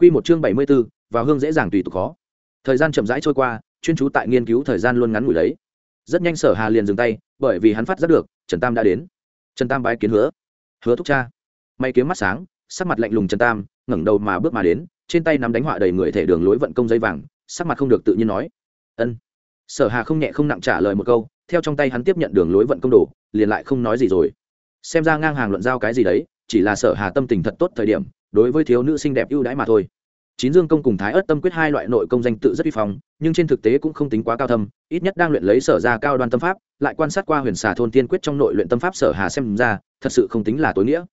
Quy một chương bảy mươi 74, vào hương dễ dàng tùy tục khó. Thời gian chậm rãi trôi qua, chuyên chú tại nghiên cứu thời gian luôn ngắn ngủi lấy. Rất nhanh Sở Hà liền dừng tay, bởi vì hắn phát giác được, Trần Tam đã đến. Trần Tam bái kiến hứa. Hứa thúc cha. Mày kiếm mắt sáng, sắc mặt lạnh lùng Trần Tam, ngẩng đầu mà bước mà đến, trên tay nắm đánh họa đầy người thể đường lối vận công dây vàng, sắc mặt không được tự nhiên nói: "Ân." Sở Hà không nhẹ không nặng trả lời một câu, theo trong tay hắn tiếp nhận đường lối vận công đồ, liền lại không nói gì rồi. Xem ra ngang hàng luận giao cái gì đấy, chỉ là Sở Hà tâm tình thật tốt thời điểm, đối với thiếu nữ xinh đẹp ưu đãi mà thôi. Chín dương công cùng thái ớt tâm quyết hai loại nội công danh tự rất vi phong, nhưng trên thực tế cũng không tính quá cao thâm, ít nhất đang luyện lấy sở ra cao đoan tâm pháp, lại quan sát qua huyền xà thôn tiên quyết trong nội luyện tâm pháp sở hà xem ra, thật sự không tính là tối nghĩa.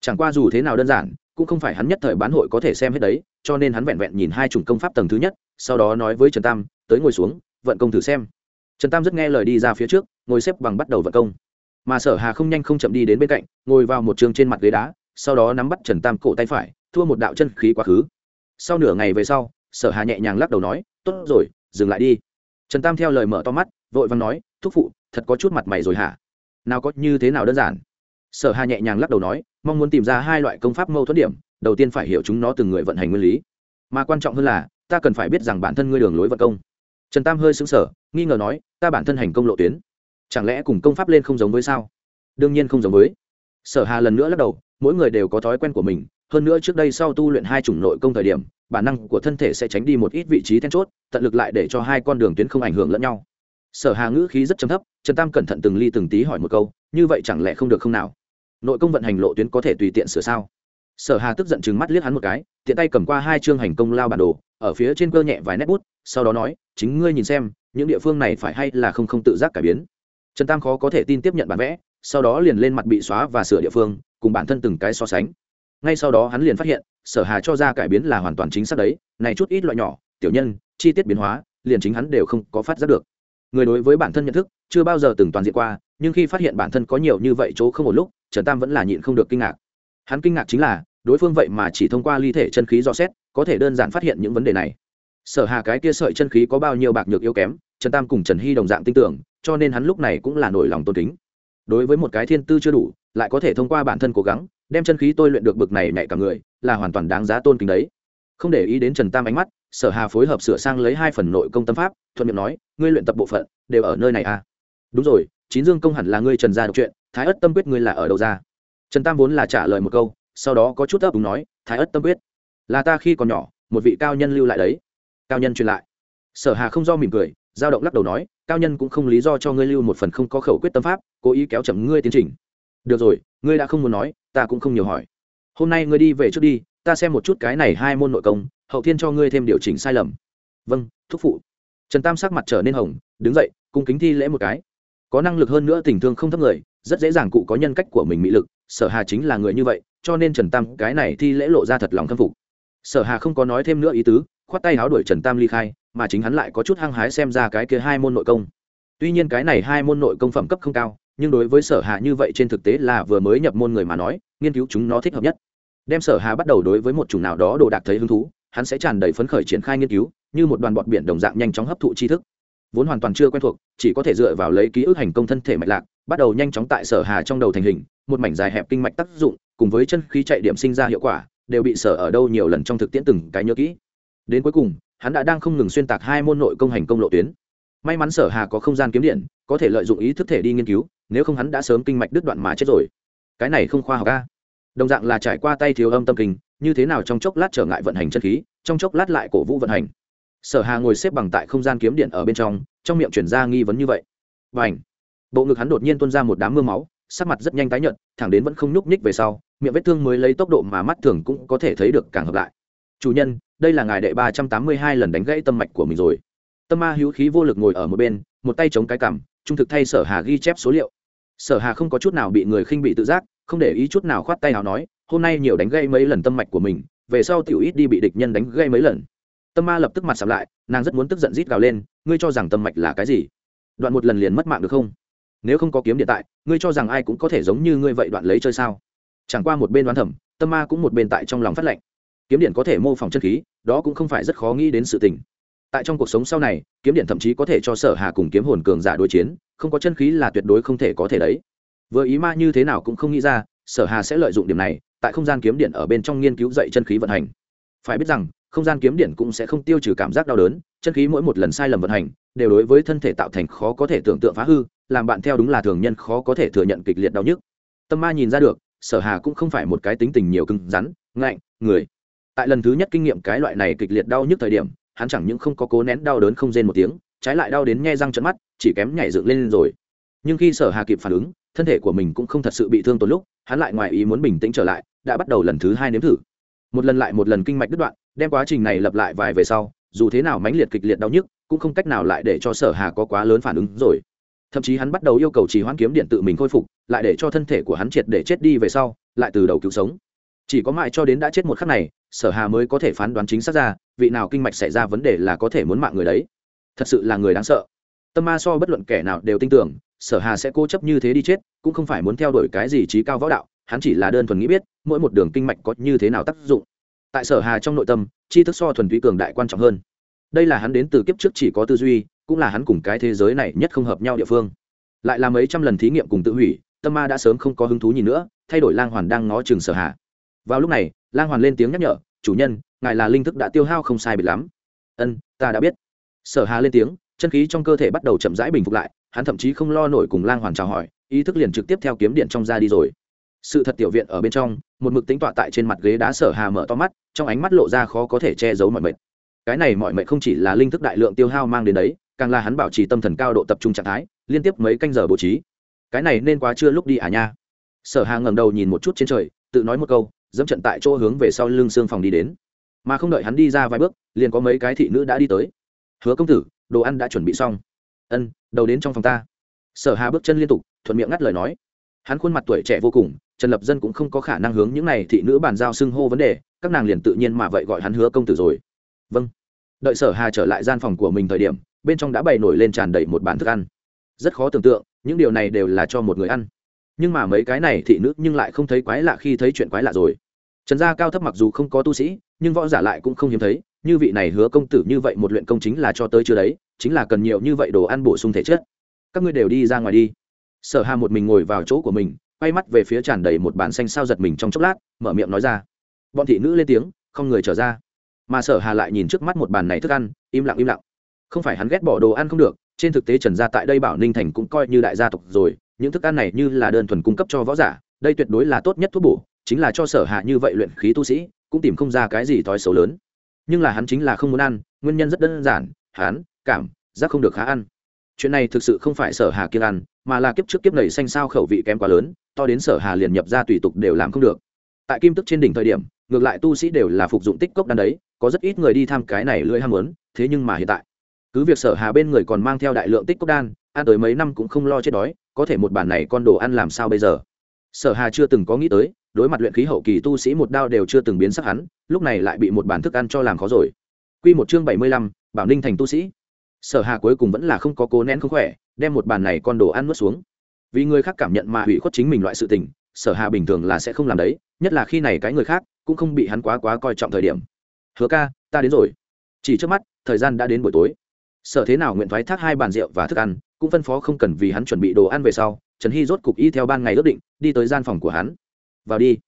Chẳng qua dù thế nào đơn giản, cũng không phải hắn nhất thời bán hội có thể xem hết đấy, cho nên hắn vẹn vẹn nhìn hai chủng công pháp tầng thứ nhất, sau đó nói với trần tam, tới ngồi xuống, vận công thử xem. Trần tam rất nghe lời đi ra phía trước, ngồi xếp bằng bắt đầu vận công. Mà sở hà không nhanh không chậm đi đến bên cạnh, ngồi vào một trường trên mặt ghế đá sau đó nắm bắt trần tam cổ tay phải, thua một đạo chân khí quá khứ. Sau nửa ngày về sau, sở hà nhẹ nhàng lắc đầu nói, tốt rồi, dừng lại đi. Trần tam theo lời mở to mắt, vội vàng nói, thúc phụ, thật có chút mặt mày rồi hả? Nào có như thế nào đơn giản? Sở hà nhẹ nhàng lắc đầu nói, mong muốn tìm ra hai loại công pháp mâu thuẫn điểm, đầu tiên phải hiểu chúng nó từng người vận hành nguyên lý. Mà quan trọng hơn là, ta cần phải biết rằng bản thân ngươi đường lối vận công. Trần tam hơi xứng sở nghi ngờ nói, ta bản thân hành công lộ tuyến, chẳng lẽ cùng công pháp lên không giống với sao? Đương nhiên không giống với. Sở hà lần nữa lắc đầu mỗi người đều có thói quen của mình, hơn nữa trước đây sau tu luyện hai chủng nội công thời điểm, bản năng của thân thể sẽ tránh đi một ít vị trí then chốt, tận lực lại để cho hai con đường tuyến không ảnh hưởng lẫn nhau. Sở hà ngữ khí rất chấm thấp, trần tam cẩn thận từng ly từng tí hỏi một câu, như vậy chẳng lẽ không được không nào? Nội công vận hành lộ tuyến có thể tùy tiện sửa sao? Sở hà tức giận chừng mắt liếc hắn một cái, tiện tay cầm qua hai chương hành công lao bản đồ, ở phía trên cơ nhẹ vài nét bút, sau đó nói, chính ngươi nhìn xem, những địa phương này phải hay là không không tự giác cải biến. Trần tam khó có thể tin tiếp nhận bản vẽ, sau đó liền lên mặt bị xóa và sửa địa phương cùng bản thân từng cái so sánh. Ngay sau đó hắn liền phát hiện, sở hà cho ra cải biến là hoàn toàn chính xác đấy, này chút ít loại nhỏ, tiểu nhân, chi tiết biến hóa, liền chính hắn đều không có phát giác được. Người đối với bản thân nhận thức, chưa bao giờ từng toàn diện qua, nhưng khi phát hiện bản thân có nhiều như vậy chỗ không một lúc, trần tam vẫn là nhịn không được kinh ngạc. Hắn kinh ngạc chính là, đối phương vậy mà chỉ thông qua ly thể chân khí dò xét, có thể đơn giản phát hiện những vấn đề này. Sở hà cái kia sợi chân khí có bao nhiêu bạc nhược yếu kém, trần tam cùng trần hy đồng dạng tin tưởng, cho nên hắn lúc này cũng là nổi lòng tôn kính. Đối với một cái thiên tư chưa đủ lại có thể thông qua bản thân cố gắng, đem chân khí tôi luyện được bực này nhạy cả người, là hoàn toàn đáng giá tôn kính đấy. Không để ý đến trần tam ánh mắt, sở hà phối hợp sửa sang lấy hai phần nội công tâm pháp, thuận miệng nói, ngươi luyện tập bộ phận đều ở nơi này à? Đúng rồi, chín dương công hẳn là ngươi trần gia độc chuyện thái ất tâm quyết ngươi là ở đâu ra? Trần tam vốn là trả lời một câu, sau đó có chút ấp đúng nói, thái ất tâm quyết, là ta khi còn nhỏ, một vị cao nhân lưu lại đấy. Cao nhân truyền lại. Sở hà không do mỉm cười giao động lắc đầu nói, cao nhân cũng không lý do cho ngươi lưu một phần không có khẩu quyết tâm pháp, cố ý kéo chậm ngươi tiến trình được rồi, ngươi đã không muốn nói, ta cũng không nhiều hỏi. Hôm nay ngươi đi về trước đi, ta xem một chút cái này hai môn nội công, hậu thiên cho ngươi thêm điều chỉnh sai lầm. Vâng thúc phụ. Trần tam sắc mặt trở nên hồng, đứng dậy, cung kính thi lễ một cái. Có năng lực hơn nữa tình thương không thấp người, rất dễ dàng cụ có nhân cách của mình mỹ lực, sở hà chính là người như vậy, cho nên trần tam cái này thi lễ lộ ra thật lòng khâm phục. Sở hà không có nói thêm nữa ý tứ, khoát tay háo đuổi trần tam ly khai, mà chính hắn lại có chút hăng hái xem ra cái kia hai môn nội công. Tuy nhiên cái này hai môn nội công phẩm cấp không cao nhưng đối với sở hà như vậy trên thực tế là vừa mới nhập môn người mà nói, nghiên cứu chúng nó thích hợp nhất. Đem sở hà bắt đầu đối với một chủng nào đó đồ đạc thấy hứng thú, hắn sẽ tràn đầy phấn khởi triển khai nghiên cứu, như một đoàn bọt biển đồng dạng nhanh chóng hấp thụ tri thức. Vốn hoàn toàn chưa quen thuộc, chỉ có thể dựa vào lấy ký ức hành công thân thể mạch lạc, bắt đầu nhanh chóng tại sở hà trong đầu thành hình, một mảnh dài hẹp kinh mạch tác dụng, cùng với chân khí chạy điểm sinh ra hiệu quả, đều bị sở ở đâu nhiều lần trong thực tiễn từng cái nhớ kỹ. Đến cuối cùng, hắn đã đang không ngừng xuyên tạc hai môn nội công hành công lộ tuyến. May mắn sở hà có không gian kiếm điện, có thể lợi dụng ý thức thể đi nghiên cứu nếu không hắn đã sớm kinh mạch đứt đoạn mà chết rồi. Cái này không khoa học ca đồng dạng là trải qua tay thiếu âm tâm kinh, như thế nào trong chốc lát trở ngại vận hành chân khí, trong chốc lát lại cổ vũ vận hành. Sở hà ngồi xếp bằng tại không gian kiếm điện ở bên trong trong miệng chuyển ra nghi vấn như vậy. Và ảnh bộ ngực hắn đột nhiên tuôn ra một đám mưa máu, sắc mặt rất nhanh tái nhợt, thẳng đến vẫn không nhúc nhích về sau, miệng vết thương mới lấy tốc độ mà mắt thường cũng có thể thấy được càng hợp lại. Chủ nhân, đây là ngài đệ ba trăm tám mươi hai lần đánh gãy tâm mạch của mình rồi. Tâm ma hữu khí vô lực ngồi ở một bên, một tay chống cái cằm, trung thực thay sở hà ghi chép số liệu sở hà không có chút nào bị người khinh bị tự giác, không để ý chút nào khoát tay nào nói, hôm nay nhiều đánh gây mấy lần tâm mạch của mình, về sau tiểu ít đi bị địch nhân đánh gây mấy lần. Tâm ma lập tức mặt sầm lại, nàng rất muốn tức giận rít gào lên, ngươi cho rằng tâm mạch là cái gì? Đoạn một lần liền mất mạng được không? Nếu không có kiếm điện tại, ngươi cho rằng ai cũng có thể giống như ngươi vậy đoạn lấy chơi sao? Chẳng qua một bên đoán thẩm tâm ma cũng một bên tại trong lòng phát lệnh. Kiếm điện có thể mô phỏng chân khí, đó cũng không phải rất khó nghĩ đến sự tình. Tại trong cuộc sống sau này, kiếm điện thậm chí có thể cho sở hà cùng kiếm hồn cường giả đối chiến không có chân khí là tuyệt đối không thể có thể đấy. Vừa ý ma như thế nào cũng không nghĩ ra, sở hà sẽ lợi dụng điểm này, tại không gian kiếm điện ở bên trong nghiên cứu dạy chân khí vận hành. Phải biết rằng, không gian kiếm điện cũng sẽ không tiêu trừ cảm giác đau đớn, chân khí mỗi một lần sai lầm vận hành, đều đối với thân thể tạo thành khó có thể tưởng tượng phá hư, làm bạn theo đúng là thường nhân khó có thể thừa nhận kịch liệt đau nhức. Tâm ma nhìn ra được, sở hà cũng không phải một cái tính tình nhiều cứng rắn, ngạnh, người. Tại lần thứ nhất kinh nghiệm cái loại này kịch liệt đau nhức thời điểm, hắn chẳng những không có cố nén đau đớn không rên một tiếng, trái lại đau đến nghe răng trận mắt chỉ kém nhảy dựng lên rồi. Nhưng khi sở hà kịp phản ứng, thân thể của mình cũng không thật sự bị thương tổn lúc, hắn lại ngoài ý muốn bình tĩnh trở lại, đã bắt đầu lần thứ hai nếm thử. Một lần lại một lần kinh mạch đứt đoạn, đem quá trình này lặp lại vài về sau, dù thế nào mãnh liệt kịch liệt đau nhức, cũng không cách nào lại để cho sở hà có quá lớn phản ứng rồi. Thậm chí hắn bắt đầu yêu cầu trì hoãn kiếm điện tự mình khôi phục, lại để cho thân thể của hắn triệt để chết đi về sau, lại từ đầu cứu sống. Chỉ có mãi cho đến đã chết một khắc này, sở hà mới có thể phán đoán chính xác ra, vị nào kinh mạch xảy ra vấn đề là có thể muốn mạng người đấy. Thật sự là người đáng sợ tâm ma so bất luận kẻ nào đều tin tưởng, sở hà sẽ cố chấp như thế đi chết, cũng không phải muốn theo đuổi cái gì trí cao võ đạo, hắn chỉ là đơn thuần nghĩ biết, mỗi một đường kinh mạch có như thế nào tác dụng. Tại sở hà trong nội tâm chi thức so thuần túy cường đại quan trọng hơn. Đây là hắn đến từ kiếp trước chỉ có tư duy, cũng là hắn cùng cái thế giới này nhất không hợp nhau địa phương. Lại là mấy trăm lần thí nghiệm cùng tự hủy, tâm ma đã sớm không có hứng thú nhìn nữa, thay đổi lang hoàn đang ngó chừng sở hà. Vào lúc này, lang hoàn lên tiếng nhắc nhở, chủ nhân, ngài là linh thức đã tiêu hao không sai biệt lắm. Ân, ta đã biết. Sở hà lên tiếng chân khí trong cơ thể bắt đầu chậm rãi bình phục lại, hắn thậm chí không lo nổi cùng lang hoàn chào hỏi, ý thức liền trực tiếp theo kiếm điện trong ra đi rồi. Sự thật tiểu viện ở bên trong, một mực tính tọa tại trên mặt ghế đá sở hà mở to mắt, trong ánh mắt lộ ra khó có thể che giấu mọi mệt. Cái này mọi mệt không chỉ là linh thức đại lượng tiêu hao mang đến đấy, càng là hắn bảo trì tâm thần cao độ tập trung trạng thái, liên tiếp mấy canh giờ bố trí. Cái này nên quá chưa lúc đi à nha. Sở hà ngẩng đầu nhìn một chút trên trời, tự nói một câu, dẫm trận tại chỗ hướng về sau lưng xương phòng đi đến. Mà không đợi hắn đi ra vài bước, liền có mấy cái thị nữ đã đi tới. Hứa công tử đồ ăn đã chuẩn bị xong. Ân, đầu đến trong phòng ta. Sở hà bước chân liên tục, thuận miệng ngắt lời nói. Hắn khuôn mặt tuổi trẻ vô cùng, trần lập dân cũng không có khả năng hướng những này thị nữ bàn giao xưng hô vấn đề, các nàng liền tự nhiên mà vậy gọi hắn hứa công tử rồi. Vâng. Đợi sở hà trở lại gian phòng của mình thời điểm, bên trong đã bày nổi lên tràn đầy một bàn thức ăn. Rất khó tưởng tượng, những điều này đều là cho một người ăn. Nhưng mà mấy cái này thị nữ nhưng lại không thấy quái lạ khi thấy chuyện quái lạ rồi. Trần gia cao thấp mặc dù không có tu sĩ, nhưng võ giả lại cũng không hiếm thấy như vị này hứa công tử như vậy một luyện công chính là cho tới chưa đấy, chính là cần nhiều như vậy đồ ăn bổ sung thể chất. Các ngươi đều đi ra ngoài đi. Sở hà một mình ngồi vào chỗ của mình, quay mắt về phía tràn đầy một bàn xanh sao giật mình trong chốc lát, mở miệng nói ra. Bọn thị nữ lên tiếng, không người trở ra. Mà sở hà lại nhìn trước mắt một bàn này thức ăn, im lặng im lặng. Không phải hắn ghét bỏ đồ ăn không được, trên thực tế trần gia tại đây bảo ninh thành cũng coi như đại gia tộc rồi, những thức ăn này như là đơn thuần cung cấp cho võ giả, đây tuyệt đối là tốt nhất thuốc bổ, chính là cho sở hạ như vậy luyện khí tu sĩ, cũng tìm không ra cái gì thói xấu lớn nhưng là hắn chính là không muốn ăn, nguyên nhân rất đơn giản, hắn, cảm, giác không được khá ăn. Chuyện này thực sự không phải sở hà kiêng ăn, mà là kiếp trước kiếp nầy xanh sao khẩu vị kém quá lớn, to đến sở hà liền nhập ra tùy tục đều làm không được. Tại kim tức trên đỉnh thời điểm, ngược lại tu sĩ đều là phục dụng tích cốc đan đấy, có rất ít người đi tham cái này lưỡi ham muốn, thế nhưng mà hiện tại, cứ việc sở hà bên người còn mang theo đại lượng tích cốc đan, ăn tới mấy năm cũng không lo chết đói, có thể một bản này con đồ ăn làm sao bây giờ? Sở hà chưa từng có nghĩ tới đối mặt luyện khí hậu kỳ tu sĩ một đao đều chưa từng biến sắc hắn lúc này lại bị một bản thức ăn cho làm khó rồi. Quy một chương bảy mươi lăm, bảo ninh thành tu sĩ. Sở hà cuối cùng vẫn là không có cố nén không khỏe đem một bàn này con đồ ăn nuốt xuống. Vì người khác cảm nhận mà hủy khuất chính mình loại sự tình sở hà bình thường là sẽ không làm đấy nhất là khi này cái người khác cũng không bị hắn quá quá coi trọng thời điểm. Hứa ca ta đến rồi. Chỉ trước mắt thời gian đã đến buổi tối. Sở thế nào nguyện thoái thác hai bàn rượu và thức ăn cũng phân phó không cần vì hắn chuẩn bị đồ ăn về sau trần hy rốt cục y theo ban ngày ước định, đi tới gian phòng của hắn. Vào đi.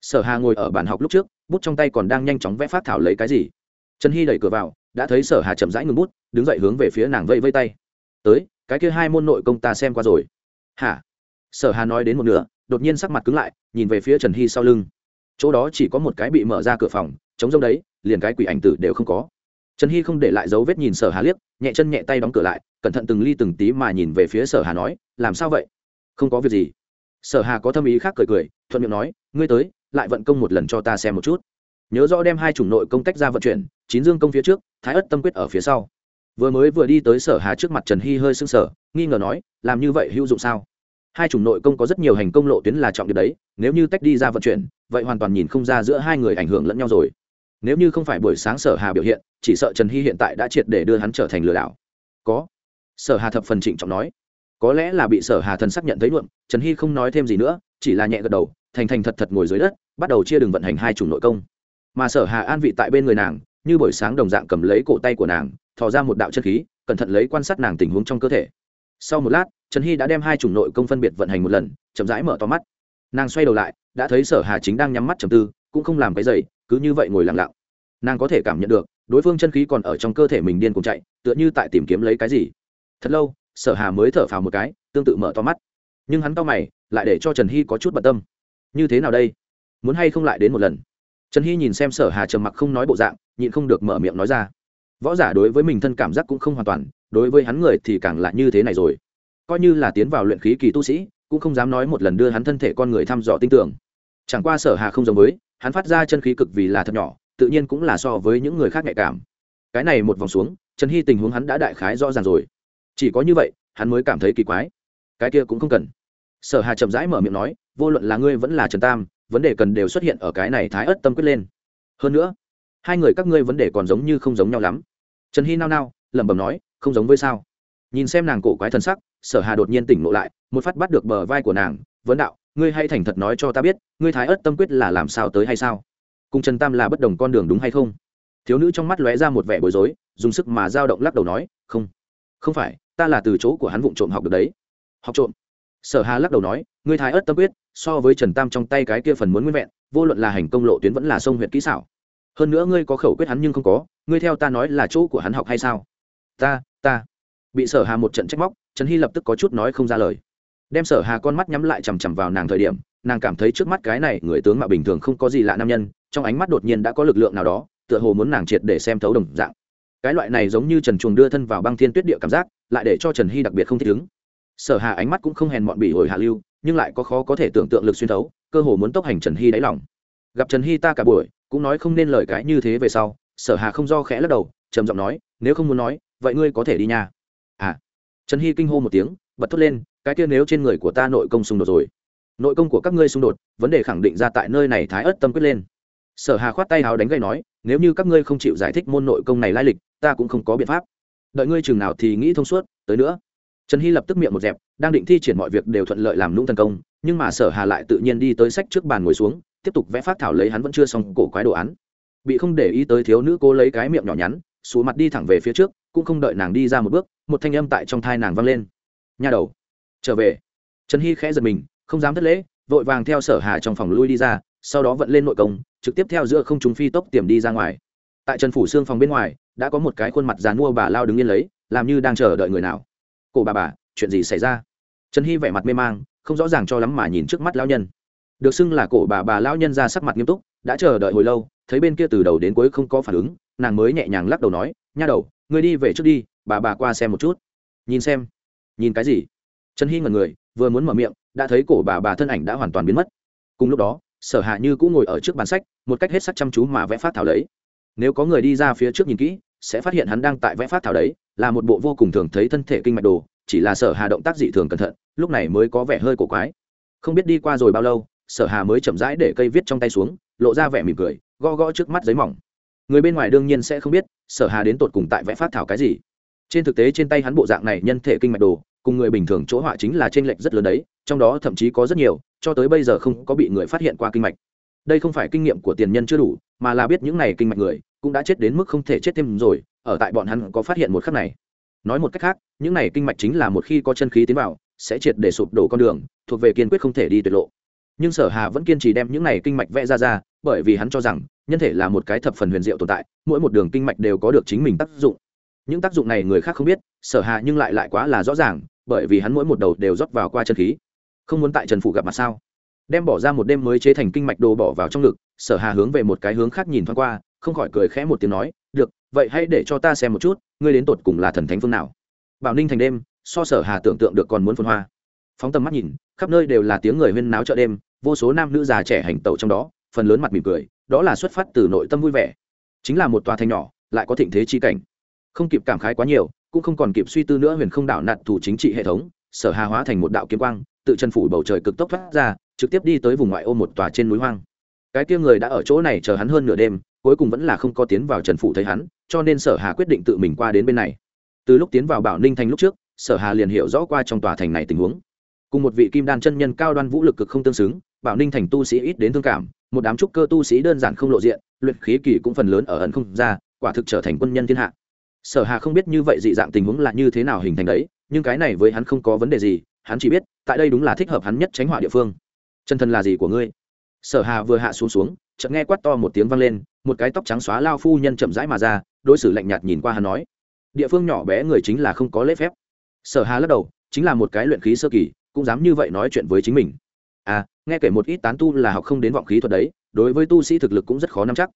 Sở hà ngồi ở bàn học lúc trước, bút trong tay còn đang nhanh chóng vẽ phát thảo lấy cái gì. Trần hy đẩy cửa vào, đã thấy sở hà chậm rãi ngừng bút, đứng dậy hướng về phía nàng vây vây tay. Tới, cái kia hai môn nội công ta xem qua rồi. Hả? Sở hà nói đến một nửa, đột nhiên sắc mặt cứng lại, nhìn về phía trần hy sau lưng. Chỗ đó chỉ có một cái bị mở ra cửa phòng chống rông đấy, liền cái quỷ ảnh tử đều không có. Trần hy không để lại dấu vết nhìn sở hà liếc, nhẹ chân nhẹ tay đóng cửa lại, cẩn thận từng ly từng tí mà nhìn về phía sở hà nói, làm sao vậy? Không có việc gì. Sở hà có thâm ý khác cười cười, thuận miệng nói, ngươi tới, lại vận công một lần cho ta xem một chút. Nhớ rõ đem hai chủng nội công tách ra vận chuyển, chín dương công phía trước, thái ất tâm quyết ở phía sau. Vừa mới vừa đi tới sở hà trước mặt trần hy hơi sưng sở nghi ngờ nói, làm như vậy hữu dụng sao? Hai chủng nội công có rất nhiều hành công lộ tuyến là trọng điểm đấy, nếu như tách đi ra vận chuyển, vậy hoàn toàn nhìn không ra giữa hai người ảnh hưởng lẫn nhau rồi. Nếu như không phải buổi sáng sở hà biểu hiện, chỉ sợ trần hy hiện tại đã triệt để đưa hắn trở thành lừa đảo. Có. Sở hà thập phần trịnh trọng nói có lẽ là bị sở hà thần xác nhận thấy luận trần hy không nói thêm gì nữa, chỉ là nhẹ gật đầu, thành thành thật thật ngồi dưới đất, bắt đầu chia đường vận hành hai chủng nội công. Mà sở hà an vị tại bên người nàng, như buổi sáng đồng dạng cầm lấy cổ tay của nàng, thò ra một đạo chân khí, cẩn thận lấy quan sát nàng tình huống trong cơ thể. Sau một lát, trần hy đã đem hai chủng nội công phân biệt vận hành một lần, chậm rãi mở to mắt. Nàng xoay đầu lại, đã thấy sở hà chính đang nhắm mắt trầm tư, cũng không làm cái dày cứ như vậy ngồi lặng lặng. Nàng có thể cảm nhận được, đối phương chân khí còn ở trong cơ thể mình điên cùng chạy, tựa như tại tìm kiếm lấy cái gì. Thật lâu sở hà mới thở phào một cái, tương tự mở to mắt. Nhưng hắn cau mày, lại để cho trần hy có chút bận tâm. Như thế nào đây? Muốn hay không lại đến một lần? Trần hy nhìn xem sở hà trầm mặc không nói bộ dạng, nhịn không được mở miệng nói ra. Võ giả đối với mình thân cảm giác cũng không hoàn toàn, đối với hắn người thì càng lại như thế này rồi. Coi như là tiến vào luyện khí kỳ tu sĩ, cũng không dám nói một lần đưa hắn thân thể con người thăm dò tin tưởng. Chẳng qua sở hà không giống với, hắn phát ra chân khí cực vì là thật nhỏ, tự nhiên cũng là so với những người khác nhạy cảm. Cái này một vòng xuống, trần hy tình huống hắn đã đại khái rõ ràng rồi chỉ có như vậy, hắn mới cảm thấy kỳ quái. Cái kia cũng không cần. Sở hà chậm rãi mở miệng nói, vô luận là ngươi vẫn là trần tam, vấn đề cần đều xuất hiện ở cái này thái ất tâm quyết lên. Hơn nữa, hai người các ngươi vấn đề còn giống như không giống nhau lắm. Trần hy nao nao, lẩm bẩm nói, không giống với sao? Nhìn xem nàng cổ quái thân sắc, sở hà đột nhiên tỉnh ngộ lại, một phát bắt được bờ vai của nàng, vấn đạo, ngươi hay thành thật nói cho ta biết, ngươi thái ất tâm quyết là làm sao tới hay sao? Cùng trần tam là bất đồng con đường đúng hay không? Thiếu nữ trong mắt lóe ra một vẻ bối rối, dùng sức mà dao động lắc đầu nói, không không phải ta là từ chỗ của hắn vụng trộm học được đấy. Học trộm? Sở hà lắc đầu nói, ngươi thái ớt tâm quyết, so với trần tam trong tay cái kia phần muốn nguyên vẹn, vô luận là hành công lộ tuyến vẫn là sông huyện kỹ xảo. Hơn nữa ngươi có khẩu quyết hắn nhưng không có, ngươi theo ta nói là chỗ của hắn học hay sao? Ta ta. Bị sở hà một trận trách móc, trần hy lập tức có chút nói không ra lời. Đem sở hà con mắt nhắm lại chằm chằm vào nàng thời điểm, nàng cảm thấy trước mắt cái này người tướng mạo bình thường không có gì lạ nam nhân, trong ánh mắt đột nhiên đã có lực lượng nào đó, tựa hồ muốn nàng triệt để xem thấu đồng dạng. Cái loại này giống như trần chuồng đưa thân vào băng thiên tuyết địa cảm giác lại để cho trần hy đặc biệt không thích ứng. Sở hà ánh mắt cũng không hèn mọn bị hồi hạ lưu, nhưng lại có khó có thể tưởng tượng lực xuyên thấu, cơ hồ muốn tốc hành trần hy đáy lòng. Gặp trần hy ta cả buổi, cũng nói không nên lời cái như thế về sau, sở hà không do khẽ lắc đầu, trầm giọng nói, nếu không muốn nói, vậy ngươi có thể đi nhà. à. Trần hy kinh hô một tiếng, bật thốt lên, cái kia nếu trên người của ta nội công xung đột rồi, nội công của các ngươi xung đột, vấn đề khẳng định ra tại nơi này thái ớt tâm quyết lên. Sở hà khoát tay hào đánh gậy nói, nếu như các ngươi không chịu giải thích môn nội công này lai lịch, ta cũng không có biện pháp đợi ngươi chừng nào thì nghĩ thông suốt, tới nữa. Trần hy lập tức miệng một dẹp, đang định thi triển mọi việc đều thuận lợi làm lũng tấn công, nhưng mà sở hà lại tự nhiên đi tới sách trước bàn ngồi xuống, tiếp tục vẽ phát thảo lấy hắn vẫn chưa xong cổ quái đồ án. Bị không để ý tới thiếu nữ cố lấy cái miệng nhỏ nhắn xù mặt đi thẳng về phía trước, cũng không đợi nàng đi ra một bước, một thanh âm tại trong thai nàng vang lên. Nhà đầu, trở về. Trần hy khẽ giật mình, không dám thất lễ, vội vàng theo sở hà trong phòng lui đi ra, sau đó vận lên nội công, trực tiếp theo giữa không chúng phi tốc tiềm đi ra ngoài. Tại trần phủ xương phòng bên ngoài đã có một cái khuôn mặt dàn mua bà lao đứng yên lấy, làm như đang chờ đợi người nào. Cổ bà bà, chuyện gì xảy ra? Trần hy vẻ mặt mê mang, không rõ ràng cho lắm mà nhìn trước mắt lao nhân. Được xưng là cổ bà bà lao nhân ra sắc mặt nghiêm túc, đã chờ đợi hồi lâu, thấy bên kia từ đầu đến cuối không có phản ứng, nàng mới nhẹ nhàng lắc đầu nói, nha đầu người đi về trước đi, bà bà qua xem một chút. Nhìn xem. Nhìn cái gì? Trần hy ngẩn người, vừa muốn mở miệng, đã thấy cổ bà bà thân ảnh đã hoàn toàn biến mất. Cùng lúc đó, sở hạ như cũng ngồi ở trước bàn sách, một cách hết sắc chăm chú mà vẽ phát thảo lấy nếu có người đi ra phía trước nhìn kỹ, sẽ phát hiện hắn đang tại vẽ phát thảo đấy, là một bộ vô cùng thường thấy thân thể kinh mạch đồ, chỉ là sở hà động tác dị thường cẩn thận, lúc này mới có vẻ hơi cổ quái. Không biết đi qua rồi bao lâu, sở hà mới chậm rãi để cây viết trong tay xuống, lộ ra vẻ mỉm cười, gõ gõ trước mắt giấy mỏng. Người bên ngoài đương nhiên sẽ không biết, sở hà đến tột cùng tại vẽ phát thảo cái gì. Trên thực tế trên tay hắn bộ dạng này nhân thể kinh mạch đồ, cùng người bình thường chỗ họa chính là trên lệch rất lớn đấy, trong đó thậm chí có rất nhiều, cho tới bây giờ không có bị người phát hiện qua kinh mạch đây không phải kinh nghiệm của tiền nhân chưa đủ, mà là biết những này kinh mạch người, cũng đã chết đến mức không thể chết thêm rồi, ở tại bọn hắn có phát hiện một khắc này. Nói một cách khác, những này kinh mạch chính là một khi có chân khí tiến vào, sẽ triệt để sụp đổ con đường, thuộc về kiên quyết không thể đi tuyệt lộ. Nhưng sở hà vẫn kiên trì đem những này kinh mạch vẽ ra ra, bởi vì hắn cho rằng, nhân thể là một cái thập phần huyền diệu tồn tại, mỗi một đường kinh mạch đều có được chính mình tác dụng. Những tác dụng này người khác không biết, sở hà nhưng lại lại quá là rõ ràng, bởi vì hắn mỗi một đầu đều rót vào qua chân khí. Không muốn tại trần phủ gặp mặt sao? Đem bỏ ra một đêm mới chế thành kinh mạch đồ bỏ vào trong ngực, sở hà hướng về một cái hướng khác nhìn thoáng qua, không khỏi cười khẽ một tiếng nói, được, vậy hãy để cho ta xem một chút, ngươi đến tột cùng là thần thánh phương nào? Bảo ninh thành đêm, so sở hà tưởng tượng được còn muốn phân hoa. Phóng tầm mắt nhìn, khắp nơi đều là tiếng người huyên náo chợ đêm, vô số nam nữ già trẻ hành tẩu trong đó, phần lớn mặt mỉm cười, đó là xuất phát từ nội tâm vui vẻ. Chính là một tòa thành nhỏ, lại có thịnh thế chi cảnh. Không kịp cảm khái quá nhiều, cũng không còn kịp suy tư nữa huyền không đảo nặn thủ chính trị hệ thống, sở hà hóa thành một đạo kiếm quang, tự chân phủ bầu trời cực tốc thoát ra trực tiếp đi tới vùng ngoại ô một tòa trên núi hoang. Cái kia người đã ở chỗ này chờ hắn hơn nửa đêm, cuối cùng vẫn là không có tiến vào trần phủ thấy hắn, cho nên sở hà quyết định tự mình qua đến bên này. Từ lúc tiến vào bảo ninh thành lúc trước, sở hà liền hiểu rõ qua trong tòa thành này tình huống. Cùng một vị kim đan chân nhân cao đoan vũ lực cực không tương xứng, bảo ninh thành tu sĩ ít đến thương cảm, một đám trúc cơ tu sĩ đơn giản không lộ diện, luyện khí kỳ cũng phần lớn ở ẩn không ra, quả thực trở thành quân nhân thiên hạ. Sở hà không biết như vậy dị dạng tình huống là như thế nào hình thành đấy, nhưng cái này với hắn không có vấn đề gì, hắn chỉ biết, tại đây đúng là thích hợp hắn nhất tránh họa địa phương chân thân là gì của ngươi? Sở hà vừa hạ xuống xuống, chợt nghe quát to một tiếng vang lên, một cái tóc trắng xóa lao phu nhân chậm rãi mà ra, đối xử lạnh nhạt nhìn qua hắn nói, địa phương nhỏ bé người chính là không có lễ phép. Sở hà lắc đầu, chính là một cái luyện khí sơ kỳ, cũng dám như vậy nói chuyện với chính mình. À nghe kể một ít tán tu là học không đến vọng khí thuật đấy, đối với tu sĩ thực lực cũng rất khó nắm chắc.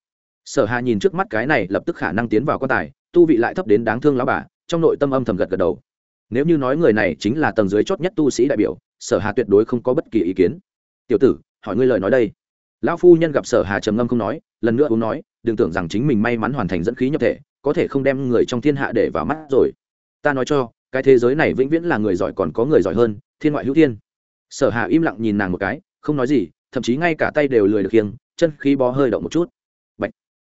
Sở hà nhìn trước mắt cái này lập tức khả năng tiến vào quan tài, tu vị lại thấp đến đáng thương lão bà, trong nội tâm âm thầm gật gật đầu. Nếu như nói người này chính là tầng dưới chót nhất tu sĩ đại biểu, sở hà tuyệt đối không có bất kỳ ý kiến tiểu tử, hỏi ngươi lời nói đây. Lão phu nhân gặp sở hà trầm ngâm không nói, lần nữa uống nói, đừng tưởng rằng chính mình may mắn hoàn thành dẫn khí nhập thể, có thể không đem người trong thiên hạ để vào mắt rồi. Ta nói cho, cái thế giới này vĩnh viễn là người giỏi còn có người giỏi hơn, thiên ngoại hữu thiên. Sở hà im lặng nhìn nàng một cái, không nói gì, thậm chí ngay cả tay đều lười được khiêng, chân khí bó hơi động một chút. Bạch.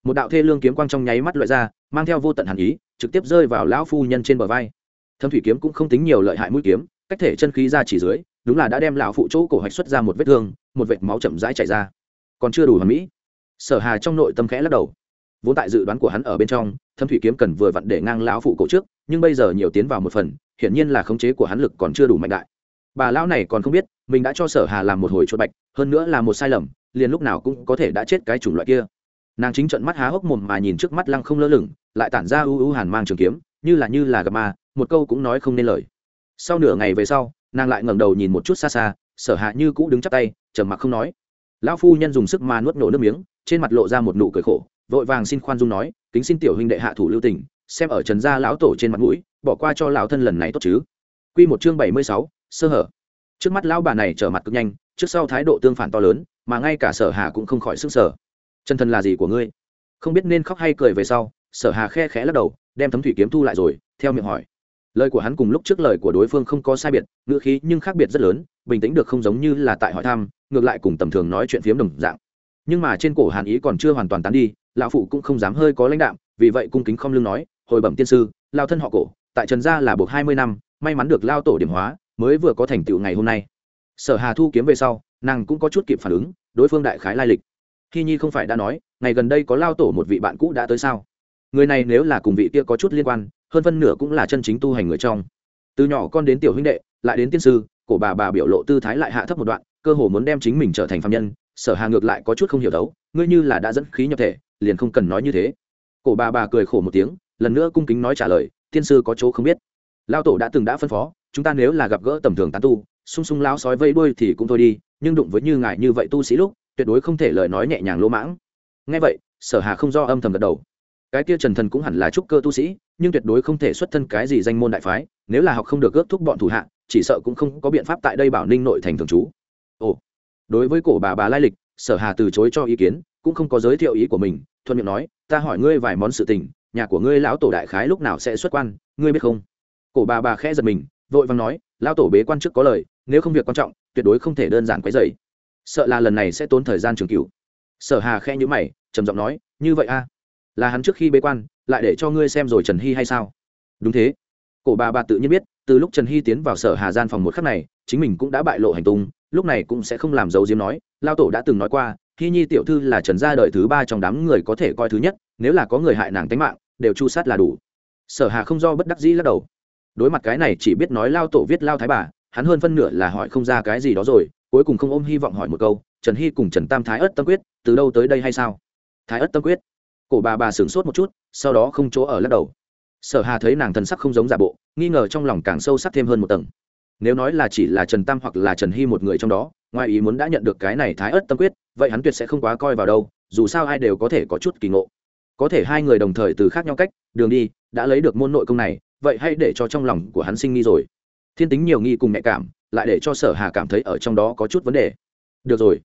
một đạo thê lương kiếm quang trong nháy mắt loại ra, mang theo vô tận hàn ý, trực tiếp rơi vào lão phu nhân trên bờ vai. Thâm thủy kiếm cũng không tính nhiều lợi hại mũi kiếm, cách thể chân khí ra chỉ dưới đúng là đã đem lão phụ chỗ cổ hạch xuất ra một vết thương, một vệt máu chậm rãi chảy ra. Còn chưa đủ hoàn mỹ. Sở hà trong nội tâm khẽ lắc đầu. Vốn tại dự đoán của hắn ở bên trong, thâm thủy kiếm cần vừa vặn để ngang lão phụ cổ trước, nhưng bây giờ nhiều tiến vào một phần, hiển nhiên là khống chế của hắn lực còn chưa đủ mạnh đại. Bà lão này còn không biết, mình đã cho sở hà làm một hồi chuột bạch, hơn nữa là một sai lầm, liền lúc nào cũng có thể đã chết cái chủng loại kia. Nàng chính trận mắt há hốc mồm mà nhìn trước mắt lăng không lơ lửng, lại tản ra ưu ưu hàn mang trường kiếm, như là như là gặp ma, một câu cũng nói không nên lời. Sau nửa ngày về sau nàng lại ngẩng đầu nhìn một chút xa xa, sở hạ như cũ đứng chắp tay, trầm mặc không nói. Lão phu nhân dùng sức mà nuốt nổ nước miếng, trên mặt lộ ra một nụ cười khổ, vội vàng xin khoan dung nói, kính xin tiểu huynh đệ hạ thủ lưu tình, xem ở trần gia lão tổ trên mặt mũi, bỏ qua cho lão thân lần này tốt chứ. Quy một chương bảy mươi sáu, sơ hở. Trước mắt lão bà này trở mặt cực nhanh, trước sau thái độ tương phản to lớn, mà ngay cả sở hà cũng không khỏi sức sở chân thân là gì của ngươi? Không biết nên khóc hay cười về sau, sở hà khe khẽ lắc đầu, đem thấm thủy kiếm thu lại rồi, theo miệng hỏi lời của hắn cùng lúc trước lời của đối phương không có sai biệt, ngữ khí nhưng khác biệt rất lớn, bình tĩnh được không giống như là tại hỏi thăm, ngược lại cùng tầm thường nói chuyện phiếm đồng dạng. Nhưng mà trên cổ hàn ý còn chưa hoàn toàn tán đi, lão phụ cũng không dám hơi có lãnh đạm, vì vậy cung kính không lưng nói, hồi bẩm tiên sư, lao thân họ cổ, tại trần gia là buộc hai mươi năm, may mắn được lao tổ điểm hóa, mới vừa có thành tựu ngày hôm nay. Sở hà thu kiếm về sau, nàng cũng có chút kịp phản ứng, đối phương đại khái lai lịch. Khi nhi không phải đã nói, ngày gần đây có lao tổ một vị bạn cũ đã tới sao? Người này nếu là cùng vị kia có chút liên quan hơn phân nửa cũng là chân chính tu hành người trong. Từ nhỏ con đến tiểu huynh đệ, lại đến tiên sư, cổ bà bà biểu lộ tư thái lại hạ thấp một đoạn, cơ hồ muốn đem chính mình trở thành phạm nhân, sở hà ngược lại có chút không hiểu đấu, ngươi như là đã dẫn khí nhập thể, liền không cần nói như thế. Cổ bà bà cười khổ một tiếng, lần nữa cung kính nói trả lời, tiên sư có chỗ không biết. Lao tổ đã từng đã phân phó, chúng ta nếu là gặp gỡ tầm thường tán tu, sung sung lao sói vây đuôi thì cũng thôi đi, nhưng đụng với như ngài như vậy tu sĩ lúc, tuyệt đối không thể lời nói nhẹ nhàng lỗ mãng. Nghe vậy, sở hà không do âm thầm gật đầu. Cái kia trần thần cũng hẳn là trúc cơ tu sĩ nhưng tuyệt đối không thể xuất thân cái gì danh môn đại phái, nếu là học không được ước thúc bọn thủ hạ, chỉ sợ cũng không có biện pháp tại đây bảo ninh nội thành thường trú. Ồ, đối với cổ bà bà lai lịch, sở hà từ chối cho ý kiến, cũng không có giới thiệu ý của mình, thuận miệng nói, ta hỏi ngươi vài món sự tình, nhà của ngươi lão tổ đại khái lúc nào sẽ xuất quan, ngươi biết không? Cổ bà bà khẽ giật mình, vội vàng nói, lão tổ bế quan trước có lời, nếu không việc quan trọng, tuyệt đối không thể đơn giản quấy dày sợ là lần này sẽ tốn thời gian trường cửu. Sở hà khẽ nhữ mày, trầm giọng nói, như vậy a là hắn trước khi bế quan, lại để cho ngươi xem rồi trần hy hay sao? Đúng thế. Cổ bà bà tự nhiên biết, từ lúc trần hy tiến vào sở hà gian phòng một khắc này, chính mình cũng đã bại lộ hành tung, lúc này cũng sẽ không làm dấu diếm nói, lao tổ đã từng nói qua hy nhi tiểu thư là trần gia đời thứ ba trong đám người có thể coi thứ nhất, nếu là có người hại nàng tánh mạng, đều chu sát là đủ. Sở hà không do bất đắc dĩ lắc đầu. Đối mặt cái này chỉ biết nói lao tổ viết lao thái bà, hắn hơn phân nửa là hỏi không ra cái gì đó rồi, cuối cùng không ôm hy vọng hỏi một câu, trần hy cùng trần tam thái ất tâm quyết, từ đâu tới đây hay sao? Thái ất tâm quyết cổ bà bà sửng sốt một chút, sau đó không chỗ ở lắc đầu. Sở hà thấy nàng thần sắc không giống giả bộ, nghi ngờ trong lòng càng sâu sắc thêm hơn một tầng. Nếu nói là chỉ là trần tam hoặc là trần hy một người trong đó, ngoài ý muốn đã nhận được cái này thái ớt tâm quyết, vậy hắn tuyệt sẽ không quá coi vào đâu, dù sao ai đều có thể có chút kỳ ngộ. Có thể hai người đồng thời từ khác nhau cách, đường đi, đã lấy được môn nội công này, vậy hãy để cho trong lòng của hắn sinh nghi rồi. Thiên tính nhiều nghi cùng mẹ cảm, lại để cho sở hà cảm thấy ở trong đó có chút vấn đề. Được rồi.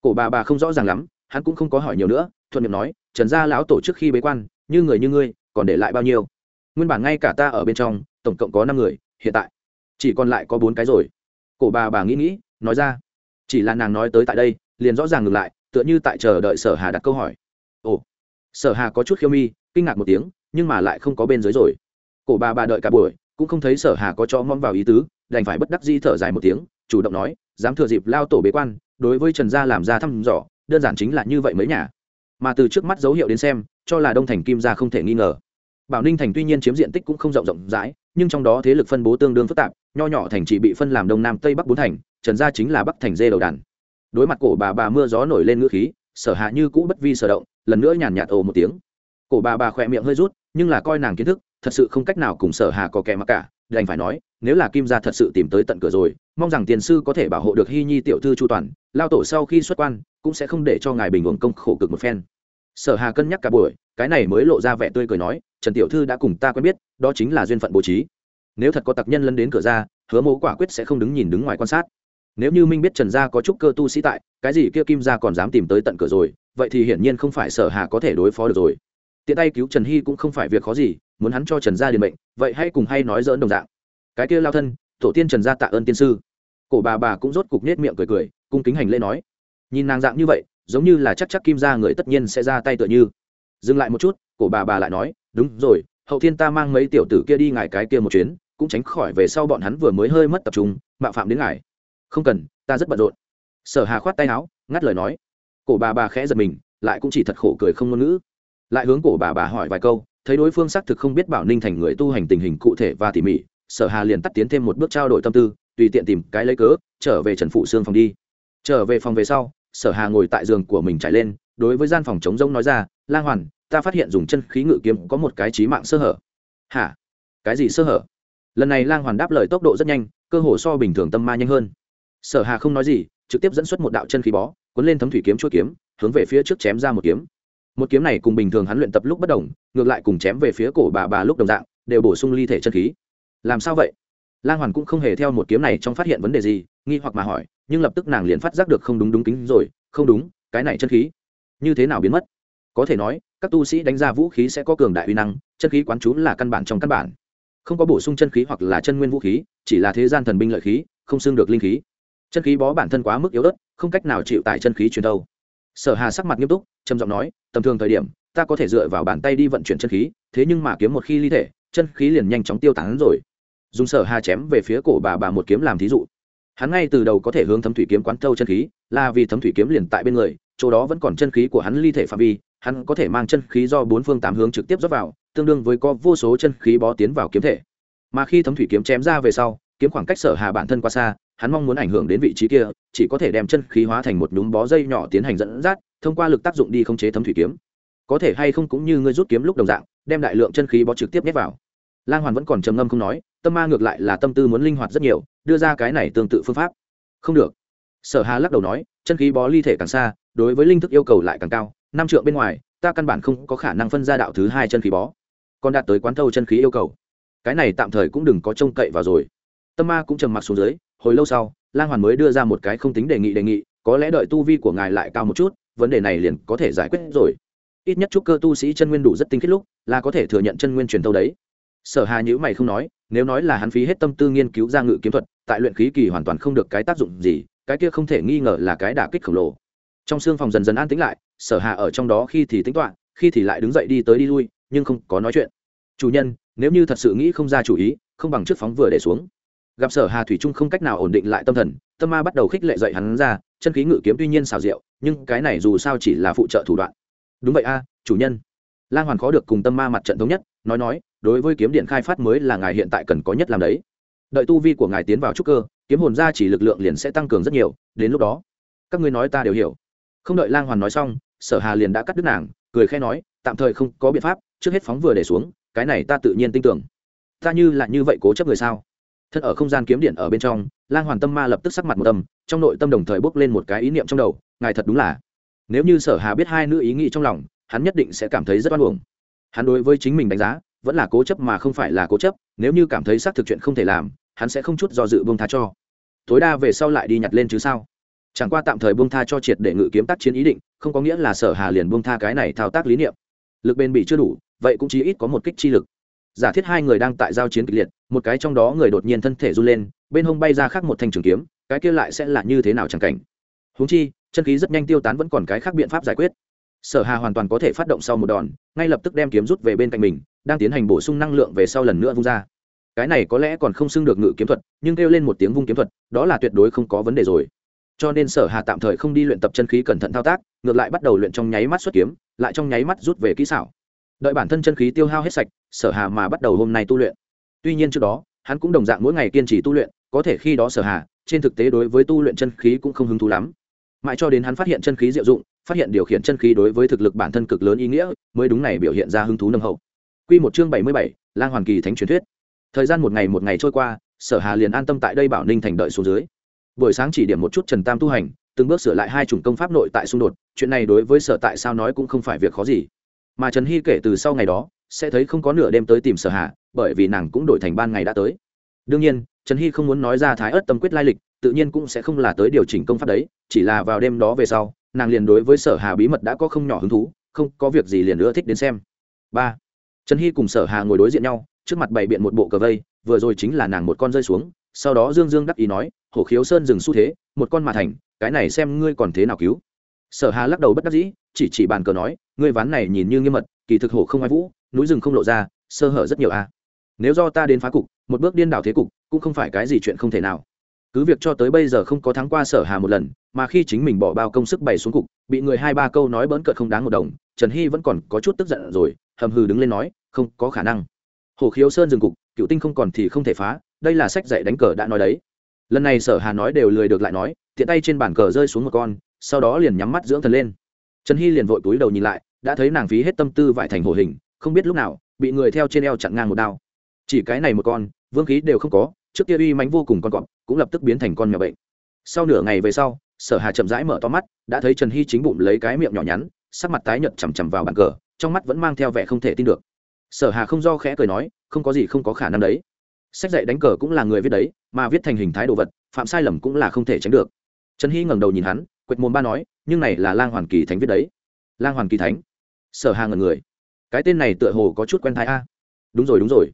Cổ bà bà không rõ ràng lắm, hắn cũng không có hỏi nhiều nữa thuận miệng nói, trần gia lão tổ trước khi bế quan, như người như ngươi, còn để lại bao nhiêu? Nguyên bản ngay cả ta ở bên trong, tổng cộng có năm người, hiện tại chỉ còn lại có bốn cái rồi. Cổ bà bà nghĩ nghĩ, nói ra, chỉ là nàng nói tới tại đây, liền rõ ràng ngừng lại, tựa như tại chờ đợi sở hà đặt câu hỏi. Ồ, sở hà có chút khiêu mi, kinh ngạc một tiếng, nhưng mà lại không có bên dưới rồi. Cổ bà bà đợi cả buổi, cũng không thấy sở hà có cho mong vào ý tứ, đành phải bất đắc di thở dài một tiếng, chủ động nói, dám thừa dịp lao tổ bế quan, đối với trần gia làm ra thăm dò, đơn giản chính là như vậy mấy nhà mà từ trước mắt dấu hiệu đến xem, cho là đông thành kim gia không thể nghi ngờ. Bảo ninh thành tuy nhiên chiếm diện tích cũng không rộng rộng rãi, nhưng trong đó thế lực phân bố tương đương phức tạp, nho nhỏ thành chỉ bị phân làm đông nam tây bắc bốn thành, trần gia chính là bắc thành dê đầu đàn. Đối mặt cổ bà bà mưa gió nổi lên ngữ khí, sở hạ như cũ bất vi sở động, lần nữa nhàn nhạt ồ một tiếng. Cổ bà bà khỏe miệng hơi rút, nhưng là coi nàng kiến thức, thật sự không cách nào cùng sở hà có kẻ mặc cả, đành phải nói, nếu là kim gia thật sự tìm tới tận cửa rồi, mong rằng tiền sư có thể bảo hộ được hy nhi tiểu thư chu toàn, lao tổ sau khi xuất quan, cũng sẽ không để cho ngài bình ổn công khổ cực một phen sở hà cân nhắc cả buổi, cái này mới lộ ra vẻ tươi cười nói, trần tiểu thư đã cùng ta quen biết, đó chính là duyên phận bố trí. Nếu thật có tặc nhân lân đến cửa ra, hứa mẫu quả quyết sẽ không đứng nhìn đứng ngoài quan sát. Nếu như minh biết trần gia có chút cơ tu sĩ tại, cái gì kia kim gia còn dám tìm tới tận cửa rồi, vậy thì hiển nhiên không phải sở hà có thể đối phó được rồi. Tiện tay cứu trần hy cũng không phải việc khó gì, muốn hắn cho trần gia điền mệnh, vậy hay cùng hay nói dỡn đồng dạng. Cái kia lao thân, tổ tiên trần gia tạ ơn tiên sư. Cổ bà bà cũng rốt cục nết miệng cười cười, cung kính hành lễ nói. Nhìn nàng dạng như vậy giống như là chắc chắc kim gia người tất nhiên sẽ ra tay tựa như. Dừng lại một chút, cổ bà bà lại nói, đúng rồi, hậu thiên ta mang mấy tiểu tử kia đi ngài cái kia một chuyến, cũng tránh khỏi về sau bọn hắn vừa mới hơi mất tập trung, mạo phạm đến ngài. Không cần, ta rất bận rộn. Sở hà khoát tay áo, ngắt lời nói. Cổ bà bà khẽ giật mình, lại cũng chỉ thật khổ cười không ngôn ngữ. Lại hướng cổ bà bà hỏi vài câu, thấy đối phương xác thực không biết bảo ninh thành người tu hành tình hình cụ thể và tỉ mỉ, sở hà liền tắt tiến thêm một bước trao đổi tâm tư, tùy tiện tìm cái lấy cớ, trở về trần phụ xương phòng đi. Trở về phòng về sau sở hà ngồi tại giường của mình trải lên, đối với gian phòng chống rông nói ra lang hoàn, ta phát hiện dùng chân khí ngự kiếm có một cái trí mạng sơ hở. Hả? Cái gì sơ hở? Lần này lang hoàn đáp lời tốc độ rất nhanh, cơ hồ so bình thường tâm ma nhanh hơn. Sở hà không nói gì, trực tiếp dẫn xuất một đạo chân khí bó, cuốn lên thấm thủy kiếm chuỗi kiếm, hướng về phía trước chém ra một kiếm. Một kiếm này cùng bình thường hắn luyện tập lúc bất đồng, ngược lại cùng chém về phía cổ bà bà lúc đồng dạng, đều bổ sung ly thể chân khí. Làm sao vậy? Lang hoàn cũng không hề theo một kiếm này trong phát hiện vấn đề gì, nghi hoặc mà hỏi nhưng lập tức nàng liền phát giác được không đúng đúng kính rồi, không đúng, cái này chân khí như thế nào biến mất? Có thể nói, các tu sĩ đánh ra vũ khí sẽ có cường đại uy năng, chân khí quán chú là căn bản trong căn bản. Không có bổ sung chân khí hoặc là chân nguyên vũ khí, chỉ là thế gian thần binh lợi khí, không xưng được linh khí. Chân khí bó bản thân quá mức yếu ớt, không cách nào chịu tại chân khí truyền đâu sở hà sắc mặt nghiêm túc, trầm giọng nói, tầm thường thời điểm, ta có thể dựa vào bàn tay đi vận chuyển chân khí, thế nhưng mà kiếm một khi ly thể, chân khí liền nhanh chóng tiêu tán rồi. Dùng sở hà chém về phía cổ bà bà một kiếm làm thí dụ hắn ngay từ đầu có thể hướng thấm thủy kiếm quán thâu chân khí, là vì thấm thủy kiếm liền tại bên người, chỗ đó vẫn còn chân khí của hắn ly thể phạm vi, hắn có thể mang chân khí do bốn phương tám hướng trực tiếp rót vào, tương đương với có vô số chân khí bó tiến vào kiếm thể. Mà khi thấm thủy kiếm chém ra về sau, kiếm khoảng cách sở hà bản thân qua xa, hắn mong muốn ảnh hưởng đến vị trí kia, chỉ có thể đem chân khí hóa thành một nhúm bó dây nhỏ tiến hành dẫn dắt, thông qua lực tác dụng đi khống chế thấm thủy kiếm. Có thể hay không cũng như ngươi rút kiếm lúc đồng dạng, đem đại lượng chân khí bó trực tiếp nhét vào lang hoàn vẫn còn trầm ngâm không nói, tâm ma ngược lại là tâm tư muốn linh hoạt rất nhiều, đưa ra cái này tương tự phương pháp. Không được. Sở hà lắc đầu nói, chân khí bó ly thể càng xa, đối với linh thức yêu cầu lại càng cao, năm trượng bên ngoài, ta căn bản không có khả năng phân ra đạo thứ hai chân khí bó. Còn đạt tới quán thâu chân khí yêu cầu. Cái này tạm thời cũng đừng có trông cậy vào rồi. Tâm ma cũng trầm mặc xuống dưới, hồi lâu sau, lang hoàn mới đưa ra một cái không tính đề nghị đề nghị, có lẽ đợi tu vi của ngài lại cao một chút, vấn đề này liền có thể giải quyết rồi. Ít nhất chút cơ tu sĩ chân nguyên đủ rất tinh khiết lúc, là có thể thừa nhận chân nguyên truyền thâu đấy sở hà nhữ mày không nói, nếu nói là hắn phí hết tâm tư nghiên cứu ra ngự kiếm thuật, tại luyện khí kỳ hoàn toàn không được cái tác dụng gì, cái kia không thể nghi ngờ là cái đả kích khổng lồ. Trong xương phòng dần dần an tĩnh lại, sở hà ở trong đó khi thì tính toán khi thì lại đứng dậy đi tới đi lui, nhưng không có nói chuyện. Chủ nhân, nếu như thật sự nghĩ không ra chủ ý, không bằng trước phóng vừa để xuống. Gặp sở hà thủy trung không cách nào ổn định lại tâm thần, tâm ma bắt đầu khích lệ dậy hắn ra, chân khí ngự kiếm tuy nhiên xào rượu, nhưng cái này dù sao chỉ là phụ trợ thủ đoạn. Đúng vậy a, chủ nhân. Lang hoàn khó được cùng tâm ma mặt trận thống nhất, nói nói đối với kiếm điện khai phát mới là ngài hiện tại cần có nhất làm đấy. Đợi tu vi của ngài tiến vào trúc cơ, kiếm hồn ra chỉ lực lượng liền sẽ tăng cường rất nhiều, đến lúc đó, các ngươi nói ta đều hiểu. Không đợi lang hoàn nói xong, sở hà liền đã cắt đứt nàng, cười khẽ nói, tạm thời không có biện pháp, trước hết phóng vừa để xuống, cái này ta tự nhiên tin tưởng. Ta như là như vậy cố chấp người sao? Thân ở không gian kiếm điện ở bên trong, lang hoàn tâm ma lập tức sắc mặt một tâm trong nội tâm đồng thời bốc lên một cái ý niệm trong đầu, ngài thật đúng là. Nếu như sở hà biết hai nữ ý nghĩ trong lòng, hắn nhất định sẽ cảm thấy rất oan uổng. Hắn đối với chính mình đánh giá vẫn là cố chấp mà không phải là cố chấp, nếu như cảm thấy xác thực chuyện không thể làm, hắn sẽ không chút do dự buông tha cho. Tối đa về sau lại đi nhặt lên chứ sao? Chẳng qua tạm thời buông tha cho triệt để ngự kiếm tác chiến ý định, không có nghĩa là sở hà liền buông tha cái này thao tác lý niệm. Lực bền bị chưa đủ, vậy cũng chỉ ít có một kích chi lực. Giả thiết hai người đang tại giao chiến kịch liệt, một cái trong đó người đột nhiên thân thể run lên, bên hông bay ra khác một thanh trường kiếm, cái kia lại sẽ là như thế nào chẳng cảnh? Huống chi, chân khí rất nhanh tiêu tán vẫn còn cái khác biện pháp giải quyết. Sở hà hoàn toàn có thể phát động sau một đòn, ngay lập tức đem kiếm rút về bên cạnh mình đang tiến hành bổ sung năng lượng về sau lần nữa vung ra. Cái này có lẽ còn không xưng được ngự kiếm thuật, nhưng kêu lên một tiếng vung kiếm thuật, đó là tuyệt đối không có vấn đề rồi. Cho nên sở hà tạm thời không đi luyện tập chân khí cẩn thận thao tác, ngược lại bắt đầu luyện trong nháy mắt xuất kiếm, lại trong nháy mắt rút về kỹ xảo. Đợi bản thân chân khí tiêu hao hết sạch, sở hà mà bắt đầu hôm nay tu luyện. Tuy nhiên trước đó, hắn cũng đồng dạng mỗi ngày kiên trì tu luyện, có thể khi đó sở hà, trên thực tế đối với tu luyện chân khí cũng không hứng thú lắm. Mãi cho đến hắn phát hiện chân khí diệu dụng, phát hiện điều khiển chân khí đối với thực lực bản thân cực lớn ý nghĩa, mới đúng này biểu hiện ra hứng thú nâng hậu. Quy một chương bảy mươi bảy, Lang Hoàn Kỳ Thánh truyền thuyết. Thời gian một ngày một ngày trôi qua, Sở Hà liền an tâm tại đây Bảo Ninh thành đợi xuống dưới. Buổi sáng chỉ điểm một chút Trần Tam tu hành, từng bước sửa lại hai chủng công pháp nội tại xung đột, chuyện này đối với Sở tại sao nói cũng không phải việc khó gì. Mà Trần Hy kể từ sau ngày đó, sẽ thấy không có nửa đêm tới tìm Sở Hà, bởi vì nàng cũng đổi thành ban ngày đã tới. Đương nhiên, Trần Hy không muốn nói ra Thái ớt tâm quyết lai lịch, tự nhiên cũng sẽ không là tới điều chỉnh công pháp đấy, chỉ là vào đêm đó về sau, nàng liền đối với Sở Hà bí mật đã có không nhỏ hứng thú, không có việc gì liền nữa thích đến xem. ba trần hy cùng sở hà ngồi đối diện nhau, trước mặt bày biện một bộ cờ vây, vừa rồi chính là nàng một con rơi xuống, sau đó dương dương đắc ý nói, hổ khiếu sơn dừng xu thế, một con mà thành, cái này xem ngươi còn thế nào cứu. Sở hà lắc đầu bất đắc dĩ, chỉ chỉ bàn cờ nói, ngươi ván này nhìn như nghiêm mật, kỳ thực hổ không ai vũ, núi rừng không lộ ra, sơ hở rất nhiều a. Nếu do ta đến phá cục, một bước điên đảo thế cục, cũng không phải cái gì chuyện không thể nào. Cứ việc cho tới bây giờ không có thắng qua sở hà một lần, mà khi chính mình bỏ bao công sức bày xuống cục, bị người hai ba câu nói bỡn cợt không đáng một đồng, trần hy vẫn còn có chút tức giận rồi hầm hừ đứng lên nói, không, có khả năng. Hồ khiếu sơn dừng cục, cựu tinh không còn thì không thể phá, đây là sách dạy đánh cờ đã nói đấy. Lần này sở hà nói đều lười được lại nói, tiện tay trên bàn cờ rơi xuống một con, sau đó liền nhắm mắt dưỡng thần lên. Trần hy liền vội túi đầu nhìn lại, đã thấy nàng phí hết tâm tư vải thành hồ hình, không biết lúc nào, bị người theo trên eo chặn ngang một đao. Chỉ cái này một con, vương khí đều không có, trước kia uy mánh vô cùng con cọp, cũng lập tức biến thành con mèo bệnh. Sau nửa ngày về sau, sở hà chậm rãi mở to mắt, đã thấy trần hy chính bụng lấy cái miệng nhỏ nhắn, sắc mặt tái nhợt chằm chằm vào bàn cờ trong mắt vẫn mang theo vẻ không thể tin được. Sở hà không do khẽ cười nói, không có gì không có khả năng đấy. Sách dạy đánh cờ cũng là người viết đấy, mà viết thành hình thái đồ vật, phạm sai lầm cũng là không thể tránh được. Trần hy ngẩng đầu nhìn hắn, quệt mồm ba nói, nhưng này là lang hoàn kỳ thánh viết đấy. Lang hoàn kỳ thánh. Sở hà ngẩn người. Cái tên này tựa hồ có chút quen thái a. Đúng rồi đúng rồi.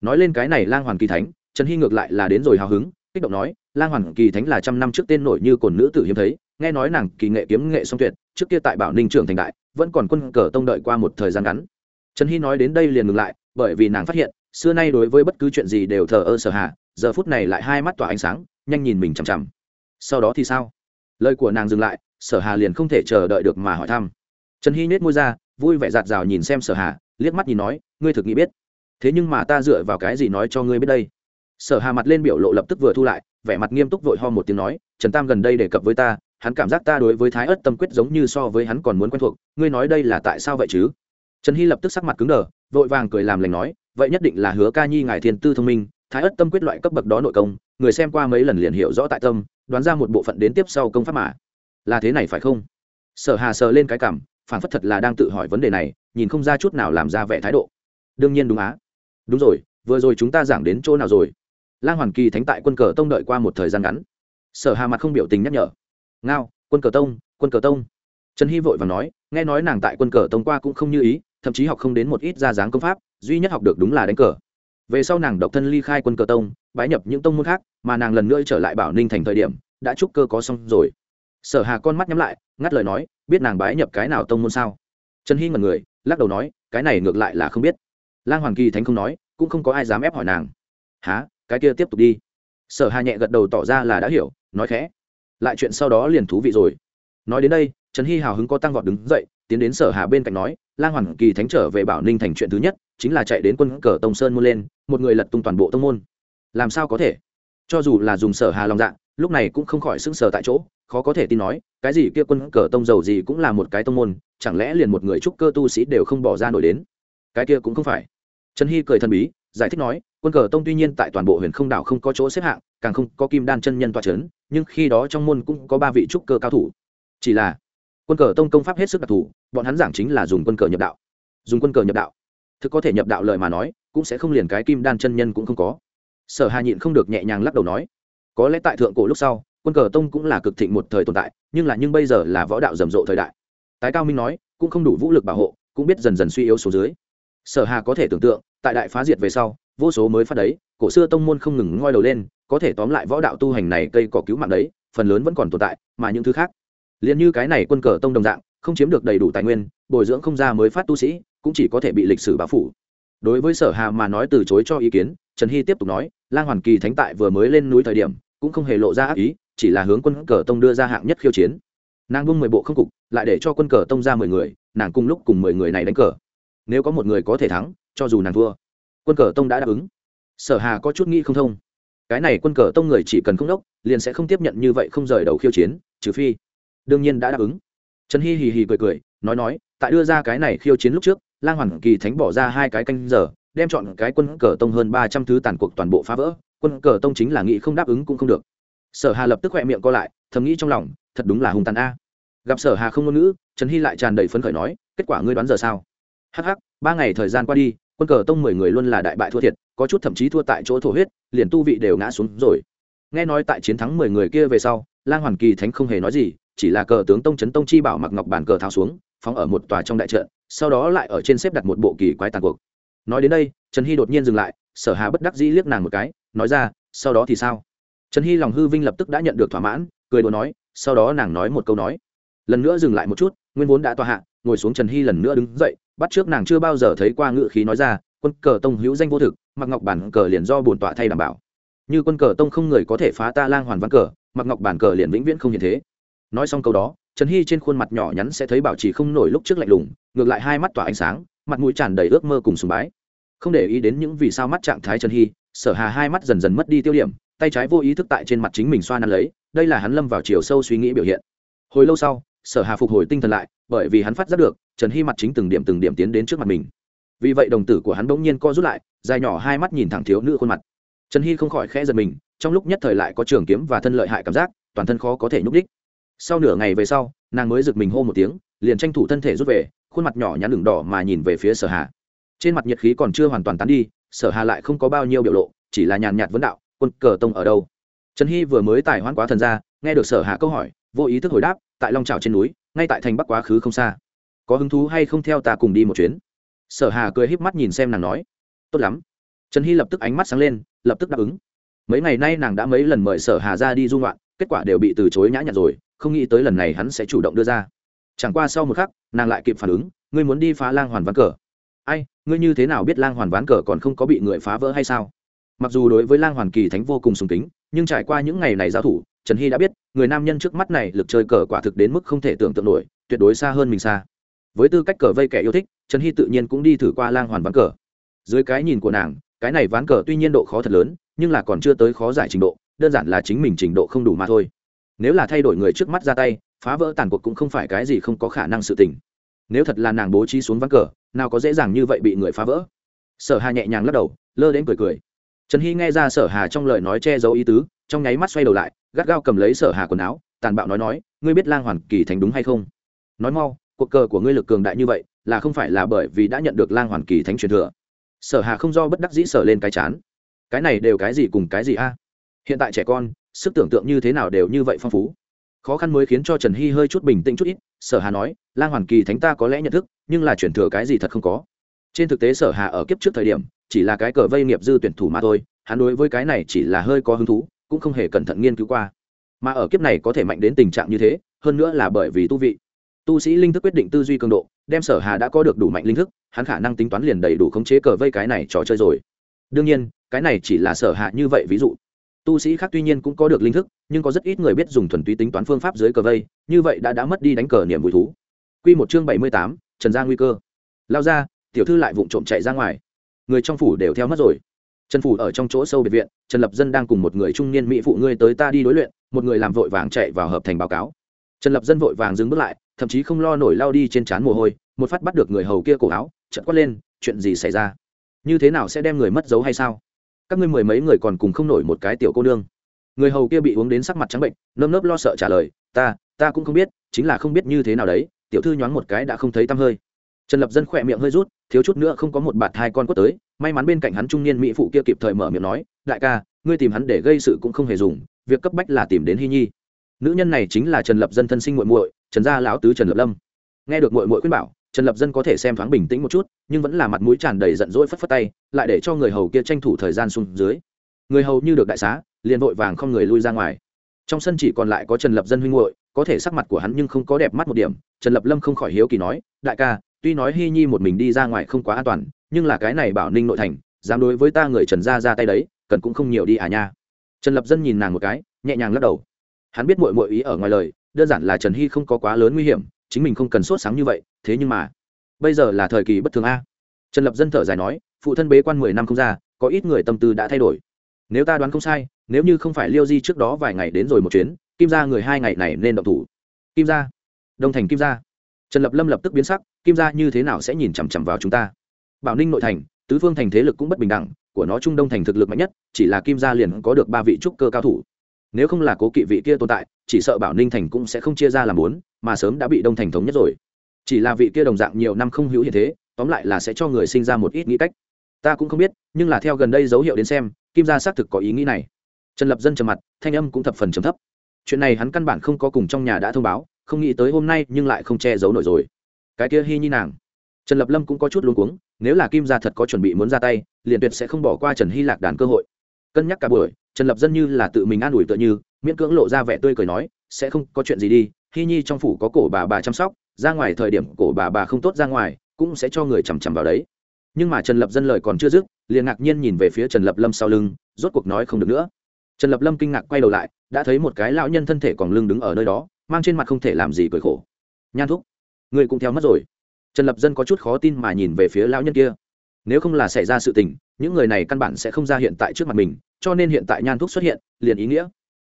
Nói lên cái này lang hoàn kỳ thánh, trần hy ngược lại là đến rồi hào hứng, kích động nói, lang hoàn kỳ thánh là trăm năm trước tên nổi như cồn nữ tử hiếm thấy, nghe nói nàng kỳ nghệ kiếm nghệ song tuyệt, trước kia tại bảo ninh trưởng thành đại vẫn còn quân cờ tông đợi qua một thời gian ngắn. Trần hy nói đến đây liền ngừng lại, bởi vì nàng phát hiện, xưa nay đối với bất cứ chuyện gì đều thờ ơ sở hạ giờ phút này lại hai mắt tỏa ánh sáng, nhanh nhìn mình chằm chằm. Sau đó thì sao? Lời của nàng dừng lại, sở hà liền không thể chờ đợi được mà hỏi thăm. Trần hy nết môi ra, vui vẻ giạt rào nhìn xem sở hà, liếc mắt nhìn nói, ngươi thực nghĩ biết. Thế nhưng mà ta dựa vào cái gì nói cho ngươi biết đây? Sở hà mặt lên biểu lộ lập tức vừa thu lại, vẻ mặt nghiêm túc vội ho một tiếng nói, trần tam gần đây đề cập với ta hắn cảm giác ta đối với thái ớt tâm quyết giống như so với hắn còn muốn quen thuộc, ngươi nói đây là tại sao vậy chứ? Trần hy lập tức sắc mặt cứng đờ, vội vàng cười làm lành nói, vậy nhất định là hứa ca nhi ngài thiên tư thông minh, thái ớt tâm quyết loại cấp bậc đó nội công, người xem qua mấy lần liền hiểu rõ tại tâm, đoán ra một bộ phận đến tiếp sau công pháp mà. Là thế này phải không? Sở hà sờ lên cái cảm, phản phất thật là đang tự hỏi vấn đề này, nhìn không ra chút nào làm ra vẻ thái độ. Đương nhiên đúng á. Đúng rồi, vừa rồi chúng ta giảng đến chỗ nào rồi? Lang hoàn kỳ thánh tại quân cờ tông đợi qua một thời gian ngắn. Sở hà mặt không biểu tình nhắc nhở ngao, quân cờ tông, quân cờ tông. Trần hy vội và nói, nghe nói nàng tại quân cờ tông qua cũng không như ý, thậm chí học không đến một ít ra dáng công pháp, duy nhất học được đúng là đánh cờ. Về sau nàng độc thân ly khai quân cờ tông, bái nhập những tông môn khác, mà nàng lần nữa trở lại bảo ninh thành thời điểm, đã chúc cơ có xong rồi. Sở hà con mắt nhắm lại, ngắt lời nói, biết nàng bái nhập cái nào tông môn sao? Trần hy ngần người, lắc đầu nói, cái này ngược lại là không biết. Lang hoàng kỳ thánh không nói, cũng không có ai dám ép hỏi nàng. Há cái kia tiếp tục đi. Sở hà nhẹ gật đầu tỏ ra là đã hiểu, nói khẽ lại chuyện sau đó liền thú vị rồi. Nói đến đây, trần hy hào hứng có tăng vọt đứng dậy, tiến đến sở hà bên cạnh nói, lang hoàn kỳ thánh trở về bảo ninh thành chuyện thứ nhất, chính là chạy đến quân cờ tông sơn môn lên, một người lật tung toàn bộ tông môn. Làm sao có thể? Cho dù là dùng sở hà lòng dạ lúc này cũng không khỏi sững sờ tại chỗ, khó có thể tin nói, cái gì kia quân cờ tông giàu gì cũng là một cái tông môn, chẳng lẽ liền một người trúc cơ tu sĩ đều không bỏ ra nổi đến? Cái kia cũng không phải. Trần hy cười thần bí, giải thích nói, quân cờ tông tuy nhiên tại toàn bộ huyền không đảo không có chỗ xếp hạng, càng không có kim đan chân nhân toa c h ấ n nhưng khi đó trong môn cũng có ba vị trúc cơ cao thủ. Chỉ là, quân cờ tông công pháp hết sức đặc thù, bọn hắn giảng chính là dùng quân cờ nhập đạo. Dùng quân cờ nhập đạo. Thực có thể nhập đạo lời mà nói, cũng sẽ không liền cái kim đan chân nhân cũng không có. Sở hà nhịn không được nhẹ nhàng lắc đầu nói, có lẽ tại thượng cổ lúc sau, quân cờ tông cũng là cực thịnh một thời tồn tại, nhưng là nhưng bây giờ là võ đạo rầm rộ thời đại. Tái cao minh nói, cũng không đủ vũ lực bảo hộ, cũng biết dần dần suy yếu số dưới. Sở hà có thể tưởng tượng, tại đại phá diệt về sau, vô số mới phát đấy, cổ xưa tông môn không ngừng ngoi đầu lên có thể tóm lại võ đạo tu hành này cây cỏ cứu mạng đấy, phần lớn vẫn còn tồn tại, mà những thứ khác. Liền như cái này quân cờ tông đồng dạng, không chiếm được đầy đủ tài nguyên, bồi dưỡng không ra mới phát tu sĩ, cũng chỉ có thể bị lịch sử báo phủ. Đối với sở hà mà nói từ chối cho ý kiến, trần hy tiếp tục nói, lang hoàn kỳ thánh tại vừa mới lên núi thời điểm, cũng không hề lộ ra ác ý, chỉ là hướng quân cờ tông đưa ra hạng nhất khiêu chiến. Nàng bung mười bộ không cục, lại để cho quân cờ tông ra mười người, nàng cùng lúc cùng mười người này đánh cờ. Nếu có một người có thể thắng, cho dù nàng thua, quân cờ tông đã đáp ứng. Sở hà có chút nghĩ không thông cái này quân cờ tông người chỉ cần không đốc, liền sẽ không tiếp nhận như vậy không rời đầu khiêu chiến, trừ phi. Đương nhiên đã đáp ứng. Trần hy hì hì cười cười, nói nói, tại đưa ra cái này khiêu chiến lúc trước, lang hoàn kỳ thánh bỏ ra hai cái canh giờ, đem chọn cái quân cờ tông hơn ba trăm thứ tàn cuộc toàn bộ phá vỡ, quân cờ tông chính là nghĩ không đáp ứng cũng không được. Sở hà lập tức khỏe miệng co lại, thầm nghĩ trong lòng, thật đúng là hung tàn a. Gặp sở hà không ngôn ngữ, trần hy lại tràn đầy phấn khởi nói, kết quả ngươi đoán giờ sao? Hh ba ngày thời gian qua đi, quân cờ tông mười người luôn là đại bại thua thiệt có chút thậm chí thua tại chỗ thổ huyết, liền tu vị đều ngã xuống rồi. Nghe nói tại chiến thắng mười người kia về sau, lang hoàn kỳ thánh không hề nói gì, chỉ là cờ tướng tông trấn tông chi bảo mặc ngọc bàn cờ tháo xuống, phóng ở một tòa trong đại trận, sau đó lại ở trên xếp đặt một bộ kỳ quái tàn cuộc. Nói đến đây, trần hy đột nhiên dừng lại, sở hà bất đắc dĩ liếc nàng một cái, nói ra, sau đó thì sao? Trần hy lòng hư vinh lập tức đã nhận được thỏa mãn, cười đùa nói, sau đó nàng nói một câu nói, lần nữa dừng lại một chút, nguyên vốn đã tòa hạ, ngồi xuống trần hy lần nữa đứng dậy, bắt trước nàng chưa bao giờ thấy qua ngự khí nói ra quân cờ tông hữu danh vô thực mặc ngọc bản cờ liền do bổn tọa thay đảm bảo. Như quân cờ tông không người có thể phá ta lang hoàn văn cờ mặc ngọc bản cờ liền vĩnh viễn không hiện thế. Nói xong câu đó, trần hy trên khuôn mặt nhỏ nhắn sẽ thấy bảo trì không nổi lúc trước lạnh lùng, ngược lại hai mắt tỏa ánh sáng, mặt mũi tràn đầy ước mơ cùng sùng bái. Không để ý đến những vì sao mắt trạng thái trần hy, sở hà hai mắt dần dần mất đi tiêu điểm, tay trái vô ý thức tại trên mặt chính mình xoa nắn lấy, đây là hắn lâm vào chiều sâu suy nghĩ biểu hiện. Hồi lâu sau, sở hà phục hồi tinh thần lại, bởi vì hắn phát giác được, trần hy mặt chính từng điểm từng điểm tiến đến trước mặt mình vì vậy đồng tử của hắn bỗng nhiên co rút lại, dài nhỏ hai mắt nhìn thẳng thiếu nữ khuôn mặt. Trần hy không khỏi khẽ giật mình, trong lúc nhất thời lại có trường kiếm và thân lợi hại cảm giác, toàn thân khó có thể nhúc đích sau nửa ngày về sau, nàng mới giật mình hô một tiếng, liền tranh thủ thân thể rút về, khuôn mặt nhỏ nhắn đường đỏ mà nhìn về phía sở hà. Trên mặt nhiệt khí còn chưa hoàn toàn tán đi, sở hà lại không có bao nhiêu biểu lộ, chỉ là nhàn nhạt vấn đạo, quân cờ tông ở đâu? Trần hy vừa mới tải hoãn quá thần ra, nghe được sở hà câu hỏi, vô ý thức hồi đáp, tại long trào trên núi, ngay tại thành bắc quá khứ không xa. Có hứng thú hay không theo ta cùng đi một chuyến? Sở hà cười híp mắt nhìn xem nàng nói, tốt lắm. Trần hy lập tức ánh mắt sáng lên, lập tức đáp ứng. Mấy ngày nay nàng đã mấy lần mời sở hà ra đi du ngoạn, kết quả đều bị từ chối nhã nhặn rồi, không nghĩ tới lần này hắn sẽ chủ động đưa ra. Chẳng qua sau một khắc, nàng lại kịp phản ứng, ngươi muốn đi phá lang hoàn ván cờ? Ai, ngươi như thế nào biết lang hoàn ván cờ còn không có bị người phá vỡ hay sao? Mặc dù đối với lang hoàn kỳ thánh vô cùng sùng kính, nhưng trải qua những ngày này giao thủ, trần hy đã biết, người nam nhân trước mắt này lực chơi cờ quả thực đến mức không thể tưởng tượng nổi, tuyệt đối xa hơn mình xa với tư cách cờ vây kẻ yêu thích, trần hy tự nhiên cũng đi thử qua lang hoàn ván cờ. Dưới cái nhìn của nàng, cái này ván cờ tuy nhiên độ khó thật lớn, nhưng là còn chưa tới khó giải trình độ, đơn giản là chính mình trình độ không đủ mà thôi. Nếu là thay đổi người trước mắt ra tay, phá vỡ tàn cuộc cũng không phải cái gì không có khả năng sự tình. Nếu thật là nàng bố trí xuống ván cờ, nào có dễ dàng như vậy bị người phá vỡ. Sở hà nhẹ nhàng lắc đầu, lơ đến cười cười. Trần hy nghe ra sở hà trong lời nói che giấu ý tứ, trong nháy mắt xoay đầu lại, gắt gao cầm lấy sở hà quần áo, tàn bạo nói nói, ngươi biết lang hoàn kỳ thành đúng hay không? Nói mau cuộc cờ của ngươi lực cường đại như vậy, là không phải là bởi vì đã nhận được lang hoàn kỳ thánh truyền thừa. Sở hà không do bất đắc dĩ sở lên cái chán. Cái này đều cái gì cùng cái gì a? Hiện tại trẻ con, sức tưởng tượng như thế nào đều như vậy phong phú. Khó khăn mới khiến cho trần hy hơi chút bình tĩnh chút ít, sở hà nói, lang hoàn kỳ thánh ta có lẽ nhận thức, nhưng là chuyển thừa cái gì thật không có. Trên thực tế sở hà ở kiếp trước thời điểm, chỉ là cái cờ vây nghiệp dư tuyển thủ mà thôi, hắn đối với cái này chỉ là hơi có hứng thú, cũng không hề cẩn thận nghiên cứu qua. Mà ở kiếp này có thể mạnh đến tình trạng như thế, hơn nữa là bởi vì tu vị tu sĩ linh thức quyết định tư duy cường độ, đem sở hà đã có được đủ mạnh linh thức, hắn khả năng tính toán liền đầy đủ khống chế cờ vây cái này trò chơi rồi. Đương nhiên, cái này chỉ là sở hạ như vậy ví dụ. Tu sĩ khác tuy nhiên cũng có được linh thức, nhưng có rất ít người biết dùng thuần túy tính toán phương pháp dưới cờ vây, như vậy đã đã mất đi đánh cờ niềm vui thú. Quy một chương bảy mươi tám, trần gia nguy cơ. Lao ra, tiểu thư lại vụng trộm chạy ra ngoài. Người trong phủ đều theo mất rồi. Trần phủ ở trong chỗ sâu biệt viện, trần lập dân đang cùng một người trung niên mỹ phụ ngươi tới ta đi đối luyện, một người làm vội vàng chạy vào hợp thành báo cáo. Trần lập dân vội vàng dừng bước lại thậm chí không lo nổi lao đi trên trán mồ hôi, một phát bắt được người hầu kia cổ áo, chợt quát lên, chuyện gì xảy ra? Như thế nào sẽ đem người mất dấu hay sao? Các ngươi mười mấy người còn cùng không nổi một cái tiểu cô nương. Người hầu kia bị uống đến sắc mặt trắng bệnh, nơm nớp lo sợ trả lời, ta ta cũng không biết, chính là không biết như thế nào đấy, tiểu thư nhoáng một cái đã không thấy tăm hơi. Trần lập dân khỏe miệng hơi rút, thiếu chút nữa không có một bạt hai con quất tới, may mắn bên cạnh hắn trung niên mỹ phụ kia kịp thời mở miệng nói, đại ca, ngươi tìm hắn để gây sự cũng không hề dùng, việc cấp bách là tìm đến hy nhi. Nữ nhân này chính là trần lập dân thân sinh muội muội trần gia lão tứ trần lập lâm. Nghe được muội muội khuyên bảo, trần lập dân có thể xem thoáng bình tĩnh một chút, nhưng vẫn là mặt mũi tràn đầy giận dỗi phất phất tay, lại để cho người hầu kia tranh thủ thời gian xuống dưới. Người hầu như được đại xá, liền vội vàng không người lui ra ngoài. Trong sân chỉ còn lại có trần lập dân huynh hội có thể sắc mặt của hắn nhưng không có đẹp mắt một điểm. Trần lập lâm không khỏi hiếu kỳ nói, đại ca, tuy nói hy nhi một mình đi ra ngoài không quá an toàn, nhưng là cái này bảo ninh nội thành, dám đối với ta người trần gia ra tay đấy, cần cũng không nhiều đi à nha. Trần lập dân nhìn nàng một cái, nhẹ nhàng lắc đầu. Hắn biết mội mội ý ở ngoài lời đơn giản là trần hy không có quá lớn nguy hiểm, chính mình không cần sốt sáng như vậy, thế nhưng mà, bây giờ là thời kỳ bất thường a. Trần lập dân thở dài nói, phụ thân bế quan mười năm không ra, có ít người tâm tư đã thay đổi. Nếu ta đoán không sai, nếu như không phải liêu di trước đó vài ngày đến rồi một chuyến, kim ra người hai ngày này nên động thủ. Kim ra đông thành kim gia. Trần lập lâm lập tức biến sắc, kim gia như thế nào sẽ nhìn chằm chằm vào chúng ta? Bảo ninh nội thành, tứ phương thành thế lực cũng bất bình đẳng, của nó trung đông thành thực lực mạnh nhất, chỉ là kim gia liền có được ba vị trúc cơ cao thủ nếu không là cố kỵ vị kia tồn tại, chỉ sợ bảo ninh thành cũng sẽ không chia ra làm bốn, mà sớm đã bị đông thành thống nhất rồi. Chỉ là vị kia đồng dạng nhiều năm không hữu hiện thế, tóm lại là sẽ cho người sinh ra một ít nghĩ cách. Ta cũng không biết, nhưng là theo gần đây dấu hiệu đến xem, kim gia xác thực có ý nghĩ này. Trần lập dân trầm mặt, thanh âm cũng thập phần trầm thấp. Chuyện này hắn căn bản không có cùng trong nhà đã thông báo, không nghĩ tới hôm nay nhưng lại không che giấu nổi rồi. Cái kia hy nhi nàng. Trần lập lâm cũng có chút luống cuống, nếu là kim gia thật có chuẩn bị muốn ra tay, liền tuyệt sẽ không bỏ qua trần hy lạc đàn cơ hội. Cân nhắc cả buổi trần lập dân như là tự mình an ủi tựa như, miễn cưỡng lộ ra vẻ tươi cười nói, sẽ không có chuyện gì đi hy nhi trong phủ có cổ bà bà chăm sóc, ra ngoài thời điểm cổ bà bà không tốt ra ngoài, cũng sẽ cho người chằm chằm vào đấy. Nhưng mà trần lập dân lời còn chưa dứt, liền ngạc nhiên nhìn về phía trần lập lâm sau lưng, rốt cuộc nói không được nữa. Trần lập lâm kinh ngạc quay đầu lại, đã thấy một cái lão nhân thân thể còn lưng đứng ở nơi đó, mang trên mặt không thể làm gì cười khổ. Nhan thúc, người cũng theo mất rồi. Trần lập dân có chút khó tin mà nhìn về phía lão nhân kia. Nếu không là xảy ra sự tình, những người này căn bản sẽ không ra hiện tại trước mặt mình cho nên hiện tại nhan thúc xuất hiện, liền ý nghĩa.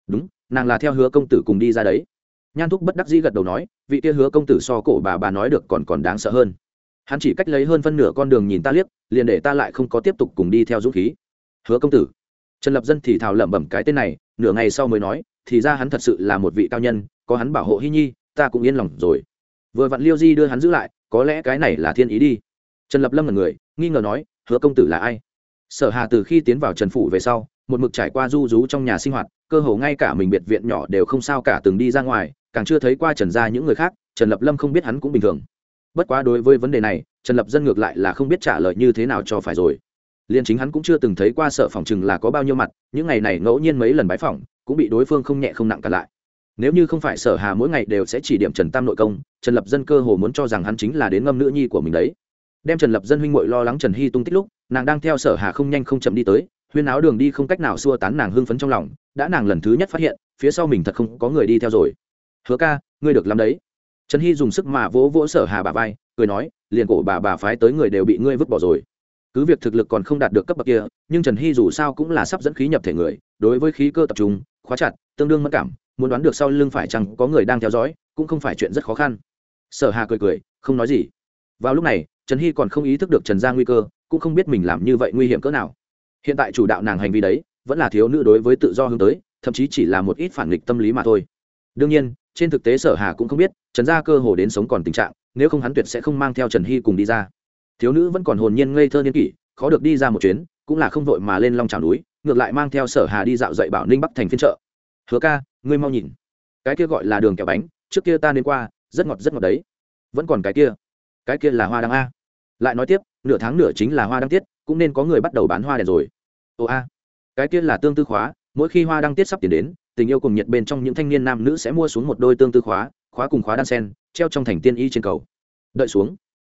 Đúng, nàng là theo hứa công tử cùng đi ra đấy. Nhan thúc bất đắc dĩ gật đầu nói, vị kia hứa công tử so cổ bà bà nói được còn còn đáng sợ hơn. Hắn chỉ cách lấy hơn phân nửa con đường nhìn ta liếc, liền để ta lại không có tiếp tục cùng đi theo dũng khí. Hứa công tử. Trần lập dân thì thào lẩm bẩm cái tên này, nửa ngày sau mới nói, thì ra hắn thật sự là một vị cao nhân, có hắn bảo hộ hy nhi, ta cũng yên lòng rồi. Vừa vặn liêu di đưa hắn giữ lại, có lẽ cái này là thiên ý đi. Trần lập lâm là người, nghi ngờ nói, hứa công tử là ai? Sở hà từ khi tiến vào trần phủ về sau một mực trải qua du rú trong nhà sinh hoạt, cơ hồ ngay cả mình biệt viện nhỏ đều không sao cả từng đi ra ngoài, càng chưa thấy qua trần gia những người khác, trần lập lâm không biết hắn cũng bình thường. Bất quá đối với vấn đề này, trần lập dân ngược lại là không biết trả lời như thế nào cho phải rồi. Liền chính hắn cũng chưa từng thấy qua sở phòng chừng là có bao nhiêu mặt, những ngày này ngẫu nhiên mấy lần bái phỏng, cũng bị đối phương không nhẹ không nặng cả lại. Nếu như không phải sở hà mỗi ngày đều sẽ chỉ điểm trần tam nội công, trần lập dân cơ hồ muốn cho rằng hắn chính là đến ngâm nữ nhi của mình đấy. Đem trần lập dân huynh mội lo lắng trần hy tung tích lúc, nàng đang theo sở hà không nhanh không chậm đi tới huyên áo đường đi không cách nào xua tán nàng hưng phấn trong lòng, đã nàng lần thứ nhất phát hiện, phía sau mình thật không có người đi theo rồi. Hứa ca, ngươi được làm đấy. Trần hy dùng sức mà vỗ vỗ sở hà bà vai, cười nói, liền cổ bà bà phái tới người đều bị ngươi vứt bỏ rồi. Cứ việc thực lực còn không đạt được cấp bậc kia, nhưng trần hy dù sao cũng là sắp dẫn khí nhập thể người, đối với khí cơ tập trung, khóa chặt, tương đương mất cảm, muốn đoán được sau lưng phải chăng có người đang theo dõi, cũng không phải chuyện rất khó khăn. Sở hà cười cười, không nói gì. Vào lúc này, trần hy còn không ý thức được trần gia nguy cơ, cũng không biết mình làm như vậy nguy hiểm cỡ nào hiện tại chủ đạo nàng hành vi đấy, vẫn là thiếu nữ đối với tự do hướng tới, thậm chí chỉ là một ít phản nghịch tâm lý mà thôi. Đương nhiên, trên thực tế sở hà cũng không biết, trần gia cơ hồ đến sống còn tình trạng, nếu không hắn tuyệt sẽ không mang theo trần hy cùng đi ra. Thiếu nữ vẫn còn hồn nhiên ngây thơ niên kỷ, khó được đi ra một chuyến, cũng là không vội mà lên long trào núi, ngược lại mang theo sở hà đi dạo dậy bảo ninh bắc thành phiên chợ. Hứa ca, ngươi mau nhìn. Cái kia gọi là đường kẹo bánh, trước kia ta nên qua, rất ngọt rất ngọt đấy. Vẫn còn cái kia. Cái kia là hoa đăng a. Lại nói tiếp, nửa tháng nửa chính là hoa đăng tiết cũng nên có người bắt đầu bán hoa đèn rồi. Ồ a, cái kia là tương tư khóa, mỗi khi hoa đăng tiết sắp tiền đến, tình yêu cùng nhiệt bên trong những thanh niên nam nữ sẽ mua xuống một đôi tương tư khóa khóa cùng khóa đan sen, treo trong thành tiên y trên cầu. Đợi xuống.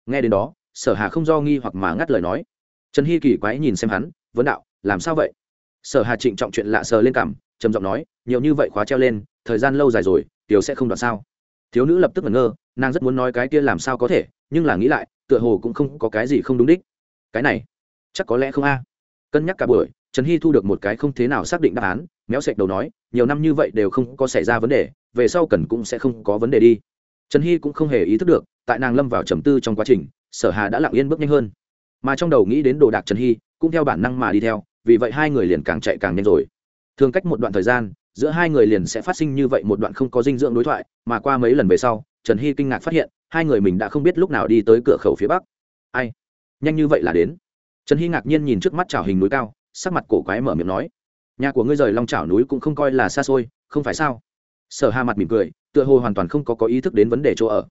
Nghe đến đó, sở hà không do nghi hoặc mà ngắt lời nói. Trần hy kỳ quái nhìn xem hắn, vấn đạo, làm sao vậy? Sở hà trịnh trọng chuyện lạ sờ lên cảm trầm giọng nói, nhiều như vậy khóa treo lên, thời gian lâu dài rồi, tiểu sẽ không đoạn sao? Thiếu nữ lập tức ngẩn ngơ, nàng rất muốn nói cái kia làm sao có thể, nhưng là nghĩ lại, tựa hồ cũng không có cái gì không đúng đích. Cái này chắc có lẽ không a. Cân nhắc cả buổi, trần hy thu được một cái không thế nào xác định đáp án, méo sệch đầu nói, nhiều năm như vậy đều không có xảy ra vấn đề, về sau cần cũng sẽ không có vấn đề đi. Trần hy cũng không hề ý thức được, tại nàng lâm vào trầm tư trong quá trình, sở hà đã lặng yên bước nhanh hơn. Mà trong đầu nghĩ đến đồ đạc trần hy, cũng theo bản năng mà đi theo, vì vậy hai người liền càng chạy càng nhanh rồi. Thường cách một đoạn thời gian, giữa hai người liền sẽ phát sinh như vậy một đoạn không có dinh dưỡng đối thoại, mà qua mấy lần về sau, trần hy kinh ngạc phát hiện, hai người mình đã không biết lúc nào đi tới cửa khẩu phía bắc. Ai? Nhanh như vậy là đến trần hy ngạc nhiên nhìn trước mắt trào hình núi cao, sắc mặt cổ quái mở miệng nói, nhà của ngươi rời long trào núi cũng không coi là xa xôi, không phải sao? Sở hà mặt mỉm cười, tựa hồ hoàn toàn không có có ý thức đến vấn đề chỗ ở.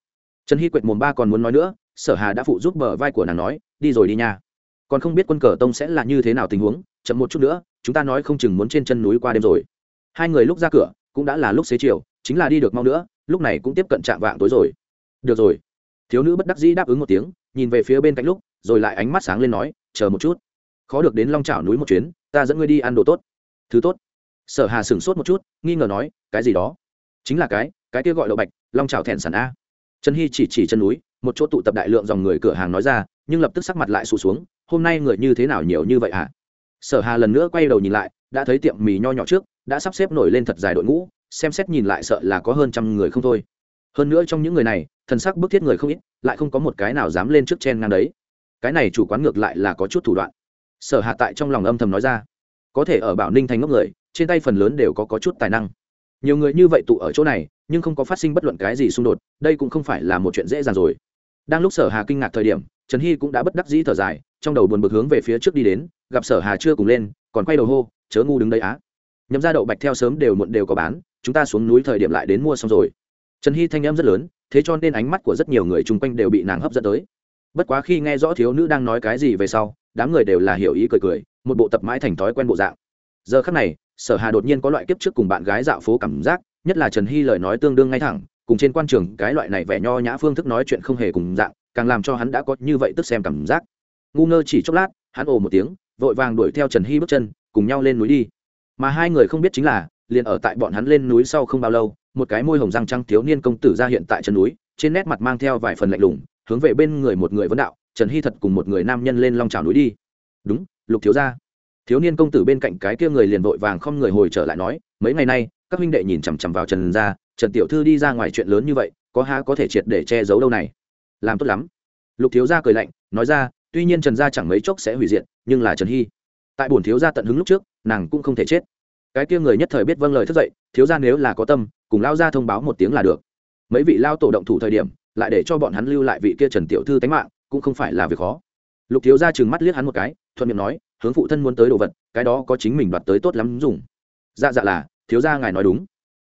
Trần hy quệt mồm ba còn muốn nói nữa, sở hà đã phụ giúp bờ vai của nàng nói, đi rồi đi nha. Còn không biết quân cờ tông sẽ là như thế nào tình huống, chậm một chút nữa, chúng ta nói không chừng muốn trên chân núi qua đêm rồi. Hai người lúc ra cửa, cũng đã là lúc xế chiều, chính là đi được mau nữa, lúc này cũng tiếp cận trạm vạng tối rồi. Được rồi. Thiếu nữ bất đắc dĩ đáp ứng một tiếng, nhìn về phía bên cạnh lúc, rồi lại ánh mắt sáng lên nói chờ một chút. Khó được đến long trào núi một chuyến, ta dẫn ngươi đi ăn đồ tốt. Thứ tốt. Sở hà sửng sốt một chút, nghi ngờ nói, cái gì đó? Chính là cái cái kia gọi đậu bạch, long trào thẹn sản a. Trần hy chỉ chỉ chân núi, một chỗ tụ tập đại lượng dòng người cửa hàng nói ra, nhưng lập tức sắc mặt lại sụt xuống, hôm nay người như thế nào nhiều như vậy hả? Sở hà lần nữa quay đầu nhìn lại, đã thấy tiệm mì nho nhỏ trước, đã sắp xếp nổi lên thật dài đội ngũ, xem xét nhìn lại sợ là có hơn trăm người không thôi. Hơn nữa trong những người này, thần sắc bức thiết người không ít, lại không có một cái nào dám lên trước chen ngang đấy cái này chủ quán ngược lại là có chút thủ đoạn. Sở hạ tại trong lòng âm thầm nói ra. Có thể ở bảo ninh thành ngốc người trên tay phần lớn đều có, có chút tài năng. Nhiều người như vậy tụ ở chỗ này nhưng không có phát sinh bất luận cái gì xung đột đây cũng không phải là một chuyện dễ dàng rồi. Đang lúc sở hà kinh ngạc thời điểm trần hy cũng đã bất đắc dĩ thở dài trong đầu buồn bực hướng về phía trước đi đến gặp sở hà chưa cùng lên còn quay đầu hô chớ ngu đứng đây á. Nhấm ra đậu bạch theo sớm đều muộn đều có bán chúng ta xuống núi thời điểm lại đến mua xong rồi. Trần hy thanh âm rất lớn thế cho nên ánh mắt của rất nhiều người chung quanh đều bị nàng hấp dẫn tới bất quá khi nghe rõ thiếu nữ đang nói cái gì về sau, đám người đều là hiểu ý cười cười, một bộ tập mãi thành thói quen bộ dạng. Giờ khắc này, sở hà đột nhiên có loại kiếp trước cùng bạn gái dạo phố cảm giác, nhất là trần hy lời nói tương đương ngay thẳng, cùng trên quan trường cái loại này vẻ nho nhã phương thức nói chuyện không hề cùng dạng, càng làm cho hắn đã có như vậy tức xem cảm giác. Ngu ngơ chỉ chốc lát, hắn ồ một tiếng, vội vàng đuổi theo trần hy bước chân, cùng nhau lên núi đi. Mà hai người không biết chính là, liền ở tại bọn hắn lên núi sau không bao lâu, một cái môi hồng răng trăng thiếu niên công tử ra hiện tại chân núi, trên nét mặt mang theo vài phần lạnh lùng hướng về bên người một người vấn đạo, trần hy thật cùng một người nam nhân lên long trào núi đi. Đúng, lục thiếu gia. Thiếu niên công tử bên cạnh cái kia người liền vội vàng không người hồi trở lại nói, mấy ngày nay, các huynh đệ nhìn chằm chằm vào trần gia, trần tiểu thư đi ra ngoài chuyện lớn như vậy, có há có thể triệt để che giấu đâu này? Làm tốt lắm. Lục thiếu gia cười lạnh, nói ra, tuy nhiên trần gia chẳng mấy chốc sẽ hủy diệt, nhưng là trần hy. Tại bổn thiếu gia tận hứng lúc trước, nàng cũng không thể chết. Cái kia người nhất thời biết vâng lời thức dậy, thiếu gia nếu là có tâm, cùng lao ra thông báo một tiếng là được. Mấy vị lao tổ động thủ thời điểm lại để cho bọn hắn lưu lại vị kia trần tiểu thư tánh mạng, cũng không phải là việc khó. Lục thiếu gia chừng mắt liếc hắn một cái, thuận miệng nói, hướng phụ thân muốn tới đồ vật, cái đó có chính mình đoạt tới tốt lắm dùng. Dạ dạ là, thiếu gia ngài nói đúng.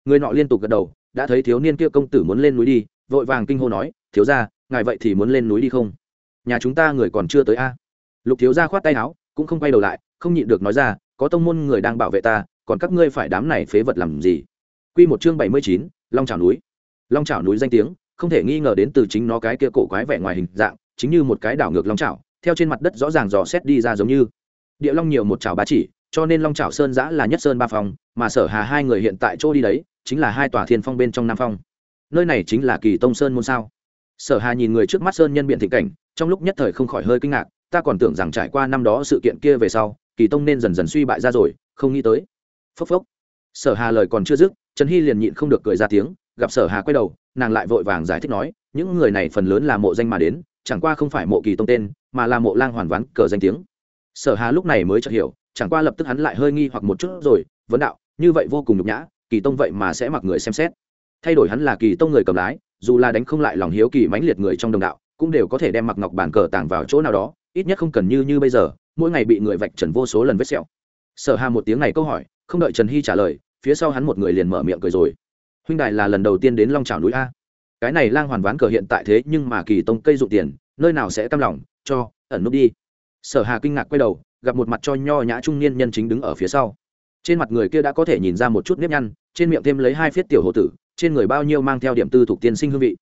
Người nọ liên tục gật đầu, đã thấy thiếu niên kia công tử muốn lên núi đi. Vội vàng kinh hô nói, thiếu gia, ngài vậy thì muốn lên núi đi không? Nhà chúng ta người còn chưa tới a. Lục thiếu gia khoát tay áo, cũng không quay đầu lại, không nhịn được nói ra, có tông môn người đang bảo vệ ta, còn các ngươi phải đám này phế vật làm gì? Quy một chương bảy mươi chín, long trào núi. Long trào núi danh tiếng không thể nghi ngờ đến từ chính nó cái kia cổ quái vẻ ngoài hình dạng, chính như một cái đảo ngược long trào theo trên mặt đất rõ ràng dò xét đi ra giống như. Địa long nhiều một trào ba chỉ, cho nên long trào sơn giã là nhất sơn ba phòng mà sở hà hai người hiện tại chỗ đi đấy, chính là hai tòa thiên phong bên trong nam phong. Nơi này chính là kỳ tông sơn môn sao? Sở hà nhìn người trước mắt sơn nhân biện thị cảnh, trong lúc nhất thời không khỏi hơi kinh ngạc, ta còn tưởng rằng trải qua năm đó sự kiện kia về sau, kỳ tông nên dần dần suy bại ra rồi, không nghĩ tới. Phốc phốc. Sở hà lời còn chưa dứt, trần hy liền nhịn không được cười ra tiếng, gặp sở hà quay đầu nàng lại vội vàng giải thích nói, những người này phần lớn là mộ danh mà đến, chẳng qua không phải mộ kỳ tông tên, mà là mộ lang hoàn ván cờ danh tiếng. Sở hà lúc này mới chợt hiểu, chẳng qua lập tức hắn lại hơi nghi hoặc một chút rồi, vấn đạo, như vậy vô cùng nhục nhã, kỳ tông vậy mà sẽ mặc người xem xét. Thay đổi hắn là kỳ tông người cầm lái, dù là đánh không lại lòng hiếu kỳ mãnh liệt người trong đồng đạo, cũng đều có thể đem mặc ngọc bản cờ tàng vào chỗ nào đó, ít nhất không cần như như bây giờ, mỗi ngày bị người vạch trần vô số lần vết sẹo. Sở hà một tiếng này câu hỏi, không đợi trần hy trả lời, phía sau hắn một người liền mở miệng cười rồi huynh đài là lần đầu tiên đến long trào núi a. Cái này lang hoàn ván cờ hiện tại thế nhưng mà kỳ tông cây dụng tiền, nơi nào sẽ cam lòng, cho, ẩn nút đi. Sở hà kinh ngạc quay đầu, gặp một mặt cho nho nhã trung niên nhân chính đứng ở phía sau. Trên mặt người kia đã có thể nhìn ra một chút nếp nhăn, trên miệng thêm lấy hai phiết tiểu hồ tử, trên người bao nhiêu mang theo điểm tư thuộc tiên sinh hương vị.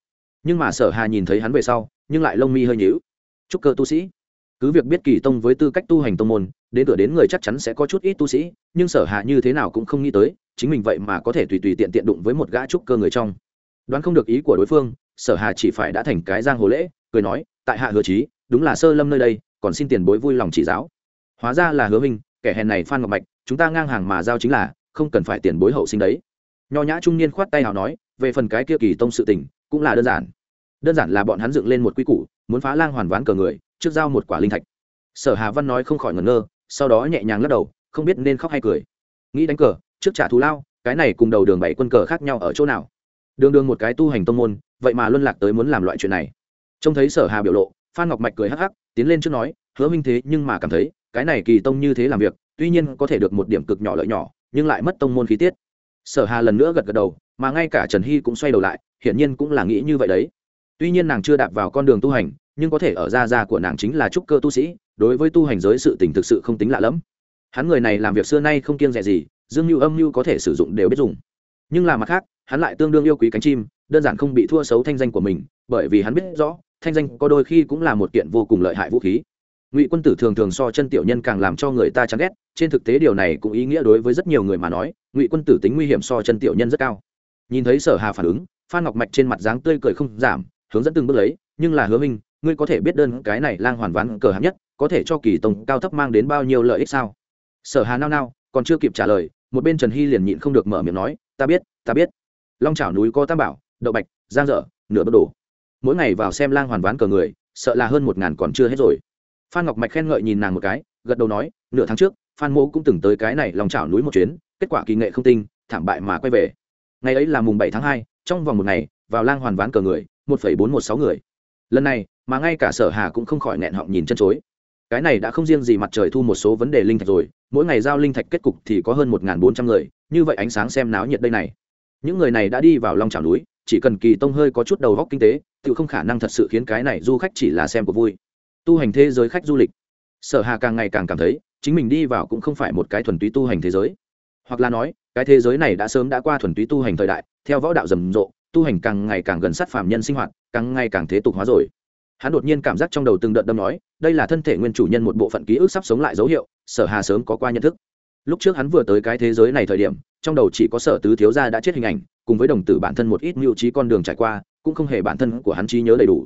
Nhưng mà sở hà nhìn thấy hắn về sau, nhưng lại lông mi hơi nhíu. Chúc cơ tu sĩ, cứ việc biết kỳ tông với tư cách tu hành tông môn đến cửa đến người chắc chắn sẽ có chút ít tu sĩ, nhưng sở hạ như thế nào cũng không nghĩ tới, chính mình vậy mà có thể tùy tùy tiện tiện đụng với một gã trúc cơ người trong. Đoán không được ý của đối phương, sở hà chỉ phải đã thành cái giang hồ lễ, cười nói, tại hạ hứa trí đúng là sơ lâm nơi đây, còn xin tiền bối vui lòng chỉ giáo. Hóa ra là hứa minh kẻ hèn này phan ngọc mạch, chúng ta ngang hàng mà giao chính là, không cần phải tiền bối hậu sinh đấy. Nho nhã trung niên khoát tay nào nói, về phần cái kia kỳ tông sự tình, cũng là đơn giản. Đơn giản là bọn hắn dựng lên một quy củ, muốn phá lang hoàn ván cờ người, trước giao một quả linh thạch. Sở hà văn nói không khỏi ngẩn ngơ sau đó nhẹ nhàng lắc đầu, không biết nên khóc hay cười. Nghĩ đánh cờ, trước trả thù lao, cái này cùng đầu đường bảy quân cờ khác nhau ở chỗ nào? Đường đường một cái tu hành tông môn, vậy mà luân lạc tới muốn làm loại chuyện này. Trông thấy sở hà biểu lộ, phan ngọc mạch cười hắc hắc, tiến lên trước nói, hứa minh thế nhưng mà cảm thấy, cái này kỳ tông như thế làm việc, tuy nhiên có thể được một điểm cực nhỏ lợi nhỏ, nhưng lại mất tông môn khí tiết. Sở hà lần nữa gật gật đầu, mà ngay cả trần hy cũng xoay đầu lại, hiển nhiên cũng là nghĩ như vậy đấy. Tuy nhiên nàng chưa đạp vào con đường tu hành, nhưng có thể ở ra ra của nàng chính là trúc cơ tu sĩ đối với tu hành giới sự tình thực sự không tính lạ lẫm. Hắn người này làm việc xưa nay không kiêng rẻ gì, dương mưu âm mưu có thể sử dụng đều biết dùng. Nhưng là mặt khác, hắn lại tương đương yêu quý cánh chim, đơn giản không bị thua xấu thanh danh của mình, bởi vì hắn biết rõ, thanh danh có đôi khi cũng là một kiện vô cùng lợi hại vũ khí. Ngụy quân tử thường thường so chân tiểu nhân càng làm cho người ta chán ghét, trên thực tế điều này cũng ý nghĩa đối với rất nhiều người mà nói, ngụy quân tử tính nguy hiểm so chân tiểu nhân rất cao. Nhìn thấy sở hà phản ứng, phan ngọc mạch trên mặt dáng tươi cười không giảm, hướng dẫn từng bước lấy, nhưng là hứa minh, ngươi có thể biết đơn cái này lang hoàn ván cờ hám nhất có thể cho kỳ tông cao thấp mang đến bao nhiêu lợi ích sao? Sở hà nao nao, còn chưa kịp trả lời, một bên trần hy liền nhịn không được mở miệng nói, ta biết ta biết. Long trào núi có tam bảo, đậu bạch, giang dở, nửa bất đồ. Mỗi ngày vào xem lang hoàn ván cờ người, sợ là hơn một ngàn còn chưa hết rồi. Phan ngọc mạch khen ngợi nhìn nàng một cái, gật đầu nói, nửa tháng trước, phan mô cũng từng tới cái này lòng chảo núi một chuyến, kết quả kỳ nghệ không tinh, thảm bại mà quay về. Ngày ấy là mùng bảy tháng hai, trong vòng một ngày, vào lang hoàn ván cờ người, một phẩy bốn một sáu người. Lần này, mà ngay cả sở hà cũng không khỏi nẹn họng nhìn chân chối cái này đã không riêng gì mặt trời thu một số vấn đề linh thạch rồi, mỗi ngày giao linh thạch kết cục thì có hơn một bốn trăm người, như vậy ánh sáng xem náo nhiệt đây này. Những người này đã đi vào long trào núi, chỉ cần kỳ tông hơi có chút đầu góc kinh tế, tự không khả năng thật sự khiến cái này du khách chỉ là xem của vui. Tu hành thế giới khách du lịch. Sở hà càng ngày càng cảm thấy, chính mình đi vào cũng không phải một cái thuần túy tu hành thế giới. Hoặc là nói, cái thế giới này đã sớm đã qua thuần túy tu hành thời đại, theo võ đạo rầm rộ, tu hành càng ngày càng gần sát phàm nhân sinh hoạt, càng ngày càng thế tục hóa rồi hắn đột nhiên cảm giác trong đầu từng đợt đâm nói, đây là thân thể nguyên chủ nhân một bộ phận ký ức sắp sống lại dấu hiệu, sở hà sớm có qua nhận thức. Lúc trước hắn vừa tới cái thế giới này thời điểm, trong đầu chỉ có sở tứ thiếu gia đã chết hình ảnh, cùng với đồng tử bản thân một ít mưu trí con đường trải qua, cũng không hề bản thân của hắn trí nhớ đầy đủ.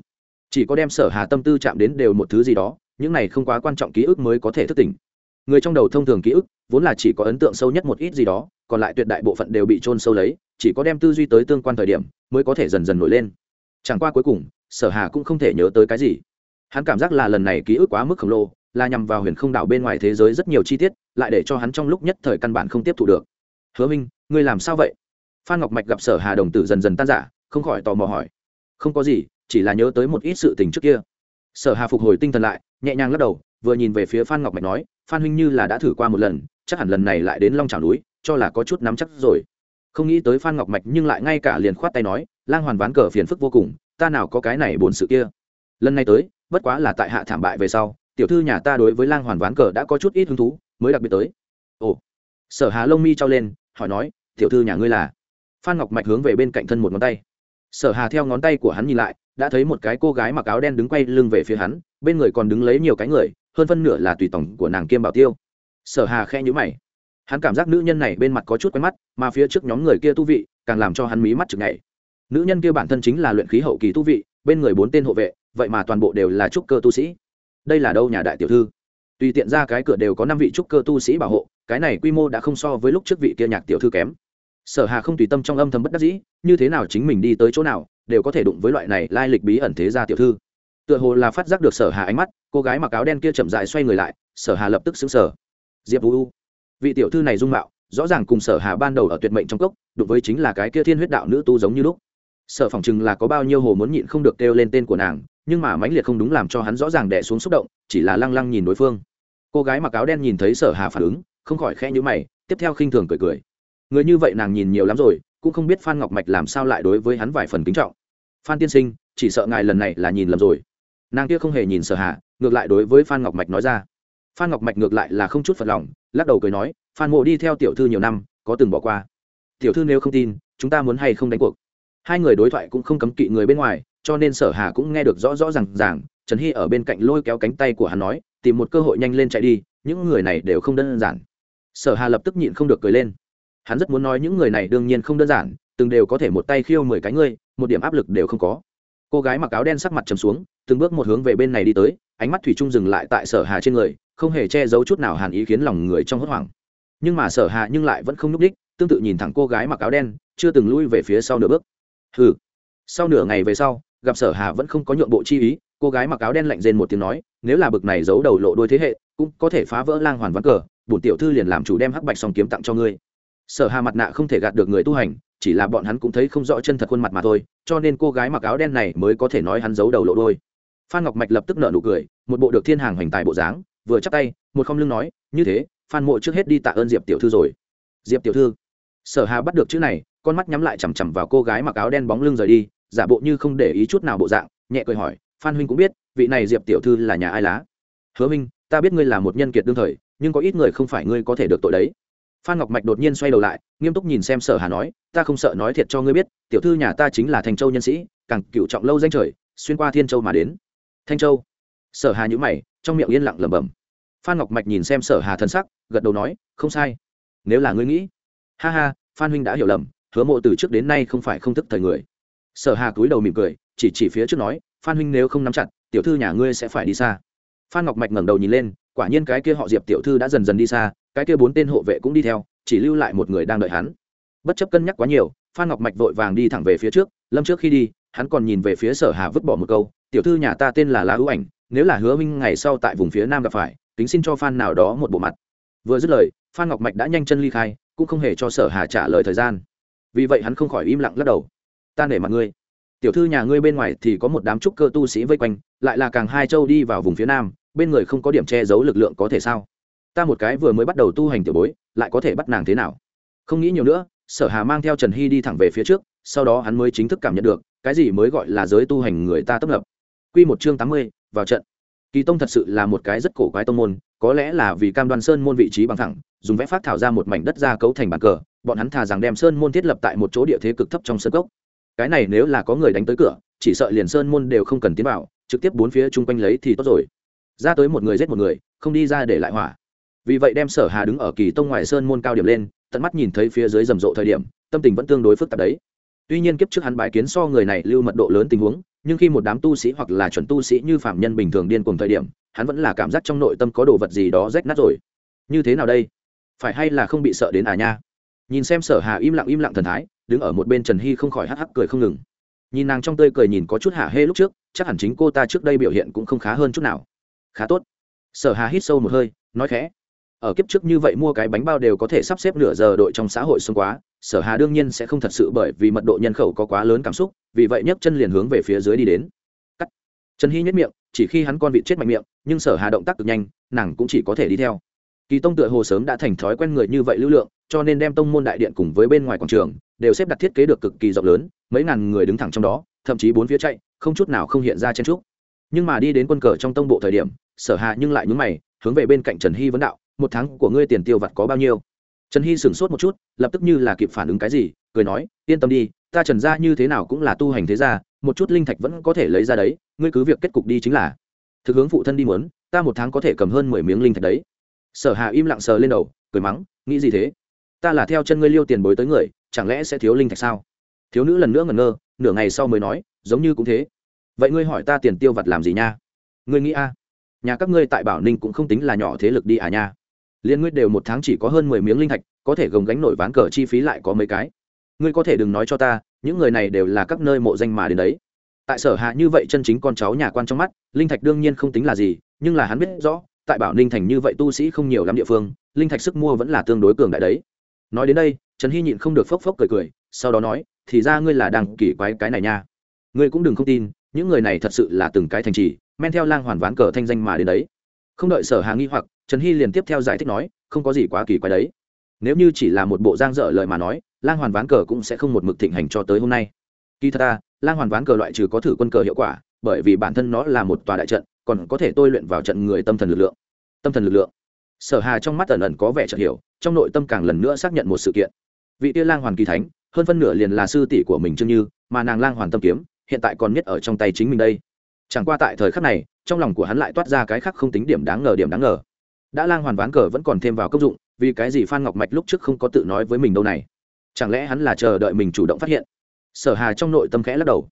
Chỉ có đem sở hà tâm tư chạm đến đều một thứ gì đó, những này không quá quan trọng ký ức mới có thể thức tỉnh. Người trong đầu thông thường ký ức, vốn là chỉ có ấn tượng sâu nhất một ít gì đó, còn lại tuyệt đại bộ phận đều bị trôn sâu lấy, chỉ có đem tư duy tới tương quan thời điểm, mới có thể dần dần nổi lên. Chẳng qua cuối cùng sở hà cũng không thể nhớ tới cái gì. Hắn cảm giác là lần này ký ức quá mức khổng lồ, là nhằm vào huyền không đảo bên ngoài thế giới rất nhiều chi tiết, lại để cho hắn trong lúc nhất thời căn bản không tiếp thu được. Hứa minh, ngươi làm sao vậy? Phan ngọc mạch gặp sở hà đồng tử dần dần tan giả không khỏi tò mò hỏi. Không có gì, chỉ là nhớ tới một ít sự tình trước kia. Sở hà phục hồi tinh thần lại, nhẹ nhàng lắc đầu, vừa nhìn về phía phan ngọc mạch nói, phan huynh như là đã thử qua một lần, chắc hẳn lần này lại đến long trào núi, cho là có chút nắm chắc rồi. Không nghĩ tới phan ngọc mạch nhưng lại ngay cả liền khoát tay nói, lang hoàn ván cờ phiền phức vô cùng ta nào có cái này buồn sự kia. Lần này tới, bất quá là tại hạ thảm bại về sau, tiểu thư nhà ta đối với lang hoàn ván cờ đã có chút ít hứng thú, mới đặc biệt tới. Ồ. Sở hà lông mi trao lên, hỏi nói, tiểu thư nhà ngươi là? Phan ngọc mạch hướng về bên cạnh thân một ngón tay. Sở hà theo ngón tay của hắn nhìn lại, đã thấy một cái cô gái mặc áo đen đứng quay lưng về phía hắn, bên người còn đứng lấy nhiều cái người, hơn phân nửa là tùy tổng của nàng kiêm bảo tiêu. Sở hà khe nhữ mày. Hắn cảm giác nữ nhân này bên mặt có chút quen mắt, mà phía trước nhóm người kia tu vị, càng làm cho hắn mí mắt chực ngày nữ nhân kia bản thân chính là luyện khí hậu kỳ tu vị, bên người bốn tên hộ vệ, vậy mà toàn bộ đều là trúc cơ tu sĩ. Đây là đâu nhà đại tiểu thư? Tùy tiện ra cái cửa đều có năm vị trúc cơ tu sĩ bảo hộ, cái này quy mô đã không so với lúc trước vị kia nhạc tiểu thư kém. Sở hà không tùy tâm trong âm thầm bất đắc dĩ, như thế nào chính mình đi tới chỗ nào, đều có thể đụng với loại này lai lịch bí ẩn thế gia tiểu thư. Tựa hồ là phát giác được sở hà ánh mắt, cô gái mặc áo đen kia chậm dại xoay người lại, sở hà lập tức xứng sở diệp vũ vị tiểu thư này dung mạo, rõ ràng cùng sở hà ban đầu ở tuyệt mệnh trong cốc, đụng với chính là cái kia thiên huyết đạo nữ tu giống như lúc sợ phỏng chừng là có bao nhiêu hồ muốn nhịn không được kêu lên tên của nàng, nhưng mà mãnh liệt không đúng làm cho hắn rõ ràng đẻ xuống xúc động, chỉ là lăng lăng nhìn đối phương. Cô gái mặc áo đen nhìn thấy sở hà phản ứng, không khỏi khẽ nhữ mày, tiếp theo khinh thường cười cười. Người như vậy nàng nhìn nhiều lắm rồi, cũng không biết phan ngọc mạch làm sao lại đối với hắn vài phần kính trọng. Phan tiên sinh, chỉ sợ ngài lần này là nhìn lầm rồi. Nàng kia không hề nhìn sở hà, ngược lại đối với phan ngọc mạch nói ra. Phan ngọc mạch ngược lại là không chút phật lòng, lắc đầu cười nói, phan mộ đi theo tiểu thư nhiều năm, có từng bỏ qua. Tiểu thư nếu không tin, chúng ta muốn hay không đánh cuộc? Hai người đối thoại cũng không cấm kỵ người bên ngoài, cho nên sở hà cũng nghe được rõ rõ rằng ràng, trần hy ở bên cạnh lôi kéo cánh tay của hắn nói, tìm một cơ hội nhanh lên chạy đi, những người này đều không đơn giản. Sở hà lập tức nhịn không được cười lên. Hắn rất muốn nói những người này đương nhiên không đơn giản, từng đều có thể một tay khiêu mười cái ngươi, một điểm áp lực đều không có. Cô gái mặc áo đen sắc mặt trầm xuống, từng bước một hướng về bên này đi tới, ánh mắt thủy trung dừng lại tại sở hà trên người, không hề che giấu chút nào hàn ý khiến lòng người trong hốt hoảng. Nhưng mà sở hà nhưng lại vẫn không nhúc đích tương tự nhìn thẳng cô gái mặc áo đen, chưa từng lui về phía sau nửa bước hừ. Sau nửa ngày về sau, gặp sở hà vẫn không có nhượng bộ chi ý, cô gái mặc áo đen lạnh rên một tiếng nói, nếu là bực này giấu đầu lộ đôi thế hệ, cũng có thể phá vỡ lang hoàn ván cờ, bổn tiểu thư liền làm chủ đem hắc bạch song kiếm tặng cho ngươi. Sở hà mặt nạ không thể gạt được người tu hành, chỉ là bọn hắn cũng thấy không rõ chân thật khuôn mặt mà thôi, cho nên cô gái mặc áo đen này mới có thể nói hắn giấu đầu lộ đôi phan ngọc mạch lập tức nở nụ cười, một bộ được thiên hàng hoành tài bộ dáng, vừa chắc tay, một không lưng nói, như thế, phan mộ trước hết đi tạ ơn diệp tiểu thư rồi. Diệp tiểu thư? Sở hà bắt được chữ này con mắt nhắm lại chằm chằm vào cô gái mặc áo đen bóng lưng rời đi, giả bộ như không để ý chút nào bộ dạng, nhẹ cười hỏi, phan huynh cũng biết, vị này diệp tiểu thư là nhà ai lá? Hứa minh ta biết ngươi là một nhân kiệt đương thời, nhưng có ít người không phải ngươi có thể được tội đấy. Phan ngọc mạch đột nhiên xoay đầu lại, nghiêm túc nhìn xem sở hà nói, ta không sợ nói thiệt cho ngươi biết, tiểu thư nhà ta chính là thành châu nhân sĩ, càng cựu trọng lâu danh trời, xuyên qua thiên châu mà đến. Thanh châu? Sở hà nhữ mày, trong miệng yên lặng lẩm bẩm. Phan ngọc mạch nhìn xem sở hà thân sắc, gật đầu nói, không sai. Nếu là ngươi nghĩ. Ha ha, phan huynh đã hiểu lầm hứa mộ từ trước đến nay không phải không thức thời người. Sở hà cúi đầu mỉm cười, chỉ chỉ phía trước nói, phan huynh nếu không nắm chặt, tiểu thư nhà ngươi sẽ phải đi xa. Phan ngọc mạch ngẩng đầu nhìn lên, quả nhiên cái kia họ diệp tiểu thư đã dần dần đi xa, cái kia bốn tên hộ vệ cũng đi theo, chỉ lưu lại một người đang đợi hắn. Bất chấp cân nhắc quá nhiều, phan ngọc mạch vội vàng đi thẳng về phía trước, lâm trước khi đi, hắn còn nhìn về phía sở hà vứt bỏ một câu, tiểu thư nhà ta tên là la hữu ảnh, nếu là hứa minh ngày sau tại vùng phía nam gặp phải, tính xin cho phan nào đó một bộ mặt. Vừa dứt lời, phan ngọc mạch đã nhanh chân ly khai, cũng không hề cho sở hà trả lời thời gian vì vậy hắn không khỏi im lặng lắc đầu. Ta nể mặt ngươi. Tiểu thư nhà ngươi bên ngoài thì có một đám trúc cơ tu sĩ vây quanh, lại là càng hai châu đi vào vùng phía nam, bên người không có điểm che giấu lực lượng có thể sao? Ta một cái vừa mới bắt đầu tu hành tiểu bối, lại có thể bắt nàng thế nào? Không nghĩ nhiều nữa, sở hà mang theo trần hy đi thẳng về phía trước, sau đó hắn mới chính thức cảm nhận được, cái gì mới gọi là giới tu hành người ta tấp nập. Quy một chương tám mươi, vào trận. Kỳ tông thật sự là một cái rất cổ quái tông môn có lẽ là vì cam đoan sơn môn vị trí bằng thẳng, dùng vẽ phát thảo ra một mảnh đất ra cấu thành bàn cờ, bọn hắn thà rằng đem sơn môn thiết lập tại một chỗ địa thế cực thấp trong sân cốc. Cái này nếu là có người đánh tới cửa, chỉ sợ liền sơn môn đều không cần tiến vào, trực tiếp bốn phía chung quanh lấy thì tốt rồi. Ra tới một người giết một người, không đi ra để lại hỏa. Vì vậy đem sở hà đứng ở kỳ tông ngoài sơn môn cao điểm lên, tận mắt nhìn thấy phía dưới rầm rộ thời điểm, tâm tình vẫn tương đối phức tạp đấy. Tuy nhiên kiếp trước hắn bái kiến so người này lưu mật độ lớn tình huống nhưng khi một đám tu sĩ hoặc là chuẩn tu sĩ như phạm nhân bình thường điên cùng thời điểm, hắn vẫn là cảm giác trong nội tâm có đồ vật gì đó rách nát rồi. Như thế nào đây? Phải hay là không bị sợ đến à nha? Nhìn xem sở hà im lặng im lặng thần thái, đứng ở một bên trần hy không khỏi hắc hắc cười không ngừng. Nhìn nàng trong tươi cười nhìn có chút hạ hê lúc trước, chắc hẳn chính cô ta trước đây biểu hiện cũng không khá hơn chút nào. Khá tốt. Sở hà hít sâu một hơi, nói khẽ. Ở kiếp trước như vậy mua cái bánh bao đều có thể sắp xếp nửa giờ đội trong xã hội xung quá sở hà đương nhiên sẽ không thật sự bởi vì mật độ nhân khẩu có quá lớn cảm xúc, vì vậy nhấc chân liền hướng về phía dưới đi đến. Cắt. Trần hy nhất miệng, chỉ khi hắn con vịt chết mạnh miệng, nhưng sở hà động tác cực nhanh, nàng cũng chỉ có thể đi theo. Kỳ tông tựa hồ sớm đã thành thói quen người như vậy lưu lượng, cho nên đem tông môn đại điện cùng với bên ngoài quảng trường, đều xếp đặt thiết kế được cực kỳ rộng lớn, mấy ngàn người đứng thẳng trong đó, thậm chí bốn phía chạy, không chút nào không hiện ra chen trúc. Nhưng mà đi đến quân cờ trong tông bộ thời điểm, sở hạ nhưng lại nhún mày, hướng về bên cạnh trần hy vấn đạo, một tháng của ngươi tiền tiêu vặt có bao nhiêu? Trần hy sửng sốt một chút, lập tức như là kịp phản ứng cái gì, cười nói, yên tâm đi, ta trần ra như thế nào cũng là tu hành thế gia, một chút linh thạch vẫn có thể lấy ra đấy, ngươi cứ việc kết cục đi chính là. Thực hướng phụ thân đi muốn, ta một tháng có thể cầm hơn mười miếng linh thạch đấy. Sở hà im lặng sờ lên đầu, cười mắng, nghĩ gì thế? Ta là theo chân ngươi liêu tiền bối tới người, chẳng lẽ sẽ thiếu linh thạch sao? Thiếu nữ lần nữa ngẩn ngơ, nửa ngày sau mới nói, giống như cũng thế. Vậy ngươi hỏi ta tiền tiêu vặt làm gì nha? Ngươi nghĩ a, nhà các ngươi tại bảo ninh cũng không tính là nhỏ thế lực đi à nha liên ngươi đều một tháng chỉ có hơn mười miếng linh thạch, có thể gồng gánh nổi ván cờ chi phí lại có mấy cái. Ngươi có thể đừng nói cho ta, những người này đều là các nơi mộ danh mà đến đấy. Tại sở hạ như vậy chân chính con cháu nhà quan trong mắt, linh thạch đương nhiên không tính là gì, nhưng là hắn biết rõ, tại bảo ninh thành như vậy tu sĩ không nhiều lắm địa phương, linh thạch sức mua vẫn là tương đối cường đại đấy. Nói đến đây, trần hy nhịn không được phốc phốc cười cười, sau đó nói, thì ra ngươi là đằng kỳ quái cái này nha. Ngươi cũng đừng không tin, những người này thật sự là từng cái thành trì, men theo lang hoàn ván cờ thanh danh mà đến đấy. Không đợi sở hạ nghi hoặc trần hy liền tiếp theo giải thích nói, không có gì quá kỳ quái đấy. Nếu như chỉ là một bộ giang dở lời mà nói, lang hoàn ván cờ cũng sẽ không một mực thịnh hành cho tới hôm nay. Kỳ thật ta, lang hoàn ván cờ loại trừ có thử quân cờ hiệu quả, bởi vì bản thân nó là một tòa đại trận, còn có thể tôi luyện vào trận người tâm thần lực lượng. Tâm thần lực lượng. Sở hà trong mắt ẩn ẩn có vẻ chợt hiểu, trong nội tâm càng lần nữa xác nhận một sự kiện. Vị tia lang hoàn kỳ thánh, hơn phân nửa liền là sư tỷ của mình trương như, mà nàng lang hoàn tâm kiếm, hiện tại còn nhất ở trong tay chính mình đây. Chẳng qua tại thời khắc này, trong lòng của hắn lại toát ra cái khác không tính điểm đáng ngờ điểm đáng ngờ đã lang hoàn ván cờ vẫn còn thêm vào công dụng, vì cái gì phan ngọc mạch lúc trước không có tự nói với mình đâu này? Chẳng lẽ hắn là chờ đợi mình chủ động phát hiện? Sở hà trong nội tâm khẽ lắc đầu.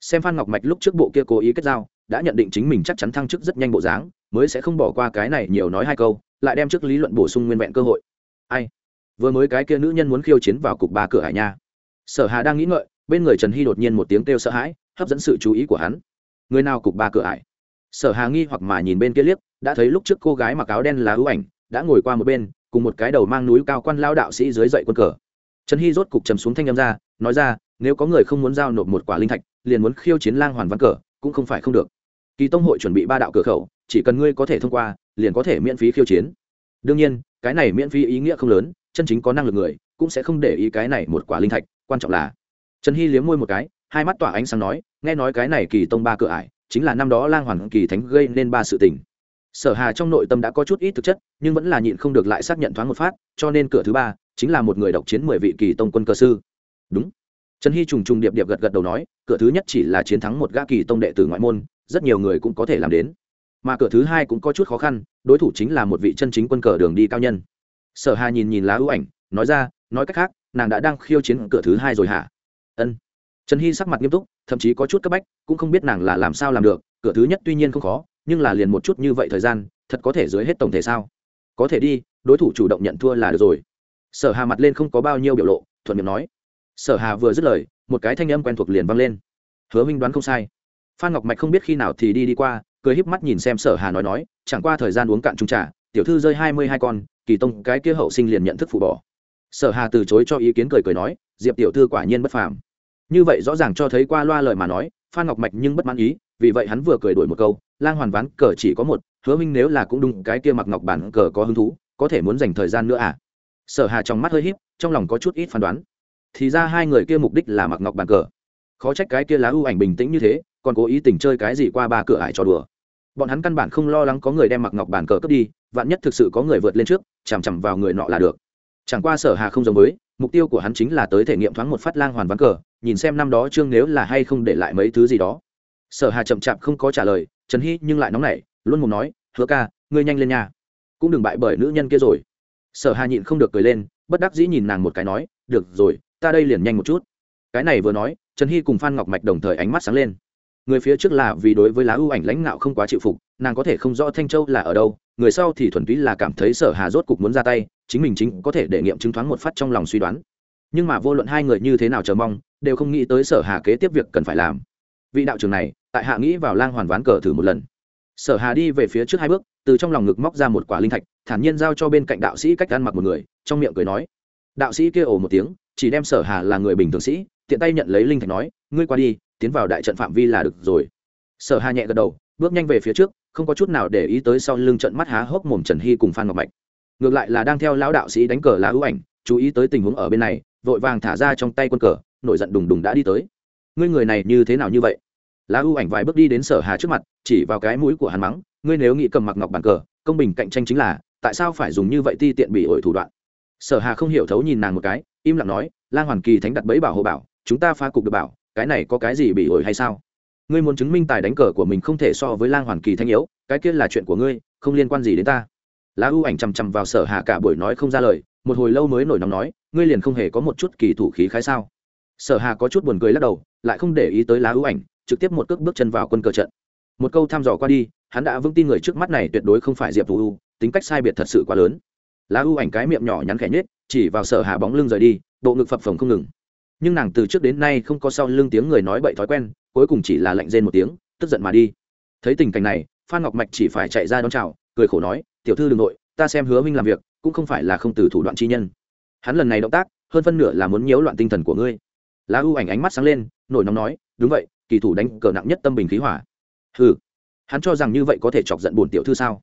Xem phan ngọc mạch lúc trước bộ kia cố ý kết giao, đã nhận định chính mình chắc chắn thăng chức rất nhanh bộ dáng, mới sẽ không bỏ qua cái này nhiều nói hai câu, lại đem trước lý luận bổ sung nguyên vẹn cơ hội. Ai? Vừa mới cái kia nữ nhân muốn khiêu chiến vào cục ba cửa hải nha. Sở hà đang nghĩ ngợi, bên người trần hy đột nhiên một tiếng kêu sợ hãi, hấp dẫn sự chú ý của hắn. Người nào cục ba cửa hải? sở hà nghi hoặc mà nhìn bên kia liếc đã thấy lúc trước cô gái mặc áo đen là ưu ảnh, đã ngồi qua một bên, cùng một cái đầu mang núi cao quan lao đạo sĩ dưới dậy quân cờ. Trần hy rốt cục trầm xuống thanh âm ra, nói ra, nếu có người không muốn giao nộp một quả linh thạch, liền muốn khiêu chiến lang hoàn văn cờ, cũng không phải không được. Kỳ tông hội chuẩn bị ba đạo cửa khẩu, chỉ cần ngươi có thể thông qua, liền có thể miễn phí khiêu chiến. Đương nhiên, cái này miễn phí ý nghĩa không lớn, chân chính có năng lực người, cũng sẽ không để ý cái này một quả linh thạch, quan trọng là trần hy liếm môi một cái, hai mắt tỏa ánh sáng nói, nghe nói cái này kỳ tông ba cửa ải, chính là năm đó lang hoàn kỳ thánh gây nên ba sự tình sở hà trong nội tâm đã có chút ít thực chất, nhưng vẫn là nhịn không được lại xác nhận thoáng một phát, cho nên cửa thứ ba chính là một người độc chiến mười vị kỳ tông quân cơ sư. Đúng. Trần hy trùng trùng điệp điệp gật gật đầu nói, cửa thứ nhất chỉ là chiến thắng một gã kỳ tông đệ tử ngoại môn, rất nhiều người cũng có thể làm đến. Mà cửa thứ hai cũng có chút khó khăn, đối thủ chính là một vị chân chính quân cờ đường đi cao nhân. Sở hà nhìn nhìn lá ưu ảnh, nói ra, nói cách khác, nàng đã đang khiêu chiến cửa thứ hai rồi hả? Ân. Trần hy sắc mặt nghiêm túc, thậm chí có chút cấp bách, cũng không biết nàng là làm sao làm được, cửa thứ nhất tuy nhiên không khó nhưng là liền một chút như vậy thời gian, thật có thể dưới hết tổng thể sao? Có thể đi, đối thủ chủ động nhận thua là được rồi. Sở hà mặt lên không có bao nhiêu biểu lộ, thuận miệng nói. Sở hà vừa dứt lời, một cái thanh âm quen thuộc liền vang lên. Hứa minh đoán không sai. Phan ngọc mạch không biết khi nào thì đi đi qua, cười híp mắt nhìn xem sở hà nói nói, chẳng qua thời gian uống cạn trung trà, tiểu thư rơi hai mươi hai con, kỳ tông cái kia hậu sinh liền nhận thức phụ bỏ sở hà từ chối cho ý kiến cười cười nói, diệp tiểu thư quả nhiên bất phàm. Như vậy rõ ràng cho thấy qua loa lời mà nói, phan ngọc mạch nhưng bất mãn ý, vì vậy hắn vừa cười đổi một câu lang hoàn ván cờ chỉ có một, hứa minh nếu là cũng đúng, cái kia mặc ngọc bản cờ có hứng thú, có thể muốn dành thời gian nữa à? Sở hà trong mắt hơi híp, trong lòng có chút ít phán đoán. Thì ra hai người kia mục đích là mặc ngọc bàn cờ. Khó trách cái kia lá ưu ảnh bình tĩnh như thế, còn cố ý tình chơi cái gì qua ba cửa ải trò đùa. Bọn hắn căn bản không lo lắng có người đem mặc ngọc bàn cờ cướp đi, vạn nhất thực sự có người vượt lên trước, chằm chằm vào người nọ là được. Chẳng qua sở hà không giống với, mục tiêu của hắn chính là tới thể nghiệm thoáng một phát lang hoàn ván cờ, nhìn xem năm đó trương nếu là hay không để lại mấy thứ gì đó. Sở hà chậm chạp không có trả lời trần hy nhưng lại nóng nảy, luôn muốn nói, hứa ca, ngươi nhanh lên nhà cũng đừng bại bởi nữ nhân kia rồi. Sở hà nhịn không được cười lên, bất đắc dĩ nhìn nàng một cái nói, được rồi, ta đây liền nhanh một chút. Cái này vừa nói, trần hy cùng phan ngọc mạch đồng thời ánh mắt sáng lên. Người phía trước là vì đối với lá ưu ảnh lãnh ngạo không quá chịu phục, nàng có thể không rõ thanh châu là ở đâu, người sau thì thuần túy là cảm thấy sở hà rốt cục muốn ra tay, chính mình chính có thể để nghiệm chứng thoáng một phát trong lòng suy đoán. Nhưng mà vô luận hai người như thế nào chờ mong, đều không nghĩ tới sở hà kế tiếp việc cần phải làm. Vị đạo trưởng này tại hạ nghĩ vào lang hoàn ván cờ thử một lần. Sở hà đi về phía trước hai bước, từ trong lòng ngực móc ra một quả linh thạch, thản nhiên giao cho bên cạnh đạo sĩ cách ăn mặc một người, trong miệng cười nói. Đạo sĩ kia ồ một tiếng, chỉ đem sở hà là người bình thường sĩ, tiện tay nhận lấy linh thạch nói, ngươi qua đi, tiến vào đại trận phạm vi là được rồi. Sở hà nhẹ gật đầu, bước nhanh về phía trước, không có chút nào để ý tới sau lưng trận mắt há hốc mồm trần hy cùng phan ngọc mạch. Ngược lại là đang theo lão đạo sĩ đánh cờ lá ưu ảnh, chú ý tới tình huống ở bên này, vội vàng thả ra trong tay quân cờ, nổi giận đùng đùng đã đi tới. Ngươi người này như thế nào như vậy? Lá ưu ảnh vài bước đi đến sở hà trước mặt, chỉ vào cái mũi của hắn mắng, ngươi nếu nghĩ cầm mặc ngọc bàn cờ, công bình cạnh tranh chính là, tại sao phải dùng như vậy ti tiện bị ổi thủ đoạn? Sở hà không hiểu thấu nhìn nàng một cái, im lặng nói lang hoàn kỳ thánh đặt bẫy bảo hộ bảo, chúng ta phá cục được bảo, cái này có cái gì bị ổi hay sao? Ngươi muốn chứng minh tài đánh cờ của mình không thể so với lang hoàn kỳ thanh yếu, cái kia là chuyện của ngươi, không liên quan gì đến ta. Lá ưu ảnh chằm chằm vào sở hà cả buổi nói không ra lời, một hồi lâu mới nổi nóng nói, ngươi liền không hề có một chút kỳ thủ khí khái sao? Sở hà có chút buồn cười lắc đầu, lại không để ý tới lá ưu ảnh trực tiếp một cước bước chân vào quân cờ trận. Một câu thăm dò qua đi, hắn đã vững tin người trước mắt này tuyệt đối không phải diệp vũ u, tính cách sai biệt thật sự quá lớn. Lá U ảnh cái miệng nhỏ nhắn khẽ nhết chỉ vào sở hà bóng lưng rời đi, bộ ngực phập phồng không ngừng. Nhưng nàng từ trước đến nay không có sau lưng tiếng người nói bậy thói quen, cuối cùng chỉ là lạnh rên một tiếng, tức giận mà đi. Thấy tình cảnh này, phan ngọc mạch chỉ phải chạy ra đón chào, cười khổ nói, tiểu thư đ n g nội, ta xem hứa minh làm việc, cũng không phải là không từ thủ đoạn chi nhân. Hắn lần này động tác, hơn phân nửa là muốn nhiễu loạn tinh thần của ngươi. Lá U ảnh ánh mắt sáng lên, nổi nóng nói, đúng vậy kỳ thủ đánh cờ nặng nhất tâm bình khí hỏa. Hừ, hắn cho rằng như vậy có thể chọc giận bổn tiểu thư sao?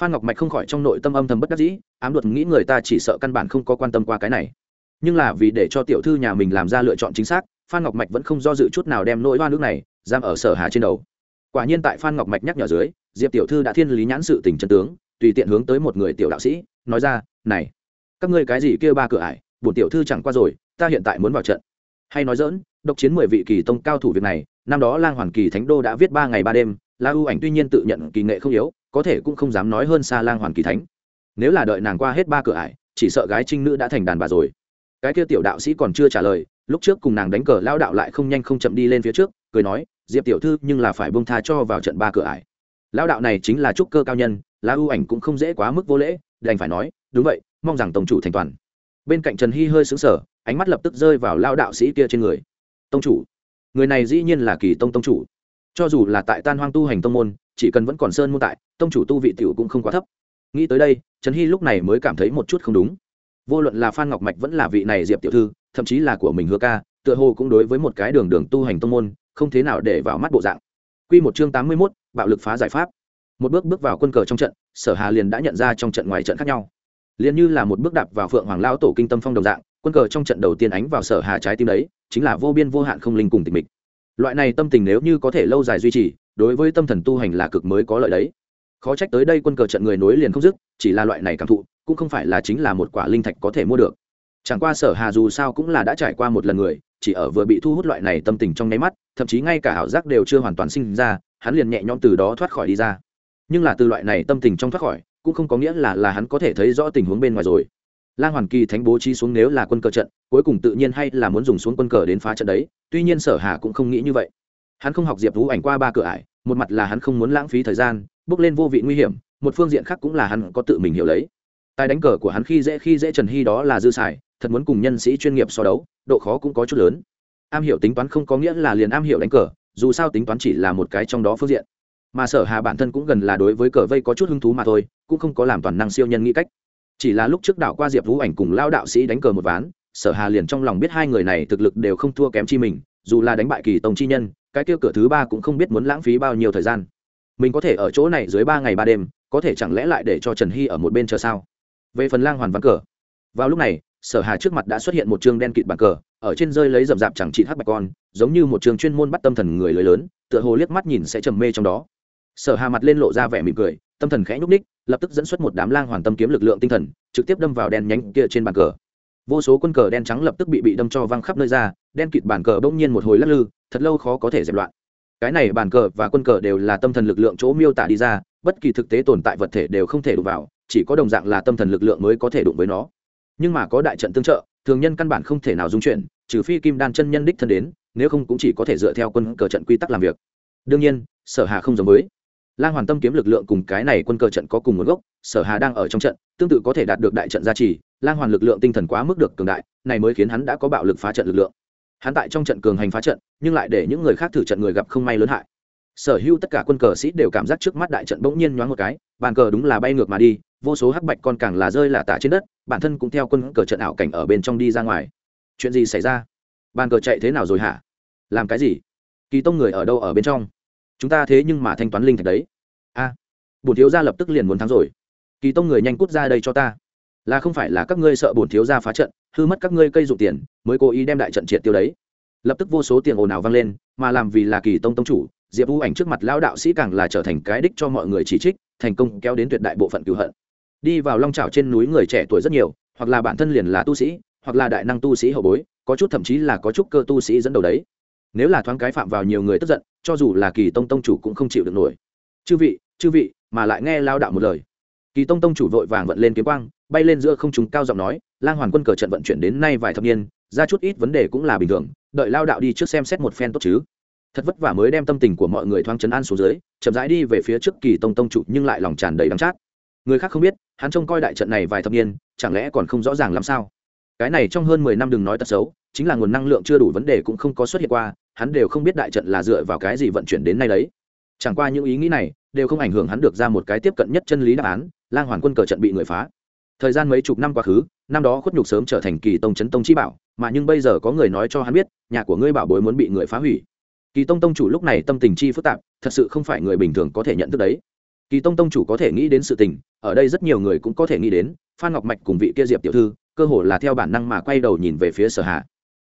Phan ngọc mạch không khỏi trong nội tâm âm thầm bất đắc dĩ, ám luật nghĩ người ta chỉ sợ căn bản không có quan tâm qua cái này. Nhưng là vì để cho tiểu thư nhà mình làm ra lựa chọn chính xác, phan ngọc mạch vẫn không do dự chút nào đem nỗi oan nước này giam ở sở hà trên đầu. Quả nhiên tại phan ngọc mạch nhắc nhở dưới, diệp tiểu thư đã thiên lý nhãn sự tình chân tướng, tùy tiện hướng tới một người tiểu đạo sĩ, nói ra, này, các ngươi cái gì kêu ba cửa ải, bổn tiểu thư chẳng qua rồi, ta hiện tại muốn vào trận. Hay nói dỡn độc chiến mười vị kỳ tông cao thủ việc này năm đó lang hoàn kỳ thánh đô đã viết ba ngày ba đêm, la ưu ảnh tuy nhiên tự nhận kỳ nghệ không yếu, có thể cũng không dám nói hơn xa lang hoàn kỳ thánh. Nếu là đợi nàng qua hết ba cửa ải, chỉ sợ gái trinh nữ đã thành đàn bà rồi. Cái kia tiểu đạo sĩ còn chưa trả lời, lúc trước cùng nàng đánh cờ lao đạo lại không nhanh không chậm đi lên phía trước, cười nói, diệp tiểu thư, nhưng là phải bông tha cho vào trận ba cửa ải. Lao đạo này chính là trúc cơ cao nhân, La ưu ảnh cũng không dễ quá mức vô lễ, đành phải nói, đúng vậy, mong rằng tổng chủ thành toàn. Bên cạnh trần hy hơi xứng sở ánh mắt lập tức rơi vào lao đạo sĩ kia trên người. Tông chủ người này dĩ nhiên là kỳ tông tông chủ. Cho dù là tại tan hoang tu hành tông môn, chỉ cần vẫn còn sơn môn tại, tông chủ tu vị t i ể u cũng không quá thấp. Nghĩ tới đây, trần hy lúc này mới cảm thấy một chút không đúng. Vô luận là phan ngọc mạch vẫn là vị này diệp tiểu thư, thậm chí là của mình hứa ca, tựa hồ cũng đối với một cái đường đường tu hành tông môn, không thế nào để vào mắt bộ dạng. Q một chương tám mươi mốt, bạo lực phá giải pháp. Một bước bước vào quân cờ trong trận, sở hà liền đã nhận ra trong trận ngoài trận khác nhau. Liền như là một bước đạp vào phượng hoàng lao tổ kinh tâm phong đồng dạng, quân cờ trong trận đầu tiên ánh vào sở hà trái tim đấy chính là vô biên vô hạn không linh cùng tịch mịch. Loại này tâm tình nếu như có thể lâu dài duy trì, đối với tâm thần tu hành là cực mới có lợi đấy. Khó trách tới đây quân cờ trận người nối liền không dứt, chỉ là loại này cảm thụ, cũng không phải là chính là một quả linh thạch có thể mua được. Chẳng qua sở hà dù sao cũng là đã trải qua một lần người, chỉ ở vừa bị thu hút loại này tâm tình trong nháy mắt, thậm chí ngay cả ảo giác đều chưa hoàn toàn sinh ra, hắn liền nhẹ nhõm từ đó thoát khỏi đi ra. Nhưng là từ loại này tâm tình trong thoát khỏi, cũng không có nghĩa là là hắn có thể thấy rõ tình huống bên ngoài rồi lang hoàn kỳ thánh bố trí xuống nếu là quân cờ trận, cuối cùng tự nhiên hay là muốn dùng xuống quân cờ đến phá trận đấy, tuy nhiên sở hà cũng không nghĩ như vậy. Hắn không học diệp vũ ảnh qua ba cửa ải, một mặt là hắn không muốn lãng phí thời gian, bước lên vô vị nguy hiểm, một phương diện khác cũng là hắn có tự mình hiểu lấy. Tài đánh cờ của hắn khi dễ khi dễ trần hy đó là dư xài, thật muốn cùng nhân sĩ chuyên nghiệp so đấu, độ khó cũng có chút lớn. Am hiểu tính toán không có nghĩa là liền am hiểu đánh cờ, dù sao tính toán chỉ là một cái trong đó phương diện. Mà sở hà bản thân cũng gần là đối với cờ vây có chút hứng thú mà thôi, cũng không có làm toàn năng siêu nhân nghĩ cách chỉ là lúc trước đạo qua diệp vũ ảnh cùng lao đạo sĩ đánh cờ một ván, sở hà liền trong lòng biết hai người này thực lực đều không thua kém chi mình, dù là đánh bại kỳ tông chi nhân, cái kia cửa thứ ba cũng không biết muốn lãng phí bao nhiêu thời gian. Mình có thể ở chỗ này dưới ba ngày ba đêm, có thể chẳng lẽ lại để cho trần hy ở một bên chờ sao? Về phần lang hoàn ván cờ. Vào lúc này, sở hà trước mặt đã xuất hiện một chương đen kịt bàn cờ, ở trên rơi lấy rậm rạp chẳng trị hắc bạch con, giống như một trường chuyên môn bắt tâm thần người lưới lớn, tựa hồ liếc mắt nhìn sẽ trầm mê trong đó. Sở hà mặt lên lộ ra vẻ mỉm cười tâm thần khẽ nhúc ních, lập tức dẫn xuất một đám lang hoàn tâm kiếm lực lượng tinh thần, trực tiếp đâm vào đen nhánh kia trên bàn cờ. Vô số quân cờ đen trắng lập tức bị bị đâm cho văng khắp nơi ra, đen kịt bàn cờ bỗng nhiên một hồi lắc lư, thật lâu khó có thể dẹp loạn. Cái này bàn cờ và quân cờ đều là tâm thần lực lượng chỗ miêu tả đi ra, bất kỳ thực tế tồn tại vật thể đều không thể đụng vào, chỉ có đồng dạng là tâm thần lực lượng mới có thể đụng với nó. Nhưng mà có đại trận tương trợ, thường nhân căn bản không thể nào dung chuyển, trừ phi kim đan chân nhân đích thân đến, nếu không cũng chỉ có thể dựa theo quân cờ trận quy tắc làm việc. Đương nhiên, sở hà không giống với lang hoàn tâm kiếm lực lượng cùng cái này quân cờ trận có cùng nguồn gốc, sở hà đang ở trong trận, tương tự có thể đạt được đại trận gia trì, lang hoàn lực lượng tinh thần quá mức được cường đại, này mới khiến hắn đã có bạo lực phá trận lực lượng. Hắn tại trong trận cường hành phá trận, nhưng lại để những người khác thử trận người gặp không may lớn hại. Sở hữu tất cả quân cờ sĩ đều cảm giác trước mắt đại trận bỗng nhiên nhoáng một cái, bàn cờ đúng là bay ngược mà đi, vô số hắc bạch con càng là rơi là tả trên đất, bản thân cũng theo quân cờ trận ảo cảnh ở bên trong đi ra ngoài. Chuyện gì xảy ra? Bàn cờ chạy thế nào rồi hả? Làm cái gì? Kỳ tông người ở đâu ở bên trong? Chúng ta thế nhưng mà thanh toán linh thạch đấy. A à, bổn thiếu gia lập tức liền muốn thắng rồi. Kỳ tông người nhanh cút ra đây cho ta. Là không phải là các ngươi sợ bổn thiếu gia phá trận hư mất các ngươi cây dụng tiền mới cố ý đem đại trận triệt tiêu đấy. Lập tức vô số tiền ồn ào vang lên mà làm vì là kỳ tông tông chủ diệp vũ ảnh trước mặt lão đạo sĩ càng là trở thành cái đích cho mọi người chỉ trích thành công kéo đến tuyệt đại bộ phận cựu hận. Đi vào long trào trên núi người trẻ tuổi rất nhiều hoặc là bản thân liền là tu sĩ hoặc là đại năng tu sĩ hậu bối có chút thậm chí là có chút cơ tu sĩ dẫn đầu đấy nếu là thoáng cái phạm vào nhiều người tức giận, cho dù là kỳ tông tông chủ cũng không chịu được nổi. Chư vị chư vị, mà lại nghe lao đạo một lời. Kỳ tông tông chủ vội vàng vận lên kiếm quang, bay lên giữa không chúng cao giọng nói, lang hoàn quân cờ trận vận chuyển đến nay vài thập niên, ra chút ít vấn đề cũng là bình thường, đợi lao đạo đi trước xem xét một phen tốt chứ. Thật vất vả mới đem tâm tình của mọi người thoáng chấn an xuống dưới, chậm rãi đi về phía trước kỳ tông tông chủ nhưng lại lòng tràn đầy đắng chát. Người khác không biết, hắn trông coi đại trận này vài thập niên, chẳng lẽ còn không rõ ràng làm sao? Cái này trong hơn mười năm đừng nói tật xấu, chính là nguồn năng lượng chưa đủ vấn đề cũng không có xuất hiện qua hắn đều không biết đại trận là dựa vào cái gì vận chuyển đến nay đấy. Chẳng qua những ý nghĩ này đều không ảnh hưởng hắn được ra một cái tiếp cận nhất chân lý đáp án, lang hoàn quân cờ trận bị người phá. Thời gian mấy chục năm quá khứ, năm đó khuất nhục sớm trở thành kỳ tông chấn tông chi bảo, mà nhưng bây giờ có người nói cho hắn biết, nhà của ngươi bảo bối muốn bị người phá hủy. Kỳ tông tông chủ lúc này tâm tình chi phức tạp, thật sự không phải người bình thường có thể nhận thức đấy. Kỳ tông tông chủ có thể nghĩ đến sự tình, ở đây rất nhiều người cũng có thể nghĩ đến, phan ngọc mạch cùng vị kia diệp tiểu thư, cơ hồ là theo bản năng mà quay đầu nhìn về phía sở hà.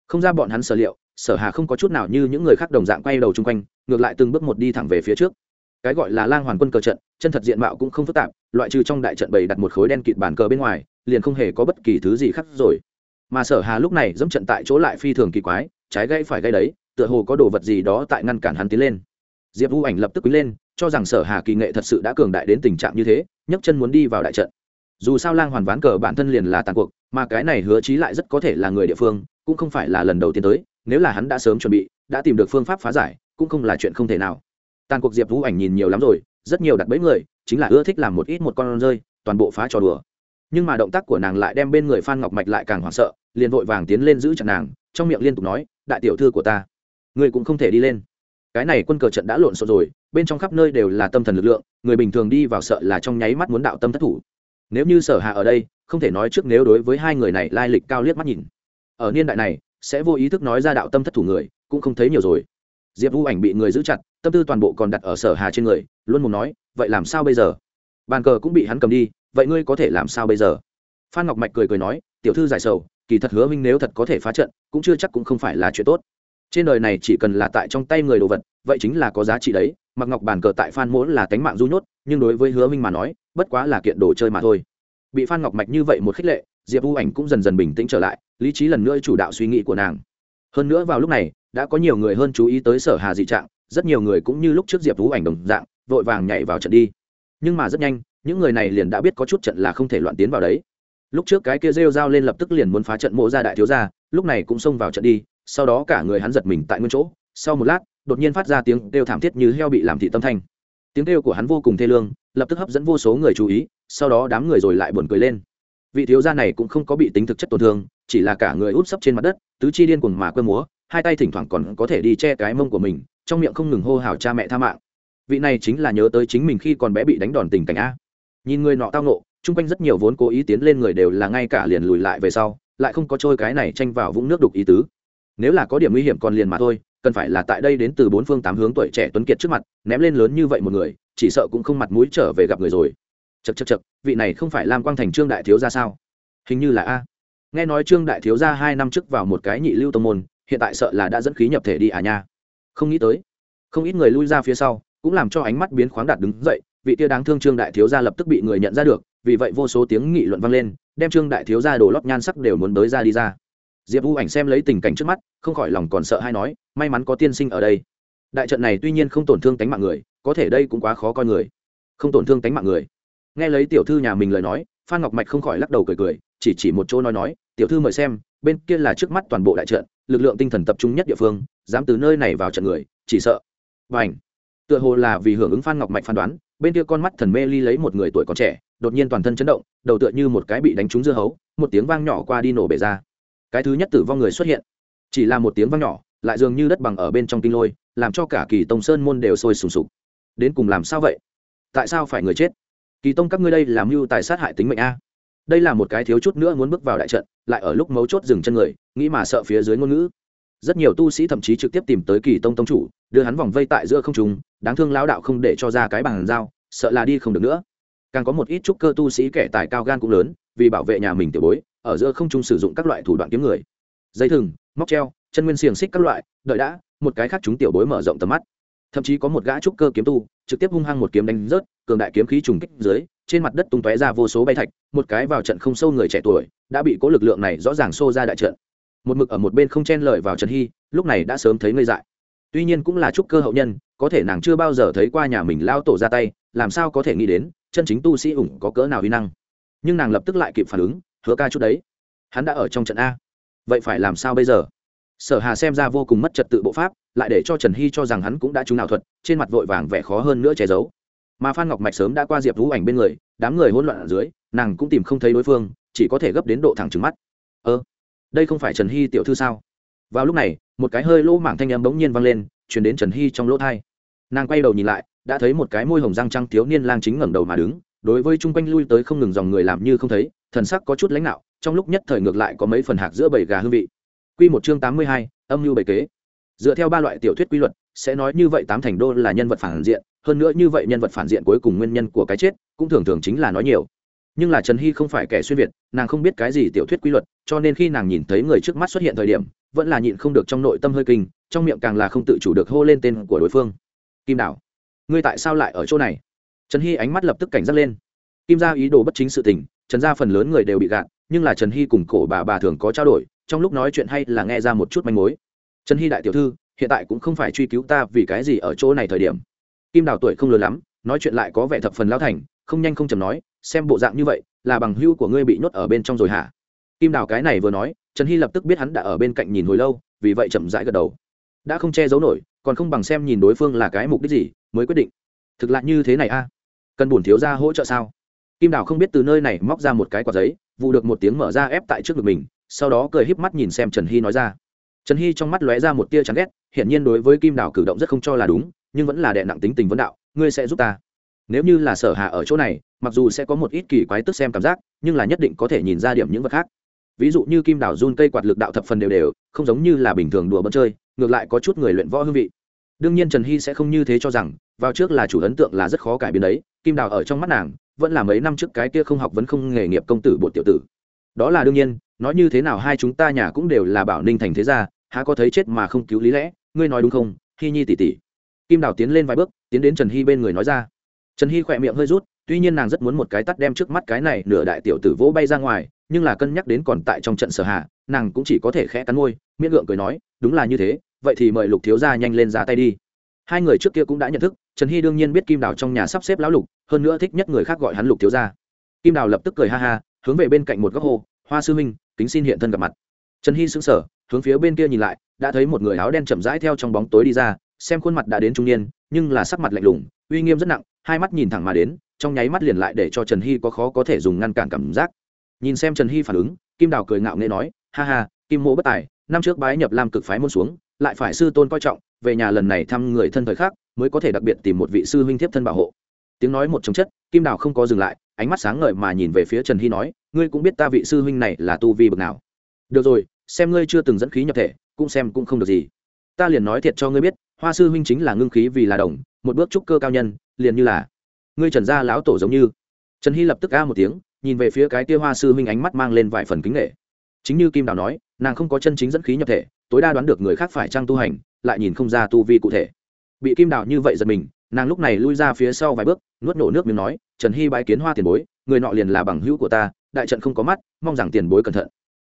Không ra bọn hắn sở liệu sở hà không có chút nào như những người khác đồng dạng quay đầu chung quanh, ngược lại từng bước một đi thẳng về phía trước. Cái gọi là lang hoàn quân cờ trận, chân thật diện mạo cũng không phức tạp, loại trừ trong đại trận bày đặt một khối đen kịt bàn cờ bên ngoài, liền không hề có bất kỳ thứ gì khác rồi. Mà sở hà lúc này dẫm trận tại chỗ lại phi thường kỳ quái, trái gây phải gây đấy, tựa hồ có đồ vật gì đó tại ngăn cản hắn tiến lên. Diệp vũ ảnh lập tức quý lên, cho rằng sở hà kỳ nghệ thật sự đã cường đại đến tình trạng như thế, nhấc chân muốn đi vào đại trận. Dù sao lang hoàn ván cờ bản thân liền là tàn cuộc, mà cái này hứa chí lại rất có thể là người địa phương, cũng không phải là lần đầu tiên tới nếu là hắn đã sớm chuẩn bị, đã tìm được phương pháp phá giải, cũng không là chuyện không thể nào. Tàn cuộc diệp vũ ảnh nhìn nhiều lắm rồi, rất nhiều đặt bẫy người, chính là ưa thích làm một ít một con rơi, toàn bộ phá trò đùa. Nhưng mà động tác của nàng lại đem bên người phan ngọc mạch lại càng hoảng sợ, liền vội vàng tiến lên giữ chặt nàng, trong miệng liên tục nói, đại tiểu thư của ta người cũng không thể đi lên. Cái này quân cờ trận đã lộn xộn rồi, bên trong khắp nơi đều là tâm thần lực lượng, người bình thường đi vào sợ là trong nháy mắt muốn đạo tâm thất thủ. Nếu như sở hạ ở đây, không thể nói trước nếu đối với hai người này lai lịch cao liếc mắt nhìn. Ở niên đại này sẽ vô ý thức nói ra đạo tâm thất thủ người, cũng không thấy nhiều rồi. Diệp vũ ảnh bị người giữ chặt, tâm tư toàn bộ còn đặt ở sở hà trên người, luôn muốn nói, vậy làm sao bây giờ? Bàn cờ cũng bị hắn cầm đi, vậy ngươi có thể làm sao bây giờ? Phan ngọc mạch cười cười nói, tiểu thư giải sầu, kỳ thật hứa minh nếu thật có thể phá trận, cũng chưa chắc cũng không phải là chuyện tốt. Trên đời này chỉ cần là tại trong tay người đồ vật, vậy chính là có giá trị đấy. Mặc ngọc bàn cờ tại phan mỗ là tánh mạng du nhốt, nhưng đối với hứa minh mà nói, bất quá là kiện đồ chơi mà thôi. Bị phan ngọc mạch như vậy một khích lệ, diệp vũ ảnh cũng dần dần bình tĩnh trở lại lý trí lần nữa chủ đạo suy nghĩ của nàng. Hơn nữa vào lúc này, đã có nhiều người hơn chú ý tới sở hà dị trạng, rất nhiều người cũng như lúc trước diệp vũ ảnh đồng dạng, vội vàng nhảy vào trận đi. Nhưng mà rất nhanh, những người này liền đã biết có chút trận là không thể loạn tiến vào đấy. Lúc trước cái kia rêu dao lên lập tức liền muốn phá trận mộ ra đại thiếu gia, lúc này cũng xông vào trận đi, sau đó cả người hắn giật mình tại nguyên chỗ. Sau một lát, đột nhiên phát ra tiếng kêu thảm thiết như heo bị làm thị tâm thanh. Tiếng kêu của hắn vô cùng thê lương, lập tức hấp dẫn vô số người chú ý, sau đó đám người rồi lại buồn cười lên. Vị thiếu gia này cũng không có bị tính thực chất tổn thương chỉ là cả người út sấp trên mặt đất, tứ chi điên cuồng mà quơ múa, hai tay thỉnh thoảng còn có thể đi che cái mông của mình, trong miệng không ngừng hô hào cha mẹ tha mạng. Vị này chính là nhớ tới chính mình khi còn bé bị đánh đòn tình cảnh a. Nhìn người nọ tao nộ chung quanh rất nhiều vốn cố ý tiến lên người đều là ngay cả liền lùi lại về sau, lại không có trôi cái này tranh vào vũng nước đục ý tứ. Nếu là có điểm nguy hiểm còn liền mà thôi, cần phải là tại đây đến từ bốn phương tám hướng tuổi trẻ tuấn kiệt trước mặt, ném lên lớn như vậy một người, chỉ sợ cũng không mặt mũi trở về gặp người rồi. Chật chật chật vị này không phải lam quang thành trương đại thiếu gia sao? Hình như là a nghe nói trương đại thiếu gia hai năm trước vào một cái nhị lưu tông môn, hiện tại sợ là đã dẫn khí nhập thể đi à nha. Không nghĩ tới, không ít người lui ra phía sau, cũng làm cho ánh mắt biến khoáng đạt đứng dậy, vị tia đáng thương trương đại thiếu gia lập tức bị người nhận ra được, vì vậy vô số tiếng nghị luận vang lên, đem trương đại thiếu gia đồ lót nhan sắc đều muốn tới ra đi ra. Diệp u ảnh xem lấy tình cảnh trước mắt, không khỏi lòng còn sợ hay nói, may mắn có tiên sinh ở đây. Đại trận này tuy nhiên không tổn thương tánh mạng người, có thể đây cũng quá khó coi người. Không tổn thương tánh mạng người. Nghe lấy tiểu thư nhà mình lời nói, phan ngọc mạch không khỏi lắc đầu cười cười, chỉ chỉ một chỗ nói nói tiểu thư mời xem, bên kia là trước mắt toàn bộ đại trận, lực lượng tinh thần tập trung nhất địa phương, dám từ nơi này vào trận người, chỉ sợ. Và ảnh tựa hồ là vì hưởng ứng phan ngọc mạch phán đoán, bên kia con mắt thần mê ly lấy một người tuổi còn trẻ, đột nhiên toàn thân chấn động, đầu tựa như một cái bị đánh trúng dưa hấu, một tiếng vang nhỏ qua đi nổ bể ra. Cái thứ nhất tử vong người xuất hiện. Chỉ là một tiếng vang nhỏ, lại dường như đất bằng ở bên trong kinh lôi, làm cho cả kỳ tông sơn môn đều sôi sùng sục. Đến cùng làm sao vậy? Tại sao phải người chết? Kỳ tông, các ngươi đây làm mưu tài sát hại tính mệnh a? Đây là một cái thiếu chút nữa muốn bước vào đại trận, lại ở lúc mấu chốt dừng chân người, nghĩ mà sợ phía dưới ngôn ngữ. Rất nhiều tu sĩ thậm chí trực tiếp tìm tới kỳ tông tông chủ, đưa hắn vòng vây tại giữa không trùng đáng thương lão đạo không để cho ra cái bàn giao, sợ là đi không được nữa. Càng có một ít trúc cơ tu sĩ kẻ tài cao gan cũng lớn, vì bảo vệ nhà mình tiểu bối, ở giữa không trung sử dụng các loại thủ đoạn kiếm người. Dây thừng, móc treo, chân nguyên xiềng xích các loại, đợi đã, một cái khác chúng tiểu bối mở rộng tầm mắt. Thậm chí có một gã trúc cơ kiếm tu, trực tiếp hung hăng một kiếm đánh rớt, cường đại kiếm khí trùng kích dưới trên mặt đất tung tóe ra vô số bay thạch, một cái vào trận không sâu người trẻ tuổi đã bị cố lực lượng này rõ ràng xô ra đại trận. Một mực ở một bên không chen lợi vào trần hy, lúc này đã sớm thấy ngây dại. Tuy nhiên cũng là trúc cơ hậu nhân, có thể nàng chưa bao giờ thấy qua nhà mình lao tổ ra tay, làm sao có thể nghĩ đến, chân chính tu sĩ ủng có cỡ nào uy năng. Nhưng nàng lập tức lại kịp phản ứng, hứa ca chút đấy, hắn đã ở trong trận a. Vậy phải làm sao bây giờ? Sở hà xem ra vô cùng mất trật tự bộ pháp, lại để cho trần hy cho rằng hắn cũng đã trúng nào thuật, trên mặt vội vàng vẻ khó hơn nữa che giấu mà phan ngọc mạch sớm đã qua diệp vũ ảnh bên người đám người hỗn loạn ở dưới nàng cũng tìm không thấy đối phương chỉ có thể gấp đến độ thẳng trứng mắt ơ đây không phải trần hy tiểu thư sao vào lúc này một cái hơi lỗ mảng thanh âm bỗng nhiên vang lên chuyển đến trần hy trong lỗ thai nàng quay đầu nhìn lại đã thấy một cái môi hồng răng trăng thiếu niên lang chính ngẩng đầu mà đứng đối với chung quanh lui tới không ngừng dòng người làm như không thấy thần sắc có chút lãnh đạo trong lúc nhất thời ngược lại có mấy phần hạc giữa bầy gà hương vị Quy một chương tám mươi hai, âm mưu bầy kế. Dựa theo ba loại tiểu thuyết quy luật, sẽ nói như vậy tám thành đô là nhân vật phản diện, hơn nữa như vậy nhân vật phản diện cuối cùng nguyên nhân của cái chết, cũng thường thường chính là nói nhiều. Nhưng là Trần Hy không phải kẻ xuyên việt, nàng không biết cái gì tiểu thuyết quy luật, cho nên khi nàng nhìn thấy người trước mắt xuất hiện thời điểm, vẫn là nhịn không được trong nội tâm hơi kinh, trong miệng càng là không tự chủ được hô lên tên của đối phương. Kim Đảo, ngươi tại sao lại ở chỗ này? Trần Hy ánh mắt lập tức cảnh giác lên. Kim gia ý đồ bất chính sự tình, Trần gia phần lớn người đều bị gạt, nhưng là Trần Hy cùng cổ bà bà thường có trao đổi, trong lúc nói chuyện hay là nghe ra một chút manh mối trần hy đại tiểu thư hiện tại cũng không phải truy cứu ta vì cái gì ở chỗ này thời điểm. Kim đào tuổi không lớn lắm, nói chuyện lại có vẻ thập phần lao thành, không nhanh không chầm nói, xem bộ dạng như vậy, là bằng hưu của ngươi bị nhốt ở bên trong rồi hả? Kim đào cái này vừa nói, trần hy lập tức biết hắn đã ở bên cạnh nhìn hồi lâu, vì vậy chậm rãi gật đầu. Đã không che giấu nổi, còn không bằng xem nhìn đối phương là cái mục đích gì, mới quyết định. Thực lại như thế này a? Cần bổn thiếu ra hỗ trợ sao? Kim đào không biết từ nơi này móc ra một cái quạt giấy vụ được một tiếng mở ra ép tại trước ngực mình, sau đó cười híp mắt nhìn xem trần hy nói ra trần hy trong mắt lóe ra một tia chán ghét, hiển nhiên đối với kim đào cử động rất không cho là đúng, nhưng vẫn là đệ nặng tính tình vấn đạo, ngươi sẽ giúp ta. Nếu như là sở hạ ở chỗ này, mặc dù sẽ có một ít kỳ quái tức xem cảm giác, nhưng là nhất định có thể nhìn ra điểm những vật khác. Ví dụ như kim đào run cây quạt lực đạo thập phần đều đều, không giống như là bình thường đùa bận chơi, ngược lại có chút người luyện võ hương vị. Đương nhiên trần hy sẽ không như thế cho rằng, vào trước là chủ ấn tượng là rất khó cải biến đấy, kim đào ở trong mắt nàng, vẫn là mấy năm trước cái kia không học vẫn không nghề nghiệp công tử bột tiểu tử. Đó là đương nhiên nói như thế nào hai chúng ta nhà cũng đều là bảo ninh thành thế gia, há có thấy chết mà không cứu lý lẽ, ngươi nói đúng không? Hy nhi tỉ tỉ kim đào tiến lên vài bước, tiến đến trần hy bên người nói ra. Trần hy khỏe miệng hơi rút, tuy nhiên nàng rất muốn một cái tắt đem trước mắt cái này nửa đại tiểu tử vỗ bay ra ngoài, nhưng là cân nhắc đến còn tại trong trận sở hạ, nàng cũng chỉ có thể khẽ cắn môi, miễn gượng cười nói, đúng là như thế, vậy thì mời lục thiếu gia nhanh lên ra tay đi. Hai người trước kia cũng đã nhận thức, trần hy đương nhiên biết kim đào trong nhà sắp xếp lão lục, hơn nữa thích nhất người khác gọi hắn lục thiếu gia. Kim đào lập tức cười ha ha, hướng về bên cạnh một góc hồ, hoa sư minh kính xin hiện thân gặp mặt. Trần hy sững sờ, hướng phía bên kia nhìn lại, đã thấy một người áo đen chậm rãi theo trong bóng tối đi ra, xem khuôn mặt đã đến trung niên, nhưng là sắc mặt lạnh lùng, uy nghiêm rất nặng, hai mắt nhìn thẳng mà đến, trong nháy mắt liền lại để cho trần hy có khó có thể dùng ngăn cản cảm giác. Nhìn xem trần hy phản ứng, kim đào cười ngạo nghễ nói, ha ha, kim mộ bất tài, năm trước bái nhập lam cực phái môn xuống, lại phải sư tôn coi trọng, về nhà lần này thăm người thân thời khác mới có thể đặc biệt tìm một vị sư huynh thiếp thân bảo hộ. Tiếng nói một chống chất, kim đào không có dừng lại, ánh mắt sáng ngời mà nhìn về phía trần hy nói ngươi cũng biết ta vị sư huynh này là tu vi bậc nào. Được rồi, xem ngươi chưa từng dẫn khí nhập thể, cũng xem cũng không được gì. Ta liền nói thiệt cho ngươi biết, hoa sư huynh chính là ngưng khí vì là đồng, một bước trúc cơ cao nhân, liền như là ngươi trần gia lão tổ giống như. Trần hy lập tức a một tiếng, nhìn về phía cái tia hoa sư huynh ánh mắt mang lên vài phần kính nghệ chính như kim đào nói, nàng không có chân chính dẫn khí nhập thể, tối đa đoán được người khác phải trang tu hành, lại nhìn không ra tu vi cụ thể. Bị kim đào như vậy giật mình, nàng lúc này lui ra phía sau vài bước, nuốt nổ nước miếng nói, trần hy bái kiến hoa tiền bối, người nọ liền là bằng hữu của ta đại trận không có mắt, mong rằng tiền bối cẩn thận.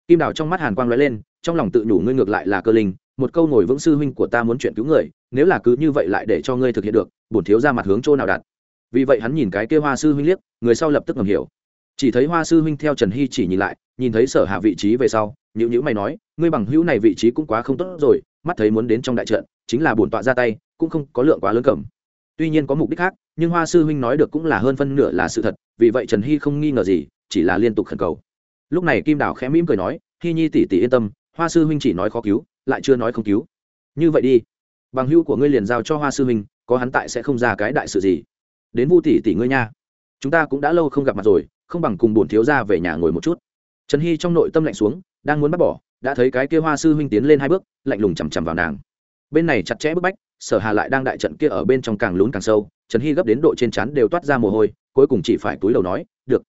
Kim đào trong mắt hàn quang lóe lên, trong lòng tự nhủ ngươi ngược lại là cơ linh, một câu ngồi vững sư huynh của ta muốn chuyện cứu người, nếu là cứ như vậy lại để cho ngươi thực hiện được, bổn thiếu ra mặt hướng chỗ nào đạt. Vì vậy hắn nhìn cái kêu hoa sư huynh liếc, người sau lập tức ngầm hiểu. Chỉ thấy hoa sư huynh theo trần hy chỉ nhìn lại, nhìn thấy sở hạ vị trí về sau nhữ nhữ mày nói, ngươi bằng hữu này vị trí cũng quá không tốt rồi, mắt thấy muốn đến trong đại trận, chính là bổn tọa ra tay, cũng không có lượng quá lớn cầm. Tuy nhiên có mục đích khác, nhưng hoa sư huynh nói được cũng là hơn phân nửa là sự thật, vì vậy trần hy không nghi ngờ gì chỉ là liên tục khẩn cầu. Lúc này kim đào khẽ mỉm cười nói hy nhi tỷ tỷ yên tâm, hoa sư huynh chỉ nói khó cứu, lại chưa nói không cứu. Như vậy đi, bằng hữu của ngươi liền giao cho hoa sư huynh, có hắn tại sẽ không ra cái đại sự gì. Đến vu tỷ tỷ ngươi nha. Chúng ta cũng đã lâu không gặp mặt rồi, không bằng cùng bổn thiếu ra về nhà ngồi một chút. Trần hy trong nội tâm lạnh xuống, đang muốn bắt bỏ, đã thấy cái kia hoa sư huynh tiến lên hai bước, lạnh lùng chằm chằm vào nàng. Bên này chặt chẽ bức bách, sở hà lại đang đại trận kia ở bên trong càng lún càng sâu, trần hy gấp đến độ trên chắn đều toát ra mồ hôi, cuối cùng chỉ phải túi đầu nói, được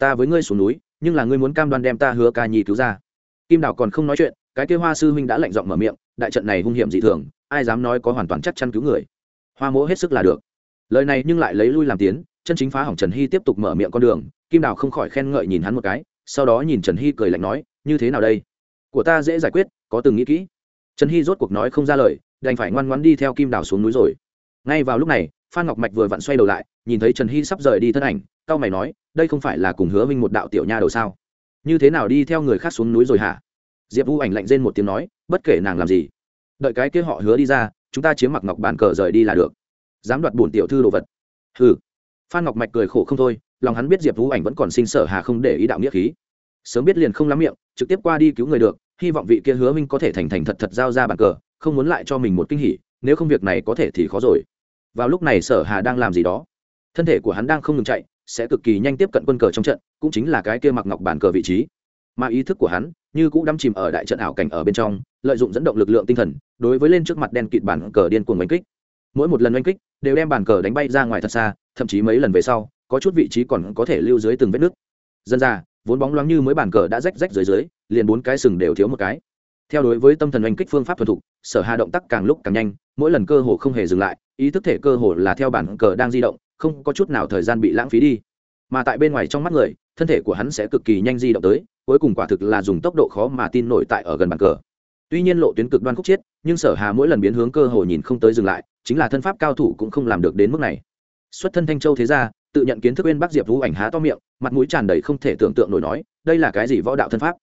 ta với ngươi xuống núi, nhưng là ngươi muốn cam đoan đem ta hứa ca nhi cứu ra. Kim đào còn không nói chuyện, cái kia hoa sư huynh đã lạnh giọng mở miệng, đại trận này hung hiểm dị thường, ai dám nói có hoàn toàn chắc chắn cứu người. Hoa mỗ hết sức là được. Lời này nhưng lại lấy lui làm tiến, chân chính phá hỏng trần hy tiếp tục mở miệng con đường, kim đào không khỏi khen ngợi nhìn hắn một cái, sau đó nhìn trần hy cười lạnh nói, như thế nào đây? Của ta dễ giải quyết, có từng nghĩ kỹ. Trần hy rốt cuộc nói không ra lời, đành phải ngoan ngoãn đi theo kim đào xuống núi rồi. Ngay vào lúc này, phan ngọc mạch vừa vặn xoay đầu lại, nhìn thấy trần hy sắp rời đi thân ảnh cao mày nói, đây không phải là cùng hứa minh một đạo tiểu nha đầu sao? Như thế nào đi theo người khác xuống núi rồi hả? Diệp vũ ảnh lạnh rên một tiếng nói, bất kể nàng làm gì, đợi cái kia họ hứa đi ra, chúng ta chiếm mặc ngọc bàn cờ rời đi là được. Dám đoạt bổn tiểu thư đồ vật. Ừ phan ngọc mạch cười khổ không thôi, lòng hắn biết diệp vũ ảnh vẫn còn sinh sở hà không để ý đạo nghĩa khí. Sớm biết liền không lắm miệng, trực tiếp qua đi cứu người được, hy vọng vị kia hứa minh có thể thành thành thật thật giao ra bàn cờ, không muốn lại cho mình một kinh hỉ, nếu không việc này có thể thì khó rồi. Vào lúc này sở hà đang làm gì đó, thân thể của hắn đang không ngừng chạy sẽ cực kỳ nhanh tiếp cận quân cờ trong trận, cũng chính là cái kia mặc ngọc bản cờ vị trí. Mà ý thức của hắn, như cũng đắm chìm ở đại trận ảo cảnh ở bên trong, lợi dụng dẫn động lực lượng tinh thần, đối với lên trước mặt đen kịt bản cờ điên cuồng đánh kích. Mỗi một lần đánh kích, đều đem bản cờ đánh bay ra ngoài thật xa, thậm chí mấy lần về sau, có chút vị trí còn có thể lưu dưới từng vết nước dân ra, vốn bóng loáng như mới bản cờ đã rách rách dưới dưới, liền bốn cái sừng đều thiếu một cái. Theo đối với tâm thần oanh kích phương pháp thuần thục, sở hà động tác càng lúc càng nhanh, mỗi lần cơ hồ không hề dừng lại, ý thức thể cơ hồ là theo bản cờ đang di động không có chút nào thời gian bị lãng phí đi. Mà tại bên ngoài trong mắt người, thân thể của hắn sẽ cực kỳ nhanh di động tới, cuối cùng quả thực là dùng tốc độ khó mà tin nổi tại ở gần bàn cờ. Tuy nhiên lộ tuyến cực đoan khúc chiết nhưng sở hà mỗi lần biến hướng cơ hồ nhìn không tới dừng lại, chính là thân pháp cao thủ cũng không làm được đến mức này. Xuất thân thanh châu thế ra tự nhận kiến thức bên bác diệp vũ ảnh há to miệng, mặt mũi tràn đầy không thể tưởng tượng nổi nói, đây là cái gì võ đạo thân pháp?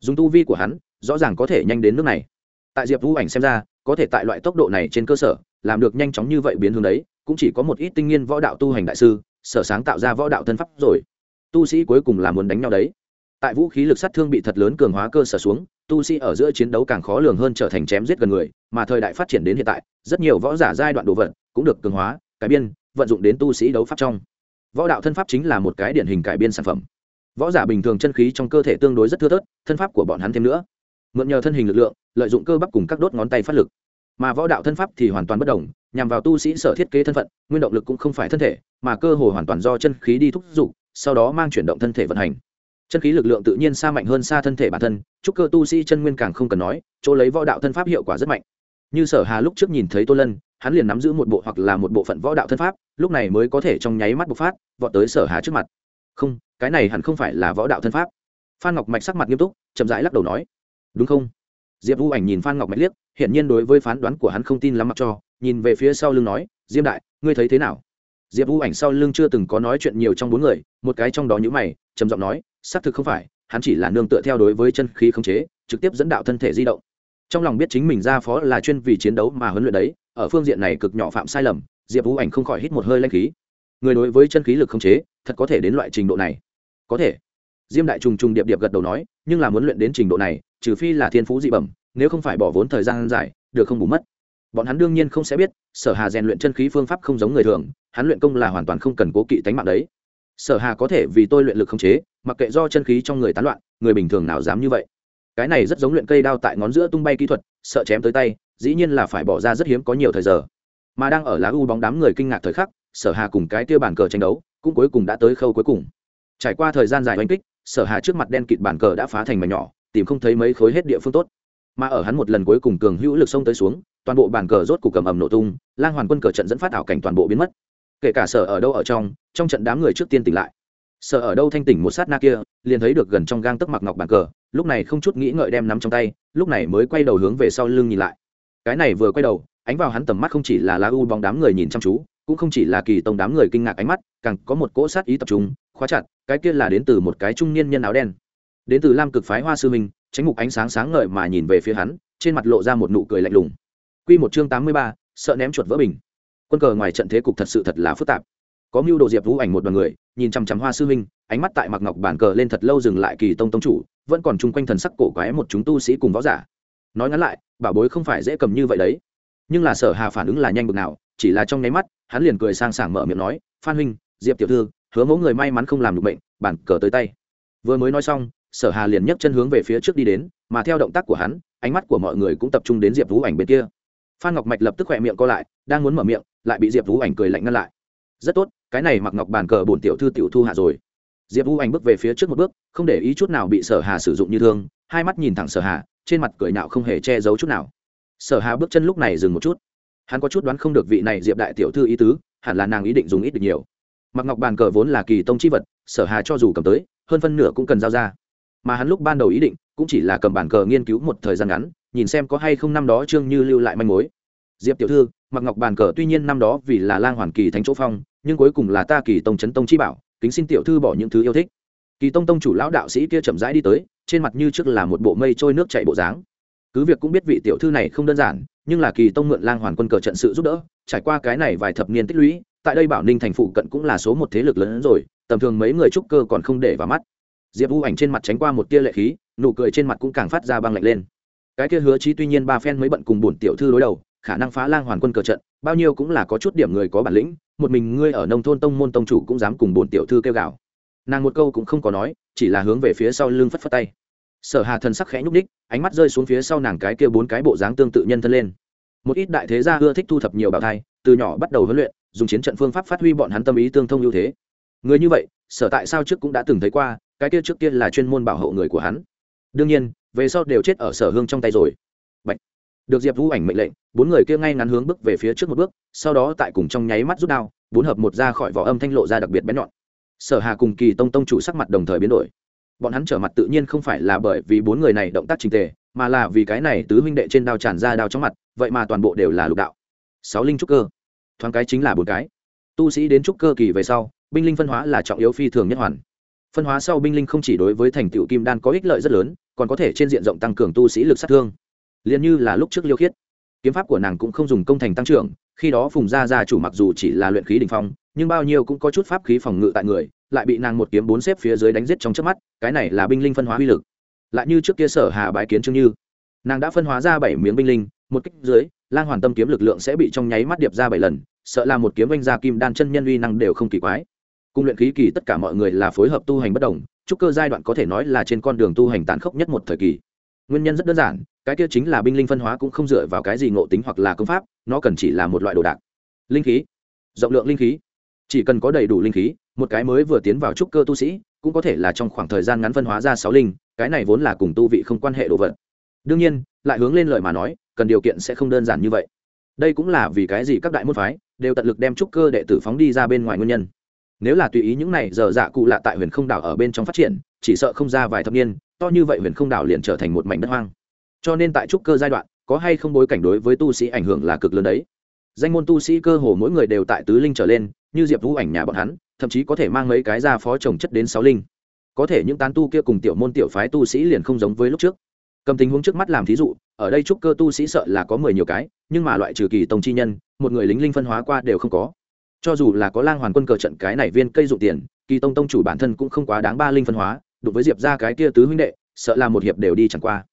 Dùng tu vi của hắn, rõ ràng có thể nhanh đến nước này. Tại diệp vũ ảnh xem ra, có thể tại loại tốc độ này trên cơ sở, làm được nhanh chóng như vậy biến hướng đấy cũng chỉ có một ít tinh nghiên võ đạo tu hành đại sư, sở sáng tạo ra võ đạo thân pháp rồi. Tu sĩ cuối cùng là muốn đánh nhau đấy. Tại vũ khí lực sát thương bị thật lớn cường hóa cơ sở xuống, tu sĩ ở giữa chiến đấu càng khó lường hơn trở thành chém giết gần người, mà thời đại phát triển đến hiện tại, rất nhiều võ giả giai đoạn đồ vật cũng được cường hóa, cải biên, vận dụng đến tu sĩ đấu pháp trong. Võ đạo thân pháp chính là một cái điển hình cải biên sản phẩm. Võ giả bình thường chân khí trong cơ thể tương đối rất thưa thớt, thân pháp của bọn hắn thêm nữa. Mượn nhờ thân hình lực lượng, lợi dụng cơ bắp cùng các đốt ngón tay phát lực mà võ đạo thân pháp thì hoàn toàn bất đồng, nhằm vào tu sĩ sở thiết kế thân phận, nguyên động lực cũng không phải thân thể, mà cơ hồ hoàn toàn do chân khí đi thúc giục, sau đó mang chuyển động thân thể vận hành. Chân khí lực lượng tự nhiên xa mạnh hơn xa thân thể bản thân, chúc cơ tu sĩ chân nguyên càng không cần nói, chỗ lấy võ đạo thân pháp hiệu quả rất mạnh. Như sở hà lúc trước nhìn thấy tô lân, hắn liền nắm giữ một bộ hoặc là một bộ phận võ đạo thân pháp, lúc này mới có thể trong nháy mắt bộc phát, vọt tới sở hà trước mặt. Không, cái này hẳn không phải là võ đạo thân pháp. Phan ngọc mạch sắc mặt nghiêm túc, chậm rãi lắc đầu nói, đúng không? Diệp vũ ảnh nhìn phan ngọc mạch liếc hiển nhiên đối với phán đoán của hắn không tin lắm mặc cho, nhìn về phía sau lưng nói, diêm đại, ngươi thấy thế nào? Diệp vũ ảnh sau lưng chưa từng có nói chuyện nhiều trong bốn người, một cái trong đó nhữ mày, trầm giọng nói, xác thực không phải, hắn chỉ là nương tựa theo đối với chân khí khống chế, trực tiếp dẫn đạo thân thể di động. Trong lòng biết chính mình ra phó là chuyên vì chiến đấu mà huấn luyện đấy, ở phương diện này cực nhỏ phạm sai lầm, diệp vũ ảnh không khỏi hít một hơi lanh khí. Người đối với chân khí lực khống chế, thật có thể đến loại trình độ này. Có thể. Diêm đại trùng trùng điệp điệp gật đầu nói, nhưng là muốn luyện đến trình độ này, trừ phi là thiên phú dị bẩm nếu không phải bỏ vốn thời gian dài, được không bù mất. Bọn hắn đương nhiên không sẽ biết, sở hà rèn luyện chân khí phương pháp không giống người thường, hắn luyện công là hoàn toàn không cần cố kỵ tánh mạng đấy. Sở hà có thể vì tôi luyện lực không chế, mặc kệ do chân khí trong người tán loạn, người bình thường nào dám như vậy. Cái này rất giống luyện cây đao tại ngón giữa tung bay kỹ thuật, sợ chém tới tay, dĩ nhiên là phải bỏ ra rất hiếm có nhiều thời giờ. Mà đang ở lá u bóng đám người kinh ngạc thời khắc, sở hà cùng cái tiêu bàn cờ tranh đấu, cũng cuối cùng đã tới khâu cuối cùng. Trải qua thời gian dài oanh kích, sở hà trước mặt đen kịt bàn cờ đã phá thành mảnh nhỏ, tìm không thấy mấy khối hết địa phương tốt mà ở hắn một lần cuối cùng cường hữu lực xông tới xuống, toàn bộ bàn cờ rốt cục cầm ầm nổ tung, lang hoàn quân cờ trận dẫn phát ảo cảnh toàn bộ biến mất. Kể cả sở ở đâu ở trong trong trận đám người trước tiên tỉnh lại. Sở ở đâu thanh tỉnh một sát na kia, liền thấy được gần trong gang tấc mặc ngọc bàn cờ, lúc này không chút nghĩ ngợi đem nắm trong tay, lúc này mới quay đầu hướng về sau lưng nhìn lại. Cái này vừa quay đầu, ánh vào hắn tầm mắt không chỉ là lá u bóng đám người nhìn chăm chú, cũng không chỉ là kỳ tông đám người kinh ngạc ánh mắt, càng có một cỗ sát ý tập trung, khóa chặt, cái kia là đến từ một cái trung niên nhân áo đen. Đến từ lam cực phái hoa sư minh tránh mục ánh sáng sáng ngời mà nhìn về phía hắn trên mặt lộ ra một nụ cười lạnh lùng Quy một chương tám mươi ba, sợ ném chuột vỡ bình. Quân cờ ngoài trận thế cục thật sự thật là phức tạp. Có Mưu Đồ Diệp Vũ ảnh một đoàn người, nhìn chằm chằm Hoa sư huynh, ánh mắt tại mặc ngọc bản cờ lên thật lâu dừng lại kỳ tông tông chủ, vẫn còn chung quanh thần sắc cổ quái một chúng tu sĩ cùng võ giả. Nói ngắn lại, bảo bối không phải dễ cầm như vậy đấy. Nhưng là Sở Hà phản ứng là nhanh bực nào, chỉ là trong nháy mắt, hắn liền cười sang sảng mở miệng nói, "Phan huynh, Diệp tiểu thư, hứa mẫu người may mắn không làm được bệnh, bản cờ tới tay." Vừa mới nói xong, Sở Hà liền nhấc chân hướng về phía trước đi đến, mà theo động tác của hắn, ánh mắt của mọi người cũng tập trung đến Diệp Vũ ảnh bên kia. Phan ngọc mạch lập tức khỏe miệng co lại đang muốn mở miệng lại bị diệp vũ ảnh cười lạnh ngăn lại. Rất tốt cái này mặc ngọc bàn cờ bổn tiểu thư tiểu thu hạ rồi. Diệp vũ ảnh bước về phía trước một bước không để ý chút nào bị sở hà sử dụng như thương hai mắt nhìn thẳng sở hà trên mặt cười nhạo không hề che giấu chút nào. Sở hà bước chân lúc này dừng một chút. Hắn có chút đoán không được vị này diệp đại tiểu thư ý tứ hẳn là nàng ý định dùng ít được nhiều. Mặc ngọc bàn cờ vốn là kỳ tông chi vật sở hà cho dù cầm tới hơn phân nửa cũng cần giao ra mà hắn lúc ban đầu ý định cũng chỉ là cầm bản cờ nghiên cứu một thời gian ngắn, nhìn xem có hay không năm đó trương như lưu lại manh mối. Diệp tiểu thư, mặc ngọc bàn cờ tuy nhiên năm đó vì là lang hoàn kỳ thánh chỗ phong, nhưng cuối cùng là ta kỳ tông trấn tông chi bảo, kính xin tiểu thư bỏ những thứ yêu thích. Kỳ tông tông chủ lão đạo sĩ kia chậm rãi đi tới, trên mặt như trước là một bộ mây trôi nước chảy bộ dáng. Cứ việc cũng biết vị tiểu thư này không đơn giản, nhưng là kỳ tông mượn lang hoàn quân cờ trận sự giúp đỡ, trải qua cái này vài thập niên tích lũy, tại đây bảo ninh thành phụ cận cũng là số một thế lực lớn hơn rồi, tầm thường mấy người trúc cơ còn không để vào mắt diệp u ảnh trên mặt tránh qua một tia lệ khí, nụ cười trên mặt cũng càng phát ra băng lạnh lên. Cái kia hứa chí tuy nhiên ba phen mới bận cùng bổn tiểu thư đối đầu, khả năng phá lang hoàn quân cờ trận, bao nhiêu cũng là có chút điểm người có bản lĩnh, một mình ngươi ở nông thôn tông môn tông chủ cũng dám cùng bổn tiểu thư kêu gào. Nàng một câu cũng không có nói, chỉ là hướng về phía sau lưng phất phất tay. Sở hà thần sắc khẽ nhúc ních ánh mắt rơi xuống phía sau nàng cái kia bốn cái bộ dáng tương tự nhân thân lên. Một ít đại thế gia ưa thích thu thập nhiều bảo thai, từ nhỏ bắt đầu huấn luyện, dùng chiến trận phương pháp phát huy bọn hắn tâm ý tương thông ưu thế. Người như vậy, sở tại sao trước cũng đã từng thấy qua cái kia trước kia là chuyên môn bảo hộ người của hắn. Đương nhiên, về sau đều chết ở sở hương trong tay rồi. Bạch. được diệp vũ ảnh mệnh lệnh, bốn người kia ngay ngắn hướng bước về phía trước một bước, sau đó tại cùng trong nháy mắt rút đao, bốn hợp một ra khỏi vỏ âm thanh lộ ra đặc biệt bén nhọn. Sở hà cùng kỳ tông tông chủ sắc mặt đồng thời biến đổi. Bọn hắn trở mặt tự nhiên không phải là bởi vì bốn người này động tác trình tề, mà là vì cái này tứ huynh đệ trên đao tràn ra đao trong mặt, vậy mà toàn bộ đều là lục đạo. Sáu linh trúc cơ. Thoáng cái chính là bốn cái. Tu sĩ đến trúc cơ kỳ về sau, binh linh phân hóa là trọng yếu phi thường nhất hoàn phân hóa sau binh linh không chỉ đối với thành tựu kim đan có ích lợi rất lớn, còn có thể trên diện rộng tăng cường tu sĩ lực sát thương. Liền như là lúc trước liêu khiết, kiếm pháp của nàng cũng không dùng công thành tăng trưởng, khi đó phùng gia gia chủ mặc dù chỉ là luyện khí đình phong, nhưng bao nhiêu cũng có chút pháp khí phòng ngự tại người, lại bị nàng một kiếm bốn xếp phía dưới đánh giết trong trước mắt, cái này là binh linh phân hóa uy lực. Lại như trước kia sở hà bái kiến trương như, nàng đã phân hóa ra bảy miếng binh linh, một kích dưới, lang hoàn tâm kiếm lực lượng sẽ bị trong nháy mắt điệp ra bảy lần, sợ là một kiếm oanh gia kim đan chân nhân uy năng đều không kỳ quái cung luyện khí kỳ tất cả mọi người là phối hợp tu hành bất đồng trúc cơ giai đoạn có thể nói là trên con đường tu hành tàn khốc nhất một thời kỳ. Nguyên nhân rất đơn giản, cái kia chính là binh linh phân hóa cũng không dựa vào cái gì ngộ tính hoặc là công pháp, nó cần chỉ là một loại đồ đạc. Linh khí. Rộng lượng linh khí. Chỉ cần có đầy đủ linh khí, một cái mới vừa tiến vào trúc cơ tu sĩ, cũng có thể là trong khoảng thời gian ngắn phân hóa ra sáu linh, cái này vốn là cùng tu vị không quan hệ đồ vật. Đương nhiên, lại hướng lên lời mà nói, cần điều kiện sẽ không đơn giản như vậy. Đây cũng là vì cái gì các đại môn phái đều tận lực đem trúc cơ đệ tử phóng đi ra bên ngoài nguyên nhân nếu là tùy ý những này, giờ dạ cụ lạ tại huyền không đảo ở bên trong phát triển, chỉ sợ không ra vài thập niên, to như vậy huyền không đảo liền trở thành một mảnh đất hoang. Cho nên tại trúc cơ giai đoạn, có hay không bối cảnh đối với tu sĩ ảnh hưởng là cực lớn đấy. Danh môn tu sĩ cơ hồ mỗi người đều tại tứ linh trở lên, như diệp vũ ảnh nhà bọn hắn, thậm chí có thể mang mấy cái ra phó trồng chất đến sáu linh. Có thể những tán tu kia cùng tiểu môn tiểu phái tu sĩ liền không giống với lúc trước. Cầm tình huống trước mắt làm thí dụ, ở đây trúc cơ tu sĩ sợ là có mười nhiều cái, nhưng mà loại trừ kỳ tông chi nhân, một người lính linh phân hóa qua đều không có cho dù là có lang hoàn quân cờ trận cái này viên cây dụng tiền, kỳ tông tông chủ bản thân cũng không quá đáng ba linh phân hóa, đụng với diệp ra cái kia tứ huynh đệ, sợ là một hiệp đều đi chẳng qua.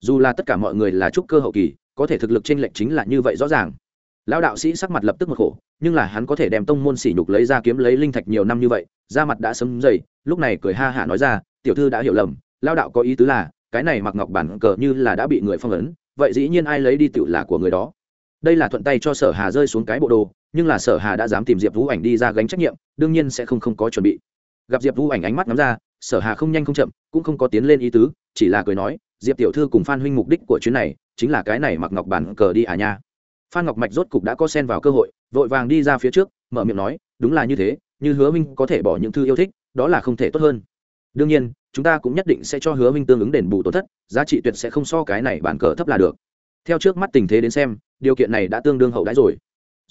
Dù là tất cả mọi người là trúc cơ hậu kỳ, có thể thực lực trên lệch chính là như vậy rõ ràng. Lão đạo sĩ sắc mặt lập tức một khổ, nhưng là hắn có thể đem tông môn sỉ nhục lấy ra kiếm lấy linh thạch nhiều năm như vậy, da mặt đã sấm dày, lúc này cười ha hả nói ra, tiểu thư đã hiểu lầm lao đạo có ý tứ là, cái này mặc ngọc bản cờ như là đã bị người phong ấn, vậy dĩ nhiên ai lấy đi tự là của người đó. Đây là thuận tay cho sở hà rơi xuống cái bộ đồ nhưng là sở hà đã dám tìm diệp vũ ảnh đi ra gánh trách nhiệm, đương nhiên sẽ không không có chuẩn bị. Gặp diệp vũ ảnh ánh mắt ngắm ra, sở hà không nhanh không chậm, cũng không có tiến lên ý tứ, chỉ là cười nói, diệp tiểu thư cùng phan huynh mục đích của chuyến này, chính là cái này mặc ngọc bản cờ đi à nha. Phan ngọc mạch rốt cục đã có xen vào cơ hội, vội vàng đi ra phía trước, mở miệng nói, đúng là như thế, như hứa minh có thể bỏ những thư yêu thích, đó là không thể tốt hơn. Đương nhiên, chúng ta cũng nhất định sẽ cho hứa minh tương ứng đền bù tổn thất, giá trị tuyệt sẽ không so cái này bản cờ thấp là được. Theo trước mắt tình thế đến xem, điều kiện này đã tương đương hậu đãi rồi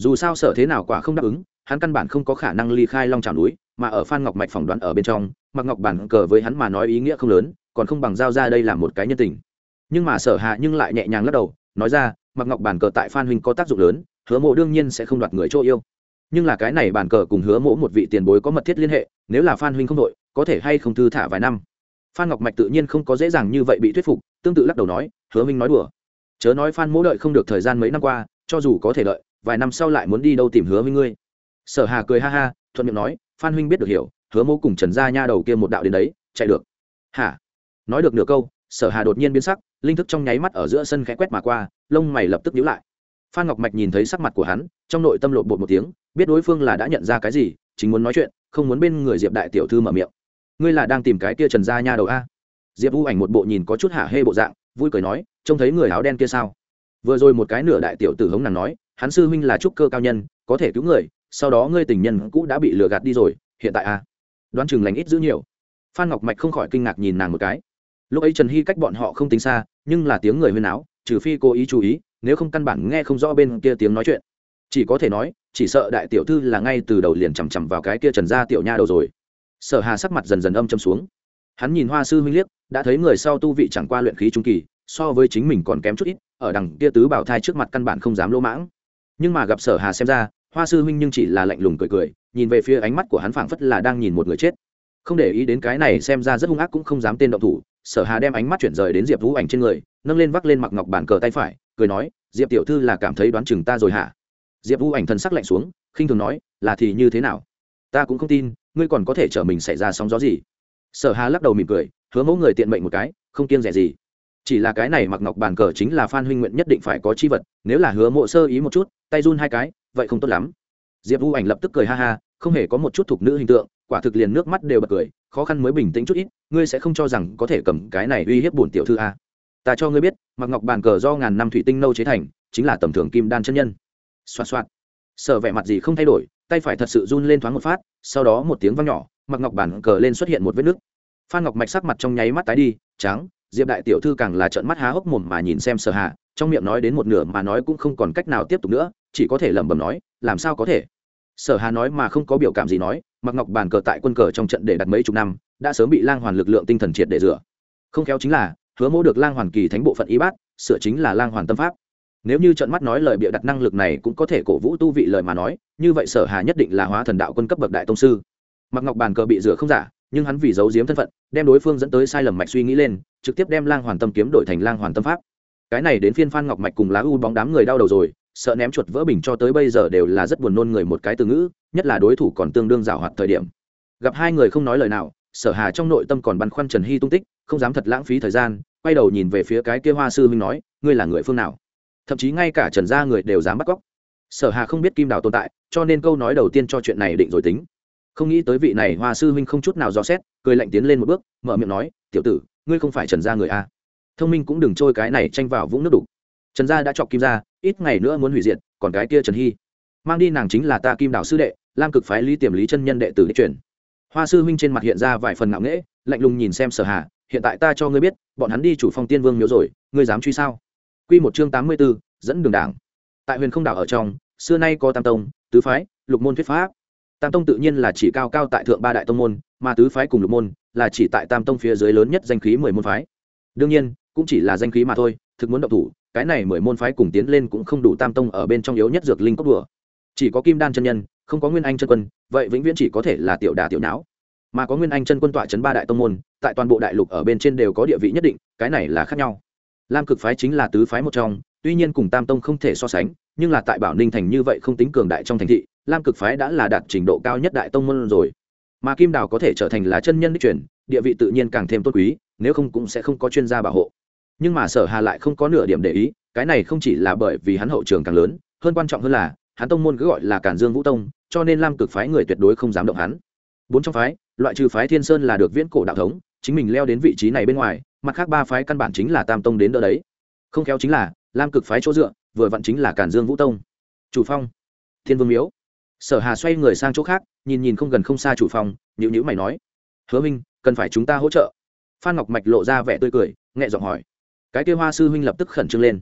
dù sao sở thế nào quả không đáp ứng, hắn căn bản không có khả năng ly khai long trào núi, mà ở phan ngọc mạch phỏng đoán ở bên trong, mặc ngọc bản cờ với hắn mà nói ý nghĩa không lớn, còn không bằng giao ra đây là một cái nhân tình. Nhưng mà sở hạ nhưng lại nhẹ nhàng lắc đầu, nói ra, mặc ngọc bản cờ tại phan huynh có tác dụng lớn, hứa mộ đương nhiên sẽ không đoạt người chỗ yêu. Nhưng là cái này bản cờ cùng hứa mộ một vị tiền bối có mật thiết liên hệ, nếu là phan huynh không đội có thể hay không thư thả vài năm. Phan ngọc mạch tự nhiên không có dễ dàng như vậy bị thuyết phục, tương tự lắc đầu nói, hứa minh nói đùa. Chớ nói phan mỗ đợi không được thời gian mấy năm qua, cho dù có thể đợi vài năm sau lại muốn đi đâu tìm hứa với ngươi. Sở hà cười ha ha, thuận miệng nói, phan huynh biết được hiểu, hứa mô cùng trần gia nha đầu kia một đạo đến đấy, chạy được. Hả? Nói được nửa câu, sở hà đột nhiên biến sắc, linh thức trong nháy mắt ở giữa sân khẽ quét mà qua, lông mày lập tức nhíu lại. Phan ngọc mạch nhìn thấy sắc mặt của hắn, trong nội tâm lộn bột một tiếng, biết đối phương là đã nhận ra cái gì, chính muốn nói chuyện, không muốn bên người diệp đại tiểu thư mở miệng. Ngươi là đang tìm cái kia trần gia nha đầu a? Diệp u ảnh một bộ nhìn có chút hả hê bộ dạng, vui cười nói, trông thấy người áo đen kia sao? Vừa rồi một cái nửa đại tiểu tử hống nàng nói hắn sư huynh là trúc cơ cao nhân, có thể cứu người, sau đó ngươi tình nhân cũ đã bị lừa gạt đi rồi, hiện tại a đoán chừng lành ít giữ nhiều. Phan ngọc mạch không khỏi kinh ngạc nhìn nàng một cái. Lúc ấy trần hy cách bọn họ không tính xa, nhưng là tiếng người huyên áo, trừ phi cố ý chú ý, nếu không căn bản nghe không rõ bên kia tiếng nói chuyện. Chỉ có thể nói, chỉ sợ đại tiểu thư là ngay từ đầu liền chằm chằm vào cái kia trần gia tiểu nha đầu rồi. Sở hà sắc mặt dần dần âm châm xuống. Hắn nhìn hoa sư huynh liếc, đã thấy người sau tu vị chẳng qua luyện khí trung kỳ, so với chính mình còn kém chút ít, ở đằng kia tứ bảo thai trước mặt căn bản không dám lỗ mãng nhưng mà gặp sở hà xem ra, hoa sư huynh nhưng chỉ là lạnh lùng cười cười, nhìn về phía ánh mắt của hắn phảng phất là đang nhìn một người chết. Không để ý đến cái này xem ra rất hung ác cũng không dám tên động thủ, sở hà đem ánh mắt chuyển rời đến diệp vũ ảnh trên người, nâng lên vác lên mặc ngọc bản cờ tay phải, cười nói, diệp tiểu thư là cảm thấy đoán chừng ta rồi hả? Diệp vũ ảnh thân sắc lạnh xuống, khinh thường nói, là thì như thế nào? Ta cũng không tin, ngươi còn có thể chở mình xảy ra sóng gió gì. Sở hà lắc đầu mỉm cười, hứa mẫu người tiện mệnh một cái, không kiêng rẻ gì chỉ là cái này mặc ngọc bàn cờ chính là phan huynh nguyện nhất định phải có chi vật, nếu là hứa mộ sơ ý một chút, tay run hai cái, vậy không tốt lắm. Diệp vũ ảnh lập tức cười ha ha, không hề có một chút thục nữ hình tượng, quả thực liền nước mắt đều bật cười, khó khăn mới bình tĩnh chút ít, ngươi sẽ không cho rằng có thể cầm cái này uy hiếp bổn tiểu thư a ta cho ngươi biết, mặc ngọc bàn cờ do ngàn năm thủy tinh nâu chế thành, chính là tầm thường kim đan chân nhân. Xoa xoa sợ vẻ mặt gì không thay đổi, tay phải thật sự run lên thoáng một phát, sau đó một tiếng vang nhỏ, mặc ngọc bàn cờ lên xuất hiện một vết nứt. Phan ngọc mạch sắc mặt trong nháy mắt tái đi, trắng diệp đại tiểu thư càng là trợn mắt há hốc mồm mà nhìn xem sở hạ trong miệng nói đến một nửa mà nói cũng không còn cách nào tiếp tục nữa, chỉ có thể lẩm bẩm nói, làm sao có thể? Sở hà nói mà không có biểu cảm gì nói, mặc ngọc bàn cờ tại quân cờ trong trận để đặt mấy chục năm, đã sớm bị lang hoàn lực lượng tinh thần triệt để rửa. Không khéo chính là, hứa mô được lang hoàn kỳ thánh bộ phận y bát, sửa chính là lang hoàn tâm pháp. Nếu như trận mắt nói lời bịa đặt năng lực này cũng có thể cổ vũ tu vị lời mà nói, như vậy sở hà nhất định là hóa thần đạo quân cấp bậc đại tông sư. Mặc ngọc bàn cờ bị rửa không giả nhưng hắn vì giấu giếm thân phận, đem đối phương dẫn tới sai lầm mạch suy nghĩ lên, trực tiếp đem lang hoàn tâm kiếm đổi thành lang hoàn tâm pháp. Cái này đến phiên phan ngọc mạch cùng lá u bóng đám người đau đầu rồi, sợ ném chuột vỡ bình cho tới bây giờ đều là rất buồn nôn người một cái từ ngữ, nhất là đối thủ còn tương đương rào hoạt thời điểm. Gặp hai người không nói lời nào, sở hà trong nội tâm còn băn khoăn trần hy tung tích, không dám thật lãng phí thời gian, quay đầu nhìn về phía cái kia hoa sư minh nói, ngươi là người phương nào? Thậm chí ngay cả trần gia người đều dám bắt cóc. Sở hà không biết kim đào tồn tại, cho nên câu nói đầu tiên cho chuyện này định rồi tính không nghĩ tới vị này hoa sư huynh không chút nào dò xét cười lạnh tiến lên một bước mở miệng nói tiểu tử ngươi không phải trần gia người a? Thông minh cũng đừng trôi cái này tranh vào vũng nước đục. Trần gia đã chọc kim gia ít ngày nữa muốn hủy diệt còn cái kia trần hy. Mang đi nàng chính là ta kim Đảo sư đệ lam cực phái lý tiềm lý chân nhân đệ tử đích truyền. Hoa sư huynh trên mặt hiện ra vài phần ngạo nghễ lạnh lùng nhìn xem sở hà hiện tại ta cho ngươi biết bọn hắn đi chủ phong tiên vương miếu rồi ngươi dám truy sao? Quy một chương tám mươi 84, dẫn đường đảng. Tại huyền không đảo ở trong xưa nay có tam tông tứ phái lục môn thuyết pháp tam tông tự nhiên là chỉ cao cao tại thượng ba đại tông môn, mà tứ phái cùng lục môn là chỉ tại tam tông phía dưới lớn nhất danh khí mười môn phái. Đương nhiên, cũng chỉ là danh khí mà thôi, thực muốn động thủ, cái này mười môn phái cùng tiến lên cũng không đủ tam tông ở bên trong yếu nhất dược linh cốc đùa. Chỉ có kim đan chân nhân, không có nguyên anh chân quân, vậy vĩnh viễn chỉ có thể là tiểu đà tiểu não mà có nguyên anh chân quân tọa chấn ba đại tông môn, tại toàn bộ đại lục ở bên trên đều có địa vị nhất định, cái này là khác nhau. Lam cực phái chính là tứ phái một trong tuy nhiên cùng tam tông không thể so sánh, nhưng là tại bảo ninh thành như vậy không tính cường đại trong thành thị, lam cực phái đã là đạt trình độ cao nhất đại tông môn rồi. Mà kim đào có thể trở thành là chân nhân đích truyền, địa vị tự nhiên càng thêm tốt quý, nếu không cũng sẽ không có chuyên gia bảo hộ. Nhưng mà sở hà lại không có nửa điểm để ý, cái này không chỉ là bởi vì hắn hậu trường càng lớn, hơn quan trọng hơn là, hắn tông môn cứ gọi là cản dương vũ tông, cho nên lam cực phái người tuyệt đối không dám động hắn. Bốn trong phái, loại trừ phái thiên sơn là được viễn cổ đạo thống, chính mình leo đến vị trí này bên ngoài, mặt khác ba phái căn bản chính là tam tông đến đỡ đấy. Không khéo chính là lam cực phái chỗ dựa, vừa vặn chính là cản dương vũ tông. Chủ phong, thiên vương miếu. Sở hà xoay người sang chỗ khác, nhìn nhìn không gần không xa chủ phong nhữ nhữ mày nói, hứa minh, cần phải chúng ta hỗ trợ? Phan ngọc mạch lộ ra vẻ tươi cười, nhẹ giọng hỏi. Cái kia hoa sư huynh lập tức khẩn trương lên.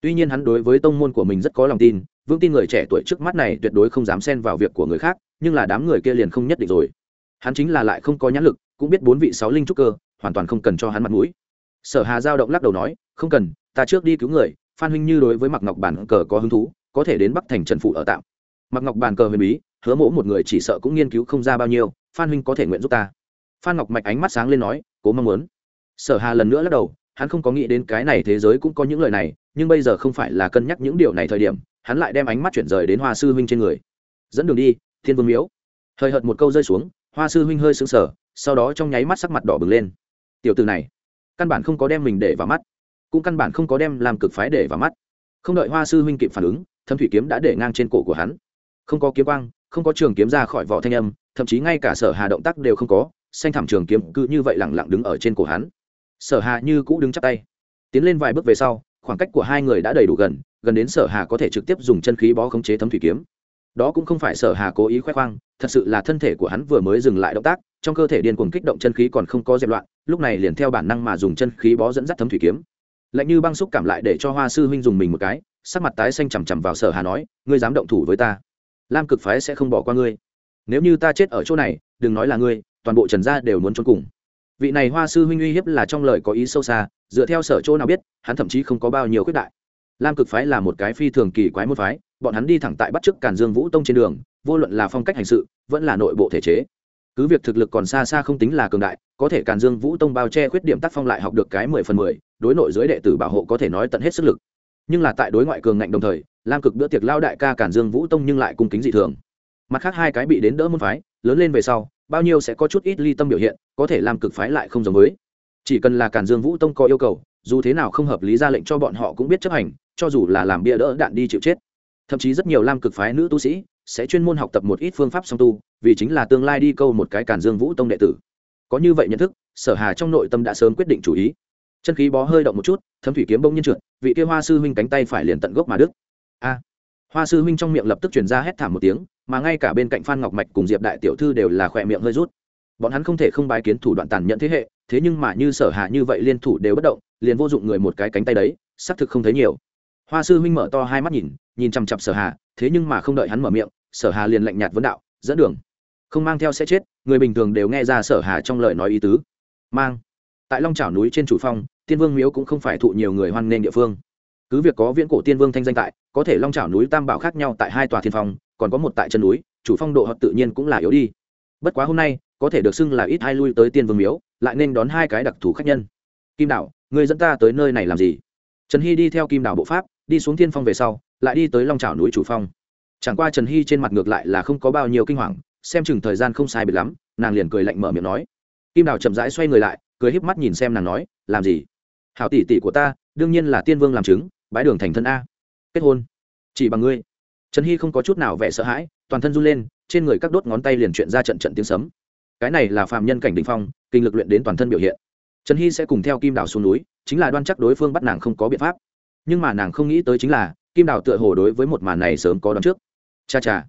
Tuy nhiên hắn đối với tông môn của mình rất có lòng tin, vững tin người trẻ tuổi trước mắt này tuyệt đối không dám xen vào việc của người khác, nhưng là đám người kia liền không nhất định rồi. Hắn chính là lại không có nhãn lực, cũng biết bốn vị sáu linh trúc cơ, hoàn toàn không cần cho hắn mặt mũi. Sở hà giao động lắc đầu nói, không cần, ta trước đi cứu người phan huynh như đối với mặc ngọc bản cờ có hứng thú, có thể đến bắc thành trần phụ ở tạm. Mặc ngọc bản cờ huyền bí, hứa mỗ một người chỉ sợ cũng nghiên cứu không ra bao nhiêu, phan huynh có thể nguyện giúp ta. Phan ngọc mạch ánh mắt sáng lên nói, cố mong muốn. Sở hà lần nữa lắc đầu, hắn không có nghĩ đến cái này thế giới cũng có những lời này, nhưng bây giờ không phải là cân nhắc những điều này thời điểm, hắn lại đem ánh mắt chuyển rời đến hoa sư huynh trên người. Dẫn đường đi, thiên vương miếu. Hơi hợt một câu rơi xuống, hoa sư huynh hơi sững sờ, sau đó trong nháy mắt sắc mặt đỏ bừng lên. Tiểu từ này, căn bản không có đem mình để vào mắt cũng căn bản không có đem làm cực phái để vào mắt. Không đợi hoa sư huynh kịp phản ứng, thâm thủy kiếm đã để ngang trên cổ của hắn. Không có kiếm quang, không có trường kiếm ra khỏi vỏ thanh âm, thậm chí ngay cả sở hà động tác đều không có, xanh thảm trường kiếm cứ như vậy lẳng lặng đứng ở trên cổ hắn. Sở hà như cũ đứng chắp tay. Tiến lên vài bước về sau, khoảng cách của hai người đã đầy đủ gần gần đến sở hà có thể trực tiếp dùng chân khí bó khống chế thấm thủy kiếm. Đó cũng không phải sở hà cố ý khoe khoang, thật sự là thân thể của hắn vừa mới dừng lại động tác, trong cơ thể điên cuồng kích động chân khí còn không có dẹp loạn, lúc này liền theo bản năng mà dùng chân khí bó dẫn dắt thấm thủy kiếm lạnh như băng xúc cảm lại để cho hoa sư huynh dùng mình một cái, sắc mặt tái xanh chằm chằm vào sở hà nói, ngươi dám động thủ với ta, lam cực phái sẽ không bỏ qua ngươi. Nếu như ta chết ở chỗ này, đừng nói là ngươi, toàn bộ trần gia đều muốn trốn cùng. Vị này hoa sư huynh uy hiếp là trong lời có ý sâu xa, dựa theo sở chỗ nào biết, hắn thậm chí không có bao nhiêu khuyết đại. Lam cực phái là một cái phi thường kỳ quái môn phái, bọn hắn đi thẳng tại bắt chức càn dương vũ tông trên đường, vô luận là phong cách hành sự, vẫn là nội bộ thể chế. Cứ việc thực lực còn xa xa không tính là cường đại, có thể càn dương vũ tông bao che khuyết điểm tác phong lại học được cái mười phần mười đối nội giới đệ tử bảo hộ có thể nói tận hết sức lực. Nhưng là tại đối ngoại cường ngạnh đồng thời, lam cực bữa tiệc lao đại ca cản dương vũ tông nhưng lại cung kính dị thường. Mặt khác hai cái bị đến đỡ môn phái, lớn lên về sau, bao nhiêu sẽ có chút ít ly tâm biểu hiện, có thể làm cực phái lại không giống với. Chỉ cần là cản dương vũ tông có yêu cầu, dù thế nào không hợp lý ra lệnh cho bọn họ cũng biết chấp hành, cho dù là làm bia đỡ đạn đi chịu chết. Thậm chí rất nhiều lam cực phái nữ tu sĩ sẽ chuyên môn học tập một ít phương pháp song tu, vì chính là tương lai đi câu một cái cản dương vũ tông đệ tử. Có như vậy nhận thức, sở hà trong nội tâm đã sớm quyết định chủ ý chân khí bó hơi động một chút, thấm thủy kiếm bông nhiên trượt, vị kia hoa sư huynh cánh tay phải liền tận gốc mà đức a! Hoa sư huynh trong miệng lập tức chuyển ra hét thảm một tiếng, mà ngay cả bên cạnh phan ngọc mạch cùng diệp đại tiểu thư đều là khỏe miệng hơi rút. Bọn hắn không thể không bái kiến thủ đoạn tàn nhẫn thế hệ, thế nhưng mà như sở hạ như vậy liên thủ đều bất động, liền vô dụng người một cái cánh tay đấy, xác thực không thấy nhiều. Hoa sư huynh mở to hai mắt nhìn nhìn chằm chặp sở hà thế nhưng mà không đợi hắn mở miệng, sở hà liền lạnh nhạt vấn đạo, dẫn đường. Không mang theo sẽ chết, người bình thường đều nghe ra sở hà trong lời nói ý tứ. Mang tại long trào núi trên chủ phong, tiên vương miếu cũng không phải thụ nhiều người hoan nghênh địa phương. Cứ việc có viễn cổ tiên vương thanh danh tại, có thể long trào núi tam bảo khác nhau tại hai tòa thiên phong, còn có một tại chân núi, chủ phong độ hợp tự nhiên cũng là yếu đi. Bất quá hôm nay, có thể được xưng là ít hai lui tới tiên vương miếu, lại nên đón hai cái đặc thù khách nhân. Kim đảo, người dẫn ta tới nơi này làm gì? Trần hy đi theo kim đảo bộ pháp, đi xuống thiên phong về sau, lại đi tới long trào núi chủ phong. Chẳng qua trần hy trên mặt ngược lại là không có bao nhiêu kinh hoàng, xem chừng thời gian không sai biệt lắm, nàng liền cười lạnh mở miệng nói. Kim đào chậm rãi xoay người lại cười híp mắt nhìn xem nàng nói, làm gì? Hảo tỷ tỷ của ta, đương nhiên là tiên vương làm chứng, bái đường thành thân a. Kết hôn. Chỉ bằng ngươi. Trần hy không có chút nào vẻ sợ hãi, toàn thân run lên, trên người các đốt ngón tay liền chuyện ra trận trận tiếng sấm. Cái này là phạm nhân cảnh đình phong, kinh lực luyện đến toàn thân biểu hiện. Trần hy sẽ cùng theo kim đào xuống núi, chính là đoan chắc đối phương bắt nàng không có biện pháp. Nhưng mà nàng không nghĩ tới chính là, kim đào tựa hồ đối với một màn này sớm có đón trước. Cha cha,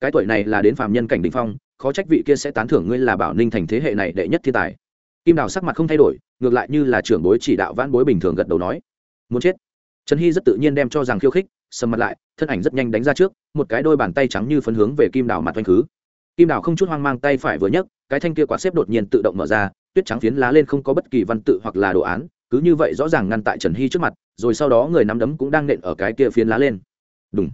cái tuổi này là đến phạm nhân cảnh đình phong, khó trách vị kia sẽ tán thưởng ngươi là bảo ninh thành thế hệ này đệ nhất thiên tài kim đào sắc mặt không thay đổi, ngược lại như là trưởng bối chỉ đạo vãn bối bình thường gật đầu nói, muốn chết? Trần hy rất tự nhiên đem cho rằng khiêu khích, sầm mặt lại, thân ảnh rất nhanh đánh ra trước, một cái đôi bàn tay trắng như phấn hướng về kim đào mặt oanh khứ. Kim đào không chút hoang mang tay phải vừa nhấc, cái thanh kia quả xếp đột nhiên tự động mở ra, tuyết trắng phiến lá lên không có bất kỳ văn tự hoặc là đồ án, cứ như vậy rõ ràng ngăn tại trần hy trước mặt, rồi sau đó người nắm đấm cũng đang nện ở cái kia phiến lá lên. Đúng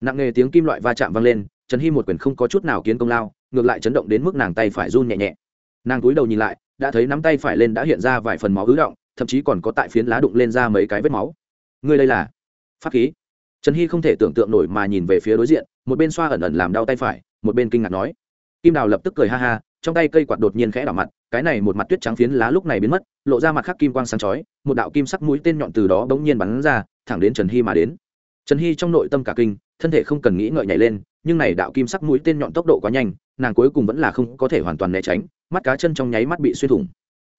nặng nghề tiếng kim loại va chạm vang lên, trần hy một quyền không có chút nào kiến công lao, ngược lại chấn động đến mức nàng tay phải run nhẹ nhẹ. Nàng cúi đầu nhìn lại đã thấy nắm tay phải lên đã hiện ra vài phần máu ứ động, thậm chí còn có tại phiến lá đụng lên ra mấy cái vết máu. Ngươi đây là pháp khí. Trần hy không thể tưởng tượng nổi mà nhìn về phía đối diện, một bên xoa ẩn ẩn làm đau tay phải, một bên kinh ngạc nói. Kim đào lập tức cười ha ha, trong tay cây quạt đột nhiên khẽ đỏ mặt, cái này một mặt tuyết trắng phiến lá lúc này biến mất, lộ ra mặt khắc kim quang sáng chói, một đạo kim sắc mũi tên nhọn từ đó bỗng nhiên bắn ra, thẳng đến trần hy mà đến. Trần hy trong nội tâm cả kinh, thân thể không cần nghĩ ngợi nhảy lên, nhưng này đạo kim sắc mũi tên nhọn tốc độ quá nhanh, nàng cuối cùng vẫn là không có thể hoàn toàn né tránh mắt cá chân trong nháy mắt bị xuyên thủng.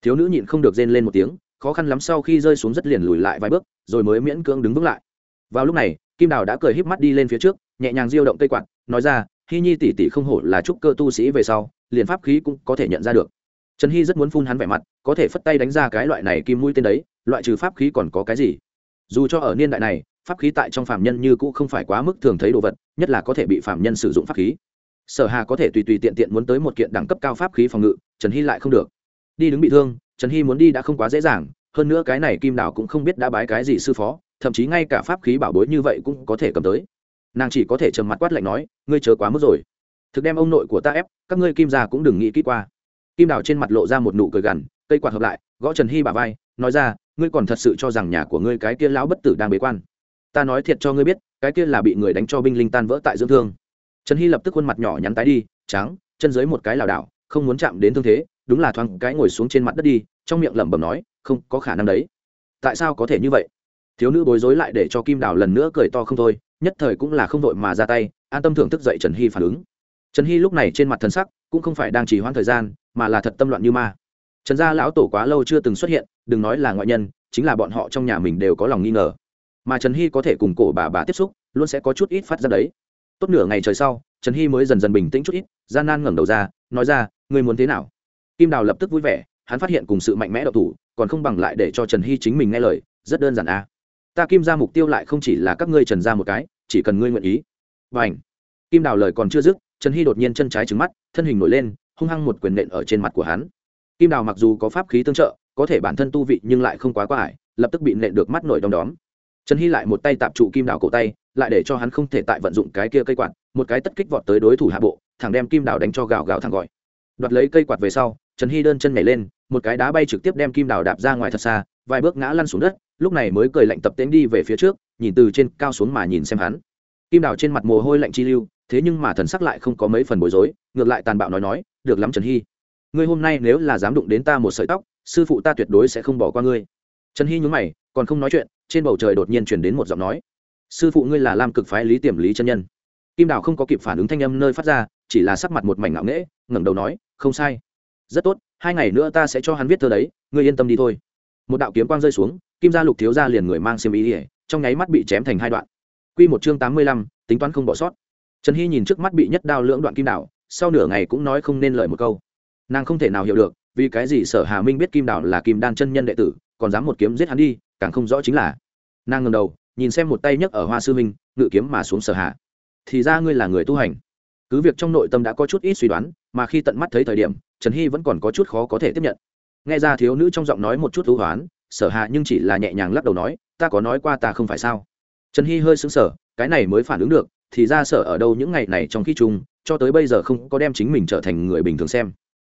Thiếu nữ nhịn không được rên lên một tiếng, khó khăn lắm sau khi rơi xuống rất liền lùi lại vài bước, rồi mới miễn cưỡng đứng vững lại. Vào lúc này, kim đào đã cười híp mắt đi lên phía trước, nhẹ nhàng diêu động cây quạt, nói ra hy nhi tỷ tỷ không hổ là trúc cơ tu sĩ về sau, liền pháp khí cũng có thể nhận ra được. Trần hy rất muốn phun hắn vẻ mặt, có thể phất tay đánh ra cái loại này kim mũi tên đấy, loại trừ pháp khí còn có cái gì? Dù cho ở niên đại này, pháp khí tại trong phạm nhân như cũ không phải quá mức thường thấy đồ vật, nhất là có thể bị phạm nhân sử dụng pháp khí sở hà có thể tùy tùy tiện tiện muốn tới một kiện đẳng cấp cao pháp khí phòng ngự, trần hy lại không được. Đi đứng bị thương, trần hy muốn đi đã không quá dễ dàng, hơn nữa cái này kim đảo cũng không biết đã bái cái gì sư phó, thậm chí ngay cả pháp khí bảo bối như vậy cũng có thể cầm tới. Nàng chỉ có thể trầm mặt quát lạnh nói, ngươi chờ quá mức rồi. Thực đem ông nội của ta ép, các ngươi kim già cũng đừng nghĩ kỹ qua. Kim đào trên mặt lộ ra một nụ cười gằn, cây quạt hợp lại, gõ trần hy bà vai, nói ra, ngươi còn thật sự cho rằng nhà của ngươi cái kia lão bất tử đang bế quan? Ta nói thiệt cho ngươi biết, cái kia là bị người đánh cho binh linh tan vỡ tại dưỡng thương trần hy lập tức khuôn mặt nhỏ nhắn tái đi, trắng, chân dưới một cái lảo đảo, không muốn chạm đến thương thế, đúng là thoáng cái ngồi xuống trên mặt đất đi, trong miệng lẩm bẩm nói, không, có khả năng đấy. Tại sao có thể như vậy? Thiếu nữ bối rối lại để cho kim đào lần nữa cười to không thôi, nhất thời cũng là không vội mà ra tay, an tâm thưởng thức dậy trần hy phản ứng. Trần hy lúc này trên mặt thân sắc cũng không phải đang trì hoãn thời gian, mà là thật tâm loạn như ma. Trần gia lão tổ quá lâu chưa từng xuất hiện, đừng nói là ngoại nhân, chính là bọn họ trong nhà mình đều có lòng nghi ngờ. Mà trần hy có thể cùng cổ bà bà tiếp xúc, luôn sẽ có chút ít phát ra đấy tốt nửa ngày trời sau, trần hy mới dần dần bình tĩnh chút ít, gian nan ngẩng đầu ra, nói ra, ngươi muốn thế nào? Kim đào lập tức vui vẻ, hắn phát hiện cùng sự mạnh mẽ độc thủ, còn không bằng lại để cho trần hy chính mình nghe lời, rất đơn giản a ta kim ra mục tiêu lại không chỉ là các ngươi trần ra một cái, chỉ cần ngươi nguyện ý. Và ảnh kim đào lời còn chưa dứt, trần hy đột nhiên chân trái trứng mắt, thân hình nổi lên, hung hăng một quyền nện ở trên mặt của hắn. Kim đào mặc dù có pháp khí tương trợ, có thể bản thân tu vị nhưng lại không quá quá ải, lập tức bị nện được mắt nổi đom đóm. Trần hy lại một tay tạp trụ kim đào cổ tay lại để cho hắn không thể tại vận dụng cái kia cây quạt, một cái tất kích vọt tới đối thủ hạ bộ, thẳng đem kim đào đánh cho gào gào thẳng gọi. Đoạt lấy cây quạt về sau, trần hy đơn chân nhảy lên, một cái đá bay trực tiếp đem kim đào đạp ra ngoài thật xa, vài bước ngã lăn xuống đất, lúc này mới cười lạnh tập tễnh đi về phía trước, nhìn từ trên cao xuống mà nhìn xem hắn. Kim đào trên mặt mồ hôi lạnh chi lưu, thế nhưng mà thần sắc lại không có mấy phần bối rối, ngược lại tàn bạo nói nói, được lắm trần hy, ngươi hôm nay nếu là dám đụng đến ta một sợi tóc, sư phụ ta tuyệt đối sẽ không bỏ qua ngươi. Trần hy nhún mày, còn không nói chuyện, trên bầu trời đột nhiên chuyển đến một giọng nói sư phụ ngươi là lam cực phái lý tiềm lý chân nhân kim đào không có kịp phản ứng thanh âm nơi phát ra chỉ là sắc mặt một mảnh ngạo nghễ ngẩng đầu nói không sai rất tốt hai ngày nữa ta sẽ cho hắn viết thơ đấy ngươi yên tâm đi thôi một đạo kiếm quang rơi xuống kim gia lục thiếu gia liền người mang xiêm ý ỉa trong nháy mắt bị chém thành hai đoạn q một chương tám mươi lăm tính toán không bỏ sót trần hy nhìn trước mắt bị nhất đao lưỡng đoạn kim đảo sau nửa ngày cũng nói không nên lời một câu nàng không thể nào hiểu được vì cái gì sở hà minh biết kim đảo là kim đan chân nhân đệ tử còn dám một kiếm giết hắn đi càng không rõ chính là nàng ngầm đầu nhìn xem một tay nhấc ở hoa sư minh ngự kiếm mà xuống sở hạ. Thì ra ngươi là người tu hành. Cứ việc trong nội tâm đã có chút ít suy đoán, mà khi tận mắt thấy thời điểm, trần hy vẫn còn có chút khó có thể tiếp nhận. Nghe ra thiếu nữ trong giọng nói một chút thú hoán, sở hạ nhưng chỉ là nhẹ nhàng lắc đầu nói, ta có nói qua ta không phải sao? Trần hy hơi xứng sở cái này mới phản ứng được, thì ra sở ở đâu những ngày này trong khi chung, cho tới bây giờ không có đem chính mình trở thành người bình thường xem.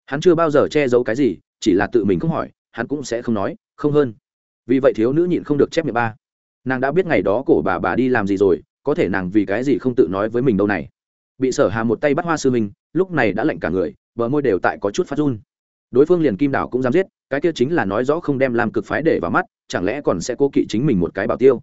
Hắn chưa bao giờ che giấu cái gì, chỉ là tự mình không hỏi, hắn cũng sẽ không nói, không hơn. Vì vậy thiếu nữ nhịn không được chép miệng ba nàng đã biết ngày đó cổ bà bà đi làm gì rồi, có thể nàng vì cái gì không tự nói với mình đâu này. Bị sở hà một tay bắt hoa sư minh lúc này đã lạnh cả người, bờ môi đều tại có chút phát run. Đối phương liền kim đảo cũng dám giết, cái kia chính là nói rõ không đem làm cực phái để vào mắt, chẳng lẽ còn sẽ cố kỵ chính mình một cái bảo tiêu.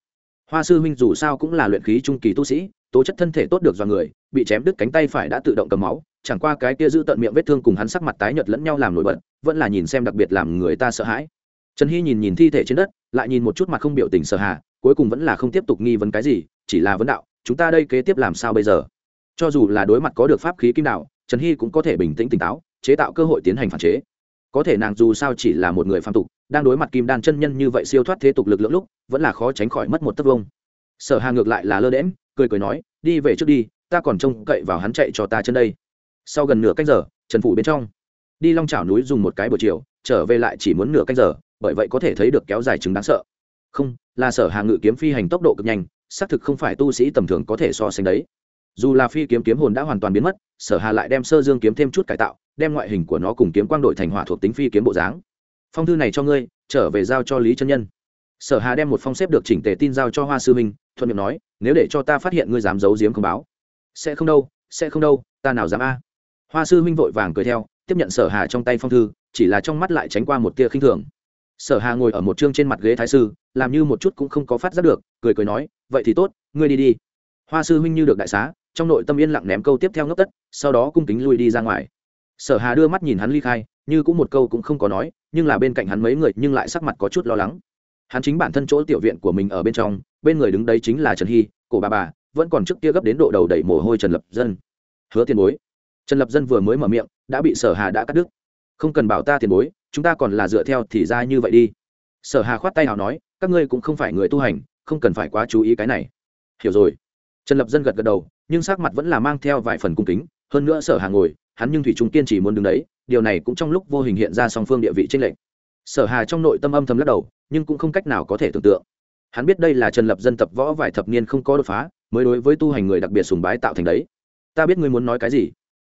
Hoa sư huynh dù sao cũng là luyện khí trung kỳ tu sĩ, tố chất thân thể tốt được do người, bị chém đứt cánh tay phải đã tự động cầm máu, chẳng qua cái kia giữ tận miệng vết thương cùng hắn sắc mặt tái nhợt lẫn nhau làm nổi bật, vẫn là nhìn xem đặc biệt làm người ta sợ hãi. Trần hy nhìn nhìn thi thể trên đất, lại nhìn một chút mặt không biểu tình sợ hà cuối cùng vẫn là không tiếp tục nghi vấn cái gì, chỉ là vấn đạo, chúng ta đây kế tiếp làm sao bây giờ? Cho dù là đối mặt có được pháp khí kim đạo, trần hy cũng có thể bình tĩnh tỉnh táo, chế tạo cơ hội tiến hành phản chế. Có thể nàng dù sao chỉ là một người phạm tục, đang đối mặt kim đan chân nhân như vậy siêu thoát thế tục lực lượng lúc, vẫn là khó tránh khỏi mất một tấc vông. Sở hà ngược lại là lơ đễm cười cười nói, đi về trước đi, ta còn trông cậy vào hắn chạy cho ta chân đây. Sau gần nửa canh giờ, trần phủ bên trong, đi long trào núi dùng một cái buổi chiều, trở về lại chỉ muốn nửa canh giờ, bởi vậy có thể thấy được kéo dài chứng đáng sợ không, là sở hà ngự kiếm phi hành tốc độ cực nhanh, xác thực không phải tu sĩ tầm thường có thể so sánh đấy. Dù là phi kiếm kiếm hồn đã hoàn toàn biến mất, sở hà lại đem sơ dương kiếm thêm chút cải tạo, đem ngoại hình của nó cùng kiếm quang đội thành hỏa thuộc tính phi kiếm bộ dáng. Phong thư này cho ngươi, trở về giao cho lý chân nhân. Sở hà đem một phong xếp được chỉnh tề tin giao cho hoa sư minh, thuận miệng nói, nếu để cho ta phát hiện ngươi dám giấu giếm không báo. Sẽ không đâu, sẽ không đâu, ta nào dám a? Hoa sư minh vội vàng cười theo, tiếp nhận sở hà trong tay phong thư, chỉ là trong mắt lại tránh qua một tia khinh thường. Sở hà ngồi ở một chương trên mặt ghế thái sư làm như một chút cũng không có phát giác được, cười cười nói, vậy thì tốt, ngươi đi đi. Hoa sư huynh như được đại xá, trong nội tâm yên lặng ném câu tiếp theo ngốc tất, sau đó cung kính lui đi ra ngoài. Sở hà đưa mắt nhìn hắn ly khai, như cũng một câu cũng không có nói, nhưng là bên cạnh hắn mấy người nhưng lại sắc mặt có chút lo lắng. Hắn chính bản thân chỗ tiểu viện của mình ở bên trong, bên người đứng đấy chính là trần hy, cổ bà bà, vẫn còn trước kia gấp đến độ đầu đẩy mồ hôi trần lập dân. Hứa tiền bối. Trần lập dân vừa mới mở miệng, đã bị sở hà đã cắt đứt. Không cần bảo ta tiền bối, chúng ta còn là dựa theo thì ra như vậy đi. Sở hà khoát tay nào nói các ngươi cũng không phải người tu hành, không cần phải quá chú ý cái này. Hiểu rồi. Trần lập dân gật gật đầu, nhưng sắc mặt vẫn là mang theo vài phần cung kính, hơn nữa sở hà ngồi, hắn nhưng thủy trung kiên chỉ muốn đứng đấy, điều này cũng trong lúc vô hình hiện ra song phương địa vị tranh lệch. Sở hà trong nội tâm âm thầm lắc đầu, nhưng cũng không cách nào có thể tưởng tượng. Hắn biết đây là trần lập dân tập võ vài thập niên không có đột phá, mới đối với tu hành người đặc biệt sùng bái tạo thành đấy. Ta biết ngươi muốn nói cái gì.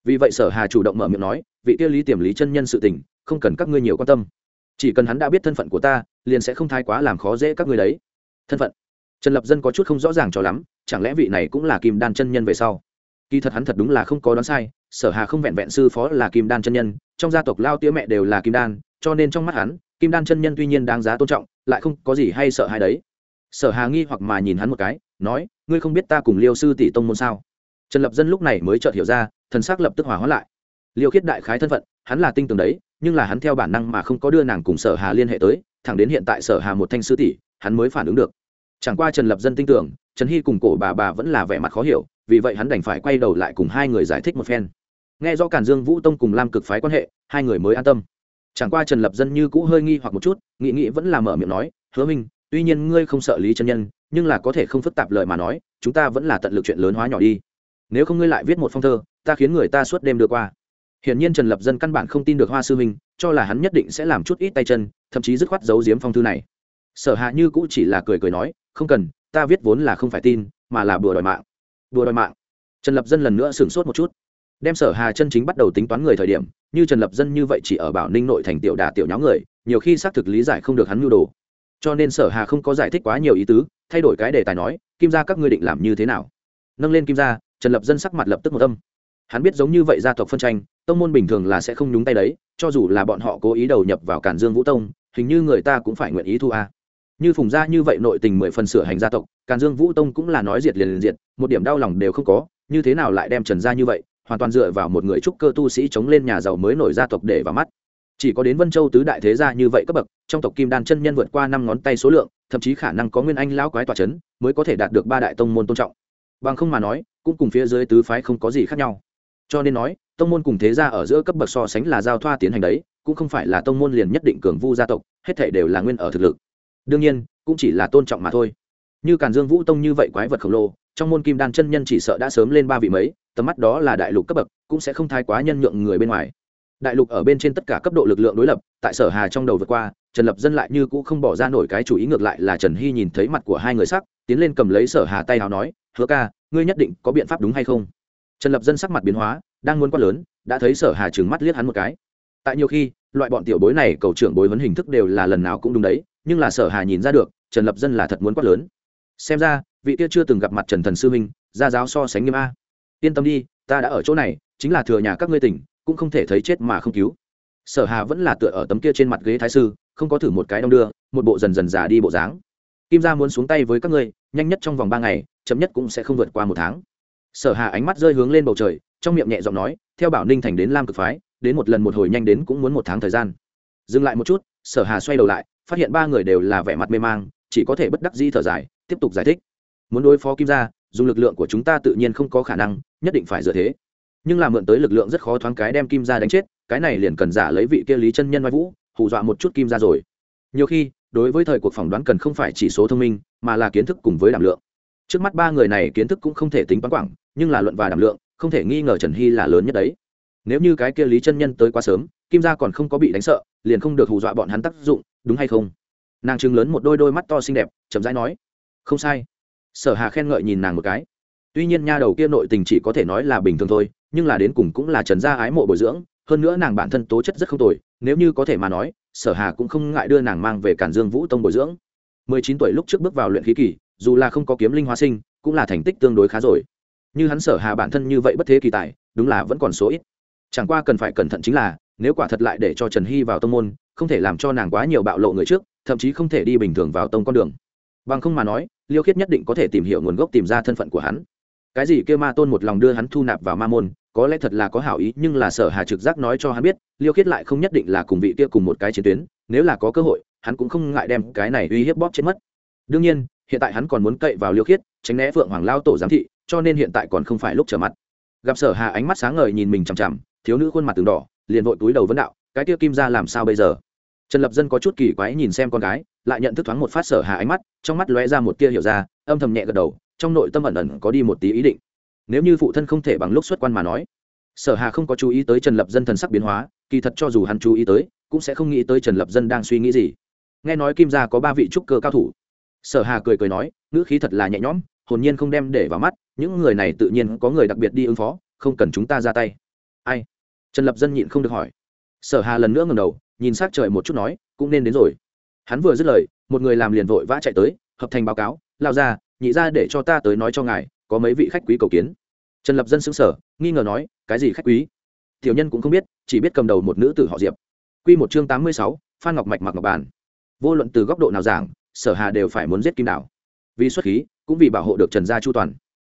Vì vậy sở hà chủ động mở miệng nói, vị kia lý tiềm lý chân nhân sự tình, không cần các ngươi nhiều quan tâm chỉ cần hắn đã biết thân phận của ta, liền sẽ không thái quá làm khó dễ các ngươi đấy. Thân phận. Trần lập dân có chút không rõ ràng cho lắm, chẳng lẽ vị này cũng là kim đan chân nhân về sau? Kỳ thật hắn thật đúng là không có đoán sai, sở hà không vẹn vẹn sư phó là kim đan chân nhân, trong gia tộc lao tía mẹ đều là kim đan, cho nên trong mắt hắn, kim đan chân nhân tuy nhiên đáng giá tôn trọng, lại không có gì hay sợ hãi đấy. Sở hà nghi hoặc mà nhìn hắn một cái, nói, ngươi không biết ta cùng liêu sư tỷ tông môn sao? Trần lập dân lúc này mới chợt hiểu ra, thần sắc lập tức hòa hóa lại. Liêu khiết đại khái thân phận, hắn là tinh tường đấy nhưng là hắn theo bản năng mà không có đưa nàng cùng sở hà liên hệ tới, thẳng đến hiện tại sở hà một thanh sư tỷ, hắn mới phản ứng được. Chẳng qua trần lập dân tin tưởng, trần hy cùng cổ bà bà vẫn là vẻ mặt khó hiểu, vì vậy hắn đành phải quay đầu lại cùng hai người giải thích một phen. Nghe rõ cản dương vũ tông cùng lam cực phái quan hệ, hai người mới an tâm. Chẳng qua trần lập dân như cũ hơi nghi hoặc một chút nghị nghị vẫn là mở miệng nói, hứa minh, tuy nhiên ngươi không sợ lý chân nhân, nhưng là có thể không phức tạp lời mà nói, chúng ta vẫn là tận lực chuyện lớn hóa nhỏ đi. Nếu không ngươi lại viết một phong thơ, ta khiến người ta suốt đêm đưa qua hiển nhiên trần lập dân căn bản không tin được hoa sư huynh cho là hắn nhất định sẽ làm chút ít tay chân, thậm chí dứt khoát giấu giếm phong thư này. Sở hạ như cũ chỉ là cười cười nói, không cần, ta viết vốn là không phải tin, mà là bừa đòi mạng. Bừa đòi mạng. Trần lập dân lần nữa sửng sốt một chút. Đem sở hà chân chính bắt đầu tính toán người thời điểm, như trần lập dân như vậy chỉ ở bảo ninh nội thành tiểu đà tiểu nháo người, nhiều khi xác thực lý giải không được hắn nhu đồ. Cho nên sở hà không có giải thích quá nhiều ý tứ, thay đổi cái đề tài nói, kim gia các ngươi định làm như thế nào? Nâng lên kim gia, trần lập dân sắc mặt lập tức một âm. Hắn biết giống như vậy gia tộc phân tranh tông môn bình thường là sẽ không nhúng tay đấy, cho dù là bọn họ cố ý đầu nhập vào cản dương vũ tông, hình như người ta cũng phải nguyện ý thu a. Như phùng gia như vậy nội tình mười phần sửa hành gia tộc, càn dương vũ tông cũng là nói diệt liền liền diệt, một điểm đau lòng đều không có, như thế nào lại đem trần gia như vậy, hoàn toàn dựa vào một người trúc cơ tu sĩ chống lên nhà giàu mới nổi gia tộc để vào mắt. Chỉ có đến vân châu tứ đại thế gia như vậy cấp bậc, trong tộc kim đan chân nhân vượt qua năm ngón tay số lượng, thậm chí khả năng có nguyên anh lão quái tòa c h ấ n mới có thể đạt được ba đại tông môn tôn trọng. Bằng không mà nói, cũng cùng phía dưới tứ phái không có gì khác nhau. Cho nên nói tông môn cùng thế gia ở giữa cấp bậc so sánh là giao thoa tiến hành đấy, cũng không phải là tông môn liền nhất định cường vu gia tộc, hết thể đều là nguyên ở thực lực. Đương nhiên, cũng chỉ là tôn trọng mà thôi. Như càn dương vũ tông như vậy quái vật khổng lồ, trong môn kim đan chân nhân chỉ sợ đã sớm lên ba vị mấy, tầm mắt đó là đại lục cấp bậc, cũng sẽ không thái quá nhân nhượng người bên ngoài. Đại lục ở bên trên tất cả cấp độ lực lượng đối lập, tại sở hà trong đầu vượt qua, trần lập dân lại như cũ không bỏ ra nổi cái chủ ý ngược lại là trần hy nhìn thấy mặt của hai người sắc, tiến lên cầm lấy sở hà tay hào nói, hứa ca, ngươi nhất định có biện pháp đúng hay không? Trần lập dân sắc mặt biến hóa đang muốn quát lớn, đã thấy sở hà trừng mắt liếc hắn một cái. Tại nhiều khi, loại bọn tiểu bối này cầu trưởng bối huấn hình thức đều là lần nào cũng đúng đấy, nhưng là sở hà nhìn ra được, trần lập dân là thật muốn quát lớn. Xem ra, vị kia chưa từng gặp mặt trần thần sư minh, ra giáo so sánh nghiêm a. Yên tâm đi, ta đã ở chỗ này, chính là thừa nhà các ngươi tỉnh, cũng không thể thấy chết mà không cứu. Sở hà vẫn là tựa ở tấm kia trên mặt ghế thái sư, không có thử một cái đong đưa, một bộ dần dần già đi bộ dáng. Kim gia muốn xuống tay với các ngươi, nhanh nhất trong vòng ba ngày, chậm nhất cũng sẽ không vượt qua một tháng. Sở hà ánh mắt rơi hướng lên bầu trời trong miệng nhẹ giọng nói, theo bảo ninh thành đến lam cực phái, đến một lần một hồi nhanh đến cũng muốn một tháng thời gian. Dừng lại một chút, sở hà xoay đầu lại, phát hiện ba người đều là vẻ mặt mê mang, chỉ có thể bất đắc dĩ thở dài, tiếp tục giải thích. Muốn đối phó kim gia, dùng lực lượng của chúng ta tự nhiên không có khả năng, nhất định phải dựa thế. Nhưng là mượn tới lực lượng rất khó thoáng cái đem kim gia đánh chết, cái này liền cần giả lấy vị kia lý chân nhân vai vũ, hù dọa một chút kim gia rồi. Nhiều khi, đối với thời cuộc phỏng đoán cần không phải chỉ số thông minh, mà là kiến thức cùng với đảm lượng. Trước mắt ba người này kiến thức cũng không thể tính toán quảng, nhưng là luận và đảm lượng không thể nghi ngờ trần hy là lớn nhất đấy. Nếu như cái kia lý chân nhân tới quá sớm, kim gia còn không có bị đánh sợ, liền không được hù dọa bọn hắn tác dụng, đúng hay không? Nàng trừng lớn một đôi đôi mắt to xinh đẹp, chậm rãi nói, không sai. Sở hà khen ngợi nhìn nàng một cái. Tuy nhiên nha đầu kia nội tình chỉ có thể nói là bình thường thôi, nhưng là đến cùng cũng là trần gia ái mộ bồi dưỡng, hơn nữa nàng bản thân tố chất rất không tồi, nếu như có thể mà nói, sở hà cũng không ngại đưa nàng mang về cản dương vũ tông bồi dưỡng. Mười chín tuổi lúc trước bước vào luyện khí kỳ, dù là không có kiếm linh hóa sinh, cũng là thành tích tương đối khá rồi như hắn sở hà bản thân như vậy bất thế kỳ tài, đúng là vẫn còn số ít. Chẳng qua cần phải cẩn thận chính là, nếu quả thật lại để cho trần hy vào tông môn, không thể làm cho nàng quá nhiều bạo lộ người trước, thậm chí không thể đi bình thường vào tông con đường. Bằng không mà nói, liêu khiết nhất định có thể tìm hiểu nguồn gốc tìm ra thân phận của hắn. Cái gì kêu ma tôn một lòng đưa hắn thu nạp vào ma môn, có lẽ thật là có hảo ý, nhưng là sở hà trực giác nói cho hắn biết, liêu khiết lại không nhất định là cùng vị kia cùng một cái chiến tuyến, nếu là có cơ hội, hắn cũng không ngại đem cái này uy hiếp bóp chết mất. Đương nhiên, hiện tại hắn còn muốn cậy vào liêu khiết, tránh né phượng hoàng lao tổ giám thị cho nên hiện tại còn không phải lúc trở mặt. Gặp sở hà ánh mắt sáng ngời nhìn mình chằm chằm, thiếu nữ khuôn mặt từng đỏ, liền vội túi đầu vấn đạo, cái kia kim ra làm sao bây giờ? Trần lập dân có chút kỳ quái nhìn xem con gái, lại nhận thức thoáng một phát sở hà ánh mắt, trong mắt lóe ra một tia hiểu ra, âm thầm nhẹ gật đầu, trong nội tâm ẩn ẩn có đi một tí ý định. Nếu như phụ thân không thể bằng lúc xuất quan mà nói, sở hà không có chú ý tới trần lập dân thần sắc biến hóa, kỳ thật cho dù hắn chú ý tới, cũng sẽ không nghĩ tới trần lập dân đang suy nghĩ gì. Nghe nói kim gia có ba vị trúc cơ cao thủ. Sở hà cười cười nói, ngữ khí thật là nhẹ nhõm hồn nhiên không đem để vào mắt, những người này tự nhiên có người đặc biệt đi ứng phó, không cần chúng ta ra tay. Ai? Trần lập dân nhịn không được hỏi. Sở hà lần nữa ngầm đầu, nhìn s trời một chút nói, cũng nên đến rồi. Hắn vừa dứt lời, một người làm liền vội vã chạy tới, hợp thành báo cáo lao ra nhị ra để cho ta tới nói cho ngài, có mấy vị khách quý cầu kiến. Trần lập dân xứng sở nghi ngờ nói, cái gì khách quý? Tiểu nhân cũng không biết, chỉ biết cầm đầu một nữ tử họ diệp. Q một chương tám mươi sáu, phan ngọc mạch mặc ngọc bàn. Vô luận từ góc độ nào giảng, sở hà đều phải muốn giết kim đảo vì xuất khí, cũng vì bảo hộ được trần gia chu toàn.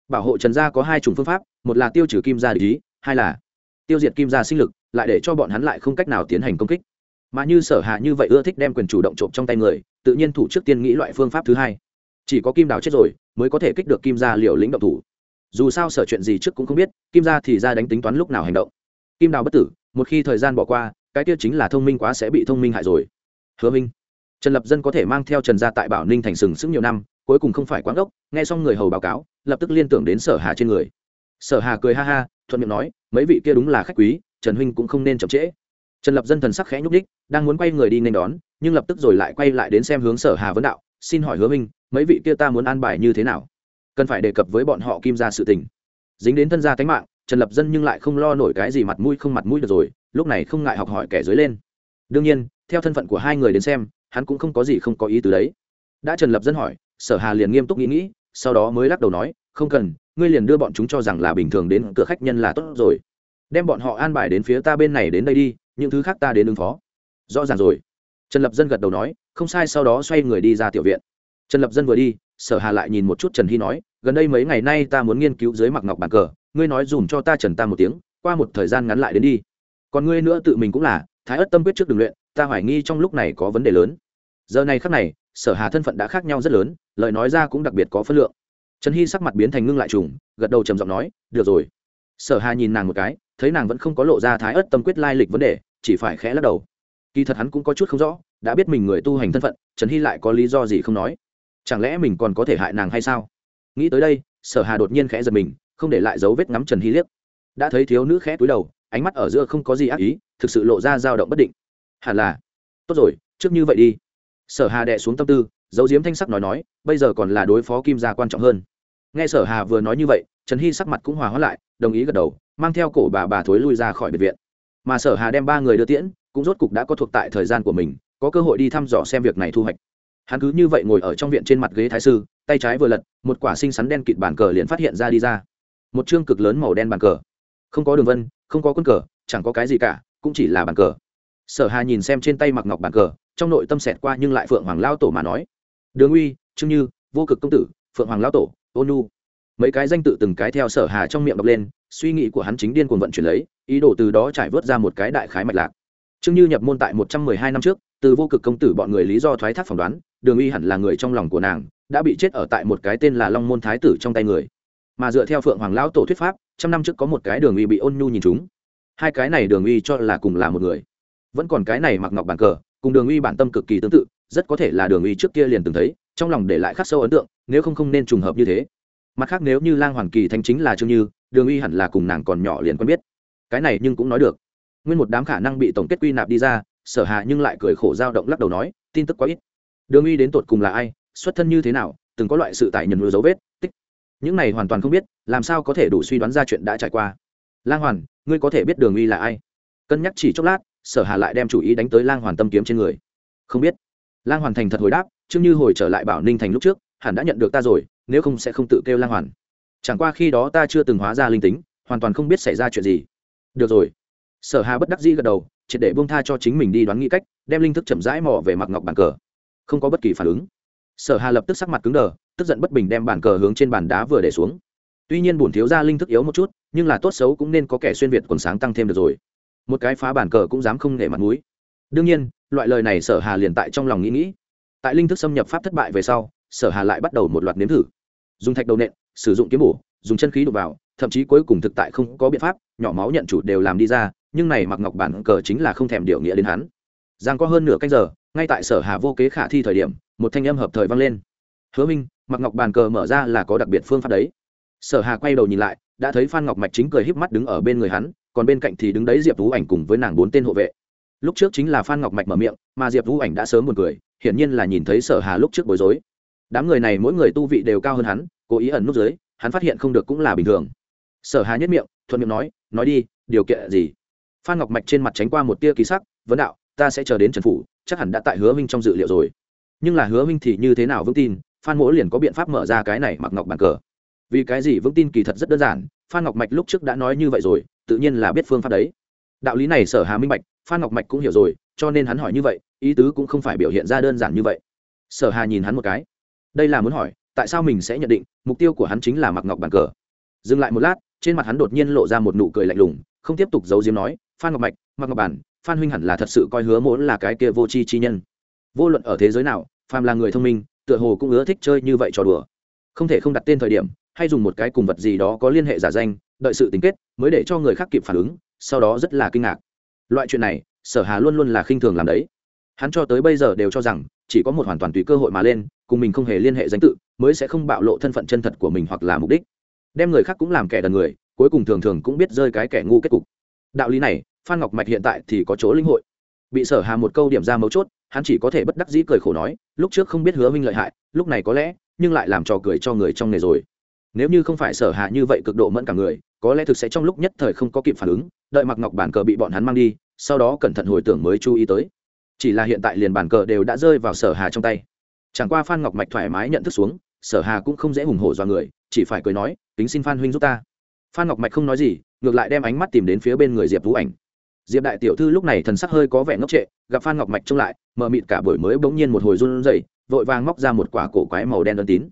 Bảo hộ trần gia có hai chủng phương pháp, một là tiêu trừ kim gia lý hai là tiêu diệt kim gia sinh lực, lại để cho bọn hắn lại không cách nào tiến hành công kích. Mà như sở hạ như vậy ưa thích đem quyền chủ động trộm trong tay người, tự nhiên thủ trước tiên nghĩ loại phương pháp thứ hai. Chỉ có kim đào chết rồi, mới có thể kích được kim gia liều lĩnh động thủ. Dù sao sở chuyện gì trước cũng không biết, kim gia thì ra đánh tính toán lúc nào hành động. Kim đào bất tử, một khi thời gian bỏ qua, cái tiêu chính là thông minh quá sẽ bị thông minh hại rồi. Hứa minh, trần lập dân có thể mang theo trần gia tại bảo ninh thành sừng sững nhiều năm cuối cùng không phải quán ốc, nghe xong người hầu báo cáo, lập tức liên tưởng đến sở hà trên người. Sở hà cười ha ha, thuận miệng nói, mấy vị kia đúng là khách quý, trần huynh cũng không nên chậm trễ. Trần lập dân thần sắc khẽ nhúc đích đang muốn quay người đi nên đón, nhưng lập tức rồi lại quay lại đến xem hướng sở hà vấn đạo, xin hỏi hứa minh mấy vị kia ta muốn an bài như thế nào? Cần phải đề cập với bọn họ kim ra sự tình. Dính đến thân gia tánh mạng, trần lập dân nhưng lại không lo nổi cái gì mặt mũi không mặt mũi được rồi, lúc này không ngại học hỏi kẻ dưới lên. Đương nhiên, theo thân phận của hai người đến xem, hắn cũng không có gì không có ý từ đấy. Đã trần lập dân hỏi sở hà liền nghiêm túc nghĩ nghĩ, sau đó mới lắc đầu nói, không cần, ngươi liền đưa bọn chúng cho rằng là bình thường đến cửa khách nhân là tốt rồi. Đem bọn họ an bài đến phía ta bên này đến đây đi, những thứ khác ta đến ứng phó. Rõ ràng rồi. Trần lập dân gật đầu nói, không sai. Sau đó xoay người đi ra tiểu viện. Trần lập dân vừa đi, sở hà lại nhìn một chút trần hy nói, gần đây mấy ngày nay ta muốn nghiên cứu dưới mặc ngọc bàn cờ, ngươi nói dùm cho ta trần ta một tiếng, qua một thời gian ngắn lại đến đi. Còn ngươi nữa tự mình cũng là, thái ất tâm quyết trước đường luyện, ta hoài nghi trong lúc này có vấn đề lớn. Giờ này khắc này sở hà thân phận đã khác nhau rất lớn, lời nói ra cũng đặc biệt có phân lượng. Trần hy sắc mặt biến thành ngưng lại trùng, gật đầu trầm giọng nói, được rồi. Sở hà nhìn nàng một cái, thấy nàng vẫn không có lộ ra thái ớt tâm quyết lai lịch vấn đề, chỉ phải khẽ lắc đầu. Kỳ thật hắn cũng có chút không rõ, đã biết mình người tu hành thân phận, trần hy lại có lý do gì không nói. Chẳng lẽ mình còn có thể hại nàng hay sao? Nghĩ tới đây, sở hà đột nhiên khẽ giật mình, không để lại dấu vết ngắm trần hy liếc. Đã thấy thiếu nữ khẽ túi đầu, ánh mắt ở giữa không có gì ác ý, thực sự lộ ra dao động bất định. Hẳn là. Tốt rồi, trước như vậy đi sở hà đệ xuống tâm tư dấu diếm thanh sắc nói nói, bây giờ còn là đối phó kim gia quan trọng hơn. Nghe sở hà vừa nói như vậy, trần hy sắc mặt cũng hòa hóa lại, đồng ý gật đầu, mang theo cổ bà bà thối lui ra khỏi biệt viện. Mà sở hà đem ba người đưa tiễn, cũng rốt cục đã có thuộc tại thời gian của mình, có cơ hội đi thăm dò xem việc này thu hoạch. Hắn cứ như vậy ngồi ở trong viện trên mặt ghế thái sư, tay trái vừa lật, một quả xinh xắn đen kịt bàn cờ liền phát hiện ra đi ra. Một chương cực lớn màu đen bàn cờ. Không có đường vân, không có quân cờ, chẳng có cái gì cả, cũng chỉ là bàn cờ. Sở hà nhìn xem trên tay mặc ngọc bàn cờ trong nội tâm xẹt qua nhưng lại phượng hoàng lao tổ mà nói. Đường uy, trương như, vô cực công tử, phượng hoàng lao tổ, ôn nu mấy cái danh tự từng cái theo sở hà trong miệng đọc lên, suy nghĩ của hắn chính điên cuồng vận chuyển lấy, ý đồ từ đó trải vớt ra một cái đại khái mạch lạc. Trương như nhập môn tại một trăm mười hai năm trước, từ vô cực công tử bọn người lý do thoái thác phỏng đoán, đường uy hẳn là người trong lòng của nàng, đã bị chết ở tại một cái tên là long môn thái tử trong tay người. Mà dựa theo phượng hoàng lão tổ thuyết pháp, trăm năm trước có một cái đường uy bị ôn nhu nhìn chúng hai cái này đường uy cho là cùng là một người. Vẫn còn cái này mặc ngọc bàn cờ cùng đường uy bản tâm cực kỳ tương tự, rất có thể là đường uy trước kia liền từng thấy, trong lòng để lại khắc sâu ấn tượng, nếu không không nên trùng hợp như thế. Mặt khác nếu như lang hoàn kỳ thanh chính là trương như, đường uy hẳn là cùng nàng còn nhỏ liền quen biết. Cái này nhưng cũng nói được. Nguyên một đám khả năng bị tổng kết quy nạp đi ra, sở hà nhưng lại cười khổ dao động lắc đầu nói, tin tức quá ít. Đường uy đến tột cùng là ai, xuất thân như thế nào, từng có loại sự tại nhận dấu vết, tích. Những này hoàn toàn không biết, làm sao có thể đủ suy đoán ra chuyện đã trải qua. Lang hoàn, ngươi có thể biết đường uy là ai? Cân nhắc chỉ chốc lát sở hà lại đem chủ ý đánh tới lang hoàn tâm kiếm trên người. Không biết. Lang hoàn thành thật hồi đáp chứ như hồi trở lại bảo ninh thành lúc trước, hẳn đã nhận được ta rồi, nếu không sẽ không tự kêu lang hoàn. Chẳng qua khi đó ta chưa từng hóa ra linh tính, hoàn toàn không biết xảy ra chuyện gì. Được rồi. Sở hà bất đắc dĩ gật đầu, triệt để buông tha cho chính mình đi đoán nghĩ cách, đem linh thức chậm rãi mò về mặt ngọc bàn cờ. Không có bất kỳ phản ứng. Sở hà lập tức sắc mặt cứng đờ, tức giận bất bình đem bàn cờ hướng trên bàn đá vừa để xuống. Tuy nhiên bổn thiếu gia linh thức yếu một chút, nhưng là tốt xấu cũng nên có kẻ xuyên việt quần sáng tăng thêm được rồi một cái phá bàn cờ cũng dám không nể mặt mũi. Đương nhiên, loại lời này sở hà liền tại trong lòng nghĩ nghĩ. Tại linh thức xâm nhập pháp thất bại về sau, sở hà lại bắt đầu một loạt nếm thử. Dùng thạch đầu nện, sử dụng kiếm bổ, dùng chân khí đục vào, thậm chí cuối cùng thực tại không có biện pháp, nhỏ máu nhận chủ đều làm đi ra, nhưng này mặc ngọc bản cờ chính là không thèm điều nghĩa đến hắn. Giang có hơn nửa canh giờ, ngay tại sở hà vô kế khả thi thời điểm, một thanh âm hợp thời vang lên. Hứa minh, mặc ngọc bàn cờ mở ra là có đặc biệt phương pháp đấy. Sở hà quay đầu nhìn lại, đã thấy phan ngọc mạch chính cười híp mắt đứng ở bên người hắn còn bên cạnh thì đứng đấy diệp vũ ảnh cùng với nàng bốn tên hộ vệ. Lúc trước chính là phan ngọc mạch mở miệng, mà diệp vũ ảnh đã sớm buồn cười, hiển nhiên là nhìn thấy sở hà lúc trước bối rối. Đám người này mỗi người tu vị đều cao hơn hắn, cố ý ẩn nút dưới, hắn phát hiện không được cũng là bình thường. Sở hà nhất miệng, thuận miệng nói nói đi, điều kiện gì? Phan ngọc mạch trên mặt tránh qua một tia kỳ sắc, vấn đạo, ta sẽ chờ đến trần phủ, chắc hẳn đã tại hứa minh trong dự liệu rồi. Nhưng là hứa minh thì như thế nào vững tin, phan mỗi liền có biện pháp mở ra cái này mặc ngọc bàn cờ. Vì cái gì vững tin kỳ thật rất đơn giản phan ngọc mạch lúc trước đã nói như vậy rồi, tự nhiên là biết phương pháp đấy. đạo lý này sở hà minh bạch, phan ngọc mạch cũng hiểu rồi, cho nên hắn hỏi như vậy, ý tứ cũng không phải biểu hiện ra đơn giản như vậy. sở hà nhìn hắn một cái, đây là muốn hỏi, tại sao mình sẽ nhận định, mục tiêu của hắn chính là mặc ngọc bàn cờ? dừng lại một lát, trên mặt hắn đột nhiên lộ ra một nụ cười lạnh lùng, không tiếp tục giấu giếm nói, phan ngọc mạch, mặc ngọc bản, phan huynh hẳn là thật sự coi hứa muốn là cái kia vô tri chi nhân. vô luận ở thế giới nào, phàm là người thông minh, tựa hồ cũng ưa thích chơi như vậy trò đùa. không thể không đặt tên thời điểm hay dùng một cái cùng vật gì đó có liên hệ giả danh, đợi sự tính kết, mới để cho người khác kịp phản ứng, sau đó rất là kinh ngạc. Loại chuyện này, sở hà luôn luôn là khinh thường làm đấy. Hắn cho tới bây giờ đều cho rằng, chỉ có một hoàn toàn tùy cơ hội mà lên, cùng mình không hề liên hệ danh tự, mới sẽ không bạo lộ thân phận chân thật của mình hoặc là mục đích. Đem người khác cũng làm kẻ đần người, cuối cùng thường thường cũng biết rơi cái kẻ ngu kết cục. Đạo lý này, phan ngọc mạch hiện tại thì có chỗ linh hội. Bị sở hà một câu điểm ra mấu chốt, hắn chỉ có thể bất đắc dĩ cười khổ nói, lúc trước không biết hứa minh lợi hại, lúc này có lẽ, nhưng lại làm trò cười cho người trong nghề rồi nếu như không phải sở hạ như vậy cực độ mẫn cả người, có lẽ thực sẽ trong lúc nhất thời không có kịp phản ứng, đợi mặc ngọc bản cờ bị bọn hắn mang đi, sau đó cẩn thận hồi tưởng mới chú ý tới. Chỉ là hiện tại liền bản cờ đều đã rơi vào sở hà trong tay. Chẳng qua phan ngọc mạch thoải mái nhận thức xuống, sở hà cũng không dễ hùng hổ do người, chỉ phải cười nói tính xin phan huynh giúp ta. Phan ngọc mạch không nói gì, ngược lại đem ánh mắt tìm đến phía bên người diệp vũ ảnh. Diệp đại tiểu thư lúc này thần sắc hơi có vẻ ngốc trệ, gặp phan ngọc mạch trông lại mờ mịt cả buổi mới bỗng nhiên một hồi run rẩy, vội vàng móc ra một quả cổ quái màu đen đơn tín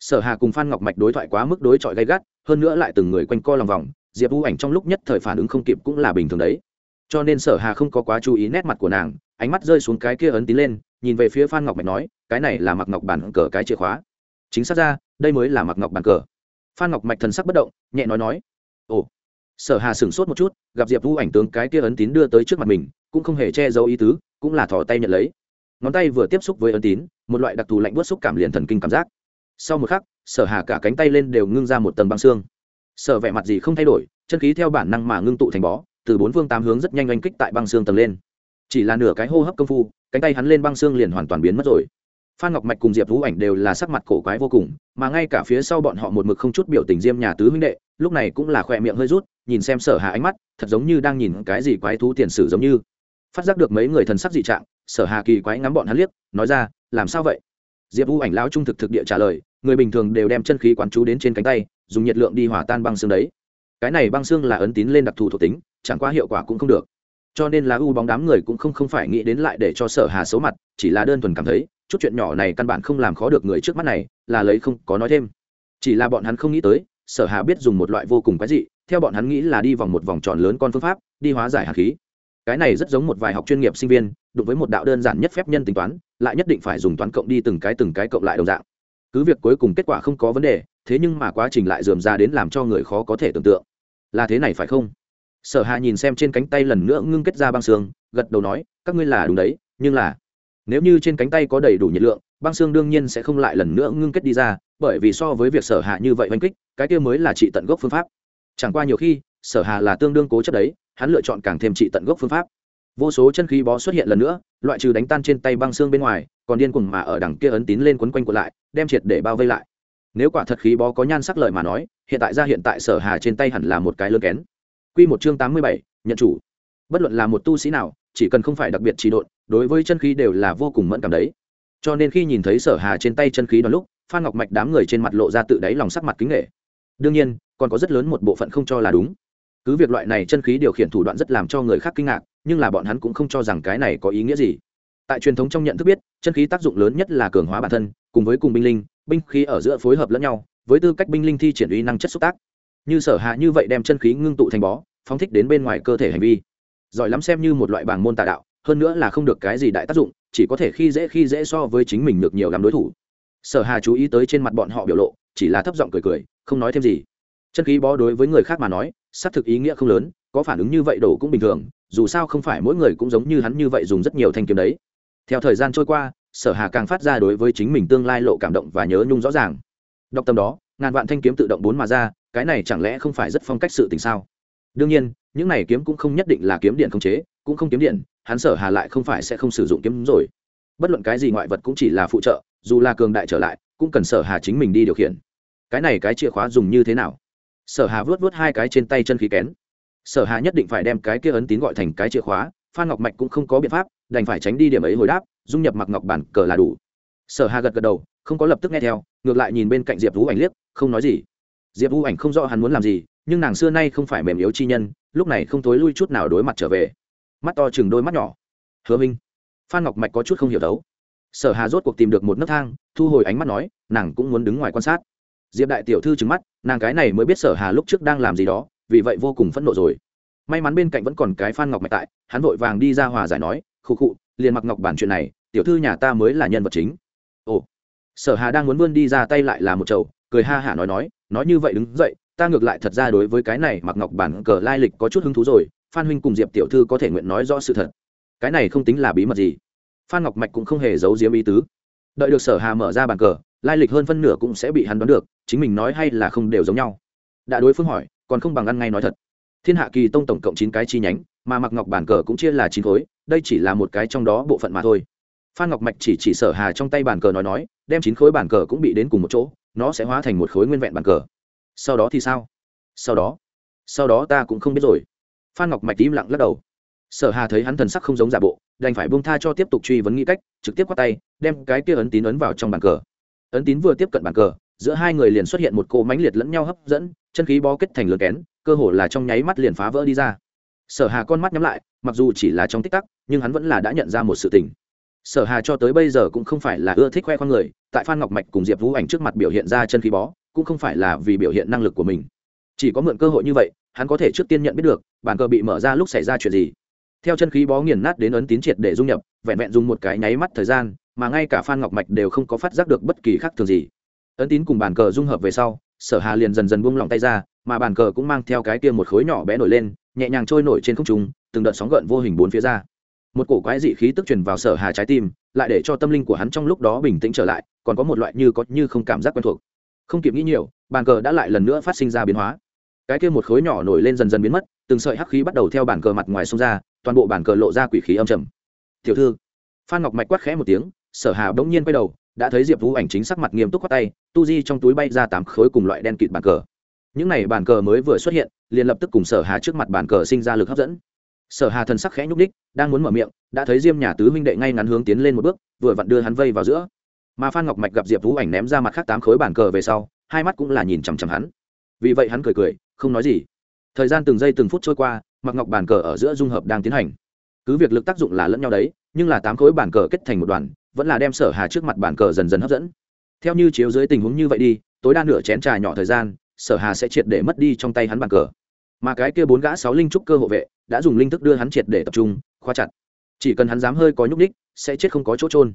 sở hà cùng phan ngọc mạch đối thoại quá mức đối chọi gay gắt, hơn nữa lại từng người quanh co lòng vòng, diệp vũ ảnh trong lúc nhất thời phản ứng không kịp cũng là bình thường đấy. Cho nên sở hà không có quá chú ý nét mặt của nàng, ánh mắt rơi xuống cái kia ấn tín lên, nhìn về phía phan ngọc mạch nói, cái này là mặc ngọc bản cờ cái chìa khóa. Chính xác ra, đây mới là mặc ngọc bản cờ. Phan ngọc mạch thần sắc bất động, nhẹ nói nói, ồ. Sở hà sửng sốt một chút, gặp diệp vũ ảnh tướng cái kia ấn tín đưa tới trước mặt mình, cũng không hề che giấu ý tứ, cũng là thò tay nhận lấy. Ngón tay vừa tiếp xúc với ấn tín, một loại đặc thù lạnh bớt xúc cảm liền thần kinh cảm giác sau một khắc, sở hà cả cánh tay lên đều ngưng ra một tầng băng xương. Sở vẻ mặt gì không thay đổi, chân khí theo bản năng mà ngưng tụ thành bó, từ bốn phương tám hướng rất nhanh oanh kích tại băng xương tầng lên. Chỉ là nửa cái hô hấp công phu, cánh tay hắn lên băng xương liền hoàn toàn biến mất rồi. Phan ngọc mạch cùng diệp vũ ảnh đều là sắc mặt cổ quái vô cùng, mà ngay cả phía sau bọn họ một mực không chút biểu tình diêm nhà tứ huynh đệ, lúc này cũng là khỏe miệng hơi rút, nhìn xem sở hà ánh mắt, thật giống như đang nhìn cái gì quái thú tiền sử giống như. Phát giác được mấy người thần sắc dị trạng, sở hà kỳ quái ngắm bọn hắn liếc, nói ra, làm sao vậy? Diệp U ảnh lão trung thực thực địa trả lời, người bình thường đều đem chân khí quán chú đến trên cánh tay, dùng nhiệt lượng đi hỏa tan băng xương đấy. Cái này băng xương là ấn tín lên đặc thù thuộc tính, chẳng qua hiệu quả cũng không được. Cho nên là u bóng đám người cũng không không phải nghĩ đến lại để cho sở hà xấu mặt, chỉ là đơn thuần cảm thấy, chút chuyện nhỏ này căn bản không làm khó được người trước mắt này, là lấy không có nói thêm. Chỉ là bọn hắn không nghĩ tới, sở hà biết dùng một loại vô cùng quái dị, theo bọn hắn nghĩ là đi vòng một vòng tròn lớn con phương pháp, đi hóa giải hạt khí. Cái này rất giống một vài học chuyên nghiệp sinh viên, đụng với một đạo đơn giản nhất phép nhân tính toán lại nhất định phải dùng toán cộng đi từng cái từng cái cộng lại đồng dạng. Cứ việc cuối cùng kết quả không có vấn đề, thế nhưng mà quá trình lại dườm ra đến làm cho người khó có thể tưởng tượng. Là thế này phải không? Sở hà nhìn xem trên cánh tay lần nữa ngưng kết ra băng xương, gật đầu nói, các ngươi là đúng đấy, nhưng là, nếu như trên cánh tay có đầy đủ nhiệt lượng, băng xương đương nhiên sẽ không lại lần nữa ngưng kết đi ra, bởi vì so với việc sở hạ như vậy oanh kích, cái kia mới là trị tận gốc phương pháp. Chẳng qua nhiều khi, sở hà là tương đương cố chấp đấy, hắn lựa chọn càng thêm trị tận gốc phương pháp vô số chân khí bó xuất hiện lần nữa loại trừ đánh tan trên tay băng xương bên ngoài còn điên cuồng mà ở đằng kia ấn tín lên quấn quanh quật lại đem triệt để bao vây lại. Nếu quả thật khí bó có nhan sắc lợi mà nói hiện tại ra hiện tại sở hà trên tay hẳn là một cái lơ kén. Quy một chương tám mươi bảy, nhận chủ. Bất luận là một tu sĩ nào chỉ cần không phải đặc biệt trì độn đối với chân khí đều là vô cùng mẫn cảm đấy. Cho nên khi nhìn thấy sở hà trên tay chân khí đoàn lúc phan ngọc mạch đám người trên mặt lộ ra tự đáy lòng sắc mặt kính nghệ đương nhiên còn có rất lớn một bộ phận không cho là đúng. Cứ việc loại này chân khí điều khiển thủ đoạn rất làm cho người khác kinh ngạc nhưng là bọn hắn cũng không cho rằng cái này có ý nghĩa gì. Tại truyền thống trong nhận thức biết, chân khí tác dụng lớn nhất là cường hóa bản thân, cùng với cùng binh linh, binh khí ở giữa phối hợp lẫn nhau, với tư cách binh linh thi triển uy năng chất xúc tác. Như sở hạ như vậy đem chân khí ngưng tụ thành bó, phóng thích đến bên ngoài cơ thể hành vi. Giỏi lắm xem như một loại bảng môn tà đạo, hơn nữa là không được cái gì đại tác dụng, chỉ có thể khi dễ khi dễ so với chính mình được nhiều lắm đối thủ. Sở hà chú ý tới trên mặt bọn họ biểu lộ, chỉ là thấp giọng cười cười, không nói thêm gì. Chân khí bó đối với người khác mà nói, xác thực ý nghĩa không lớn, có phản ứng như vậy đổ cũng bình thường dù sao không phải mỗi người cũng giống như hắn như vậy dùng rất nhiều thanh kiếm đấy. Theo thời gian trôi qua, sở hà càng phát ra đối với chính mình tương lai lộ cảm động và nhớ nhung rõ ràng. Đọc tâm đó, ngàn vạn thanh kiếm tự động bốn mà ra, cái này chẳng lẽ không phải rất phong cách sự tình sao? Đương nhiên, những này kiếm cũng không nhất định là kiếm điện không chế, cũng không kiếm điện, hắn sở hà lại không phải sẽ không sử dụng kiếm rồi. Bất luận cái gì ngoại vật cũng chỉ là phụ trợ, dù là cường đại trở lại, cũng cần sở hà chính mình đi điều khiển. Cái này cái chìa khóa dùng như thế nào? Sở hà vớt vớt hai cái trên tay chân khí kén sở hà nhất định phải đem cái kia ấn tín gọi thành cái chìa khóa, phan ngọc mạch cũng không có biện pháp, đành phải tránh đi điểm ấy hồi đáp, dung nhập mặc ngọc bản cờ là đủ. Sở hà gật gật đầu, không có lập tức nghe theo, ngược lại nhìn bên cạnh diệp vũ ảnh liếc, không nói gì. Diệp vũ ảnh không rõ hắn muốn làm gì, nhưng nàng xưa nay không phải mềm yếu chi nhân, lúc này không thối lui chút nào đối mặt trở về. Mắt to chừng đôi mắt nhỏ. Hứa minh. Phan ngọc mạch có chút không hiểu đấu. Sở hà rốt cuộc tìm được một nấc thang, thu hồi ánh mắt nói, nàng cũng muốn đứng ngoài quan sát. Diệp đại tiểu thư trừng mắt, nàng cái này mới biết sở hà lúc trước đang làm gì đó vì vậy vô cùng phẫn nộ rồi. May mắn bên cạnh vẫn còn cái phan ngọc mạch tại, hắn vội vàng đi ra hòa giải nói, khụ khụ, liền mặc ngọc bản chuyện này, tiểu thư nhà ta mới là nhân vật chính. Ồ. Sở hà đang muốn vươn đi ra tay lại là một chầu, cười ha hả nói nói nói như vậy đứng dậy, ta ngược lại thật ra đối với cái này mặc ngọc bản cờ lai lịch có chút hứng thú rồi, phan huynh cùng diệp tiểu thư có thể nguyện nói rõ sự thật. Cái này không tính là bí mật gì. Phan ngọc mạch cũng không hề giấu giếm ý tứ. Đợi được sở hà mở ra bàn cờ, lai lịch hơn phân nửa cũng sẽ bị hắn đoán được, chính mình nói hay là không đều giống nhau. Đã đối phương hỏi còn không bằng ăn ngay nói thật. Thiên hạ kỳ tông tổng cộng chín cái chi nhánh, mà mặc ngọc bản cờ cũng chia là chín khối, đây chỉ là một cái trong đó bộ phận mà thôi. Phan ngọc mạch chỉ chỉ sở hà trong tay bản cờ nói nói, đem chín khối bản cờ cũng bị đến cùng một chỗ, nó sẽ hóa thành một khối nguyên vẹn bản cờ. Sau đó thì sao? Sau đó? Sau đó ta cũng không biết rồi. Phan ngọc mạch im lặng lắc đầu. Sở hà thấy hắn thần sắc không giống giả bộ, đành phải buông tha cho tiếp tục truy vấn nghĩ cách, trực tiếp quát tay, đem cái kia ấn tín ấn vào trong bàn cờ. Ấn tín vừa tiếp cận bàn cờ, giữa hai người liền xuất hiện một cỗ mãnh liệt lẫn nhau hấp dẫn chân khí bó kết thành lửa kén, cơ hồ là trong nháy mắt liền phá vỡ đi ra. Sở hà con mắt nhắm lại, mặc dù chỉ là trong tích tắc, nhưng hắn vẫn là đã nhận ra một sự tình. Sở hà cho tới bây giờ cũng không phải là ưa thích khoe con người, tại phan ngọc mạch cùng diệp vũ ảnh trước mặt biểu hiện ra chân khí bó, cũng không phải là vì biểu hiện năng lực của mình. Chỉ có mượn cơ hội như vậy, hắn có thể trước tiên nhận biết được bàn cờ bị mở ra lúc xảy ra chuyện gì. Theo chân khí bó nghiền nát đến ấn tín triệt để dung nhập, vẹn vẹn dùng một cái nháy mắt thời gian, mà ngay cả phan ngọc mạch đều không có phát giác được bất kỳ khác thường gì. Ấn tín cùng bàn cờ dung hợp về sau sở hà liền dần dần buông lỏng tay ra, mà bàn cờ cũng mang theo cái kia một khối nhỏ bé nổi lên, nhẹ nhàng trôi nổi trên không trung, từng đợt sóng gợn vô hình bốn phía ra. Một cổ quái dị khí tức truyền vào sở hà trái tim, lại để cho tâm linh của hắn trong lúc đó bình tĩnh trở lại, còn có một loại như có như không cảm giác quen thuộc. Không kịp nghĩ nhiều, bàn cờ đã lại lần nữa phát sinh ra biến hóa. Cái kia một khối nhỏ nổi lên dần dần biến mất, từng sợi hắc khí bắt đầu theo bàn cờ mặt ngoài xông ra, toàn bộ bàn cờ lộ ra quỷ khí âm trầm. Tiểu thư. Phan ngọc mạch quát khẽ một tiếng, sở hà bỗng nhiên quay đầu đã thấy diệp vũ ảnh chính sắc mặt nghiêm túc quát tay, tu di trong túi bay ra tám khối cùng loại đen kịt bàn cờ. Những này bàn cờ mới vừa xuất hiện, liền lập tức cùng sở hà trước mặt bàn cờ sinh ra lực hấp dẫn. Sở hà thần sắc khẽ nhúc ních đang muốn mở miệng, đã thấy diêm nhà tứ huynh đệ ngay ngắn hướng tiến lên một bước, vừa vặn đưa hắn vây vào giữa. Mà phan ngọc mạch gặp diệp vũ ảnh ném ra mặt khác tám khối bàn cờ về sau, hai mắt cũng là nhìn chằm chằm hắn. Vì vậy hắn cười cười, không nói gì. Thời gian từng giây từng phút trôi qua, mặc ngọc bàn cờ ở giữa dung hợp đang tiến hành. Cứ việc lực tác dụng là lẫn nhau đấy, nhưng là tám khối bàn cờ kết thành một đoàn vẫn là đem sở hà trước mặt bàn cờ dần dần hấp dẫn. Theo như chiếu dưới tình huống như vậy đi, tối đa nửa chén trà nhỏ thời gian, sở hà sẽ triệt để mất đi trong tay hắn bàn cờ. Mà cái kia bốn gã sáu linh trúc cơ hộ vệ đã dùng linh thức đưa hắn triệt để tập trung, khóa chặt. Chỉ cần hắn dám hơi có nhúc ních sẽ chết không có chỗ trôn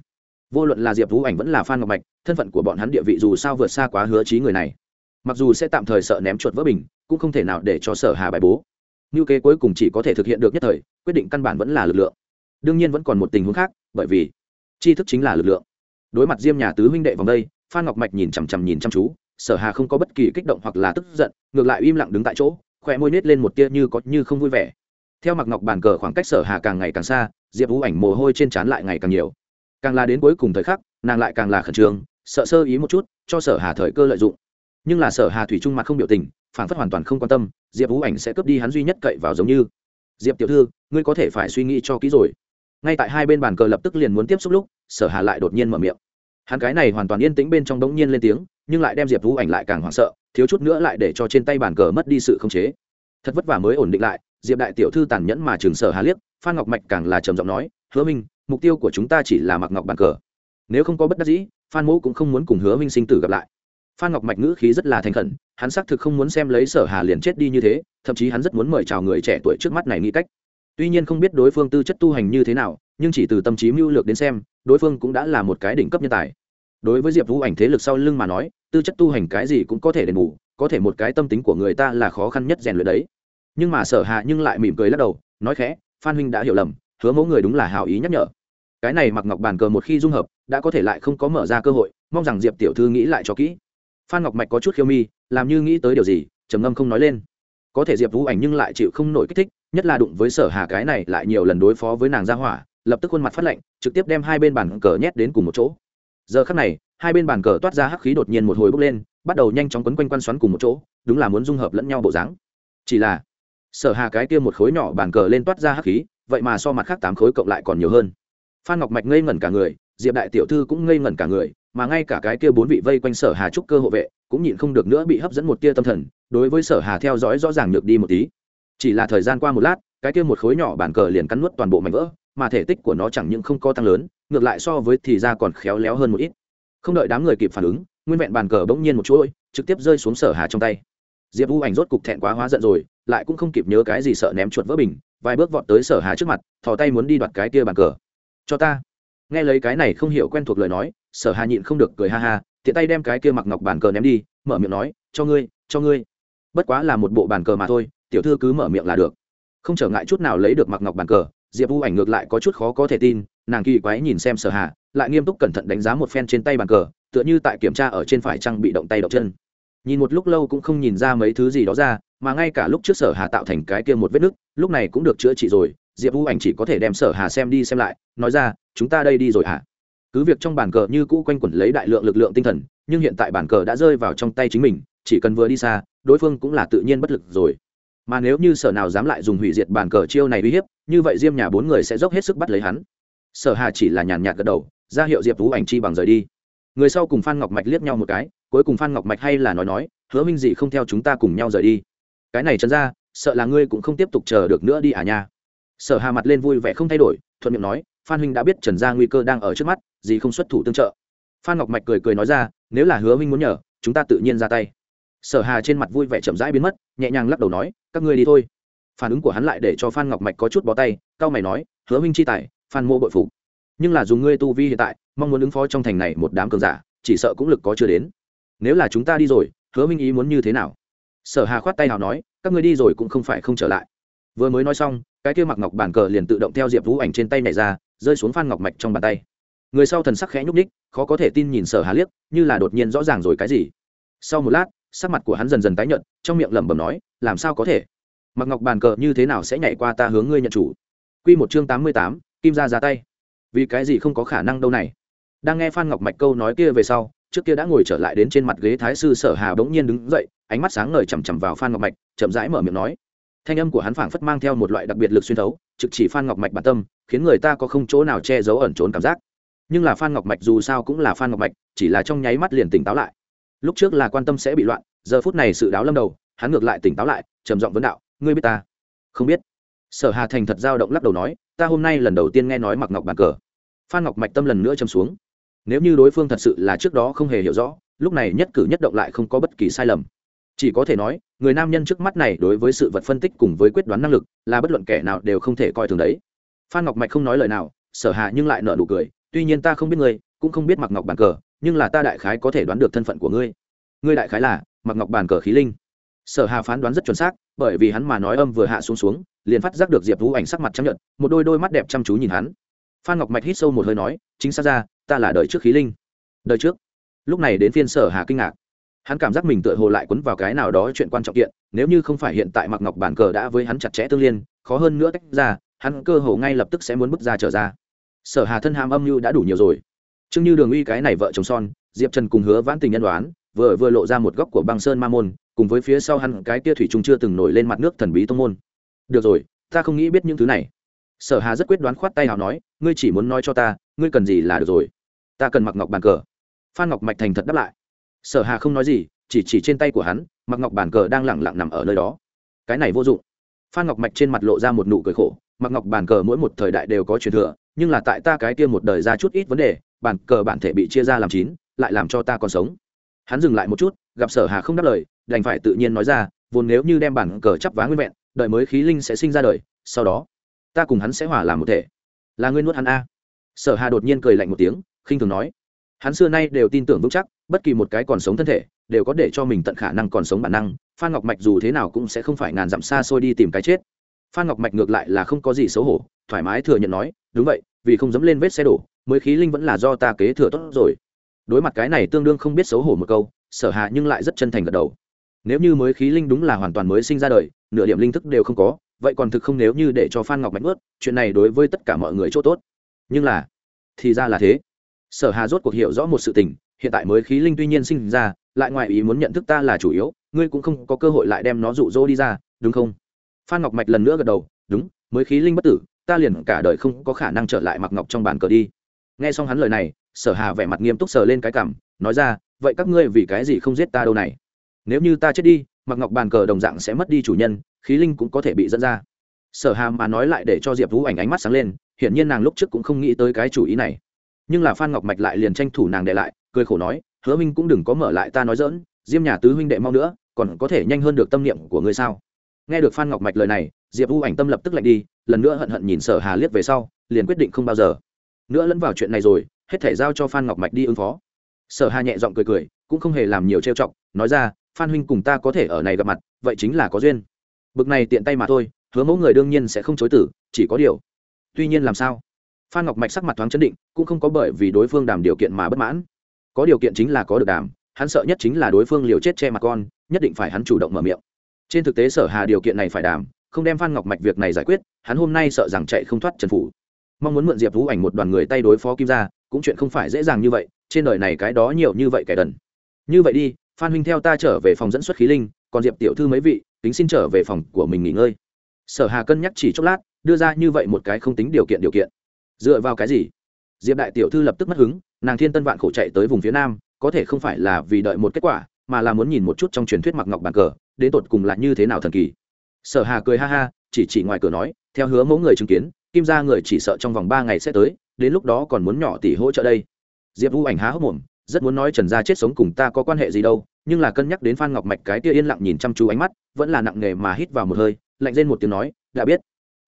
vô luận là diệp vũ ảnh vẫn là phan ngọc mạch thân phận của bọn hắn địa vị dù sao vượt xa quá hứa trí người này. Mặc dù sẽ tạm thời sợ ném chuột vỡ bình, cũng không thể nào để cho sở hà bài bố. Như kế cuối cùng chỉ có thể thực hiện được nhất thời, quyết định căn bản vẫn là lực lượng. Đương nhiên vẫn còn một tình huống khác, bởi vì tri thức chính là lực lượng. Đối mặt diêm nhà tứ huynh đệ vòng đây, phan ngọc mạch nhìn chằm chằm nhìn chăm chú, sở hà không có bất kỳ kích động hoặc là tức giận, ngược lại im lặng đứng tại chỗ khỏe môi nết lên một tia như có như không vui vẻ. Theo mặc ngọc bàn cờ khoảng cách sở hà càng ngày càng xa, diệp vũ ảnh mồ hôi trên trán lại ngày càng nhiều. Càng là đến cuối cùng thời khắc, nàng lại càng là khẩn trương, sợ sơ ý một chút, cho sở hà thời cơ lợi dụng. Nhưng là sở hà thủy trung mặt không biểu tình, phản phất hoàn toàn không quan tâm, diệp vũ ảnh sẽ cướp đi hắn duy nhất cậy vào giống như. Diệp tiểu thư, ngươi có thể phải suy nghĩ cho kỹ rồi ngay tại hai bên bàn cờ lập tức liền muốn tiếp xúc lúc, sở hà lại đột nhiên mở miệng. Hắn cái này hoàn toàn yên tĩnh bên trong đống nhiên lên tiếng, nhưng lại đem diệp vũ ảnh lại càng hoảng sợ, thiếu chút nữa lại để cho trên tay bàn cờ mất đi sự khống chế. Thật vất vả mới ổn định lại, diệp đại tiểu thư tàn nhẫn mà trường sở hà liếc, phan ngọc mạch càng là trầm giọng nói, hứa minh, mục tiêu của chúng ta chỉ là mặc ngọc bàn cờ. Nếu không có bất đắc dĩ, phan mẫu cũng không muốn cùng hứa minh sinh tử gặp lại. Phan ngọc mạch ngữ khí rất là thành khẩn, hắn xác thực không muốn xem lấy sở hà liền chết đi như thế, thậm chí hắn rất muốn mời chào người trẻ tuổi trước mắt này nghĩ cách tuy nhiên không biết đối phương tư chất tu hành như thế nào, nhưng chỉ từ tâm trí mưu lược đến xem, đối phương cũng đã là một cái đỉnh cấp nhân tài. Đối với diệp vũ ảnh thế lực sau lưng mà nói, tư chất tu hành cái gì cũng có thể đền bù, có thể một cái tâm tính của người ta là khó khăn nhất rèn luyện đấy. Nhưng mà sở hạ nhưng lại mỉm cười lắc đầu, nói khẽ, phan huynh đã hiểu lầm, hứa mẫu người đúng là hào ý nhắc nhở. Cái này mặc ngọc bàn cờ một khi dung hợp, đã có thể lại không có mở ra cơ hội, mong rằng diệp tiểu thư nghĩ lại cho kỹ. Phan ngọc mạch có chút khiêu mi, làm như nghĩ tới điều gì? Trầm ngâm không nói lên có thể diệp vũ ảnh nhưng lại chịu không nổi kích thích, nhất là đụng với sở hà cái này lại nhiều lần đối phó với nàng gia hỏa, lập tức khuôn mặt phát lệnh trực tiếp đem hai bên bàn cờ nhét đến cùng một chỗ. Giờ khắc này, hai bên bàn cờ toát ra hắc khí đột nhiên một hồi bốc lên, bắt đầu nhanh chóng quấn quanh quăn xoắn cùng một chỗ, đúng là muốn dung hợp lẫn nhau bộ dáng. Chỉ là, sở hà cái kia một khối nhỏ bàn cờ lên toát ra hắc khí, vậy mà so mặt khác tám khối cộng lại còn nhiều hơn. Phan ngọc mạch ngây ngẩn cả người, diệp đại tiểu thư cũng ngây ngẩn cả người, mà ngay cả cái kia bốn vị vây quanh sở hà trúc cơ hộ vệ cũng nhịn không được nữa bị hấp dẫn một tia tâm thần đối với sở hà theo dõi rõ ràng được đi một tí. Chỉ là thời gian qua một lát, cái kia một khối nhỏ bản cờ liền cắn nuốt toàn bộ mảnh vỡ, mà thể tích của nó chẳng những không có tăng lớn, ngược lại so với thì ra còn khéo léo hơn một ít. Không đợi đám người kịp phản ứng, nguyên vẹn bàn cờ bỗng nhiên một chuỗi trực tiếp rơi xuống sở hà trong tay. Diệp u ảnh rốt cục thẹn quá hóa giận rồi, lại cũng không kịp nhớ cái gì sợ ném chuột vỡ bình, vài bước vọt tới sở hà trước mặt, thò tay muốn đi đoạt cái kia bàn cờ. Cho ta. Nghe lấy cái này không hiểu quen thuộc lời nói, sở hà nhịn không được cười ha ha, tiện tay đem cái kia mặc ngọc bàn cờ ném đi, mở miệng nói, cho ngươi cho ngươi bất quá là một bộ bàn cờ mà thôi, tiểu thư cứ mở miệng là được. Không trở ngại chút nào lấy được mặc ngọc bàn cờ, diệp vũ ảnh ngược lại có chút khó có thể tin, nàng kỳ quái nhìn xem sở hà, lại nghiêm túc cẩn thận đánh giá một phen trên tay bàn cờ, tựa như tại kiểm tra ở trên phải trăng bị động tay động chân. Nhìn một lúc lâu cũng không nhìn ra mấy thứ gì đó ra, mà ngay cả lúc trước sở hà tạo thành cái kia một vết nứt, lúc này cũng được chữa trị rồi, diệp vũ ảnh chỉ có thể đem sở hà xem đi xem lại, nói ra, chúng ta đây đi rồi hả? Cứ việc trong bàn cờ như cũ quanh quẩn lấy đại lượng lực lượng tinh thần, nhưng hiện tại bàn cờ đã rơi vào trong tay chính mình, chỉ cần vừa đi xa đối phương cũng là tự nhiên bất lực rồi. Mà nếu như sở nào dám lại dùng hủy diệt bàn cờ chiêu này uy hiếp, như vậy diêm nhà bốn người sẽ dốc hết sức bắt lấy hắn. Sở hà chỉ là nhàn nhạt gật đầu, ra hiệu diệp vũ ảnh chi bằng rời đi. Người sau cùng phan ngọc mạch liếc nhau một cái, cuối cùng phan ngọc mạch hay là nói nói, hứa minh gì không theo chúng ta cùng nhau rời đi. Cái này chân ra, sợ là ngươi cũng không tiếp tục chờ được nữa đi à nha. Sở hà mặt lên vui vẻ không thay đổi, thuận miệng nói, phan huynh đã biết trần gia nguy cơ đang ở trước mắt, gì không xuất thủ tương trợ. Phan ngọc mạch cười cười nói ra, nếu là hứa minh muốn nhờ, chúng ta tự nhiên ra tay sở hà trên mặt vui vẻ chậm rãi biến mất, nhẹ nhàng lắc đầu nói, các ngươi đi thôi. Phản ứng của hắn lại để cho phan ngọc mạch có chút bó tay cao mày nói, hứa minh chi tài, phan mô bội phục. Nhưng là dùng ngươi tu vi hiện tại, mong muốn ứng phó trong thành này một đám cường giả, chỉ sợ cũng lực có chưa đến. Nếu là chúng ta đi rồi, hứa minh ý muốn như thế nào? Sở hà khoát tay nào nói, các ngươi đi rồi cũng không phải không trở lại. Vừa mới nói xong, cái kia mặc ngọc bản cờ liền tự động theo diệp vũ ảnh trên tay này ra, rơi xuống phan ngọc mạch trong bàn tay. Người sau thần sắc khẽ nhúc ních khó có thể tin nhìn sở hà liếc, như là đột nhiên rõ ràng rồi cái gì. Sau một lát sắc mặt của hắn dần dần tái nhợt, trong miệng lẩm bẩm nói, làm sao có thể? Mặc ngọc bàn cờ như thế nào sẽ nhảy qua ta hướng ngươi nhận chủ? Quy một chương tám mươi tám, kim ra ra tay. Vì cái gì không có khả năng đâu này? Đang nghe phan ngọc mạch câu nói kia về sau, trước kia đã ngồi trở lại đến trên mặt ghế thái sư sở hà bỗng nhiên đứng dậy, ánh mắt sáng ngời chằm chằm vào phan ngọc mạch, chậm rãi mở miệng nói. Thanh âm của hắn phảng phất mang theo một loại đặc biệt lực xuyên thấu, trực chỉ phan ngọc mạch bản tâm, khiến người ta có không chỗ nào che giấu ẩn trốn cảm giác. Nhưng là phan ngọc mạch dù sao cũng là phan ngọc mạch, chỉ là trong nháy mắt liền tỉnh táo lại lúc trước là quan tâm sẽ bị loạn, giờ phút này sự đáo lâm đầu, hắn ngược lại tỉnh táo lại, trầm giọng vấn đạo, ngươi biết ta? Không biết. Sở hà thành thật giao động lắc đầu nói, ta hôm nay lần đầu tiên nghe nói mặc ngọc bàn cờ. Phan ngọc mạch tâm lần nữa châm xuống. Nếu như đối phương thật sự là trước đó không hề hiểu rõ, lúc này nhất cử nhất động lại không có bất kỳ sai lầm. Chỉ có thể nói, người nam nhân trước mắt này đối với sự vật phân tích cùng với quyết đoán năng lực, là bất luận kẻ nào đều không thể coi thường đấy. Phan ngọc mạch không nói lời nào, sở hạ nhưng lại nợ nụ cười, tuy nhiên ta không biết ngươi, cũng không biết mặc ngọc bàn cờ nhưng là ta đại khái có thể đoán được thân phận của ngươi. Ngươi đại khái là mặc ngọc bàn cờ khí linh. Sở hà phán đoán rất chuẩn xác, bởi vì hắn mà nói âm vừa hạ xuống xuống, liền phát giác được diệp vũ ảnh sắc mặt chấp nhận một đôi đôi mắt đẹp chăm chú nhìn hắn. Phan ngọc mạch hít sâu một hơi nói, chính xác ra, ta là đời trước khí linh. Đời trước? Lúc này đến phiên sở hà kinh ngạc. Hắn cảm giác mình tựa hồ lại quấn vào cái nào đó chuyện quan trọng kiện, nếu như không phải hiện tại mặc ngọc bản cờ đã với hắn chặt chẽ tương liên, khó hơn nữa tách ra, hắn cơ hồ ngay lập tức sẽ muốn bước ra trở ra. Sở hà thân ham âm mưu đã đủ nhiều rồi. Chương như đường uy cái này vợ chồng son, diệp trần cùng hứa vãn tình nhân đoán, vừa vừa lộ ra một góc của băng sơn ma môn, cùng với phía sau hắn cái tia thủy trung chưa từng nổi lên mặt nước thần bí tông môn. Được rồi, ta không nghĩ biết những thứ này. Sở hà rất quyết đoán khoát tay nào nói, ngươi chỉ muốn nói cho ta, ngươi cần gì là được rồi. Ta cần mặc ngọc bàn cờ. Phan ngọc mạch thành thật đáp lại. Sở hà không nói gì, chỉ chỉ trên tay của hắn, mặc ngọc bàn cờ đang lẳng lặng nằm ở nơi đó. Cái này vô dụng. Phan ngọc mạch trên mặt lộ ra một nụ cười khổ, mặc ngọc bàn cờ mỗi một thời đại đều có truyền thừa, nhưng là tại ta cái kia một đời ra chút ít vấn đề bàn cờ bản thể bị chia ra làm chín, lại làm cho ta còn sống. Hắn dừng lại một chút, gặp sở hà không đáp lời, đành phải tự nhiên nói ra, vốn nếu như đem bản cờ chắp vá nguyên vẹn, đợi mới khí linh sẽ sinh ra đời, sau đó, ta cùng hắn sẽ hòa làm một thể. Là ngươi nuốt hắn a? Sở hà đột nhiên cười lạnh một tiếng, khinh thường nói. Hắn xưa nay đều tin tưởng vững chắc, bất kỳ một cái còn sống thân thể, đều có để cho mình tận khả năng còn sống bản năng. Phan ngọc mạch dù thế nào cũng sẽ không phải ngàn dặm xa xôi đi tìm cái chết. Phan ngọc mạch ngược lại là không có gì xấu hổ, thoải mái thừa nhận nói, đúng vậy, vì không dẫm lên vết xe đổ mới khí linh vẫn là do ta kế thừa tốt rồi. Đối mặt cái này tương đương không biết xấu hổ một câu, sở hạ nhưng lại rất chân thành gật đầu. Nếu như mới khí linh đúng là hoàn toàn mới sinh ra đời, nửa điểm linh thức đều không có, vậy còn thực không nếu như để cho phan ngọc mạch ướt chuyện này đối với tất cả mọi người chỗ tốt. Nhưng là, thì ra là thế. Sở hà rốt cuộc hiểu rõ một sự tình, hiện tại mới khí linh tuy nhiên sinh ra, lại ngoài ý muốn nhận thức ta là chủ yếu, ngươi cũng không có cơ hội lại đem nó rụ rỗ đi ra, đúng không? Phan ngọc mạch lần nữa gật đầu, đúng, mới khí linh bất tử, ta liền cả đời không có khả năng trở lại mặc ngọc trong bàn cờ đi nghe xong hắn lời này, sở hà vẻ mặt nghiêm túc sờ lên cái cảm nói ra, vậy các ngươi vì cái gì không giết ta đâu này? Nếu như ta chết đi mặc ngọc bàn cờ đồng dạng sẽ mất đi chủ nhân, khí linh cũng có thể bị dẫn ra. Sở hà mà nói lại để cho diệp vũ ảnh ánh mắt sáng lên, hiển nhiên nàng lúc trước cũng không nghĩ tới cái chủ ý này. Nhưng là phan ngọc mạch lại liền tranh thủ nàng đệ lại, cười khổ nói, hứa minh cũng đừng có mở lại ta nói dỡn diêm nhà tứ huynh đệ mau nữa, còn có thể nhanh hơn được tâm niệm của ngươi sao? Nghe được phan ngọc mạch lời này, diệp vũ ảnh tâm lập tức lạnh đi, lần nữa hận hận nhìn sở hà liếc về sau, liền quyết định không bao giờ nữa lẫn vào chuyện này rồi, hết thể giao cho phan ngọc mạch đi ứng phó. Sở hà nhẹ giọng cười cười, cũng không hề làm nhiều trêu chọc, nói ra, phan huynh cùng ta có thể ở này gặp mặt, vậy chính là có duyên. Bực này tiện tay mà thôi, hứa mẫu người đương nhiên sẽ không chối tử chỉ có điều. Tuy nhiên làm sao? Phan ngọc mạch sắc mặt thoáng chấn định, cũng không có bởi vì đối phương đàm điều kiện mà bất mãn. Có điều kiện chính là có được đàm, hắn sợ nhất chính là đối phương liều chết che mặt con, nhất định phải hắn chủ động mở miệng. Trên thực tế sở hà điều kiện này phải đàm, không đem phan ngọc mạch việc này giải quyết, hắn hôm nay sợ rằng chạy không thoát trần phủ mong muốn mượn diệp vũ ảnh một đoàn người tay đối phó kim ra cũng chuyện không phải dễ dàng như vậy, trên đời này cái đó nhiều như vậy kẻ đần. Như vậy đi, phan huynh theo ta trở về phòng dẫn xuất khí linh, còn diệp tiểu thư mấy vị tính xin trở về phòng của mình nghỉ ngơi. Sở hà cân nhắc chỉ chốc lát, đưa ra như vậy một cái không tính điều kiện điều kiện. Dựa vào cái gì? Diệp đại tiểu thư lập tức mất hứng, nàng thiên tân vạn khổ chạy tới vùng phía nam, có thể không phải là vì đợi một kết quả, mà là muốn nhìn một chút trong truyền thuyết mặc ngọc bàn cờ, đến tột cùng là như thế nào thần kỳ. Sở hà cười ha ha, chỉ chỉ ngoài cửa nói, theo hứa mẫu người chứng kiến kim ra người chỉ sợ trong vòng ba ngày sẽ tới, đến lúc đó còn muốn nhỏ tỷ hỗ trợ đây. Diệp vũ ảnh há hốc mồm, rất muốn nói trần gia chết sống cùng ta có quan hệ gì đâu, nhưng là cân nhắc đến phan ngọc mạch cái tia yên lặng nhìn chăm chú ánh mắt, vẫn là nặng nề mà hít vào một hơi, lạnh lên một tiếng nói, đã biết.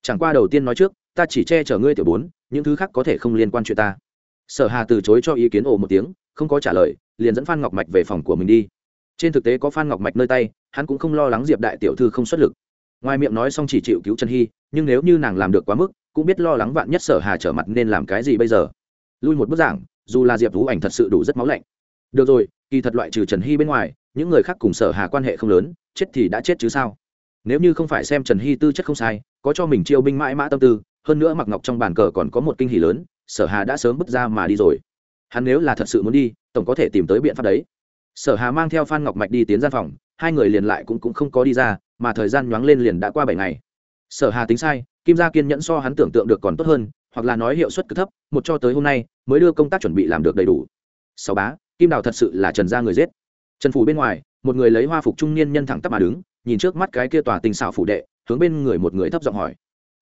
Chẳng qua đầu tiên nói trước, ta chỉ che chở ngươi tiểu bốn, những thứ khác có thể không liên quan chuyện ta. Sở hà từ chối cho ý kiến ồ một tiếng, không có trả lời, liền dẫn phan ngọc mạch về phòng của mình đi. Trên thực tế có phan ngọc mạch nơi tay, hắn cũng không lo lắng diệp đại tiểu thư không xuất lực. Ngoài miệng nói xong chỉ chịu cứu trần hy, nhưng nếu như nàng làm được quá mức cũng biết lo lắng vạn nhất sở hà trở mặt nên làm cái gì bây giờ. Lui một bức giảng dù là diệp vũ ảnh thật sự đủ rất máu lạnh. Được rồi kỳ thật loại trừ trần hy bên ngoài những người khác cùng sở hà quan hệ không lớn chết thì đã chết chứ sao? Nếu như không phải xem trần hy tư chất không sai có cho mình chiêu binh mãi mã tâm tư hơn nữa mặc ngọc trong bàn cờ còn có một kinh hỷ lớn sở hà đã sớm bước ra mà đi rồi. Hắn nếu là thật sự muốn đi tổng có thể tìm tới biện pháp đấy. Sở hà mang theo phan ngọc mạch đi tiến gian phòng hai người liền lại cũng, cũng không có đi ra mà thời gian nhoáng lên liền đã qua bảy ngày. Sở hà tính sai kim gia kiên nhẫn so hắn tưởng tượng được còn tốt hơn, hoặc là nói hiệu suất cực thấp, một cho tới hôm nay, mới đưa công tác chuẩn bị làm được đầy đủ. Sau bá, kim đào thật sự là trần gia người giết. Trần phủ bên ngoài, một người lấy hoa phục trung niên nhân thẳng tắp mà đứng, nhìn trước mắt cái kia tòa tình xảo phủ đệ, hướng bên người một người thấp giọng hỏi.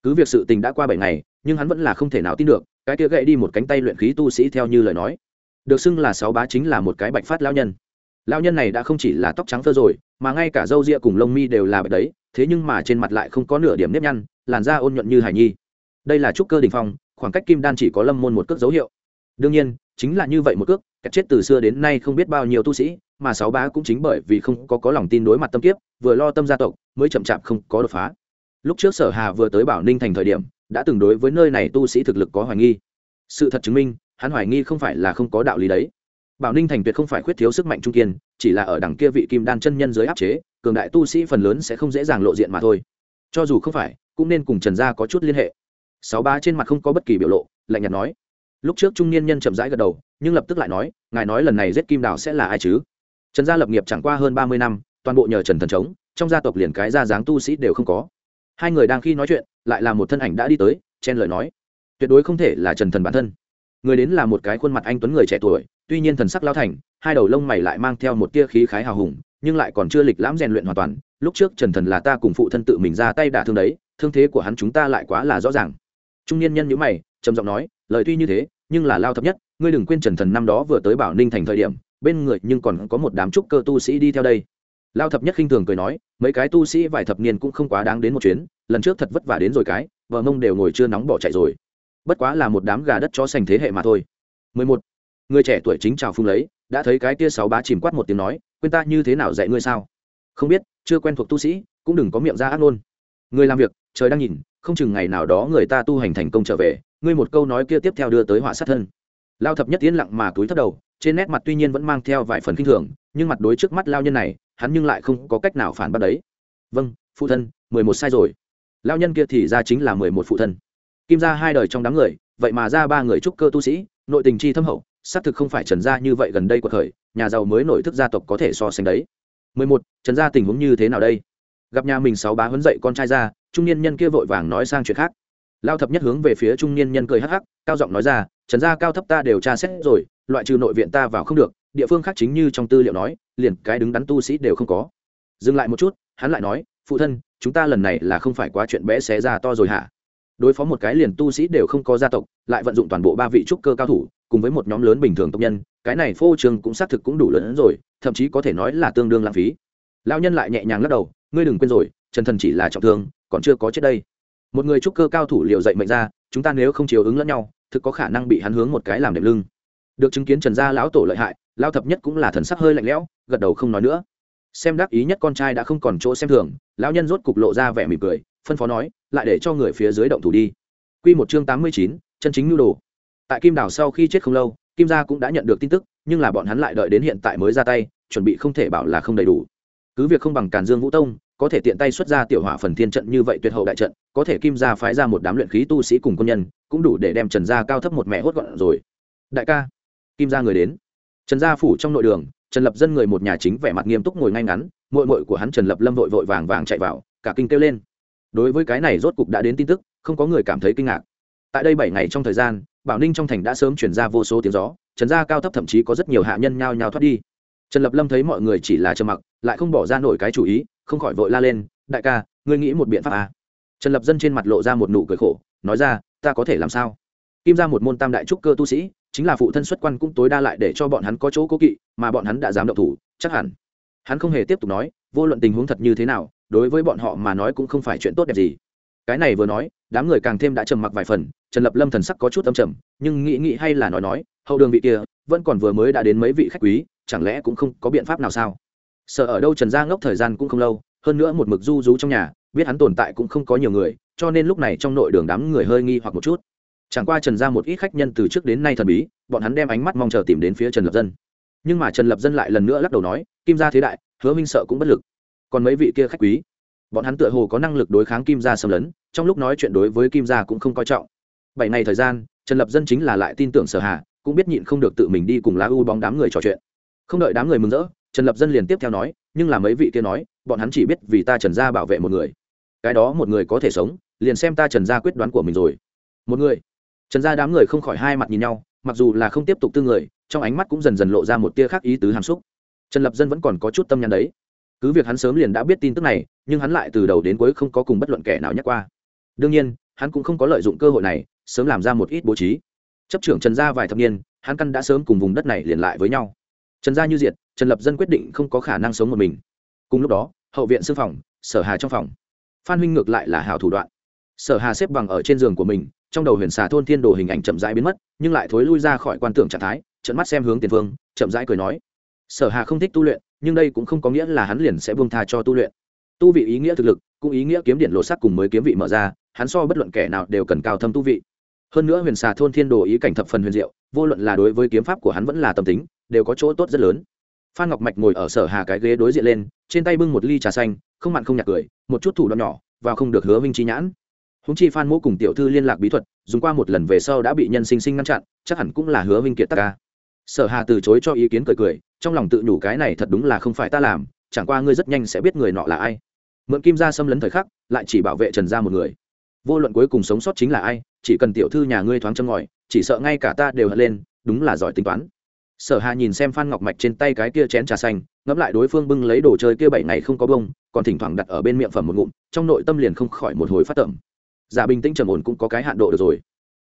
Cứ việc sự tình đã qua bảy ngày, nhưng hắn vẫn là không thể nào tin được, cái kia gậy đi một cánh tay luyện khí tu sĩ theo như lời nói. Được xưng là sáu bá chính là một cái bạch phát lao nhân. Lao nhân này đã không chỉ là tóc trắng thơ rồi, mà ngay cả râu ria cùng lông mi đều là bạch đấy, thế nhưng mà trên mặt lại không có nửa điểm nếp nhăn làn da ôn nhuận như hải nhi. Đây là trúc cơ đình phong, khoảng cách kim đan chỉ có lâm môn một cước dấu hiệu. Đương nhiên, chính là như vậy một cước kẹt chết từ xưa đến nay không biết bao nhiêu tu sĩ, mà sáu bá cũng chính bởi vì không có có lòng tin đối mặt tâm kiếp, vừa lo tâm gia tộc, mới chậm chạp không có đột phá. Lúc trước sở hà vừa tới bảo ninh thành thời điểm, đã từng đối với nơi này tu sĩ thực lực có hoài nghi. Sự thật chứng minh, hắn hoài nghi không phải là không có đạo lý đấy. Bảo ninh thành tuyệt không phải khuyết thiếu sức mạnh trung kiên, chỉ là ở đằng kia vị kim đan chân nhân dưới áp chế, cường đại tu sĩ phần lớn sẽ không dễ dàng lộ diện mà thôi. Cho dù không phải cũng nên cùng trần gia có chút liên hệ. Sáu ba trên mặt không có bất kỳ biểu lộ, lạnh nhạt nói. Lúc trước trung niên nhân chậm rãi gật đầu, nhưng lập tức lại nói, ngài nói lần này giết kim đào sẽ là ai chứ? Trần gia lập nghiệp chẳng qua hơn ba mươi năm, toàn bộ nhờ trần thần trống, trong gia tộc liền cái ra dáng tu sĩ đều không có. Hai người đang khi nói chuyện, lại là một thân ảnh đã đi tới, chen lời nói. Tuyệt đối không thể là trần thần bản thân. Người đến là một cái khuôn mặt anh tuấn người trẻ tuổi, tuy nhiên thần sắc lao thành, hai đầu lông mày lại mang theo một tia khí khái hào hùng, nhưng lại còn chưa lịch lãm rèn luyện hoàn toàn. Lúc trước trần thần là ta cùng phụ thân tự mình ra tay đả thương đấy thương thế của hắn chúng ta lại quá là rõ ràng. Trung niên nhân nhữ mày, trầm giọng nói, lời tuy như thế, nhưng là lao thấp nhất, ngươi đừng quên trần thần năm đó vừa tới bảo ninh thành thời điểm, bên người nhưng còn có một đám trúc cơ tu sĩ đi theo đây. Lao thập nhất khinh thường cười nói, mấy cái tu sĩ vài thập niên cũng không quá đáng đến một chuyến, lần trước thật vất vả đến rồi cái, vợ mông đều ngồi chưa nóng bỏ chạy rồi. Bất quá là một đám gà đất cho sành thế hệ mà thôi. 11. người trẻ tuổi chính chào phung lấy, đã thấy cái tia sáu bá chìm quát một tiếng nói, quên ta như thế nào dạy ngươi sao? Không biết, chưa quen thuộc tu sĩ, cũng đừng có miệng ra ác ngôn. Người làm việc trời đang nhìn, không chừng ngày nào đó người ta tu hành thành công trở về, ngươi một câu nói kia tiếp theo đưa tới họa sát thân. Lao thập nhất tiến lặng mà túi thấp đầu, trên nét mặt tuy nhiên vẫn mang theo vài phần kinh thường, nhưng mặt đối trước mắt lao nhân này, hắn nhưng lại không có cách nào phản bác đấy. Vâng phụ thân, mười một sai rồi. Lao nhân kia thì ra chính là mười một phụ thân. Kim ra hai đời trong đám người, vậy mà ra ba người trúc cơ tu sĩ, nội tình chi thâm hậu, xác thực không phải trần gia như vậy gần đây của thời nhà giàu mới nổi thức gia tộc có thể so sánh đấy. Mười một, trần gia tình huống như thế nào đây? Gặp nhà mình sáu bá huấn dậy con trai ra trung niên nhân kia vội vàng nói sang chuyện khác. Lao thập nhất hướng về phía trung niên nhân cười hắc hắc, cao giọng nói ra, trần gia cao thấp ta đều tra xét rồi, loại trừ nội viện ta vào không được, địa phương khác chính như trong tư liệu nói, liền cái đứng đắn tu sĩ đều không có. Dừng lại một chút, hắn lại nói, phụ thân, chúng ta lần này là không phải quá chuyện bé xé ra to rồi hả? Đối phó một cái liền tu sĩ đều không có gia tộc, lại vận dụng toàn bộ ba vị trúc cơ cao thủ, cùng với một nhóm lớn bình thường tộc nhân, cái này phô trường cũng xác thực cũng đủ lớn hơn rồi, thậm chí có thể nói là tương đương lãng phí. Lao nhân lại nhẹ nhàng lắc đầu, ngươi đừng quên rồi, trần thần chỉ là trọng thương còn chưa có chết đây. Một người trúc cơ cao thủ liều dậy mệnh ra, chúng ta nếu không chiều ứng lẫn nhau, thực có khả năng bị hắn hướng một cái làm đệm lưng. Được chứng kiến trần gia lão tổ lợi hại lao thập nhất cũng là thần sắc hơi lạnh lẽo, gật đầu không nói nữa. Xem đắc ý nhất con trai đã không còn chỗ xem thường, lão nhân rốt cục lộ ra vẻ mỉm cười, phân phó nói, lại để cho người phía dưới động thủ đi. Quy một chương tám mươi chín, chân chính nhu đồ. Tại kim đảo sau khi chết không lâu, kim gia cũng đã nhận được tin tức, nhưng là bọn hắn lại đợi đến hiện tại mới ra tay, chuẩn bị không thể bảo là không đầy đủ. Cứ việc không bằng càn dương vũ tông có thể tiện tay xuất ra tiểu hỏa phần thiên trận như vậy tuyệt hậu đại trận, có thể kim gia phái ra một đám luyện khí tu sĩ cùng quân nhân, cũng đủ để đem trần gia cao thấp một mẹ hốt gọn rồi. Đại ca, kim gia người đến. Trần gia phủ trong nội đường, trần lập dân người một nhà chính vẻ mặt nghiêm túc ngồi ngay ngắn mội mội của hắn trần lập lâm vội vội vàng vàng chạy vào, cả kinh kêu lên. Đối với cái này rốt cục đã đến tin tức, không có người cảm thấy kinh ngạc. Tại đây bảy ngày trong thời gian, bảo ninh trong thành đã sớm chuyển ra vô số tiếng gió, trần gia cao thấp thậm chí có rất nhiều hạ nhân nhao nhao thoát đi. Trần lập lâm thấy mọi người chỉ là trầm mặc, lại không bỏ ra nổi cái chủ ý không khỏi vội la lên, đại ca, ngươi nghĩ một biện pháp à? trần lập dân trên mặt lộ ra một nụ cười khổ, nói ra, ta có thể làm sao? Kim ra một môn tam đại trúc cơ tu sĩ, chính là phụ thân xuất quan cũng tối đa lại để cho bọn hắn có chỗ cố kỵ, mà bọn hắn đã dám động thủ, chắc hẳn. Hắn không hề tiếp tục nói, vô luận tình huống thật như thế nào, đối với bọn họ mà nói cũng không phải chuyện tốt đẹp gì. Cái này vừa nói, đám người càng thêm đã trầm mặc vài phần, trần lập lâm thần sắc có chút âm trầm, nhưng nghĩ nghĩ hay là nói nói, hậu đường vị kia, vẫn còn vừa mới đã đến mấy vị khách quý, chẳng lẽ cũng không có biện pháp nào sao? Sợ ở đâu trần gia ngốc thời gian cũng không lâu, hơn nữa một mực du rú trong nhà, biết hắn tồn tại cũng không có nhiều người, cho nên lúc này trong nội đường đám người hơi nghi hoặc một chút. Chẳng qua trần ra một ít khách nhân từ trước đến nay thần bí, bọn hắn đem ánh mắt mong chờ tìm đến phía trần lập dân. Nhưng mà trần lập dân lại lần nữa lắc đầu nói, kim gia thế đại, hứa minh sợ cũng bất lực. Còn mấy vị kia khách quý? Bọn hắn tựa hồ có năng lực đối kháng kim gia xâm lấn, trong lúc nói chuyện đối với kim gia cũng không coi trọng. Bảy ngày thời gian, trần lập dân chính là lại tin tưởng sở hạ cũng biết nhịn không được tự mình đi cùng lá u bóng đám người trò chuyện. Không đợi đám người mừng rỡ trần lập dân liền tiếp theo nói, nhưng là mấy vị kia nói, bọn hắn chỉ biết vì ta trần gia bảo vệ một người. Cái đó một người có thể sống, liền xem ta trần gia quyết đoán của mình rồi. Một người. Trần gia đám người không khỏi hai mặt nhìn nhau, mặc dù là không tiếp tục tư người, trong ánh mắt cũng dần dần lộ ra một tia khác ý tứ hàm xúc. Trần lập dân vẫn còn có chút tâm nhắn đấy. Cứ việc hắn sớm liền đã biết tin tức này, nhưng hắn lại từ đầu đến cuối không có cùng bất luận kẻ nào nhắc qua. Đương nhiên, hắn cũng không có lợi dụng cơ hội này, sớm làm ra một ít bố trí. Chấp trưởng trần gia vài thập niên, hắn căn đã sớm cùng vùng đất này liền lại với nhau trần gia như diệt, trần lập dân quyết định không có khả năng sống một mình. Cùng lúc đó, hậu viện sư phòng, sở hà trong phòng. Phan huynh ngược lại là hào thủ đoạn. Sở hà xếp bằng ở trên giường của mình, trong đầu huyền xà thôn thiên đồ hình ảnh chậm rãi biến mất, nhưng lại thối lui ra khỏi quan tưởng trạng thái trận mắt xem hướng tiền phương chậm rãi cười nói. Sở hà không thích tu luyện, nhưng đây cũng không có nghĩa là hắn liền sẽ buông tha cho tu luyện. Tu vị ý nghĩa thực lực, cũng ý nghĩa kiếm điện lộ sắc cùng mới kiếm vị mở ra, hắn so bất luận kẻ nào đều cần cao thâm tu vị. Hơn nữa huyền xà thôn thiên đồ ý cảnh thập phần huyền diệu, vô luận là đối với kiếm pháp của hắn vẫn là tâm tính đều có chỗ tốt rất lớn. Phan ngọc mạch ngồi ở sở hà cái ghế đối diện lên, trên tay bưng một ly trà xanh, không mặn không nhạt cười, một chút thủ đoạn nhỏ và không được hứa minh trí nhãn. Húng chi phan mỗ cùng tiểu thư liên lạc bí thuật, dùng qua một lần về sau đã bị nhân sinh sinh ngăn chặn, chắc hẳn cũng là hứa minh kiệt ta. ca sở hà từ chối cho ý kiến cười cười, trong lòng tự nhủ cái này thật đúng là không phải ta làm, chẳng qua ngươi rất nhanh sẽ biết người nọ là ai. Mượn kim gia xâm lấn thời khắc, lại chỉ bảo vệ trần gia một người. Vô luận cuối cùng sống sót chính là ai, chỉ cần tiểu thư nhà ngươi thoáng châm ngòi, chỉ sợ ngay cả ta đều hận lên, đúng là giỏi tính toán sở hà nhìn xem phan ngọc mạch trên tay cái kia chén trà xanh, ngẫm lại đối phương bưng lấy đồ chơi kia bảy ngày không có bông, còn thỉnh thoảng đặt ở bên miệng phẩm một ngụm, trong nội tâm liền không khỏi một hồi phát tẩm. Giả bình tĩnh trầm ổn cũng có cái hạn độ được rồi.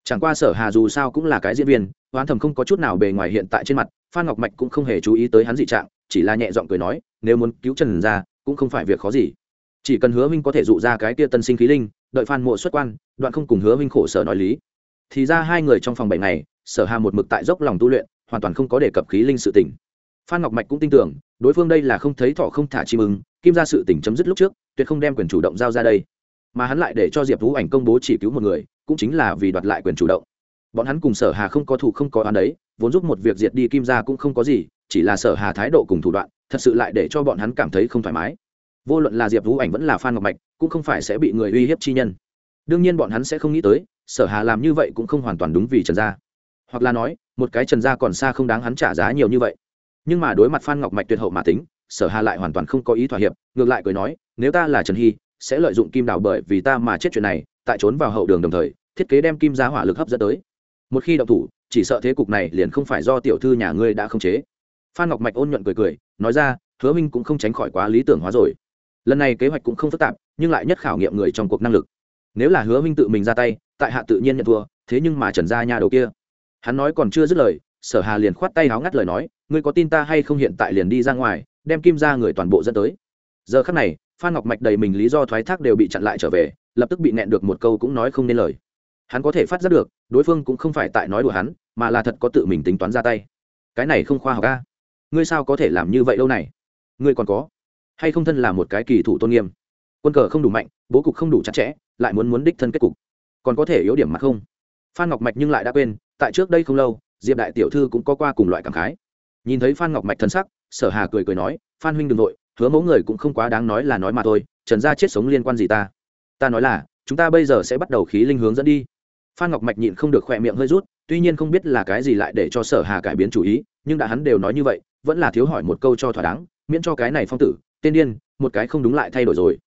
Chẳng qua sở hà dù sao cũng là cái diễn viên, oán thầm không có chút nào bề ngoài hiện tại trên mặt, phan ngọc mạch cũng không hề chú ý tới hắn dị trạng, chỉ là nhẹ giọng cười nói, nếu muốn cứu trần ra cũng không phải việc khó gì. Chỉ cần hứa minh có thể dụ ra cái kia tân sinh khí linh, đợi phan mộ xuất quan, đoạn không cùng hứa minh khổ sở nói lý. Thì ra hai người trong phòng bảy ngày, sở hà một mực tại dốc lòng tu luyện hoàn toàn không có đề cập khí linh sự tỉnh phan ngọc mạch cũng tin tưởng, đối phương đây là không thấy thọ không thả chim ứng kim ra sự tỉnh chấm dứt lúc trước, tuyệt không đem quyền chủ động giao ra đây. Mà hắn lại để cho diệp vũ ảnh công bố chỉ cứu một người, cũng chính là vì đoạt lại quyền chủ động. Bọn hắn cùng sở hà không có thủ không có oán đấy, vốn giúp một việc diệt đi kim ra cũng không có gì, chỉ là sở hà thái độ cùng thủ đoạn, thật sự lại để cho bọn hắn cảm thấy không thoải mái. Vô luận là diệp vũ ảnh vẫn là phan ngọc mạch, cũng không phải sẽ bị người uy hiếp chi nhân. Đương nhiên bọn hắn sẽ không nghĩ tới, sở hà làm như vậy cũng không hoàn toàn đúng vì trần gia. Hoặc là nói một cái trần gia còn xa không đáng hắn trả giá nhiều như vậy. Nhưng mà đối mặt phan ngọc mạch tuyệt hậu mà tính, sở hà lại hoàn toàn không có ý thỏa hiệp, ngược lại cười nói, nếu ta là trần hy, sẽ lợi dụng kim đào bởi vì ta mà chết chuyện này, tại trốn vào hậu đường đồng thời, thiết kế đem kim giá hỏa lực hấp dẫn tới. Một khi động thủ, chỉ sợ thế cục này liền không phải do tiểu thư nhà ngươi đã không chế. Phan ngọc mạch ôn nhuận cười cười, nói ra, hứa minh cũng không tránh khỏi quá lý tưởng hóa rồi. Lần này kế hoạch cũng không phức tạp, nhưng lại nhất khảo nghiệm người trong cuộc năng lực. Nếu là hứa minh tự mình ra tay, tại hạ tự nhiên nhận thua, thế nhưng mà trần gia nhà đầu kia hắn nói còn chưa dứt lời, sở hà liền khoát tay háo ngắt lời nói, ngươi có tin ta hay không hiện tại liền đi ra ngoài, đem kim ra người toàn bộ dẫn tới? Giờ khắc này, phan ngọc mạch đầy mình lý do thoái thác đều bị chặn lại trở về, lập tức bị nẹn được một câu cũng nói không nên lời. Hắn có thể phát giác được, đối phương cũng không phải tại nói đùa hắn, mà là thật có tự mình tính toán ra tay. Cái này không khoa học ca ngươi sao có thể làm như vậy lâu này? Ngươi còn có? Hay không thân là một cái kỳ thủ tôn nghiêm? Quân cờ không đủ mạnh, bố cục không đủ chặt chẽ, lại muốn muốn đích thân kết cục. Còn có thể yếu điểm mà không? Phan ngọc mạch nhưng lại đã quên tại trước đây không lâu, diệp đại tiểu thư cũng có qua cùng loại cảm khái. Nhìn thấy phan ngọc mạch thân sắc, sở hà cười cười nói, phan huynh đ ừ n g nội hứa mẫu người cũng không quá đáng nói là nói mà thôi, trần gia chết sống liên quan gì ta? Ta nói là, chúng ta bây giờ sẽ bắt đầu khí linh hướng dẫn đi. Phan ngọc mạch nhịn không được khỏe miệng hơi rút, tuy nhiên không biết là cái gì lại để cho sở hà cải biến chủ ý, nhưng đã hắn đều nói như vậy, vẫn là thiếu hỏi một câu cho thỏa đáng, miễn cho cái này phong tử, tên điên, một cái không đúng lại thay đổi rồi.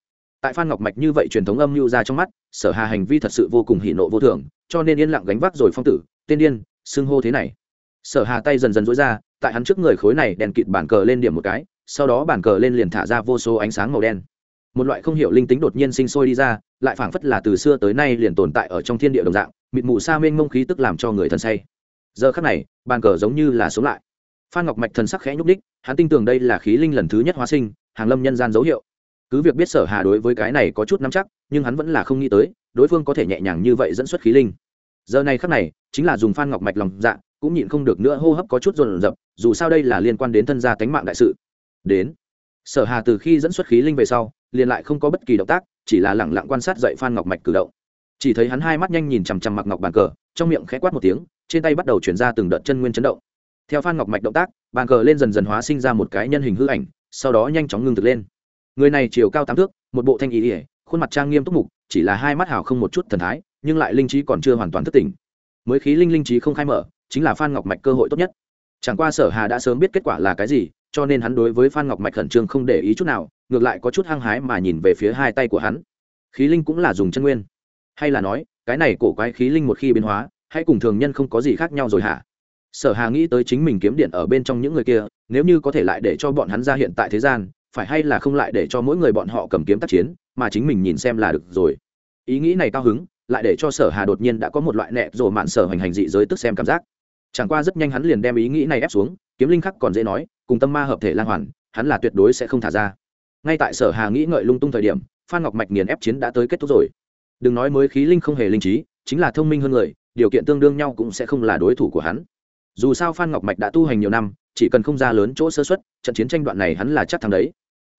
Tại phan ngọc mạch như vậy truyền thống âm mưu ra trong mắt, sở hà hành vi thật sự vô cùng hỉ nộ vô thường cho nên yên lặng gánh vác rồi phong tử, tên điên, xưng hô thế này. Sở hà tay dần dần dối ra, tại hắn trước người khối này đèn kịt bản cờ lên điểm một cái, sau đó bản cờ lên liền thả ra vô số ánh sáng màu đen. Một loại không hiểu linh tính đột nhiên sinh sôi đi ra, lại phảng phất là từ xưa tới nay liền tồn tại ở trong thiên địa đồng dạng, mịt mù sa mênh mông khí tức làm cho người thân say. Giờ khắc này, bàn cờ giống như là sống lại. Phan ngọc mạch thần sắc khẽ nhúc đích hắn tin tưởng đây là khí linh lần thứ nhất hóa sinh, hàng lâm nhân gian dấu hiệu. Cứ việc biết sở hà đối với cái này có chút nắm chắc, nhưng hắn vẫn là không nghĩ tới đối phương có thể nhẹ nhàng như vậy dẫn xuất khí linh. Giờ này khắc này, chính là dùng phan ngọc mạch lòng dạ cũng nhịn không được nữa hô hấp có chút rồn rập, dù sao đây là liên quan đến thân gia tánh mạng đại sự. Đến. Sở hà từ khi dẫn xuất khí linh về sau, liền lại không có bất kỳ động tác, chỉ là lẳng lặng quan sát dậy phan ngọc mạch cử động. Chỉ thấy hắn hai mắt nhanh nhìn chằm chằm mặc ngọc bàn cờ, trong miệng khẽ quát một tiếng, trên tay bắt đầu chuyển ra từng đợt chân nguyên chấn động. Theo phan ngọc mạch động tác, bàn cờ lên dần dần hóa sinh ra một cái nhân hình hư ảnh, sau đó nhanh chóng ngưng thực lên. Người này chiều cao tám thước, một bộ thanh ý ỉa khuôn mặt trang nghiêm túc mục, chỉ là hai mắt hào không một chút thần thái, nhưng lại linh trí còn chưa hoàn toàn thức tỉnh. Mới khí linh linh trí không khai mở, chính là phan ngọc mạch cơ hội tốt nhất. Chẳng qua sở hà đã sớm biết kết quả là cái gì, cho nên hắn đối với phan ngọc mạch khẩn trương không để ý chút nào, ngược lại có chút hăng hái mà nhìn về phía hai tay của hắn. Khí linh cũng là dùng chân nguyên. Hay là nói, cái này cổ quái khí linh một khi biến hóa hay cùng thường nhân không có gì khác nhau rồi hả? Sở hà nghĩ tới chính mình kiếm điện ở bên trong những người kia, nếu như có thể lại để cho bọn hắn ra hiện tại thế gian phải hay là không lại để cho mỗi người bọn họ cầm kiếm tác chiến, mà chính mình nhìn xem là được rồi. Ý nghĩ này cao hứng, lại để cho sở hà đột nhiên đã có một loại nẹ rồ mạn sở hành hành dị giới tức xem cảm giác. Chẳng qua rất nhanh hắn liền đem ý nghĩ này ép xuống, kiếm linh khắc còn dễ nói, cùng tâm ma hợp thể lan hoàn, hắn là tuyệt đối sẽ không thả ra. Ngay tại sở hà nghĩ ngợi lung tung thời điểm, phan ngọc mạch nghiền ép chiến đã tới kết thúc rồi. Đừng nói mới khí linh không hề linh trí, chính là thông minh hơn người, điều kiện tương đương nhau cũng sẽ không là đối thủ của hắn. Dù sao phan ngọc mạch đã tu hành nhiều năm chỉ cần không ra lớn chỗ sơ xuất, trận chiến tranh đoạn này hắn là chắc thắng đấy.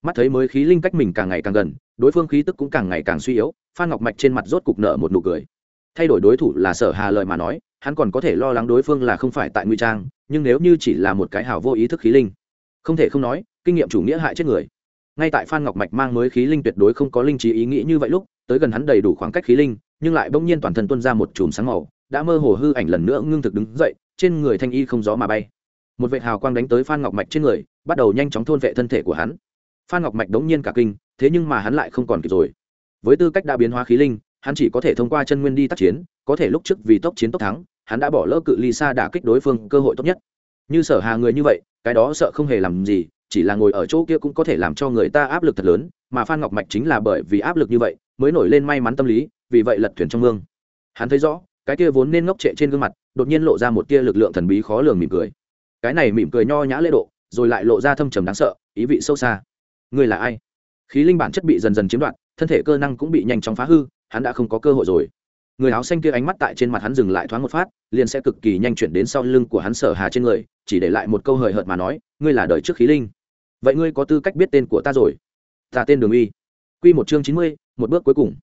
Mắt thấy mới khí linh cách mình càng ngày càng gần, đối phương khí tức cũng càng ngày càng suy yếu, phan ngọc mạch trên mặt rốt cục nợ một nụ cười. Thay đổi đối thủ là sở hà lời mà nói, hắn còn có thể lo lắng đối phương là không phải tại nguy trang, nhưng nếu như chỉ là một cái hào vô ý thức khí linh, không thể không nói, kinh nghiệm chủ nghĩa hại chết người. Ngay tại phan ngọc mạch mang mới khí linh tuyệt đối không có linh trí ý nghĩ như vậy lúc, tới gần hắn đầy đủ khoảng cách khí linh, nhưng lại bỗng nhiên toàn thân tuân ra một chùm sáng màu, đã mơ hồ hư ảnh lần nữa ngưng thực đứng dậy, trên người thanh y không gió mà bay một vệ hào quang đánh tới phan ngọc mạch trên người, bắt đầu nhanh chóng thôn vệ thân thể của hắn. Phan ngọc mạch đống nhiên cả kinh, thế nhưng mà hắn lại không còn kịp rồi. Với tư cách đã biến hóa khí linh, hắn chỉ có thể thông qua chân nguyên đi tác chiến, có thể lúc trước vì tốc chiến tốc thắng, hắn đã bỏ lỡ cự ly xa đả kích đối phương cơ hội tốt nhất. Như sở hà người như vậy, cái đó sợ không hề làm gì, chỉ là ngồi ở chỗ kia cũng có thể làm cho người ta áp lực thật lớn, mà phan ngọc mạch chính là bởi vì áp lực như vậy, mới nổi lên may mắn tâm lý, vì vậy lật thuyền trong mương. Hắn thấy rõ, cái kia vốn nên ngốc trệ trên gương mặt, đột nhiên lộ ra một tia lực lượng thần bí khó lường mỉm cười cái này mỉm cười nho nhã lễ độ, rồi lại lộ ra thâm trầm đáng sợ, ý vị sâu xa. Người là ai? Khí linh bản chất bị dần dần chiếm đoạt, thân thể cơ năng cũng bị nhanh chóng phá hư, hắn đã không có cơ hội rồi. Người áo xanh kia ánh mắt tại trên mặt hắn dừng lại thoáng một phát, liền sẽ cực kỳ nhanh chuyển đến sau lưng của hắn sở hà trên người, chỉ để lại một câu hời hợt mà nói, ngươi là đời trước khí linh. Vậy ngươi có tư cách biết tên của ta rồi? Ta tên đường uy quy một chương chín mươi, một bước cuối cùng.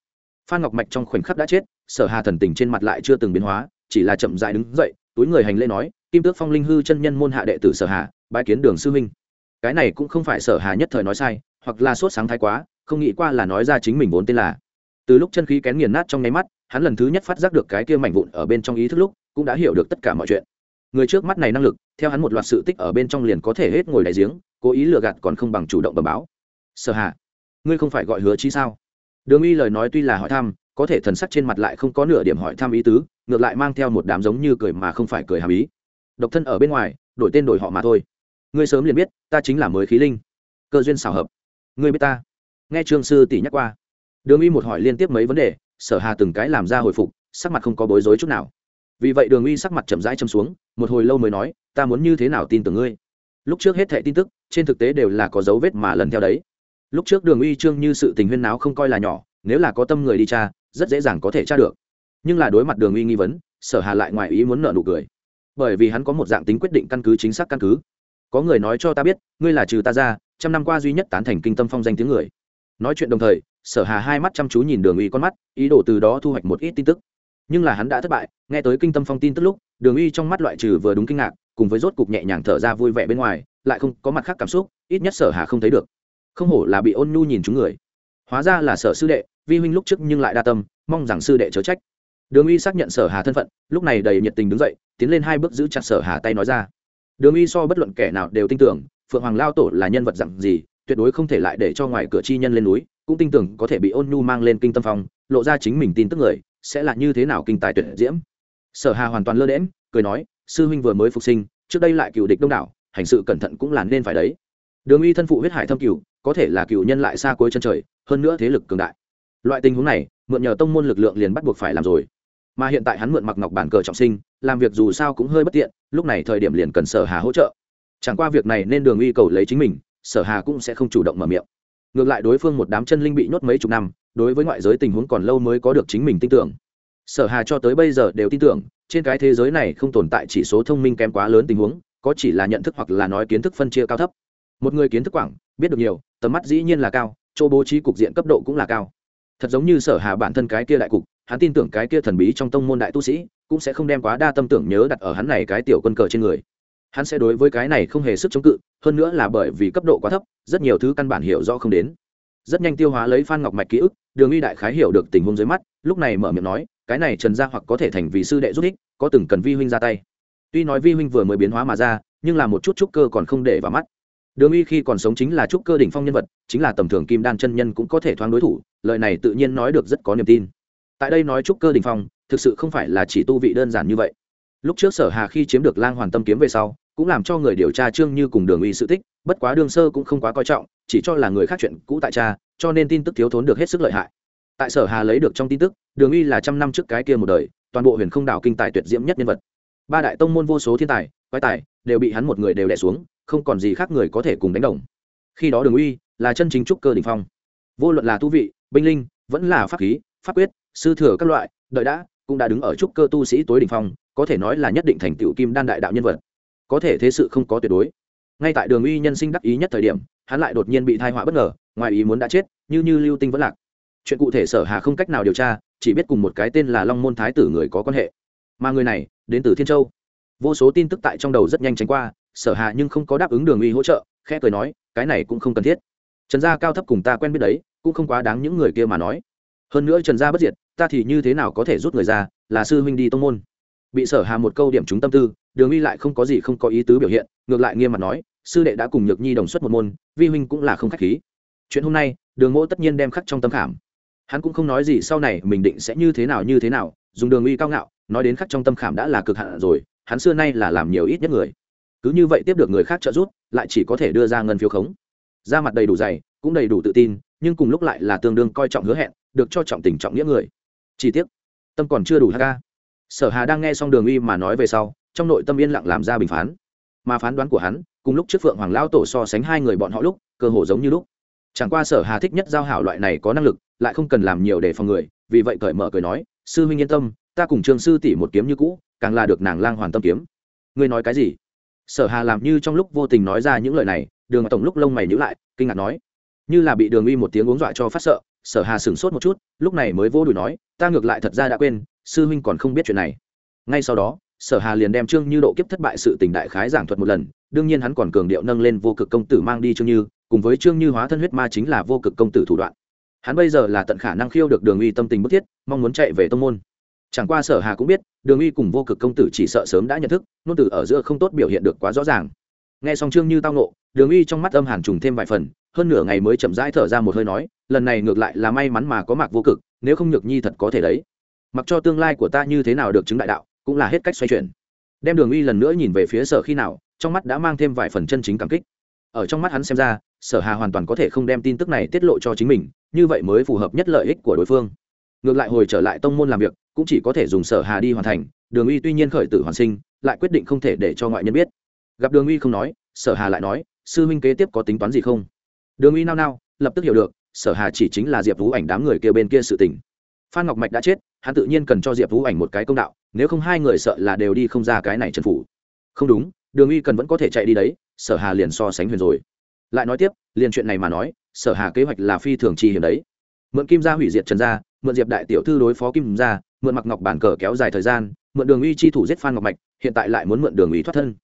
Phan ngọc mạch trong khoảnh khắc đã chết, sở hà thần tình trên mặt lại chưa từng biến hóa, chỉ là chậm dại đứng dậy, túi người hành lễ nói kim tước phong linh hư chân nhân môn hạ đệ tử sở hà bãi kiến đường sư huynh. Cái này cũng không phải sở hà nhất thời nói sai, hoặc là sốt sáng thái quá, không nghĩ qua là nói ra chính mình vốn tên là. Từ lúc chân khí kén nghiền nát trong nháy mắt, hắn lần thứ nhất phát giác được cái kia mảnh vụn ở bên trong ý thức lúc, cũng đã hiểu được tất cả mọi chuyện. Người trước mắt này năng lực, theo hắn một loạt sự tích ở bên trong liền có thể hết ngồi đại giếng, cố ý lừa gạt còn không bằng chủ động bẩm báo. Sở hạ ngươi không phải gọi hứa chi sao? Đường uy lời nói tuy là hỏi thăm, có thể thần sắc trên mặt lại không có nửa điểm hỏi thăm ý tứ, ngược lại mang theo một đám giống như cười mà không phải cười hàm ý độc thân ở bên ngoài, đổi tên đổi họ mà thôi. Ngươi sớm liền biết, ta chính là mới khí linh. Cơ duyên xảo hợp. Ngươi biết ta. Nghe trương sư tỷ nhắc qua. Đường uy một hỏi liên tiếp mấy vấn đề, sở hà từng cái làm ra hồi phục, sắc mặt không có bối rối chút nào. Vì vậy đường uy sắc mặt chậm rãi châm xuống, một hồi lâu mới nói, ta muốn như thế nào tin tưởng ngươi? Lúc trước hết thệ tin tức, trên thực tế đều là có dấu vết mà lần theo đấy. Lúc trước đường uy trương như sự tình huyên náo không coi là nhỏ, nếu là có tâm người đi tra, rất dễ dàng có thể tra được. Nhưng là đối mặt đường uy nghi vấn, sở hà lại ngoài ý muốn nợ nụ cười bởi vì hắn có một dạng tính quyết định căn cứ chính xác căn cứ. Có người nói cho ta biết, ngươi là trừ ta ra, trăm năm qua duy nhất tán thành kinh tâm phong danh tiếng người. Nói chuyện đồng thời, sở hà hai mắt chăm chú nhìn đường uy con mắt, ý đồ từ đó thu hoạch một ít tin tức. Nhưng là hắn đã thất bại, nghe tới kinh tâm phong tin tức lúc, đường uy trong mắt loại trừ vừa đúng kinh ngạc, cùng với rốt cục nhẹ nhàng thở ra vui vẻ bên ngoài, lại không có mặt khác cảm xúc, ít nhất sở hà không thấy được. Không hổ là bị ôn nhu nhìn chúng người. Hóa ra là sở sư đệ, vi huynh lúc trước nhưng lại đa tâm, mong rằng sư đệ chớ trách. Đường uy xác nhận sở hà thân phận, lúc này đầy nhiệt tình đứng dậy tiến lên hai bước giữ chặt sở hà tay nói ra. Đường uy so bất luận kẻ nào đều tin tưởng, phượng hoàng lao tổ là nhân vật dặn gì, tuyệt đối không thể lại để cho ngoài cửa chi nhân lên núi, cũng tin tưởng có thể bị ôn nhu mang lên kinh tâm phong, lộ ra chính mình tin tức người, sẽ là như thế nào kinh tài tuyệt diễm. Sở hà hoàn toàn lơ đễm cười nói, sư huynh vừa mới phục sinh, trước đây lại cựu địch đông đảo, hành sự cẩn thận cũng là nên phải đấy. Đường uy thân phụ huyết hải thâm cựu có thể là cựu nhân lại xa cuối chân trời, hơn nữa thế lực cường đại. Loại tình huống này, mượn nhờ tông môn lực lượng liền bắt buộc phải làm rồi mà hiện tại hắn mượn mặc ngọc bản cờ trọng sinh, làm việc dù sao cũng hơi bất tiện, lúc này thời điểm liền cần sở hà hỗ trợ. Chẳng qua việc này nên đường uy cầu lấy chính mình, sở hà cũng sẽ không chủ động mở miệng. Ngược lại đối phương một đám chân linh bị nhốt mấy chục năm, đối với ngoại giới tình huống còn lâu mới có được chính mình tin tưởng. Sở hà cho tới bây giờ đều tin tưởng, trên cái thế giới này không tồn tại chỉ số thông minh kém quá lớn tình huống, có chỉ là nhận thức hoặc là nói kiến thức phân chia cao thấp. Một người kiến thức quảng, biết được nhiều, tầm mắt dĩ nhiên là cao, chỗ bố trí cục diện cấp độ cũng là cao. Thật giống như sở hà bản thân cái kia đại cục hắn tin tưởng cái kia thần bí trong tông môn đại tu sĩ cũng sẽ không đem quá đa tâm tưởng nhớ đặt ở hắn này cái tiểu quân cờ trên người. Hắn sẽ đối với cái này không hề sức chống cự, hơn nữa là bởi vì cấp độ quá thấp, rất nhiều thứ căn bản hiểu rõ không đến. Rất nhanh tiêu hóa lấy phan ngọc mạch ký ức, đường uy đại khái hiểu được tình huống dưới mắt, lúc này mở miệng nói, cái này trần gia hoặc có thể thành vì sư đệ giúp ích, có từng cần vi huynh ra tay. Tuy nói vi huynh vừa mới biến hóa mà ra, nhưng là một chút trúc cơ còn không để vào mắt. Đường uy khi còn sống chính là trúc cơ đỉnh phong nhân vật, chính là tầm thường kim đan chân nhân cũng có thể thoáng đối thủ, lời này tự nhiên nói được rất có niềm tin tại đây nói trúc cơ đỉnh phong, thực sự không phải là chỉ tu vị đơn giản như vậy. Lúc trước sở hà khi chiếm được lang hoàn tâm kiếm về sau, cũng làm cho người điều tra trương như cùng đường uy sự tích, bất quá đương sơ cũng không quá coi trọng, chỉ cho là người khác chuyện cũ tại cha, cho nên tin tức thiếu thốn được hết sức lợi hại. Tại sở hà lấy được trong tin tức, đường uy là trăm năm trước cái kia một đời, toàn bộ huyền không đảo kinh tài tuyệt diễm nhất nhân vật. Ba đại tông môn vô số thiên tài, quái tài, đều bị hắn một người đều đẻ xuống, không còn gì khác người có thể cùng đánh đồng. Khi đó đường uy là chân chính trúc cơ đỉnh phong. Vô luận là tu vị, binh linh, vẫn là pháp khí pháp quyết, sư thừa các loại, đợi đã, cũng đã đứng ở trúc cơ tu sĩ tối đỉnh phong, có thể nói là nhất định thành tựu kim đan đại đạo nhân vật. Có thể thế sự không có tuyệt đối. Ngay tại đường uy nhân sinh đắc ý nhất thời điểm, hắn lại đột nhiên bị thai họa bất ngờ, ngoài ý muốn đã chết, như như lưu tinh vẫn lạc. Chuyện cụ thể sở hà không cách nào điều tra, chỉ biết cùng một cái tên là long môn thái tử người có quan hệ. Mà người này, đến từ thiên châu. Vô số tin tức tại trong đầu rất nhanh tránh qua, sở hà nhưng không có đáp ứng đường uy hỗ trợ, khẽ cười nói, cái này cũng không cần thiết. Trần gia cao thấp cùng ta quen biết đấy, cũng không quá đáng những người kia mà nói hơn nữa trần gia bất diệt, ta thì như thế nào có thể rút người ra, là sư huynh đi tông môn. Bị sở hà một câu điểm trúng tâm tư, đường uy lại không có gì không có ý tứ biểu hiện, ngược lại nghiêm mặt nói, sư đệ đã cùng nhược nhi đồng xuất một môn, vi huynh cũng là không khách khí. Chuyện hôm nay, đường mỗ tất nhiên đem khắc trong tâm khảm. Hắn cũng không nói gì sau này mình định sẽ như thế nào như thế nào, dùng đường uy cao ngạo, nói đến khắc trong tâm khảm đã là cực hạn rồi, hắn xưa nay là làm nhiều ít nhất người. Cứ như vậy tiếp được người khác trợ giúp, lại chỉ có thể đưa ra ngân phiếu khống. Ra mặt đầy đủ dày, cũng đầy đủ tự tin nhưng cùng lúc lại là tương đương coi trọng hứa hẹn, được cho trọng tình trọng nghĩa người. Chi tiết tâm còn chưa đủ hk sở hà đang nghe xong đường uy mà nói về sau, trong nội tâm yên lặng làm ra bình phán. Mà phán đoán của hắn, cùng lúc trước phượng hoàng lão tổ so sánh hai người bọn họ lúc, cơ hồ giống như lúc. Chẳng qua sở hà thích nhất giao hảo loại này có năng lực, lại không cần làm nhiều để phòng người, vì vậy cởi mở cười nói, sư huynh yên tâm, ta cùng trường sư tỷ một kiếm như cũ, càng là được nàng lang hoàn tâm kiếm. Ngươi nói cái gì? Sở hà làm như trong lúc vô tình nói ra những lời này, đường tổng lúc lông mày nhíu lại, kinh ngạc nói như là bị đường uy một tiếng uống dọa cho phát sợ, sở hà sửng sốt một chút, lúc này mới vô đùi nói, ta ngược lại thật ra đã quên, sư huynh còn không biết chuyện này. Ngay sau đó, sở hà liền đem trương như độ kiếp thất bại sự tình đại khái giảng thuật một lần, đương nhiên hắn còn cường điệu nâng lên vô cực công tử mang đi trương như, cùng với trương như hóa thân huyết ma chính là vô cực công tử thủ đoạn. Hắn bây giờ là tận khả năng khiêu được đường uy tâm tình bức thiết, mong muốn chạy về tông môn. Chẳng qua sở hà cũng biết, đường uy cùng vô cực công tử chỉ sợ sớm đã nhận thức nôn tử ở giữa không tốt biểu hiện được quá rõ ràng. Nghe xong trương như tao nộ đường uy trong mắt âm hàn trùng thêm vài phần hơn nửa ngày mới chậm rãi thở ra một hơi nói, lần này ngược lại là may mắn mà có mạc vô cực, nếu không nhược nhi thật có thể đấy. Mặc cho tương lai của ta như thế nào được chứng đại đạo, cũng là hết cách xoay chuyển. Đem đường uy lần nữa nhìn về phía sở khi nào, trong mắt đã mang thêm vài phần chân chính cảm kích. Ở trong mắt hắn xem ra, sở hà hoàn toàn có thể không đem tin tức này tiết lộ cho chính mình, như vậy mới phù hợp nhất lợi ích của đối phương. Ngược lại hồi trở lại tông môn làm việc, cũng chỉ có thể dùng sở hà đi hoàn thành, đường uy tuy nhiên khởi tử hoàn sinh, lại quyết định không thể để cho ngoại nhân biết. Gặp đường uy không nói, sở hà lại nói, sư huynh kế tiếp có tính toán gì không? Đường uy nao nao, lập tức hiểu được, sở hà chỉ chính là diệp vũ ảnh đám người kêu bên kia sự tình. Phan ngọc mạch đã chết, hắn tự nhiên cần cho diệp vũ ảnh một cái công đạo, nếu không hai người sợ là đều đi không ra cái này trần phủ. Không đúng, đường uy cần vẫn có thể chạy đi đấy, sở hà liền so sánh huyền rồi. Lại nói tiếp, liền chuyện này mà nói, sở hà kế hoạch là phi thường chi hiểm đấy. Mượn kim gia hủy diệt trần gia, mượn diệp đại tiểu thư đối phó kim gia, mượn mặc ngọc bản cờ kéo dài thời gian, mượn đường uy chi thủ giết phan ngọc mạch, hiện tại lại muốn mượn đường uy thoát thân.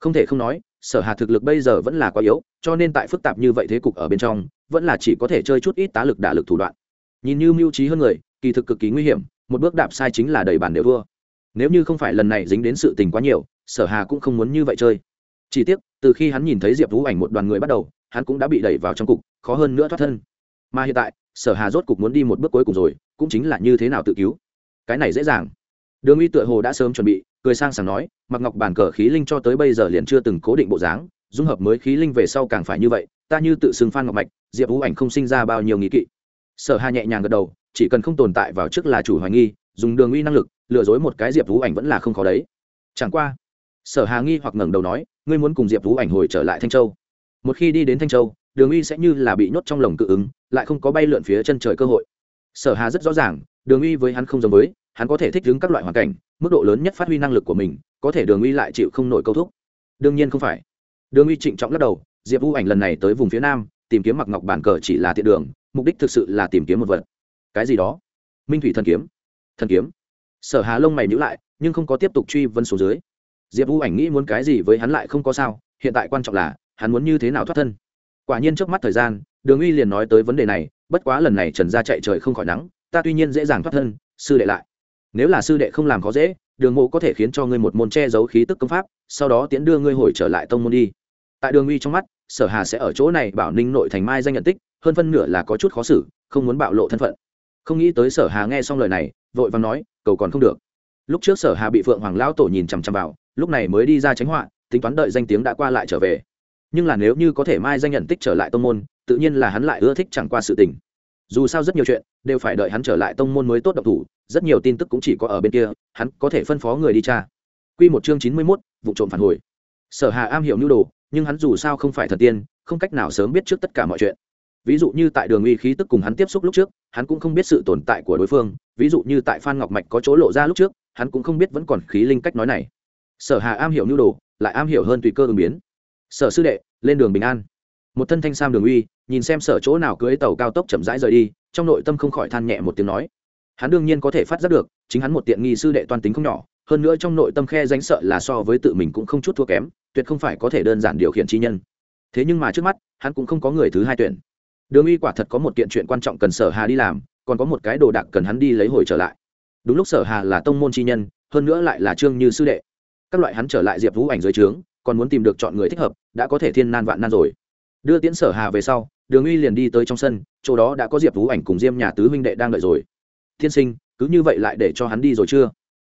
Không thể không nói sở hà thực lực bây giờ vẫn là quá yếu, cho nên tại phức tạp như vậy thế cục ở bên trong, vẫn là chỉ có thể chơi chút ít tá lực đả lực thủ đoạn. Nhìn như mưu trí hơn người, kỳ thực cực kỳ nguy hiểm, một bước đạp sai chính là đầy bàn đều thua. Nếu như không phải lần này dính đến sự tình quá nhiều, sở hà cũng không muốn như vậy chơi. Chỉ tiếc, từ khi hắn nhìn thấy diệp vũ ảnh một đoàn người bắt đầu, hắn cũng đã bị đẩy vào trong cục, khó hơn nữa thoát thân. Mà hiện tại, sở hà rốt cục muốn đi một bước cuối cùng rồi, cũng chính là như thế nào tự cứu. Cái này dễ dàng. Đường uy tựa hồ đã sớm chuẩn bị cười sang sảng nói, mặc ngọc bản cờ khí linh cho tới bây giờ liền chưa từng cố định bộ dáng, dung hợp mới khí linh về sau càng phải như vậy, ta như tự xưng phan ngọc mạch, diệp vũ ảnh không sinh ra bao nhiêu nghi kỵ. Sở hà nhẹ nhàng gật đầu, chỉ cần không tồn tại vào trước là chủ hoài nghi, dùng đường uy năng lực, lừa dối một cái diệp vũ ảnh vẫn là không khó đấy. Chẳng qua, sở hà nghi hoặc ngẩng đầu nói, ngươi muốn cùng diệp vũ ảnh hồi trở lại thanh châu? Một khi đi đến thanh châu, đường uy sẽ như là bị nhốt trong lồng cự ứng, lại không có bay lượn phía chân trời cơ hội. Sở hà rất rõ ràng, đường uy với hắn không giống với hắn có thể thích ứng các loại hoàn cảnh, mức độ lớn nhất phát huy năng lực của mình, có thể đường uy lại chịu không nổi câu thúc. Đương nhiên không phải. Đường uy trịnh trọng lắc đầu, diệp vũ ảnh lần này tới vùng phía nam, tìm kiếm mặc ngọc bản cờ chỉ là tiện đường, mục đích thực sự là tìm kiếm một vật. Cái gì đó? Minh thủy thần kiếm. Thần kiếm. Sở hà lông mày nhữ lại, nhưng không có tiếp tục truy vấn số dưới. Diệp vũ ảnh nghĩ muốn cái gì với hắn lại không có sao, hiện tại quan trọng là, hắn muốn như thế nào thoát thân. Quả nhiên trước mắt thời gian, đường uy liền nói tới vấn đề này, bất quá lần này trần gia chạy trời không khỏi nắng, ta tuy nhiên dễ dàng thoát thân, sư đệ lại nếu là sư đệ không làm khó dễ, đường mộ có thể khiến cho ngươi một môn che giấu khí tức công pháp, sau đó tiễn đưa ngươi hồi trở lại tông môn đi. Tại đường uy trong mắt, sở hà sẽ ở chỗ này bảo ninh nội thành mai danh nhận tích, hơn phân nửa là có chút khó xử, không muốn bạo lộ thân phận. Không nghĩ tới sở hà nghe xong lời này, vội vàng nói, cầu còn không được. Lúc trước sở hà bị phượng hoàng lão tổ nhìn chằm chằm vào, lúc này mới đi ra tránh họa, tính toán đợi danh tiếng đã qua lại trở về. Nhưng là nếu như có thể mai danh nhận tích trở lại tông môn, tự nhiên là hắn lại ưa thích chẳng qua sự tình dù sao rất nhiều chuyện đều phải đợi hắn trở lại tông môn mới tốt độc thủ, rất nhiều tin tức cũng chỉ có ở bên kia, hắn có thể phân phó người đi tra. Quy một chương chín mươi mốt, vụ trộm phản hồi. Sở hà am hiểu nhu đồ, nhưng hắn dù sao không phải thần tiên, không cách nào sớm biết trước tất cả mọi chuyện. Ví dụ như tại đường uy khí tức cùng hắn tiếp xúc lúc trước, hắn cũng không biết sự tồn tại của đối phương, ví dụ như tại phan ngọc mạch có chỗ lộ ra lúc trước, hắn cũng không biết vẫn còn khí linh cách nói này. Sở hà am hiểu nhu đồ, lại am hiểu hơn tùy cơ ứng biến. Sở sư đệ, lên đường bình an. Một thân thanh sam đường uy nhìn xem sở chỗ nào cưới tàu cao tốc chậm rãi rời đi, trong nội tâm không khỏi than nhẹ một tiếng nói. Hắn đương nhiên có thể phát giác được, chính hắn một tiện nghi sư đệ toan tính không nhỏ, hơn nữa trong nội tâm khe danh sợ là so với tự mình cũng không chút thua kém, tuyệt không phải có thể đơn giản điều khiển chi nhân. Thế nhưng mà trước mắt, hắn cũng không có người thứ hai tuyển. Đường uy quả thật có một kiện chuyện quan trọng cần sở hà đi làm, còn có một cái đồ đạc cần hắn đi lấy hồi trở lại. Đúng lúc sở hà là tông môn chi nhân, hơn nữa lại là trương như sư đệ. Các loại hắn trở lại diệp vũ ảnh dưới trướng, còn muốn tìm được chọn người thích hợp, đã có thể thiên nan vạn nan rồi. Đưa tiễn sở hà về sau đường uy liền đi tới trong sân, chỗ đó đã có diệp vũ ảnh cùng diêm nhà tứ huynh đệ đang đợi rồi. Thiên sinh, cứ như vậy lại để cho hắn đi rồi chưa?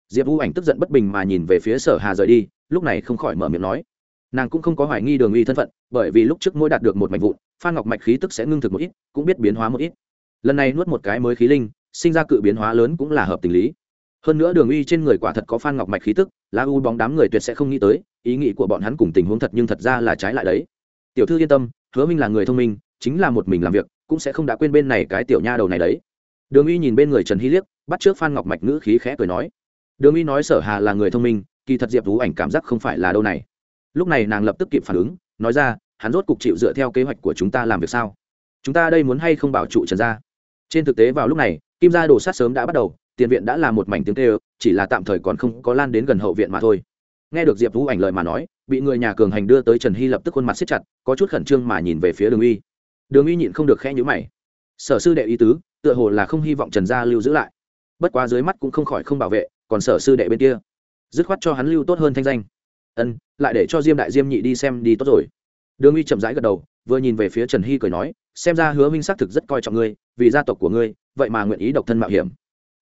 Diệp vũ ảnh tức giận bất bình mà nhìn về phía sở hà rời đi, lúc này không khỏi mở miệng nói. Nàng cũng không có hoài nghi đường uy thân phận, bởi vì lúc trước mỗi đạt được một mạch vụn, phan ngọc mạch khí tức sẽ ngưng thực một ít, cũng biết biến hóa một ít. Lần này nuốt một cái mới khí linh, sinh ra cự biến hóa lớn cũng là hợp tình lý. Hơn nữa đường uy trên người quả thật có phan ngọc mạch khí tức lá u bóng đám người tuyệt sẽ không nghĩ tới, ý nghĩ của bọn hắn cùng tình huống thật nhưng thật ra là trái lại đấy. Tiểu thư yên tâm, hứa minh là người thông minh chính là một mình làm việc, cũng sẽ không đã quên bên này cái tiểu nha đầu này đấy. Đường uy nhìn bên người trần hy liếc, bắt trước phan ngọc mạch ngữ khí khẽ cười nói. Đường uy nói sở hà là người thông minh, kỳ thật diệp vũ ảnh cảm giác không phải là đâu này. Lúc này nàng lập tức kịp phản ứng, nói ra, hắn rốt cục chịu dựa theo kế hoạch của chúng ta làm việc sao? Chúng ta đây muốn hay không bảo trụ trần gia? Trên thực tế vào lúc này, kim gia đổ sát sớm đã bắt đầu, tiền viện đã là một mảnh tiếng kêu, chỉ là tạm thời còn không có lan đến gần hậu viện mà thôi. Nghe được diệp vũ ảnh lời mà nói, bị người nhà cường hành đưa tới trần hy lập tức khuôn mặt siết chặt, có chút khẩn trương mà nhìn về phía đường uy đường uy nhịn không được khẽ nhữ mày. Sở sư đệ ý tứ, tựa hồ là không hy vọng trần gia lưu giữ lại. Bất quá dưới mắt cũng không khỏi không bảo vệ, còn sở sư đệ bên kia. Dứt khoát cho hắn lưu tốt hơn thanh danh. Ân, lại để cho diêm đại diêm nhị đi xem đi tốt rồi. Đường uy chậm rãi gật đầu, vừa nhìn về phía trần hy cười nói, xem ra hứa minh xác thực rất coi trọng ngươi, vì gia tộc của ngươi, vậy mà nguyện ý độc thân mạo hiểm.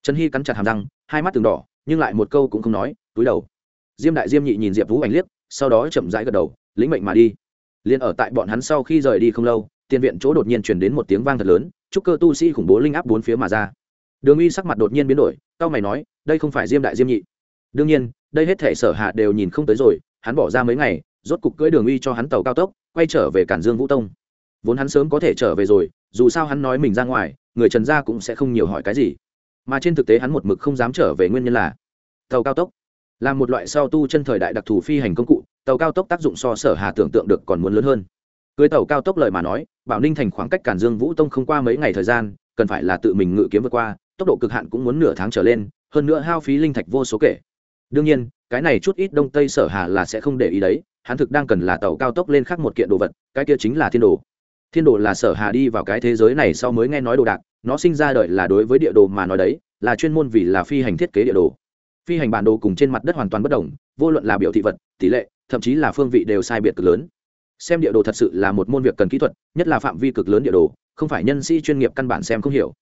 Trần hy cắn chặt hàm răng, hai mắt từng đỏ, nhưng lại một câu cũng không nói, túi đầu. Diêm đại diêm nhị nhìn diệp vũ ảnh liếc, sau đó chậm rãi gật đầu, lĩnh mệnh mà đi. Liền ở tại bọn hắn sau khi rời đi không lâu tiền viện chỗ đột nhiên chuyển đến một tiếng vang thật lớn, chúc cơ tu sĩ khủng bố linh áp bốn phía mà ra. Đường uy sắc mặt đột nhiên biến đổi, cao mày nói, đây không phải diêm đại diêm nhị. Đương nhiên, đây hết thể sở hạ đều nhìn không tới rồi, hắn bỏ ra mấy ngày, rốt cục cưỡi đường uy cho hắn tàu cao tốc, quay trở về cản dương vũ tông. Vốn hắn sớm có thể trở về rồi, dù sao hắn nói mình ra ngoài, người trần gia cũng sẽ không nhiều hỏi cái gì. Mà trên thực tế hắn một mực không dám trở về nguyên nhân là tàu cao tốc là một loại sau tu chân thời đại đặc thù phi hành công cụ, tàu cao tốc tác dụng so sở hà tưởng tượng được còn muốn lớn hơn cưới tàu cao tốc lời mà nói, bảo ninh thành khoảng cách cản dương vũ tông không qua mấy ngày thời gian, cần phải là tự mình ngự kiếm vượt qua, tốc độ cực hạn cũng muốn nửa tháng trở lên, hơn nữa hao phí linh thạch vô số kể. Đương nhiên, cái này chút ít đông tây sở hà là sẽ không để ý đấy, hắn thực đang cần là tàu cao tốc lên khắc một kiện đồ vật, cái kia chính là thiên đồ. Thiên đồ là sở hà đi vào cái thế giới này sau mới nghe nói đồ đạc, nó sinh ra đời là đối với địa đồ mà nói đấy, là chuyên môn vì là phi hành thiết kế địa đồ. Phi hành bản đồ cùng trên mặt đất hoàn toàn bất đồng, vô luận là biểu thị vật, tỷ lệ, thậm chí là phương vị đều sai biệt cực lớn xem địa đồ thật sự là một môn việc cần kỹ thuật, nhất là phạm vi cực lớn địa đồ, không phải nhân sĩ chuyên nghiệp căn bản xem không hiểu.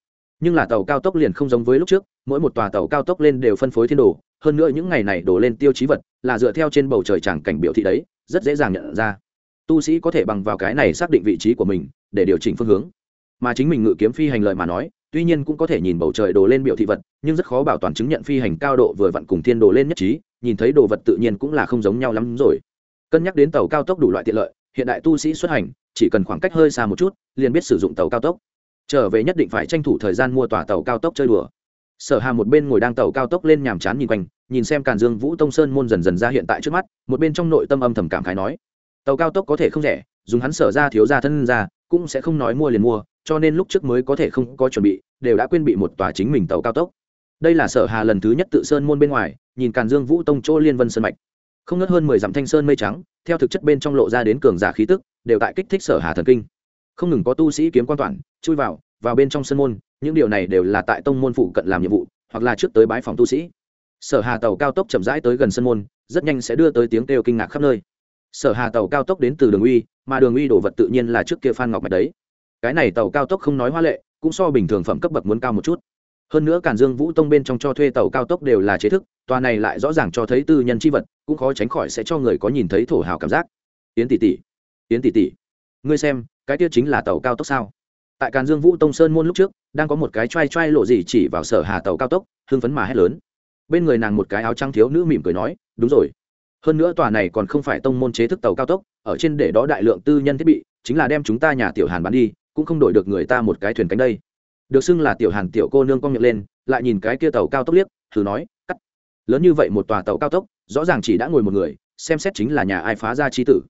Nhưng là tàu cao tốc liền không giống với lúc trước, mỗi một tòa tàu cao tốc lên đều phân phối thiên đồ, hơn nữa những ngày này đổ lên tiêu chí vật, là dựa theo trên bầu trời tràng cảnh biểu thị đấy, rất dễ dàng nhận ra. Tu sĩ có thể bằng vào cái này xác định vị trí của mình, để điều chỉnh phương hướng. Mà chính mình ngự kiếm phi hành lời mà nói, tuy nhiên cũng có thể nhìn bầu trời đổ lên biểu thị vật, nhưng rất khó bảo toàn chứng nhận phi hành cao độ vừa vặn cùng thiên đồ lên nhất trí, nhìn thấy đồ vật tự nhiên cũng là không giống nhau lắm rồi. Cân nhắc đến tàu cao tốc đủ loại tiện lợi hiện đại tu sĩ xuất hành, chỉ cần khoảng cách hơi xa một chút, liền biết sử dụng tàu cao tốc. Trở về nhất định phải tranh thủ thời gian mua tòa tàu cao tốc chơi đùa. Sở hà một bên ngồi đang tàu cao tốc lên nhàm chán nhìn quanh, nhìn xem càn dương vũ tông sơn môn dần dần ra hiện tại trước mắt, một bên trong nội tâm âm thầm cảm khái nói, tàu cao tốc có thể không rẻ, dùng hắn sở ra thiếu ra thân ra, cũng sẽ không nói mua liền mua, cho nên lúc trước mới có thể không có chuẩn bị, đều đã quên bị một tòa chính mình tàu cao tốc. Đây là sở hà lần thứ nhất tự sơn môn bên ngoài, nhìn càn dương vũ tông chỗ liên vân sơn mạch không ngớt hơn mười dặm thanh sơn mây trắng, theo thực chất bên trong lộ ra đến cường giả khí tức, đều tại kích thích sở hà thần kinh. Không ngừng có tu sĩ kiếm quan toàn, chui vào vào bên trong sân môn, những điều này đều là tại tông môn phụ cận làm nhiệm vụ, hoặc là trước tới bái phòng tu sĩ. Sở hà tàu cao tốc chậm rãi tới gần sân môn, rất nhanh sẽ đưa tới tiếng kêu kinh ngạc khắp nơi. Sở hà tàu cao tốc đến từ đường uy, mà đường uy đồ vật tự nhiên là trước kia phan ngọc mạch đấy. Cái này tàu cao tốc không nói hoa lệ, cũng so bình thường phẩm cấp bậc muốn cao một chút. Hơn nữa cản dương vũ tông bên trong cho thuê tàu cao tốc đều là chế thức, tòa này lại rõ ràng cho thấy tư nhân c h i vật cũng khó tránh khỏi sẽ cho người có nhìn thấy thổ hào cảm giác. Yến tỷ tỷ, yến tỷ tỷ, ngươi xem, cái kia chính là tàu cao tốc sao? Tại càn dương vũ tông sơn môn lúc trước, đang có một cái t r a i t r a i lộ gì chỉ vào sở hà tàu cao tốc, hưng phấn mà hét lớn. Bên người nàng một cái áo trắng thiếu nữ mỉm cười nói, đúng rồi. Hơn nữa tòa này còn không phải tông môn chế thức tàu cao tốc, ở trên để đó đại lượng tư nhân thiết bị, chính là đem chúng ta nhà tiểu hàn bán đi, cũng không đổi được người ta một cái thuyền cánh đây. Được xưng là tiểu hàn tiểu cô nương con miệng lên, lại nhìn cái kia tàu cao tốc liếc, thử nói, cắt. Lớn như vậy một tòa tàu cao tốc rõ ràng chỉ đã ngồi một người, xem xét chính là nhà ai phá ra trí tử.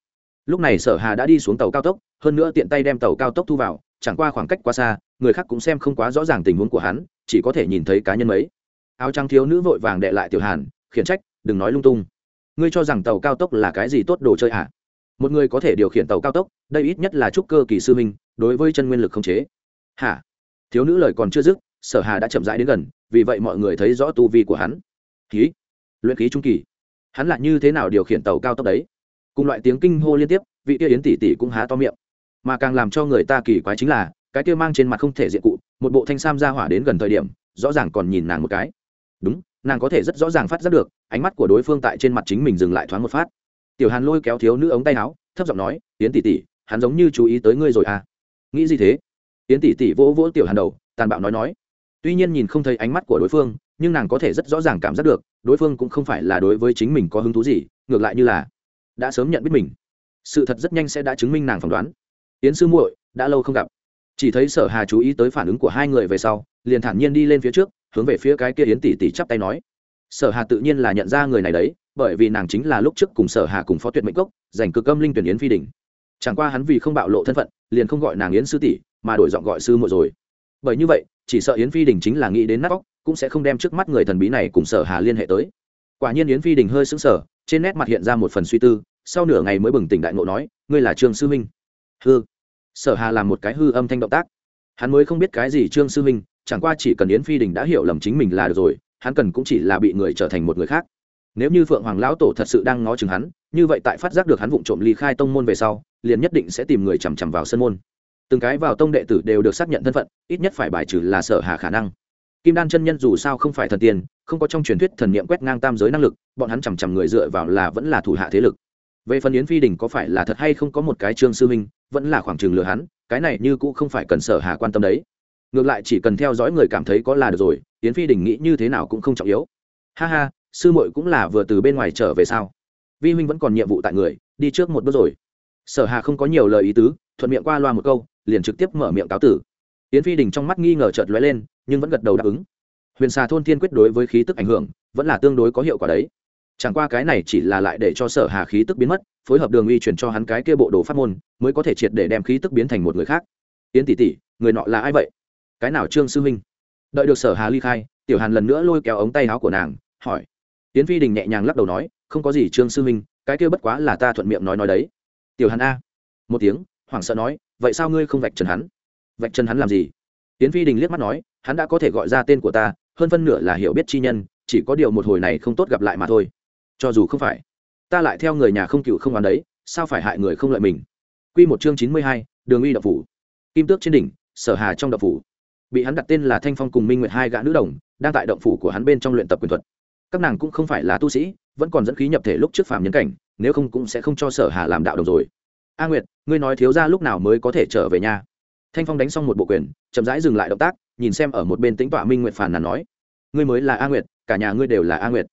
Lúc này sở hà đã đi xuống tàu cao tốc, hơn nữa tiện tay đem tàu cao tốc thu vào, chẳng qua khoảng cách quá xa, người khác cũng xem không quá rõ ràng tình huống của hắn, chỉ có thể nhìn thấy cá nhân mấy. Áo trắng thiếu nữ vội vàng đệ lại tiểu hàn, khiển trách, đừng nói lung tung. Ngươi cho rằng tàu cao tốc là cái gì tốt đồ chơi hả? Một người có thể điều khiển tàu cao tốc, đây ít nhất là trúc cơ kỳ sư minh đối với chân nguyên lực không chế. Hả? Thiếu nữ lời còn chưa dứt, sở hà đã chậm rãi đến gần, vì vậy mọi người thấy rõ tu vi của hắn. Khí luyện khí trung kỳ hắn lại như thế nào điều khiển tàu cao tốc đấy? Cùng loại tiếng kinh hô liên tiếp, vị kia yến tỷ tỷ cũng há to miệng. Mà càng làm cho người ta kỳ quái chính là, cái kia mang trên mặt không thể diện cụ, một bộ thanh sam ra hỏa đến gần thời điểm, rõ ràng còn nhìn nàng một cái. Đúng, nàng có thể rất rõ ràng phát giác được, ánh mắt của đối phương tại trên mặt chính mình dừng lại thoáng một phát. Tiểu hàn lôi kéo thiếu nữ ống tay áo, thấp giọng nói, yến tỷ tỷ, hắn giống như chú ý tới ngươi rồi à? Nghĩ gì thế? Yến tỷ tỷ vỗ vỗ tiểu hàn đầu, tàn bạo nói nói tuy nhiên nhìn không thấy ánh mắt của đối phương, nhưng nàng có thể rất rõ ràng cảm giác được, đối phương cũng không phải là đối với chính mình có hứng thú gì, ngược lại như là đã sớm nhận biết mình. Sự thật rất nhanh sẽ đã chứng minh nàng phỏng đoán. Yến sư muội, đã lâu không gặp. Chỉ thấy sở hà chú ý tới phản ứng của hai người về sau, liền thản nhiên đi lên phía trước, hướng về phía cái kia yến tỷ tỷ chắp tay nói. Sở hà tự nhiên là nhận ra người này đấy, bởi vì nàng chính là lúc trước cùng sở hà cùng phó tuyệt mệnh cốc, giành cực âm linh tuyển yến phi đình chẳng qua hắn vì không bạo lộ thân phận, liền không gọi nàng yến sư tỷ, mà đổi giọng gọi sư muội rồi. Bởi như vậy chỉ sợ yến phi đình chính là nghĩ đến nát óc, cũng sẽ không đem trước mắt người thần bí này cùng sở hà liên hệ tới. Quả nhiên yến phi đình hơi sững sờ, trên nét mặt hiện ra một phần suy tư, sau nửa ngày mới bừng tỉnh đại ngộ nói, ngươi là trương sư minh? Hư sở hà làm một cái hư âm thanh động tác. Hắn mới không biết cái gì trương sư minh, chẳng qua chỉ cần yến phi đình đã hiểu lầm chính mình là được rồi, hắn cần cũng chỉ là bị người trở thành một người khác. Nếu như phượng hoàng lão tổ thật sự đang ngó chừng hắn, như vậy tại phát giác được hắn vụng trộm ly khai tông môn về sau, liền nhất định sẽ tìm người chằm chằm vào sân môn từng cái vào tông đệ tử đều được xác nhận thân phận, ít nhất phải bài trừ là sở hà khả năng. Kim đan chân nhân dù sao không phải thần tiên, không có trong truyền thuyết thần niệm quét ngang tam giới năng lực, bọn hắn chằm chằm người dựa vào là vẫn là thủ hạ thế lực. Về phần yến phi đình có phải là thật hay không có một cái trương sư minh, vẫn là khoảng trường lừa hắn, cái này như cũng không phải cần sở hà quan tâm đấy. Ngược lại chỉ cần theo dõi người cảm thấy có là được rồi, yến phi đình nghĩ như thế nào cũng không trọng yếu. Ha ha, sư muội cũng là vừa từ bên ngoài trở về sao? Vi huynh vẫn còn nhiệm vụ tại người, đi trước một bước rồi. Sở hà không có nhiều lời ý tứ, thuận miệng qua loa một câu liền trực tiếp mở miệng cáo tử. Yến phi đình trong mắt nghi ngờ chợt lóe lên, nhưng vẫn gật đầu đáp ứng. Huyền xà thôn thiên quyết đối với khí tức ảnh hưởng, vẫn là tương đối có hiệu quả đấy. Chẳng qua cái này chỉ là lại để cho sở hà khí tức biến mất, phối hợp đường uy chuyển cho hắn cái kia bộ đồ pháp môn, mới có thể triệt để đem khí tức biến thành một người khác. Yến tỷ tỷ, người nọ là ai vậy? Cái nào trương sư huynh? Đợi được sở hà ly khai, tiểu hàn lần nữa lôi kéo ống tay áo của nàng, hỏi. Yến phi đình nhẹ nhàng lắc đầu nói, không có gì trương sư huynh, cái kia bất quá là ta thuận miệng nói nói đấy. Tiểu hàn a. Một tiếng, hoảng sợ nói vậy sao ngươi không vạch trần hắn? Vạch trần hắn làm gì? Tiến phi đình liếc mắt nói, hắn đã có thể gọi ra tên của ta, hơn phân nửa là hiểu biết chi nhân, chỉ có điều một hồi này không tốt gặp lại mà thôi. Cho dù không phải, ta lại theo người nhà không cựu không oán đấy, sao phải hại người không lợi mình? Q một chương chín mươi hai, đường uy đập phủ. Kim tước trên đỉnh, sở hà trong đập phủ. Bị hắn đặt tên là thanh phong cùng minh nguyệt hai gã nữ đồng, đang tại động phủ của hắn bên trong luyện tập quyền thuật. Các nàng cũng không phải là tu sĩ, vẫn còn dẫn khí nhập thể lúc trước phạm nhân cảnh, nếu không cũng sẽ không cho sở hà làm đạo đồng rồi. A nguyệt ngươi nói thiếu ra lúc nào mới có thể trở về nhà? Thanh phong đánh xong một bộ quyền, chậm rãi dừng lại động tác, nhìn xem ở một bên tính tọa minh nguyệt phản là nói, ngươi mới là a nguyệt, cả nhà ngươi đều là a nguyệt.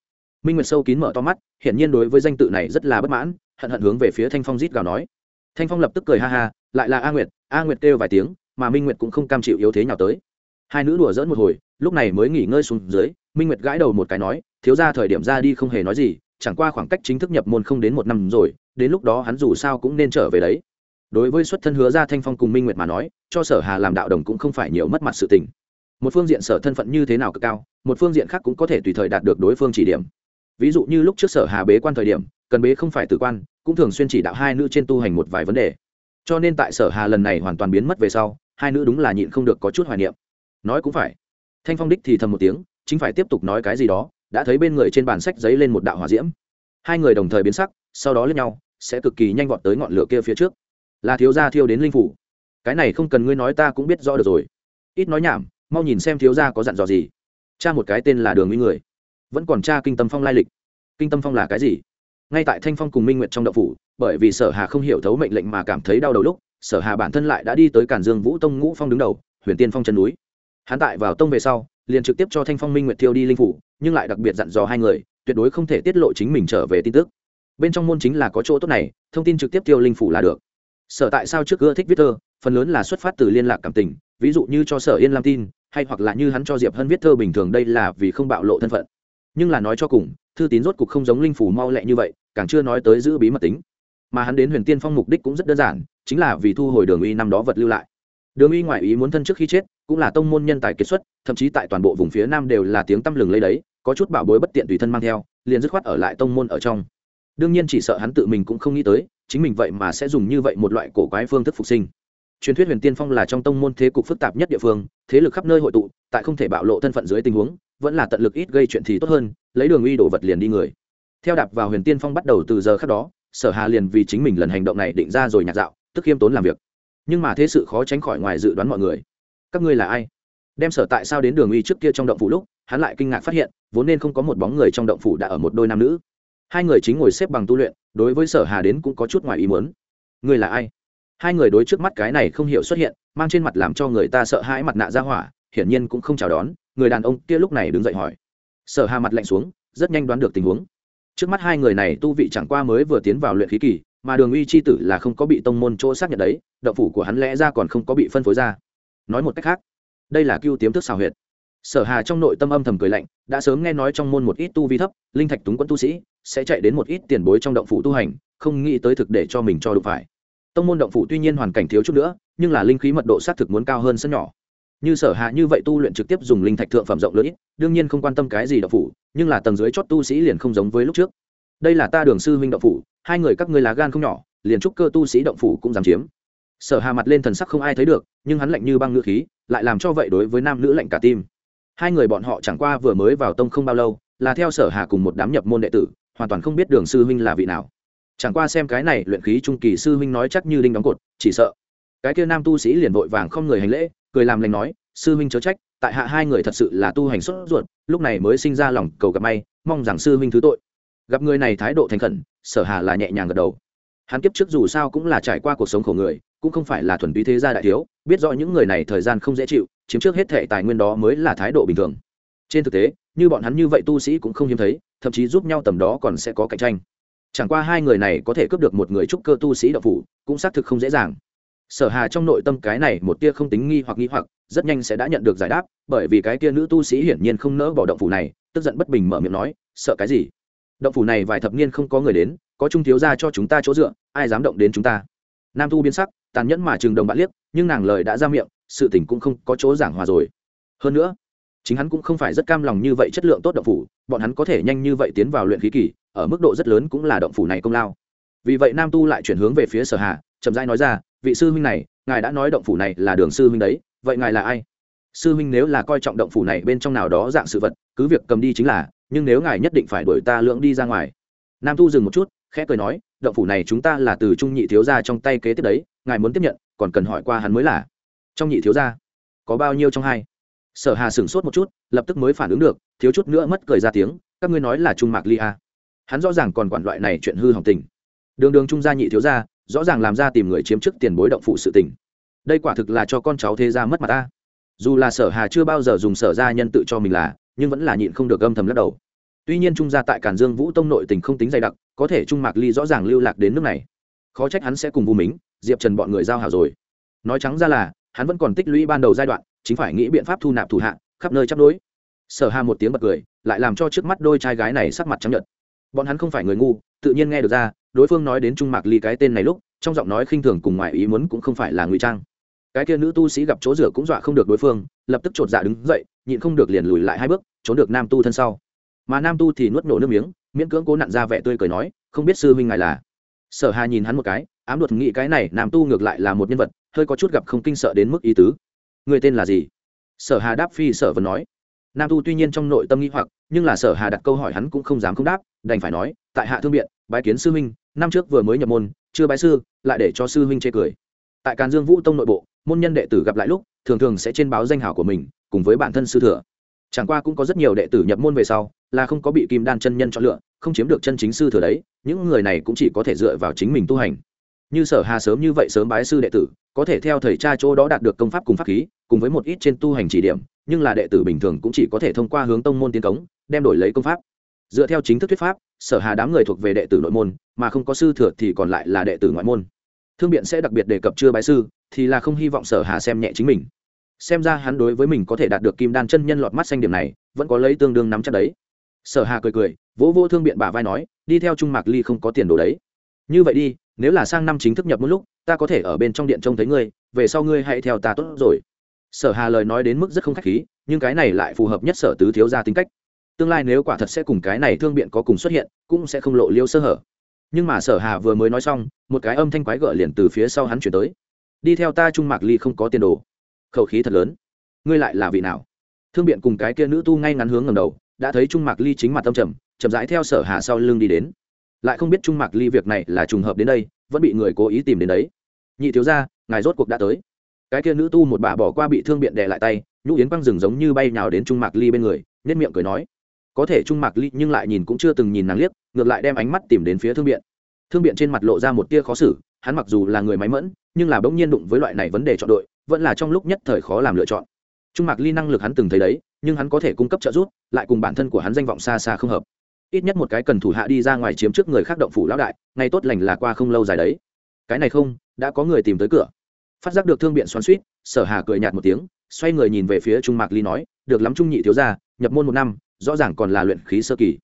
Minh nguyệt sâu kín mở to mắt, hiển nhiên đối với danh tự này rất là bất mãn, hận hận hướng về phía thanh phong rít gào nói. Thanh phong lập tức cười ha ha, lại là a nguyệt a nguyệt kêu vài tiếng, mà minh nguyệt cũng không cam chịu yếu thế nào tới. Hai nữ đùa dỡn một hồi, lúc này mới nghỉ ngơi xuống dưới, minh nguyệt gãi đầu một cái nói, thiếu ra thời điểm ra đi không hề nói gì, chẳng qua khoảng cách chính thức nhập môn không đến một năm rồi, đến lúc đó hắn dù sao cũng nên trở về đấy đối với xuất thân hứa ra thanh phong cùng minh nguyệt mà nói, cho sở hà làm đạo đồng cũng không phải nhiều mất mặt sự tình. Một phương diện sở thân phận như thế nào cực cao, một phương diện khác cũng có thể tùy thời đạt được đối phương chỉ điểm. Ví dụ như lúc trước sở hà bế quan thời điểm, cần bế không phải tử quan, cũng thường xuyên chỉ đạo hai nữ trên tu hành một vài vấn đề. Cho nên tại sở hà lần này hoàn toàn biến mất về sau, hai nữ đúng là nhịn không được có chút hoài niệm. Nói cũng phải. Thanh phong đích thì thầm một tiếng, chính phải tiếp tục nói cái gì đó, đã thấy bên người trên bàn sách giấy lên một đạo hỏa diễm. Hai người đồng thời biến sắc, sau đó lướt nhau, sẽ cực kỳ nhanh vọt tới ngọn lửa kia phía trước là thiếu gia thiêu đến linh phủ. Cái này không cần ngươi nói ta cũng biết rõ được rồi. Ít nói nhảm, mau nhìn xem thiếu gia có dặn dò gì. Cha một cái tên là đường minh người. Vẫn còn cha kinh tâm phong lai lịch. Kinh tâm phong là cái gì? Ngay tại thanh phong cùng minh nguyệt trong đậu phủ, bởi vì sở hà không hiểu thấu mệnh lệnh mà cảm thấy đau đầu lúc, sở hà bản thân lại đã đi tới cản dương vũ tông ngũ phong đứng đầu, huyền tiên phong chân núi. Hắn tại vào tông về sau, liền trực tiếp cho thanh phong minh nguyệt thiêu đi linh phủ, nhưng lại đặc biệt dặn dò hai người, tuyệt đối không thể tiết lộ chính mình trở về tin tức. Bên trong môn chính là có chỗ tốt này, thông tin trực tiếp tiêu linh phủ là được sở tại sao trước ưa thích viết thơ, phần lớn là xuất phát từ liên lạc cảm tình, ví dụ như cho sở yên lam tin, hay hoặc là như hắn cho diệp hân viết thơ bình thường đây là vì không bạo lộ thân phận. Nhưng là nói cho cùng, thư tín rốt cục không giống linh phủ mau lẹ như vậy, càng chưa nói tới giữ bí mật tính. Mà hắn đến huyền tiên phong mục đích cũng rất đơn giản, chính là vì thu hồi đường uy năm đó vật lưu lại. Đường uy ngoại ý muốn thân trước khi chết, cũng là tông môn nhân tài kiệt xuất, thậm chí tại toàn bộ vùng phía nam đều là tiếng tăm lừng lấy đấy, có chút bảo bối bất tiện tùy thân mang theo, liền dứt khoát ở lại tông môn ở trong. Đương nhiên chỉ sợ hắn tự mình cũng không nghĩ tới chính mình vậy mà sẽ dùng như vậy một loại cổ quái phương thức phục sinh. Truyền thuyết huyền tiên phong là trong tông môn thế cục phức tạp nhất địa phương, thế lực khắp nơi hội tụ, tại không thể bạo lộ thân phận dưới tình huống, vẫn là tận lực ít gây chuyện thì tốt hơn, lấy đường uy đổ vật liền đi người. Theo đạp vào huyền tiên phong bắt đầu từ giờ khác đó, sở hà liền vì chính mình lần hành động này định ra rồi nhạt dạo, tức khiêm tốn làm việc. Nhưng mà thế sự khó tránh khỏi ngoài dự đoán mọi người. Các ngươi là ai? Đem sở tại sao đến đường uy trước kia trong động phủ lúc, hắn lại kinh ngạc phát hiện, vốn nên không có một bóng người trong động phủ đã ở một đôi nam nữ hai người chính ngồi xếp bằng tu luyện, đối với sở hà đến cũng có chút ngoài ý muốn. Người là ai? Hai người đối trước mắt cái này không hiểu xuất hiện, mang trên mặt làm cho người ta sợ hãi mặt nạ ra hỏa, hiển nhiên cũng không chào đón, người đàn ông kia lúc này đứng dậy hỏi. Sở hà mặt lạnh xuống, rất nhanh đoán được tình huống. Trước mắt hai người này tu vị chẳng qua mới vừa tiến vào luyện khí kỳ, mà đường uy c h i tử là không có bị tông môn chỗ xác nhận đấy, động phủ của hắn lẽ ra còn không có bị phân phối ra. Nói một cách khác, đây là cưu tiếm thức xào huyệt. Sở hà trong nội tâm âm thầm cười lạnh, đã sớm nghe nói trong môn một ít tu vi thấp, linh thạch túng quân tu sĩ sẽ chạy đến một ít tiền bối trong động phủ tu hành, không nghĩ tới thực để cho mình cho đụng phải. Tông môn động phủ tuy nhiên hoàn cảnh thiếu chút nữa, nhưng là linh khí mật độ xác thực muốn cao hơn sân nhỏ. Như sở hạ như vậy tu luyện trực tiếp dùng linh thạch thượng phẩm rộng lưỡi đương nhiên không quan tâm cái gì động phủ, nhưng là tầng dưới chót tu sĩ liền không giống với lúc trước. Đây là ta đường sư huynh động phủ, hai người các ngươi lá gan không nhỏ, liền trúc cơ tu sĩ động phủ cũng dám chiếm. Sở hà mặt lên thần sắc không ai thấy được, nhưng hắn lạnh như băng ngựa khí, lại làm cho vậy đối với nam nữ lạnh cả tim. Hai người bọn họ chẳng qua vừa mới vào tông không bao lâu, là theo sở hà cùng một đám nhập môn đệ tử hoàn toàn không biết đường sư huynh là vị nào. Chẳng qua xem cái này luyện khí trung kỳ sư huynh nói chắc như đinh đóng cột, chỉ sợ. Cái kia nam tu sĩ liền vội vàng không người hành lễ, cười làm lành nói, sư huynh chớ trách, tại hạ hai người thật sự là tu hành xuất ruột, lúc này mới sinh ra lòng cầu gặp may, mong rằng sư huynh thứ tội. Gặp người này thái độ thành khẩn, sở hà là nhẹ nhàng gật đầu. Hắn kiếp trước dù sao cũng là trải qua cuộc sống khổ người, cũng không phải là thuần túy thế gia đại thiếu, biết rõ những người này thời gian không dễ chịu, chiếm trước hết thệ tài nguyên đó mới là thái độ bình thường. Trên thực tế như bọn hắn như vậy tu sĩ cũng không hiếm thấy, thậm chí giúp nhau tầm đó còn sẽ có cạnh tranh. Chẳng qua hai người này có thể cướp được một người trúc cơ tu sĩ đạo phủ, cũng xác thực không dễ dàng. Sở hà trong nội tâm cái này một tia không tính nghi hoặc nghi hoặc, rất nhanh sẽ đã nhận được giải đáp, bởi vì cái kia nữ tu sĩ hiển nhiên không nỡ bỏ động phủ này, tức giận bất bình mở miệng nói, sợ cái gì? Động phủ này vài thập niên không có người đến, có trung thiếu ra cho chúng ta chỗ dựa, ai dám động đến chúng ta? Nam tu biến sắc, tàn nhẫn mà trường đồng bạn liếc, nhưng nàng lời đã ra miệng, sự tình cũng không có chỗ giảng hòa rồi. Hơn nữa chính hắn cũng không phải rất cam lòng như vậy chất lượng tốt động phủ, bọn hắn có thể nhanh như vậy tiến vào luyện khí kỳ, ở mức độ rất lớn cũng là động phủ này công lao. Vì vậy nam tu lại chuyển hướng về phía sở hà, chậm rãi nói ra, vị sư huynh này, ngài đã nói động phủ này là đường sư huynh đấy, vậy ngài là ai? Sư huynh nếu là coi trọng động phủ này bên trong nào đó dạng sự vật, cứ việc cầm đi chính là, nhưng nếu ngài nhất định phải đuổi ta lưỡng đi ra ngoài. Nam tu dừng một chút, khẽ cười nói, động phủ này chúng ta là từ trung nhị thiếu gia trong tay kế tiếp đấy, ngài muốn tiếp nhận, còn cần hỏi qua hắn mới là. Trong nhị thiếu gia, có bao nhiêu trong hai? Sở hà sửng sốt một chút, lập tức mới phản ứng được, thiếu chút nữa mất cười ra tiếng, các ngươi nói là trung mạc ly a hắn rõ ràng còn quản loại này chuyện hư hỏng tình. Đường đường trung gia nhị thiếu gia, rõ ràng làm ra tìm người chiếm chức tiền bối động phụ sự tình. Đây quả thực là cho con cháu thế gia mất mặt ta. Dù là sở hà chưa bao giờ dùng sở gia nhân tự cho mình là, nhưng vẫn là nhịn không được âm thầm lắc đầu. Tuy nhiên trung gia tại cản dương vũ tông nội tình không tính dày đặc, có thể trung mạc ly rõ ràng lưu lạc đến nước này. Khó trách hắn sẽ cùng vu mính diệp trần bọn người giao hảo rồi. Nói trắng ra là, hắn vẫn còn tích lũy ban đầu giai đoạn chính phải nghĩ biện pháp thu nạp thủ hạ, khắp nơi chấp đối sở hà một tiếng bật cười, lại làm cho trước mắt đôi trai gái này sắc mặt chấp nhận bọn hắn không phải người ngu, tự nhiên nghe được ra, đối phương nói đến trung mạc ly cái tên này lúc, trong giọng nói khinh thường cùng ngoài ý muốn cũng không phải là ngụy trang. Cái kia nữ tu sĩ gặp chỗ rửa cũng dọa không được đối phương, lập tức chột dạ đứng dậy, nhịn không được liền lùi lại hai bước, trốn được nam tu thân sau. Mà nam tu thì nuốt nổ nước miếng, miễn cưỡng cố nặn ra vẻ tươi cười nói, không biết sư huynh ngài là? Sở hà nhìn hắn một cái, ám luật nghĩ cái này, nam tu ngược lại là một nhân vật, hơi có chút gặp không kinh sợ đến mức ý tứ người tên là gì? Sở hà đáp phi sở Vân nói. Nam tu tuy nhiên trong nội tâm nghĩ hoặc, nhưng là sở hà đặt câu hỏi hắn cũng không dám không đáp, đành phải nói, tại hạ thương biện, bái kiến sư huynh, năm trước vừa mới nhập môn, chưa bái sư, lại để cho sư huynh chê cười. Tại càn dương vũ tông nội bộ, môn nhân đệ tử gặp lại lúc, thường thường sẽ trên báo danh hảo của mình, cùng với bản thân sư thừa. Chẳng qua cũng có rất nhiều đệ tử nhập môn về sau, là không có bị kim đan chân nhân chọn lựa, không chiếm được chân chính sư thừa đấy, những người này cũng chỉ có thể dựa vào chính mình tu hành như sở hà sớm như vậy sớm bái sư đệ tử, có thể theo thầy cha chỗ đó đạt được công pháp cùng pháp khí, cùng với một ít trên tu hành chỉ điểm, nhưng là đệ tử bình thường cũng chỉ có thể thông qua hướng tông môn tiến cống, đem đổi lấy công pháp. Dựa theo chính thức thuyết pháp, sở hà đám người thuộc về đệ tử nội môn, mà không có sư thừa thì còn lại là đệ tử ngoại môn. Thương biện sẽ đặc biệt đề cập chưa bái sư, thì là không hy vọng sở hà xem nhẹ chính mình. Xem ra hắn đối với mình có thể đạt được kim đan chân nhân lọt mắt xanh điểm này, vẫn có lấy tương đương nắm chắc đấy. Sở hà cười cười, vỗ vô thương biện bà vai nói, đi theo trung mạc ly không có tiền đồ đấy. Như vậy đi nếu là sang năm chính thức nhập một lúc, ta có thể ở bên trong điện trông thấy ngươi, về sau ngươi hãy theo ta tốt rồi. Sở hà lời nói đến mức rất không khách khí, nhưng cái này lại phù hợp nhất sở tứ thiếu gia tính cách. Tương lai nếu quả thật sẽ cùng cái này thương biện có cùng xuất hiện, cũng sẽ không lộ liêu sơ hở. Nhưng mà sở hà vừa mới nói xong, một cái âm thanh quái gở liền từ phía sau hắn chuyển tới. Đi theo ta trung mạc ly không có tiền đồ. Khẩu khí thật lớn. Ngươi lại là vị nào? Thương biện cùng cái kia nữ tu ngay ngắn hướng ngầm đầu, đã thấy trung mạc ly chính mặt tâm trầm, chậm rãi theo sở hà sau lưng đi đến lại không biết trung mạc ly việc này là trùng hợp đến đây, vẫn bị người cố ý tìm đến đấy. Nhị thiếu ra ngài rốt cuộc đã tới. Cái kia nữ tu một bà bỏ qua bị thương biện đè lại tay, nhũ yến quang rừng giống như bay nào đến trung mạc ly bên người nết miệng cười nói. Có thể trung mạc ly nhưng lại nhìn cũng chưa từng nhìn nàng liếc, ngược lại đem ánh mắt tìm đến phía thương biện. Thương biện trên mặt lộ ra một tia khó xử, hắn mặc dù là người máy mẫn, nhưng là bỗng nhiên đụng với loại này vấn đề chọn đội, vẫn là trong lúc nhất thời khó làm lựa chọn. Trung mạc ly năng lực hắn từng thấy đấy, nhưng hắn có thể cung cấp trợ giúp, lại cùng bản thân của hắn danh vọng xa xa không hợp ít nhất một cái cần thủ hạ đi ra ngoài chiếm trước người khác động phủ lão đại ngay tốt lành là qua không lâu dài đấy. Cái này không đã có người tìm tới cửa. Phát giác được thương biện xoắn suýt sở hà cười nhạt một tiếng xoay người nhìn về phía trung mạc ly nói được lắm trung nhị thiếu gia nhập môn một năm rõ ràng còn là luyện khí sơ kỳ.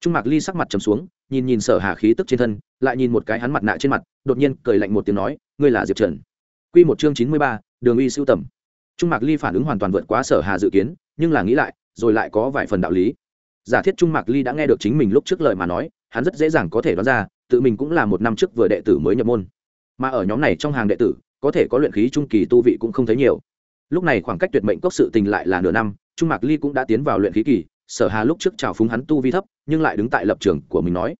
Trung mạc ly sắc mặt trầm xuống nhìn nhìn sở hà khí tức trên thân lại nhìn một cái hắn mặt nạ trên mặt đột nhiên cười lạnh một tiếng nói ngươi là diệp trần. Quy một chương chín mươi ba, đường uy siêu tầm. Trung mạc ly phản ứng hoàn toàn vượt quá sở hà dự kiến nhưng là nghĩ lại rồi lại có vài phần đạo lý giả thiết trung mạc ly đã nghe được chính mình lúc trước lời mà nói, hắn rất dễ dàng có thể đoán ra, tự mình cũng là một năm trước vừa đệ tử mới nhập môn. Mà ở nhóm này trong hàng đệ tử, có thể có luyện khí trung kỳ tu vị cũng không thấy nhiều. Lúc này khoảng cách tuyệt mệnh cốc sự tình lại là nửa năm, trung mạc ly cũng đã tiến vào luyện khí kỳ, sở hà lúc trước chào phúng hắn tu vi thấp, nhưng lại đứng tại lập trường của mình nói.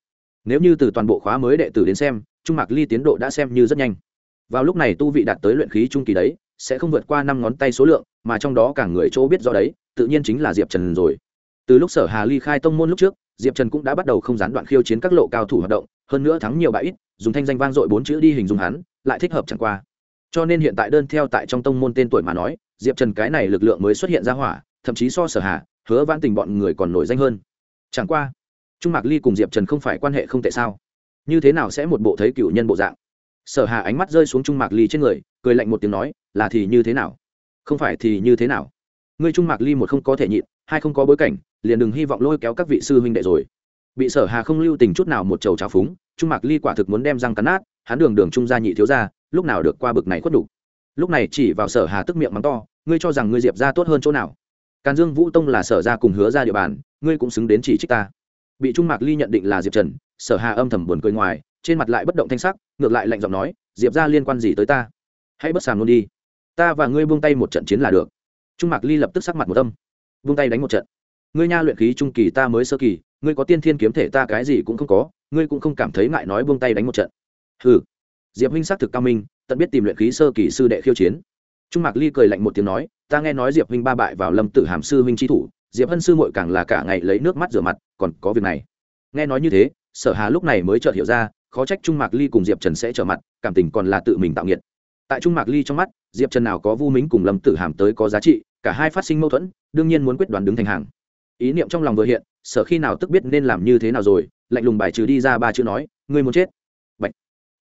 Nếu như từ toàn bộ khóa mới đệ tử đến xem, trung mạc ly tiến độ đã xem như rất nhanh. Vào lúc này tu vị đạt tới luyện khí trung kỳ đấy, sẽ không vượt qua năm ngón tay số lượng, mà trong đó cả người chỗ biết rõ đấy, tự nhiên chính là diệp trần rồi từ lúc sở hà ly khai tông môn lúc trước, diệp trần cũng đã bắt đầu không gián đoạn khiêu chiến các lộ cao thủ hoạt động, hơn nữa thắng nhiều bãi ít, dùng thanh danh vang dội bốn chữ đi hình dung hắn, lại thích hợp chẳng qua. Cho nên hiện tại đơn theo tại trong tông môn tên tuổi mà nói, diệp trần cái này lực lượng mới xuất hiện ra hỏa, thậm chí so sở hà, hứa vãn tình bọn người còn nổi danh hơn. Chẳng qua, trung mạc ly cùng diệp trần không phải quan hệ không tệ sao? Như thế nào sẽ một bộ thấy cựu nhân bộ dạng? Sở hà ánh mắt rơi xuống trung mạc ly trên người, cười lạnh một tiếng nói, là thì như thế nào? Không phải thì như thế nào? Ngươi trung mạc ly một không có thể nhịn hai không có bối cảnh liền đừng hy vọng lôi kéo các vị sư huynh đệ rồi. Bị sở hà không lưu tình chút nào một trầu trào phúng trung mạc ly quả thực muốn đem răng cắn nát hắn đường đường trung gia nhị thiếu gia, lúc nào được qua bực này khuất đủ lúc này chỉ vào sở hà tức miệng mắng to ngươi cho rằng ngươi diệp ra tốt hơn chỗ nào? Càn dương vũ tông là sở ra cùng hứa ra địa bàn ngươi cũng xứng đến chỉ trích ta. Bị trung mạc ly nhận định là diệp trần sở hà âm thầm buồn cười ngoài trên mặt lại bất động thanh sắc ngược lại lạnh giọng nói diệp ra liên quan gì tới ta? Hãy bất sàm luôn đi. Ta và ngươi buông tay một trận chiến là được trung mạc ly lập tức sắc mặt một tâm buông tay đánh một trận. Ngươi nha luyện khí trung kỳ ta mới sơ kỳ, ngươi có tiên thiên kiếm thể ta cái gì cũng không có, ngươi cũng không cảm thấy ngại nói buông tay đánh một trận. Hừ. Diệp huynh xác thực cao minh, tận biết tìm luyện khí sơ kỳ sư đệ khiêu chiến. Trung mạc ly cười lạnh một tiếng nói, ta nghe nói diệp huynh ba bại vào lâm tử hàm sư huynh tri thủ, diệp hân sư mội càng là cả ngày lấy nước mắt rửa mặt, còn có việc này. Nghe nói như thế, sở hà lúc này mới chợt hiểu ra, khó trách trung mạc ly cùng diệp trần sẽ trở mặt, cảm tình còn là tự mình tạo nghiệt tại trung mạc ly trong mắt, diệp trần nào có vu mính cùng lâm tử hàm tới có giá trị, cả hai phát sinh mâu thuẫn, đương nhiên muốn quyết đoán đứng thành hàng. Ý niệm trong lòng vừa hiện, sở khi nào tức biết nên làm như thế nào rồi, lạnh lùng bài trừ đi ra ba chữ nói, ngươi muốn chết. Bạch.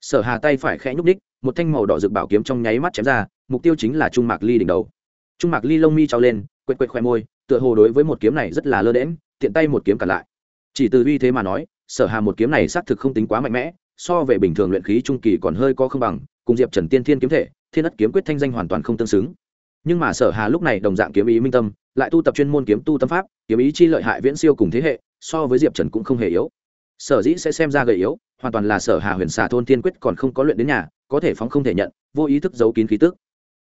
sở hà tay phải khẽ nhúc ních một thanh màu đỏ rực bảo kiếm trong nháy mắt chém ra, mục tiêu chính là trung mạc ly đỉnh đầu. Trung mạc ly lông mi trao lên, quệt quệt khoe môi, tựa hồ đối với một kiếm này rất là lơ đễm tiện tay một kiếm cả lại. Chỉ từ uy thế mà nói, sở hà một kiếm này xác thực không tính quá mạnh mẽ, so về bình thường luyện khí trung kỳ còn hơi có không bằng cùng diệp trần tiên thiên kiếm thể, thiên ất kiếm quyết thanh danh hoàn toàn không tương xứng. Nhưng mà sở hà lúc này đồng dạng kiếm ý minh tâm, lại tu tập chuyên môn kiếm tu tâm pháp, kiếm ý chi lợi hại viễn siêu cùng thế hệ, so với diệp trần cũng không hề yếu. Sở dĩ sẽ xem ra gầy yếu, hoàn toàn là sở hà huyền xà thôn tiên quyết còn không có luyện đến nhà, có thể phóng không thể nhận, vô ý thức giấu kín khí tức.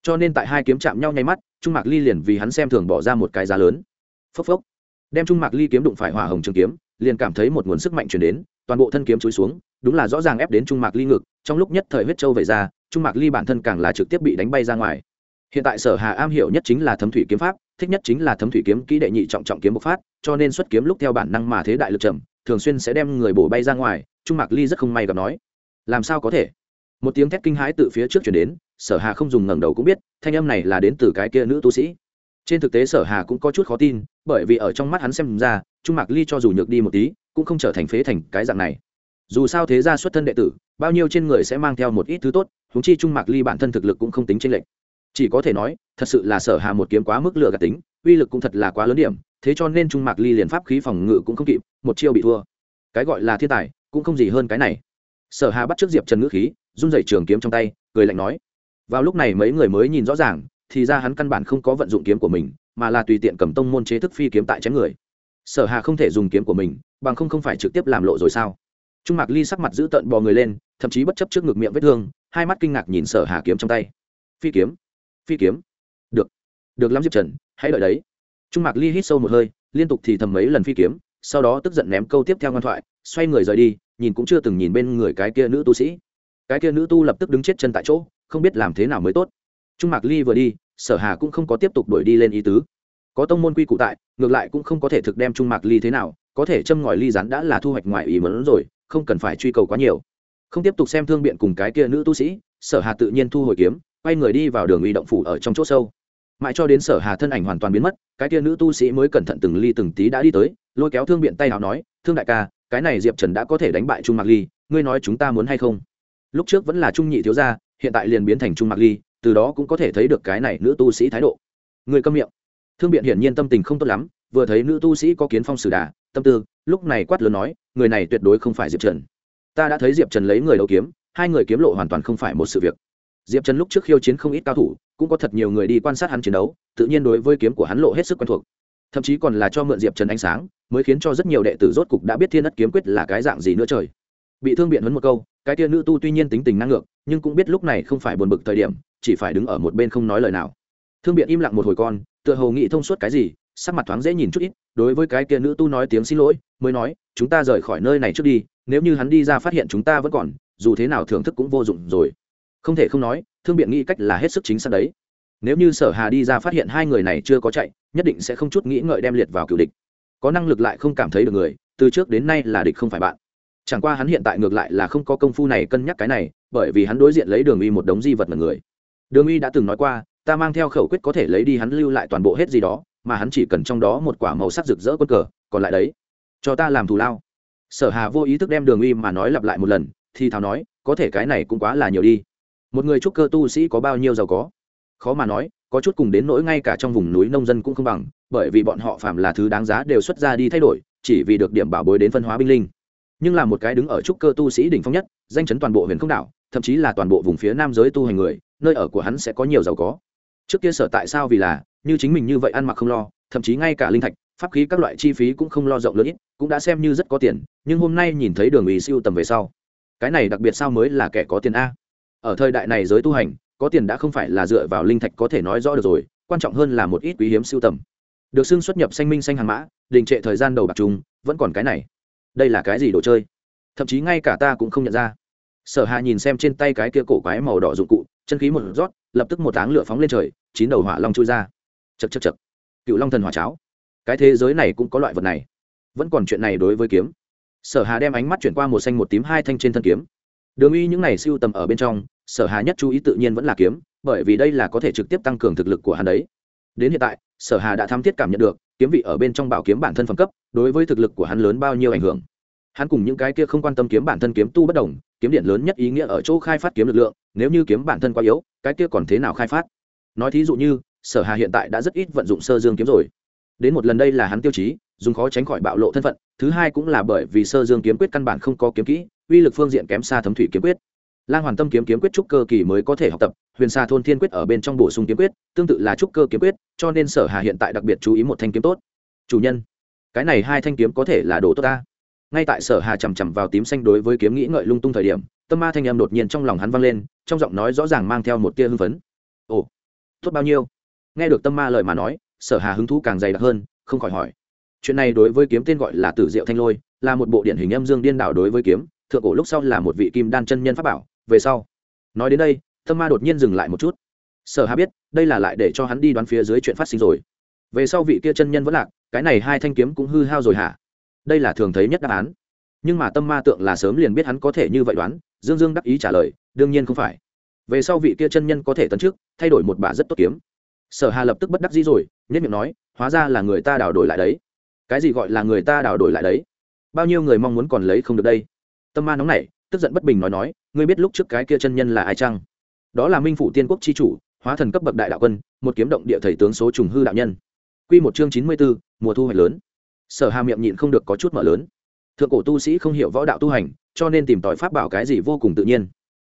Cho nên tại hai kiếm chạm nhau nháy mắt, trung mạc ly liền vì hắn xem thường bỏ ra một cái giá lớn. Phốc phốc. Đem trung mạc ly kiếm đụng phải hỏa hồng trường kiếm, liền cảm thấy một nguồn sức mạnh chuyển đến, toàn bộ thân kiếm chúi xuống, đúng là rõ ràng ép đến trung mạc ly ngực, trong lúc nhất thời huyết châu về ra trung mạc ly bản thân càng là trực tiếp bị đánh bay ra ngoài. Hiện tại sở hà am hiểu nhất chính là thấm thủy kiếm pháp, thích nhất chính là thấm thủy kiếm kỹ đệ nhị trọng trọng kiếm bộc phát, cho nên xuất kiếm lúc theo bản năng mà thế đại lực trầm, thường xuyên sẽ đem người bổ bay ra ngoài, trung mạc ly rất không may gặp nói. Làm sao có thể? Một tiếng thét kinh hãi từ phía trước chuyển đến, sở hà không dùng ngẩng đầu cũng biết, thanh âm này là đến từ cái kia nữ tu sĩ. Trên thực tế sở hà cũng có chút khó tin, bởi vì ở trong mắt hắn xem ra, trung mạc ly cho dù nhược đi một tí, cũng không trở thành phế thành cái dạng này. Dù sao thế gia xuất thân đệ tử, bao nhiêu trên người sẽ mang theo một ít thứ tốt huống chi trung mạc ly bản thân thực lực cũng không tính chênh lệch. Chỉ có thể nói, thật sự là sở hà một kiếm quá mức lựa gạt tính, uy lực cũng thật là quá lớn điểm, thế cho nên trung mạc ly liền pháp khí phòng ngự cũng không kịp, một chiêu bị thua. Cái gọi là thiên tài, cũng không gì hơn cái này. Sở hà bắt trước diệp trần ngữ khí, run dậy trường kiếm trong tay, cười lạnh nói, vào lúc này mấy người mới nhìn rõ ràng, thì ra hắn căn bản không có vận dụng kiếm của mình, mà là tùy tiện cầm tông môn chế thức phi kiếm tại chém người. Sở hà không thể dùng kiếm của mình, bằng không không phải trực tiếp làm lộ rồi sao? Trung mạc ly sắc mặt giữ tợn bò người lên, thậm chí bất chấp trước ngực miệng vết thương hai mắt kinh ngạc nhìn sở hà kiếm trong tay. Phi kiếm phi kiếm. Được được lắm diệp trần, hãy đợi đấy. Trung mạc ly hít sâu một hơi, liên tục thì thầm mấy lần phi kiếm, sau đó tức giận ném câu tiếp theo ngoan thoại, xoay người rời đi, nhìn cũng chưa từng nhìn bên người cái kia nữ tu sĩ. Cái kia nữ tu lập tức đứng chết chân tại chỗ, không biết làm thế nào mới tốt. Trung mạc ly vừa đi, sở hà cũng không có tiếp tục đuổi đi lên ý tứ. Có tông môn quy cụ tại, ngược lại cũng không có thể thực đem trung mạc ly thế nào, có thể châm ngòi ly rắn đã là thu hoạch ngoài ý mớn rồi, không cần phải truy cầu quá nhiều không tiếp tục xem thương biện cùng cái kia nữ tu sĩ, sở hà tự nhiên thu hồi kiếm, quay người đi vào đường uy động phủ ở trong chỗ sâu. Mãi cho đến sở hà thân ảnh hoàn toàn biến mất, cái kia nữ tu sĩ mới cẩn thận từng ly từng tí đã đi tới, lôi kéo thương biện tay nào nói, thương đại ca, cái này diệp trần đã có thể đánh bại trung mạc ly, ngươi nói chúng ta muốn hay không? Lúc trước vẫn là trung nhị thiếu gia, hiện tại liền biến thành trung mạc ly, từ đó cũng có thể thấy được cái này nữ tu sĩ thái độ. Người câm miệng. Thương biện hiển nhiên tâm tình không tốt lắm, vừa thấy nữ tu sĩ có kiến phong sử đà, tâm tư, lúc này quát lớn nói, người này tuyệt đối không phải diệp trần ta đã thấy diệp trần lấy người đấu kiếm, hai người kiếm lộ hoàn toàn không phải một sự việc. Diệp trần lúc trước khiêu chiến không ít cao thủ, cũng có thật nhiều người đi quan sát hắn chiến đấu, tự nhiên đối với kiếm của hắn lộ hết sức quen thuộc. Thậm chí còn là cho mượn diệp trần ánh sáng, mới khiến cho rất nhiều đệ tử rốt cục đã biết thiên ất kiếm quyết là cái dạng gì nữa trời. Bị thương biện huấn một câu, cái tia nữ tu tuy nhiên tính tình năng ngược nhưng cũng biết lúc này không phải buồn bực thời điểm, chỉ phải đứng ở một bên không nói lời nào. Thương biện im lặng một hồi con, tựa hồ nghĩ thông suốt cái gì, sắc mặt thoáng dễ nhìn chút ít, đối với cái kia nữ tu nói tiếng xin lỗi, mới nói, chúng ta rời khỏi nơi này trước đi nếu như hắn đi ra phát hiện chúng ta vẫn còn, dù thế nào thưởng thức cũng vô dụng rồi. Không thể không nói, thương biện nghĩ cách là hết sức chính xác đấy. Nếu như sở hà đi ra phát hiện hai người này chưa có chạy, nhất định sẽ không chút nghĩ ngợi đem liệt vào cựu địch. Có năng lực lại không cảm thấy được người, từ trước đến nay là địch không phải bạn. Chẳng qua hắn hiện tại ngược lại là không có công phu này cân nhắc cái này, bởi vì hắn đối diện lấy đường uy một đống di vật mật người. Đường uy đã từng nói qua, ta mang theo khẩu quyết có thể lấy đi hắn lưu lại toàn bộ hết gì đó, mà hắn chỉ cần trong đó một quả màu sắc rực rỡ quân cờ, còn lại đấy. Cho ta làm thù lao sở hà vô ý thức đem đường uy mà nói lặp lại một lần, thì thào nói, có thể cái này cũng quá là nhiều đi. Một người trúc cơ tu sĩ có bao nhiêu giàu có? Khó mà nói, có chút cùng đến nỗi ngay cả trong vùng núi nông dân cũng không bằng, bởi vì bọn họ phạm là thứ đáng giá đều xuất ra đi thay đổi, chỉ vì được điểm bảo bối đến phân hóa binh linh. Nhưng là một cái đứng ở trúc cơ tu sĩ đỉnh phong nhất, danh chấn toàn bộ huyền không đảo, thậm chí là toàn bộ vùng phía nam giới tu hành người, nơi ở của hắn sẽ có nhiều giàu có. Trước kia sở tại sao vì là, như chính mình như vậy ăn mặc không lo, thậm chí ngay cả linh thạch, pháp khí các loại chi phí cũng không lo rộng lớn ít cũng đã xem như rất có tiền, nhưng hôm nay nhìn thấy đường ủy siêu tầm về sau, cái này đặc biệt sao mới là kẻ có tiền a? Ở thời đại này giới tu hành, có tiền đã không phải là dựa vào linh thạch có thể nói rõ được rồi, quan trọng hơn là một ít quý hiếm siêu tầm. Được xưng xuất nhập xanh minh xanh hàng mã, đình trệ thời gian đầu bạc trùng, vẫn còn cái này. Đây là cái gì đồ chơi? Thậm chí ngay cả ta cũng không nhận ra. Sở hạ nhìn xem trên tay cái kia cổ quái màu đỏ dụng cụ, chân khí một rót, lập tức một áng lửa phóng lên trời, chín đầu hỏa long chui ra. Chật chật chật cựu long thần hỏa cháo. Cái thế giới này cũng có loại vật này vẫn còn chuyện này đối với kiếm. Sở hà đem ánh mắt chuyển qua một xanh một tím hai thanh trên thân kiếm. Đường uy những này siêu tầm ở bên trong, sở hà nhất chú ý tự nhiên vẫn là kiếm, bởi vì đây là có thể trực tiếp tăng cường thực lực của hắn đấy. Đến hiện tại, sở hà đã tham thiết cảm nhận được, kiếm vị ở bên trong bảo kiếm bản thân phẩm cấp, đối với thực lực của hắn lớn bao nhiêu ảnh hưởng. Hắn cùng những cái kia không quan tâm kiếm bản thân kiếm tu bất đồng, kiếm điện lớn nhất ý nghĩa ở chỗ khai phát kiếm lực lượng, nếu như kiếm bản thân quá yếu, cái kia còn thế nào khai phát? Nói thí dụ như, sở hà hiện tại đã rất ít vận dụng sơ dương kiếm rồi. Đến một lần đây là hắn tiêu chí dùng khó tránh khỏi bạo lộ thân phận, thứ hai cũng là bởi vì sơ dương kiếm quyết căn bản không có kiếm kỹ, uy lực phương diện kém xa thấm thủy kiếm quyết. Lang hoàn tâm kiếm kiếm quyết trúc cơ kỳ mới có thể học tập, huyền xa thôn thiên quyết ở bên trong bổ sung kiếm quyết, tương tự là trúc cơ kiếm quyết, cho nên sở hà hiện tại đặc biệt chú ý một thanh kiếm tốt. Chủ nhân, cái này hai thanh kiếm có thể là đồ tốt ta. Ngay tại sở hà chằm chằm vào tím xanh đối với kiếm nghĩ ngợi lung tung thời điểm, tâm ma thanh âm đột nhiên trong lòng hắn vang lên, trong giọng nói rõ ràng mang theo một tia hưng phấn. Ồ, tốt bao nhiêu? Nghe được tâm ma lời mà nói, sở hà hứng thú càng dày đặc hơn, không khỏi hỏi chuyện này đối với kiếm tên gọi là tử diệu thanh lôi, là một bộ điển hình âm dương điên đảo đối với kiếm, thượng cổ lúc sau là một vị kim đan chân nhân pháp bảo, về sau. Nói đến đây, tâm ma đột nhiên dừng lại một chút. Sở hà biết, đây là lại để cho hắn đi đoán phía dưới chuyện phát sinh rồi. Về sau vị kia chân nhân vẫn lạc, cái này hai thanh kiếm cũng hư hao rồi hả? Đây là thường thấy nhất đáp án. Nhưng mà tâm ma tượng là sớm liền biết hắn có thể như vậy đoán, dương dương đắc ý trả lời, đương nhiên không phải. Về sau vị kia chân nhân có thể tấn trước thay đổi một bà rất tốt kiếm. Sở hà lập tức bất đắc dĩ rồi nhất miệng nói, hóa ra là người ta đào đổi lại đấy cái gì gọi là người ta đào đổi lại đấy? Bao nhiêu người mong muốn còn lấy không được đây? Tâm ma nóng nảy tức giận bất bình nói nói ngươi biết lúc trước cái kia chân nhân là ai chăng? Đó là minh phủ tiên quốc chi chủ hóa thần cấp bậc đại đạo quân một kiếm động địa thầy tướng số trùng hư đạo nhân. Quy một chương chín mươi 94, mùa thu hoạch lớn. Sở hà miệng nhịn không được có chút mở lớn. Thượng cổ tu sĩ không hiểu võ đạo tu hành cho nên tìm tòi pháp bảo cái gì vô cùng tự nhiên.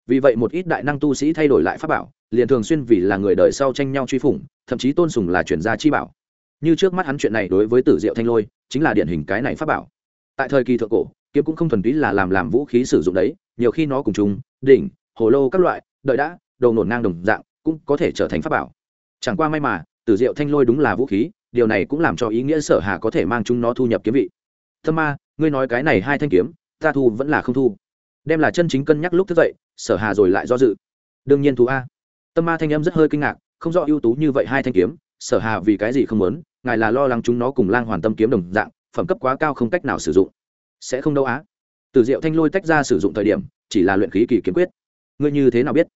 Vì vậy một ít đại năng tu sĩ thay đổi lại pháp bảo liền thường xuyên vì là người đời sau tranh nhau truy phủng thậm chí tôn sùng là chuyển gia chi bảo như trước mắt hắn chuyện này đối với tử diệu thanh lôi, chính là điển hình cái này pháp bảo. Tại thời kỳ thượng cổ, kiếm cũng không thuần túy là làm làm vũ khí sử dụng đấy, nhiều khi nó cùng chung đỉnh, hồ lô các loại, đợi đã, đầu nổn ngang đồng dạng, cũng có thể trở thành pháp bảo. Chẳng qua may mà, tử diệu thanh lôi đúng là vũ khí, điều này cũng làm cho ý nghĩa sở hà có thể mang chúng nó thu nhập kiếm vị. Thâm ma, ngươi nói cái này hai thanh kiếm, ta thu vẫn là không thu. Đem là chân chính cân nhắc lúc thức dậy, sở hà rồi lại do dự. Đương nhiên thu a. Tâm ma thanh âm rất hơi kinh ngạc, không rõ ưu tú như vậy hai thanh kiếm, sở hà vì cái gì không muốn ngài là lo lắng chúng nó cùng lang hoàn tâm kiếm đồng dạng, phẩm cấp quá cao không cách nào sử dụng. Sẽ không đâu á. Từ diệu thanh lôi tách ra sử dụng thời điểm, chỉ là luyện khí kỳ kiếm quyết. Ngươi như thế nào biết?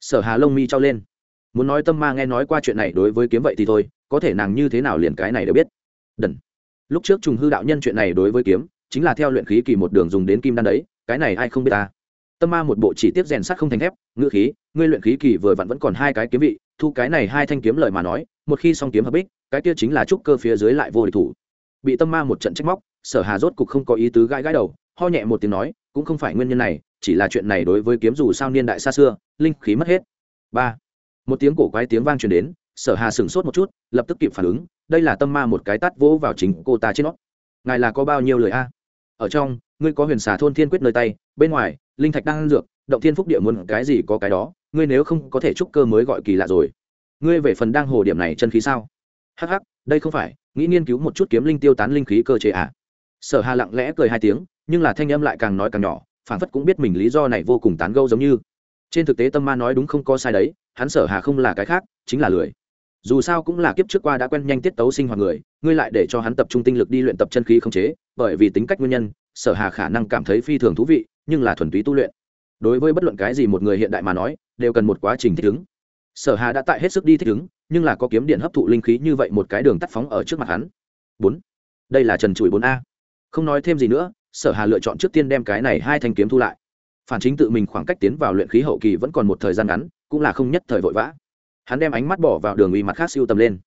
Sở hà lông mi trao lên. Muốn nói tâm ma nghe nói qua chuyện này đối với kiếm vậy thì thôi, có thể nàng như thế nào liền cái này đều biết. Đần. Lúc trước trùng hư đạo nhân chuyện này đối với kiếm, chính là theo luyện khí kỳ một đường dùng đến kim đan đấy, cái này ai không biết ta. Tâm ma một bộ chỉ tiếp rèn sắt không thành thép, ngữ khí, ngươi luyện khí kỳ vừa vặn vẫn còn hai cái kiếm vị, thu cái này hai thanh kiếm lời mà nói, một khi xong kiếm hợp bích cái kia chính là trúc cơ phía dưới lại vô địch thủ. Bị tâm ma một trận trách móc, sở hà rốt cục không có ý tứ gãi gãi đầu, ho nhẹ một tiếng nói, cũng không phải nguyên nhân này, chỉ là chuyện này đối với kiếm dù sao niên đại xa xưa, linh khí mất hết. Ba. Một tiếng cổ quái tiếng vang truyền đến, sở hà sửng sốt một chút, lập tức kịp phản ứng, đây là tâm ma một cái tắt vỗ vào chính cô ta trên nó. Ngài là có bao nhiêu lời a? Ở trong, ngươi có huyền xà thôn thiên quyết nơi tay, bên ngoài, linh thạch đang dược, động thiên phúc địa muốn cái gì có cái đó, ngươi nếu không có thể trúc cơ mới gọi kỳ lạ rồi. Ngươi về phần đang hồ điểm này chân khí sao? Hắc hắc, đây không phải, nghĩ nghiên cứu một chút kiếm linh tiêu tán linh khí cơ chế à? Sở hà lặng lẽ cười hai tiếng, nhưng là thanh âm lại càng nói càng nhỏ phản phất cũng biết mình lý do này vô cùng tán gâu giống như. Trên thực tế tâm ma nói đúng không có sai đấy, hắn sở hà không là cái khác, chính là lười. Dù sao cũng là kiếp trước qua đã quen nhanh tiết tấu sinh hoạt người, ngươi lại để cho hắn tập trung tinh lực đi luyện tập chân khí không chế, bởi vì tính cách nguyên nhân, sở hà khả năng cảm thấy phi thường thú vị, nhưng là thuần túy tu luyện. Đối với bất luận cái gì một người hiện đại mà nói, đều cần một quá trình thích ứng sở hà đã tại hết sức đi thích ứng, nhưng là có kiếm điện hấp thụ linh khí như vậy một cái đường tắt phóng ở trước mặt hắn. Bốn. Đây là trần chùi bốn a. Không nói thêm gì nữa, sở hà lựa chọn trước tiên đem cái này hai thanh kiếm thu lại. Phản chính tự mình khoảng cách tiến vào luyện khí hậu kỳ vẫn còn một thời gian ngắn, cũng là không nhất thời vội vã. Hắn đem ánh mắt bỏ vào đường uy mặt khác siêu tầm lên.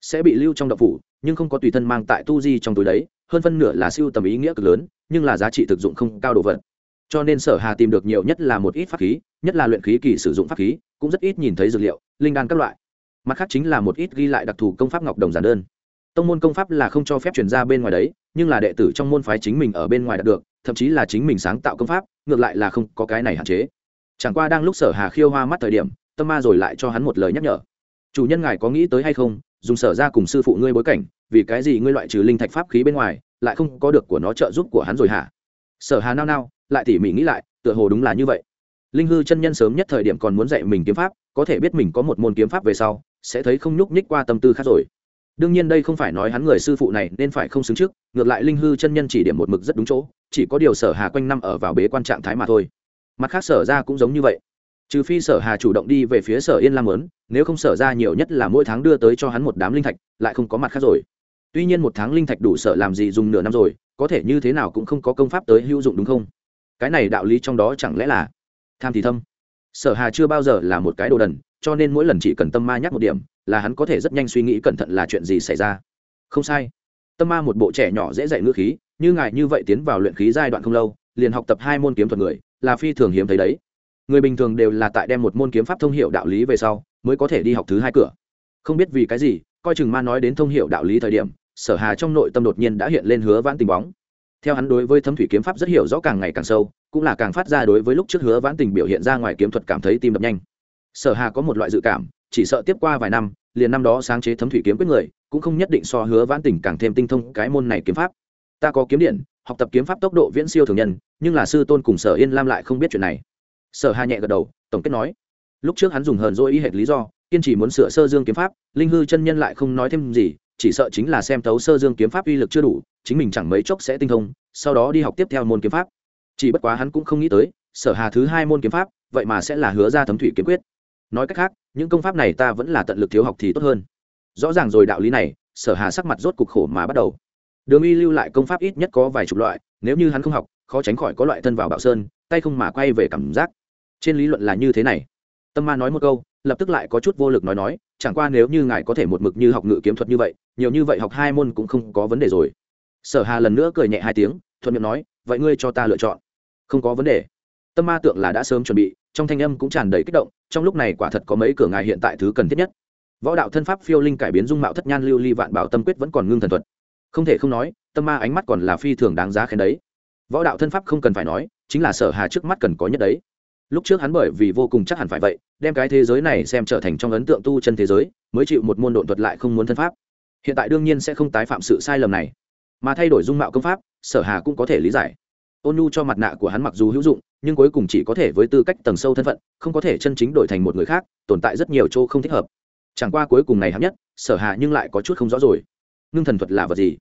Sẽ bị lưu trong đậu phủ, nhưng không có tùy thân mang tại tu di trong túi đấy, hơn phân nửa là siêu tầm ý nghĩa cực lớn, nhưng là giá trị thực dụng không cao đồ vật. Cho nên sở hà tìm được nhiều nhất là một ít pháp khí, nhất là luyện khí kỳ sử dụng pháp khí cũng rất ít nhìn thấy dược liệu, linh đan các loại. Mặt khác chính là một ít ghi lại đặc thù công pháp ngọc đồng giản đơn. Tông môn công pháp là không cho phép chuyển ra bên ngoài đấy, nhưng là đệ tử trong môn phái chính mình ở bên ngoài đạt được, thậm chí là chính mình sáng tạo công pháp, ngược lại là không có cái này hạn chế. Chẳng qua đang lúc sở hà khiêu hoa mắt thời điểm, tâm ma rồi lại cho hắn một lời nhắc nhở. Chủ nhân ngài có nghĩ tới hay không, dùng sở ra cùng sư phụ ngươi bối cảnh, vì cái gì ngươi loại trừ linh thạch pháp khí bên ngoài, lại không có được của nó trợ giúp của hắn rồi hả? Sở hà nao nao, lại tỉ mỉ nghĩ lại, tựa hồ đúng là như vậy linh hư chân nhân sớm nhất thời điểm còn muốn dạy mình kiếm pháp, có thể biết mình có một môn kiếm pháp về sau, sẽ thấy không nhúc nhích qua tâm tư khác rồi. Đương nhiên đây không phải nói hắn người sư phụ này nên phải không xứng trước, ngược lại linh hư chân nhân chỉ điểm một mực rất đúng chỗ, chỉ có điều sở hà quanh năm ở vào bế quan trạng thái mà thôi. Mặt khác sở ra cũng giống như vậy. Trừ phi sở hà chủ động đi về phía sở yên lam lớn nếu không sở ra nhiều nhất là mỗi tháng đưa tới cho hắn một đám linh thạch, lại không có mặt khác rồi. Tuy nhiên một tháng linh thạch đủ sở làm gì dùng nửa năm rồi, có thể như thế nào cũng không có công pháp tới hữu dụng đúng không? Cái này đạo lý trong đó chẳng lẽ là tham thì thâm. Sở hà chưa bao giờ là một cái đồ đần, cho nên mỗi lần chỉ cần tâm ma nhắc một điểm, là hắn có thể rất nhanh suy nghĩ cẩn thận là chuyện gì xảy ra. Không sai. Tâm ma một bộ trẻ nhỏ dễ dạy ngữ khí, như ngài như vậy tiến vào luyện khí giai đoạn không lâu, liền học tập hai môn kiếm thuật người, là phi thường hiếm thấy đấy. Người bình thường đều là tại đem một môn kiếm pháp thông hiệu đạo lý về sau, mới có thể đi học thứ hai cửa. Không biết vì cái gì, coi chừng ma nói đến thông hiệu đạo lý thời điểm, sở hà trong nội tâm đột nhiên đã hiện lên hứa vãn tình bóng theo hắn đối với thấm thủy kiếm pháp rất hiểu rõ càng ngày càng sâu, cũng là càng phát ra đối với lúc trước hứa vãn tình biểu hiện ra ngoài kiếm thuật cảm thấy tim đập nhanh. Sở hà có một loại dự cảm, chỉ sợ tiếp qua vài năm, liền năm đó sáng chế thấm thủy kiếm quyết người, cũng không nhất định so hứa vãn tình càng thêm tinh thông cái môn này kiếm pháp. Ta có kiếm điện, học tập kiếm pháp tốc độ viễn siêu thường nhân, nhưng là sư tôn cùng sở yên lam lại không biết chuyện này. Sở hà nhẹ gật đầu, tổng kết nói. Lúc trước hắn dùng hờn dỗi ý hệt lý do, kiên trì muốn sửa sơ dương kiếm pháp, linh hư chân nhân lại không nói thêm gì chỉ sợ chính là xem tấu sơ dương kiếm pháp uy lực chưa đủ, chính mình chẳng mấy chốc sẽ tinh thông, sau đó đi học tiếp theo môn kiếm pháp. Chỉ bất quá hắn cũng không nghĩ tới, sở hà thứ hai môn kiếm pháp, vậy mà sẽ là hứa ra thấm thủy kiếm quyết. Nói cách khác, những công pháp này ta vẫn là tận lực thiếu học thì tốt hơn. Rõ ràng rồi đạo lý này, sở hà sắc mặt rốt cục khổ mà bắt đầu. Đường y lưu lại công pháp ít nhất có vài chục loại, nếu như hắn không học, khó tránh khỏi có loại thân vào bạo sơn, tay không mà quay về cảm giác. Trên lý luận là như thế này. Tâm ma nói một câu, lập tức lại có chút vô lực nói nói chẳng qua nếu như ngài có thể một mực như học ngự kiếm thuật như vậy, nhiều như vậy học hai môn cũng không có vấn đề rồi. Sở hà lần nữa cười nhẹ hai tiếng, thuận miệng nói, vậy ngươi cho ta lựa chọn. Không có vấn đề. Tâm ma tượng là đã sớm chuẩn bị, trong thanh âm cũng tràn đầy kích động, trong lúc này quả thật có mấy cửa ngài hiện tại thứ cần thiết nhất. Võ đạo thân pháp phiêu linh cải biến dung mạo thất nhan lưu ly vạn bảo tâm quyết vẫn còn ngưng thần thuật. Không thể không nói, tâm ma ánh mắt còn là phi thường đáng giá khen đấy. Võ đạo thân pháp không cần phải nói, chính là sở hà trước mắt cần có nhất đấy lúc trước hắn bởi vì vô cùng chắc hẳn phải vậy, đem cái thế giới này xem trở thành trong ấn tượng tu chân thế giới, mới chịu một môn độn thuật lại không muốn thân pháp. Hiện tại đương nhiên sẽ không tái phạm sự sai lầm này. Mà thay đổi dung mạo công pháp, sở hà cũng có thể lý giải. Ôn nhu cho mặt nạ của hắn mặc dù hữu dụng, nhưng cuối cùng chỉ có thể với tư cách tầng sâu thân phận, không có thể chân chính đổi thành một người khác, tồn tại rất nhiều chỗ không thích hợp. Chẳng qua cuối cùng này hấp nhất, sở hà nhưng lại có chút không rõ rồi. Ngưng thần thuật là vật gì?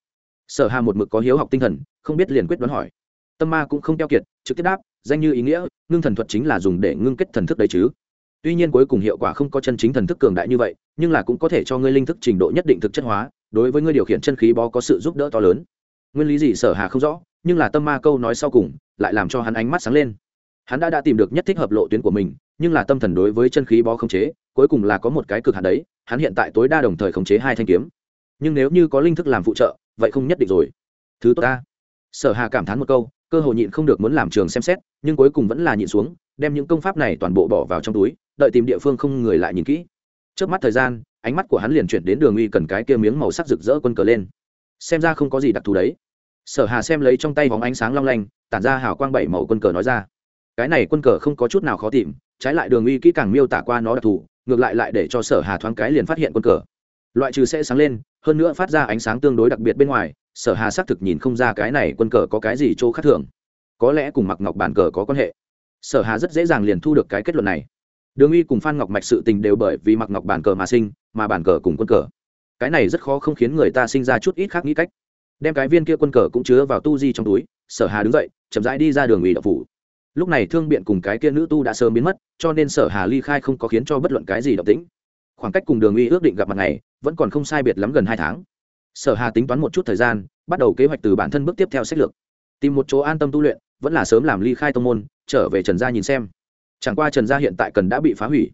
Sở hà một mực có hiếu học tinh thần, không biết liền quyết đoán hỏi. Tâm ma cũng không keo kiệt, trực tiếp đáp danh như ý nghĩa, ngưng thần thuật chính là dùng để ngưng kết thần thức đấy chứ. Tuy nhiên cuối cùng hiệu quả không có chân chính thần thức cường đại như vậy, nhưng là cũng có thể cho ngươi linh thức trình độ nhất định thực chất hóa, đối với ngươi điều khiển chân khí bó có sự giúp đỡ to lớn. Nguyên lý gì sở hà không rõ, nhưng là tâm ma câu nói sau cùng, lại làm cho hắn ánh mắt sáng lên. Hắn đã đã tìm được nhất thích hợp lộ tuyến của mình, nhưng là tâm thần đối với chân khí bó khống chế, cuối cùng là có một cái cực hạn đấy, hắn hiện tại tối đa đồng thời khống chế hai thanh kiếm. Nhưng nếu như có linh thức làm phụ trợ, vậy không nhất định rồi. Thứ tốt ta. Sở hà cảm thán một câu cơ hội nhịn không được muốn làm trường xem xét, nhưng cuối cùng vẫn là nhịn xuống, đem những công pháp này toàn bộ bỏ vào trong túi, đợi tìm địa phương không người lại nhìn kỹ. Trước mắt thời gian, ánh mắt của hắn liền chuyển đến đường uy cần cái kia miếng màu sắc rực rỡ quân cờ lên. Xem ra không có gì đặc thù đấy. Sở hà xem lấy trong tay vòng ánh sáng long lanh, tản ra hào quang bảy màu quân cờ nói ra. Cái này quân cờ không có chút nào khó tìm, trái lại đường uy kỹ càng miêu tả qua nó đặc thù, ngược lại lại để cho sở hà thoáng cái liền phát hiện quân cờ loại trừ sẽ sáng lên, hơn nữa phát ra ánh sáng tương đối đặc biệt bên ngoài, sở hà xác thực nhìn không ra cái này quân cờ có cái gì chỗ khác thường. Có lẽ cùng mặc ngọc bản cờ có quan hệ. Sở hà rất dễ dàng liền thu được cái kết luận này. Đường uy cùng phan ngọc mạch sự tình đều bởi vì mặc ngọc bản cờ mà sinh, mà bản cờ cùng quân cờ. Cái này rất khó không khiến người ta sinh ra chút ít khác nghĩ cách. Đem cái viên kia quân cờ cũng chứa vào tu di trong túi, sở hà đứng dậy, chậm rãi đi ra đường uy đạo phủ. Lúc này thương biện cùng cái kia nữ tu đã sớm biến mất, cho nên sở hà ly khai không có khiến cho bất luận cái gì động tĩnh. Khoảng cách cùng đường uy ước định gặp mặt này vẫn còn không sai biệt lắm gần hai tháng. Sở hà tính toán một chút thời gian, bắt đầu kế hoạch từ bản thân bước tiếp theo sách lược. Tìm một chỗ an tâm tu luyện, vẫn là sớm làm ly khai tông môn, trở về trần gia nhìn xem. Chẳng qua trần gia hiện tại cần đã bị phá hủy.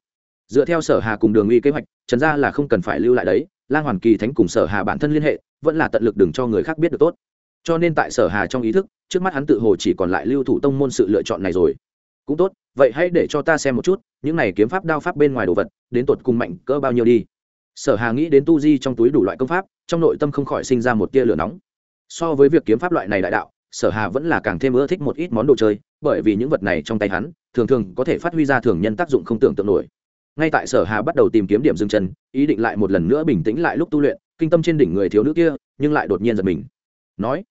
Dựa theo sở hà cùng đường uy kế hoạch, trần gia là không cần phải lưu lại đấy, lang hoàn kỳ thánh cùng sở hà bản thân liên hệ, vẫn là tận lực đừng cho người khác biết được tốt. Cho nên tại sở hà trong ý thức, trước mắt hắn tự hồ chỉ còn lại lưu thủ tông môn sự lựa chọn này rồi. Cũng tốt, vậy hãy để cho ta xem một chút, những này kiếm pháp đao pháp bên ngoài đồ vật, đến tột cùng mạnh cỡ bao nhiêu đi sở hà nghĩ đến tu di trong túi đủ loại công pháp, trong nội tâm không khỏi sinh ra một tia lửa nóng. So với việc kiếm pháp loại này đại đạo, sở hà vẫn là càng thêm ưa thích một ít món đồ chơi, bởi vì những vật này trong tay hắn, thường thường có thể phát huy ra thường nhân tác dụng không tưởng tượng nổi. Ngay tại sở hà bắt đầu tìm kiếm điểm dừng chân, ý định lại một lần nữa bình tĩnh lại lúc tu luyện, kinh tâm trên đỉnh người thiếu nữ kia, nhưng lại đột nhiên giật mình. Nói,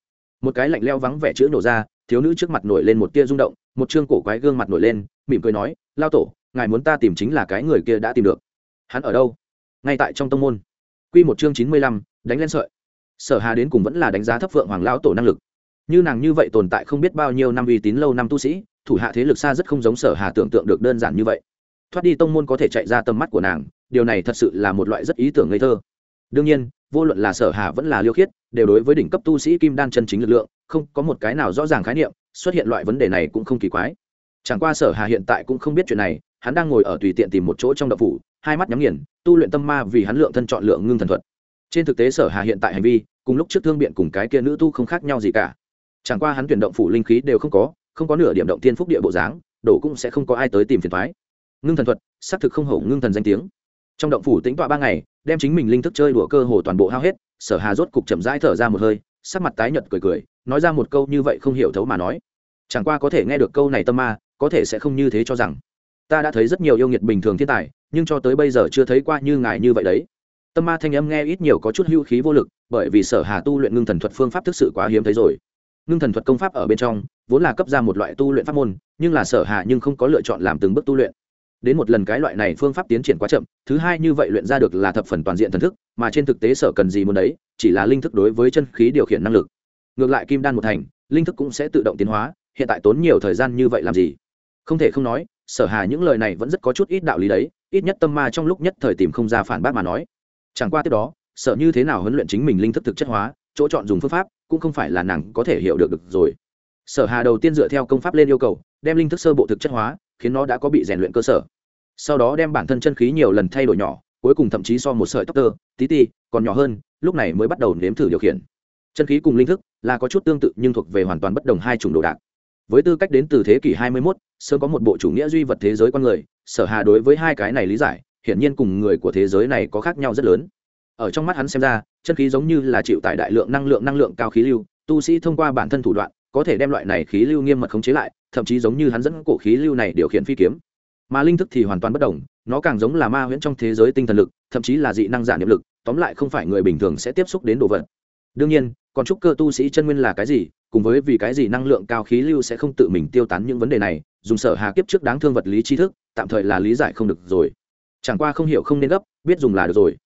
một cái lạnh leo vắng vẻ chữ nổ ra, thiếu nữ trước mặt nổi lên một tia rung động, một chương cổ quái gương mặt nổi lên, mỉm cười nói, lao tổ, ngài muốn ta tìm chính là cái người kia đã tìm được. Hắn ở đâu? Ngay tại trong tông môn. Quy một chương chín mươi lăm, đánh lên sợi. Sở hà đến cùng vẫn là đánh giá thấp phượng hoàng lão tổ năng lực. Như nàng như vậy tồn tại không biết bao nhiêu năm uy tín lâu năm tu sĩ, thủ hạ thế lực xa rất không giống sở hà tưởng tượng được đơn giản như vậy. Thoát đi tông môn có thể chạy ra tầm mắt của nàng, điều này thật sự là một loại rất ý tưởng ngây thơ. Đương nhiên, vô luận là sở hà vẫn là liêu khiết, đều đối với đỉnh cấp tu sĩ kim đan chân chính lực lượng, không có một cái nào rõ ràng khái niệm, xuất hiện loại vấn đề này cũng không kỳ quái. Chẳng qua sở hà hiện tại cũng không biết chuyện này, hắn đang ngồi ở tùy tiện tìm một chỗ trong đậu phủ hai mắt nhắm nghiền, tu luyện tâm ma vì hắn lượng thân chọn lượng ngưng thần thuật. Trên thực tế sở hà hiện tại hành vi, cùng lúc trước thương biện cùng cái kia nữ tu không khác nhau gì cả. Chẳng qua hắn tuyển động phủ linh khí đều không có không có nửa điểm động tiên phúc địa bộ dáng đổ cũng sẽ không có ai tới tìm phiền thoái ngưng thần thuật, xác thực không hổ ngưng thần danh tiếng. Trong động phủ tính tọa ba ngày, đem chính mình linh thức chơi đùa cơ hồ toàn bộ hao hết, sở hà rốt cục chậm rãi thở ra một hơi, sắc mặt tái nhợt cười cười, nói ra một câu như vậy không hiểu thấu mà nói. Chẳng qua có thể nghe được câu này tâm ma, có thể sẽ không như thế cho rằng ta đã thấy rất nhiều yêu nghiệt bình thường thiên tài, nhưng cho tới bây giờ chưa thấy qua như ngài như vậy đấy. Tâm ma thanh âm nghe ít nhiều có chút hưu khí vô lực, bởi vì sở hà tu luyện ngưng thần thuật phương pháp thực sự quá hiếm thấy rồi. Ngưng thần thuật công pháp ở bên trong, vốn là cấp ra một loại tu luyện pháp môn, nhưng là sở hà nhưng không có lựa chọn làm từng bước tu luyện. Đến một lần cái loại này phương pháp tiến triển quá chậm, thứ hai như vậy luyện ra được là thập phần toàn diện thần thức, mà trên thực tế sở cần gì muốn đấy, chỉ là linh thức đối với chân khí điều khiển năng lực. Ngược lại kim đan một thành, linh thức cũng sẽ tự động tiến hóa, hiện tại tốn nhiều thời gian như vậy làm gì? Không thể không nói sở hà những lời này vẫn rất có chút ít đạo lý đấy ít nhất tâm ma trong lúc nhất thời tìm không ra phản bác mà nói. Chẳng qua tiếp đó sở như thế nào huấn luyện chính mình linh thức thực chất hóa chỗ chọn dùng phương pháp cũng không phải là nàng có thể hiểu được được rồi. Sở hà đầu tiên dựa theo công pháp lên yêu cầu đem linh thức sơ bộ thực chất hóa khiến nó đã có bị rèn luyện cơ sở. Sau đó đem bản thân chân khí nhiều lần thay đổi nhỏ cuối cùng thậm chí so một sợi tóc tơ tí ti còn nhỏ hơn lúc này mới bắt đầu nếm thử điều khiển. Chân khí cùng linh thức là có chút tương tự nhưng thuộc về hoàn toàn bất đồng hai chủng đồ đạc. Với tư cách đến từ thế kỷ 21, sớm có một bộ chủ nghĩa duy vật thế giới con người, sở hà đối với hai cái này lý giải, hiển nhiên cùng người của thế giới này có khác nhau rất lớn. Ở trong mắt hắn xem ra, chân khí giống như là chịu tải đại lượng năng lượng năng lượng cao khí lưu, tu sĩ thông qua bản thân thủ đoạn, có thể đem loại này khí lưu nghiêm mật khống chế lại, thậm chí giống như hắn dẫn cổ khí lưu này điều khiển phi kiếm. Mà linh thức thì hoàn toàn bất đồng, nó càng giống là ma huyễn trong thế giới tinh thần lực, thậm chí là dị năng giả niệm lực, tóm lại không phải người bình thường sẽ tiếp xúc đến đồ vật. Đương nhiên, còn trúc cơ tu sĩ chân nguyên là cái gì, cùng với vì cái gì năng lượng cao khí lưu sẽ không tự mình tiêu tán những vấn đề này dùng sở hà kiếp trước đáng thương vật lý tri thức, tạm thời là lý giải không được rồi. Chẳng qua không hiểu không nên gấp, biết dùng là được rồi.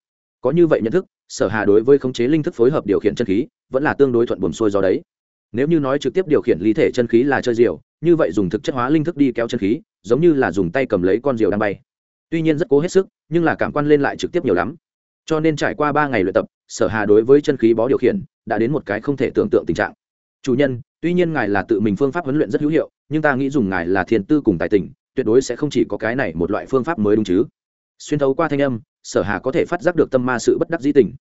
Có như vậy nhận thức, sở hà đối với khống chế linh thức phối hợp điều khiển chân khí, vẫn là tương đối thuận buồm xuôi do đấy. Nếu như nói trực tiếp điều khiển lý thể chân khí là chơi diều, như vậy dùng thực chất hóa linh thức đi kéo chân khí, giống như là dùng tay cầm lấy con diều đang bay. Tuy nhiên rất cố hết sức, nhưng là cảm quan lên lại trực tiếp nhiều lắm. Cho nên trải qua ba ngày luyện tập, sở hà đối với chân khí bó điều khiển, đã đến một cái không thể tưởng tượng tình trạng. Chủ nhân tuy nhiên ngài là tự mình phương pháp huấn luyện rất hữu hiệu, nhưng ta nghĩ dùng ngài là thiền tư cùng tài tình, tuyệt đối sẽ không chỉ có cái này một loại phương pháp mới đúng chứ. Xuyên thấu qua thanh âm, sở hà có thể phát giác được tâm ma sự bất đắc dĩ tình.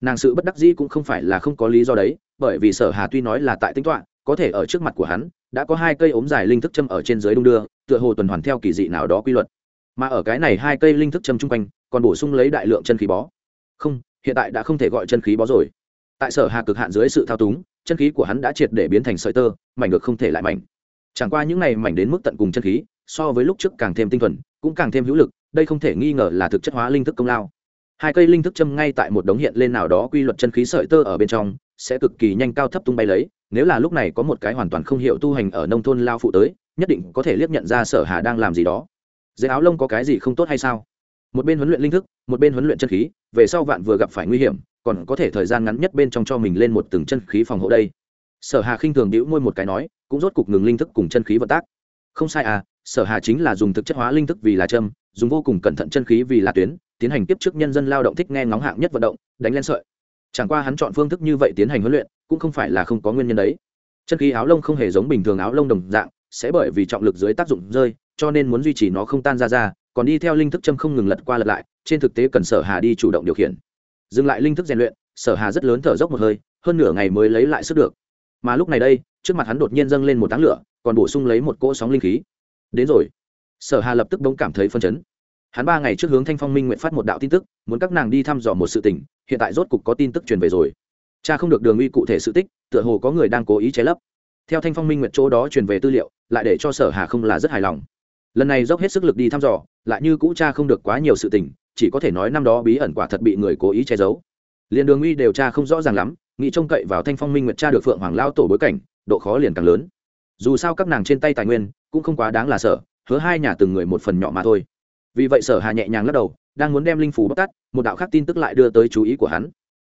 Nàng sự bất đắc dĩ cũng không phải là không có lý do đấy, bởi vì sở hà tuy nói là tại tính toán, có thể ở trước mặt của hắn, đã có hai cây ống dài linh thức châm ở trên dưới đung đưa, tựa hồ tuần hoàn theo kỳ dị nào đó quy luật. Mà ở cái này hai cây linh thức châm chung quanh, còn bổ sung lấy đại lượng chân khí bó. Không, hiện tại đã không thể gọi chân khí bó rồi tại sở hà cực hạn dưới sự thao túng, chân khí của hắn đã triệt để biến thành sợi tơ, mảnh được không thể lại mảnh. Chẳng qua những này mảnh đến mức tận cùng chân khí, so với lúc trước càng thêm tinh thuần, cũng càng thêm hữu lực, đây không thể nghi ngờ là thực chất hóa linh thức công lao. Hai cây linh thức châm ngay tại một đống hiện lên nào đó quy luật chân khí sợi tơ ở bên trong, sẽ cực kỳ nhanh cao thấp tung bay lấy, nếu là lúc này có một cái hoàn toàn không hiểu tu hành ở nông thôn lao phụ tới, nhất định có thể liếc nhận ra sở hà đang làm gì đó. Dưới áo lông có cái gì không tốt hay sao? Một bên huấn luyện linh thức, một bên huấn luyện chân khí, về sau vạn vừa gặp phải nguy hiểm còn có thể thời gian ngắn nhất bên trong cho mình lên một từng chân khí phòng hộ đây. Sở hà khinh thường đĩu môi một cái nói, cũng rốt cục ngừng linh thức cùng chân khí vận tác. Không sai à sở hà chính là dùng thực chất hóa linh thức vì là châm, dùng vô cùng cẩn thận chân khí vì là tuyến, tiến hành tiếp trước nhân dân lao động thích nghe ngóng hạng nhất vận động, đánh lên sợi. Chẳng qua hắn chọn phương thức như vậy tiến hành huấn luyện, cũng không phải là không có nguyên nhân đấy. Chân khí áo lông không hề giống bình thường áo lông đồng dạng, sẽ bởi vì trọng lực dưới tác dụng rơi, cho nên muốn duy trì nó không tan ra ra, còn đi theo linh thức châm không ngừng lật qua lật lại, trên thực tế cần sở hà đi chủ động điều khiển dừng lại linh thức rèn luyện, sở hà rất lớn thở dốc một hơi, hơn nửa ngày mới lấy lại sức được. Mà lúc này đây, trước mặt hắn đột nhiên dâng lên một táng lửa, còn bổ sung lấy một cỗ sóng linh khí. Đến rồi. Sở hà lập tức bỗng cảm thấy phân chấn. Hắn ba ngày trước hướng thanh phong minh nguyện phát một đạo tin tức, muốn các nàng đi thăm dò một sự tình, hiện tại rốt cục có tin tức truyền về rồi. Cha không được đường uy cụ thể sự tích, tựa hồ có người đang cố ý che lấp. Theo thanh phong minh nguyện chỗ đó truyền về tư liệu, lại để cho sở hà không là rất hài lòng. Lần này dốc hết sức lực đi thăm dò, lại như cũ cha không được quá nhiều sự tình chỉ có thể nói năm đó bí ẩn quả thật bị người cố ý che giấu. Liền đường uy điều tra không rõ ràng lắm, nghĩ trông cậy vào thanh phong minh nguyệt cha được phượng hoàng lao tổ bối cảnh, độ khó liền càng lớn. Dù sao các nàng trên tay tài nguyên, cũng không quá đáng là sở hứa hai nhà từng người một phần nhỏ mà thôi. Vì vậy sở hà nhẹ nhàng lắc đầu, đang muốn đem linh phủ bóc tát một đạo khác tin tức lại đưa tới chú ý của hắn.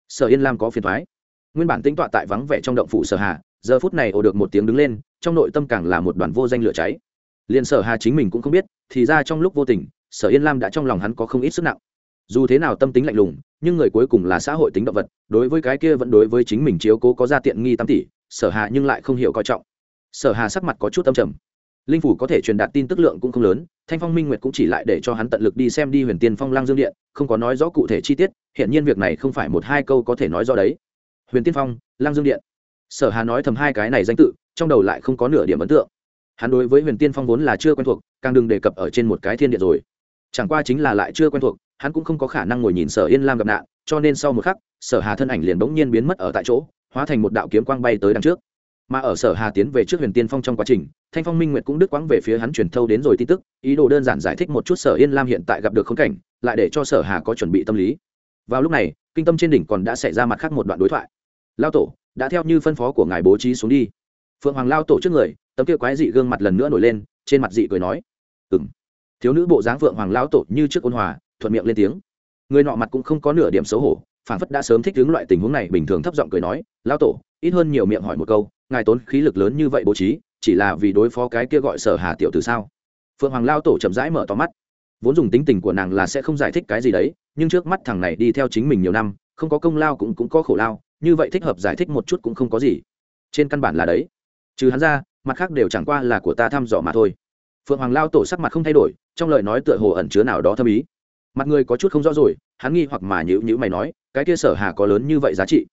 Sở yên lam có phiền thoái nguyên bản tính tọa tại vắng vẻ trong động phủ sở hà, giờ phút này ồ được một tiếng đứng lên, trong nội tâm càng là một đoàn vô danh lửa cháy. Liền sở hà chính mình cũng không biết, thì ra trong lúc vô tình sở yên lam đã trong lòng hắn có không ít sức nặng dù thế nào tâm tính lạnh lùng nhưng người cuối cùng là xã hội tính động vật đối với cái kia vẫn đối với chính mình chiếu cố có ra tiện nghi tám tỷ sở hà nhưng lại không hiểu coi trọng sở hà sắc mặt có chút tâm trầm linh phủ có thể truyền đạt tin tức lượng cũng không lớn thanh phong minh nguyệt cũng chỉ lại để cho hắn tận lực đi xem đi huyền tiên phong lang dương điện không có nói rõ cụ thể chi tiết hiện nhiên việc này không phải một hai câu có thể nói rõ đấy huyền tiên phong lang dương điện sở hà nói thầm hai cái này danh tự trong đầu lại không có nửa điểm ấn tượng hắn đối với huyền tiên phong vốn là chưa quen thuộc càng đừng đề cập ở trên một cái thiên điện rồi chẳng qua chính là lại chưa quen thuộc, hắn cũng không có khả năng ngồi nhìn sở yên lam gặp nạn, cho nên sau một khắc, sở hà thân ảnh liền bỗng nhiên biến mất ở tại chỗ, hóa thành một đạo kiếm quang bay tới đằng trước. Mà ở sở hà tiến về trước huyền tiên phong trong quá trình, thanh phong minh nguyệt cũng đứt quãng về phía hắn truyền thâu đến rồi tin tức, ý đồ đơn giản giải thích một chút sở yên lam hiện tại gặp được khốn cảnh, lại để cho sở hà có chuẩn bị tâm lý. Vào lúc này, kinh tâm trên đỉnh còn đã xảy ra mặt khác một đoạn đối thoại. Lao tổ, đã theo như phân phó của ngài bố trí xuống đi. Phượng hoàng lao tổ trước người, tấm kia quái dị gương mặt lần nữa nổi lên, trên mặt dị cười nói. Ừng thiếu nữ bộ dáng phượng hoàng lao tổ như trước ôn hòa, thuận miệng lên tiếng. Người nọ mặt cũng không có nửa điểm xấu hổ phản phất đã sớm thích hướng loại tình huống này, bình thường thấp giọng cười nói lao tổ, ít hơn nhiều miệng hỏi một câu, ngài tốn khí lực lớn như vậy bố trí, chỉ là vì đối phó cái kia gọi sở hà tiểu từ sao? Phượng hoàng lao tổ chậm rãi mở to mắt. Vốn dùng tính tình của nàng là sẽ không giải thích cái gì đấy, nhưng trước mắt thằng này đi theo chính mình nhiều năm, không có công lao cũng cũng có khổ lao, như vậy thích hợp giải thích một chút cũng không có gì. Trên căn bản là đấy. Trừ hắn ra, mặt khác đều chẳng qua là của ta thăm dò mà thôi phượng hoàng lao tổ sắc mặt không thay đổi, trong lời nói tựa hồ ẩn chứa nào đó thâm ý. Mặt người có chút không rõ rồi, hắn nghi hoặc mà nhữ nhữ mày nói, cái kia sở hà có lớn như vậy giá trị?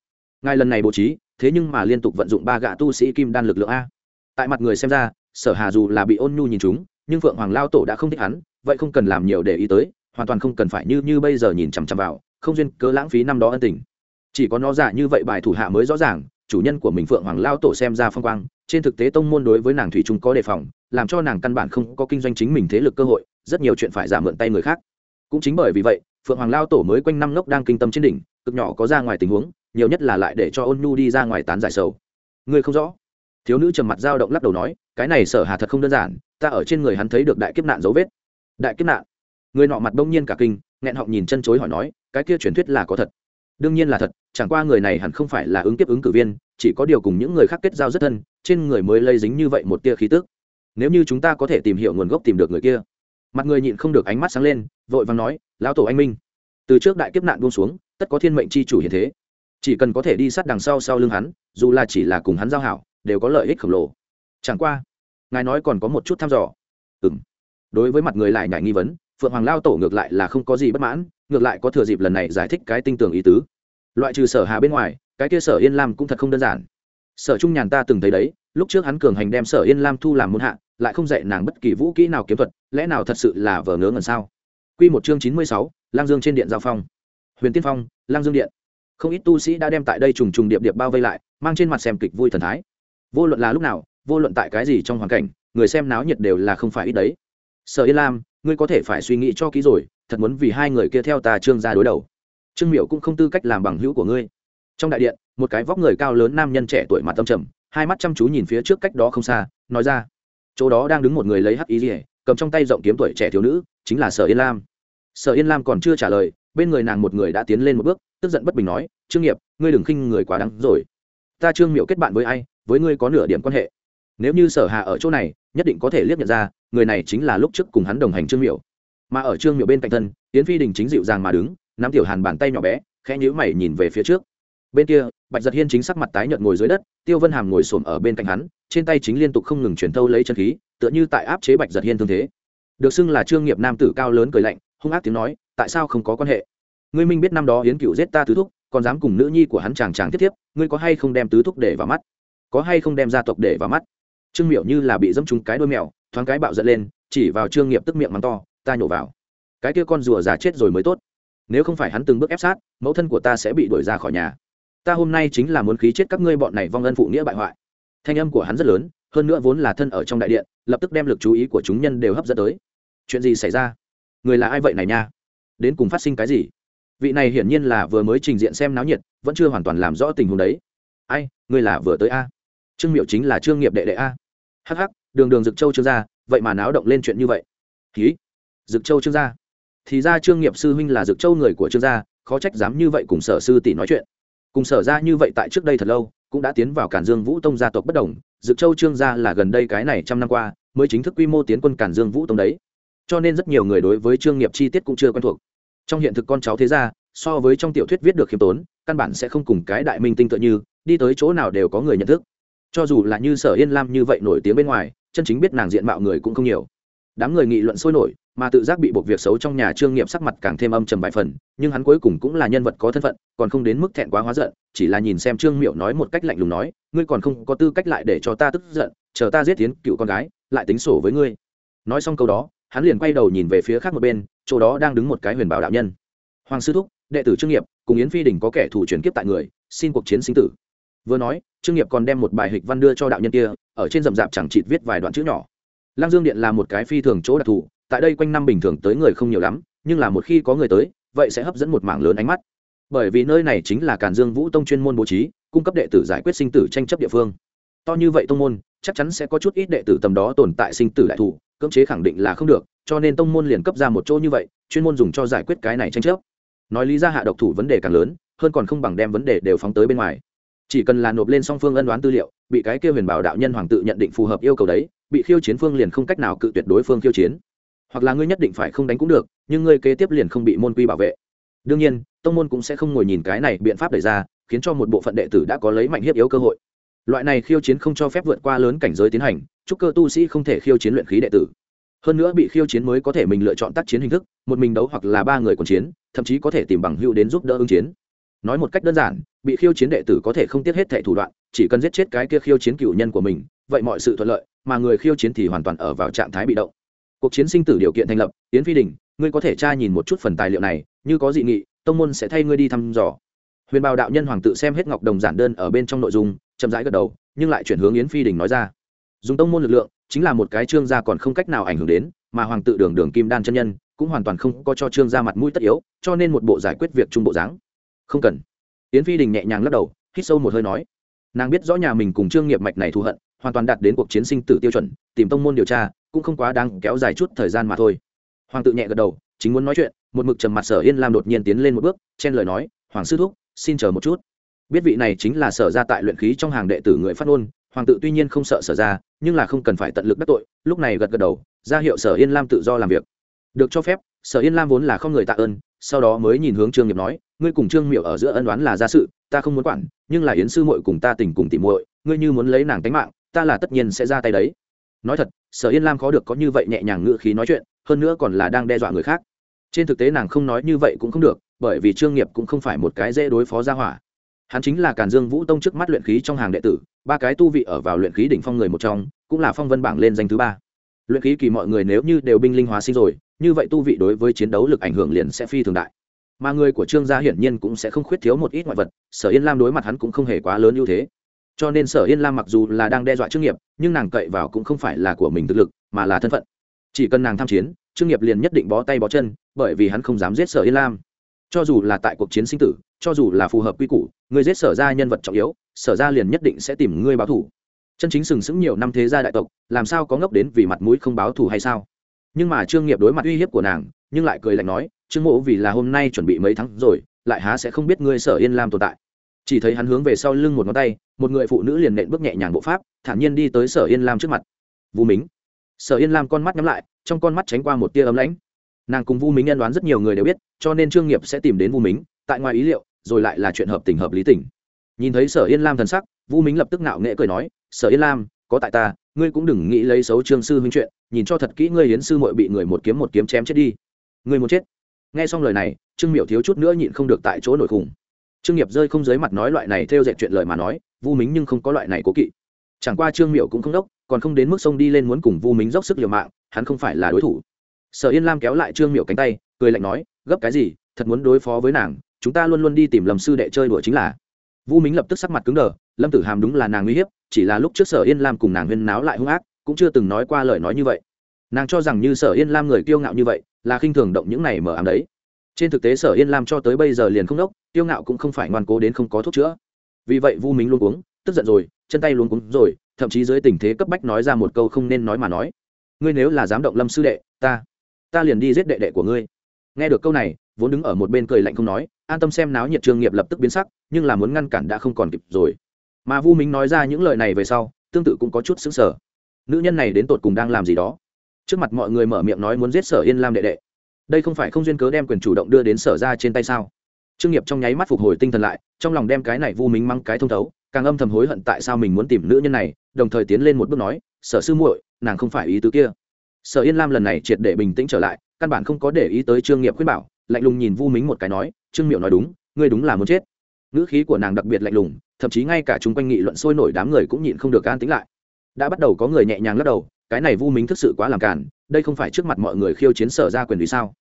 Ngài lần này bố trí, thế nhưng mà liên tục vận dụng ba gạ tu sĩ kim đan lực lượng a. Tại mặt người xem ra, sở hà dù là bị ôn nhu nhìn chúng, nhưng phượng hoàng lao tổ đã không thích hắn, vậy không cần làm nhiều để ý tới, hoàn toàn không cần phải như như bây giờ nhìn chằm chằm vào, không duyên cớ lãng phí năm đó ân tình. Chỉ có nó giả như vậy bài thủ hạ mới rõ ràng, chủ nhân của mình phượng hoàng lao tổ xem ra phong quang, trên thực tế tông môn đối với nàng thủy trung có đề phòng làm cho nàng căn bản không có kinh doanh chính mình thế lực cơ hội, rất nhiều chuyện phải giả mượn tay người khác. Cũng chính bởi vì vậy, phượng hoàng lao tổ mới quanh năm ngốc đang kinh tâm trên đỉnh, cực nhỏ có ra ngoài tình huống, nhiều nhất là lại để cho ôn nhu đi ra ngoài tán giải sầu. Ngươi không rõ. Thiếu nữ trầm mặt dao động lắc đầu nói, cái này sở hà thật không đơn giản, ta ở trên người hắn thấy được đại kiếp nạn dấu vết. Đại kiếp nạn? Người nọ mặt đông nhiên cả kinh, nghẹn họng nhìn chân chối hỏi nói, cái kia truyền thuyết là có thật? Đương nhiên là thật, chẳng qua người này hẳn không phải là ứng kiếp ứng cử viên, chỉ có điều cùng những người khác kết giao rất thân, trên người mới lây dính như vậy một tia khí tức nếu như chúng ta có thể tìm hiểu nguồn gốc tìm được người kia. Mặt người nhịn không được ánh mắt sáng lên, vội vàng nói, lão tổ anh minh, từ trước đại kiếp nạn buông xuống, tất có thiên mệnh c h i chủ hiện thế. Chỉ cần có thể đi sát đằng sau sau lưng hắn, dù là chỉ là cùng hắn giao hảo, đều có lợi ích khổng lồ. Chẳng qua, ngài nói còn có một chút thăm dò. Ừ m đối với mặt người lại nhảy nghi vấn, phượng hoàng lao tổ ngược lại là không có gì bất mãn, ngược lại có thừa dịp lần này giải thích cái tinh tường ý tứ. Loại trừ sở hà bên ngoài, cái kia sở yên lam cũng thật không đơn giản. Sở trung nhàn ta từng thấy đấy, lúc trước hắn cường hành đem sở yên lam thu làm môn hạ lại không dạy nàng bất kỳ vũ kỹ nào kiếm thuật, lẽ nào thật sự là vờ ngớ ngẩn sao? Q một chương chín mươi sáu, lang dương trên điện giao phong. Huyền tiên phong, lang dương điện. Không ít tu sĩ đã đem tại đây trùng trùng điệp điệp bao vây lại, mang trên mặt xem kịch vui thần thái. Vô luận là lúc nào, vô luận tại cái gì trong hoàn cảnh, người xem náo nhiệt đều là không phải ít đấy. Sở yên lam, ngươi có thể phải suy nghĩ cho kỹ rồi, thật muốn vì hai người kia theo ta trương ra đối đầu. Trương miệu cũng không tư cách làm bằng hữu của ngươi. Trong đại điện, một cái vóc người cao lớn nam nhân trẻ tuổi mặt tâm trầm, hai mắt chăm chú nhìn phía trước cách đó không xa, nói ra chỗ đó đang đứng một người lấy hắc ý rỉa cầm trong tay rộng kiếm tuổi trẻ thiếu nữ, chính là sở yên lam. Sở yên lam còn chưa trả lời, bên người nàng một người đã tiến lên một bước, tức giận bất bình nói, trương nghiệp, ngươi đừng khinh người quá đáng rồi. Ta trương miệu kết bạn với ai, với ngươi có nửa điểm quan hệ. Nếu như sở hà ở chỗ này, nhất định có thể liếc nhận ra, người này chính là lúc trước cùng hắn đồng hành trương miệu mà ở trương miệu bên cạnh thân tiến phi đình chính dịu dàng mà đứng, nắm tiểu hàn bàn tay nhỏ bé, khẽ nhíu mày nhìn về phía trước bên kia, bạch giật hiên chính sắc mặt tái nhợt ngồi dưới đất, tiêu vân hàm ngồi xổm ở bên cạnh hắn, trên tay chính liên tục không ngừng chuyển thâu lấy chân khí, tựa như tại áp chế bạch giật hiên thương thế. Được xưng là trương nghiệp nam tử cao lớn cười lạnh, hung ác tiếng nói, tại sao không có quan hệ? Ngươi minh biết năm đó hiến cựu giết ta tứ thúc, còn dám cùng nữ nhi của hắn chàng chàng tiếp tiếp, ngươi có hay không đem tứ thúc để vào mắt? Có hay không đem gia tộc để vào mắt? Trương miệu như là bị dẫm trúng cái đôi mèo, thoáng cái bạo giận lên, chỉ vào trương nghiệp tức miệng mắng to, ta nhổ vào. Cái kia con rùa già chết rồi mới tốt. Nếu không phải hắn từng bước ép sát, mẫu thân của ta sẽ bị đuổi ra khỏi nhà ta hôm nay chính là muốn khí chết các ngươi bọn này vong ân phụ nghĩa bại hoại. Thanh âm của hắn rất lớn, hơn nữa vốn là thân ở trong đại điện, lập tức đem lực chú ý của chúng nhân đều hấp dẫn tới. Chuyện gì xảy ra? Người là ai vậy này nha? Đến cùng phát sinh cái gì? Vị này hiển nhiên là vừa mới trình diện xem náo nhiệt, vẫn chưa hoàn toàn làm rõ tình huống đấy. Ai người là vừa tới a? Trương miệu chính là trương nghiệp đệ đệ a. Hh đường đường dực châu trương gia, vậy mà náo động lên chuyện như vậy. Ký dực châu trương gia. Thì ra trương nghiệp sư huynh là dực châu người của trương gia, khó trách dám như vậy cùng sở sư tỷ nói chuyện cùng sở ra như vậy tại trước đây thật lâu, cũng đã tiến vào cản dương vũ tông gia tộc bất đồng, dực châu trương gia là gần đây cái này trăm năm qua, mới chính thức quy mô tiến quân cản dương vũ tông đấy. Cho nên rất nhiều người đối với trương nghiệp chi tiết cũng chưa quen thuộc. Trong hiện thực con cháu thế gia, so với trong tiểu thuyết viết được khiêm tốn, căn bản sẽ không cùng cái đại minh tinh tựa như, đi tới chỗ nào đều có người nhận thức. Cho dù là như sở yên lam như vậy nổi tiếng bên ngoài, chân chính biết nàng diện mạo người cũng không nhiều đám người nghị luận sôi nổi, mà tự giác bị buộc việc xấu trong nhà trương nghiệp sắc mặt càng thêm âm trầm bại phần, nhưng hắn cuối cùng cũng là nhân vật có thân phận, còn không đến mức thẹn quá hóa giận, chỉ là nhìn xem trương miệu nói một cách lạnh lùng nói, ngươi còn không có tư cách lại để cho ta tức giận, chờ ta giết tiến cựu con gái, lại tính sổ với ngươi. Nói xong câu đó, hắn liền quay đầu nhìn về phía khác một bên, chỗ đó đang đứng một cái huyền bảo đạo nhân. Hoàng sư thúc, đệ tử trương nghiệp, cùng yến phi đình có kẻ thủ chuyển kiếp tại người, xin cuộc chiến sinh tử. Vừa nói, trương nghiệp còn đem một bài hịch văn đưa cho đạo nhân kia, ở trên rậm rạp chẳng chịt viết vài đoạn chữ nhỏ. Lang Dương Điện là một cái phi thường chỗ đặc thù, tại đây quanh năm bình thường tới người không nhiều lắm, nhưng là một khi có người tới, vậy sẽ hấp dẫn một mảng lớn ánh mắt. Bởi vì nơi này chính là Càn Dương Vũ Tông chuyên môn bố trí, cung cấp đệ tử giải quyết sinh tử tranh chấp địa phương. To như vậy tông môn, chắc chắn sẽ có chút ít đệ tử tầm đó tồn tại sinh tử đại thủ, cưỡng chế khẳng định là không được, cho nên tông môn liền cấp ra một chỗ như vậy, chuyên môn dùng cho giải quyết cái này tranh chấp. Nói lý ra hạ độc thủ vấn đề càng lớn, hơn còn không bằng đem vấn đề đều phóng tới bên ngoài. Chỉ cần là nộp lên song phương ân đoán tư liệu, bị cái kia huyền bảo đạo nhân hoàng tự nhận định phù hợp yêu cầu đấy, bị khiêu chiến phương liền không cách nào cự tuyệt đối phương khiêu chiến. Hoặc là ngươi nhất định phải không đánh cũng được nhưng ngươi kế tiếp liền không bị môn quy bảo vệ. Đương nhiên tông môn cũng sẽ không ngồi nhìn cái này biện pháp đẩy ra khiến cho một bộ phận đệ tử đã có lấy mạnh hiếp yếu cơ hội. Loại này khiêu chiến không cho phép vượt qua lớn cảnh giới tiến hành chúc cơ tu sĩ không thể khiêu chiến luyện khí đệ tử. Hơn nữa bị khiêu chiến mới có thể mình lựa chọn tác chiến hình thức một mình đấu hoặc là ba người còn chiến thậm chí có thể tìm bằng hữu đến giúp đỡ ứng chiến. Nói một cách đơn giản bị khiêu chiến đệ tử có thể không tiếc hết thẻ thủ đoạn, chỉ cần giết chết cái kia khiêu chiến cựu nhân của mình, vậy mọi sự thuận lợi, mà người khiêu chiến thì hoàn toàn ở vào trạng thái bị động. Cuộc chiến sinh tử điều kiện thành lập, yến phi đình, ngươi có thể tra nhìn một chút phần tài liệu này, như có dị nghị, tông môn sẽ thay ngươi đi thăm dò. Huyền bào đạo nhân hoàng tự xem hết ngọc đồng giản đơn ở bên trong nội dung, chậm rãi gật đầu, nhưng lại chuyển hướng yến phi đình nói ra. Dùng tông môn lực lượng, chính là một cái trương gia còn không cách nào ảnh hưởng đến, mà hoàng tự đường đường kim đan chân nhân, cũng hoàn toàn không có cho trương gia mặt mũi tất yếu, cho nên một bộ giải quyết việc trung bộ dáng. Không cần yến phi đình nhẹ nhàng lắc đầu, hít sâu một hơi nói, nàng biết rõ nhà mình cùng trương nghiệp mạch này thù hận, hoàn toàn đạt đến cuộc chiến sinh tử tiêu chuẩn, tìm tông môn điều tra, cũng không quá đáng kéo dài chút thời gian mà thôi. Hoàng tự nhẹ gật đầu, chính muốn nói chuyện, một mực trầm mặt sở yên lam đột nhiên tiến lên một bước, chen lời nói, hoàng sư thúc, xin chờ một chút. Biết vị này chính là sở ra tại luyện khí trong hàng đệ tử người phát ngôn, hoàng tự tuy nhiên không sợ sở ra, nhưng là không cần phải tận lực đắc tội, lúc này gật gật đầu, ra hiệu sở yên lam tự do làm việc. Được cho phép, sở yên lam vốn là không người tạ ơn sau đó mới nhìn hướng trương nghiệp nói, ngươi cùng trương miệu ở giữa ân đoán là gia sự, ta không muốn quản, nhưng là yến sư muội cùng ta tình cùng tỉ muội, ngươi như muốn lấy nàng tánh mạng, ta là tất nhiên sẽ ra tay đấy. Nói thật, sở yên lam khó được có như vậy nhẹ nhàng ngự khí nói chuyện, hơn nữa còn là đang đe dọa người khác. Trên thực tế nàng không nói như vậy cũng không được, bởi vì trương nghiệp cũng không phải một cái dễ đối phó gia hỏa. Hắn chính là càn dương vũ tông trước mắt luyện khí trong hàng đệ tử, ba cái tu vị ở vào luyện khí đỉnh phong người một trong, cũng là phong vân bảng lên danh thứ ba. Luyện khí kỳ mọi người nếu như đều binh linh hóa sinh rồi như vậy tu vị đối với chiến đấu lực ảnh hưởng liền sẽ phi thường đại. Mà người của trương gia hiển nhiên cũng sẽ không khuyết thiếu một ít ngoại vật, sở yên lam đối mặt hắn cũng không hề quá lớn ưu thế. Cho nên sở yên lam mặc dù là đang đe dọa trương nghiệp, nhưng nàng cậy vào cũng không phải là của mình thực lực, mà là thân phận. Chỉ cần nàng tham chiến, trương nghiệp liền nhất định bó tay bó chân, bởi vì hắn không dám giết sở yên lam. Cho dù là tại cuộc chiến sinh tử, cho dù là phù hợp quy củ, người giết sở ra nhân vật trọng yếu, sở ra liền nhất định sẽ tìm ngươi báo thủ chân chính sừng sững nhiều năm thế gia đại tộc, làm sao có ngốc đến vì mặt mũi không báo thù hay sao? Nhưng mà trương nghiệp đối mặt uy hiếp của nàng, nhưng lại cười lạnh nói, trương mộ, vì là hôm nay chuẩn bị mấy tháng rồi, lại há sẽ không biết ngươi sở yên lam tồn tại. Chỉ thấy hắn hướng về sau lưng một ngón tay, một người phụ nữ liền nện bước nhẹ nhàng bộ pháp, thản nhiên đi tới sở yên lam trước mặt. Vũ mính. Sở yên lam con mắt nhắm lại, trong con mắt tránh qua một tia ấm lãnh. Nàng cùng vu mính nhân đoán rất nhiều người đều biết, cho nên trương nghiệp sẽ tìm đến vu mính, tại ngoài ý liệu, rồi lại là chuyện hợp tình hợp lý tình. Nhìn thấy sở yên lam thần sắc, vu mính lập tức nạo nghệ cười nói, sở yên lam, có tại ta ngươi cũng đừng nghĩ lấy xấu trương sư huynh chuyện, nhìn cho thật kỹ ngươi hiến sư mội bị người một kiếm một kiếm chém chết đi. Ngươi muốn chết. Nghe xong lời này, trương miểu thiếu chút nữa nhịn không được tại chỗ nổi khủng trương nghiệp rơi không dưới mặt nói loại này theo dệt chuyện lời mà nói, vu mính nhưng không có loại này cố kỵ. Chẳng qua trương miểu cũng không đốc, còn không đến mức sông đi lên muốn cùng vu mính dốc sức liều mạng, hắn không phải là đối thủ. Sở yên lam kéo lại trương miểu cánh tay, cười lạnh nói, gấp cái gì, thật muốn đối phó với nàng, chúng ta luôn luôn đi tìm lầm sư đệ chơi đùa chính là. Vu mính lập tức sắc mặt cứng đờ, lâm tử hàm đúng là nàng uy hiếp chỉ là lúc trước sở yên lam cùng nàng huyên náo lại hung ác, cũng chưa từng nói qua lời nói như vậy. Nàng cho rằng như sở yên lam người kiêu ngạo như vậy, là khinh thường động những này mở ám đấy. Trên thực tế sở yên lam cho tới bây giờ liền không đốc, kiêu ngạo cũng không phải ngoan cố đến không có thuốc chữa. Vì vậy vu mính luôn uống tức giận rồi, chân tay luôn cuống rồi, thậm chí dưới tình thế cấp bách nói ra một câu không nên nói mà nói. Ngươi nếu là dám động lâm sư đệ, ta ta liền đi giết đệ đệ của ngươi. Nghe được câu này, vốn đứng ở một bên cười lạnh không nói, an tâm xem náo nhiệt trường nghiệp lập tức biến sắc, nhưng là muốn ngăn cản đã không còn kịp rồi mà vu minh nói ra những lời này về sau, tương tự cũng có chút xứng sở nữ nhân này đến tột cùng đang làm gì đó? Trước mặt mọi người mở miệng nói muốn giết sở yên lam đệ đệ. Đây không phải không duyên cớ đem quyền chủ động đưa đến sở ra trên tay sao? Trương nghiệp trong nháy mắt phục hồi tinh thần lại, trong lòng đem cái này vu minh mang cái thông thấu, càng âm thầm hối hận tại sao mình muốn tìm nữ nhân này, đồng thời tiến lên một bước nói, sở sư muội, nàng không phải ý tứ kia. Sở yên lam lần này triệt để bình tĩnh trở lại, căn bản không có để ý tới trương nghiệp khuyên bảo, lạnh lùng nhìn vu Minh một cái nói, trương miệu nói đúng, ngươi đúng là muốn chết. Ngữ khí của nàng đặc biệt lạnh lùng thậm chí ngay cả chúng quanh nghị luận sôi nổi đám người cũng nhịn không được an tính lại. Đã bắt đầu có người nhẹ nhàng lắc đầu, cái này vu mính thực sự quá làm cản đây không phải trước mặt mọi người khiêu chiến sở ra quyền vì sao?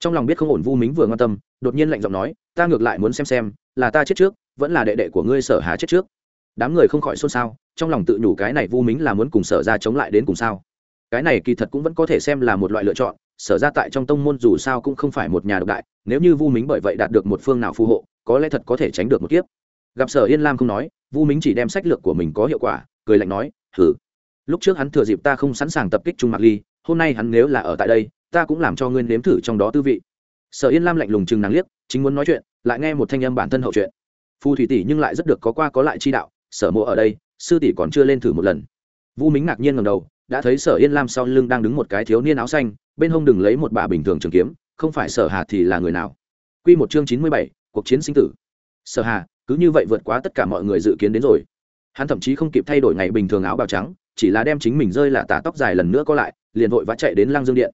Trong lòng biết không ổn vu mính vừa quan tâm, đột nhiên lạnh giọng nói, ta ngược lại muốn xem xem, là ta chết trước, vẫn là đệ đệ của ngươi sở hà chết trước. Đám người không khỏi xôn xao, trong lòng tự nhủ cái này vu mính là muốn cùng sở ra chống lại đến cùng sao? Cái này kỳ thật cũng vẫn có thể xem là một loại lựa chọn, sở ra tại trong tông môn dù sao cũng không phải một nhà độc đại, nếu như vu mính bởi vậy đạt được một phương nào phù hộ, có lẽ thật có thể tránh được một kiếp gặp sở yên lam không nói, vu mính chỉ đem sách lược của mình có hiệu quả, cười lạnh nói thử lúc trước hắn thừa dịp ta không sẵn sàng tập kích trung mạc ly, hôm nay hắn nếu là ở tại đây, ta cũng làm cho ngươi nếm thử trong đó tư vị. Sở yên lam lạnh lùng chừng nàng liếc, chính muốn nói chuyện, lại nghe một thanh âm bản thân hậu chuyện. Phù thủy tỷ nhưng lại rất được có qua có lại chi đạo, sở mộ ở đây, sư tỷ còn chưa lên thử một lần. Vu mính ngạc nhiên ngầm đầu, đã thấy sở yên lam sau lưng đang đứng một cái thiếu niên áo xanh, bên hông đừng lấy một bà bình thường trường kiếm, không phải sở hà thì là người nào? Q một chương chín mươi bảy, cuộc chiến sinh tử. Sở hà cứ như vậy vượt quá tất cả mọi người dự kiến đến rồi. Hắn thậm chí không kịp thay đổi ngày bình thường áo bào trắng, chỉ là đem chính mình rơi là tả tóc dài lần nữa có lại, liền vội vã chạy đến lang dương điện.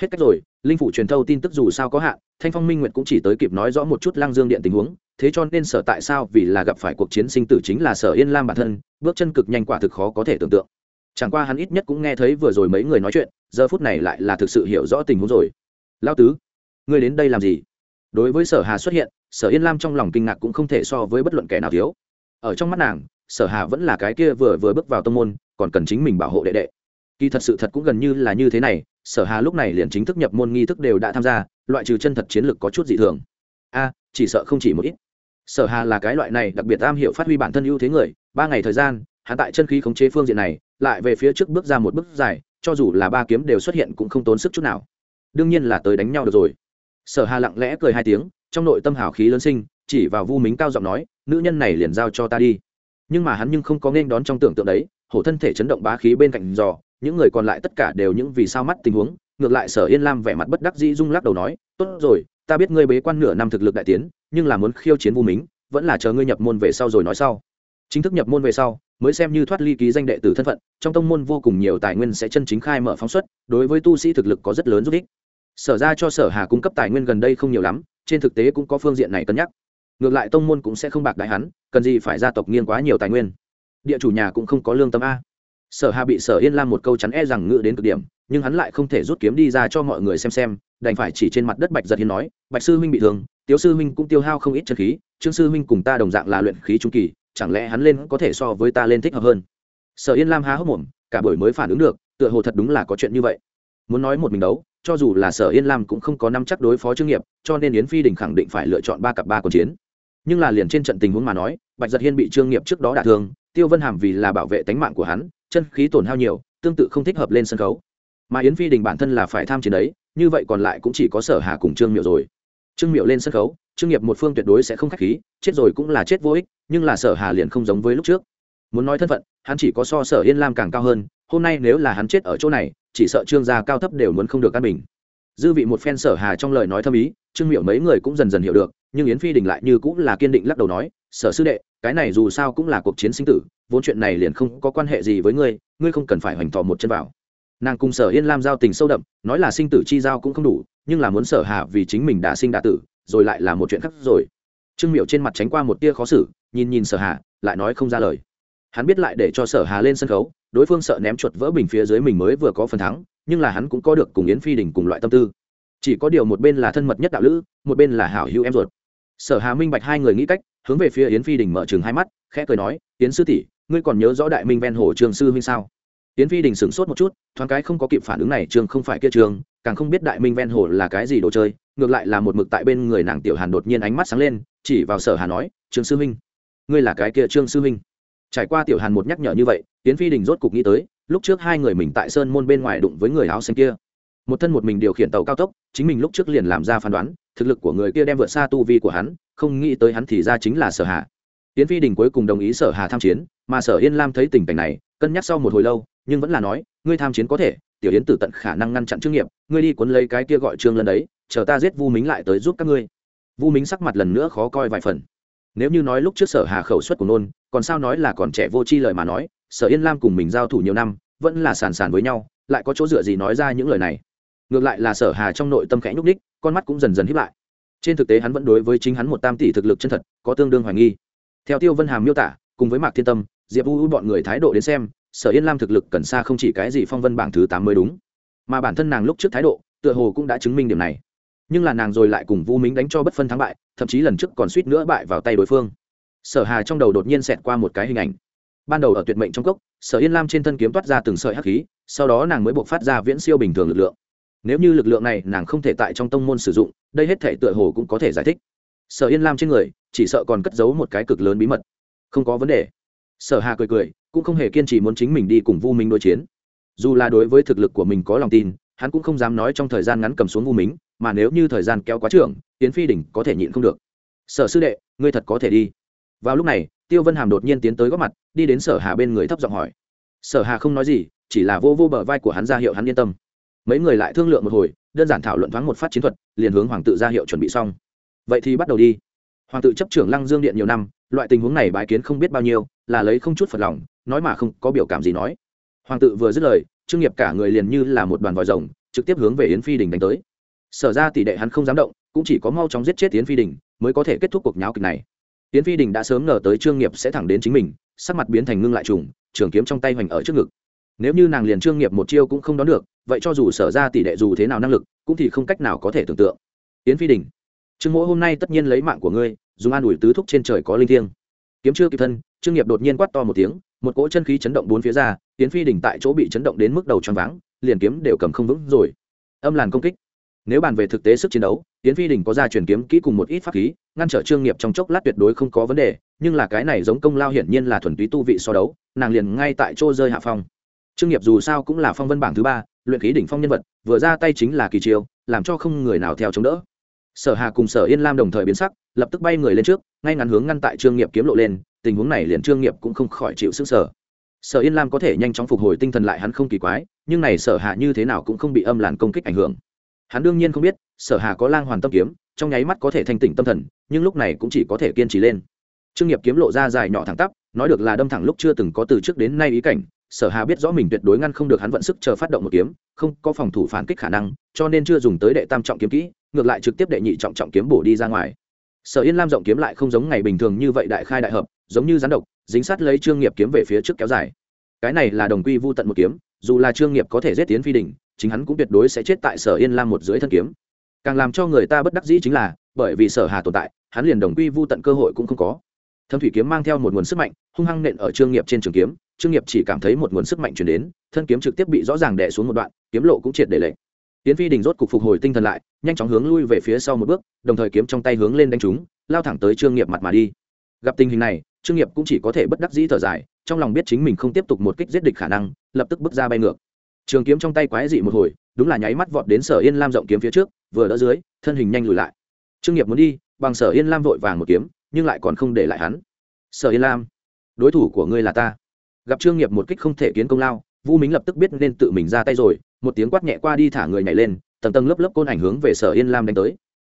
Hết cách rồi, linh phủ truyền thâu tin tức dù sao có hạn, thanh phong minh nguyệt cũng chỉ tới kịp nói rõ một chút lang dương điện tình huống, thế cho nên sở tại sao vì là gặp phải cuộc chiến sinh tử chính là sở yên lam bản thân, bước chân cực nhanh quả thực khó có thể tưởng tượng. Chẳng qua hắn ít nhất cũng nghe thấy vừa rồi mấy người nói chuyện, giờ phút này lại là thực sự hiểu rõ tình huống rồi. Lao tứ, ngươi đến đây làm gì? Đối với sở hà xuất hiện sở yên lam trong lòng kinh ngạc cũng không thể so với bất luận kẻ nào thiếu. Ở trong mắt nàng, sở hà vẫn là cái kia vừa vừa bước vào tông môn, còn cần chính mình bảo hộ đệ đệ. Kỳ thật sự thật cũng gần như là như thế này, sở hà lúc này liền chính thức nhập môn nghi thức đều đã tham gia, loại trừ chân thật chiến lược có chút dị thường. A, chỉ sợ không chỉ một ít. Sở hà là cái loại này đặc biệt am hiểu phát huy bản thân ưu thế người, ba ngày thời gian, hắn tại chân khí khống chế phương diện này, lại về phía trước bước ra một bước dài, cho dù là ba kiếm đều xuất hiện cũng không tốn sức chút nào. Đương nhiên là tới đánh nhau được rồi sở hà lặng lẽ cười hai tiếng, trong nội tâm hào khí lớn sinh, chỉ vào vu mính cao giọng nói, nữ nhân này liền giao cho ta đi. Nhưng mà hắn nhưng không có nên đón trong tưởng tượng đấy, hổ thân thể chấn động bá khí bên cạnh giò, những người còn lại tất cả đều những vì sao mắt tình huống, ngược lại sở yên lam vẻ mặt bất đắc dĩ rung lắc đầu nói, tốt rồi, ta biết ngươi bế quan nửa năm thực lực đại tiến, nhưng là muốn khiêu chiến vu mính, vẫn là chờ ngươi nhập môn về sau rồi nói sau. Chính thức nhập môn về sau, mới xem như thoát ly ký danh đệ tử thân phận, trong tông môn vô cùng nhiều tài nguyên sẽ chân chính khai mở phóng xuất, đối với tu sĩ thực lực có rất lớn giúp ích sở ra cho sở hà cung cấp tài nguyên gần đây không nhiều lắm, trên thực tế cũng có phương diện này cân nhắc. Ngược lại tông môn cũng sẽ không bạc đại hắn, cần gì phải gia tộc nghiêng quá nhiều tài nguyên. Địa chủ nhà cũng không có lương tâm a. Sở hà bị sở yên lam một câu chắn e rằng ngự đến cực điểm, nhưng hắn lại không thể rút kiếm đi ra cho mọi người xem xem, đành phải chỉ trên mặt đất bạch giật hiên nói, bạch sư huynh bị thương tiếu sư huynh cũng tiêu hao không ít chân khí, trương sư huynh cùng ta đồng dạng là luyện khí trung kỳ, chẳng lẽ hắn lên có thể so với ta lên thích hợp hơn? Sở yên lam há hốc mồm, cả buổi mới phản ứng được, tựa hồ thật đúng là có chuyện như vậy. Muốn nói một mình đấu cho dù là sở yên lam cũng không có năm chắc đối phó trương nghiệp, cho nên yến phi đình khẳng định phải lựa chọn ba cặp ba cuộc chiến. Nhưng là liền trên trận tình huống mà nói, bạch giật hiên bị trương nghiệp trước đó đả thương, tiêu vân hàm vì là bảo vệ tánh mạng của hắn, chân khí tổn hao nhiều, tương tự không thích hợp lên sân khấu. Mà yến phi đình bản thân là phải tham chiến đấy, như vậy còn lại cũng chỉ có sở hà cùng trương miệu rồi. Trương miệu lên sân khấu, trương nghiệp một phương tuyệt đối sẽ không k h á c h khí, chết rồi cũng là chết vô ích, nhưng là sở hà liền không giống với lúc trước. Muốn nói thân phận, hắn chỉ có so sở yên lam càng cao hơn hôm nay nếu là hắn chết ở chỗ này, chỉ sợ trương gia cao thấp đều muốn không được căn bình. Dư vị một phen sở hà trong lời nói thâm ý, trương miệu mấy người cũng dần dần hiểu được, nhưng yến phi đình lại như cũng là kiên định lắc đầu nói, sở sư đệ, cái này dù sao cũng là cuộc chiến sinh tử, vốn chuyện này liền không có quan hệ gì với ngươi ngươi không cần phải hoành tỏ một chân vào. Nàng cùng sở yên lam giao tình sâu đậm, nói là sinh tử chi giao cũng không đủ, nhưng là muốn sở hà vì chính mình đã sinh đã tử, rồi lại là một chuyện khác rồi. Trương miệu trên mặt tránh qua một tia khó xử, nhìn nhìn sở hà, lại nói không ra lời. Hắn biết lại để cho sở hà lên sân khấu đối phương sợ ném chuột vỡ bình phía dưới mình mới vừa có phần thắng, nhưng là hắn cũng có được cùng yến phi đình cùng loại tâm tư. Chỉ có điều một bên là thân mật nhất đạo lữ, một bên là hảo hữu em ruột. Sở hà minh bạch hai người nghĩ cách, hướng về phía yến phi đình mở chừng hai mắt, khẽ cười nói, yến sư tỷ, ngươi còn nhớ rõ đại minh ven hồ trường sư huynh sao? Yến phi đình sửng sốt một chút, thoáng cái không có kịp phản ứng này, trường không phải kia trường, càng không biết đại minh ven hồ là cái gì đồ chơi, ngược lại là một mực tại bên người nàng tiểu hàn đột nhiên ánh mắt sáng lên, chỉ vào sở hà nói, trường sư huynh, ngươi là cái kia trương sư huynh? Trải qua tiểu hàn một nhắc nhở như vậy tiến phi đình rốt cục nghĩ tới, lúc trước hai người mình tại sơn môn bên ngoài đụng với người áo xanh kia. Một thân một mình điều khiển tàu cao tốc, chính mình lúc trước liền làm ra phán đoán, thực lực của người kia đem vượt xa tu vi của hắn, không nghĩ tới hắn thì ra chính là sở hà. Tiến phi đình cuối cùng đồng ý sở hà tham chiến, mà sở yên lam thấy tình cảnh này, cân nhắc sau một hồi lâu, nhưng vẫn là nói, ngươi tham chiến có thể, tiểu yến tử tận khả năng ngăn chặn trương nghiệp, ngươi đi cuốn lấy cái kia gọi trương lần đấy, chờ ta giết vu mính lại tới giúp các ngươi. Vu mính sắc mặt lần nữa khó coi vài phần. Nếu như nói lúc trước sở hà khẩu suất của nôn, còn sao nói là còn trẻ vô tri lời mà nói sở yên lam cùng mình giao thủ nhiều năm, vẫn là sàn sàn với nhau, lại có chỗ dựa gì nói ra những lời này? Ngược lại là sở hà trong nội tâm khẽ nhúc ních con mắt cũng dần dần hiếp lại. Trên thực tế hắn vẫn đối với chính hắn một tam tỷ thực lực chân thật, có tương đương hoài nghi. Theo tiêu vân hàm miêu tả, cùng với mạc thiên tâm, diệp u bọn người thái độ đến xem, sở yên lam thực lực cần xa không chỉ cái gì phong vân bảng thứ tám mới đúng. Mà bản thân nàng lúc trước thái độ, tựa hồ cũng đã chứng minh điểm này. Nhưng là nàng rồi lại cùng vu mính đánh cho bất phân thắng bại, thậm chí lần trước còn suýt nữa bại vào tay đối phương. Sở hà trong đầu đột nhiên xẹt qua một cái hình ảnh ban đầu ở tuyệt mệnh trong cốc sở yên lam trên thân kiếm toát ra từng sợi hắc khí sau đó nàng mới buộc phát ra viễn siêu bình thường lực lượng. Nếu như lực lượng này nàng không thể tại trong tông môn sử dụng đây hết thể tựa hồ cũng có thể giải thích. Sở yên lam trên người chỉ sợ còn cất giấu một cái cực lớn bí mật. Không có vấn đề. Sở hà cười cười cũng không hề kiên trì muốn chính mình đi cùng vu minh đối chiến. Dù là đối với thực lực của mình có lòng tin hắn cũng không dám nói trong thời gian ngắn cầm xuống vu Minh, mà nếu như thời gian kéo quá trưởng tiến phi đỉnh có thể nhịn không được. Sở sư đệ ngươi thật có thể đi. Vào lúc này tiêu vân hàm đột nhiên tiến tới góp mặt, đi đến sở hà bên người thấp giọng hỏi. Sở hà không nói gì, chỉ là vô vô bờ vai của hắn ra hiệu hắn yên tâm. Mấy người lại thương lượng một hồi, đơn giản thảo luận thoáng một phát chiến thuật, liền hướng hoàng tự ra hiệu chuẩn bị xong. Vậy thì bắt đầu đi. Hoàng tự chấp trưởng lăng dương điện nhiều năm, loại tình huống này bái kiến không biết bao nhiêu, là lấy không chút phật lòng, nói mà không có biểu cảm gì nói. Hoàng tự vừa dứt lời, trương nghiệp cả người liền như là một đoàn vòi rồng, trực tiếp hướng về yến phi đình đánh tới. Sở ra tỷ đệ hắn không dám động, cũng chỉ có mau chóng giết chết yến phi đình, mới có thể kết thúc cuộc nháo kịch này. Tiến phi đình đã sớm ngờ tới trương nghiệp sẽ thẳng đến chính mình, sắc mặt biến thành ngưng lại trùng, trường kiếm trong tay hoành ở trước ngực. Nếu như nàng liền trương nghiệp một chiêu cũng không đón được, vậy cho dù sở ra tỷ đệ dù thế nào năng lực, cũng thì không cách nào có thể tưởng tượng. Yến phi đình, trương mỗi hôm nay tất nhiên lấy mạng của ngươi, dùng an ủi tứ thúc trên trời có linh thiêng. Kiếm chưa kịp thân, trương nghiệp đột nhiên quát to một tiếng, một cỗ chân khí chấn động bốn phía ra, yến phi đình tại chỗ bị chấn động đến mức đầu tròn váng, liền kiếm đều cầm không vững rồi. Âm làn công kích. Nếu bàn về thực tế sức chiến đấu tiến phi đình có ra truyền kiếm kỹ cùng một ít pháp khí, ngăn trở trương nghiệp trong chốc lát tuyệt đối không có vấn đề, nhưng là cái này giống công lao hiển nhiên là thuần túy tu vị so đấu, nàng liền ngay tại chỗ rơi hạ phong. Trương nghiệp dù sao cũng là phong vân bảng thứ ba, luyện khí đỉnh phong nhân vật, vừa ra tay chính là kỳ chiêu, làm cho không người nào theo chống đỡ. Sở hà cùng sở yên lam đồng thời biến sắc, lập tức bay người lên trước, ngay ngắn hướng ngăn tại trương nghiệp kiếm lộ lên, tình huống này liền trương nghiệp cũng không khỏi chịu sức sở sở yên lam có thể nhanh chóng phục hồi tinh thần lại hắn không kỳ quái, nhưng này sở hạ như thế nào cũng không bị âm làn công kích ảnh hưởng hắn đương nhiên không biết, sở hà có lang hoàn tâm kiếm, trong nháy mắt có thể thanh tỉnh tâm thần, nhưng lúc này cũng chỉ có thể kiên trì lên. Trương nghiệp kiếm lộ ra dài nhỏ thẳng tắp, nói được là đâm thẳng lúc chưa từng có từ trước đến nay ý cảnh, sở hà biết rõ mình tuyệt đối ngăn không được hắn vận sức chờ phát động một kiếm, không có phòng thủ phản kích khả năng, cho nên chưa dùng tới đệ tam trọng kiếm kỹ, ngược lại trực tiếp đệ nhị trọng trọng kiếm bổ đi ra ngoài. Sở yên lam rộng kiếm lại không giống ngày bình thường như vậy đại khai đại hợp, giống như rắn độc, dính sát lấy trương nghiệp kiếm về phía trước kéo dài. Cái này là đồng quy vô tận một kiếm, dù là trương nghiệp có thể giết tiến phi đỉnh chính hắn cũng tuyệt đối sẽ chết tại sở yên lam một dưới thân kiếm. Càng làm cho người ta bất đắc dĩ chính là, bởi vì sở hà tồn tại, hắn liền đồng quy vô tận cơ hội cũng không có. Thâm thủy kiếm mang theo một nguồn sức mạnh, hung hăng nện ở trương nghiệp trên trường kiếm, trương nghiệp chỉ cảm thấy một nguồn sức mạnh chuyển đến, thân kiếm trực tiếp bị rõ ràng đè xuống một đoạn, kiếm lộ cũng triệt để lệnh tiến phi đình rốt cục phục hồi tinh thần lại, nhanh chóng hướng lui về phía sau một bước, đồng thời kiếm trong tay hướng lên đánh trúng lao thẳng tới trương nghiệp mặt mà đi. Gặp tình hình này, trương nghiệp cũng chỉ có thể bất đắc dĩ thở dài, trong lòng biết chính mình không tiếp tục một kích giết địch khả năng, lập tức bước ra bay ngược trường kiếm trong tay quái dị một hồi, đúng là nháy mắt vọt đến sở yên lam rộng kiếm phía trước, vừa đỡ dưới, thân hình nhanh lùi lại. Trương nghiệp muốn đi, bằng sở yên lam vội vàng một kiếm, nhưng lại còn không để lại hắn. Sở yên lam, đối thủ của ngươi là ta. Gặp trương nghiệp một kích không thể kiến công lao vu mính lập tức biết nên tự mình ra tay rồi, một tiếng quát nhẹ qua đi thả người nhảy lên, tầng tầng lớp lớp côn ảnh hướng về sở yên lam đánh tới.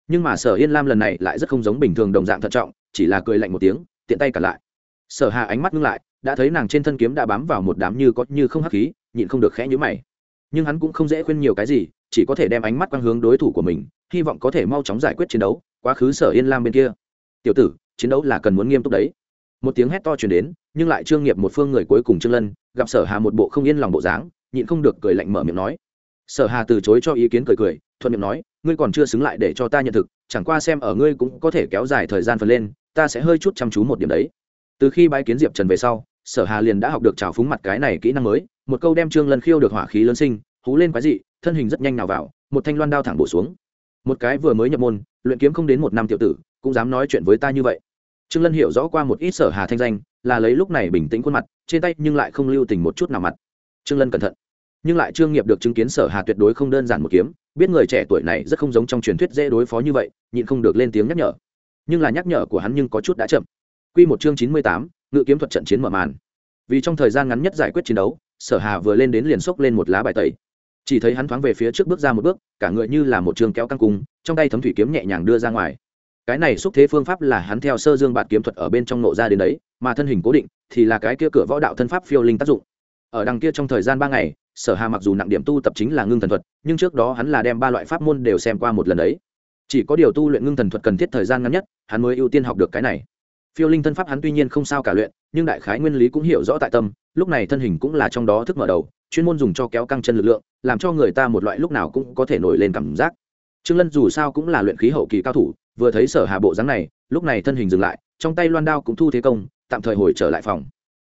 Nhưng mà sở yên lam lần này lại rất không giống bình thường đồng dạng thận trọng, chỉ là cười lạnh một tiếng, tiện tay cả lại. Sở hà ánh mắt ngưng lại, đã thấy nàng trên thân kiếm đã bám vào một đám như có như không hắc khí nhịn không được khẽ nhíu mày. Nhưng hắn cũng không dễ khuyên nhiều cái gì, chỉ có thể đem ánh mắt quang hướng đối thủ của mình, hy vọng có thể mau chóng giải quyết chiến đấu, quá khứ sở yên lam bên kia. Tiểu tử, chiến đấu là cần muốn nghiêm túc đấy. Một tiếng hét to truyền đến, nhưng lại trương nghiệp một phương người cuối cùng trương lân, gặp sở hà một bộ không yên lòng bộ dáng, nhịn không được cười lạnh mở miệng nói. Sở hà từ chối cho ý kiến cười cười, thuận miệng nói, ngươi còn chưa xứng lại để cho ta nhận thực, chẳng qua xem ở ngươi cũng có thể kéo dài thời gian phần lên, ta sẽ hơi chút chăm chú một điểm đấy. Từ khi bái kiến diệp trần về sau sở hà liền đã học được trào phúng mặt cái này kỹ năng mới một câu đem trương lân khiêu được hỏa khí lớn sinh hú lên quái dị thân hình rất nhanh nào vào một thanh loan đao thẳng bổ xuống. Một cái vừa mới nhập môn luyện kiếm không đến một năm tiểu tử cũng dám nói chuyện với ta như vậy. Trương lân hiểu rõ qua một ít sở hà thanh danh là lấy lúc này bình tĩnh khuôn mặt trên tay nhưng lại không lưu tình một chút nào mặt. Trương lân cẩn thận. Nhưng lại trương nghiệp được chứng kiến sở hà tuyệt đối không đơn giản một kiếm biết người trẻ tuổi này rất không giống trong truyền thuyết dễ đối phó như vậy nhịn không được lên tiếng nhắc nhở. Nhưng là nhắc nhở của hắn nhưng có chút đã chậm. Quy một chương chín mươi tám, ngự kiếm thuật trận chiến mở màn. Vì trong thời gian ngắn nhất giải quyết chiến đấu, sở hà vừa lên đến liền xốc lên một lá bài tẩy. Chỉ thấy hắn thoáng về phía trước bước ra một bước, cả người như là một trường kéo căng cung, trong tay thấm thủy kiếm nhẹ nhàng đưa ra ngoài. Cái này xúc thế phương pháp là hắn theo sơ dương bạn kiếm thuật ở bên trong nộ ra đến đấy, mà thân hình cố định thì là cái kia cửa võ đạo thân pháp phiêu linh tác dụng. Ở đằng kia trong thời gian ba ngày, sở hà mặc dù nặng điểm tu tập chính là ngưng thần thuật, nhưng trước đó hắn là đem ba loại pháp môn đều xem qua một lần đấy. Chỉ có điều tu luyện ngưng thần thuật cần thiết thời gian ngắn nhất, hắn mới ưu tiên học được cái này phiêu linh thân pháp hắn tuy nhiên không sao cả luyện, nhưng đại khái nguyên lý cũng hiểu rõ tại tâm, lúc này thân hình cũng là trong đó thức mở đầu, chuyên môn dùng cho kéo căng chân lực lượng, làm cho người ta một loại lúc nào cũng có thể nổi lên cảm giác. Trương lân dù sao cũng là luyện khí hậu kỳ cao thủ, vừa thấy sở hà bộ dáng này, lúc này thân hình dừng lại, trong tay loan đao cũng thu thế công, tạm thời hồi trở lại phòng.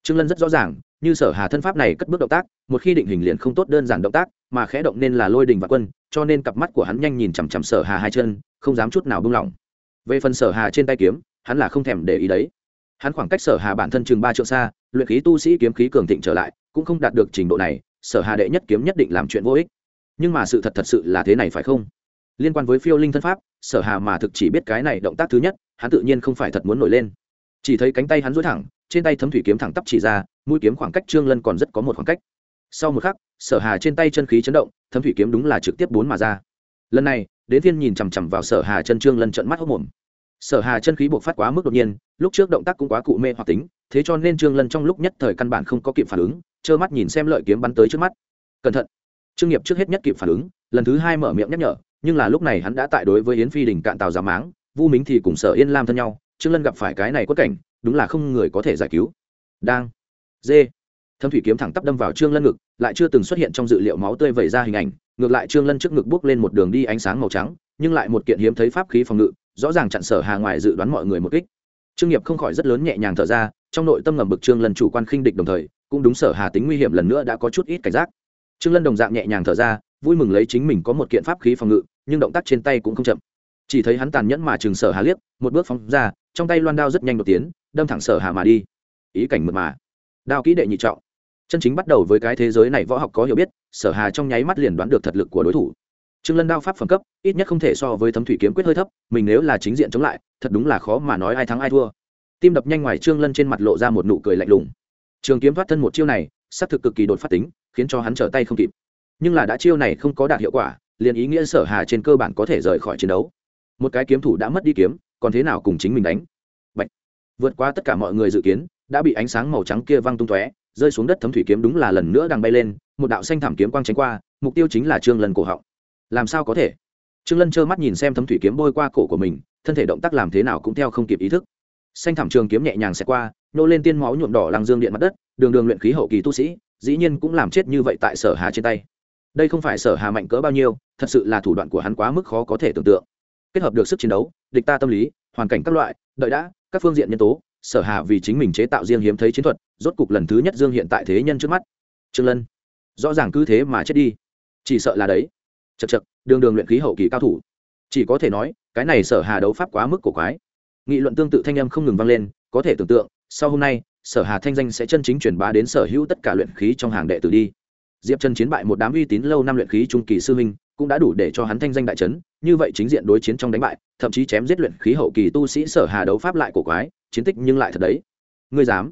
Trương lân rất rõ ràng, như sở hà thân pháp này cất bước động tác, một khi định hình liền không tốt đơn giản động tác, mà khẽ động nên là lôi đình và quân, cho nên cặp mắt của hắn nhanh nhìn chằm chằm sở hà hai chân, không dám chút nào buông lỏng. Về phần sở hà trên tay kiếm hắn là không thèm để ý đấy. Hắn khoảng cách sở hà bản thân chừng ba triệu xa, luyện khí tu sĩ kiếm khí cường thịnh trở lại, cũng không đạt được trình độ này, sở hà đệ nhất kiếm nhất định làm chuyện vô ích. Nhưng mà sự thật thật sự là thế này phải không? Liên quan với phiêu linh thân pháp, sở hà mà thực chỉ biết cái này động tác thứ nhất, hắn tự nhiên không phải thật muốn nổi lên. Chỉ thấy cánh tay hắn dối thẳng, trên tay thấm thủy kiếm thẳng tắp chỉ ra, mũi kiếm khoảng cách trương lân còn rất có một khoảng cách. Sau một khắc, sở hà trên tay chân khí chấn động, thấm thủy kiếm đúng là trực tiếp bốn mà ra. Lần này đến thiên nhìn chằm chằm vào sở hà chân trương lân trận mắt hốc mồm sở hà chân khí buộc phát quá mức đột nhiên, lúc trước động tác cũng quá cụ mê hoặc tính, thế cho nên trương lân trong lúc nhất thời căn bản không có kịp phản ứng, trơ mắt nhìn xem lợi kiếm bắn tới trước mắt. Cẩn thận. Trương nghiệp trước hết nhất kịp phản ứng, lần thứ hai mở miệng nhắc nhở, nhưng là lúc này hắn đã tại đối với yến phi đình cạn tàu giả máng, vu mính thì cùng sở yên lam thân nhau, trương lân gặp phải cái này quất cảnh, đúng là không người có thể giải cứu. Đang. Dê thâm thủy kiếm thẳng tắp đâm vào trương lân ngực, lại chưa từng xuất hiện trong dự liệu máu tươi vẩy ra hình ảnh, ngược lại trương lân trước ngực bước lên một đường đi ánh sáng màu trắng, nhưng lại một kiện hiếm thấy pháp khí phòng ngự rõ ràng chặn sở hà ngoài dự đoán mọi người một kích. Trương nghiệp không khỏi rất lớn nhẹ nhàng thở ra, trong nội tâm ngầm bực trương lân chủ quan khinh địch đồng thời, cũng đúng sở hà tính nguy hiểm lần nữa đã có chút ít cảnh giác. Trương lân đồng dạng nhẹ nhàng thở ra, vui mừng lấy chính mình có một kiện pháp khí phòng ngự, nhưng động tác trên tay cũng không chậm. Chỉ thấy hắn tàn nhẫn mà chừng sở hà liếc, một bước phóng ra, trong tay loan đao rất nhanh đột tiến, đâm thẳng sở hà mà đi. Ý cảnh mượt mà. Đao kỹ đệ nhị trọng. Chân chính bắt đầu với cái thế giới này võ học có hiểu biết, sở hà trong nháy mắt liền đoán được thật lực của đối thủ trương lân đao pháp phẩm cấp, ít nhất không thể so với thấm thủy kiếm quyết hơi thấp, mình nếu là chính diện chống lại, thật đúng là khó mà nói ai thắng ai thua. Tim đập nhanh ngoài trương lân trên mặt lộ ra một nụ cười lạnh lùng. Trường kiếm thoát thân một chiêu này, xác thực cực kỳ đột phát tính, khiến cho hắn trở tay không kịp. Nhưng là đã chiêu này không có đạt hiệu quả, liền ý nghĩa sở hà trên cơ bản có thể rời khỏi chiến đấu. Một cái kiếm thủ đã mất đi kiếm, còn thế nào cùng chính mình đánh? Bạch. vượt qua tất cả mọi người dự kiến, đã bị ánh sáng màu trắng kia văng tung tóe, rơi xuống đất thấm thủy kiếm đúng là lần nữa đang bay lên, một đạo xanh thảm kiếm quang tránh qua, mục tiêu chính là trương lân cổ họng làm sao có thể? Trương lân trơ mắt nhìn xem thấm thủy kiếm bôi qua cổ của mình, thân thể động tác làm thế nào cũng theo không kịp ý thức. Xanh thảm trường kiếm nhẹ nhàng xẹt qua, nô lên tiên máu nhuộm đỏ làng dương điện mặt đất, đường đường luyện khí hậu kỳ tu sĩ, dĩ nhiên cũng làm chết như vậy tại sở hà trên tay. Đây không phải sở hà mạnh cỡ bao nhiêu, thật sự là thủ đoạn của hắn quá mức khó có thể tưởng tượng. Kết hợp được sức chiến đấu, địch ta tâm lý, hoàn cảnh các loại, đợi đã, các phương diện nhân tố, sở hà vì chính mình chế tạo riêng hiếm thấy chiến thuật, rốt cục lần thứ nhất dương hiện tại thế nhân trước mắt. Trương lân, rõ ràng cứ thế mà chết đi. Chỉ sợ là đấy chật chật, đường đường luyện khí hậu kỳ cao thủ. Chỉ có thể nói, cái này sở hà đấu pháp quá mức cổ quái. Nghị luận tương tự thanh âm không ngừng vang lên, có thể tưởng tượng, sau hôm nay, sở hà thanh danh sẽ chân chính truyền bá đến sở hữu tất cả luyện khí trong hàng đệ tử đi. Diệp trần chiến bại một đám uy tín lâu năm luyện khí trung kỳ sư minh cũng đã đủ để cho hắn thanh danh đại trấn như vậy chính diện đối chiến trong đánh bại, thậm chí chém giết luyện khí hậu kỳ tu sĩ sở hà đấu pháp lại cổ quái, chiến tích nhưng lại thật đấy. Ngươi dám?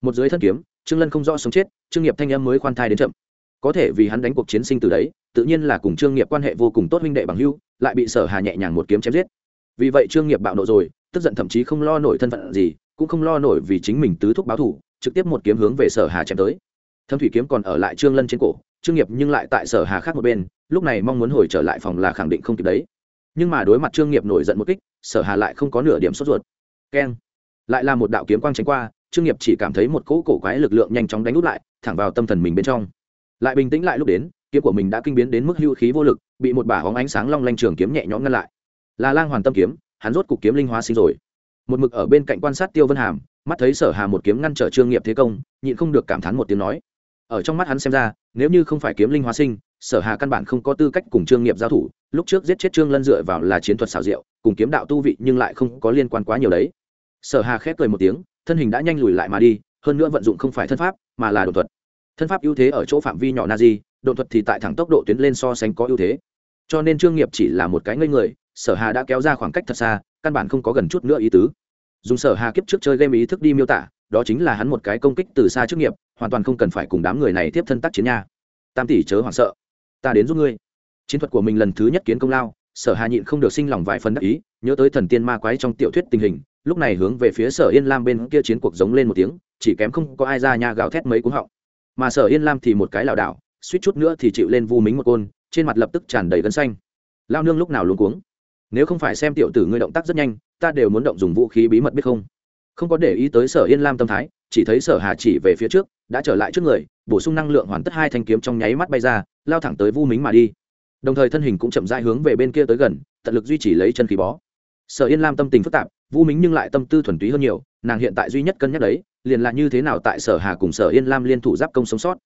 Một dưới thân kiếm, trương lân không rõ sống chết, trương nghiệp thanh âm mới khoan thai đến chậm. Có thể vì hắn đánh cuộc chiến sinh từ đấy tự nhiên là cùng trương nghiệp quan hệ vô cùng tốt huynh đệ bằng hưu lại bị sở hà nhẹ nhàng một kiếm chém giết. Vì vậy trương nghiệp bạo nộ rồi, tức giận thậm chí không lo nổi thân phận gì, cũng không lo nổi vì chính mình tứ thúc báo thủ, trực tiếp một kiếm hướng về sở hà chém tới. Thâm thủy kiếm còn ở lại trương lân trên cổ, trương nghiệp nhưng lại tại sở hà khác một bên, lúc này mong muốn hồi trở lại phòng là khẳng định không kịp đấy. Nhưng mà đối mặt trương nghiệp nổi giận một kích, sở hà lại không có nửa điểm sốt ruột. Keng. Lại là một đạo kiếm quang tránh qua, trương nghiệp chỉ cảm thấy một cỗ cổ quái lực lượng nhanh chóng đánh út lại, thẳng vào tâm thần mình bên trong. Lại bình tĩnh lại lúc đến kiếm của mình đã kinh biến đến mức hưu khí vô lực, bị một bả hóng ánh sáng long lanh trường kiếm nhẹ nhõm ngăn lại. Là lang hoàn tâm kiếm, hắn rốt cục kiếm linh hóa sinh rồi. Một mực ở bên cạnh quan sát tiêu vân hàm, mắt thấy sở hà một kiếm ngăn trở trương nghiệp thế công, nhịn không được cảm thán một tiếng nói. Ở trong mắt hắn xem ra, nếu như không phải kiếm linh hóa sinh, sở hà căn bản không có tư cách cùng trương nghiệp giao thủ, lúc trước giết chết trương lân dựa vào là chiến thuật xảo diệu, cùng kiếm đạo tu vị nhưng lại không có liên quan quá nhiều đấy. Sở hà khép cười một tiếng, thân hình đã nhanh lùi lại mà đi, hơn nữa vận dụng không phải thân pháp, mà là đột thuật. Thân pháp ưu thế ở chỗ phạm vi nhỏ na di độn thuật thì tại thẳng tốc độ tuyến lên so sánh có ưu thế. Cho nên trương nghiệp chỉ là một cái ngây người, sở hà đã kéo ra khoảng cách thật xa, căn bản không có gần chút nữa ý tứ. Dùng sở hà kiếp trước chơi game ý thức đi miêu tả, đó chính là hắn một cái công kích từ xa trước nghiệp, hoàn toàn không cần phải cùng đám người này tiếp thân tác chiến nha. Tam tỷ chớ hoảng sợ. Ta đến giúp ngươi. Chiến thuật của mình lần thứ nhất kiến công lao, sở hà nhịn không được sinh lòng vài phần đắc ý, nhớ tới thần tiên ma quái trong tiểu thuyết tình hình, lúc này hướng về phía sở yên lam bên kia chiến cuộc giống lên một tiếng, chỉ kém không có ai ra nha gào thét mấy cú họng. Mà sở yên lam thì một cái lảo đảo suýt chút nữa thì chịu lên vu mính một côn, trên mặt lập tức tràn đầy gân xanh. Lao nương lúc nào luôn cuống? Nếu không phải xem tiểu tử ngươi động tác rất nhanh, ta đều muốn động dùng vũ khí bí mật biết không? Không có để ý tới sở yên lam tâm thái, chỉ thấy sở hà chỉ về phía trước, đã trở lại trước người, bổ sung năng lượng hoàn tất hai thanh kiếm trong nháy mắt bay ra, lao thẳng tới vu mính mà đi. Đồng thời thân hình cũng chậm rãi hướng về bên kia tới gần, tận lực duy trì lấy chân khí bó. Sở yên lam tâm tình phức tạp, vu mính nhưng lại tâm tư thuần túy hơn nhiều, nàng hiện tại duy nhất cân nhắc đấy, liền là như thế nào tại sở hà cùng sở yên lam liên thủ giáp công sống sót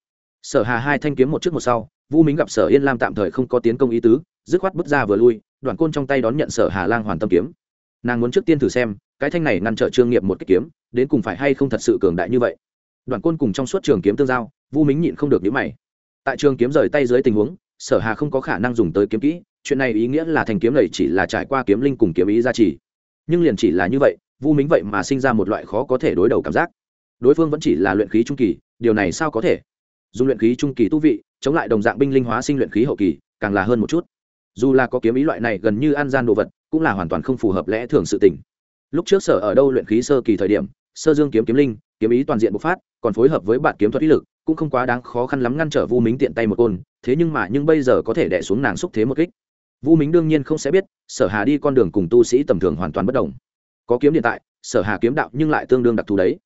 sở hà hai thanh kiếm một trước một sau, vu mính gặp sở yên lam tạm thời không có tiến công ý tứ, dứt khoát bước ra vừa lui, đoạn côn trong tay đón nhận sở hà lang hoàn tâm kiếm. Nàng muốn trước tiên thử xem, cái thanh này ngăn trở trương nghiệp một cái kiếm, đến cùng phải hay không thật sự cường đại như vậy. Đoạn côn cùng trong suốt trường kiếm tương giao, vu mính nhịn không được nhíu mày. Tại trường kiếm rời tay dưới tình huống, sở hà không có khả năng dùng tới kiếm kỹ, chuyện này ý nghĩa là thành kiếm này chỉ là trải qua kiếm linh cùng kiếm ý gia trì. Nhưng liền chỉ là như vậy, vu mính vậy mà sinh ra một loại khó có thể đối đầu cảm giác. Đối phương vẫn chỉ là luyện khí trung kỳ, điều này sao có thể? Dùng luyện khí trung kỳ tu vị, chống lại đồng dạng binh linh hóa sinh luyện khí hậu kỳ, càng là hơn một chút. Dù là có kiếm ý loại này gần như ăn gian đồ vật, cũng là hoàn toàn không phù hợp lẽ thường sự tình. Lúc trước sở ở đâu luyện khí sơ kỳ thời điểm, sơ dương kiếm kiếm linh, kiếm ý toàn diện bộc phát, còn phối hợp với bạn kiếm thuật ý lực, cũng không quá đáng khó khăn lắm ngăn trở vu mính tiện tay một côn, thế nhưng mà nhưng bây giờ có thể đẻ xuống nàng xúc thế một kích. Vu mính đương nhiên không sẽ biết, sở hà đi con đường cùng tu sĩ tầm thường hoàn toàn bất đồng. Có kiếm điện tại, sở hà kiếm đạo nhưng lại tương đương đặc thù đấy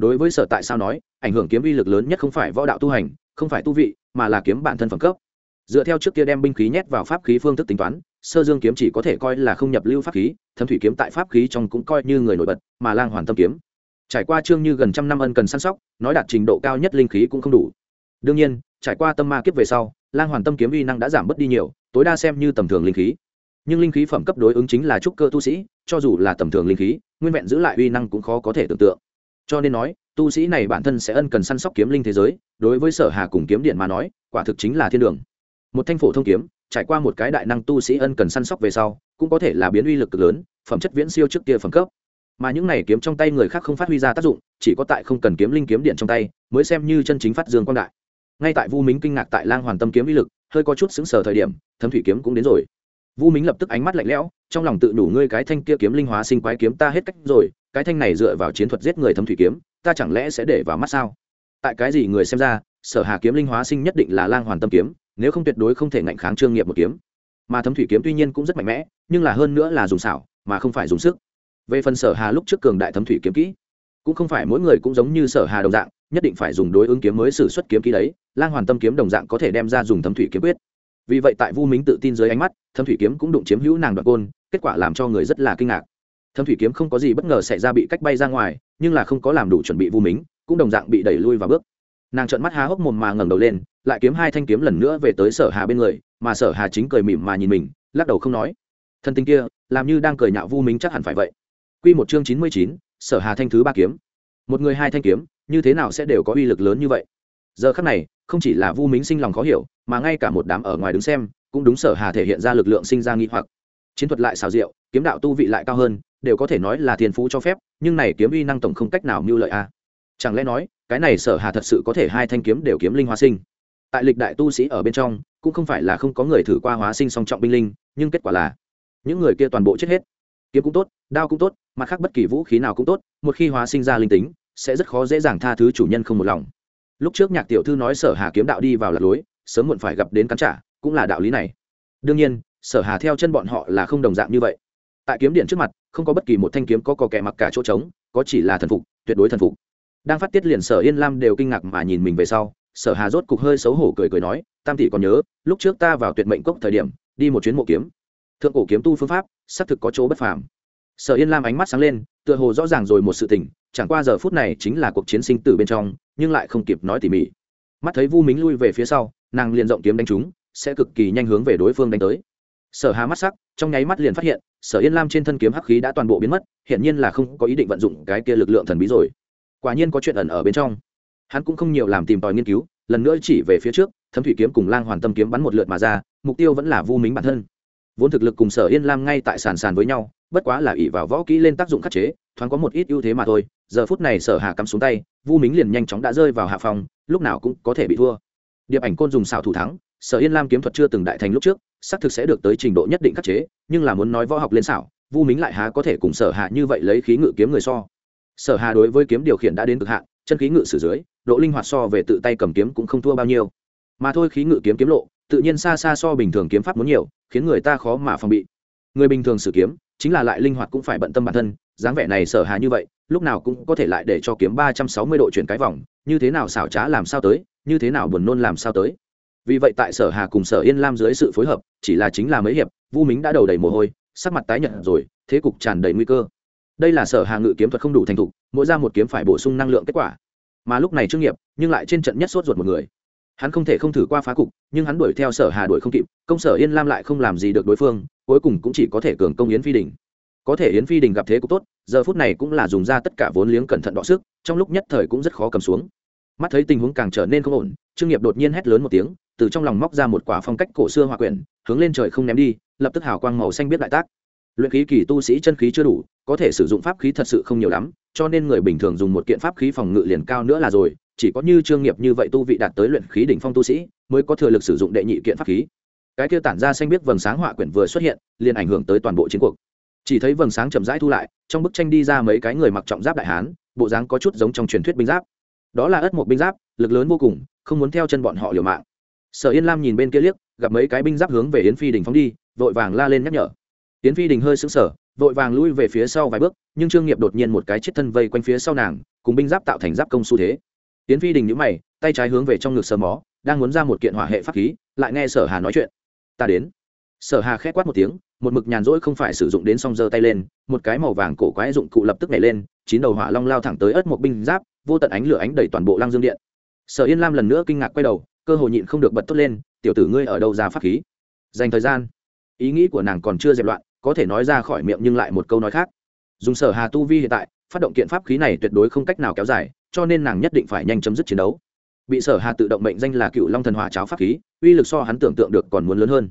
đối với sở tại sao nói, ảnh hưởng kiếm vi lực lớn nhất không phải võ đạo tu hành, không phải tu vị, mà là kiếm bản thân phẩm cấp. Dựa theo trước kia đem binh khí nhét vào pháp khí phương thức tính toán, sơ dương kiếm chỉ có thể coi là không nhập lưu pháp khí thâm thủy kiếm tại pháp khí trong cũng coi như người nổi bật, mà lang hoàn tâm kiếm. Trải qua chương như gần trăm năm ân cần săn sóc, nói đạt trình độ cao nhất linh khí cũng không đủ. Đương nhiên, trải qua tâm ma kiếp về sau, lang hoàn tâm kiếm uy năng đã giảm bớt đi nhiều, tối đa xem như tầm thường linh khí. Nhưng linh khí phẩm cấp đối ứng chính là trúc cơ tu sĩ, cho dù là tầm thường linh khí, nguyên vẹn giữ lại uy năng cũng khó có thể tưởng tượng cho nên nói, tu sĩ này bản thân sẽ ân cần săn sóc kiếm linh thế giới, đối với sở hà cùng kiếm điện mà nói, quả thực chính là thiên đường. Một thanh phổ thông kiếm, trải qua một cái đại năng tu sĩ ân cần săn sóc về sau, cũng có thể là biến uy lực cực lớn, phẩm chất viễn siêu trước kia phẩm cấp. Mà những này kiếm trong tay người khác không phát huy ra tác dụng, chỉ có tại không cần kiếm linh kiếm điện trong tay, mới xem như chân chính phát dương quang đại. Ngay tại vu minh kinh ngạc tại lang hoàn tâm kiếm uy lực, hơi có chút xứng sở thời điểm, thấm thủy kiếm cũng đến rồi vu mính lập tức ánh mắt lạnh lẽo, trong lòng tự đủ ngươi cái thanh kia kiếm linh hóa sinh quái kiếm ta hết cách rồi, cái thanh này dựa vào chiến thuật giết người thâm thủy kiếm, ta chẳng lẽ sẽ để vào mắt sao? Tại cái gì người xem ra, sở hà kiếm linh hóa sinh nhất định là lang hoàn tâm kiếm, nếu không tuyệt đối không thể ngạnh kháng trương nghiệp một kiếm. Mà thấm thủy kiếm tuy nhiên cũng rất mạnh mẽ, nhưng là hơn nữa là dùng xảo, mà không phải dùng sức. Về phần sở hà lúc trước cường đại thấm thủy kiếm kỹ, cũng không phải mỗi người cũng giống như sở hà đồng dạng, nhất định phải dùng đối ứng kiếm mới sử xuất kiếm kỹ đấy, lang hoàn tâm kiếm đồng dạng có thể đem ra dùng thấm thủy kiếm quyết vì vậy tại vu Minh tự tin dưới ánh mắt, Thâm thủy kiếm cũng đụng chiếm hữu nàng đoạn côn, kết quả làm cho người rất là kinh ngạc. Thâm thủy kiếm không có gì bất ngờ xảy ra bị cách bay ra ngoài, nhưng là không có làm đủ chuẩn bị vu Minh, cũng đồng dạng bị đẩy lui vào bước. Nàng trợn mắt há hốc mồm mà ngẩng đầu lên, lại kiếm hai thanh kiếm lần nữa về tới sở hà bên người, mà sở hà chính cười mỉm mà nhìn mình, lắc đầu không nói. Thân tình kia, làm như đang cười nhạo vu Minh chắc hẳn phải vậy. Quy một chương chín mươi chín, sở hà thanh thứ ba kiếm. Một người hai thanh kiếm, như thế nào sẽ đều có uy lực lớn như vậy? Giờ khắc này, không chỉ là vu mính sinh lòng khó hiểu, mà ngay cả một đám ở ngoài đứng xem, cũng đúng sở hà thể hiện ra lực lượng sinh ra nghi hoặc. Chiến thuật lại xào rượu kiếm đạo tu vị lại cao hơn, đều có thể nói là thiên phú cho phép, nhưng này kiếm uy năng tổng không cách nào mưu lợi a. À. chẳng lẽ nói, cái này sở hà thật sự có thể hai thanh kiếm đều kiếm linh hóa sinh? Tại lịch đại tu sĩ ở bên trong, cũng không phải là không có người thử qua hóa sinh song trọng binh linh, nhưng kết quả là, những người kia toàn bộ chết hết. Kiếm cũng tốt, đao cũng tốt, mặt khác bất kỳ vũ khí nào cũng tốt, một khi hóa sinh ra linh tính, sẽ rất khó dễ dàng tha thứ chủ nhân không một lòng lúc trước nhạc tiểu thư nói sở hà kiếm đạo đi vào lạc lối, sớm muộn phải gặp đến cắn trả, cũng là đạo lý này. Đương nhiên, sở hà theo chân bọn họ là không đồng dạng như vậy. Tại kiếm điện trước mặt, không có bất kỳ một thanh kiếm có cò kẻ mặc cả chỗ trống, có chỉ là thần phục, tuyệt đối thần phục. Đang phát tiết liền sở yên lam đều kinh ngạc mà nhìn mình về sau, sở hà rốt cục hơi xấu hổ cười cười nói, tam tỷ còn nhớ, lúc trước ta vào tuyệt mệnh cốc thời điểm, đi một chuyến mộ kiếm. Thượng cổ kiếm tu phương pháp, xác thực có chỗ bất phàm. Sở yên lam ánh mắt sáng lên tựa hồ rõ ràng rồi một sự tình, chẳng qua giờ phút này chính là cuộc chiến sinh tử bên trong, nhưng lại không kịp nói tỉ mỉ. Mắt thấy vu mính lui về phía sau, nàng liền rộng kiếm đánh chúng, sẽ cực kỳ nhanh hướng về đối phương đánh tới. Sở hà mắt sắc, trong nháy mắt liền phát hiện, sở yên lam trên thân kiếm hắc khí đã toàn bộ biến mất hiện nhiên là không có ý định vận dụng cái kia lực lượng thần bí rồi. Quả nhiên có chuyện ẩn ở bên trong. Hắn cũng không nhiều làm tìm tòi nghiên cứu, lần nữa chỉ về phía trước, thấm thủy kiếm cùng lang hoàn tâm kiếm bắn một lượt mà ra, mục tiêu vẫn là vu mính bản thân. Vốn thực lực cùng sở yên lam ngay tại sàn sàn với nhau bất quá là ỷ vào võ kỹ lên tác dụng khắc chế, thoáng có một ít ưu thế mà thôi, giờ phút này sở hà cắm xuống tay, vu mính liền nhanh chóng đã rơi vào hạ phòng, lúc nào cũng có thể bị thua. Điệp ảnh côn dùng xảo thủ thắng, sở yên lam kiếm thuật chưa từng đại thành lúc trước, xác thực sẽ được tới trình độ nhất định khắc chế, nhưng là muốn nói võ học lên xảo, vu mính lại há có thể cùng sở hạ như vậy lấy khí ngự kiếm người so. Sở hà đối với kiếm điều khiển đã đến cực hạn, chân khí ngự sử dưới, độ linh hoạt so về tự tay cầm kiếm cũng không thua bao nhiêu. Mà thôi khí ngự kiếm kiếm lộ, tự nhiên xa xa so bình thường kiếm pháp muốn nhiều, khiến người ta khó mà phòng bị. Người bình thường sử kiếm chính là lại linh hoạt cũng phải bận tâm bản thân, dáng vẻ này sở hà như vậy, lúc nào cũng có thể lại để cho kiếm ba trăm sáu mươi độ chuyển cái vòng, như thế nào xảo trá làm sao tới, như thế nào buồn nôn làm sao tới. Vì vậy tại sở hà cùng sở yên lam dưới sự phối hợp, chỉ là chính là mấy hiệp, vu mính đã đầu đầy mồ hôi, sắc mặt tái nhợt rồi, thế cục tràn đầy nguy cơ. Đây là sở hà ngự kiếm thuật không đủ thành thục, mỗi ra một kiếm phải bổ sung năng lượng kết quả. Mà lúc này trương nghiệp, nhưng lại trên trận nhất sốt ruột một người hắn không thể không thử qua phá cục, nhưng hắn đuổi theo sở hà đuổi không kịp, công sở yên lam lại không làm gì được đối phương, cuối cùng cũng chỉ có thể cường công yến phi đình. Có thể yến phi đình gặp thế cũng tốt, giờ phút này cũng là dùng ra tất cả vốn liếng cẩn thận đọ sức, trong lúc nhất thời cũng rất khó cầm xuống. Mắt thấy tình huống càng trở nên không ổn, trương nghiệp đột nhiên hét lớn một tiếng, từ trong lòng móc ra một quả phong cách cổ xưa hòa quyển, hướng lên trời không ném đi, lập tức hào quang màu xanh biết đại tác. Luyện khí kỳ tu sĩ chân khí chưa đủ, có thể sử dụng pháp khí thật sự không nhiều lắm, cho nên người bình thường dùng một kiện pháp khí phòng ngự liền cao nữa là rồi chỉ có như trương nghiệp như vậy tu vị đạt tới luyện khí đỉnh phong tu sĩ, mới có thừa lực sử dụng đệ nhị kiện pháp khí. Cái kia tản ra xanh biết vầng sáng họa quyển vừa xuất hiện, liền ảnh hưởng tới toàn bộ chiến cuộc. Chỉ thấy vầng sáng chậm rãi thu lại, trong bức tranh đi ra mấy cái người mặc trọng giáp đại hán, bộ dáng có chút giống trong truyền thuyết binh giáp. Đó là ất một binh giáp, lực lớn vô cùng, không muốn theo chân bọn họ liều mạng. Sở yên lam nhìn bên kia liếc, gặp mấy cái binh giáp hướng về yến phi đình phóng đi, vội vàng la lên nhắc nhở. Yến phi đình hơi sững sờ, vội vàng lui về phía sau vài bước, nhưng trương nghiệp đột nhiên một cái chết thân vây quanh phía sau nàng, cùng binh giáp tạo thành giáp công xu thế yến phi đình nhíu mày, tay trái hướng về trong ngực sờ mó, đang muốn ra một kiện hỏa hệ pháp khí, lại nghe sở hà nói chuyện. Ta đến. Sở hà khẽ quát một tiếng, một mực nhàn rỗi không phải sử dụng đến song giơ tay lên, một cái màu vàng cổ quái dụng cụ lập tức nhảy lên, chín đầu hỏa long lao thẳng tới ớt một binh giáp, vô tận ánh lửa ánh đầy toàn bộ lang dương điện. Sở yên lam lần nữa kinh ngạc quay đầu, cơ hội nhịn không được bật tốt lên, tiểu tử ngươi ở đâu ra pháp khí? Dành thời gian. Ý nghĩ của nàng còn chưa dẹp loạn, có thể nói ra khỏi miệng nhưng lại một câu nói khác. Dùng sở hà tu vi hiện tại, phát động kiện pháp khí này tuyệt đối không cách nào kéo dài cho nên nàng nhất định phải nhanh chấm dứt chiến đấu. Bị sở hà tự động mệnh danh là cựu long thần hỏa cháo pháp khí, uy lực so hắn tưởng tượng được còn muốn lớn hơn.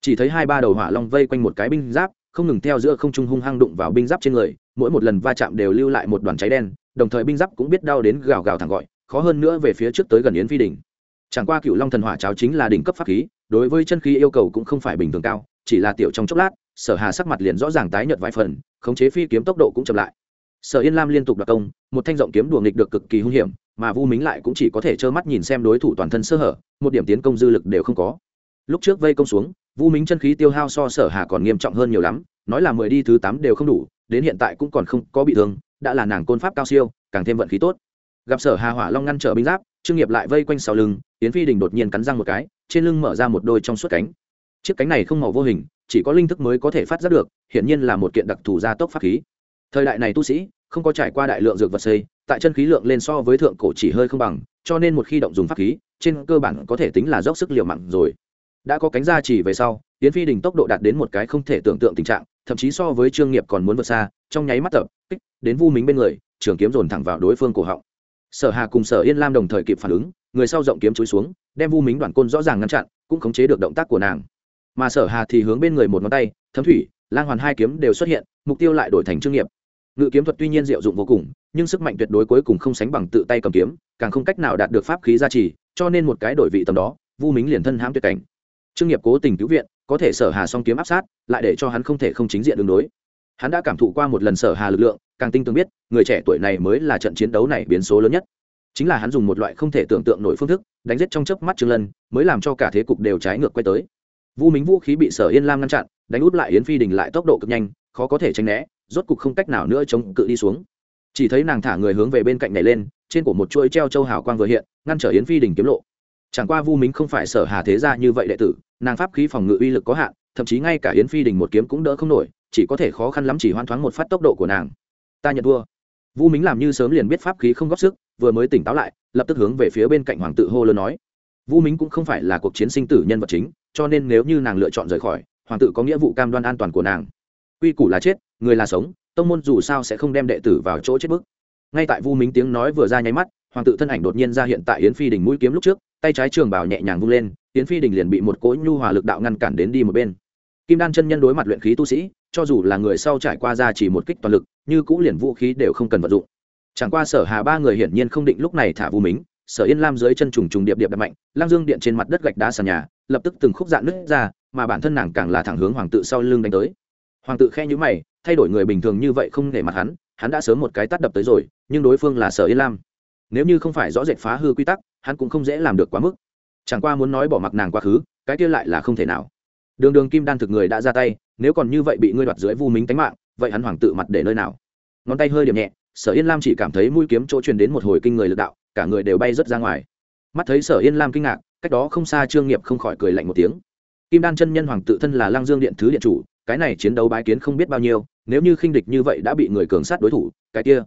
Chỉ thấy hai ba đầu hỏa long vây quanh một cái binh giáp, không ngừng theo giữa không trung hung hăng đụng vào binh giáp trên người, mỗi một lần va chạm đều lưu lại một đoàn cháy đen, đồng thời binh giáp cũng biết đau đến gào gào thẳng gọi, khó hơn nữa về phía trước tới gần yến phi đỉnh chẳng qua cựu long thần hỏa cháo chính là đỉnh cấp pháp khí, đối với chân khí yêu cầu cũng không phải bình thường cao, chỉ là tiểu trong chốc lát, sở hà sắc mặt liền rõ ràng tái nhợt vài phần, khống chế phi kiếm tốc độ cũng chậm lại sở yên lam liên tục đoạt công, một thanh rộng kiếm đùa nghịch được cực kỳ hung hiểm, mà vu mính lại cũng chỉ có thể trơ mắt nhìn xem đối thủ toàn thân sơ hở, một điểm tiến công dư lực đều không có. Lúc trước vây công xuống, vu mính chân khí tiêu hao so sở hà còn nghiêm trọng hơn nhiều lắm, nói là mười đi thứ tám đều không đủ, đến hiện tại cũng còn không có bị thương, đã là nàng côn pháp cao siêu, càng thêm vận khí tốt. Gặp sở hà hỏa long ngăn trở binh giáp, trương nghiệp lại vây quanh sau lưng tiến phi đình đột nhiên cắn răng một cái, trên lưng mở ra một đôi trong suốt cánh. Chiếc cánh này không màu vô hình, chỉ có linh thức mới có thể phát giác được, hiển nhiên là một kiện đặc thù gia tốc pháp khí thời đại này tu sĩ không có trải qua đại lượng dược vật xây, tại chân khí lượng lên so với thượng cổ chỉ hơi không bằng, cho nên một khi động dùng pháp khí, trên cơ bản có thể tính là dốc sức liều mặn rồi. Đã có cánh ra chỉ về sau tiến phi đình tốc độ đạt đến một cái không thể tưởng tượng tình trạng, thậm chí so với trương nghiệp còn muốn vượt xa, trong nháy mắt tập kích đến vu mính bên người, trường kiếm dồn thẳng vào đối phương cổ họng. Sở hà cùng sở yên lam đồng thời kịp phản ứng, người sau rộng kiếm chối xuống, đem vu mính đoàn côn rõ ràng ngăn chặn, cũng khống chế được động tác của nàng. Mà sở hà thì hướng bên người một ngón tay, thấm thủy, lang hoàn hai kiếm đều xuất hiện, mục tiêu lại đổi thành trương nghiệp ngự kiếm thuật tuy nhiên diệu dụng vô cùng, nhưng sức mạnh tuyệt đối cuối cùng không sánh bằng tự tay cầm kiếm, càng không cách nào đạt được pháp khí gia trì, cho nên một cái đổi vị tầm đó, vu mính liền thân hãm tuyệt cảnh. Trương nghiệp cố tình cứu viện, có thể sở hà song kiếm áp sát, lại để cho hắn không thể không chính diện đường đối. Hắn đã cảm thụ qua một lần sở hà lực lượng, càng tinh tường biết, người trẻ tuổi này mới là trận chiến đấu này biến số lớn nhất. Chính là hắn dùng một loại không thể tưởng tượng nổi phương thức, đánh giết trong chớp mắt trương lân, mới làm cho cả thế cục đều trái ngược quay tới. Vu mính vũ khí bị sở yên lam ngăn chặn, đánh út lại yến phi đình lại tốc độ cực nhanh, khó có thể tránh né rốt cục không cách nào nữa chống cự đi xuống. Chỉ thấy nàng thả người hướng về bên cạnh này lên, trên cổ một chuỗi treo châu hào quang vừa hiện, ngăn trở yến phi đình kiếm lộ. Chẳng qua vu mính không phải sở hà thế gia như vậy đệ tử, nàng pháp khí phòng ngự uy lực có hạn, thậm chí ngay cả yến phi đình một kiếm cũng đỡ không nổi, chỉ có thể khó khăn lắm chỉ hoan thoáng một phát tốc độ của nàng. Ta nhận thua. Vu mính làm như sớm liền biết pháp khí không góp sức, vừa mới tỉnh táo lại, lập tức hướng về phía bên cạnh hoàng tự hô lớn nói. Vu mính cũng không phải là cuộc chiến sinh tử nhân vật chính, cho nên nếu như nàng lựa chọn rời khỏi, hoàng tự có nghĩa vụ cam đoan an toàn của nàng quy củ là chết, người là sống, tông môn dù sao sẽ không đem đệ tử vào chỗ chết bức ngay tại vu Minh tiếng nói vừa ra nháy mắt, hoàng tự thân ảnh đột nhiên ra hiện tại yến phi đình mũi kiếm lúc trước, tay trái trường bảo nhẹ nhàng vung lên, yến phi đình liền bị một cỗ nhu hòa lực đạo ngăn cản đến đi một bên. Kim đan chân nhân đối mặt luyện khí tu sĩ, cho dù là người sau trải qua ra chỉ một kích toàn lực, như cũ liền vũ khí đều không cần vận dụng. Chẳng qua sở hà ba người hiển nhiên không định lúc này thả vu mính sở yên lam dưới chân trùng trùng điệp điệp đập mạnh lang dương điện trên mặt đất gạch đá sàn nhà, lập tức từng khúc dạn nứt ra, mà bản thân nàng càng là thẳng hướng hoàng tự sau lưng đánh tới hoàng tự khe nhữ mày, thay đổi người bình thường như vậy không để mặt hắn hắn đã sớm một cái tắt đập tới rồi, nhưng đối phương là sở yên lam. Nếu như không phải rõ rệt phá hư quy tắc, hắn cũng không dễ làm được quá mức. Chẳng qua muốn nói bỏ mặc nàng quá khứ, cái kia lại là không thể nào. Đường đường kim đan thực người đã ra tay, nếu còn như vậy bị ngươi đoạt dưới vu mính tánh mạng, vậy hắn hoàng tự mặt để nơi nào? Ngón tay hơi điểm nhẹ, sở yên lam chỉ cảm thấy mũi kiếm chỗ truyền đến một hồi kinh người lực đạo, cả người đều bay rớt ra ngoài. Mắt thấy sở yên lam kinh ngạc, cách đó không xa trương nghiệp không khỏi cười lạnh một tiếng. Kim đan chân nhân hoàng tự thân là lang dương điện thứ điện chủ cái này chiến đấu bái kiến không biết bao nhiêu, nếu như khinh địch như vậy đã bị người cường sát đối thủ, cái kia.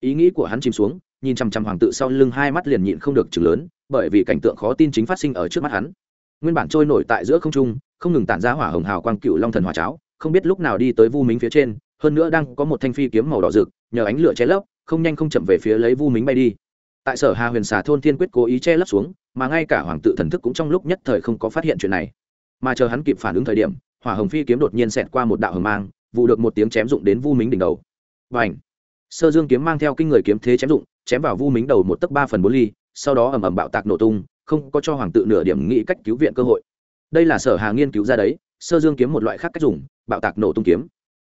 Ý nghĩ của hắn chìm xuống, nhìn chằm chằm hoàng tự sau lưng hai mắt liền nhịn không được chừng lớn, bởi vì cảnh tượng khó tin chính phát sinh ở trước mắt hắn. Nguyên bản trôi nổi tại giữa không trung, không ngừng tản ra hỏa hồng hào quang cựu long thần hỏa cháo, không biết lúc nào đi tới vu mính phía trên, hơn nữa đang có một thanh phi kiếm màu đỏ rực, nhờ ánh lửa che lấp, không nhanh không chậm về phía lấy vu mính bay đi. Tại sở hà huyền xà thôn thiên quyết cố ý che lấp xuống, mà ngay cả hoàng tự thần thức cũng trong lúc nhất thời không có phát hiện chuyện này. Mà chờ hắn kịp phản ứng thời điểm hỏa hồng phi kiếm đột nhiên xẹt qua một đạo hồng mang, vụ được một tiếng chém dụng đến vu mính đỉnh đầu. Và ảnh sơ dương kiếm mang theo kinh người kiếm thế chém dụng, chém vào vu mính đầu một tấc ba phần bốn ly, sau đó ầm ầm bạo tạc nổ tung, không có cho hoàng tự nửa điểm nghĩ cách cứu viện cơ hội. Đây là sở hà nghiên cứu ra đấy, sơ dương kiếm một loại khác cách dùng, bạo tạc nổ tung kiếm.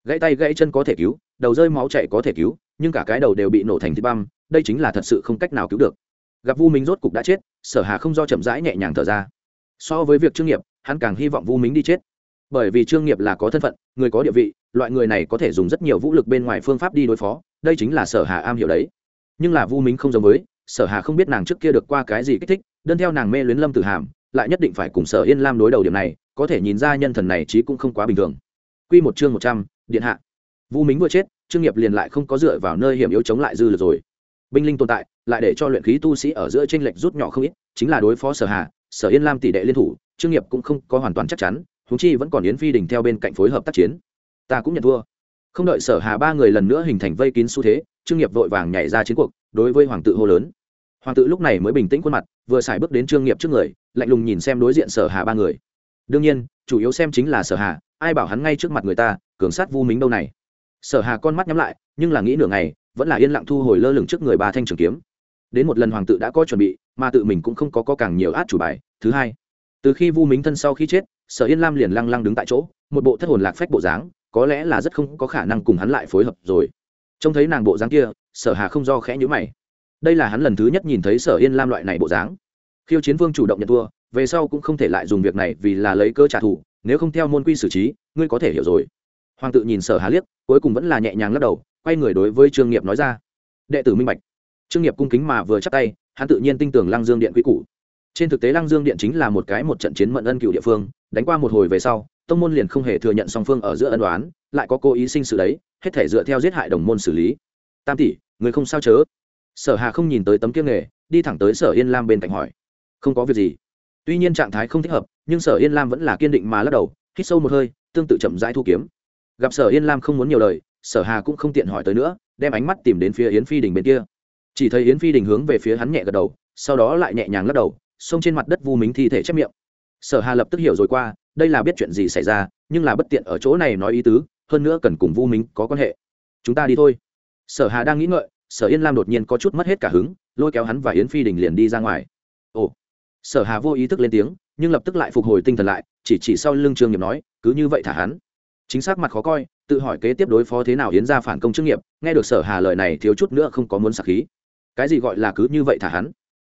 Gãy tay gãy chân có thể cứu, đầu rơi máu chảy có thể cứu, nhưng cả cái đầu đều bị nổ thành thịt băm, đây chính là thật sự không cách nào cứu được. Gặp vu mính rốt cục đã chết, sở hà không do chậm rãi nhẹ nhàng thở ra. So với việc trương nghiệp, hắn càng hy vọng vu mính đi chết bởi vì trương nghiệp là có thân phận, người có địa vị, loại người này có thể dùng rất nhiều vũ lực bên ngoài phương pháp đi đối phó, đây chính là sở hà am hiểu đấy. Nhưng là vu minh không giống với, sở hà không biết nàng trước kia được qua cái gì kích thích, đơn theo nàng mê luyến lâm tử hàm, lại nhất định phải cùng sở yên lam đối đầu điểm này, có thể nhìn ra nhân thần này chí cũng không quá bình thường. Quy một chương một trăm, điện hạ. Vu minh vừa chết, trương nghiệp liền lại không có dựa vào nơi hiểm yếu chống lại dư lực rồi. Binh linh tồn tại, lại để cho luyện khí tu sĩ ở giữa tranh lệch rút nhỏ không ít, chính là đối phó sở hà, sở yên lam tỷ đệ liên thủ, trương nghiệp cũng không có hoàn toàn chắc chắn huống chi vẫn còn yến phi đình theo bên cạnh phối hợp tác chiến. Ta cũng nhận thua. Không đợi sở hà ba người lần nữa hình thành vây kín xu thế trương nghiệp vội vàng nhảy ra chiến cuộc đối với hoàng tự hô lớn. Hoàng tự lúc này mới bình tĩnh khuôn mặt vừa xài bước đến trương nghiệp trước người lạnh lùng nhìn xem đối diện sở hà ba người. Đương nhiên chủ yếu xem chính là sở hà ai bảo hắn ngay trước mặt người ta cường sát vu mính đâu này. Sở hà con mắt nhắm lại nhưng là nghĩ nửa ngày vẫn là yên lặng thu hồi lơ lửng trước người ba thanh trường kiếm. Đến một lần hoàng tự đã có chuẩn bị mà tự mình cũng không có, có càng nhiều át chủ bài. Thứ hai từ khi vu mính thân sau khi chết sở yên lam liền lăng lăng đứng tại chỗ, một bộ thất hồn lạc phách bộ dáng, có lẽ là rất không có khả năng cùng hắn lại phối hợp rồi. Trông thấy nàng bộ dáng kia, sở hà không do khẽ nhữ mày. Đây là hắn lần thứ nhất nhìn thấy sở yên lam loại này bộ dáng. Khiêu chiến vương chủ động nhận thua, về sau cũng không thể lại dùng việc này vì là lấy cơ trả thù, nếu không theo môn quy xử trí, ngươi có thể hiểu rồi. Hoàng tự nhìn sở hà liếc, cuối cùng vẫn là nhẹ nhàng lắc đầu, quay người đối với trương nghiệp nói ra. Đệ tử minh bạch. Trương nghiệp cung kính mà vừa chắc tay, hắn tự nhiên tin tưởng lăng dương điện quý cũ trên thực tế lăng dương điện chính là một cái một trận chiến mận ân cựu địa phương, đánh qua một hồi về sau, tông môn liền không hề thừa nhận song phương ở giữa ân đoán lại có cố ý sinh sự đấy, hết thể dựa theo giết hại đồng môn xử lý. Tam tỷ, người không sao chớ? Sở hà không nhìn tới tấm kiêng nghề, đi thẳng tới sở yên lam bên cạnh hỏi. Không có việc gì. Tuy nhiên trạng thái không thích hợp, nhưng sở yên lam vẫn là kiên định mà lắc đầu, hít sâu một hơi, tương tự chậm rãi thu kiếm. Gặp sở yên lam không muốn nhiều lời, sở hà cũng không tiện hỏi tới nữa, đem ánh mắt tìm đến phía yến phi đình bên kia. Chỉ thấy yến phi đình hướng về phía hắn nhẹ gật đầu, sau đó lại nhẹ nhàng lắc đầu xông trên mặt đất vu mính thi thể chép miệng. Sở hà lập tức hiểu rồi qua, đây là biết chuyện gì xảy ra, nhưng là bất tiện ở chỗ này nói ý tứ, hơn nữa cần cùng vu mính có quan hệ. Chúng ta đi thôi. Sở hà đang nghĩ ngợi, sở yên lam đột nhiên có chút mất hết cả hứng, lôi kéo hắn và yến phi đình liền đi ra ngoài. Ồ. Sở hà vô ý thức lên tiếng, nhưng lập tức lại phục hồi tinh thần lại, chỉ chỉ sau lưng trương nghiệp nói, cứ như vậy thả hắn. Chính xác mặt khó coi, tự hỏi kế tiếp đối phó thế nào yến ra phản công trương nghiệp, nghe được sở hà lời này thiếu chút nữa không có muốn sạc khí. Cái gì gọi là cứ như vậy thả hắn?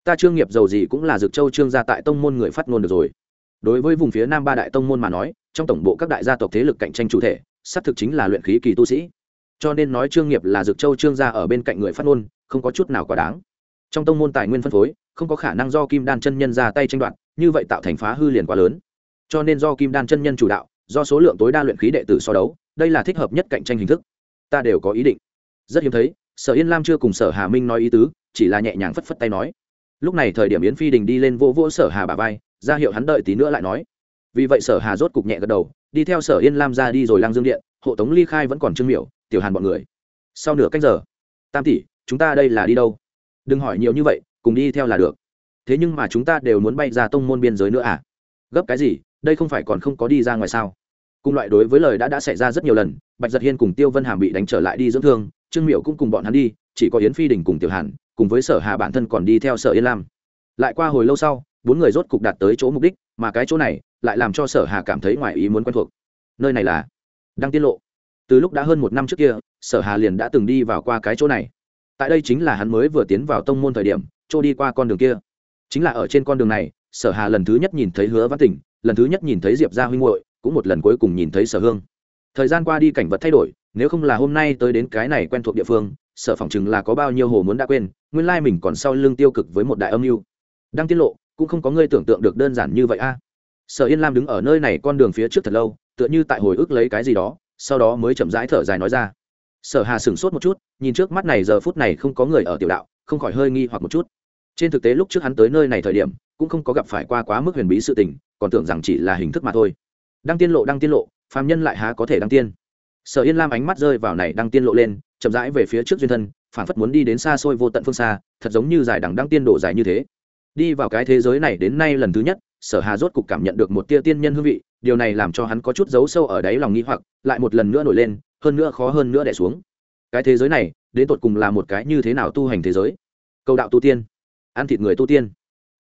Ta trương nghiệp giàu gì cũng là dược châu trương gia tại tông môn người phát ngôn được rồi. Đối với vùng phía nam ba đại tông môn mà nói, trong tổng bộ các đại gia tộc thế lực cạnh tranh chủ thể, xác thực chính là luyện khí kỳ tu sĩ. Cho nên nói trương nghiệp là dược châu trương gia ở bên cạnh người phát ngôn, không có chút nào quá đáng. Trong tông môn tài nguyên phân phối, không có khả năng do kim đan chân nhân ra tay tranh đoạt, như vậy tạo thành phá hư liền quá lớn. Cho nên do kim đan chân nhân chủ đạo, do số lượng tối đa luyện khí đệ tử so đấu, đây là thích hợp nhất cạnh tranh hình thức. Ta đều có ý định. Rất hiếm thấy, sở yên lam chưa cùng sở hà minh nói ý tứ, chỉ là nhẹ nhàng phất phất tay nói lúc này thời điểm yến phi đình đi lên vô vỗ sở hà bà vai, ra hiệu hắn đợi tí nữa lại nói. Vì vậy sở hà rốt cục nhẹ gật đầu, đi theo sở yên lam ra đi rồi lang dương điện, hộ tống ly khai vẫn còn trương miểu, tiểu hàn bọn người. Sau nửa cách giờ, tam tỷ, chúng ta đây là đi đâu? Đừng hỏi nhiều như vậy, cùng đi theo là được. Thế nhưng mà chúng ta đều muốn bay ra tông môn biên giới nữa à? Gấp cái gì, đây không phải còn không có đi ra ngoài sao? Cùng loại đối với lời đã đã xảy ra rất nhiều lần, bạch giật hiên cùng tiêu vân hàm bị đánh trở lại đi dưỡng thương, trương miệu cũng cùng bọn hắn đi, chỉ có yến phi đình cùng tiểu hàn cùng với sở hà bản thân còn đi theo sở yên lam. Lại qua hồi lâu sau, bốn người rốt cục đạt tới chỗ mục đích, mà cái chỗ này lại làm cho sở hà cảm thấy ngoài ý muốn quen thuộc. Nơi này là đăng tiết lộ. Từ lúc đã hơn một năm trước kia, sở hà liền đã từng đi vào qua cái chỗ này. Tại đây chính là hắn mới vừa tiến vào tông môn thời điểm trôi đi qua con đường kia. Chính là ở trên con đường này, sở hà lần thứ nhất nhìn thấy hứa văn tỉnh lần thứ nhất nhìn thấy diệp gia huynh hội cũng một lần cuối cùng nhìn thấy sở hương. Thời gian qua đi cảnh vật thay đổi, nếu không là hôm nay tới đến cái này quen thuộc địa phương sở phỏng chừng là có bao nhiêu hồ muốn đã quên, nguyên lai mình còn sau lưng tiêu cực với một đại âm mưu. Đang tiết lộ, cũng không có người tưởng tượng được đơn giản như vậy a. Sở yên lam đứng ở nơi này con đường phía trước thật lâu, tựa như tại hồi ức lấy cái gì đó, sau đó mới chậm rãi thở dài nói ra. Sở hà sửng sốt một chút, nhìn trước mắt này giờ phút này không có người ở tiểu đạo, không khỏi hơi nghi hoặc một chút. Trên thực tế lúc trước hắn tới nơi này thời điểm, cũng không có gặp phải qua quá mức huyền bí sự tình, còn tưởng rằng chỉ là hình thức mà thôi. Đăng tiên lộ, đăng tiên lộ, phàm nhân lại há có thể đăng tiên? Sở yên lam ánh mắt rơi vào này đang tiên lộ lên, chậm rãi về phía trước duyên thân phản phất muốn đi đến xa xôi vô tận phương xa, thật giống như giải đẳng đăng tiên đổ dài như thế. Đi vào cái thế giới này đến nay lần thứ nhất, sở hà rốt cục cảm nhận được một tia tiên nhân hương vị, điều này làm cho hắn có chút giấu sâu ở đáy lòng nghi hoặc, lại một lần nữa nổi lên, hơn nữa khó hơn nữa đẻ xuống. Cái thế giới này, đến tột cùng là một cái như thế nào tu hành thế giới? Cầu đạo tu tiên, ăn thịt người tu tiên,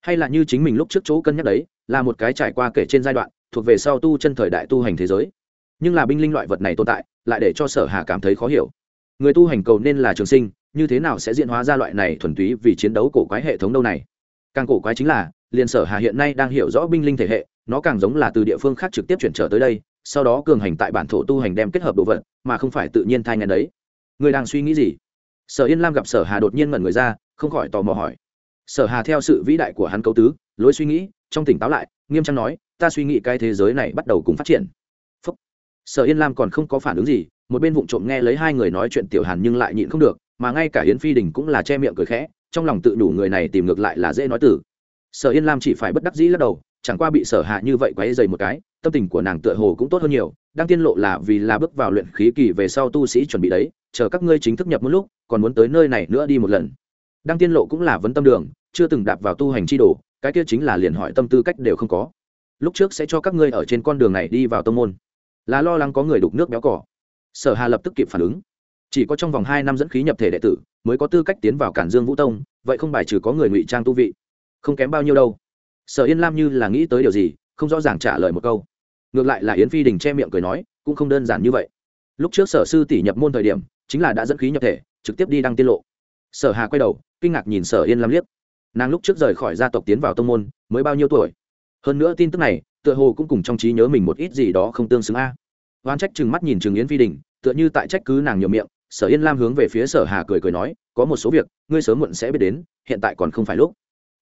hay là như chính mình lúc trước chỗ cân nhắc đấy, là một cái trải qua kể trên giai đoạn, thuộc về sau tu chân thời đại tu hành thế giới. Nhưng là binh linh loại vật này tồn tại lại để cho sở hà cảm thấy khó hiểu. Người tu hành cầu nên là trường sinh, như thế nào sẽ diễn hóa ra loại này thuần túy vì chiến đấu cổ quái hệ thống đâu này? Càng cổ quái chính là, liền sở hà hiện nay đang hiểu rõ binh linh thể hệ, nó càng giống là từ địa phương khác trực tiếp chuyển trở tới đây, sau đó cường hành tại bản thổ tu hành đem kết hợp đồ vật, mà không phải tự nhiên thai ngàn đấy. Người đang suy nghĩ gì? Sở yên lam gặp sở hà đột nhiên ngẩn người ra, không khỏi tò mò hỏi. Sở hà theo sự vĩ đại của hắn cấu tứ, lối suy nghĩ, trong tỉnh táo lại, nghiêm trang nói, ta suy nghĩ cái thế giới này bắt đầu cùng phát triển sở yên lam còn không có phản ứng gì, một bên vụng trộm nghe lấy hai người nói chuyện tiểu hàn nhưng lại nhịn không được, mà ngay cả yến phi đình cũng là che miệng cười khẽ, trong lòng tự đủ người này tìm ngược lại là dễ nói từ sở yên lam chỉ phải bất đắc dĩ lắc đầu, chẳng qua bị sở hạ như vậy quấy dày một cái, tâm tình của nàng tựa hồ cũng tốt hơn nhiều, đang tiên lộ là vì là bước vào luyện khí kỳ về sau tu sĩ chuẩn bị đấy, chờ các ngươi chính thức nhập một lúc, còn muốn tới nơi này nữa đi một lần. Đang tiên lộ cũng là vấn tâm đường, chưa từng đạp vào tu hành chi đồ, cái kia chính là liền hỏi tâm tư cách đều không có. Lúc trước sẽ cho các ngươi ở trên con đường này đi vào tông môn là lo lắng có người đục nước béo cỏ. Sở hà lập tức kịp phản ứng. Chỉ có trong vòng hai năm dẫn khí nhập thể đệ tử, mới có tư cách tiến vào cản dương vũ tông, vậy không bài trừ có người ngụy trang tu vị. Không kém bao nhiêu đâu. Sở yên lam như là nghĩ tới điều gì, không rõ ràng trả lời một câu. Ngược lại là yến phi đình che miệng cười nói, cũng không đơn giản như vậy. Lúc trước sở sư tỷ nhập môn thời điểm, chính là đã dẫn khí nhập thể, trực tiếp đi đăng tiết lộ. Sở hà quay đầu, kinh ngạc nhìn sở yên lam liếc. Nàng lúc trước rời khỏi gia tộc tiến vào tông môn, mới bao nhiêu tuổi? Hơn nữa tin tức này tựa hồ cũng cùng trong trí nhớ mình một ít gì đó không tương xứng a. À. oan trách chừng mắt nhìn trường yến phi đình, tựa như tại trách cứ nàng nhiều miệng, sở yên lam hướng về phía sở hà cười cười nói, có một số việc, ngươi sớm muộn sẽ biết đến, hiện tại còn không phải lúc.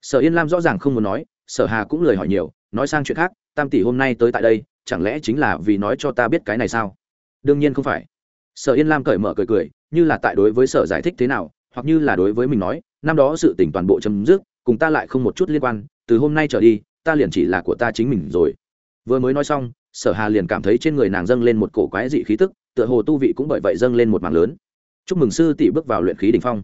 Sở yên lam rõ ràng không muốn nói, sở hà cũng lời hỏi nhiều, nói sang chuyện khác, tam tỷ hôm nay tới tại đây, chẳng lẽ chính là vì nói cho ta biết cái này sao? Đương nhiên không phải. Sở yên lam cởi mở cười cười, như là tại đối với sở giải thích thế nào, hoặc như là đối với mình nói, năm đó sự tỉnh toàn bộ chấm dứt, cùng ta lại không một chút liên quan, từ hôm nay trở đi ta liền chỉ là của ta chính mình rồi. Vừa mới nói xong, sở hà liền cảm thấy trên người nàng dâng lên một cổ quái dị khí tức, tựa hồ tu vị cũng bởi vậy dâng lên một mảng lớn. Chúc mừng sư tỷ bước vào luyện khí đỉnh phong.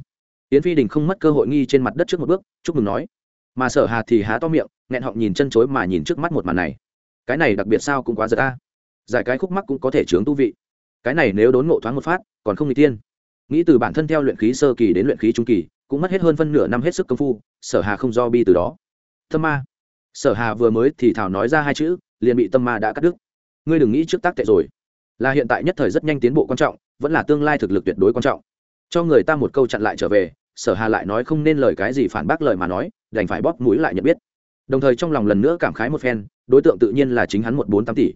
Yến phi đình không mất cơ hội nghi trên mặt đất trước một bước, chúc mừng nói. Mà sở hà thì há to miệng, nghẹn họng nhìn chân chối mà nhìn trước mắt một màn này. Cái này đặc biệt sao cũng quá giật ta giải cái khúc mắc cũng có thể chướng tu vị. Cái này nếu đốn ngộ thoáng một phát, còn không n g tiên nghĩ từ bản thân theo luyện khí sơ kỳ đến luyện khí trung kỳ, cũng mất hết hơn phân nửa năm hết sức công phu, sở hà không do bi từ đó. Thơ ma sở hà vừa mới thì thảo nói ra hai chữ, liền bị tâm ma đã cắt đứt. Ngươi đừng nghĩ trước tác tệ rồi. Là hiện tại nhất thời rất nhanh tiến bộ quan trọng, vẫn là tương lai thực lực tuyệt đối quan trọng. Cho người ta một câu chặn lại trở về, sở hà lại nói không nên lời cái gì phản bác lời mà nói, đành phải bóp mũi lại nhận biết. Đồng thời trong lòng lần nữa cảm khái một phen, đối tượng tự nhiên là chính hắn một bốn tám tỷ.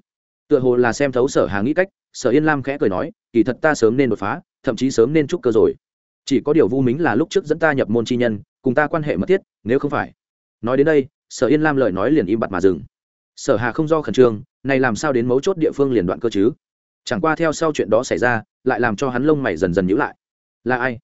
Tựa hồ là xem thấu sở hà nghĩ cách, sở yên lam khẽ cười nói, kỳ thật ta sớm nên đột phá, thậm chí sớm nên trúc cơ rồi. Chỉ có điều vu mính là lúc trước dẫn ta nhập môn chi nhân, cùng ta quan hệ mật thiết, nếu không phải. Nói đến đây sở yên lam lời nói liền im bặt mà dừng. Sở hà không do khẩn trương, này làm sao đến mấu chốt địa phương liền đoạn cơ chứ? Chẳng qua theo sau chuyện đó xảy ra, lại làm cho hắn lông mày dần dần nhữ lại. Là ai?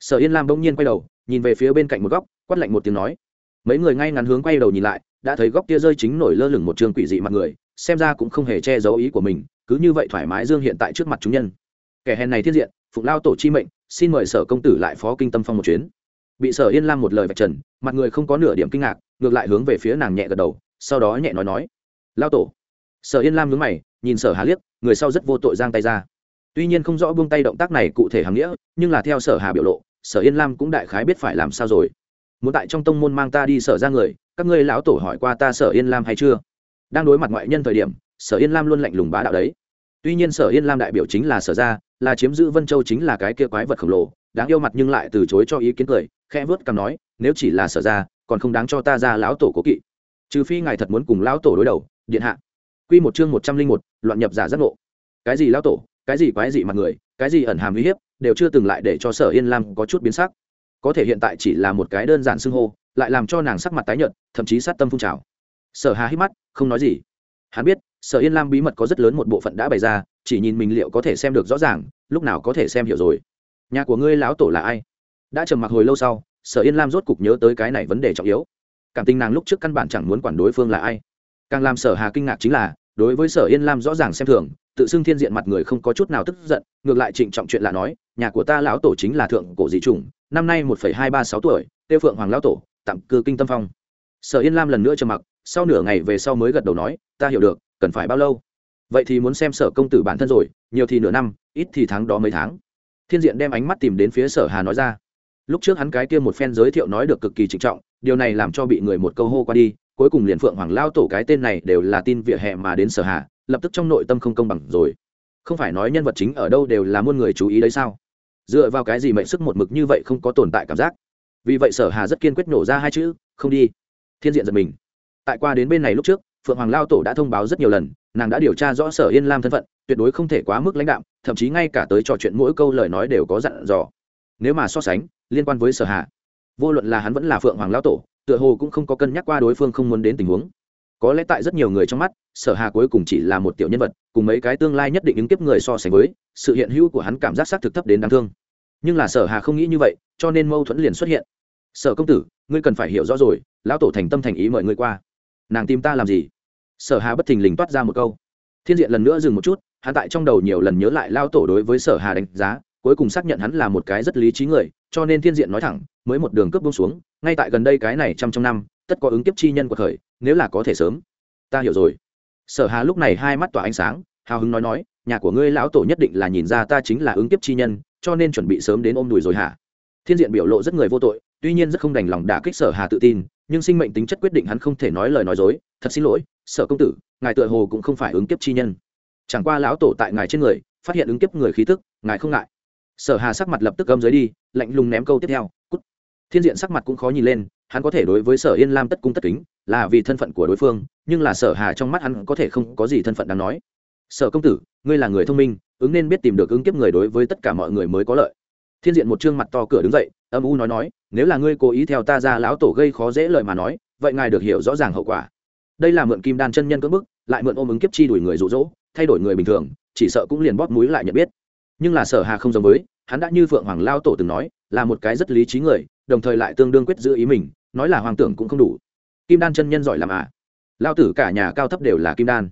Sở yên lam bỗng nhiên quay đầu, nhìn về phía bên cạnh một góc, quát lạnh một tiếng nói. Mấy người ngay ngắn hướng quay đầu nhìn lại, đã thấy góc kia rơi chính nổi lơ lửng một trường quỷ dị mặt người, xem ra cũng không hề che giấu ý của mình, cứ như vậy thoải mái dương hiện tại trước mặt chúng nhân. Kẻ hèn này thiên diện, phụng lao tổ chi mệnh, xin mời sở công tử lại phó kinh tâm phong một chuyến bị sở yên lam một lời vạch trần, mặt người không có nửa điểm kinh ngạc, ngược lại hướng về phía nàng nhẹ gật đầu, sau đó nhẹ nói nói lao tổ. Sở yên lam nhướng mày, nhìn sở hà liếc, người sau rất vô tội giang tay ra. Tuy nhiên không rõ buông tay động tác này cụ thể hàm nghĩa, nhưng là theo sở hà biểu lộ, sở yên lam cũng đại khái biết phải làm sao rồi. Muốn tại trong tông môn mang ta đi sở ra người, các ngươi lão tổ hỏi qua ta sở yên lam hay chưa? Đang đối mặt ngoại nhân thời điểm, sở yên lam luôn lạnh lùng bá đạo đấy. Tuy nhiên sở yên lam đại biểu chính là sở ra là chiếm giữ vân châu chính là cái kia quái vật khổng lồ đáng yêu mặt nhưng lại từ chối cho ý kiến cười, khẽ vớt cằm nói, nếu chỉ là sở ra còn không đáng cho ta ra lão tổ cố kỵ. Trừ phi ngài thật muốn cùng lão tổ đối đầu, điện hạ. Quy một chương một trăm linh một, loạn nhập giả giác ngộ. Cái gì lão tổ, cái gì quái dị mặt người, cái gì ẩn hàm uy hiếp, đều chưa từng lại để cho sở yên lam có chút biến sắc. Có thể hiện tại chỉ là một cái đơn giản xưng hô, lại làm cho nàng sắc mặt tái nhợt, thậm chí sát tâm phun trào. Sở hà hít mắt, không nói gì. Hắn biết, sở yên lam bí mật có rất lớn một bộ phận đã bày ra, chỉ nhìn mình liệu có thể xem được rõ ràng, lúc nào có thể xem hiểu rồi nhà của ngươi lão tổ là ai? Đã trầm mặc hồi lâu sau, sở yên lam rốt cục nhớ tới cái này vấn đề trọng yếu. Cảm tình nàng lúc trước căn bản chẳng muốn quản đối phương là ai. Càng làm sở hà kinh ngạc chính là, đối với sở yên lam rõ ràng xem thường, tự xưng thiên diện mặt người không có chút nào tức giận, ngược lại trịnh trọng chuyện là nói, nhà của ta lão tổ chính là thượng cổ dị chủng, năm nay một hai ba sáu tuổi, tiêu phượng hoàng lão tổ tặng cư kinh tâm phong. Sở yên lam lần nữa trầm mặc, sau nửa ngày về sau mới gật đầu nói, ta hiểu được, cần phải bao lâu? Vậy thì muốn xem sở công tử bản thân rồi, nhiều thì nửa năm, ít thì tháng đó mấy tháng thiên diện đem ánh mắt tìm đến phía sở hà nói ra. Lúc trước hắn cái kia một phen giới thiệu nói được cực kỳ trịnh trọng, điều này làm cho bị người một câu hô qua đi, cuối cùng liền phượng hoàng lao tổ cái tên này đều là tin vỉa hè mà đến sở hà, lập tức trong nội tâm không công bằng rồi. Không phải nói nhân vật chính ở đâu đều là muôn người chú ý đấy sao? Dựa vào cái gì mệnh sức một mực như vậy không có tồn tại cảm giác? Vì vậy sở hà rất kiên quyết nổ ra hai chữ, không đi. Thiên diện giật mình. Tại qua đến bên này lúc trước, phượng hoàng lao tổ đã thông báo rất nhiều lần, nàng đã điều tra rõ sở yên lam thân phận tuyệt đối không thể quá mức lãnh đạm, thậm chí ngay cả tới trò chuyện mỗi câu lời nói đều có dặn dò. Nếu mà so sánh, liên quan với sở hạ vô luận là hắn vẫn là phượng hoàng lao tổ, tựa hồ cũng không có cân nhắc qua đối phương không muốn đến tình huống. Có lẽ tại rất nhiều người trong mắt, sở hà cuối cùng chỉ là một tiểu nhân vật, cùng mấy cái tương lai nhất định ứng kiếp người so sánh với, sự hiện hữu của hắn cảm giác xác thực thấp đến đáng thương. Nhưng là sở hà không nghĩ như vậy, cho nên mâu thuẫn liền xuất hiện. Sở công tử, ngươi cần phải hiểu rõ rồi, lão tổ thành tâm thành ý mời ngươi qua. Nàng tìm ta làm gì? Sở hà bất thình lình toát ra một câu. Thiên diện lần nữa dừng một chút hắn tại trong đầu nhiều lần nhớ lại lao tổ đối với sở hà đánh giá, cuối cùng xác nhận hắn là một cái rất lý trí người, cho nên thiên diện nói thẳng, mới một đường cướp bông xuống, ngay tại gần đây cái này trăm trong năm, tất có ứng kiếp chi nhân của thời, nếu là có thể sớm. Ta hiểu rồi. Sở hà lúc này hai mắt tỏa ánh sáng, hào hứng nói nói, nhà của ngươi lão tổ nhất định là nhìn ra ta chính là ứng kiếp chi nhân, cho nên chuẩn bị sớm đến ôm đùi rồi hả? Thiên diện biểu lộ rất người vô tội, tuy nhiên rất không đành lòng đả kích sở hà tự tin, nhưng sinh mệnh tính chất quyết định hắn không thể nói lời nói dối. Thật xin lỗi, sở công tử, ngài tựa hồ cũng không phải ứng kiếp chi nhân chẳng qua lão tổ tại ngài trên người, phát hiện ứng kiếp người khí tức, ngài không ngại. Sở hà sắc mặt lập tức gâm dưới đi, lạnh lùng ném câu tiếp theo, cút. Thiên diện sắc mặt cũng khó nhìn lên, hắn có thể đối với sở yên lam tất cung tất kính, là vì thân phận của đối phương, nhưng là sở hà trong mắt hắn có thể không có gì thân phận đáng nói. Sở công tử, ngươi là người thông minh, ứng nên biết tìm được ứng kiếp người đối với tất cả mọi người mới có lợi. Thiên diện một trương mặt to cửa đứng dậy, âm u nói nói, nếu là ngươi cố ý theo ta ra lão tổ gây khó dễ lời mà nói, vậy ngài được hiểu rõ ràng hậu quả. Đây là mượn kim đan chân nhân cưỡng bức, lại mượn ôm ứng kiếp chi đuổi người rụ rỗ thay đổi người bình thường, chỉ sợ cũng liền bóp mũi lại nhận biết. Nhưng là sở hà không giống với, hắn đã như phượng hoàng lao tổ từng nói, là một cái rất lý trí người, đồng thời lại tương đương quyết giữ ý mình, nói là hoàng tưởng cũng không đủ. Kim đan chân nhân giỏi làm à? Lao tử cả nhà cao thấp đều là kim đan.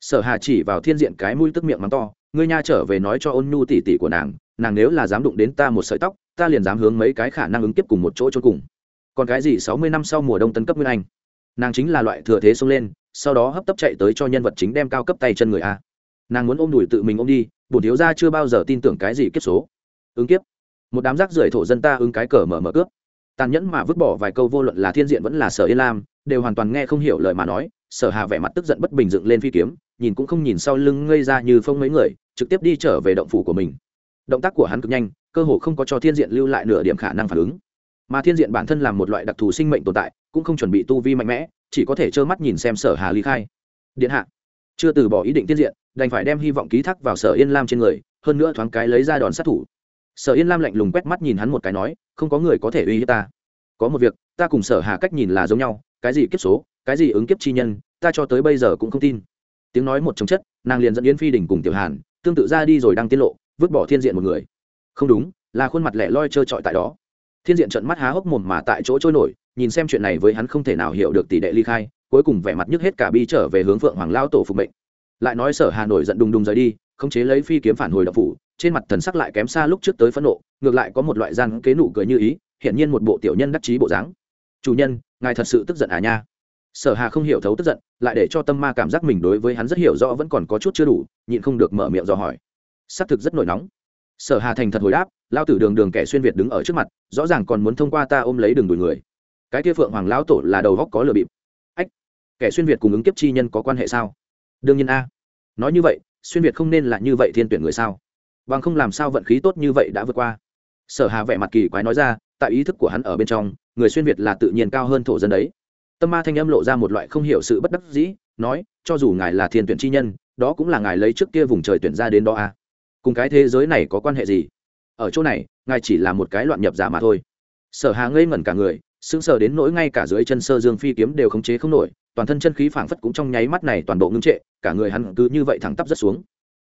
Sở hà chỉ vào thiên diện cái mũi tức miệng mắng to, ngươi nha trở về nói cho ôn nhu tỉ tỉ của nàng nàng nếu là dám đụng đến ta một sợi tóc, ta liền dám hướng mấy cái khả năng ứng tiếp cùng một chỗ trốn cùng. Còn cái gì sáu mươi năm sau mùa đông tấn cấp nguyên anh? Nàng chính là loại thừa thế xông lên sau đó hấp tấp chạy tới cho nhân vật chính đem cao cấp tay chân người a. Nàng muốn ôm đùi tự mình ôm đi, bổn thiếu gia chưa bao giờ tin tưởng cái gì kiếp số. Ứng kiếp. Một đám rác rưởi thổ dân ta ứng cái cờ mở mở cướp. Tàn nhẫn mà vứt bỏ vài câu vô luận là thiên diện vẫn là sở yên lam, đều hoàn toàn nghe không hiểu lời mà nói, sở hà vẻ mặt tức giận bất bình dựng lên phi kiếm, nhìn cũng không nhìn sau lưng ngây ra như phong mấy người, trực tiếp đi trở về động phủ của mình. Động tác của hắn cực nhanh, cơ hồ không có cho thiên diện lưu lại nửa điểm khả năng phản ứng. Mà thiên diện bản thân là một loại đặc thù sinh mệnh tồn tại, cũng không chuẩn bị tu vi mạnh mẽ chỉ có thể trơ mắt nhìn xem sở hà ly khai. Điện hạ, chưa từ bỏ ý định tiết diện, đành phải đem hy vọng ký thác vào sở yên lam trên người, hơn nữa thoáng cái lấy ra đòn sát thủ. Sở yên lam lạnh lùng quét mắt nhìn hắn một cái nói, không có người có thể uy hiếp ta. Có một việc, ta cùng sở hà cách nhìn là giống nhau, cái gì kiếp số, cái gì ứng kiếp chi nhân, ta cho tới bây giờ cũng không tin. Tiếng nói một chống chất, nàng liền dẫn yến phi đình cùng tiểu hàn, tương tự ra đi rồi đang tiết lộ, vứt bỏ thiên diện một người. Không đúng, là khuôn mặt lẻ loi trơ trọi tại đó. Thiên diện trận mắt há hốc mồm mà tại chỗ trôi nổi nhìn xem chuyện này với hắn không thể nào hiểu được tỷ đệ ly khai, cuối cùng vẻ mặt nhức hết cả bi trở về hướng phượng hoàng lao tổ phục mệnh. Lại nói sở hà nổi giận đùng đùng rời đi, khống chế lấy phi kiếm phản hồi đập phủ, trên mặt thần sắc lại kém xa lúc trước tới phẫn nộ, ngược lại có một loại gian kế nụ cười như ý hiện nhiên một bộ tiểu nhân đắc chí bộ dáng. Chủ nhân, ngài thật sự tức giận à nha? Sở hà không hiểu thấu tức giận, lại để cho tâm ma cảm giác mình đối với hắn rất hiểu rõ vẫn còn có chút chưa đủ, nhịn không được mở miệng dò hỏi. Xác thực rất nổi nóng. Sở hà thành thật hồi đáp, lao tử đường đường kẻ xuyên việt đứng ở trước mặt, rõ ràng còn muốn thông qua ta ôm lấy đường đuổi người cái kia phượng hoàng lão tổ là đầu góc có lừa bịp. Ách, kẻ xuyên việt cùng ứng kiếp chi nhân có quan hệ sao? Đương nhiên a. Nói như vậy, xuyên việt không nên là như vậy thiên tuyển người sao? Bằng không làm sao vận khí tốt như vậy đã vượt qua? Sở hà vẻ mặt kỳ quái nói ra, tại ý thức của hắn ở bên trong, người xuyên việt là tự nhiên cao hơn thổ dân đấy. Tâm ma thanh âm lộ ra một loại không hiểu sự bất đắc dĩ, nói, cho dù ngài là thiên tuyển chi nhân, đó cũng là ngài lấy trước kia vùng trời tuyển ra đến đó a. Cùng cái thế giới này có quan hệ gì? Ở chỗ này, ngài chỉ là một cái loạn nhập giả mà thôi. Sở hà ngây ngẩn cả người sững sờ đến nỗi ngay cả dưới chân sơ dương phi kiếm đều khống chế không nổi, toàn thân chân khí phảng phất cũng trong nháy mắt này toàn bộ ngưng trệ, cả người hắn cứ như vậy thẳng tắp rất xuống.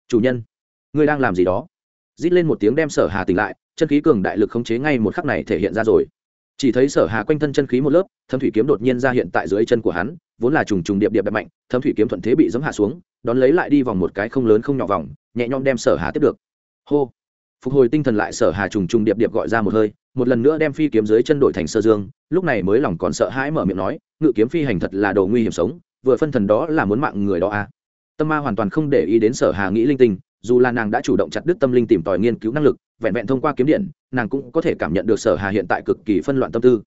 Chủ nhân, ngươi đang làm gì đó? Rít lên một tiếng đem sở hà tỉnh lại, chân khí cường đại lực khống chế ngay một khắc này thể hiện ra rồi. Chỉ thấy sở hà quanh thân chân khí một lớp, thâm thủy kiếm đột nhiên ra hiện tại dưới chân của hắn, vốn là trùng trùng điệp điệp đẹp mạnh, thâm thủy kiếm thuận thế bị giấm hạ xuống, đón lấy lại đi vòng một cái không lớn không nhỏ vòng, nhẹ nhõm đem sở hà tiếp được. Hô! Phục hồi tinh thần lại sở hà trùng trùng điệp điệp gọi ra một hơi, một lần nữa đem phi kiếm dưới chân đổi thành sơ dương, lúc này mới lòng còn sợ hãi mở miệng nói, ngự kiếm phi hành thật là đồ nguy hiểm sống, vừa phân thần đó là muốn mạng người đó à. tâm ma hoàn toàn không để ý đến sở hà nghĩ linh tinh, dù là nàng đã chủ động chặt đứt tâm linh tìm tòi nghiên cứu năng lực, vẹn vẹn thông qua kiếm điện, nàng cũng có thể cảm nhận được sở hà hiện tại cực kỳ phân loạn tâm tư.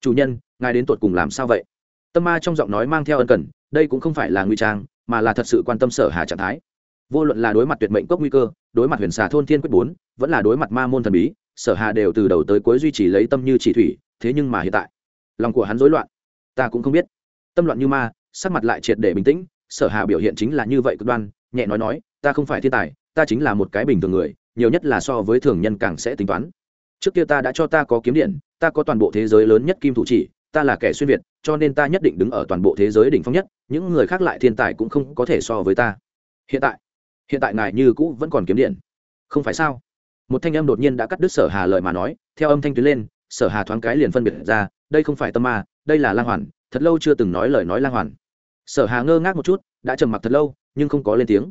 Chủ nhân, ngài đến tuột cùng làm sao vậy? Tâm ma trong giọng nói mang theo ân cần, đây cũng không phải là nguy trang, mà là thật sự quan tâm sở hà trạng thái vô luận là đối mặt tuyệt mệnh cốc nguy cơ, đối mặt huyền xà thôn thiên quyết bốn, vẫn là đối mặt ma môn thần bí, sở hà đều từ đầu tới cuối duy trì lấy tâm như chỉ thủy, thế nhưng mà hiện tại, lòng của hắn rối loạn. Ta cũng không biết. Tâm loạn như ma, sắc mặt lại triệt để bình tĩnh, sở hà biểu hiện chính là như vậy cực đoan, nhẹ nói nói, ta không phải thiên tài, ta chính là một cái bình thường người, nhiều nhất là so với thường nhân càng sẽ tính toán. Trước kia ta đã cho ta có kiếm điện, ta có toàn bộ thế giới lớn nhất kim thủ chỉ, ta là kẻ xuyên việt, cho nên ta nhất định đứng ở toàn bộ thế giới đỉnh phong nhất, những người khác lại thiên tài cũng không có thể so với ta. Hiện tại hiện tại ngài như cũ vẫn còn kiếm điện. Không phải sao? Một thanh âm đột nhiên đã cắt đứt sở hà lời mà nói, theo âm thanh tuyến lên, sở hà thoáng cái liền phân biệt ra, đây không phải tâm ma, đây là lang hoàn, thật lâu chưa từng nói lời nói lang hoàn. Sở hà ngơ ngác một chút, đã trầm mặc thật lâu, nhưng không có lên tiếng.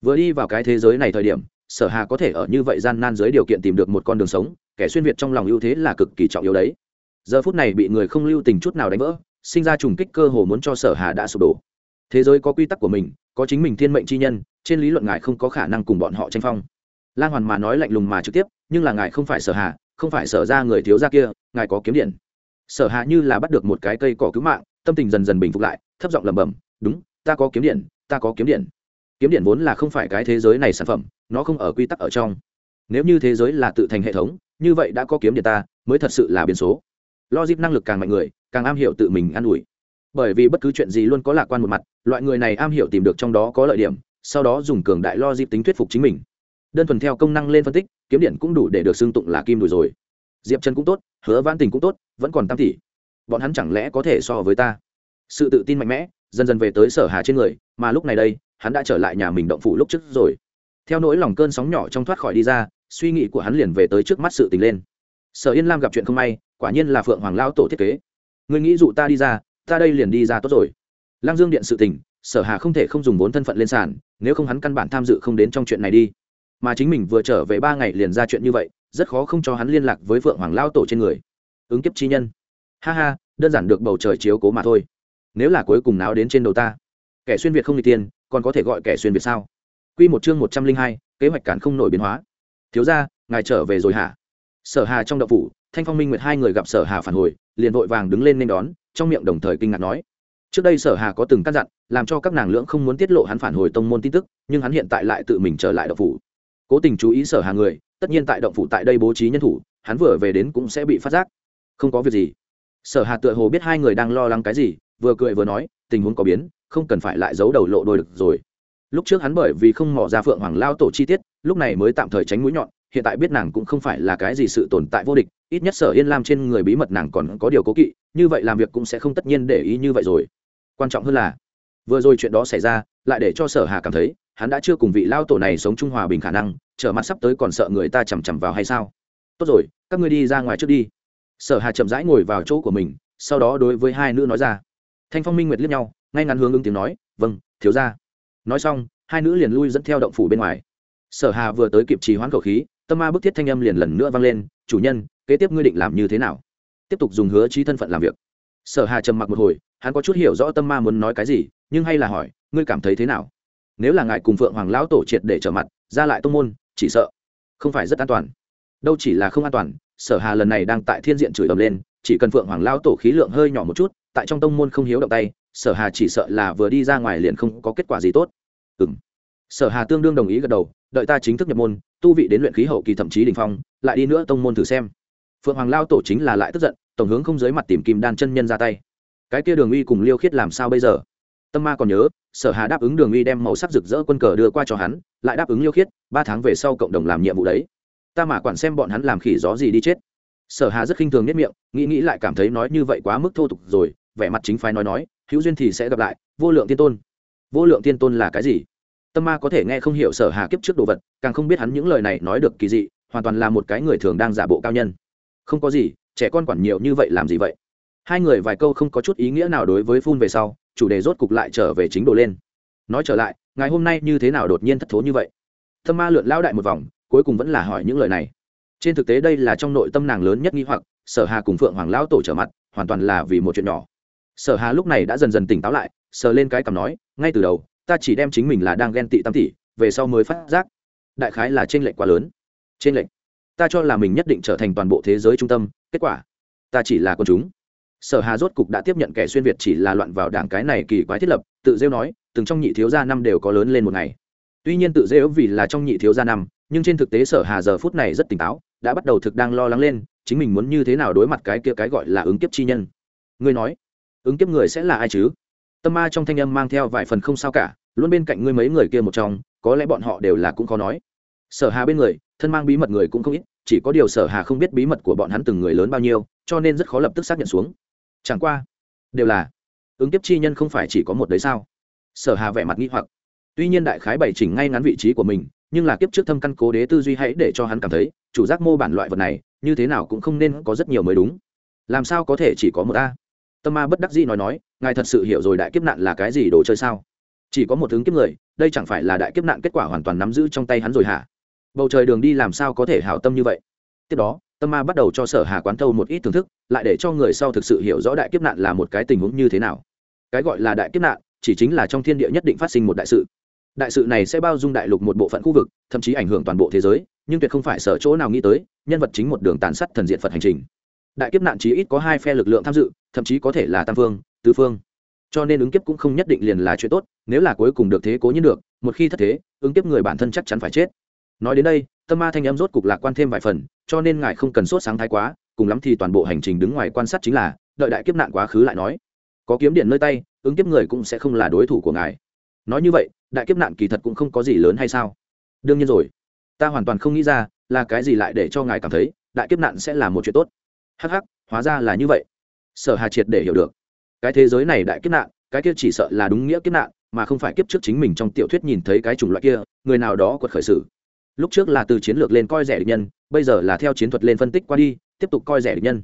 Vừa đi vào cái thế giới này thời điểm, sở hà có thể ở như vậy gian nan dưới điều kiện tìm được một con đường sống, kẻ xuyên việt trong lòng ưu thế là cực kỳ trọng yếu đấy. Giờ phút này bị người không lưu tình chút nào đánh vỡ, sinh ra trùng kích cơ hồ muốn cho sở hà đã sụp đổ thế giới có quy tắc của mình có chính mình thiên mệnh chi nhân trên lý luận ngài không có khả năng cùng bọn họ tranh phong. Lang hoàn mà nói lạnh lùng mà trực tiếp nhưng là ngài không phải sở hạ, không phải sở ra người thiếu ra kia ngài có kiếm điện. Sở Hạ như là bắt được một cái cây cỏ cứu mạng tâm tình dần dần bình phục lại thấp giọng lẩm bẩm đúng ta có kiếm điện ta có kiếm điện. Kiếm điện vốn là không phải cái thế giới này sản phẩm nó không ở quy tắc ở trong. Nếu như thế giới là tự thành hệ thống như vậy đã có kiếm điện ta mới thật sự là biến số. Logic năng lực càng mạnh người càng am hiểu tự mình an ủi bởi vì bất cứ chuyện gì luôn có lạc quan một mặt, loại người này am hiểu tìm được trong đó có lợi điểm, sau đó dùng cường đại lo dịp tính thuyết phục chính mình. Đơn thuần theo công năng lên phân tích, kiếm điện cũng đủ để được xưng tụng là kim đùi rồi. Diệp trần cũng tốt, hứa văn tình cũng tốt, vẫn còn tam tỷ. Bọn hắn chẳng lẽ có thể so với ta? Sự tự tin mạnh mẽ, dần dần về tới sở hà trên người, mà lúc này đây, hắn đã trở lại nhà mình động phủ lúc trước rồi. Theo nỗi lòng cơn sóng nhỏ trong thoát khỏi đi ra, suy nghĩ của hắn liền về tới trước mắt sự tình lên. Sở yên lam gặp chuyện không may, quả nhiên là phượng hoàng lao tổ thiết kế. Người nghĩ dụ ta đi ra ta đây liền đi ra tốt rồi. Lang dương điện sự tình, sở hà không thể không dùng vốn thân phận lên sàn, nếu không hắn căn bản tham dự không đến trong chuyện này đi. Mà chính mình vừa trở về ba ngày liền ra chuyện như vậy, rất khó không cho hắn liên lạc với phượng hoàng lao tổ trên người. Ứng kiếp chi nhân. Ha ha, đơn giản được bầu trời chiếu cố mà thôi. Nếu là cuối cùng náo đến trên đầu ta, kẻ xuyên việt không n tiền, còn có thể gọi kẻ xuyên việt sao? Q một chương một trăm linh hai, kế hoạch cản không nổi biến hóa. Thiếu ra ngài trở về rồi hả? Sở hà trong đậu phủ, thanh phong minh nguyệt hai người gặp sở hà phản hồi, liền vội vàng đứng lên nên đón trong miệng đồng thời kinh ngạc nói, trước đây sở hà có từng căn dặn, làm cho các nàng lưỡng không muốn tiết lộ hắn phản hồi tông môn tin tức, nhưng hắn hiện tại lại tự mình trở lại động phủ. Cố tình chú ý sở hà người, tất nhiên tại động phủ tại đây bố trí nhân thủ, hắn vừa về đến cũng sẽ bị phát giác. Không có việc gì. Sở hà tựa hồ biết hai người đang lo lắng cái gì, vừa cười vừa nói, tình huống có biến, không cần phải lại giấu đầu lộ đôi được rồi. Lúc trước hắn bởi vì không mò ra phượng hoàng lao tổ chi tiết, lúc này mới tạm thời tránh mũi nhọn hiện tại biết nàng cũng không phải là cái gì sự tồn tại vô địch, ít nhất sở yên lam trên người bí mật nàng còn có điều cố kỵ, như vậy làm việc cũng sẽ không tất nhiên để ý như vậy rồi. Quan trọng hơn là, vừa rồi chuyện đó xảy ra, lại để cho sở hà cảm thấy, hắn đã chưa cùng vị lao tổ này sống trung hòa bình khả năng, trở mặt sắp tới còn sợ người ta chằm chằm vào hay sao? Tốt rồi, các ngươi đi ra ngoài trước đi. Sở hà chậm rãi ngồi vào chỗ của mình, sau đó đối với hai nữ nói ra. Thanh phong minh nguyệt liếc nhau, ngay ngắn hướng ứng tiếng nói vâng thiếu ra nói xong, hai nữ liền lui dẫn theo động phủ bên ngoài. Sở hà vừa tới kịp trì hoãn khẩu khí tâm ma bức thiết thanh âm liền lần nữa vang lên, chủ nhân, kế tiếp ngươi định làm như thế nào? Tiếp tục dùng hứa trí thân phận làm việc. Sở hà trầm mặc một hồi, hắn có chút hiểu rõ tâm ma muốn nói cái gì, nhưng hay là hỏi, ngươi cảm thấy thế nào? Nếu là ngài cùng phượng hoàng lão tổ triệt để trở mặt, ra lại tông môn, chỉ sợ không phải rất an toàn. Đâu chỉ là không an toàn, sở hà lần này đang tại thiên diện chửi ầm lên, chỉ cần phượng hoàng lão tổ khí lượng hơi nhỏ một chút, tại trong tông môn không hiếu động tay, sở hà chỉ sợ là vừa đi ra ngoài liền không có kết quả gì tốt. Ừm sở hà tương đương đồng ý gật đầu, đợi ta chính thức nhập môn, tu vị đến luyện khí hậu kỳ thậm chí đỉnh phong, lại đi nữa tông môn thử xem. Phượng hoàng lao tổ chính là lại tức giận, tổng hướng không dưới mặt tìm kim đan chân nhân ra tay. Cái kia đường uy cùng liêu khiết làm sao bây giờ? Tâm ma còn nhớ, sở hà đáp ứng đường uy đem màu sắc rực rỡ quân cờ đưa qua cho hắn, lại đáp ứng liêu khiết, ba tháng về sau cộng đồng làm nhiệm vụ đấy. Ta mà quản xem bọn hắn làm khỉ gió gì đi chết. Sở hà rất khinh thường nhất miệng, nghĩ nghĩ lại cảm thấy nói như vậy quá mức thô tục rồi, vẻ mặt chính phái nói nói, hữu duyên thì sẽ gặp lại, vô lượng tiên tôn. Vô lượng tiên tôn là cái gì? Tâm ma có thể nghe không hiểu sở hà kiếp trước đồ vật, càng không biết hắn những lời này nói được kỳ dị, hoàn toàn là một cái người thường đang giả bộ cao nhân. Không có gì, trẻ con quản nhiều như vậy làm gì vậy? Hai người vài câu không có chút ý nghĩa nào đối với phun về sau, chủ đề rốt cục lại trở về chính đồ lên. Nói trở lại, ngày hôm nay như thế nào đột nhiên thất thố như vậy? Tâm ma lượn lao đại một vòng, cuối cùng vẫn là hỏi những lời này. Trên thực tế đây là trong nội tâm nàng lớn nhất nghi hoặc, sở hà cùng phượng hoàng lão tổ trở mặt, hoàn toàn là vì một chuyện nhỏ. Sở hà lúc này đã dần dần tỉnh táo lại, sờ lên cái cằm nói, ngay từ đầu ta chỉ đem chính mình là đang ghen tị tam tỷ, về sau mới phát giác. Đại khái là trên lệnh quá lớn. Trên lệnh ta cho là mình nhất định trở thành toàn bộ thế giới trung tâm, kết quả, ta chỉ là con chúng. Sở hà rốt cục đã tiếp nhận kẻ xuyên việt chỉ là loạn vào đảng cái này kỳ quái thiết lập, tự rêu nói, từng trong nhị thiếu gia năm đều có lớn lên một ngày. Tuy nhiên tự rêu vì là trong nhị thiếu gia năm, nhưng trên thực tế sở hà giờ phút này rất tỉnh táo, đã bắt đầu thực đang lo lắng lên, chính mình muốn như thế nào đối mặt cái kia cái gọi là ứng kiếp chi nhân. Ngươi nói, ứng kiếp người sẽ là ai chứ? Tâm ma trong thanh âm mang theo vài phần không sao cả, luôn bên cạnh ngươi mấy người kia một trong, có lẽ bọn họ đều là cũng khó nói. Sở hà bên người, thân mang bí mật người cũng không ít, chỉ có điều sở hà không biết bí mật của bọn hắn từng người lớn bao nhiêu, cho nên rất khó lập tức xác nhận xuống. Chẳng qua, đều là, ứng kiếp chi nhân không phải chỉ có một đấy sao? Sở hà vẻ mặt nghi hoặc. Tuy nhiên đại khái bảy chỉnh ngay ngắn vị trí của mình, nhưng là kiếp trước thâm căn cố đế tư duy hãy để cho hắn cảm thấy, chủ giác mô bản loại vật này, như thế nào cũng không nên có rất nhiều mới đúng. Làm sao có thể chỉ có một a? Tâm ma bất đắc dĩ nói nói, ngài thật sự hiểu rồi đại kiếp nạn là cái gì đồ chơi sao? Chỉ có một ứng kiếp người, đây chẳng phải là đại kiếp nạn kết quả hoàn toàn nắm giữ trong tay hắn rồi hả? Bầu trời đường đi làm sao có thể hảo tâm như vậy? Tiếp đó, tâm ma bắt đầu cho sở hà quán thâu một ít thưởng thức, lại để cho người sau thực sự hiểu rõ đại kiếp nạn là một cái tình huống như thế nào. Cái gọi là đại kiếp nạn, chỉ chính là trong thiên địa nhất định phát sinh một đại sự. Đại sự này sẽ bao dung đại lục một bộ phận khu vực, thậm chí ảnh hưởng toàn bộ thế giới, nhưng tuyệt không phải sở chỗ nào nghĩ tới, nhân vật chính một đường tàn sát thần diện phật hành trình đại kiếp nạn chí ít có hai phe lực lượng tham dự, thậm chí có thể là tam phương, tứ phương. Cho nên ứng kiếp cũng không nhất định liền là chuyện tốt, nếu là cuối cùng được thế cố nhiên được, một khi thất thế, ứng kiếp người bản thân chắc chắn phải chết. Nói đến đây, tâm ma thanh em rốt cục lạc quan thêm vài phần, cho nên ngài không cần sốt sáng thái quá, cùng lắm thì toàn bộ hành trình đứng ngoài quan sát chính là, đợi đại kiếp nạn quá khứ lại nói. Có kiếm điện nơi tay, ứng kiếp người cũng sẽ không là đối thủ của ngài. Nói như vậy, đại kiếp nạn kỳ thật cũng không có gì lớn hay sao? Đương nhiên rồi. Ta hoàn toàn không nghĩ ra là cái gì lại để cho ngài cảm thấy đại kiếp nạn sẽ là một chuyện tốt hắc hắc, hóa ra là như vậy. Sở hà triệt để hiểu được. Cái thế giới này đại kiếp nạn, cái kia chỉ sợ là đúng nghĩa kiếp nạn, mà không phải kiếp trước chính mình trong tiểu thuyết nhìn thấy cái chủng loại kia, người nào đó quật khởi sự. lúc trước là từ chiến lược lên coi rẻ địch nhân, bây giờ là theo chiến thuật lên phân tích qua đi, tiếp tục coi rẻ địch nhân.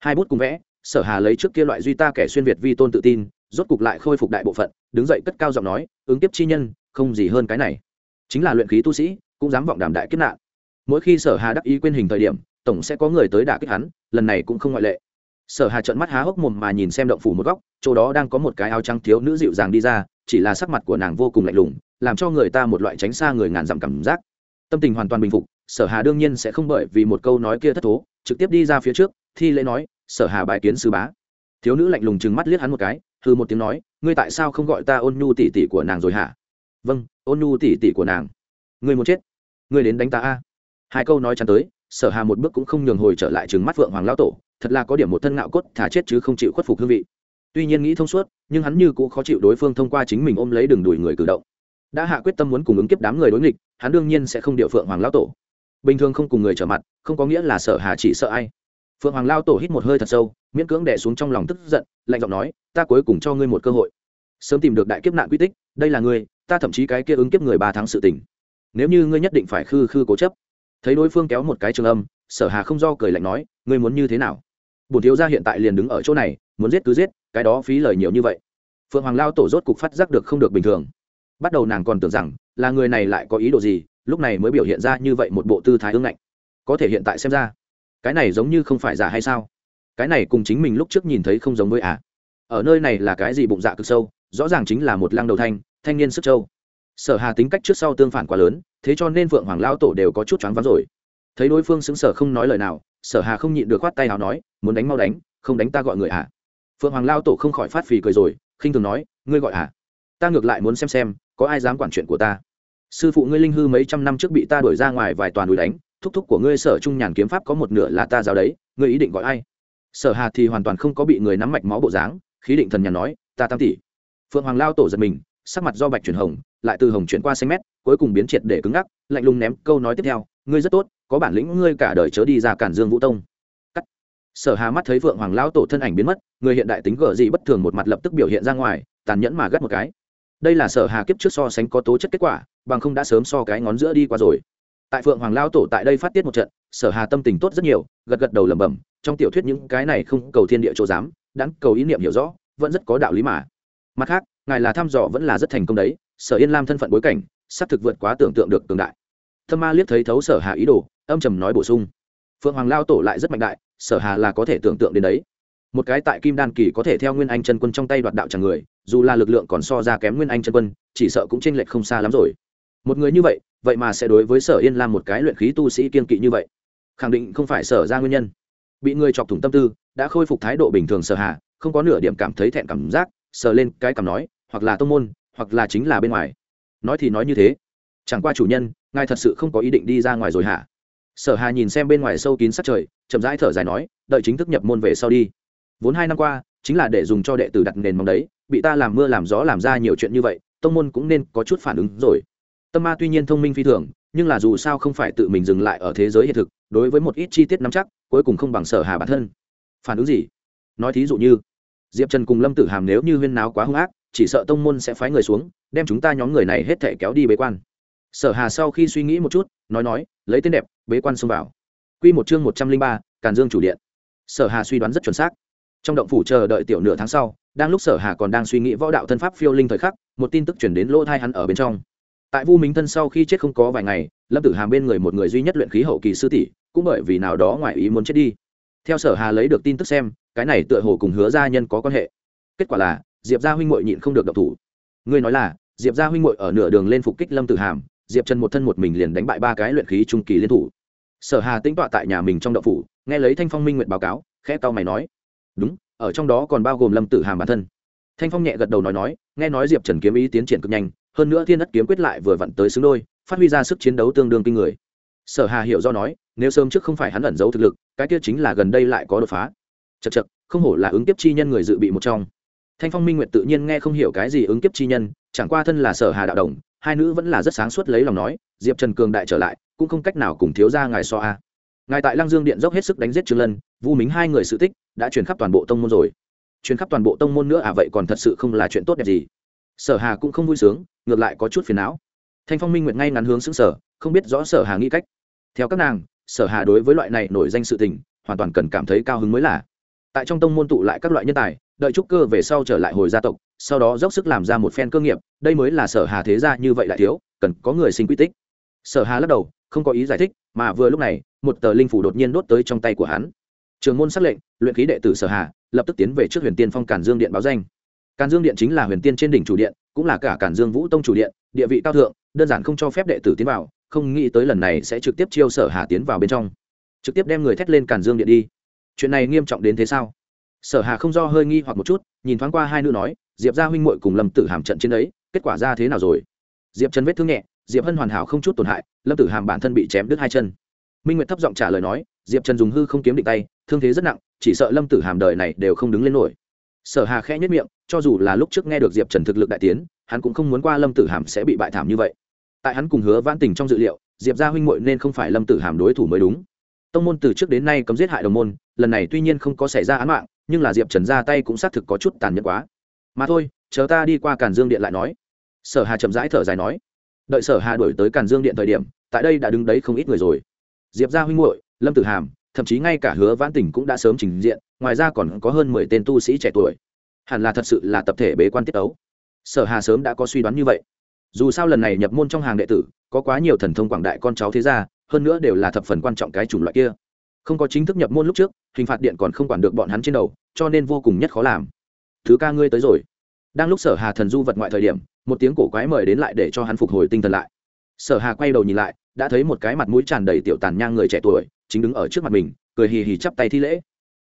Hai bút cùng vẽ, sở hà lấy trước kia loại duy ta kẻ xuyên việt vi tôn tự tin, rốt cục lại khôi phục đại bộ phận, đứng dậy cất cao giọng nói, ứng tiếp chi nhân, không gì hơn cái này. Chính là luyện khí tu sĩ, cũng dám vọng đàm đại kiếp nạn. Mỗi khi sở hà đắc ý quên hình thời điểm tổng sẽ có người tới đả kích hắn, lần này cũng không ngoại lệ. Sở hà trợn mắt há hốc mồm mà nhìn xem động phủ một góc, chỗ đó đang có một cái áo trắng thiếu nữ dịu dàng đi ra, chỉ là sắc mặt của nàng vô cùng lạnh lùng, làm cho người ta một loại tránh xa người ngàn dặm cảm giác. Tâm tình hoàn toàn bình phục, sở hà đương nhiên sẽ không bởi vì một câu nói kia thất thố, trực tiếp đi ra phía trước, thi lễ nói, sở hà bài kiến sư bá. Thiếu nữ lạnh lùng chừng mắt liếc hắn một cái hư một tiếng nói, ngươi tại sao không gọi ta ôn nhu tỷ tỷ của nàng rồi hả? Vâng ôn nhu tỷ tỷ của nàng. Ngươi muốn chết? Ngươi đến đánh ta a? Hai câu nói chắn tới sở hà một bước cũng không nhường hồi trở lại trừng mắt vượng hoàng lão tổ, thật là có điểm một thân ngạo cốt thả chết chứ không chịu khuất phục hương vị. Tuy nhiên nghĩ thông suốt, nhưng hắn như cũng khó chịu đối phương thông qua chính mình ôm lấy đường đuổi người cử động. Đã hạ quyết tâm muốn cùng ứng kiếp đám người đối nghịch, hắn đương nhiên sẽ không điệu phượng hoàng lao tổ. Bình thường không cùng người trở mặt, không có nghĩa là sở hà chỉ sợ ai. Phượng hoàng lao tổ hít một hơi thật sâu, miễn cưỡng đẻ xuống trong lòng tức giận, lạnh giọng nói, ta cuối cùng cho ngươi một cơ hội. Sớm tìm được đại kiếp nạn quy tích, đây là ngươi, ta thậm chí cái kia ứng kiếp người ba tháng sự tình. Nếu như ngươi nhất định phải khư khư cố chấp thấy đối phương kéo một cái trường âm, sở hà không do cười lạnh nói, ngươi muốn như thế nào? Bổn thiếu gia hiện tại liền đứng ở chỗ này, muốn giết cứ giết, cái đó phí lời nhiều như vậy. Phượng hoàng lao tổ rốt cục phát giác được không được bình thường. Bắt đầu nàng còn tưởng rằng là người này lại có ý đồ gì, lúc này mới biểu hiện ra như vậy một bộ tư thái ương ngạnh. Có thể hiện tại xem ra, cái này giống như không phải giả hay sao? Cái này cùng chính mình lúc trước nhìn thấy không giống với à? Ở nơi này là cái gì bụng dạ cực sâu, rõ ràng chính là một lăng đầu thanh thanh niên sức châu sở hà tính cách trước sau tương phản quá lớn, thế cho nên phượng hoàng lao tổ đều có chút choáng váng rồi. Thấy đối phương xứng sở không nói lời nào, sở hà không nhịn được khoát tay nào nói, muốn đánh mau đánh, không đánh ta gọi người à phượng hoàng lao tổ không khỏi phát phì cười rồi, khinh thường nói, ngươi gọi à ta ngược lại muốn xem xem, có ai dám quản chuyện của ta? Sư phụ ngươi linh hư mấy trăm năm trước bị ta đuổi ra ngoài vài toàn đuổi đánh, thúc thúc của ngươi sở trung nhàn kiếm pháp có một nửa là ta giáo đấy, ngươi ý định gọi ai? Sở hà thì hoàn toàn không có bị người nắm mạch máu bộ dáng, khí định thần nhàn nói, ta tam tỷ. Phượng hoàng lao tổ giật mình, sắc mặt do bạch chuyển hồng lại từ hồng chuyển qua xanh mét, cuối cùng biến triệt để cứng ngắc, lạnh lùng ném câu nói tiếp theo, ngươi rất tốt, có bản lĩnh ngươi cả đời chớ đi ra cản dương vũ tông. Cắt. Sở hà mắt thấy vượng hoàng lao tổ thân ảnh biến mất, người hiện đại tính gở gì bất thường một mặt lập tức biểu hiện ra ngoài, tàn nhẫn mà gắt một cái. Đây là sở hà kiếp trước so sánh có tố chất kết quả, bằng không đã sớm so cái ngón giữa đi qua rồi. Tại phượng hoàng lao tổ tại đây phát tiết một trận, sở hà tâm tình tốt rất nhiều, gật gật đầu lẩm bẩm, trong tiểu thuyết những cái này không cầu thiên địa chỗ dám, đắn cầu ý niệm hiểu rõ, vẫn rất có đạo lý mà. Mặt khác, ngài là thăm dò vẫn là rất thành công đấy sở yên lam thân phận bối cảnh sắp thực vượt quá tưởng tượng được cường đại. Thâm ma liếc thấy thấu sở hà ý đồ âm trầm nói bổ sung. Phượng hoàng lao tổ lại rất mạnh đại sở hà là có thể tưởng tượng đến đấy. Một cái tại kim đan kỳ có thể theo nguyên anh chân quân trong tay đoạt đạo chẳng người dù là lực lượng còn so ra kém nguyên anh chân quân chỉ sợ cũng chênh lệch không xa lắm rồi. Một người như vậy vậy mà sẽ đối với sở yên lam một cái luyện khí tu sĩ kiên kỵ như vậy. Khẳng định không phải sở ra nguyên nhân. Bị người chọc thủng tâm tư đã khôi phục thái độ bình thường sở Hà, không có nửa điểm cảm thấy thẹn cảm giác sờ lên cái cảm nói hoặc là tông môn hoặc là chính là bên ngoài. Nói thì nói như thế. Chẳng qua chủ nhân, ngài thật sự không có ý định đi ra ngoài rồi hả? Sở hà nhìn xem bên ngoài sâu kín sát trời, chậm rãi thở dài nói, đợi chính thức nhập môn về sau đi. Vốn hai năm qua, chính là để dùng cho đệ tử đặt nền móng đấy, bị ta làm mưa làm gió làm ra nhiều chuyện như vậy, tông môn cũng nên có chút phản ứng rồi. Tâm ma tuy nhiên thông minh phi thường, nhưng là dù sao không phải tự mình dừng lại ở thế giới hiện thực, đối với một ít chi tiết nắm chắc, cuối cùng không bằng sở hà bản thân. Phản ứng gì? Nói thí dụ như, diệp trần cùng lâm tử hàm nếu như huyên náo quá hung ác chỉ sợ tông môn sẽ phái người xuống, đem chúng ta nhóm người này hết thể kéo đi bế quan. Sở hà sau khi suy nghĩ một chút, nói nói, lấy tên đẹp, bế quan xông vào. Q một chương một trăm linh ba, càn dương chủ điện. Sở hà suy đoán rất chuẩn xác. Trong động phủ chờ đợi tiểu nửa tháng sau, đang lúc sở hà còn đang suy nghĩ võ đạo thân pháp phiêu linh thời khắc, một tin tức chuyển đến lỗ thai hắn ở bên trong. Tại vu minh thân sau khi chết không có vài ngày, lâm tử hàm bên người một người duy nhất luyện khí hậu kỳ sư tỷ, cũng bởi vì nào đó ngoại ý muốn chết đi. Theo sở hà lấy được tin tức xem, cái này tựa hồ cùng hứa gia nhân có quan hệ. Kết quả là diệp gia huynh muội nhịn không được độc thủ. Ngươi nói là, diệp gia huynh muội ở nửa đường lên phục kích lâm tử hàm, diệp trần một thân một mình liền đánh bại ba cái luyện khí trung kỳ liên thủ. Sở hà tính tọa tại nhà mình trong đậu phủ, nghe lấy thanh phong minh nguyện báo cáo, khẽ tao mày nói, đúng, ở trong đó còn bao gồm lâm tử hàm bản thân. Thanh phong nhẹ gật đầu nói nói, nghe nói diệp trần kiếm ý tiến triển cực nhanh, hơn nữa thiên đất kiếm quyết lại vừa vặn tới xứng đôi, phát huy ra sức chiến đấu tương đương kinh người. Sở hà hiểu do nói, nếu sớm trước không phải hắn ẩn giấu thực lực, cái kia chính là gần đây lại có đột phá. Chật chật không hổ là ứng tiếp chi nhân người dự bị một trong thanh phong minh nguyệt tự nhiên nghe không hiểu cái gì ứng kiếp chi nhân, chẳng qua thân là sở hà đạo đồng, hai nữ vẫn là rất sáng suốt lấy lòng nói, diệp trần cường đại trở lại, cũng không cách nào cùng thiếu ra ngài so a. Ngài tại lăng dương điện dốc hết sức đánh giết trương lân, vu mính hai người sự tích, đã truyền khắp toàn bộ tông môn rồi. Truyền khắp toàn bộ tông môn nữa à vậy còn thật sự không là chuyện tốt đẹp gì. Sở hà cũng không vui sướng, ngược lại có chút phiền não. Thanh phong minh nguyệt ngay ngắn hướng xứng sở, không biết rõ sở hà nghĩ cách. Theo các nàng, sở hà đối với loại này nổi danh sự tình, hoàn toàn cần cảm thấy cao hứng mới là. Tại trong tông môn tụ lại các loại nhân tài đợi trúc cơ về sau trở lại hồi gia tộc, sau đó dốc sức làm ra một phen cơ nghiệp, đây mới là sở hà thế gia như vậy lại thiếu, cần có người sinh quy tích. Sở hà lắc đầu, không có ý giải thích, mà vừa lúc này, một tờ linh phủ đột nhiên đốt tới trong tay của hắn. Trường môn xác lệnh, luyện khí đệ tử sở hà, lập tức tiến về trước huyền tiên phong cản dương điện báo danh. Cản dương điện chính là huyền tiên trên đỉnh chủ điện, cũng là cả cản dương vũ tông chủ điện, địa vị cao thượng, đơn giản không cho phép đệ tử tiến vào, không nghĩ tới lần này sẽ trực tiếp chiêu sở hà tiến vào bên trong. Trực tiếp đem người thét lên cản dương điện đi. Chuyện này nghiêm trọng đến thế sao? Sở hà không do hơi nghi hoặc một chút, nhìn thoáng qua hai nữ nói, diệp gia huynh muội cùng lâm tử hàm trận chiến ấy, kết quả ra thế nào rồi? Diệp trần vết thương nhẹ, diệp hân hoàn hảo không chút tổn hại, lâm tử hàm bản thân bị chém đứt hai chân. Minh nguyệt thấp giọng trả lời nói, diệp trần dùng hư không kiếm định tay, thương thế rất nặng, chỉ sợ lâm tử hàm đời này đều không đứng lên nổi. Sở hà khẽ nhất miệng, cho dù là lúc trước nghe được diệp trần thực lực đại tiến, hắn cũng không muốn qua lâm tử hàm sẽ bị bại thảm như vậy. Tại hắn cùng hứa vãn tình trong dự liệu, diệp gia huynh muội nên không phải lâm tử hàm đối thủ mới đúng. Tông môn từ trước đến nay cấm giết hại đồng môn, lần này tuy nhiên không có xảy ra án mạng nhưng là diệp trần ra tay cũng xác thực có chút tàn nhẫn quá. Mà thôi, chờ ta đi qua càn dương điện lại nói. Sở hà chậm rãi thở dài nói. Đợi sở hà đổi tới càn dương điện thời điểm, tại đây đã đứng đấy không ít người rồi. Diệp gia huynh muội, lâm tử hàm, thậm chí ngay cả hứa vãn Tỉnh cũng đã sớm trình diện, ngoài ra còn có hơn mười tên tu sĩ trẻ tuổi. Hẳn là thật sự là tập thể bế quan tiết ấu. Sở hà sớm đã có suy đoán như vậy. Dù sao lần này nhập môn trong hàng đệ tử, có quá nhiều thần thông quảng đại con cháu thế gia, hơn nữa đều là thập phần quan trọng cái chủng loại kia. Không có chính thức nhập môn lúc trước hình phạt điện còn không quản được bọn hắn trên đầu, cho nên vô cùng nhất khó làm. Thứ ca ngươi tới rồi. Đang lúc sở hà thần du vật ngoại thời điểm, một tiếng cổ quái mời đến lại để cho hắn phục hồi tinh thần lại. Sở hà quay đầu nhìn lại, đã thấy một cái mặt mũi tràn đầy tiểu tàn nhang người trẻ tuổi, chính đứng ở trước mặt mình, cười hì hì chắp tay thi lễ.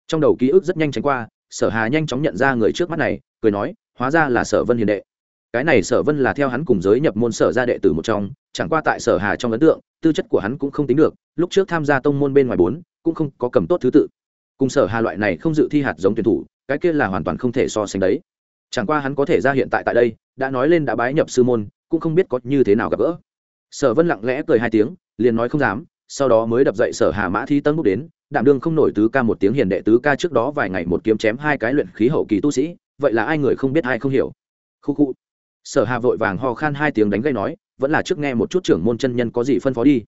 Trong đầu ký ức rất nhanh tránh qua, sở hà nhanh chóng nhận ra người trước mắt này, cười nói, hóa ra là sở vân hiền đệ. Cái này sở vân là theo hắn cùng giới nhập môn sở gia đệ tử một trong, chẳng qua tại sở hà trong ấn tượng, tư chất của hắn cũng không tính được, lúc trước tham gia tông môn bên ngoài bốn, cũng không có cầm tốt thứ tự cùng sở hà loại này không dự thi hạt giống tuyển thủ, cái kia là hoàn toàn không thể so sánh đấy. Chẳng qua hắn có thể ra hiện tại tại đây, đã nói lên đã bái nhập sư môn, cũng không biết có như thế nào gặp gỡ. Sở vân lặng lẽ cười hai tiếng, liền nói không dám, sau đó mới đập dậy sở hà mã thi tân bút đến đạm đương không nổi tứ ca một tiếng hiền đệ tứ ca trước đó vài ngày một kiếm chém hai cái luyện khí hậu kỳ tu sĩ, vậy là ai người không biết ai không hiểu. Khu khu. Sở hà vội vàng ho khan hai tiếng đánh gây nói, vẫn là trước nghe một chút trưởng môn chân nhân có gì phân phó đi.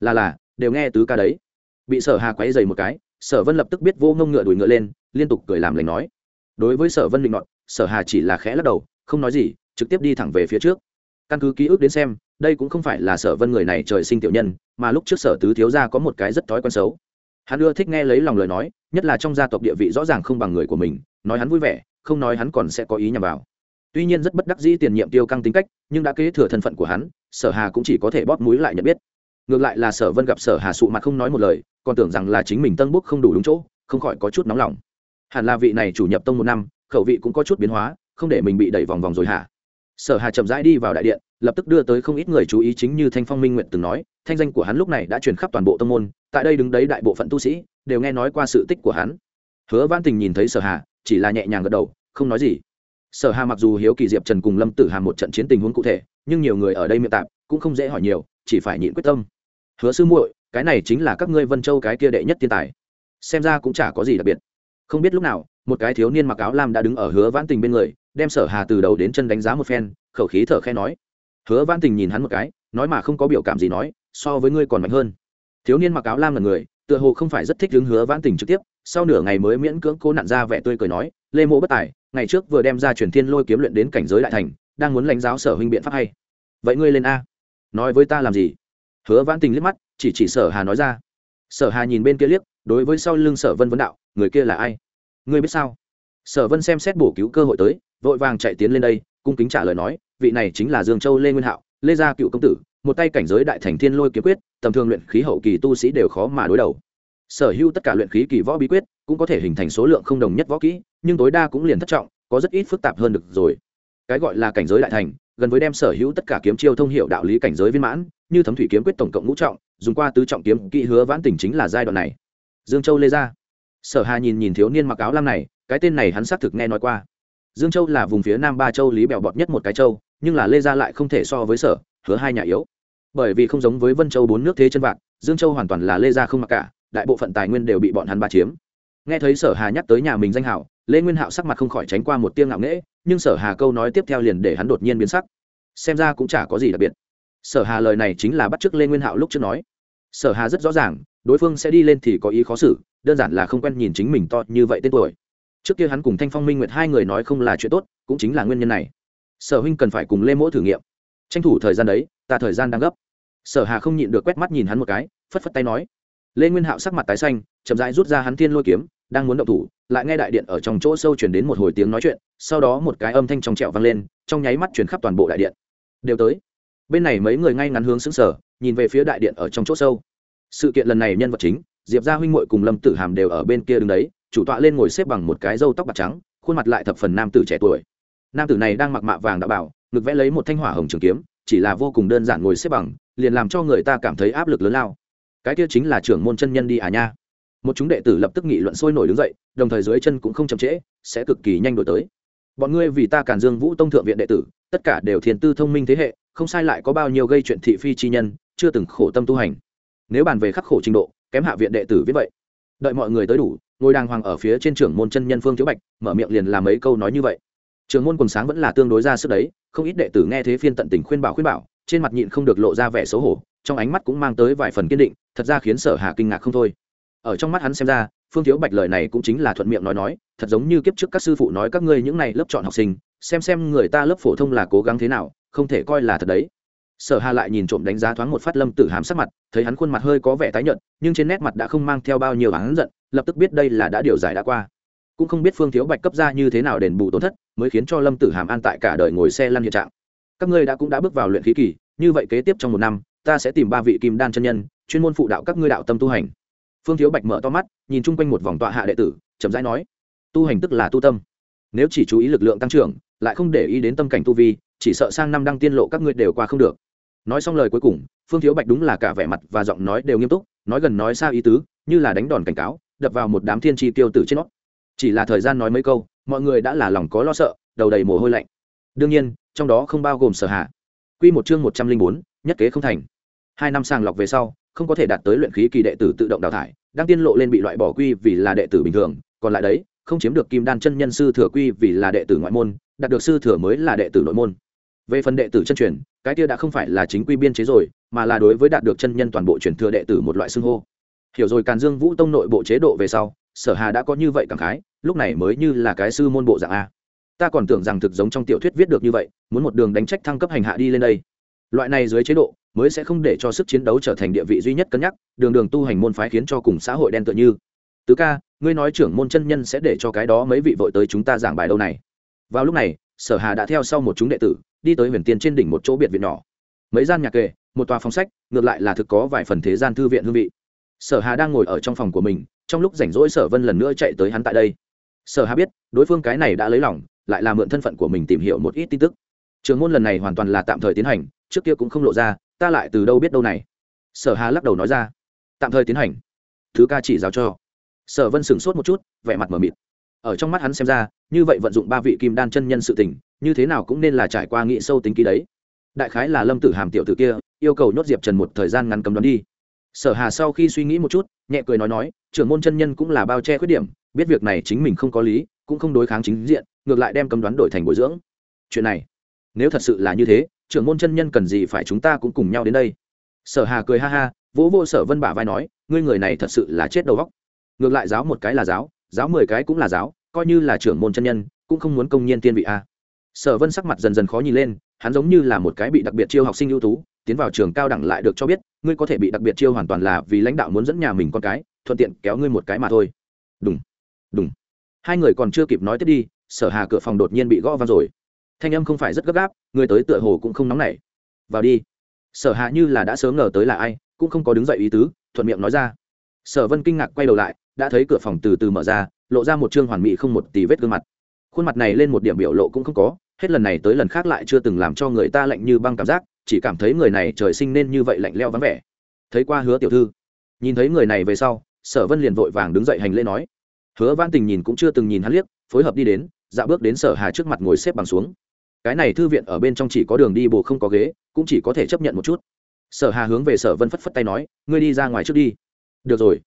Là là, đều nghe tứ ca đấy. Bị sở hà quấy dày một cái sở vân lập tức biết vô ngông ngựa đuổi ngựa lên, liên tục cười làm lành nói. Đối với sở vân định nọt, sở hà chỉ là khẽ lắc đầu, không nói gì, trực tiếp đi thẳng về phía trước. Căn cứ ký ức đến xem, đây cũng không phải là sở vân người này trời sinh tiểu nhân, mà lúc trước sở tứ thiếu gia có một cái rất thói quen xấu. Hắn ưa thích nghe lấy lòng lời nói, nhất là trong gia tộc địa vị rõ ràng không bằng người của mình, nói hắn vui vẻ, không nói hắn còn sẽ có ý nhằm vào. Tuy nhiên rất bất đắc dĩ tiền nhiệm tiêu căng tính cách, nhưng đã kế thừa thân phận của hắn, sở hà cũng chỉ có thể bóp mũi lại nhận biết. Ngược lại là sở vân gặp sở hà sụ mặt không nói một lời còn tưởng rằng là chính mình tân bút không đủ đúng chỗ, không khỏi có chút nóng lòng. Hẳn là vị này chủ nhập tông một năm, khẩu vị cũng có chút biến hóa, không để mình bị đẩy vòng vòng rồi hả? Sở hà chậm rãi đi vào đại điện, lập tức đưa tới không ít người chú ý chính như thanh phong minh nguyện từng nói, thanh danh của hắn lúc này đã truyền khắp toàn bộ tông môn, tại đây đứng đấy đại bộ phận tu sĩ, đều nghe nói qua sự tích của hắn. Hứa văn tình nhìn thấy sở hà, chỉ là nhẹ nhàng gật đầu, không nói gì. Sở hà mặc dù hiếu kỳ diệp trần cùng lâm tử hà một trận chiến tình huống cụ thể, nhưng nhiều người ở đây miệng tạp, cũng không dễ hỏi nhiều, chỉ phải nhịn quyết tâm. Hứa sư muội cái này chính là các ngươi vân châu cái kia đệ nhất thiên tài. Xem ra cũng chả có gì đặc biệt. Không biết lúc nào, một cái thiếu niên mặc áo lam đã đứng ở hứa vãn tình bên người, đem sở hà từ đầu đến chân đánh giá một phen, khẩu khí thở khe nói. Hứa vãn tình nhìn hắn một cái, nói mà không có biểu cảm gì nói, so với ngươi còn mạnh hơn. Thiếu niên mặc áo lam là người, tựa hồ không phải rất thích đứng hứa vãn tình trực tiếp, sau nửa ngày mới miễn cưỡng cố nặn ra vẻ tươi cười nói, lê mộ bất tài, ngày trước vừa đem ra truyền thiên lôi kiếm luyện đến cảnh giới đại thành, đang muốn lãnh giáo sở huynh biện pháp hay. Vậy ngươi lên a. Nói với ta làm gì? Hứa vãn tình liếc mắt chỉ chỉ sở hà nói ra. Sở hà nhìn bên kia liếc, đối với sau lưng sở vân vấn đạo, người kia là ai? Người biết sao? Sở vân xem xét bổ cứu cơ hội tới, vội vàng chạy tiến lên đây, cung kính trả lời nói, vị này chính là dương châu lê nguyên hạo, lê gia cựu công tử, một tay cảnh giới đại thành thiên lôi kiếm quyết, tầm thường luyện khí hậu kỳ tu sĩ đều khó mà đối đầu. Sở hữu tất cả luyện khí kỳ võ bí quyết, cũng có thể hình thành số lượng không đồng nhất võ kỹ, nhưng tối đa cũng liền thất trọng, có rất ít phức tạp hơn được rồi. Cái gọi là cảnh giới đại thành, gần với đem sở hữu tất cả kiếm chiêu thông hiệu đạo lý cảnh giới viên mãn, như thấm thủy kiếm quyết tổng cộng ngũ trọng dùng qua tứ trọng kiếm kỹ hứa vãn tình chính là giai đoạn này. Dương châu lê gia sở hà nhìn nhìn thiếu niên mặc áo lam này, cái tên này hắn xác thực nghe nói qua. Dương châu là vùng phía nam ba châu lý bèo bọt nhất một cái châu, nhưng là lê gia lại không thể so với sở, hứa hai nhà yếu. Bởi vì không giống với vân châu bốn nước thế chân vạc dương châu hoàn toàn là lê gia không mặc cả, đại bộ phận tài nguyên đều bị bọn hắn ba chiếm. Nghe thấy sở hà nhắc tới nhà mình danh hảo, lê nguyên hạo sắc mặt không khỏi tránh qua một tiếng ngạo nghễ, nhưng sở hà câu nói tiếp theo liền để hắn đột nhiên biến sắc. Xem ra cũng chả có gì đặc biệt sở hà lời này chính là bắt chước lê nguyên hạo lúc trước nói. Sở hà rất rõ ràng, đối phương sẽ đi lên thì có ý khó xử, đơn giản là không quen nhìn chính mình to như vậy tên tuổi. Trước kia hắn cùng thanh phong minh nguyệt hai người nói không là chuyện tốt, cũng chính là nguyên nhân này. Sở huynh cần phải cùng lê mỗ thử nghiệm. Tranh thủ thời gian đấy, ta thời gian đang gấp. Sở hà không nhịn được quét mắt nhìn hắn một cái, phất phất tay nói. Lê nguyên hạo sắc mặt tái xanh, chậm rãi rút ra hắn thiên lôi kiếm, đang muốn động thủ, lại nghe đại điện ở trong chỗ sâu chuyển đến một hồi tiếng nói chuyện, sau đó một cái âm thanh trong trẹo vang lên, trong nháy mắt chuyển khắp toàn bộ đại điện. Đều tới bên này mấy người ngay ngắn hướng xứng sở nhìn về phía đại điện ở trong chỗ sâu. Sự kiện lần này nhân vật chính, diệp gia huynh muội cùng lâm tử hàm đều ở bên kia đứng đấy, chủ tọa lên ngồi xếp bằng một cái râu tóc bạc trắng, khuôn mặt lại thập phần nam tử trẻ tuổi. Nam tử này đang mặc mạ vàng đã bảo, ngực vẽ lấy một thanh hỏa hồng trường kiếm, chỉ là vô cùng đơn giản ngồi xếp bằng, liền làm cho người ta cảm thấy áp lực lớn lao. Cái kia chính là trưởng môn chân nhân đi à nha. Một chúng đệ tử lập tức nghị luận sôi nổi đứng dậy, đồng thời dưới chân cũng không chậm trễ, sẽ cực kỳ nhanh đổi tới. Bọn ngươi vì ta cản dương vũ tông thượng viện đệ tử, tất cả đều thiền tư thông minh thế hệ không sai lại có bao nhiêu gây chuyện thị phi chi nhân, chưa từng khổ tâm tu hành. Nếu bàn về khắc khổ trình độ, kém hạ viện đệ tử viết vậy. Đợi mọi người tới đủ ngôi đàng hoàng ở phía trên trưởng môn chân nhân phương thiếu bạch, mở miệng liền làm mấy câu nói như vậy. Trường môn quần sáng vẫn là tương đối ra sức đấy, không ít đệ tử nghe thế phiên tận tình khuyên bảo khuyên bảo, trên mặt nhịn không được lộ ra vẻ xấu hổ, trong ánh mắt cũng mang tới vài phần kiên định, thật ra khiến sở hà kinh ngạc không thôi. Ở trong mắt hắn xem ra, phương thiếu bạch lời này cũng chính là thuận miệng nói nói, thật giống như kiếp trước các sư phụ nói các ngươi những này lớp chọn học sinh xem xem người ta lớp phổ thông là cố gắng thế nào, không thể coi là thật đấy. Sở hà lại nhìn trộm đánh giá thoáng một phát lâm tử hám sắc mặt, thấy hắn khuôn mặt hơi có vẻ tái nhợt, nhưng trên nét mặt đã không mang theo bao nhiêu hắn giận, lập tức biết đây là đã điều giải đã qua. Cũng không biết phương thiếu bạch cấp ra như thế nào đền bù tổn thất, mới khiến cho lâm tử hàm an tại cả đời ngồi xe lăn hiện trạng. Các ngươi đã cũng đã bước vào luyện khí kỳ, như vậy kế tiếp trong một năm, ta sẽ tìm ba vị kim đan chân nhân, chuyên môn phụ đạo các ngươi đạo tâm tu hành. Phương thiếu bạch mở to mắt, nhìn chung quanh một vòng tọa hạ đệ tử, chậm rãi nói, tu hành tức là tu tâm. Nếu chỉ chú ý lực lượng tăng trưởng lại không để ý đến tâm cảnh tu vi, chỉ sợ sang năm đăng tiên lộ các ngươi đều qua không được. Nói xong lời cuối cùng, phương thiếu bạch đúng là cả vẻ mặt và giọng nói đều nghiêm túc, nói gần nói xa ý tứ, như là đánh đòn cảnh cáo, đập vào một đám thiên tri tiêu tử trên nó. Chỉ là thời gian nói mấy câu, mọi người đã là lòng có lo sợ, đầu đầy mồ hôi lạnh. Đương nhiên, trong đó không bao gồm sở hạ Quy một chương một trăm linh bốn, nhất kế không thành. Hai năm sàng lọc về sau, không có thể đạt tới luyện khí kỳ đệ tử tự động đào thải đang tiên lộ lên bị loại bỏ quy vì là đệ tử bình thường, còn lại đấy không chiếm được kim đan chân nhân sư thừa quy vì là đệ tử ngoại môn, đạt được sư thừa mới là đệ tử nội môn. Về phần đệ tử chân truyền, cái kia đã không phải là chính quy biên chế rồi, mà là đối với đạt được chân nhân toàn bộ truyền thừa đệ tử một loại xưng hô. Hiểu rồi, càn dương vũ tông nội bộ chế độ về sau, sở hà đã có như vậy cảm khái, lúc này mới như là cái sư môn bộ dạng a. Ta còn tưởng rằng thực giống trong tiểu thuyết viết được như vậy, muốn một đường đánh trách thăng cấp hành hạ đi lên đây. Loại này dưới chế độ, mới sẽ không để cho sức chiến đấu trở thành địa vị duy nhất cân nhắc, đường đường tu hành môn phái khiến cho cùng xã hội đen tựa như tứ ca, ngươi nói trưởng môn chân nhân sẽ để cho cái đó mấy vị vội tới chúng ta giảng bài đâu này? Vào lúc này, sở hà đã theo sau một chúng đệ tử, đi tới huyền tiên trên đỉnh một chỗ biệt viện nhỏ. Mấy gian nhà kề, một tòa phòng sách, ngược lại là thực có vài phần thế gian thư viện hương vị. Sở hà đang ngồi ở trong phòng của mình, trong lúc rảnh rỗi sở vân lần nữa chạy tới hắn tại đây. Sở hà biết, đối phương cái này đã lấy lòng, lại là mượn thân phận của mình tìm hiểu một ít tin tức. Trường môn lần này hoàn toàn là tạm thời tiến hành, trước kia cũng không lộ ra, ta lại từ đâu biết đâu này? Sở hà lắc đầu nói ra. Tạm thời tiến hành. Thứ ca chỉ giáo cho sở vân sửng sốt một chút, vẻ mặt mờ mịt. Ở trong mắt hắn xem ra, như vậy vận dụng ba vị kim đan chân nhân sự tình, như thế nào cũng nên là trải qua nghị sâu tính ký đấy. Đại khái là lâm tử hàm tiểu tử kia, yêu cầu nhốt diệp trần một thời gian ngắn cấm đoán đi. Sở hà sau khi suy nghĩ một chút, nhẹ cười nói nói, trưởng môn chân nhân cũng là bao che khuyết điểm, biết việc này chính mình không có lý, cũng không đối kháng chính diện, ngược lại đem cấm đoán đổi thành bồi dưỡng. Chuyện này, nếu thật sự là như thế, trưởng môn chân nhân cần gì phải chúng ta cũng cùng nhau đến đây. Sở hà cười ha ha, vỗ vô sở vân bả vai nói, ngươi người này thật sự là chết đầu góc ngược lại giáo một cái là giáo giáo mười cái cũng là giáo, coi như là trưởng môn chân nhân, cũng không muốn công nhiên tiên vị a. Sở vân sắc mặt dần dần khó nhìn lên, hắn giống như là một cái bị đặc biệt chiêu học sinh ưu tú, tiến vào trường cao đẳng lại được cho biết, ngươi có thể bị đặc biệt chiêu hoàn toàn là vì lãnh đạo muốn dẫn nhà mình con cái, thuận tiện kéo ngươi một cái mà thôi. Đúng đúng hai người còn chưa kịp nói tiếp đi, sở hà cửa phòng đột nhiên bị gõ văng rồi. Thanh âm không phải rất gấp gáp, người tới tựa hồ cũng không nóng nảy. Vào đi. Sở hà như là đã sớm ngờ tới là ai, cũng không có đứng dậy ý tứ, thuận miệng nói ra. Sở vân kinh ngạc quay đầu lại đã thấy cửa phòng từ từ mở ra, lộ ra một trương hoàn mỹ không một tì vết gương mặt. Khuôn mặt này lên một điểm biểu lộ cũng không có, hết lần này tới lần khác lại chưa từng làm cho người ta lạnh như băng cảm giác, chỉ cảm thấy người này trời sinh nên như vậy lạnh leo vắng vẻ. Thấy qua hứa tiểu thư. Nhìn thấy người này về sau, sở vân liền vội vàng đứng dậy hành lễ nói. Hứa văn tình nhìn cũng chưa từng nhìn hắn liếc, phối hợp đi đến dạ bước đến sở hà trước mặt ngồi xếp bằng xuống. Cái này thư viện ở bên trong chỉ có đường đi bộ không có ghế, cũng chỉ có thể chấp nhận một chút. Sở hà hướng về sở vân phất phất tay nói, ngươi đi ra ngoài trước đi. Được rồi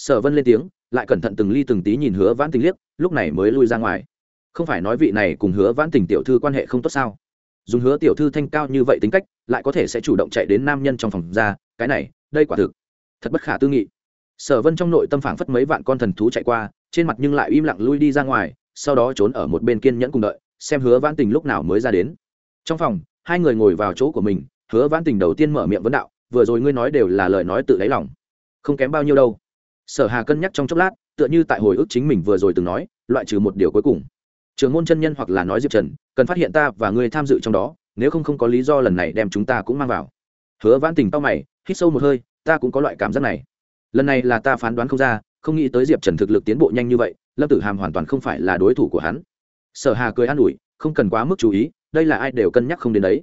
sở vân lên tiếng, lại cẩn thận từng ly từng tí nhìn hứa vãn tình liếc, lúc này mới lui ra ngoài. Không phải nói vị này cùng hứa vãn tình tiểu thư quan hệ không tốt sao? Dùng hứa tiểu thư thanh cao như vậy tính cách, lại có thể sẽ chủ động chạy đến nam nhân trong phòng ra, cái này, đây quả thực, thật bất khả tư nghị. Sở vân trong nội tâm phảng phất mấy vạn con thần thú chạy qua, trên mặt nhưng lại im lặng lui đi ra ngoài, sau đó trốn ở một bên kiên nhẫn cùng đợi, xem hứa vãn tình lúc nào mới ra đến. Trong phòng, hai người ngồi vào chỗ của mình, hứa vãn tình đầu tiên mở miệng vấn đạo, vừa rồi ngươi nói đều là lời nói tự đáy lòng, không kém bao nhiêu đâu sở hà cân nhắc trong chốc lát, tựa như tại hồi ức chính mình vừa rồi từng nói, loại trừ một điều cuối cùng. Trường môn chân nhân hoặc là nói diệp trần, cần phát hiện ta và ngươi tham dự trong đó, nếu không không có lý do lần này đem chúng ta cũng mang vào. Hứa vãn tình tao mày, hít sâu một hơi, ta cũng có loại cảm giác này. Lần này là ta phán đoán không ra, không nghĩ tới diệp trần thực lực tiến bộ nhanh như vậy, lâm tử hàm hoàn toàn không phải là đối thủ của hắn. Sở hà cười an ủi, không cần quá mức chú ý, đây là ai đều cân nhắc không đến đấy.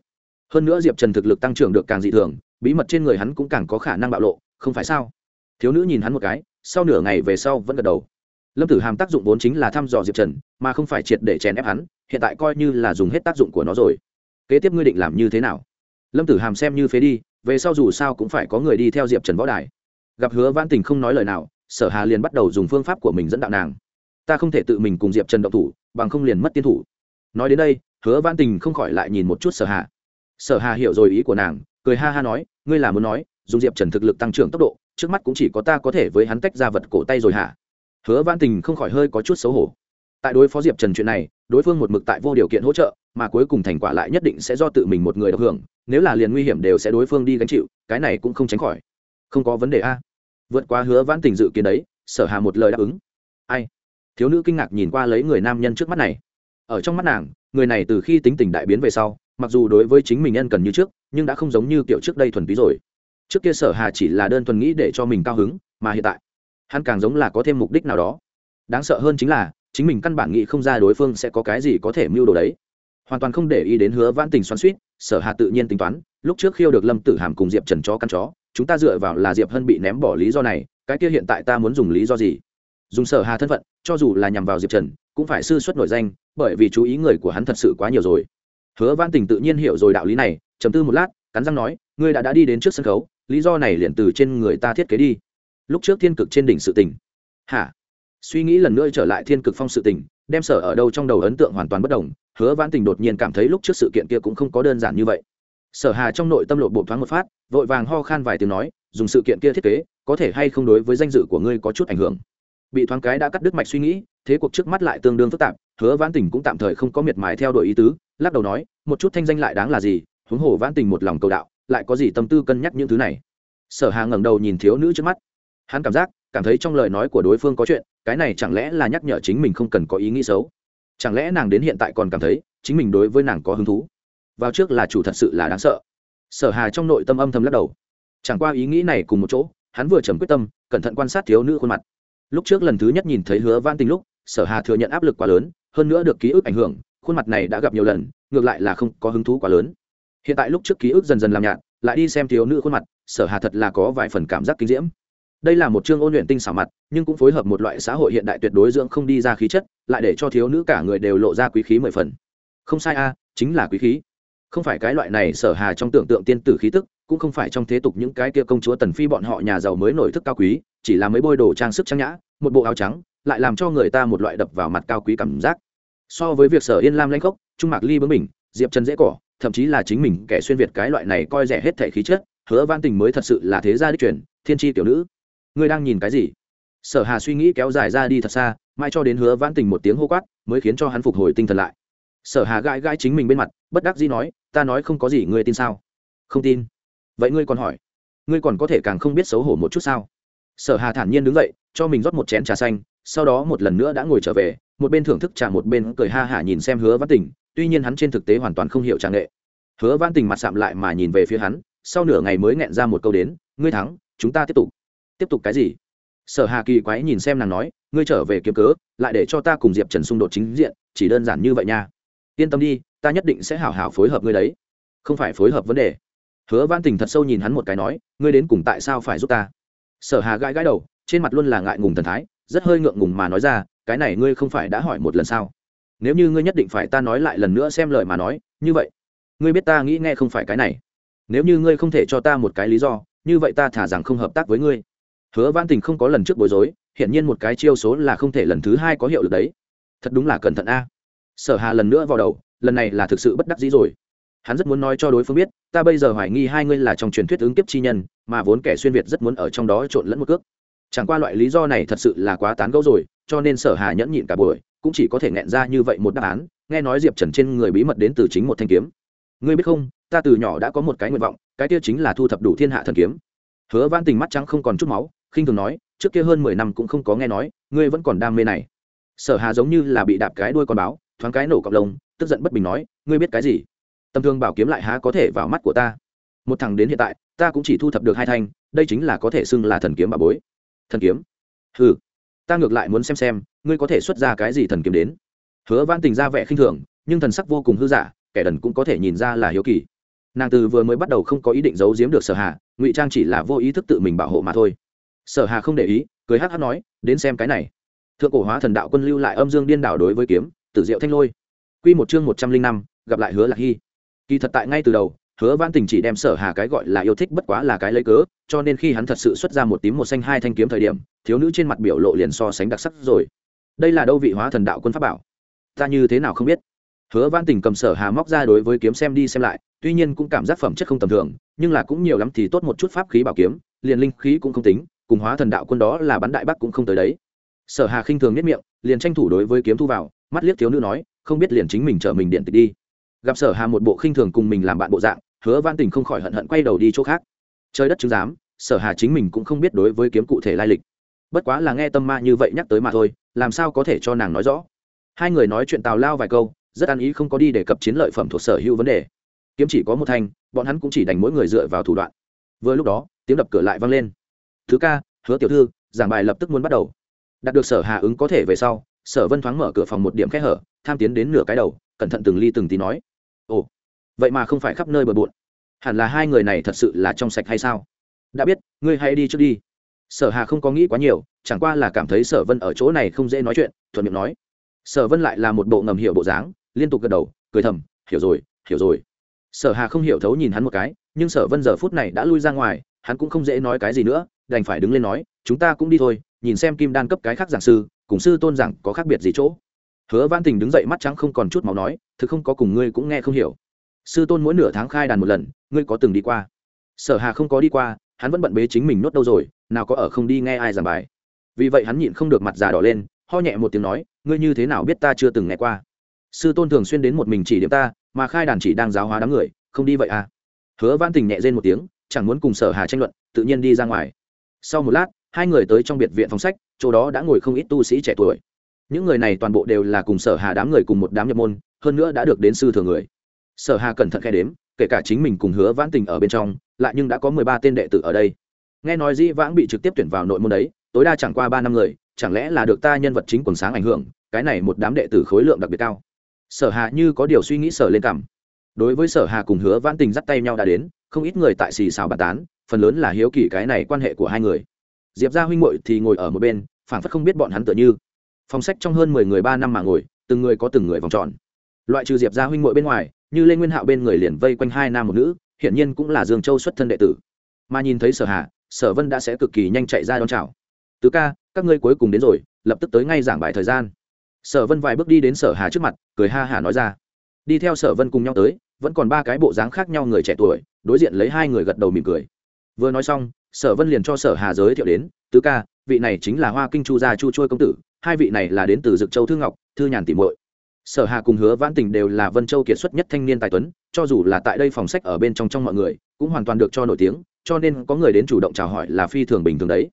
Hơn nữa diệp trần thực lực tăng trưởng được càng dị thường, bí mật trên người hắn cũng càng có khả năng bạo lộ, không phải sao? Thiếu nữ nhìn hắn một cái sau nửa ngày về sau vẫn gật đầu. Lâm tử hàm tác dụng vốn chính là thăm dò diệp trần, mà không phải triệt để chèn ép hắn, hiện tại coi như là dùng hết tác dụng của nó rồi. Kế tiếp ngươi định làm như thế nào? Lâm tử hàm xem như phế đi, về sau dù sao cũng phải có người đi theo diệp trần võ đài. Gặp hứa văn tình không nói lời nào, sở hà liền bắt đầu dùng phương pháp của mình dẫn đạo nàng. Ta không thể tự mình cùng diệp trần động thủ, bằng không liền mất tiên thủ. Nói đến đây, hứa văn tình không khỏi lại nhìn một chút sở hà. Sở hà hiểu rồi ý của nàng, cười ha ha nói, ngươi là muốn nói, dùng diệp trần thực lực tăng trưởng tốc độ trước mắt cũng chỉ có ta có thể với hắn tách ra vật cổ tay rồi hả? Hứa văn tình không khỏi hơi có chút xấu hổ. Tại đối phó diệp trần chuyện này, đối phương một mực tại vô điều kiện hỗ trợ, mà cuối cùng thành quả lại nhất định sẽ do tự mình một người được hưởng, nếu là liền nguy hiểm đều sẽ đối phương đi gánh chịu, cái này cũng không tránh khỏi. Không có vấn đề a. Vượt qua hứa văn tình dự kiến đấy, sở hà một lời đáp ứng. Ai? Thiếu nữ kinh ngạc nhìn qua lấy người nam nhân trước mắt này. Ở trong mắt nàng, người này từ khi tính tình đại biến về sau, mặc dù đối với chính mình nhân cần như trước, nhưng đã không giống như kiểu trước đây thuần túy rồi trước kia sở hà chỉ là đơn thuần nghĩ để cho mình cao hứng, mà hiện tại, hắn càng giống là có thêm mục đích nào đó. Đáng sợ hơn chính là, chính mình căn bản nghĩ không ra đối phương sẽ có cái gì có thể mưu đồ đấy. Hoàn toàn không để ý đến hứa vãn tình xoắn suýt sở hà tự nhiên tính toán, lúc trước khiêu được lâm tử hàm cùng diệp trần chó căn chó, chúng ta dựa vào là diệp hân bị ném bỏ lý do này, cái kia hiện tại ta muốn dùng lý do gì? Dùng sở hà thân phận, cho dù là nhằm vào diệp trần, cũng phải sư xuất nổi danh, bởi vì chú ý người của hắn thật sự quá nhiều rồi. Hứa Vãn tình tự nhiên hiểu rồi đạo lý này chấm tư một lát, cắn răng nói, ngươi đã đã đi đến trước sân khấu lý do này liền từ trên người ta thiết kế đi. Lúc trước thiên cực trên đỉnh sự tình. Hả? Suy nghĩ lần nữa trở lại thiên cực phong sự tình, đem sở ở đâu trong đầu ấn tượng hoàn toàn bất đồng hứa vãn tình đột nhiên cảm thấy lúc trước sự kiện kia cũng không có đơn giản như vậy. Sở hà trong nội tâm lộ bộ thoáng một phát, vội vàng ho khan vài tiếng nói, dùng sự kiện kia thiết kế, có thể hay không đối với danh dự của ngươi có chút ảnh hưởng. Bị thoáng cái đã cắt đứt mạch suy nghĩ, thế cuộc trước mắt lại tương đương phức tạp, hứa vãn tình cũng tạm thời không có miệt mài theo đuổi ý tứ, lắc đầu nói, một chút thanh danh lại đáng là gì, huống hồ vãn tình một lòng cầu đạo lại có gì tâm tư cân nhắc những thứ này? Sở hà ngẩng đầu nhìn thiếu nữ trước mắt. Hắn cảm giác, cảm thấy trong lời nói của đối phương có chuyện, cái này chẳng lẽ là nhắc nhở chính mình không cần có ý nghĩ xấu? Chẳng lẽ nàng đến hiện tại còn cảm thấy, chính mình đối với nàng có hứng thú? Vào trước là chủ thật sự là đáng sợ. Sở hà trong nội tâm âm thầm lắc đầu. Chẳng qua ý nghĩ này cùng một chỗ, hắn vừa trầm quyết tâm, cẩn thận quan sát thiếu nữ khuôn mặt. Lúc trước lần thứ nhất nhìn thấy hứa van tình lúc, sở hà thừa nhận áp lực quá lớn, hơn nữa được ký ức ảnh hưởng, khuôn mặt này đã gặp nhiều lần, ngược lại là không có hứng thú quá lớn hiện tại lúc trước ký ức dần dần làm nhạt, lại đi xem thiếu nữ khuôn mặt, sở hà thật là có vài phần cảm giác kinh diễm. Đây là một chương ôn luyện tinh xảo mặt, nhưng cũng phối hợp một loại xã hội hiện đại tuyệt đối dưỡng không đi ra khí chất, lại để cho thiếu nữ cả người đều lộ ra quý khí mười phần. Không sai a, chính là quý khí. Không phải cái loại này sở hà trong tưởng tượng tiên tử khí tức, cũng không phải trong thế tục những cái kia công chúa tần phi bọn họ nhà giàu mới nổi thức cao quý, chỉ là mấy bôi đồ trang sức trang nhã, một bộ áo trắng, lại làm cho người ta một loại đập vào mặt cao quý cảm giác. So với việc sở yên lam lanh khốc, trung mạc ly bướng mình diệp trần dễ cỏ thậm chí là chính mình kẻ xuyên việt cái loại này coi rẻ hết thể khí chất, hứa văn tình mới thật sự là thế gia đích truyền, thiên tri tiểu nữ. Ngươi đang nhìn cái gì? Sở hà suy nghĩ kéo dài ra đi thật xa mai cho đến hứa văn tình một tiếng hô quát, mới khiến cho hắn phục hồi tinh thần lại. Sở hà gãi gãi chính mình bên mặt, bất đắc dĩ nói, ta nói không có gì, ngươi tin sao? Không tin. Vậy ngươi còn hỏi, ngươi còn có thể càng không biết xấu hổ một chút sao? Sở hà thản nhiên đứng dậy, cho mình rót một chén trà xanh, sau đó một lần nữa đã ngồi trở về, một bên thưởng thức trà, một bên cười ha hả nhìn xem hứa văn tình tuy nhiên hắn trên thực tế hoàn toàn không hiểu trà nghệ. Hứa văn tình mặt sạm lại mà nhìn về phía hắn, sau nửa ngày mới nghẹn ra một câu đến, ngươi thắng, chúng ta tiếp tục. Tiếp tục cái gì? Sở hà kỳ quái nhìn xem nàng nói, ngươi trở về kiếm cớ, lại để cho ta cùng diệp trần xung đột chính diện, chỉ đơn giản như vậy nha. Yên tâm đi, ta nhất định sẽ hảo hảo phối hợp ngươi đấy. Không phải phối hợp vấn đề. Hứa văn tình thật sâu nhìn hắn một cái nói, ngươi đến cùng tại sao phải giúp ta? Sở hà gãi gãi đầu, trên mặt luôn là ngại ngùng thần thái, rất hơi ngượng ngùng mà nói ra, cái này ngươi không phải đã hỏi một lần sao? Nếu như ngươi nhất định phải ta nói lại lần nữa xem lời mà nói, như vậy, ngươi biết ta nghĩ nghe không phải cái này. Nếu như ngươi không thể cho ta một cái lý do, như vậy ta thả rằng không hợp tác với ngươi. Hứa văn tình không có lần trước bối rối hiện nhiên một cái chiêu số là không thể lần thứ hai có hiệu lực đấy. Thật đúng là cẩn thận a. Sở hà lần nữa vào đầu, lần này là thực sự bất đắc dĩ rồi. Hắn rất muốn nói cho đối phương biết, ta bây giờ hoài nghi hai ngươi là trong truyền thuyết ứng kiếp chi nhân, mà vốn kẻ xuyên việt rất muốn ở trong đó trộn lẫn một cước. Chẳng qua loại lý do này thật sự là quá tán gẫu rồi, cho nên sở hà nhẫn nhịn cả buổi cũng chỉ có thể nghẹn ra như vậy một đáp án, nghe nói diệp trần trên người bí mật đến từ chính một thanh kiếm. Ngươi biết không, ta từ nhỏ đã có một cái nguyện vọng, cái kia chính là thu thập đủ thiên hạ thần kiếm. Hứa văn tình mắt trắng không còn chút máu, khinh thường nói, trước kia hơn mười năm cũng không có nghe nói, ngươi vẫn còn đam mê này. Sở hà giống như là bị đạp cái đuôi con báo, thoáng cái nổ cọc lông, tức giận bất bình nói, ngươi biết cái gì? Tầm thương bảo kiếm lại há có thể vào mắt của ta. Một thằng đến hiện tại, ta cũng chỉ thu thập được hai thanh, đây chính là có thể xưng là thần kiếm bà bối. Thần kiếm? Ừ ta ngược lại muốn xem xem, ngươi có thể xuất ra cái gì thần kiếm đến. Hứa văn tình ra vẻ khinh thường, nhưng thần sắc vô cùng hư giả, kẻ đần cũng có thể nhìn ra là hiếu kỳ. Nàng từ vừa mới bắt đầu không có ý định giấu giếm được sở hà, ngụy trang chỉ là vô ý thức tự mình bảo hộ mà thôi. Sở hà không để ý, cười hát hát nói, đến xem cái này. Thượng cổ hóa thần đạo quân lưu lại âm dương điên đảo đối với kiếm, tử diệu thanh lôi. Quy một chương một trăm linh năm, gặp lại hứa lạc hy. Kỳ thật tại ngay từ đầu, hứa văn tình chỉ đem sở hà cái gọi là yêu thích bất quá là cái lấy cớ, cho nên khi hắn thật sự xuất ra một tím một xanh hai thanh kiếm thời điểm thiếu nữ trên mặt biểu lộ liền so sánh đặc sắc rồi. Đây là đâu vị hóa thần đạo quân pháp bảo? Ta như thế nào không biết? Hứa văn tình cầm sở hà móc ra đối với kiếm xem đi xem lại, tuy nhiên cũng cảm giác phẩm chất không tầm thường, nhưng là cũng nhiều lắm thì tốt một chút pháp khí bảo kiếm, liền linh khí cũng không tính, cùng hóa thần đạo quân đó là bắn đại bắc cũng không tới đấy. Sở hà khinh thường nhất miệng, liền tranh thủ đối với kiếm thu vào, mắt liếc thiếu nữ nói, không biết liền chính mình chở mình điện tịch đi. Gặp sở hà một bộ khinh thường cùng mình làm bạn bộ dạng, hứa văn tình không khỏi hận hận quay đầu đi chỗ khác. Trời đất chứng giám, sở hà chính mình cũng không biết đối với kiếm cụ thể lai lịch bất quá là nghe tâm ma như vậy nhắc tới mà thôi, làm sao có thể cho nàng nói rõ? Hai người nói chuyện tào lao vài câu, rất ăn ý không có đi đề cập chiến lợi phẩm thuộc sở hữu vấn đề. Kiếm chỉ có một thanh, bọn hắn cũng chỉ đành mỗi người dựa vào thủ đoạn. Vừa lúc đó, tiếng đập cửa lại vang lên. Thứ ca, hứa tiểu thư, giảng bài lập tức muốn bắt đầu. Đạt được sở hà ứng có thể về sau, sở vân thoáng mở cửa phòng một điểm khẽ hở, tham tiến đến nửa cái đầu, cẩn thận từng ly từng tí nói. Ồ, vậy mà không phải khắp nơi bờ bộn. Hẳn là hai người này thật sự là trong sạch hay sao? Đã biết, ngươi hãy đi trước đi sở hà không có nghĩ quá nhiều, chẳng qua là cảm thấy sở vân ở chỗ này không dễ nói chuyện, thuận miệng nói. Sở vân lại là một bộ ngầm hiểu bộ dáng, liên tục gật đầu, cười thầm, hiểu rồi hiểu rồi. Sở hà không hiểu thấu nhìn hắn một cái, nhưng sở vân giờ phút này đã lui ra ngoài, hắn cũng không dễ nói cái gì nữa, đành phải đứng lên nói, chúng ta cũng đi thôi, nhìn xem kim đan cấp cái khác giảng sư, cùng sư tôn giảng có khác biệt gì chỗ. Hứa văn tình đứng dậy mắt trắng không còn chút máu nói, thực không có cùng ngươi cũng nghe không hiểu. Sư tôn mỗi nửa tháng khai đàn một lần, ngươi có từng đi qua? Sở hà không có đi qua, hắn vẫn bận bế chính mình nốt đâu rồi nào có ở không đi nghe ai giảng bài. Vì vậy hắn nhịn không được mặt già đỏ lên, ho nhẹ một tiếng nói, ngươi như thế nào biết ta chưa từng nghe qua? Sư tôn thường xuyên đến một mình chỉ điểm ta, mà khai đàn chỉ đang giáo hóa đám người, không đi vậy à? Hứa văn tình nhẹ rên một tiếng, chẳng muốn cùng sở hà tranh luận, tự nhiên đi ra ngoài. Sau một lát, hai người tới trong biệt viện phòng sách, chỗ đó đã ngồi không ít tu sĩ trẻ tuổi. Những người này toàn bộ đều là cùng sở hà đám người cùng một đám nhập môn, hơn nữa đã được đến sư thừa người. Sở hà cẩn thận khe đếm, kể cả chính mình cùng hứa vãn tình ở bên trong, lại nhưng đã có mười ba tên đệ tử ở đây nghe nói dĩ vãng bị trực tiếp tuyển vào nội môn đấy, tối đa chẳng qua ba năm người, chẳng lẽ là được ta nhân vật chính quần sáng ảnh hưởng, cái này một đám đệ tử khối lượng đặc biệt cao. Sở hà như có điều suy nghĩ sở lên cảm đối với sở hà cùng hứa vãn tình dắt tay nhau đã đến, không ít người tại xì xào bàn tán, phần lớn là hiếu kỳ cái này quan hệ của hai người. Diệp gia huynh muội thì ngồi ở một bên, phảng phất không biết bọn hắn tựa như. Phòng sách trong hơn mười người ba năm mà ngồi, từng người có từng người vòng tròn. Loại trừ diệp gia huynh muội bên ngoài, như lê nguyên hạo bên người liền vây quanh hai nam một nữ, hiển nhiên cũng là dương châu xuất thân đệ tử. Mà nhìn thấy sở hà sở vân đã sẽ cực kỳ nhanh chạy ra đón chào. Tứ ca, các ngươi cuối cùng đến rồi, lập tức tới ngay giảng bài thời gian. Sở vân vài bước đi đến sở hà trước mặt, cười ha hà nói ra. Đi theo sở vân cùng nhau tới, vẫn còn ba cái bộ dáng khác nhau người trẻ tuổi, đối diện lấy hai người gật đầu mỉm cười. Vừa nói xong, sở vân liền cho sở hà giới thiệu đến, tứ ca, vị này chính là hoa kinh chu gia chu trôi công tử, hai vị này là đến từ dực châu thư ngọc, thư nhàn tìm muội. Sở hà cùng hứa vãn tình đều là vân châu kiệt xuất nhất thanh niên tài tuấn, cho dù là tại đây phòng sách ở bên trong trong mọi người, cũng hoàn toàn được cho nổi tiếng cho nên có người đến chủ động chào hỏi là phi thường bình thường đấy.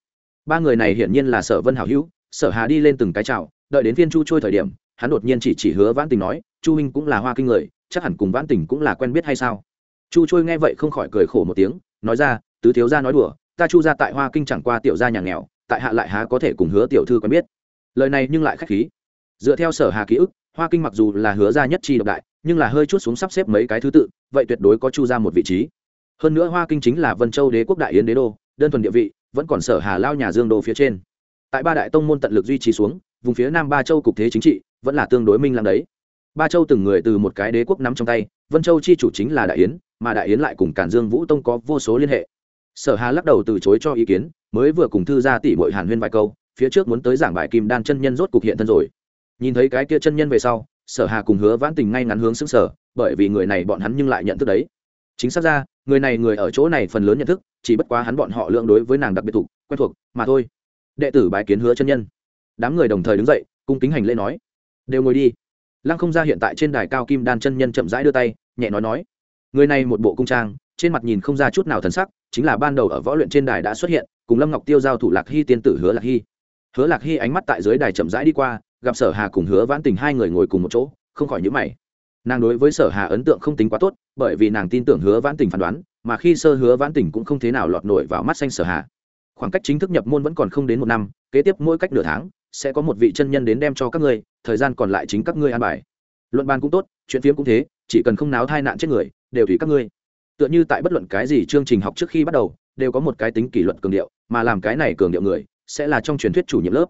Ba người này hiển nhiên là sở vân hảo hữu, sở hà đi lên từng cái chào, đợi đến viên chu trôi thời điểm, hắn đột nhiên chỉ chỉ hứa vãn tình nói, chu huynh cũng là hoa kinh người, chắc hẳn cùng vãn tình cũng là quen biết hay sao? Chu trôi nghe vậy không khỏi cười khổ một tiếng, nói ra, tứ thiếu gia nói đùa, ta chu ra tại hoa kinh chẳng qua tiểu gia nhà nghèo, tại hạ lại há có thể cùng hứa tiểu thư quen biết. Lời này nhưng lại khách khí. Dựa theo sở hà ký ức, hoa kinh mặc dù là hứa gia nhất chi độc đại, nhưng là hơi chút xuống sắp xếp mấy cái thứ tự, vậy tuyệt đối có chu ra một vị trí hơn nữa hoa kinh chính là vân châu đế quốc đại yến đế đô, đơn thuần địa vị, vẫn còn sở hà lao nhà dương đô phía trên. Tại ba đại tông môn tận lực duy trì xuống, vùng phía nam ba châu cục thế chính trị vẫn là tương đối minh lặng đấy. Ba châu từng người từ một cái đế quốc nắm trong tay, vân châu chi chủ chính là đại yến, mà đại yến lại cùng cản dương vũ tông có vô số liên hệ. Sở hà lắc đầu từ chối cho ý kiến, mới vừa cùng thư gia tỷ bội hàn huyên vài câu, phía trước muốn tới giảng bài kim đan chân nhân rốt cục hiện thân rồi. Nhìn thấy cái kia chân nhân về sau, sở hà cùng hứa vãn tình ngay ngắn hướng xứng sở bởi vì người này bọn hắn nhưng lại nhận thức đấy chính xác ra, người này người ở chỗ này phần lớn nhận thức, chỉ bất quá hắn bọn họ lượng đối với nàng đặc biệt thuộc, quen thuộc, mà thôi. Đệ tử bái kiến hứa chân nhân. Đám người đồng thời đứng dậy, cung kính hành lễ nói. Đều ngồi đi. Lăng không ra hiện tại trên đài cao kim đan chân nhân chậm rãi đưa tay, nhẹ nói nói. Người này một bộ cung trang, trên mặt nhìn không ra chút nào thần sắc, chính là ban đầu ở võ luyện trên đài đã xuất hiện, cùng lâm ngọc tiêu giao thủ lạc hy tiên tử hứa lạc hy. Hứa lạc hy ánh mắt tại dưới đài chậm rãi đi qua, gặp sở hà cùng hứa vãn tình hai người ngồi cùng một chỗ, không khỏi nhữ mày nàng đối với sở hà ấn tượng không tính quá tốt, bởi vì nàng tin tưởng hứa vãn tình phán đoán, mà khi sơ hứa vãn tình cũng không thế nào lọt nổi vào mắt xanh sở hà. Khoảng cách chính thức nhập môn vẫn còn không đến một năm, kế tiếp mỗi cách nửa tháng, sẽ có một vị chân nhân đến đem cho các ngươi, thời gian còn lại chính các ngươi an bài. Luận bàn cũng tốt, chuyện phiếm cũng thế, chỉ cần không náo thai nạn chết người, đều tùy các ngươi. Tựa như tại bất luận cái gì chương trình học trước khi bắt đầu, đều có một cái tính kỷ luật cường điệu, mà làm cái này cường điệu người, sẽ là trong truyền thuyết chủ nhiệm lớp.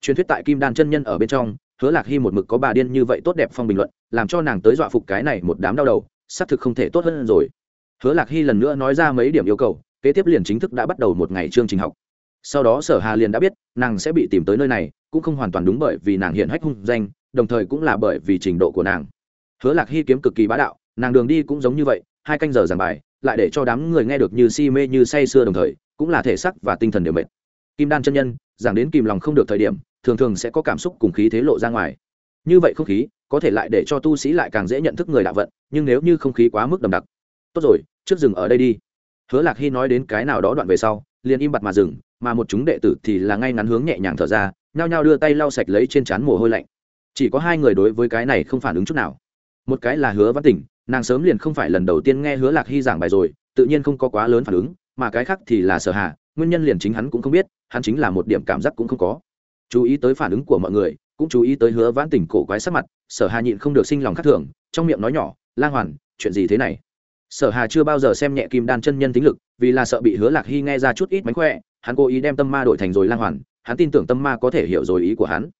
Truyền thuyết tại kim đan chân nhân ở bên trong hứa lạc hy một mực có bà điên như vậy tốt đẹp phong bình luận, làm cho nàng tới dọa phục cái này một đám đau đầu, xác thực không thể tốt hơn rồi. Hứa lạc hy lần nữa nói ra mấy điểm yêu cầu, kế tiếp liền chính thức đã bắt đầu một ngày chương trình học. Sau đó sở hà liền đã biết, nàng sẽ bị tìm tới nơi này, cũng không hoàn toàn đúng bởi vì nàng hiện hách hung danh, đồng thời cũng là bởi vì trình độ của nàng. Hứa lạc hy kiếm cực kỳ bá đạo, nàng đường đi cũng giống như vậy, hai canh giờ giảng bài, lại để cho đám người nghe được như si mê như say sưa đồng thời, cũng là thể sắc và tinh thần đều mệt. Kim đan chân nhân, giảng đến kìm lòng không được thời điểm thường thường sẽ có cảm xúc cùng khí thế lộ ra ngoài. Như vậy không khí, có thể lại để cho tu sĩ lại càng dễ nhận thức người đạo vận, nhưng nếu như không khí quá mức đậm đặc, tốt rồi, trước dừng ở đây đi. Hứa lạc hy nói đến cái nào đó đoạn về sau, liền im bặt mà dừng, mà một chúng đệ tử thì là ngay ngắn hướng nhẹ nhàng thở ra, nhao nhao đưa tay lau sạch lấy trên trán mồ hôi lạnh. Chỉ có hai người đối với cái này không phản ứng chút nào. Một cái là hứa văn tỉnh, nàng sớm liền không phải lần đầu tiên nghe hứa lạc hy giảng bài rồi, tự nhiên không có quá lớn phản ứng, mà cái khác thì là sở hạ nguyên nhân liền chính hắn cũng không biết, hắn chính là một điểm cảm giác cũng không có chú ý tới phản ứng của mọi người, cũng chú ý tới hứa vãn tỉnh cổ quái sắc mặt, sở hà nhịn không được sinh lòng khắc thường, trong miệng nói nhỏ, lang hoàn, chuyện gì thế này? Sở hà chưa bao giờ xem nhẹ kim đan chân nhân tính lực, vì là sợ bị hứa lạc hy nghe ra chút ít mánh khỏe, hắn cố ý đem tâm ma đổi thành rồi lang hoàn, hắn tin tưởng tâm ma có thể hiểu rồi ý của hắn.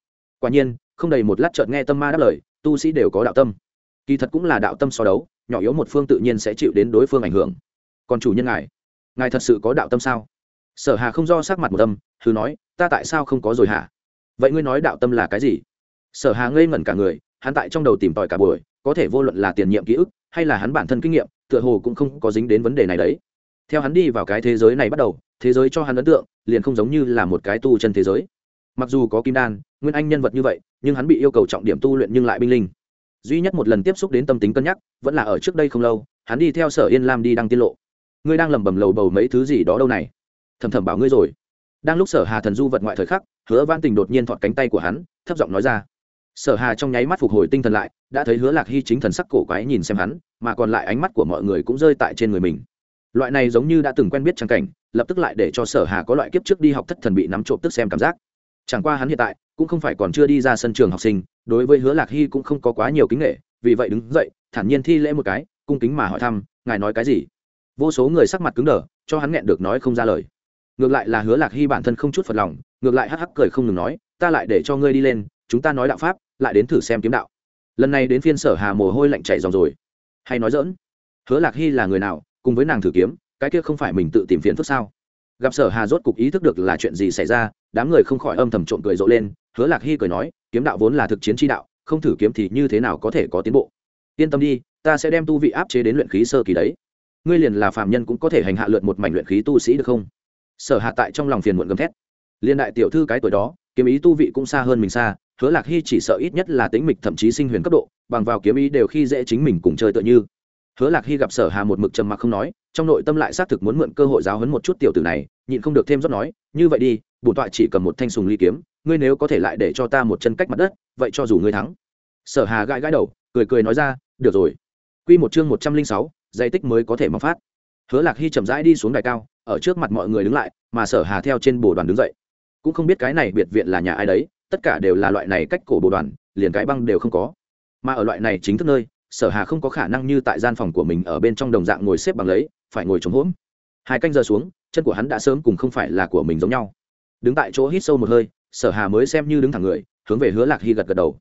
Quả nhiên, không đầy một lát chợt nghe tâm ma đáp lời, tu sĩ đều có đạo tâm. Kỳ thật cũng là đạo tâm so đấu, nhỏ yếu một phương tự nhiên sẽ chịu đến đối phương ảnh hưởng. Còn chủ nhân ngài ngài thật sự có đạo tâm sao? Sở hà không do sắc mặt một tâm thứ nói, ta tại sao không có rồi hả? Vậy ngươi nói đạo tâm là cái gì? Sở hà ngây ngẩn cả người, hắn tại trong đầu tìm tòi cả buổi, có thể vô luận là tiền nhiệm ký ức, hay là hắn bản thân kinh nghiệm, tựa hồ cũng không có dính đến vấn đề này đấy. Theo hắn đi vào cái thế giới này bắt đầu, thế giới cho hắn ấn tượng, liền không giống như là một cái tu chân thế giới. Mặc dù có kim đan, nguyên anh nhân vật như vậy, nhưng hắn bị yêu cầu trọng điểm tu luyện nhưng lại binh linh. Duy nhất một lần tiếp xúc đến tâm tính cân nhắc, vẫn là ở trước đây không lâu, hắn đi theo sở yên lam đi đăng tiết lộ. Ngươi đang lẩm bẩm lầu bầu mấy thứ gì đó đâu này? Thầm thầm bảo ngươi rồi đang lúc sở hà thần du vật ngoại thời khắc, hứa văn tình đột nhiên thọt cánh tay của hắn, thấp giọng nói ra. Sở hà trong nháy mắt phục hồi tinh thần lại, đã thấy hứa lạc hy chính thần sắc cổ quái nhìn xem hắn, mà còn lại ánh mắt của mọi người cũng rơi tại trên người mình. Loại này giống như đã từng quen biết trang cảnh, lập tức lại để cho sở hà có loại kiếp trước đi học thất thần bị nắm trộm tức xem cảm giác. Chẳng qua hắn hiện tại, cũng không phải còn chưa đi ra sân trường học sinh, đối với hứa lạc hy cũng không có quá nhiều kính nghệ, vì vậy đứng dậy, thản nhiên thi lễ một cái, cung kính mà hỏi thăm, ngài nói cái gì? Vô số người sắc mặt cứng đờ, cho hắn nghẹn được nói không ra lời ngược lại là hứa lạc hy bản thân không chút phật lòng, ngược lại hắc hắc cười không ngừng nói, ta lại để cho ngươi đi lên, chúng ta nói đạo pháp, lại đến thử xem kiếm đạo. Lần này đến phiên sở hà mồ hôi lạnh chảy dòng rồi. Hay nói dỡn hứa lạc hy là người nào, cùng với nàng thử kiếm, cái kia không phải mình tự tìm phiền phức sao? Gặp sở hà rốt cục ý thức được là chuyện gì xảy ra, đám người không khỏi âm thầm trộm cười rộ lên, hứa lạc hy cười nói, kiếm đạo vốn là thực chiến chi đạo, không thử kiếm thì như thế nào có thể có tiến bộ? Yên tâm đi, ta sẽ đem tu vị áp chế đến luyện khí sơ kỳ đấy. Ngươi liền là phạm nhân cũng có thể hành hạ lượt một mảnh luyện khí tu sĩ được không? Sở hạ tại trong lòng phiền muộn gầm thét. Liên đại tiểu thư cái tuổi đó, kiếm ý tu vị cũng xa hơn mình xa, hứa lạc hy chỉ sợ ít nhất là tính mịch thậm chí sinh huyền cấp độ, bằng vào kiếm ý đều khi dễ chính mình cùng chơi tựa như. Hứa lạc hy gặp sở hà một mực trầm mặc không nói, trong nội tâm lại xác thực muốn mượn cơ hội giáo hấn một chút tiểu tử này, nhịn không được thêm rót nói, như vậy đi, bổn tọa chỉ cầm một thanh sùng ly kiếm, ngươi nếu có thể lại để cho ta một chân cách mặt đất, vậy cho dù ngươi thắng. Sở hà gãi gãi đầu, cười cười nói ra, được rồi. Quy một chương một trăm linh sáu dây tích mới có thể mong phát. Hứa lạc hy chậm rãi đi xuống đài cao ở trước mặt mọi người đứng lại, mà sở hà theo trên bồ đoàn đứng dậy. Cũng không biết cái này biệt viện là nhà ai đấy, tất cả đều là loại này cách cổ bồ đoàn, liền cái băng đều không có. Mà ở loại này chính thức nơi, sở hà không có khả năng như tại gian phòng của mình ở bên trong đồng dạng ngồi xếp bằng lấy, phải ngồi chống hỗn hai canh giờ xuống, chân của hắn đã sớm cùng không phải là của mình giống nhau. Đứng tại chỗ hít sâu một hơi, sở hà mới xem như đứng thẳng người, hướng về hứa lạc hy gật gật đầu.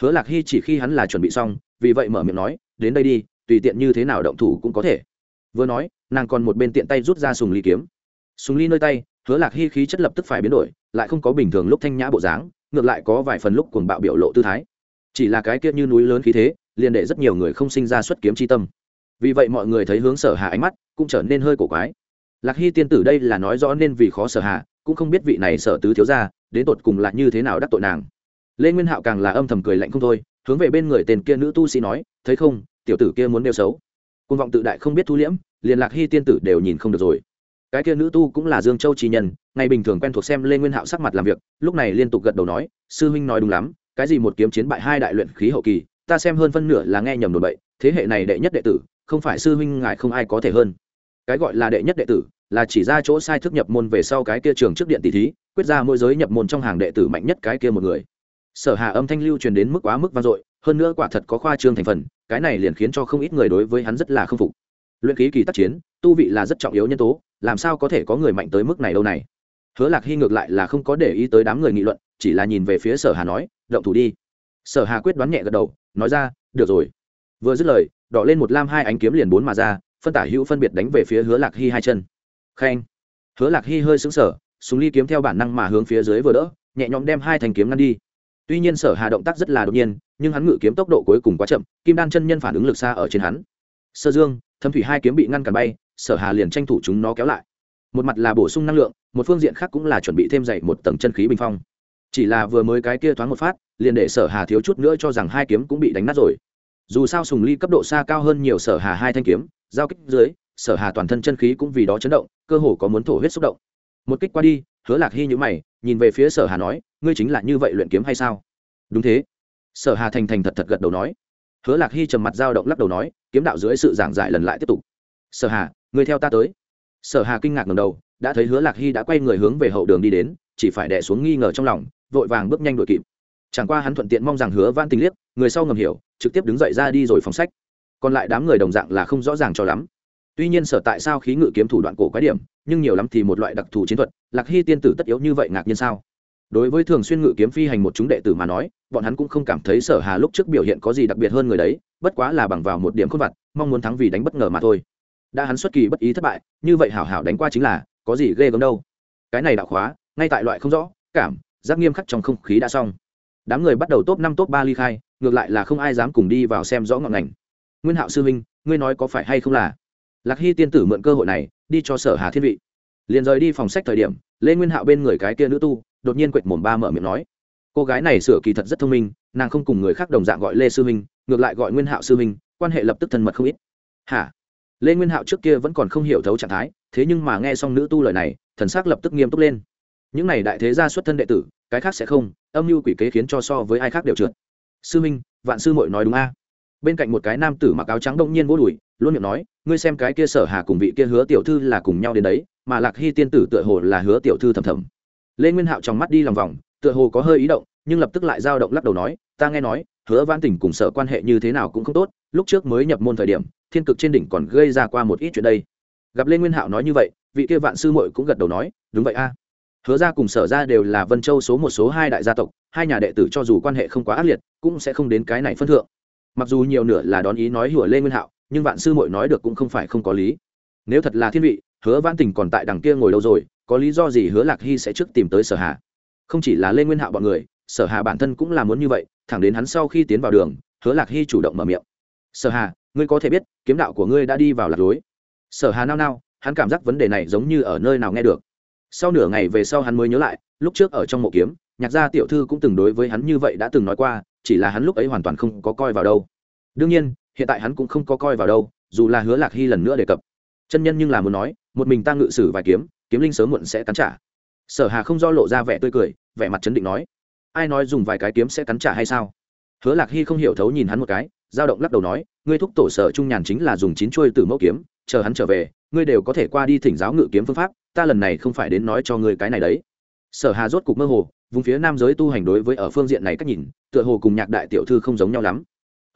Hứa lạc hy chỉ khi hắn là chuẩn bị xong, vì vậy mở miệng nói, đến đây đi, tùy tiện như thế nào động thủ cũng có thể vừa nói, nàng còn một bên tiện tay rút ra sùng ly kiếm. Sùng ly nơi tay, hứa lạc hy khí chất lập tức phải biến đổi, lại không có bình thường lúc thanh nhã bộ dáng, ngược lại có vài phần lúc cuồng bạo biểu lộ tư thái. Chỉ là cái kia như núi lớn khí thế, liền để rất nhiều người không sinh ra xuất kiếm chi tâm. Vì vậy mọi người thấy hướng sở hà ánh mắt cũng trở nên hơi cổ quái. Lạc hy tiên tử đây là nói rõ nên vì khó sở hà, cũng không biết vị này sở tứ thiếu ra đến tột cùng là như thế nào đắc tội nàng. Lê nguyên hạo càng là âm thầm cười lạnh không thôi, hướng về bên người tên kia nữ tu sĩ nói, thấy không, tiểu tử kia muốn đeo xấu côn vọng tự đại không biết thu liễm, liền lạc hy tiên tử đều nhìn không được rồi. Cái kia nữ tu cũng là dương châu trí nhân, ngày bình thường quen thuộc xem lê nguyên hạo sắc mặt làm việc, lúc này liên tục gật đầu nói, sư huynh nói đúng lắm, cái gì một kiếm chiến bại hai đại luyện khí hậu kỳ, ta xem hơn phân nửa là nghe nhầm đồn bậy, thế hệ này đệ nhất đệ tử, không phải sư huynh ngại không ai có thể hơn. Cái gọi là đệ nhất đệ tử, là chỉ ra chỗ sai thức nhập môn về sau cái kia trường trước điện tỷ thí, quyết ra môi giới nhập môn trong hàng đệ tử mạnh nhất cái kia một người. Sở hà âm thanh lưu truyền đến mức quá mức vang dội hơn nữa quả thật có khoa trương thành phần, cái này liền khiến cho không ít người đối với hắn rất là khâm phục. Luyện khí kỳ tác chiến, tu vị là rất trọng yếu nhân tố, làm sao có thể có người mạnh tới mức này đâu này? Hứa lạc hy ngược lại là không có để ý tới đám người nghị luận, chỉ là nhìn về phía sở hà nói, động thủ đi. Sở hà quyết đoán nhẹ gật đầu, nói ra, được rồi. Vừa dứt lời, đỏ lên một lam hai ánh kiếm liền bốn mà ra, phân tả hữu phân biệt đánh về phía hứa lạc hy hai chân. Khen. Hứa lạc hy hơi xứng sở súng ly kiếm theo bản năng mà hướng phía dưới vừa đỡ, nhẹ nhõm đem hai thành kiếm ngăn đi. Tuy nhiên sở hà động tác rất là đột nhiên nhưng hắn ngự kiếm tốc độ cuối cùng quá chậm, kim đan chân nhân phản ứng lực xa ở trên hắn. Sơ dương, thâm thủy hai kiếm bị ngăn cản bay, sở hà liền tranh thủ chúng nó kéo lại. Một mặt là bổ sung năng lượng, một phương diện khác cũng là chuẩn bị thêm dày một tầng chân khí bình phong. Chỉ là vừa mới cái kia thoáng một phát, liền để sở hà thiếu chút nữa cho rằng hai kiếm cũng bị đánh nát rồi. Dù sao sùng ly cấp độ xa cao hơn nhiều sở hà hai thanh kiếm, giao kích dưới, sở hà toàn thân chân khí cũng vì đó chấn động, cơ hồ có muốn thổ huyết xúc động. Một kích qua đi, hứa lạc hy nhữ mày, nhìn về phía sở hà nói, ngươi chính là như vậy luyện kiếm hay sao? Đúng thế sở hà thành thành thật thật gật đầu nói. Hứa lạc hy trầm mặt dao động lắc đầu nói, kiếm đạo dưới sự giảng giải lần lại tiếp tục. Sở hà, người theo ta tới. Sở hà kinh ngạc ngầm đầu, đã thấy hứa lạc hy đã quay người hướng về hậu đường đi đến, chỉ phải đẻ xuống nghi ngờ trong lòng, vội vàng bước nhanh đội kịp. Chẳng qua hắn thuận tiện mong rằng hứa van tình liếc, người sau ngầm hiểu, trực tiếp đứng dậy ra đi rồi phóng sách. Còn lại đám người đồng dạng là không rõ ràng cho lắm. Tuy nhiên sở tại sao khí ngự kiếm thủ đoạn cổ quái điểm, nhưng nhiều lắm thì một loại đặc thù chiến thuật, lạc hy tiên tử tất yếu như vậy ngạc nhiên sao? Đối với thường xuyên ngự kiếm phi hành một chúng đệ tử mà nói, bọn hắn cũng không cảm thấy sở hà lúc trước biểu hiện có gì đặc biệt hơn người đấy, bất quá là bằng vào một điểm khuôn vặt mong muốn thắng vì đánh bất ngờ mà thôi. Đã hắn xuất kỳ bất ý thất bại, như vậy hảo hảo đánh qua chính là, có gì ghê gớm đâu. Cái này đạo khóa, ngay tại loại không rõ, cảm, giác nghiêm khắc trong không khí đã xong. Đám người bắt đầu top năm, top ba ly khai, ngược lại là không ai dám cùng đi vào xem rõ ngọn ngành. Nguyên hạo sư minh ngươi nói có phải hay không là? Lạc hy tiên tử mượn cơ hội này, đi cho sở hà thiên vị. Liền rời đi phòng sách thời điểm lê nguyên hạo bên người cái kia nữ tu, đột nhiên quệt mồm ba mở miệng nói, cô gái này sửa kỳ thật rất thông minh, nàng không cùng người khác đồng dạng gọi lê sư minh, ngược lại gọi nguyên hạo sư minh, quan hệ lập tức thân mật không ít. Hả? Lê nguyên hạo trước kia vẫn còn không hiểu thấu trạng thái, thế nhưng mà nghe xong nữ tu lời này, thần s ắ c lập tức nghiêm túc lên. Những này đại thế gia xuất thân đệ tử, cái khác sẽ không, âm mưu quỷ kế khiến cho so với ai khác đều trượt. Sư minh, vạn sư mội nói đúng a. Bên cạnh một cái nam tử mặc áo trắng đông nhiên vô đùi, luôn miệng nói, ngươi xem cái kia sở hà cùng vị kia hứa tiểu thư là cùng nhau đến đấy mà lạc hy tiên tử tựa hồ là hứa tiểu thư thầm thầm. Lê nguyên hạo trong mắt đi lòng vòng, tựa hồ có hơi ý động, nhưng lập tức lại dao động lắc đầu nói, ta nghe nói, hứa văn tỉnh cùng sở quan hệ như thế nào cũng không tốt, lúc trước mới nhập môn thời điểm, thiên cực trên đỉnh còn gây ra qua một ít chuyện đây. Gặp lê nguyên hạo nói như vậy, vị kia vạn sư muội cũng gật đầu nói, đúng vậy a. Hứa ra cùng sở ra đều là vân châu số một số hai đại gia tộc, hai nhà đệ tử cho dù quan hệ không quá ác liệt, cũng sẽ không đến cái này phân thượng. Mặc dù nhiều nửa là đón ý nói hùa lê nguyên hạo, nhưng vạn sư muội nói được cũng không phải không có lý. Nếu thật là thiên vị hứa Vãn tình còn tại đằng kia ngồi lâu rồi, có lý do gì hứa lạc hy sẽ trước tìm tới sở hà? Không chỉ là lê nguyên hạo bọn người, sở hà bản thân cũng là muốn như vậy, thẳng đến hắn sau khi tiến vào đường, hứa lạc hy chủ động mở miệng. Sở hà, ngươi có thể biết, kiếm đạo của ngươi đã đi vào lạc lối. Sở hà nao nao, hắn cảm giác vấn đề này giống như ở nơi nào nghe được. Sau nửa ngày về sau hắn mới nhớ lại, lúc trước ở trong mộ kiếm, nhạc gia tiểu thư cũng từng đối với hắn như vậy đã từng nói qua, chỉ là hắn lúc ấy hoàn toàn không có coi vào đâu. Đương nhiên, hiện tại hắn cũng không có coi vào đâu, dù là hứa lạc hy lần nữa đề cập chân nhân nhưng là muốn nói, một mình ta ngự sử vài kiếm kiếm linh sớm muộn sẽ cắn trả. Sở hà không do lộ ra vẻ tươi cười, vẻ mặt chấn định nói, ai nói dùng vài cái kiếm sẽ cắn trả hay sao? Hứa lạc hy không hiểu thấu nhìn hắn một cái, dao động lắc đầu nói, ngươi thúc tổ sở trung nhàn chính là dùng chín chuôi từ mẫu kiếm, chờ hắn trở về, ngươi đều có thể qua đi thỉnh giáo ngự kiếm phương pháp, ta lần này không phải đến nói cho ngươi cái này đấy. Sở hà rốt cục mơ hồ, vùng phía nam giới tu hành đối với ở phương diện này cách nhìn, tựa hồ cùng nhạc đại tiểu thư không giống nhau lắm.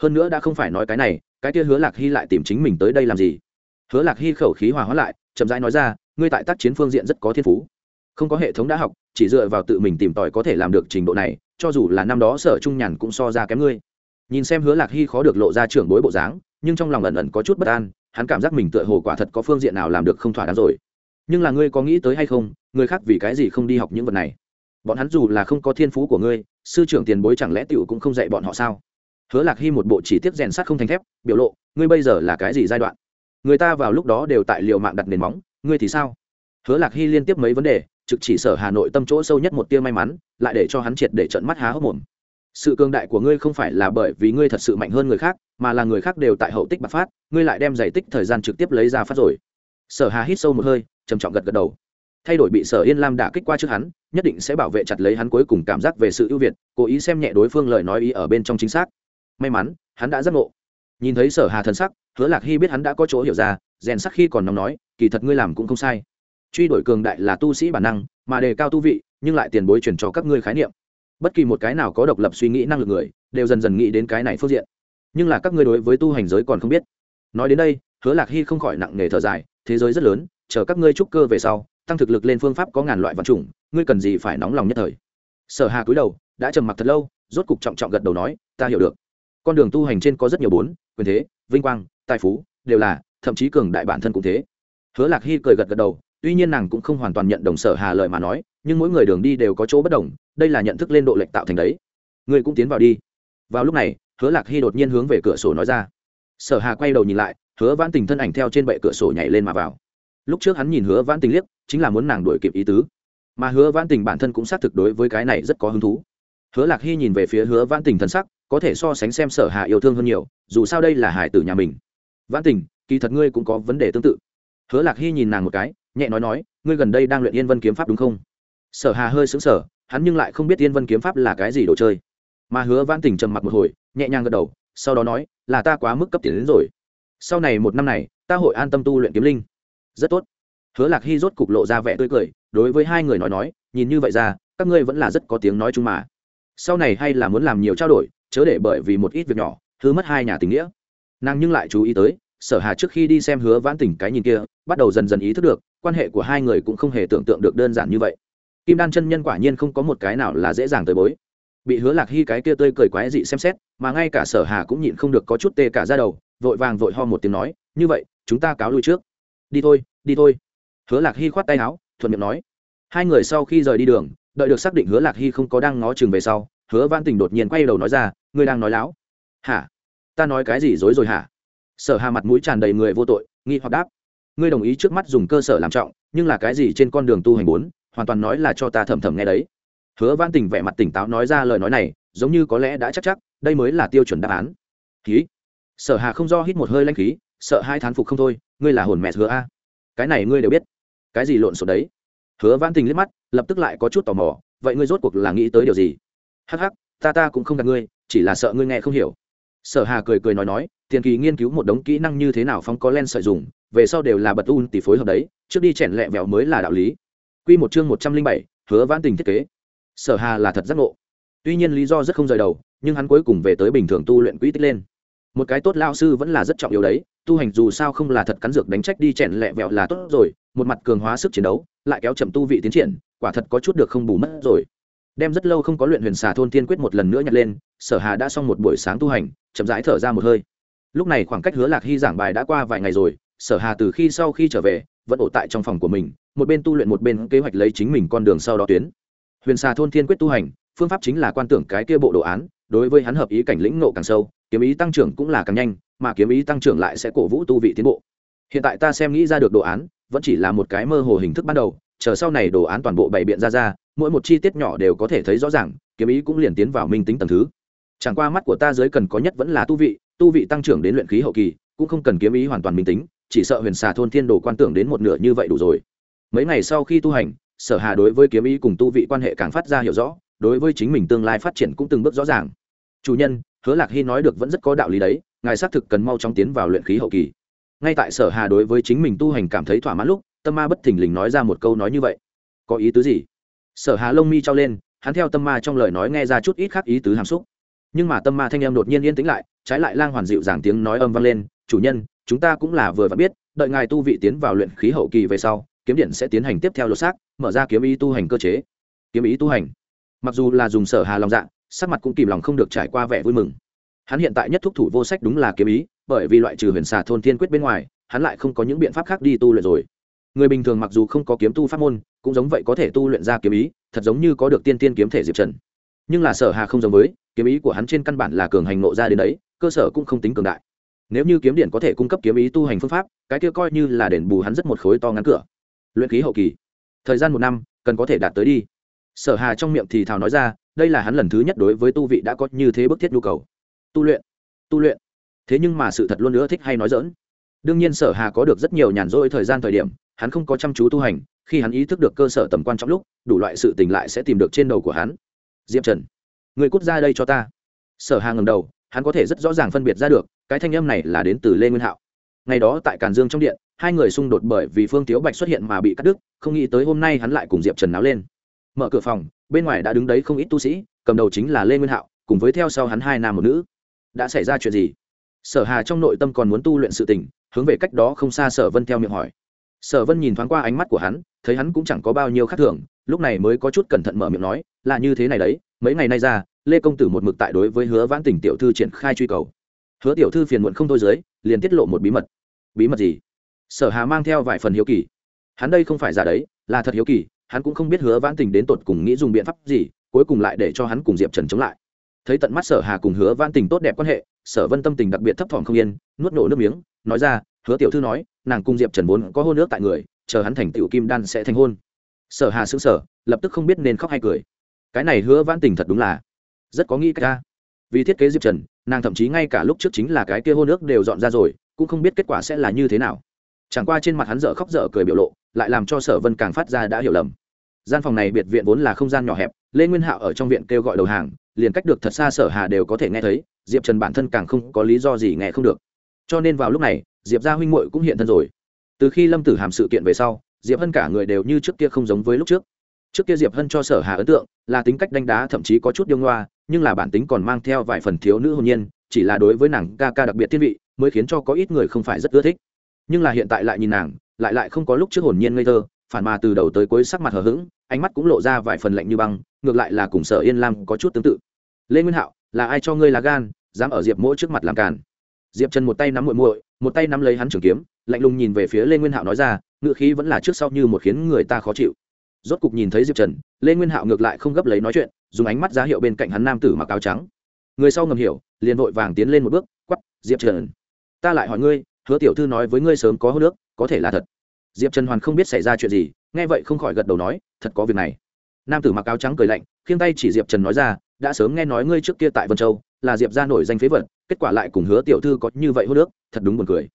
Hơn nữa đã không phải nói cái này, cái kia hứa lạc hy lại tìm chính mình tới đây làm gì? Hứa lạc hy khẩu khí hòa hóa lại, chậm rãi nói ra, ngươi tại tác chiến phương diện rất có thiên phú. Không có hệ thống đã học, chỉ dựa vào tự mình tìm tòi có thể làm được trình độ này, cho dù là năm đó sở trung nhàn cũng so ra kém ngươi. Nhìn xem hứa lạc hy khó được lộ ra trưởng bối bộ dáng, nhưng trong lòng ẩn ẩn có chút bất an, hắn cảm giác mình tựa hồ quả thật có phương diện nào làm được không thỏa đáng rồi. Nhưng là ngươi có nghĩ tới hay không, người khác vì cái gì không đi học những vật này? Bọn hắn dù là không có thiên phú của ngươi, sư trưởng tiền bối chẳng lẽ t i ể u cũng không dạy bọn họ sao? Hứa lạc hy một bộ chỉ tiết rèn sắt không thành thép, biểu lộ, ngươi bây giờ là cái gì giai đoạn? Người ta vào lúc đó đều tại liệu mạng đặt nền móng, ngươi thì sao? Hứa lạc hy liên tiếp mấy vấn đề, trực chỉ sở hà nội tâm chỗ sâu nhất một tia may mắn, lại để cho hắn triệt để trận mắt há hốc mồm. Sự cường đại của ngươi không phải là bởi vì ngươi thật sự mạnh hơn người khác, mà là người khác đều tại hậu tích bạc phát, ngươi lại đem giải tích thời gian trực tiếp lấy ra phát rồi. Sở hà hít sâu một hơi, trầm trọng gật gật đầu. Thay đổi bị sở yên lam đả kích qua trước hắn, nhất định sẽ bảo vệ chặt lấy hắn cuối cùng cảm giác về sự ưu việt, cố ý xem nhẹ đối phương lời nói ý ở bên trong chính xác. May mắn, hắn đã giác ngộ nhìn thấy sở hà thần sắc, hứa lạc hy biết hắn đã có chỗ hiểu ra, rèn sắc khi còn nóng nói, kỳ thật ngươi làm cũng không sai. Truy đổi cường đại là tu sĩ bản năng, mà đề cao tu vị, nhưng lại tiền bối chuyển cho các ngươi khái niệm. Bất kỳ một cái nào có độc lập suy nghĩ năng lực người, đều dần dần nghĩ đến cái này phương diện. Nhưng là các ngươi đối với tu hành giới còn không biết. Nói đến đây, hứa lạc hy không khỏi nặng nề thở dài, thế giới rất lớn, chờ các ngươi trúc cơ về sau, tăng thực lực lên phương pháp có ngàn loại vật chủng, ngươi cần gì phải nóng lòng nhất thời? Sở hà cúi đầu, đã trầm mặc thật lâu, rốt cục trọng trọng gật đầu nói, ta hiểu được con đường tu hành trên có rất nhiều bốn, quyền thế, vinh quang, tài phú, đều là, thậm chí cường đại bản thân cũng thế. Hứa lạc hy cười gật gật đầu, tuy nhiên nàng cũng không hoàn toàn nhận đồng sở hà lời mà nói, nhưng mỗi người đường đi đều có chỗ bất đồng, đây là nhận thức lên độ lệch tạo thành đấy. Người cũng tiến vào đi. Vào lúc này, hứa lạc hy đột nhiên hướng về cửa sổ nói ra. Sở hà quay đầu nhìn lại, hứa vãn tình thân ảnh theo trên bệ cửa sổ nhảy lên mà vào. Lúc trước hắn nhìn hứa vãn tình liếc, chính là muốn nàng đuổi kịp ý tứ. Mà hứa vãn tình bản thân cũng xác thực đối với cái này rất có hứng thú hứa lạc hy nhìn về phía hứa vãn tình thân sắc, có thể so sánh xem sở hà yêu thương hơn nhiều, dù sao đây là hải tử nhà mình. Vãn tình, kỳ thật ngươi cũng có vấn đề tương tự. Hứa lạc hy nhìn nàng một cái, nhẹ nói nói, ngươi gần đây đang luyện yên vân kiếm pháp đúng không? Sở hà hơi xứng sở hắn nhưng lại không biết yên vân kiếm pháp là cái gì đồ chơi. Mà hứa vãn tình trầm mặc một hồi, nhẹ nhàng gật đầu, sau đó nói, là ta quá mức cấp tiền đến rồi. Sau này một năm này, ta hội an tâm tu luyện kiếm linh. Rất tốt. Hứa lạc hy rốt cục lộ ra vẻ tươi cười, đối với hai người nói nói, nhìn như vậy ra, các ngươi vẫn là rất có tiếng nói chung mà sau này hay là muốn làm nhiều trao đổi, chớ để bởi vì một ít việc nhỏ thứ mất hai nhà tình nghĩa. Nàng nhưng lại chú ý tới, sở hà trước khi đi xem hứa vãn tình cái nhìn kia, bắt đầu dần dần ý thức được, quan hệ của hai người cũng không hề tưởng tượng được đơn giản như vậy. Kim đan chân nhân quả nhiên không có một cái nào là dễ dàng tới bối. Bị hứa lạc hy cái kia tươi cười quái dị xem xét, mà ngay cả sở hà cũng nhịn không được có chút tê cả ra đầu, vội vàng vội ho một tiếng nói, như vậy, chúng ta cáo lui trước. Đi thôi đi thôi. Hứa lạc hy khoát tay áo, thuận miệng nói. Hai người sau khi rời đi đường đợi được xác định hứa lạc hy không có đang ngó chừng về sau, hứa văn tình đột nhiên quay đầu nói ra, ngươi đang nói láo? Hả? Ta nói cái gì dối rồi hả? Sở hà mặt mũi tràn đầy người vô tội, nghi hoặc đáp, ngươi đồng ý trước mắt dùng cơ sở làm trọng, nhưng là cái gì trên con đường tu hành bốn hoàn toàn nói là cho ta thầm thầm nghe đấy. Hứa văn tình vẻ mặt tỉnh táo nói ra lời nói này, giống như có lẽ đã chắc chắc, đây mới là tiêu chuẩn đáp án. Khí sở hà không do hít một hơi lanh khí, sợ hai thán phục không thôi, ngươi là hồn mẹ hứa a? Cái này ngươi đều biết. Cái gì lộn xộn đấy? Hứa văn tình liếc mắt lập tức lại có chút tò mò, vậy ngươi rốt cuộc là nghĩ tới điều gì? Hắc hắc, ta ta cũng không gặp ngươi, chỉ là sợ ngươi nghe không hiểu. Sở hà cười cười nói nói, tiền kỳ nghiên cứu một đống kỹ năng như thế nào phong có len sợi dùng, về sau đều là bật un tỷ phối hợp đấy, trước đi chèn lẹ vẹo mới là đạo lý. Quy một chương một trăm linh bảy, hứa vãn tình thiết kế. Sở hà là thật giác ngộ. Tuy nhiên lý do rất không rời đầu, nhưng hắn cuối cùng về tới bình thường tu luyện quỹ tích lên. Một cái tốt lao sư vẫn là rất trọng yếu đấy, tu hành dù sao không là thật cắn dược đánh trách đi chèn lẹ vẹo là tốt rồi, một mặt cường hóa sức chiến đấu, lại kéo chậm tu vị tiến triển quả thật có chút được không bù mất rồi. Đem rất lâu không có luyện huyền xà thôn tiên quyết một lần nữa nhặt lên, sở hà đã xong một buổi sáng tu hành, chậm rãi thở ra một hơi. Lúc này khoảng cách hứa lạc hy giảng bài đã qua vài ngày rồi, sở hà từ khi sau khi trở về, vẫn ổ tại trong phòng của mình, một bên tu luyện một bên kế hoạch lấy chính mình con đường sau đó tuyến. Huyền xà thôn thiên quyết tu hành, phương pháp chính là quan tưởng cái kia bộ đồ án, đối với hắn hợp ý cảnh lĩnh nộ càng sâu, kiếm ý tăng trưởng cũng là càng nhanh, mà kiếm ý tăng trưởng lại sẽ cổ vũ tu vị tiến bộ. Hiện tại ta xem nghĩ ra được đồ án, vẫn chỉ là một cái mơ hồ hình thức ban đầu chờ sau này đồ án toàn bộ bày biện ra ra, mỗi một chi tiết nhỏ đều có thể thấy rõ ràng, kiếm ý cũng liền tiến vào minh tính tầng thứ. Chẳng qua mắt của ta dưới cần có nhất vẫn là tu vị tu vị tăng trưởng đến luyện khí hậu kỳ, cũng không cần kiếm ý hoàn toàn minh tính, chỉ sợ huyền xà thôn thiên đồ quan tưởng đến một nửa như vậy đủ rồi. Mấy ngày sau khi tu hành, sở hà đối với kiếm ý cùng tu vị quan hệ càng phát ra hiểu rõ, đối với chính mình tương lai phát triển cũng từng bước rõ ràng. Chủ nhân, hứa lạc hy nói được vẫn rất có đạo lý đấy, ngài xác thực cần mau chóng tiến vào luyện khí hậu kỳ. Ngay tại sở hà đối với chính mình tu hành cảm thấy thỏa mãn lúc tâm ma bất thình lình nói ra một câu nói như vậy. Có ý tứ gì? Sở hà lông mi trao lên, hắn theo tâm ma trong lời nói nghe ra chút ít khác ý tứ hàm xúc. Nhưng mà tâm ma thanh em đột nhiên yên tĩnh lại, trái lại lang hoàn dịu dàng tiếng nói âm vang lên, chủ nhân, chúng ta cũng là vừa vặn biết, đợi ngài tu vị tiến vào luyện khí hậu kỳ về sau, kiếm điện sẽ tiến hành tiếp theo lột xác, mở ra kiếm ý tu hành cơ chế. Kiếm ý tu hành. Mặc dù là dùng sở hà lòng dạ sắc mặt cũng kìm lòng không được trải qua vẻ vui mừng. Hắn hiện tại nhất thúc thủ vô sách đúng là kiếm ý, bởi vì loại trừ huyền xà thôn thiên quyết bên ngoài, hắn lại không có những biện pháp khác đi tu luyện rồi người bình thường mặc dù không có kiếm tu pháp môn, cũng giống vậy có thể tu luyện ra kiếm ý, thật giống như có được tiên tiên kiếm thể diệp trần. Nhưng là sở hà không giống với, kiếm ý của hắn trên căn bản là cường hành nộ ra đến đấy, cơ sở cũng không tính cường đại. Nếu như kiếm điện có thể cung cấp kiếm ý tu hành phương pháp, cái kia coi như là đền bù hắn rất một khối to ngắn cửa. Luyện khí hậu kỳ. Thời gian một năm, cần có thể đạt tới đi. Sở hà trong miệng thì thào nói ra, đây là hắn lần thứ nhất đối với tu vị đã có như thế bức thiết nhu cầu. Tu luyện. Tu luyện. Thế nhưng mà sự thật luôn nữa thích hay nói dỡn đương nhiên sở hà có được rất nhiều nhàn rỗi thời gian thời điểm hắn không có chăm chú tu hành, khi hắn ý thức được cơ sở tầm quan trọng lúc, đủ loại sự tình lại sẽ tìm được trên đầu của hắn. Diệp trần, người cút ra đây cho ta. Sở hà ngầm đầu, hắn có thể rất rõ ràng phân biệt ra được, cái thanh âm này là đến từ lê nguyên hạo. Ngày đó tại càn dương trong điện, hai người xung đột bởi vì phương tiếu bạch xuất hiện mà bị cắt đứt, không nghĩ tới hôm nay hắn lại cùng diệp trần náo lên. Mở cửa phòng, bên ngoài đã đứng đấy không ít tu sĩ, cầm đầu chính là lê nguyên hạo, cùng với theo sau hắn hai nam một nữ. Đã xảy ra chuyện gì? Sở hà trong nội tâm còn muốn tu luyện sự tình, hướng về cách đó không xa sở vân theo miệng hỏi sở vân nhìn thoáng qua ánh mắt của hắn, thấy hắn cũng chẳng có bao nhiêu khác thường, lúc này mới có chút cẩn thận mở miệng nói, là như thế này đấy, mấy ngày nay ra, lê công tử một mực tại đối với hứa vãn Tình tiểu thư triển khai truy cầu. Hứa tiểu thư phiền muộn không thôi dưới, liền tiết lộ một bí mật. Bí mật gì? Sở hà mang theo vài phần hiếu kỳ. Hắn đây không phải giả đấy, là thật hiếu kỳ, hắn cũng không biết hứa vãn tình đến tột cùng nghĩ dùng biện pháp gì, cuối cùng lại để cho hắn cùng diệp trần chống lại. Thấy tận mắt sở hà cùng hứa vãn tình tốt đẹp quan hệ, sở vân tâm tình đặc biệt thấp thỏm không yên, nuốt nổ nước miếng, nói ra hứa tiểu thư nói, nàng cùng diệp trần vốn có hôn nước tại người, chờ hắn thành tiểu kim đan sẽ thành hôn. Sở hà xứng sở lập tức không biết nên khóc hay cười. Cái này hứa vãn tình thật đúng là rất có nghĩ ca vì thiết kế diệp trần, nàng thậm chí ngay cả lúc trước chính là cái kia hôn nước đều dọn ra rồi, cũng không biết kết quả sẽ là như thế nào. Chẳng qua trên mặt hắn dở khóc dở cười biểu lộ, lại làm cho sở vân càng phát ra đã hiểu lầm. Gian phòng này biệt viện vốn là không gian nhỏ hẹp, lê nguyên hạo ở trong viện kêu gọi đầu hàng, liền cách được thật xa sở hà đều có thể nghe thấy, diệp trần bản thân càng không có lý do gì nghe không được. Cho nên vào lúc này diệp gia huynh muội cũng hiện thân rồi. Từ khi lâm tử hàm sự kiện về sau, diệp hân cả người đều như trước kia không giống với lúc trước. Trước kia diệp hân cho sở hà ấn tượng là tính cách đánh đá thậm chí có chút điêu ngoa, nhưng là bản tính còn mang theo vài phần thiếu nữ hồn nhiên, chỉ là đối với nàng ca ca đặc biệt thiên vị mới khiến cho có ít người không phải rất ưa thích. Nhưng là hiện tại lại nhìn nàng, lại lại không có lúc trước hồn nhiên ngây thơ, phản mà từ đầu tới cuối sắc mặt hờ hững, ánh mắt cũng lộ ra vài phần lạnh như băng, ngược lại là cùng sở yên lam có chút tương tự. Lê nguyên hạo, là ai cho ngươi lá gan, dám ở diệp mỗi trước mặt làm càn? Diệp trần một tay nắm muội muội, một tay nắm lấy hắn trường kiếm, lạnh lùng nhìn về phía lê nguyên hạo nói ra, ngựa khí vẫn là trước sau như một khiến người ta khó chịu. Rốt cục nhìn thấy diệp trần, lê nguyên hạo ngược lại không gấp lấy nói chuyện, dùng ánh mắt giá hiệu bên cạnh hắn nam tử mặc áo trắng. Người sau ngầm hiểu, liền vội vàng tiến lên một bước quắp diệp trần, ta lại hỏi ngươi, hứa tiểu thư nói với ngươi sớm có hô nước có thể là thật. Diệp trần hoàn không biết xảy ra chuyện gì, nghe vậy không khỏi gật đầu nói, thật có việc này. Nam tử mặc áo trắng cười lạnh, khiêng tay chỉ diệp trần nói ra, đã sớm nghe nói ngươi trước kia tại vân châu là diệp ra nổi danh phế vật, kết quả lại cùng hứa tiểu thư có như vậy hô nước, thật đúng buồn cười.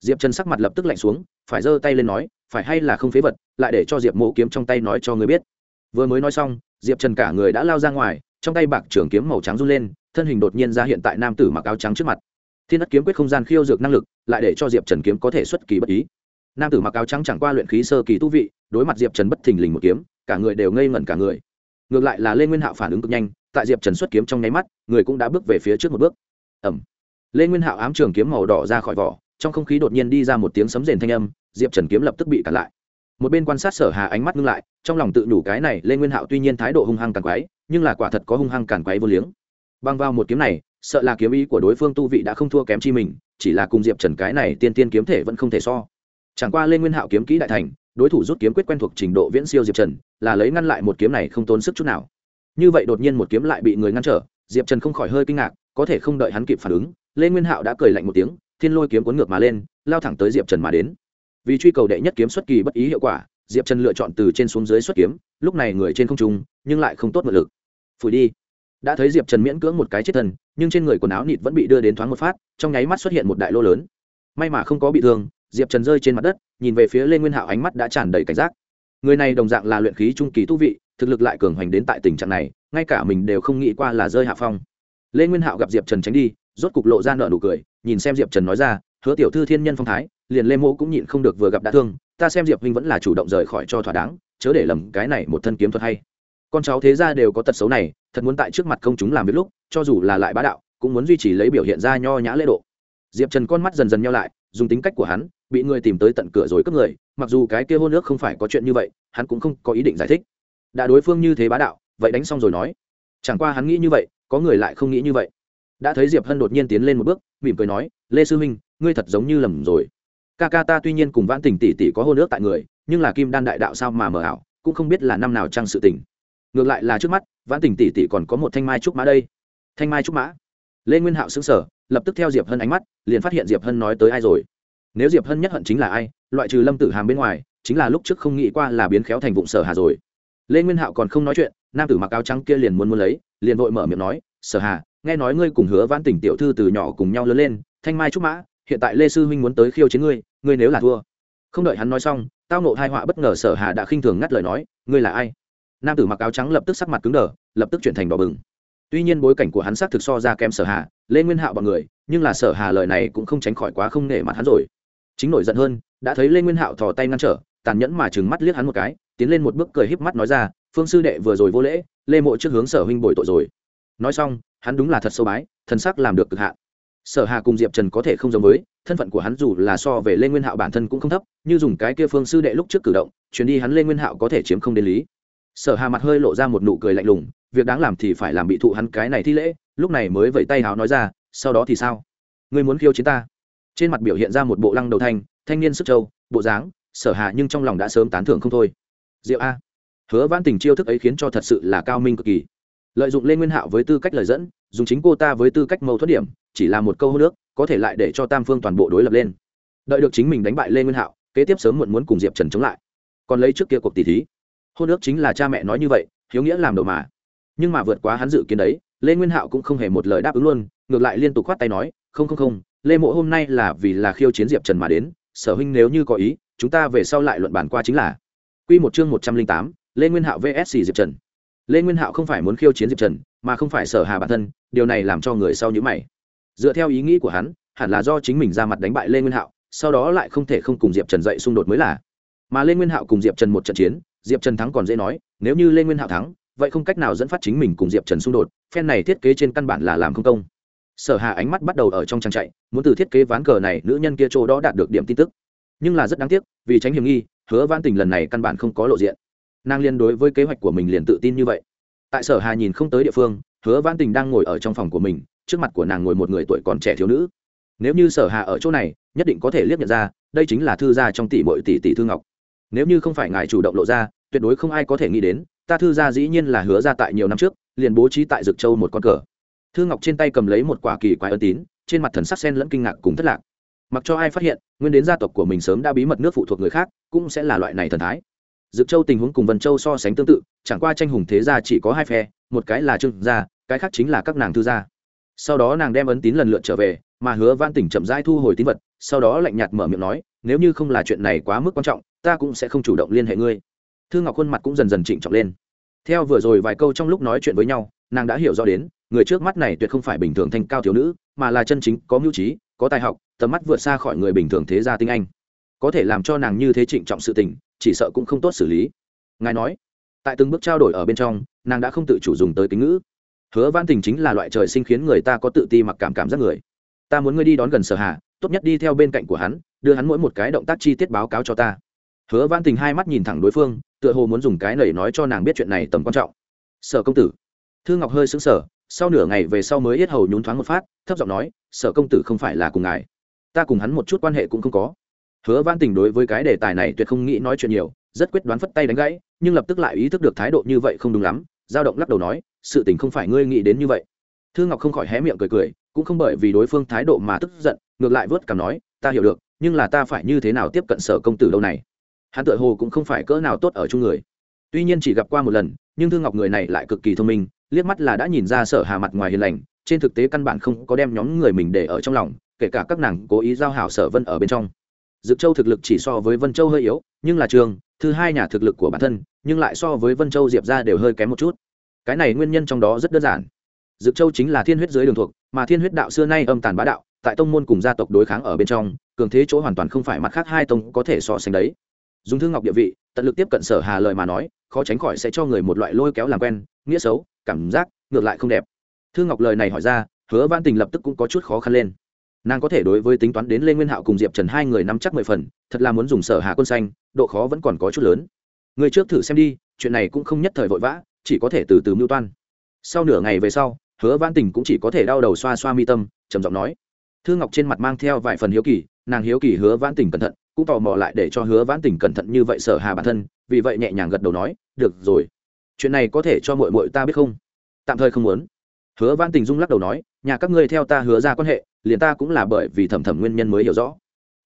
Diệp trần sắc mặt lập tức lạnh xuống, phải giơ tay lên nói, phải hay là không phế vật, lại để cho diệp mộ kiếm trong tay nói cho người biết. Vừa mới nói xong, diệp trần cả người đã lao ra ngoài, trong tay bạc trưởng kiếm màu trắng run lên, thân hình đột nhiên ra hiện tại nam tử mặc áo trắng trước mặt. Thiên đất kiếm quyết không gian khiêu dược năng lực, lại để cho diệp trần kiếm có thể xuất kỳ bất ý. Nam tử mặc áo trắng chẳng qua luyện khí sơ kỳ tu vị, đối mặt diệp trần bất thình lình một kiếm, cả người đều ngây ngẩn cả người. Ngược lại là lê nguyên hạo phản ứng cực nhanh tại diệp trần xuất kiếm trong nháy mắt, người cũng đã bước về phía trước một bước. Ẩm lê nguyên hạo ám trường kiếm màu đỏ ra khỏi vỏ, trong không khí đột nhiên đi ra một tiếng sấm rền thanh âm, diệp trần kiếm lập tức bị cản lại. Một bên quan sát sở hà ánh mắt ngưng lại, trong lòng tự đủ cái này, lê nguyên hạo tuy nhiên thái độ hung hăng càn quái nhưng là quả thật có hung hăng càn quái vô liếng. Băng vào một kiếm này, sợ là kiếm ý của đối phương tu vị đã không thua kém chi mình, chỉ là cùng diệp trần cái này tiên tiên kiếm thể vẫn không thể so. Chẳng qua lê nguyên hạo kiếm kỹ đại thành, đối thủ rút kiếm quyết quen thuộc trình độ viễn siêu diệp trần, là lấy ngăn lại một kiếm này không tốn sức chút nào như vậy đột nhiên một kiếm lại bị người ngăn trở diệp trần không khỏi hơi kinh ngạc có thể không đợi hắn kịp phản ứng lê nguyên hạo đã cười lạnh một tiếng thiên lôi kiếm cuốn ngược mà lên lao thẳng tới diệp trần mà đến. Vì truy cầu đệ nhất kiếm xuất kỳ bất ý hiệu quả diệp trần lựa chọn từ trên xuống dưới xuất kiếm lúc này người trên không trung nhưng lại không tốt mượn lực. Phủi đi. Đã thấy diệp trần miễn cưỡng một cái chết thần, nhưng trên người quần áo nịt vẫn bị đưa đến thoáng một phát trong nháy mắt xuất hiện một đại lô lớn. May mà không có bị thương diệp trần rơi trên mặt đất nhìn về phía lê nguyên hạo ánh mắt đã tràn đầy cảnh giác. Người này đồng dạng là luyện khí trung kỳ tu vị thực lực lại cường hoành đến tại tình trạng này, ngay cả mình đều không nghĩ qua là rơi hạ phong. Lê nguyên hạo gặp diệp trần tránh đi, rốt cục lộ ra nợ nụ cười, nhìn xem diệp trần nói ra, hứa tiểu thư thiên nhân phong thái, liền lê mô cũng nhịn không được vừa gặp đã thương, ta xem diệp huynh vẫn là chủ động rời khỏi cho thỏa đáng, chớ để lầm cái này một thân kiếm thuật hay. Con cháu thế ra đều có tật xấu này, thật muốn tại trước mặt công chúng làm việc lúc, cho dù là lại bá đạo, cũng muốn duy trì lấy biểu hiện ra nho nhã lễ độ. Diệp trần con mắt dần dần nhau lại, dùng tính cách của hắn, bị người tìm tới tận cửa rồi cướp người, mặc dù cái kia hôn nước không phải có chuyện như vậy, hắn cũng không có ý định giải thích đã đối phương như thế bá đạo, vậy đánh xong rồi nói. Chẳng qua hắn nghĩ như vậy, có người lại không nghĩ như vậy. Đã thấy diệp hân đột nhiên tiến lên một bước, mỉm cười nói, lê sư huynh ngươi thật giống như lầm rồi. Ca ca ta tuy nhiên cùng vãn tình tỷ tỷ có hôn ước tại người, nhưng là kim đan đại đạo sao mà mờ ảo, cũng không biết là năm nào trăng sự tình. Ngược lại là trước mắt, vãn tình tỷ tỷ còn có một thanh mai trúc mã đây. Thanh mai trúc mã? Lê nguyên hạo xứng sở lập tức theo diệp hân ánh mắt, liền phát hiện diệp hân nói tới ai rồi. Nếu diệp hân nhất hận chính là ai, loại trừ lâm tử hàm bên ngoài, chính là lúc trước không nghĩ qua là biến khéo thành vụng sở hà rồi lê nguyên hạo còn không nói chuyện, nam tử mặc áo trắng kia liền muốn muốn lấy, liền vội mở miệng nói, sở hà, nghe nói ngươi cùng hứa vãn tỉnh tiểu thư từ nhỏ cùng nhau lớn lên, thanh mai trúc mã, hiện tại lê sư huynh muốn tới khiêu chiến ngươi ngươi nếu là thua. Không đợi hắn nói xong, tao nộ hai họa bất ngờ sở hà đã khinh thường ngắt lời nói, ngươi là ai? Nam tử mặc áo trắng lập tức sắc mặt cứng đờ, lập tức chuyển thành đỏ bừng. Tuy nhiên bối cảnh của hắn xác thực so ra kém sở hà, lê nguyên hạo bọn người, nhưng là sở hà lời này cũng không tránh khỏi quá không nể mặt hắn rồi. Chính nổi giận hơn, đã thấy lê nguyên hạo thò tay ngăn trở, tàn nhẫn mà chừng mắt liếc hắn một cái tiến lên một bước cười híp mắt nói ra, phương sư đệ vừa rồi vô lễ, lê mộ trước hướng sở huynh bồi tội rồi. Nói xong, hắn đúng là thật sâu bái, thần sắc làm được cực hạn. Sở hà cùng diệp trần có thể không giống với, thân phận của hắn dù là so về lê nguyên hạo bản thân cũng không thấp, như dùng cái kia phương sư đệ lúc trước cử động, chuyến đi hắn lê nguyên hạo có thể chiếm không đến lý. Sở hà mặt hơi lộ ra một nụ cười lạnh lùng, việc đáng làm thì phải làm bị thụ hắn cái này thi lễ, lúc này mới vẫy tay háo nói ra, sau đó thì sao? Ngươi muốn khiêu chiến ta? Trên mặt biểu hiện ra một bộ lăng đầu thanh thanh niên sức trâu, bộ dáng, sở hà nhưng trong lòng đã sớm tán thưởng không thôi diệu a. Hứa vãn tình chiêu thức ấy khiến cho thật sự là cao minh cực kỳ. Lợi dụng lên nguyên hạo với tư cách lời dẫn, dùng chính cô ta với tư cách mâu thuẫn điểm, chỉ là một câu hô nước, có thể lại để cho tam phương toàn bộ đối lập lên. Đợi được chính mình đánh bại lê nguyên hạo, kế tiếp sớm muộn muốn cùng diệp trần chống lại. Còn lấy trước kia cuộc tỷ thí. Hôn ước chính là cha mẹ nói như vậy, hiếu nghĩa làm đầu mà. Nhưng mà vượt quá hắn dự kiến đấy, lê nguyên hạo cũng không hề một lời đáp ứng luôn, ngược lại liên tục khoát tay nói, không không không, lê mộ hôm nay là vì là khiêu chiến diệp trần mà đến, sở huynh nếu như có ý, chúng ta về sau lại luận bàn qua chính là. Quy một chương một trăm linh tám, lê nguyên hạo vs diệp trần. Lê nguyên hạo không phải muốn khiêu chiến diệp trần, mà không phải sở hà bản thân, điều này làm cho người sau những mày. Dựa theo ý nghĩ của hắn, hẳn là do chính mình ra mặt đánh bại lê nguyên hạo, sau đó lại không thể không cùng diệp trần dậy xung đột mới là. Mà lê nguyên hạo cùng diệp trần một trận chiến, diệp trần thắng còn dễ nói, nếu như lê nguyên hạo thắng, vậy không cách nào dẫn phát chính mình cùng diệp trần xung đột, phen này thiết kế trên căn bản là làm không công. Sở hà ánh mắt bắt đầu ở trong trang chạy muốn từ thiết kế ván cờ này nữ nhân kia chỗ đó đạt được điểm tin tức. Nhưng là rất đáng tiếc, vì tránh hiểm nghi hứa Vãn tình lần này căn bản không có lộ diện. Nàng liên đối với kế hoạch của mình liền tự tin như vậy. Tại sở hà nhìn không tới địa phương, hứa Vãn tình đang ngồi ở trong phòng của mình, trước mặt của nàng ngồi một người tuổi còn trẻ thiếu nữ. Nếu như sở hà ở chỗ này, nhất định có thể liếc nhận ra, đây chính là thư gia trong tỷ bội tỷ tỷ thư ngọc. Nếu như không phải ngài chủ động lộ ra, tuyệt đối không ai có thể nghĩ đến, ta thư gia dĩ nhiên là hứa ra tại nhiều năm trước, liền bố trí tại dực châu một con cờ. Thư ngọc trên tay cầm lấy một quả kỳ quái ân tín, trên mặt thần sắc sen lẫn kinh ngạc cùng thất lạc mặc cho ai phát hiện, nguyên đến gia tộc của mình sớm đã bí mật nước phụ thuộc người khác, cũng sẽ là loại này thần thái. Dực châu tình huống cùng vân châu so sánh tương tự, chẳng qua tranh hùng thế gia chỉ có hai phe, một cái là trương gia, cái khác chính là các nàng thư gia. Sau đó nàng đem ấn tín lần lượt trở về, mà hứa văn tỉnh chậm rãi thu hồi tín vật, sau đó lạnh nhạt mở miệng nói, nếu như không là chuyện này quá mức quan trọng, ta cũng sẽ không chủ động liên hệ ngươi. Thư ngọc khuôn mặt cũng dần dần trịnh trọng lên. Theo vừa rồi vài câu trong lúc nói chuyện với nhau, nàng đã hiểu rõ đến, người trước mắt này tuyệt không phải bình thường thanh cao thiếu nữ, mà là chân chính có mưu trí có tài học tầm mắt vượt xa khỏi người bình thường thế gia tinh anh. Có thể làm cho nàng như thế trịnh trọng sự tình chỉ sợ cũng không tốt xử lý. Ngài nói tại từng bước trao đổi ở bên trong nàng đã không tự chủ dùng tới kính ngữ. Hứa văn tình chính là loại trời sinh khiến người ta có tự ti mặc cảm cảm giác người. Ta muốn ngươi đi đón gần sở hà, tốt nhất đi theo bên cạnh của hắn đưa hắn mỗi một cái động tác chi tiết báo cáo cho ta. Hứa văn tình hai mắt nhìn thẳng đối phương tựa hồ muốn dùng cái nầy nói cho nàng biết chuyện này tầm quan trọng. Sở công tử thư ngọc hơi xứng sở sau nửa ngày về sau mới yết hầu nhún thoáng một phát, thấp giọng nói, sở công tử không phải là cùng ngài. Ta cùng hắn một chút quan hệ cũng không có. Hứa văn tình đối với cái đề tài này tuyệt không nghĩ nói chuyện nhiều, rất quyết đoán phất tay đánh gãy, nhưng lập tức lại ý thức được thái độ như vậy không đúng lắm, dao động lắc đầu nói, sự tình không phải ngươi nghĩ đến như vậy. Thư ngọc không khỏi hé miệng cười cười, cũng không bởi vì đối phương thái độ mà tức giận, ngược lại vớt cảm nói, ta hiểu được, nhưng là ta phải như thế nào tiếp cận sở công tử lâu này? Hắn tự hồ cũng không phải cỡ nào tốt ở chung người. Tuy nhiên chỉ gặp qua một lần, nhưng thương ngọc người này lại cực kỳ thông minh liếc mắt là đã nhìn ra sở hà mặt ngoài hiền lành, trên thực tế căn bản không có đem nhóm người mình để ở trong lòng, kể cả các nàng cố ý giao hảo sở vân ở bên trong. Dực châu thực lực chỉ so với vân châu hơi yếu, nhưng là trường, thứ hai nhà thực lực của bản thân, nhưng lại so với vân châu diệp ra đều hơi kém một chút. Cái này nguyên nhân trong đó rất đơn giản. Dực châu chính là thiên huyết dưới đường thuộc, mà thiên huyết đạo xưa nay âm tàn bá đạo, tại tông môn cùng gia tộc đối kháng ở bên trong, cường thế chỗ hoàn toàn không phải mặt khác hai tông có thể so sánh đấy. Dùng thương ngọc địa vị, tận lực tiếp cận sở hà lời mà nói, khó tránh khỏi sẽ cho người một loại lôi kéo làm quen, nghĩa xấu cảm giác ngược lại không đẹp. Thương ngọc lời này hỏi ra, hứa văn tình lập tức cũng có chút khó khăn lên. Nàng có thể đối với tính toán đến lê nguyên hạo cùng diệp trần hai người nắm chắc mười phần, thật là muốn dùng sở hà quân xanh, độ khó vẫn còn có chút lớn. Người trước thử xem đi, chuyện này cũng không nhất thời vội vã, chỉ có thể từ từ mưu toan. Sau nửa ngày về sau, hứa văn tình cũng chỉ có thể đau đầu xoa xoa mi tâm, trầm giọng nói. Thương ngọc trên mặt mang theo vài phần hiếu kỳ, nàng hiếu kỳ hứa văn tình cẩn thận, cũng tò mò lại để cho hứa văn tình cẩn thận như vậy sở hà bản thân, vì vậy nhẹ nhàng gật đầu nói, được rồi chuyện này có thể cho mội mội ta biết không? Tạm thời không muốn. Hứa văn tình dung lắc đầu nói, nhà các ngươi theo ta hứa ra quan hệ, liền ta cũng là bởi vì thẩm thẩm nguyên nhân mới hiểu rõ.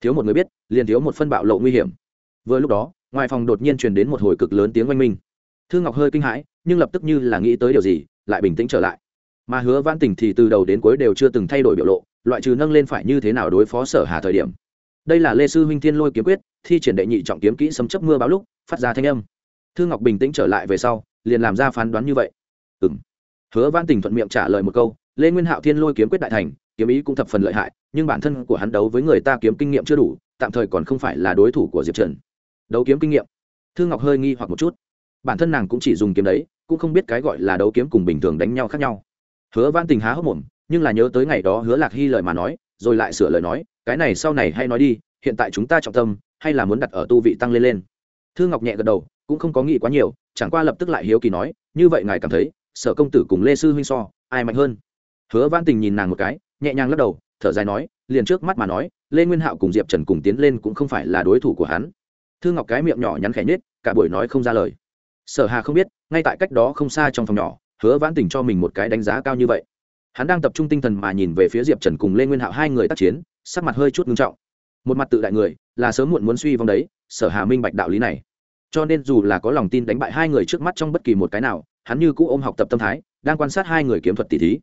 Thiếu một người biết, liền thiếu một phân bạo lộ nguy hiểm. Vừa lúc đó, ngoài phòng đột nhiên truyền đến một hồi cực lớn tiếng oanh minh. Thư ngọc hơi kinh hãi, nhưng lập tức như là nghĩ tới điều gì, lại bình tĩnh trở lại. Mà hứa văn tình thì từ đầu đến cuối đều chưa từng thay đổi biểu lộ, loại trừ nâng lên phải như thế nào đối phó sở hà thời điểm. Đây là lê sư huynh thiên lôi kiếm quyết, thi triển đệ nhị trọng kiếm kỹ sấm chấp mưa báo lúc, phát ra thanh âm. Thư ngọc bình tĩnh trở lại về sau liền làm ra phán đoán như vậy. Ừ m hứa văn tình thuận miệng trả lời một câu, lê nguyên hạo thiên lôi kiếm quyết đại thành, kiếm ý cũng thập phần lợi hại, nhưng bản thân của hắn đấu với người ta kiếm kinh nghiệm chưa đủ, tạm thời còn không phải là đối thủ của diệp trần. Đấu kiếm kinh nghiệm. Thư ngọc hơi nghi hoặc một chút. Bản thân nàng cũng chỉ dùng kiếm đấy, cũng không biết cái gọi là đấu kiếm cùng bình thường đánh nhau khác nhau. Hứa văn tình há hốc mồm, nhưng là nhớ tới ngày đó hứa lạc hy lời mà nói, rồi lại sửa lời nói, cái này sau này hay nói đi, hiện tại chúng ta trọng tâm, hay là muốn đặt ở tu vị tăng lên lên. Thư ngọc nhẹ gật đầu, cũng không có nghĩ quá nhiều chẳng qua lập tức lại hiếu kỳ nói, như vậy ngài cảm thấy, sở công tử cùng lê sư huynh so, ai mạnh hơn? Hứa văn tình nhìn nàng một cái, nhẹ nhàng lắc đầu, thở dài nói, liền trước mắt mà nói, lê nguyên hạo cùng diệp trần cùng tiến lên cũng không phải là đối thủ của hắn. Thương ngọc cái miệng nhỏ nhắn khẽ nhết cả buổi nói không ra lời. Sở hà không biết, ngay tại cách đó không xa trong phòng nhỏ, hứa vãn tình cho mình một cái đánh giá cao như vậy. Hắn đang tập trung tinh thần mà nhìn về phía diệp trần cùng lê nguyên hạo hai người tác chiến, sắc mặt hơi chút ngưng trọng. Một mặt tự đại người, là sớm muộn muốn suy vong đấy, sở hà minh bạch đạo lý này cho nên dù là có lòng tin đánh bại hai người trước mắt trong bất kỳ một cái nào, hắn như cũ ôm học tập tâm thái, đang quan sát hai người kiếm thuật tỷ thí.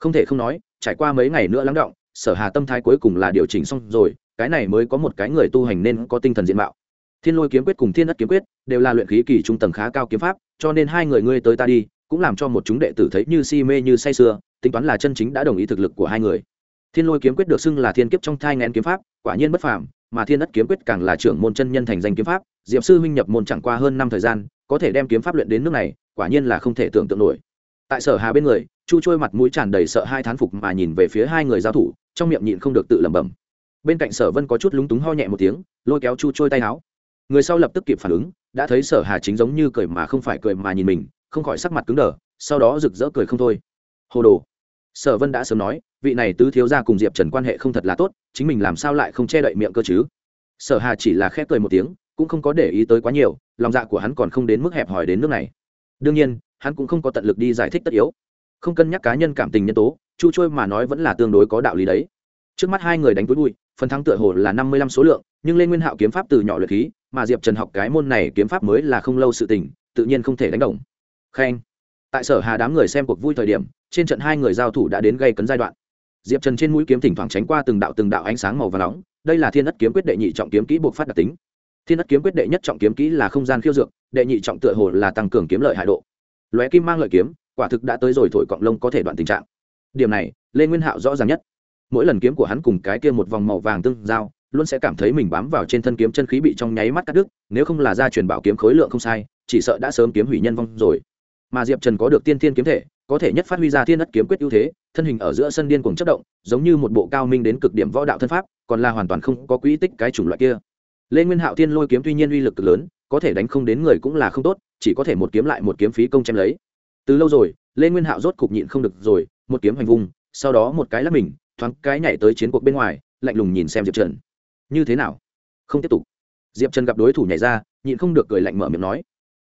Không thể không nói, trải qua mấy ngày nữa lắng động, sở hà tâm thái cuối cùng là điều chỉnh xong rồi, cái này mới có một cái người tu hành nên có tinh thần diện mạo. Thiên lôi kiếm quyết cùng thiên đất kiếm quyết đều là luyện khí kỳ trung tầng khá cao kiếm pháp, cho nên hai người ngươi tới ta đi, cũng làm cho một chúng đệ tử thấy như si mê như say sưa, tính toán là chân chính đã đồng ý thực lực của hai người. Thiên lôi kiếm quyết được xưng là thiên kiếp trong thai ngén kiếm pháp, quả nhiên bất phàm mà thiên đất kiếm quyết càng là trưởng môn chân nhân thành danh kiếm pháp, diệp sư huynh nhập môn chẳng qua hơn năm thời gian, có thể đem kiếm pháp luyện đến nước này, quả nhiên là không thể tưởng tượng nổi. Tại sở hà bên người, chu trôi mặt mũi tràn đầy sợ hai thán phục mà nhìn về phía hai người giao thủ, trong miệng nhịn không được tự lẩm bẩm. Bên cạnh sở vân có chút lúng túng ho nhẹ một tiếng, lôi kéo chu trôi tay áo. Người sau lập tức kịp phản ứng, đã thấy sở hà chính giống như cười mà không phải cười mà nhìn mình, không khỏi sắc mặt cứng đờ, sau đó rực rỡ cười không thôi. Hồ đồ sở vân đã sớm nói, vị này tứ thiếu gia cùng diệp trần quan hệ không thật là tốt, chính mình làm sao lại không che đậy miệng cơ chứ? Sở hà chỉ là khép cười một tiếng, cũng không có để ý tới quá nhiều, lòng dạ của hắn còn không đến mức hẹp hòi đến nước này. Đương nhiên, hắn cũng không có tận lực đi giải thích tất yếu. Không cân nhắc cá nhân cảm tình nhân tố, chu trôi mà nói vẫn là tương đối có đạo lý đấy. Trước mắt hai người đánh túi bụi, phần thắng tựa hồ là năm mươi lăm số lượng, nhưng lên nguyên hạo kiếm pháp từ nhỏ luyện khí, mà diệp trần học cái môn này kiếm pháp mới là không lâu sự tình, tự nhiên không thể đánh đồng. Khen tại sở hà đám người xem cuộc vui thời điểm, trên trận hai người giao thủ đã đến gây cấn giai đoạn. Diệp trần trên mũi kiếm thỉnh thoảng tránh qua từng đạo từng đạo ánh sáng màu và nóng, đây là thiên ất kiếm quyết đệ nhị trọng kiếm kỹ buộc phát đặc tính. Thiên ất kiếm quyết đệ nhất trọng kiếm kỹ là không gian khiêu dược, đệ nhị trọng tựa hồ là tăng cường kiếm lợi hại độ. Lóe kim mang lợi kiếm, quả thực đã tới rồi thổi cọng lông có thể đoạn tình trạng. Điểm này, lê nguyên hạo rõ ràng nhất. Mỗi lần kiếm của hắn cùng cái kia một vòng màu vàng tương giao, luôn sẽ cảm thấy mình bám vào trên thân kiếm chân khí bị trong nháy mắt cắt đứt, nếu không là gia truyền bảo kiếm khối lượng không sai, chỉ sợ đã sớm kiếm hủy nhân vong rồi mà diệp trần có được tiên thiên kiếm thể có thể nhất phát huy ra thiên đất kiếm quyết ưu thế thân hình ở giữa sân điên cùng chất động giống như một bộ cao minh đến cực điểm võ đạo thân pháp còn là hoàn toàn không có quỹ tích cái chủng loại kia lê nguyên hạo thiên lôi kiếm tuy nhiên uy lực cực lớn có thể đánh không đến người cũng là không tốt chỉ có thể một kiếm lại một kiếm phí công chém lấy từ lâu rồi lê nguyên hạo rốt cục nhịn không được rồi một kiếm hành vùng sau đó một cái lắp mình thoáng cái nhảy tới chiến cuộc bên ngoài lạnh lùng nhìn xem diệp trần như thế nào không tiếp tục diệp trần gặp đối thủ nhảy ra nhịn không được cười lạnh mở miệng nói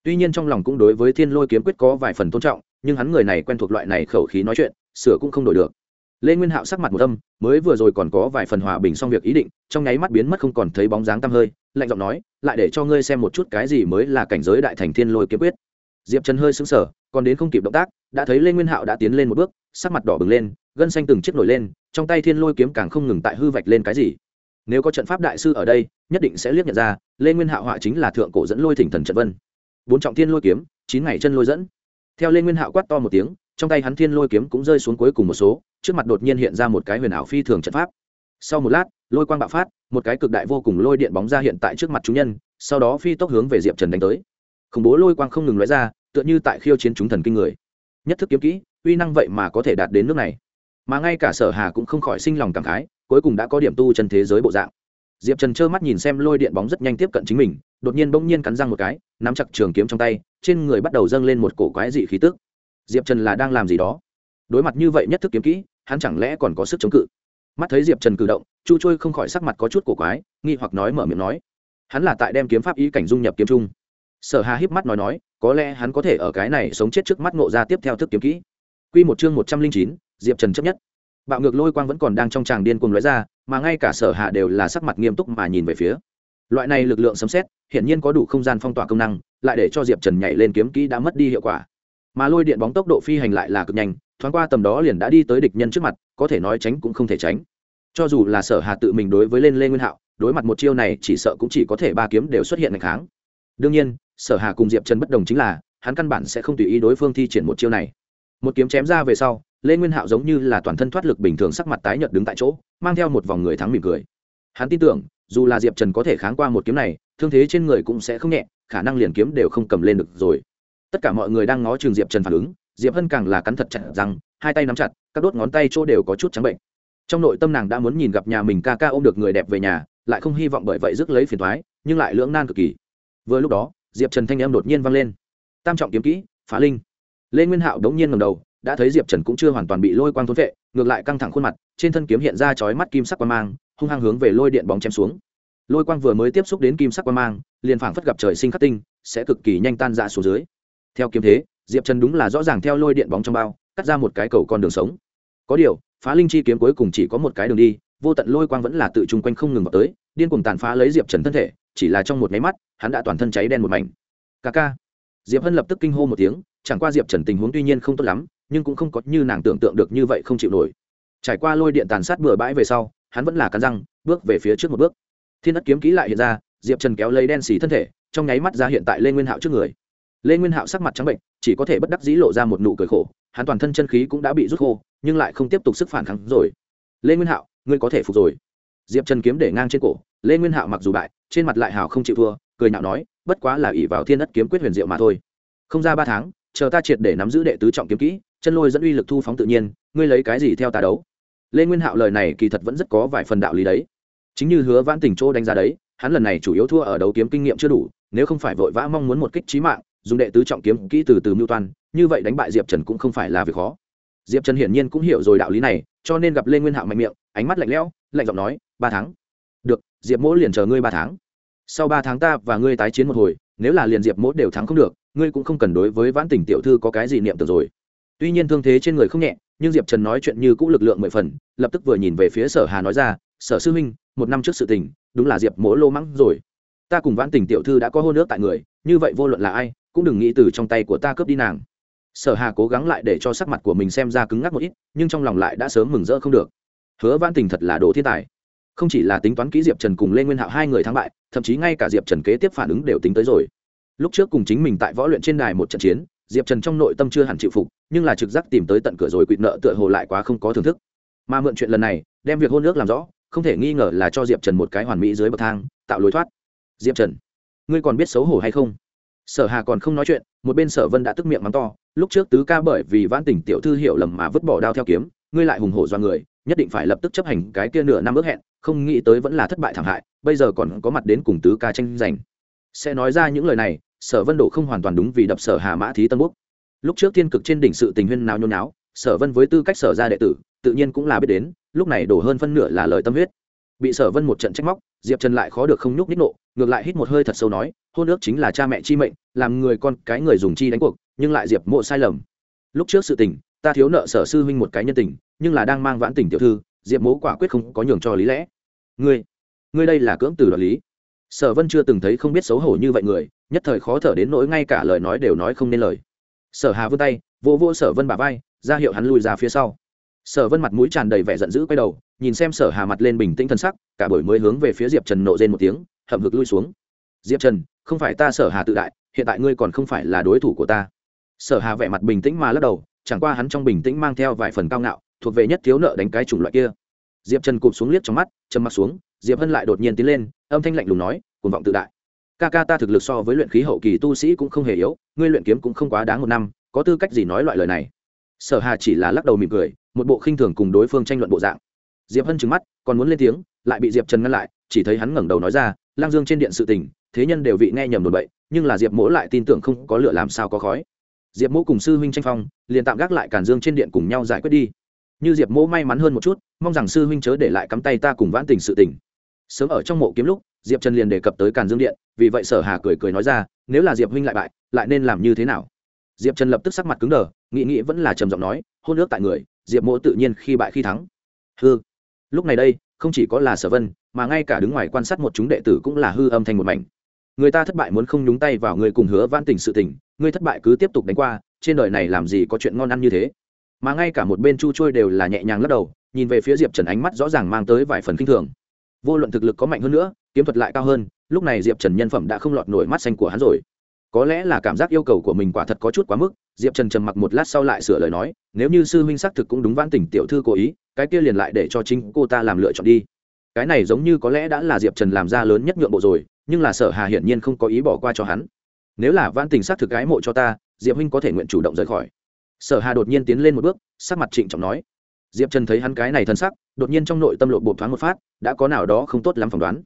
tuy nhiên trong lòng cũng đối với thiên lôi kiếm quyết có vài phần tôn trọng, nhưng hắn người này quen thuộc loại này khẩu khí nói chuyện, sửa cũng không đổi được. Lê nguyên hạo sắc mặt một âm, mới vừa rồi còn có vài phần hòa bình xong việc ý định, trong nháy mắt biến mất không còn thấy bóng dáng tăm hơi, lạnh giọng nói, lại để cho ngươi xem một chút cái gì mới là cảnh giới đại thành thiên lôi kiếm quyết. Diệp trần hơi sững sờ, còn đến không kịp động tác, đã thấy lê nguyên hạo đã tiến lên một bước, sắc mặt đỏ bừng lên, gân xanh từng chiếc nổi lên, trong tay thiên lôi kiếm càng không ngừng tại hư vạch lên cái gì. Nếu có trận pháp đại sư ở đây, nhất định sẽ liếc nhận ra, lê nguyên hạo họa chính là thượng cổ dẫn lôi thỉnh thần trận vân bốn trọng thiên lôi kiếm, chín ngày chân lôi dẫn. Theo lê nguyên hạo quát to một tiếng, trong tay hắn thiên lôi kiếm cũng rơi xuống cuối cùng một số, trước mặt đột nhiên hiện ra một cái huyền ảo phi thường trận pháp. Sau một lát, lôi quang bạo phát, một cái cực đại vô cùng lôi điện bóng ra hiện tại trước mặt chúng nhân, sau đó phi tốc hướng về diệp trần đánh tới. Khủng bố lôi quang không ngừng lóe ra, tựa như tại khiêu chiến chúng thần kinh người. Nhất thức kiếm kỹ, uy năng vậy mà có thể đạt đến nước này. Mà ngay cả sở hà cũng không khỏi sinh lòng cảm khái, cuối cùng đã có điểm tu chân thế giới bộ dạng diệp trần trơ mắt nhìn xem lôi điện bóng rất nhanh tiếp cận chính mình, đột nhiên bỗng nhiên cắn răng một cái, nắm chặt trường kiếm trong tay, trên người bắt đầu dâng lên một cổ quái dị khí tức. Diệp trần là đang làm gì đó? Đối mặt như vậy nhất thức kiếm kỹ, hắn chẳng lẽ còn có sức chống cự? Mắt thấy diệp trần cử động, chu trôi không khỏi sắc mặt có chút cổ quái, nghi hoặc nói mở miệng nói. Hắn là tại đem kiếm pháp ý cảnh dung nhập kiếm trung. Sở hà híp mắt nói nói, có lẽ hắn có thể ở cái này sống chết trước mắt ngộ ra tiếp theo thức kiếm kỹ. Quy một chương một trăm linh chín, diệp trần chấp nhất bạo ngược lôi quang vẫn còn đang trong tràng điên cuồng lóe ra, mà ngay cả sở hạ đều là sắc mặt nghiêm túc mà nhìn về phía. Loại này lực lượng sấm xét hiển nhiên có đủ không gian phong tỏa công năng, lại để cho diệp trần nhảy lên kiếm kỹ đã mất đi hiệu quả. Mà lôi điện bóng tốc độ phi hành lại là cực nhanh, thoáng qua tầm đó liền đã đi tới địch nhân trước mặt, có thể nói tránh cũng không thể tránh. Cho dù là sở hà tự mình đối với lên lê nguyên hạo, đối mặt một chiêu này chỉ sợ cũng chỉ có thể ba kiếm đều xuất hiện ngày kháng. Đương nhiên, sở hà cùng diệp trần bất đồng chính là, hắn căn bản sẽ không tùy ý đối phương thi triển một chiêu này một kiếm chém ra về sau, lê nguyên hạo giống như là toàn thân thoát lực bình thường sắc mặt tái nhợt đứng tại chỗ, mang theo một vòng người thắng mỉm cười. Hắn tin tưởng, dù là diệp trần có thể kháng qua một kiếm này, thương thế trên người cũng sẽ không nhẹ, khả năng liền kiếm đều không cầm lên được rồi. Tất cả mọi người đang ngó chừng diệp trần phản ứng, diệp hân càng là cắn thật chặt rằng hai tay nắm chặt, các đốt ngón tay chỗ đều có chút trắng bệnh. Trong nội tâm nàng đã muốn nhìn gặp nhà mình ca ca ôm được người đẹp về nhà, lại không hy vọng bởi vậy rước lấy phiền thoái nhưng lại lưỡng nan cực kỳ. Vừa lúc đó, diệp trần thanh em đột nhiên vang lên. Tam trọng kiếm kỹ, phá linh lê nguyên hạo đống nhiên ngầm đầu, đã thấy diệp trần cũng chưa hoàn toàn bị lôi quang thốn vệ, ngược lại căng thẳng khuôn mặt, trên thân kiếm hiện ra chói mắt kim sắc quang mang, hung hăng hướng về lôi điện bóng chém xuống. Lôi quang vừa mới tiếp xúc đến kim sắc quang mang, liền phảng phất gặp trời sinh khắc tinh, sẽ cực kỳ nhanh tan ra xuống dưới. Theo kiếm thế, diệp trần đúng là rõ ràng theo lôi điện bóng trong bao, cắt ra một cái cầu con đường sống. Có điều, phá linh chi kiếm cuối cùng chỉ có một cái đường đi, vô tận lôi quang vẫn là tự chung quanh không ngừng vào tới, điên cuồng tàn phá lấy diệp trần thân thể, chỉ là trong một máy mắt, hắn đã toàn thân cháy đen một mảnh. Ca ca diệp hân lập tức kinh hô một tiếng, chẳng qua diệp trần tình huống tuy nhiên không tốt lắm, nhưng cũng không có như nàng tưởng tượng được như vậy không chịu nổi. Trải qua lôi điện tàn sát bừa bãi về sau, hắn vẫn là cắn răng, bước về phía trước một bước. Thiên đất kiếm ký lại hiện ra, diệp trần kéo lấy đen xì thân thể, trong nháy mắt ra hiện tại lê nguyên hạo trước người. Lê nguyên hạo sắc mặt trắng bệnh, chỉ có thể bất đắc dĩ lộ ra một nụ cười khổ, hắn toàn thân chân khí cũng đã bị rút khô, nhưng lại không tiếp tục sức phản kháng rồi. Lê nguyên hạo, ngươi có thể phục rồi. Diệp trần kiếm để ngang trên cổ, lê nguyên hạo mặc dù bại, trên mặt lại hào không chịu thua, cười nhạo nói bất quá là ỷ vào thiên đất kiếm quyết huyền diệu mà thôi. Không ra ba tháng, chờ ta triệt để nắm giữ đệ tứ trọng kiếm kỹ, chân lôi dẫn uy lực thu phóng tự nhiên, ngươi lấy cái gì theo ta đấu? Lê nguyên hạo lời này kỳ thật vẫn rất có vài phần đạo lý đấy. Chính như hứa vãn tình chỗ đánh giá đấy, hắn lần này chủ yếu thua ở đấu kiếm kinh nghiệm chưa đủ, nếu không phải vội vã mong muốn một kích trí mạng, dùng đệ tứ trọng kiếm kỹ từ từ mưu toan, như vậy đánh bại diệp trần cũng không phải là việc khó. Diệp trần hiển nhiên cũng hiểu rồi đạo lý này, cho nên gặp lê nguyên hạo mạnh miệng, ánh mắt lạnh lẽo, lạnh giọng nói, ba tháng. Được, diệp mỗ liền chờ ngươi ba tháng sau ba tháng ta và ngươi tái chiến một hồi, nếu là liền diệp mỗ đều thắng không được, ngươi cũng không cần đối với vãn tình tiểu thư có cái gì niệm tưởng rồi. Tuy nhiên thương thế trên người không nhẹ, nhưng diệp trần nói chuyện như cũ lực lượng mười phần, lập tức vừa nhìn về phía sở hà nói ra, sở sư huynh, một năm trước sự tình, đúng là diệp mỗ lô mắng rồi. Ta cùng vãn tình tiểu thư đã có hôn ước tại người, như vậy vô luận là ai, cũng đừng nghĩ từ trong tay của ta cướp đi nàng. Sở hà cố gắng lại để cho sắc mặt của mình xem ra cứng ngắc một ít, nhưng trong lòng lại đã sớm mừng rỡ không được. Hứa vãn tình thật là đồ thiên tài không chỉ là tính toán kỹ diệp trần cùng lê nguyên hạo hai người thắng bại thậm chí ngay cả diệp trần kế tiếp phản ứng đều tính tới rồi lúc trước cùng chính mình tại võ luyện trên đài một trận chiến diệp trần trong nội tâm chưa hẳn chịu phục nhưng là trực giác tìm tới tận cửa rồi quỵt nợ tựa hồ lại quá không có thưởng thức mà mượn chuyện lần này đem việc hôn nước làm rõ không thể nghi ngờ là cho diệp trần một cái hoàn mỹ dưới bậc thang tạo lối thoát diệp trần ngươi còn biết xấu hổ hay không sở hà còn không nói chuyện một bên sở vân đã tức miệng mắng to lúc trước tứ ca bởi vì vãn tỉnh tiểu thư hiểu lầm mà vứt bỏ đao theo kiếm ngươi lại hùng hổ do người nhất định phải lập tức chấp hành cái kia nửa năm ước hẹn không nghĩ tới vẫn là thất bại thảm hại, bây giờ còn có mặt đến cùng tứ ca tranh giành. Sẽ nói ra những lời này, sở vân độ không hoàn toàn đúng vì đập sở hà mã thí tân quốc. Lúc trước thiên cực trên đỉnh sự tình huyên nào nhôn náo sở vân với tư cách sở ra đệ tử, tự nhiên cũng là biết đến, lúc này đổ hơn phân nửa là lời tâm huyết. Bị sở vân một trận trách móc, diệp trần lại khó được không nhúc nhích nộ, ngược lại hít một hơi thật sâu nói, hôn ước chính là cha mẹ chi mệnh, làm người con cái người dùng chi đánh cuộc, nhưng lại diệp mộ sai lầm. Lúc trước sự tình, ta thiếu nợ sở sư huynh một cái nhân tình, nhưng là đang mang vãn tình tiểu thư diệp mố quả quyết không có nhường cho lý lẽ. Ngươi ngươi đây là cưỡng từ đoạt lý. Sở vân chưa từng thấy không biết xấu hổ như vậy người, nhất thời khó thở đến nỗi ngay cả lời nói đều nói không nên lời. Sở hà vươn tay vô vô sở vân bả vai, ra hiệu hắn lùi ra phía sau. Sở vân mặt mũi tràn đầy vẻ giận dữ quay đầu, nhìn xem sở hà mặt lên bình tĩnh thân sắc, cả buổi mới hướng về phía diệp trần nộ rên một tiếng, hậm hực lui xuống. Diệp trần, không phải ta sở hà tự đại, hiện tại ngươi còn không phải là đối thủ của ta. Sở hà vẻ mặt bình tĩnh mà lắc đầu, chẳng qua hắn trong bình tĩnh mang theo vài phần cao ngạo thuộc về nhất thiếu nợ đánh cái chủng loại kia. Diệp trần cụp xuống liếc trong mắt chầm mặt xuống, diệp hân lại đột nhiên tiến lên, âm thanh lạnh lùng nói, cuồng vọng tự đại. Ca ca ta thực lực so với luyện khí hậu kỳ tu sĩ cũng không hề yếu, ngươi luyện kiếm cũng không quá đáng một năm, có tư cách gì nói loại lời này? Sở hà chỉ là lắc đầu mỉm cười, một bộ khinh thường cùng đối phương tranh luận bộ dạng. Diệp hân trừng mắt, còn muốn lên tiếng, lại bị diệp trần ngăn lại, chỉ thấy hắn ngẩng đầu nói ra, lang dương trên điện sự tình, thế nhân đều vị nghe nhầm đồn bậy, nhưng là diệp mỗ lại tin tưởng không có lửa làm sao có khói. Diệp mỗ cùng sư huynh tranh phong, liền tạm gác lại cản dương trên điện cùng nhau giải quyết đi như diệp mỗ may mắn hơn một chút mong rằng sư huynh chớ để lại cắm tay ta cùng vãn tình sự tình sớm ở trong mộ kiếm lúc diệp trần liền đề cập tới càn dương điện vì vậy sở hà cười cười nói ra nếu là diệp huynh lại bại lại nên làm như thế nào diệp trần lập tức sắc mặt cứng đờ nghị nghị vẫn là trầm giọng nói hôn ước tại người diệp mỗ tự nhiên khi bại khi thắng hư lúc này đây không chỉ có là sở vân mà ngay cả đứng ngoài quan sát một chúng đệ tử cũng là hư âm thanh một mảnh người ta thất bại muốn không nhúng tay vào người cùng hứa van tình sự tình người thất bại cứ tiếp tục đánh qua trên đời này làm gì có chuyện ngon ăn như thế mà ngay cả một bên chu trôi đều là nhẹ nhàng lắc đầu, nhìn về phía diệp trần ánh mắt rõ ràng mang tới vài phần k i n h thường. Vô luận thực lực có mạnh hơn nữa, kiếm thuật lại cao hơn, lúc này diệp trần nhân phẩm đã không lọt nổi mắt xanh của hắn rồi. Có lẽ là cảm giác yêu cầu của mình quả thật có chút quá mức, diệp trần trầm mặc một lát sau lại sửa lời nói, nếu như sư huynh xác thực cũng đúng vãn tỉnh tiểu thư cố ý, cái kia liền lại để cho chính cô ta làm lựa chọn đi. Cái này giống như có lẽ đã là diệp trần làm ra lớn nhất nhượng bộ rồi, nhưng là sở hà hiển nhiên không có ý bỏ qua cho hắn. Nếu là vãn tình xác thực gái mộ cho ta, diệp huynh có thể nguyện chủ động rời khỏi sở hà đột nhiên tiến lên một bước, sắc mặt trịnh trọng nói. Diệp trần thấy hắn cái này thân sắc, đột nhiên trong nội tâm lộ bột thoáng một phát, đã có nào đó không tốt lắm phỏng đoán.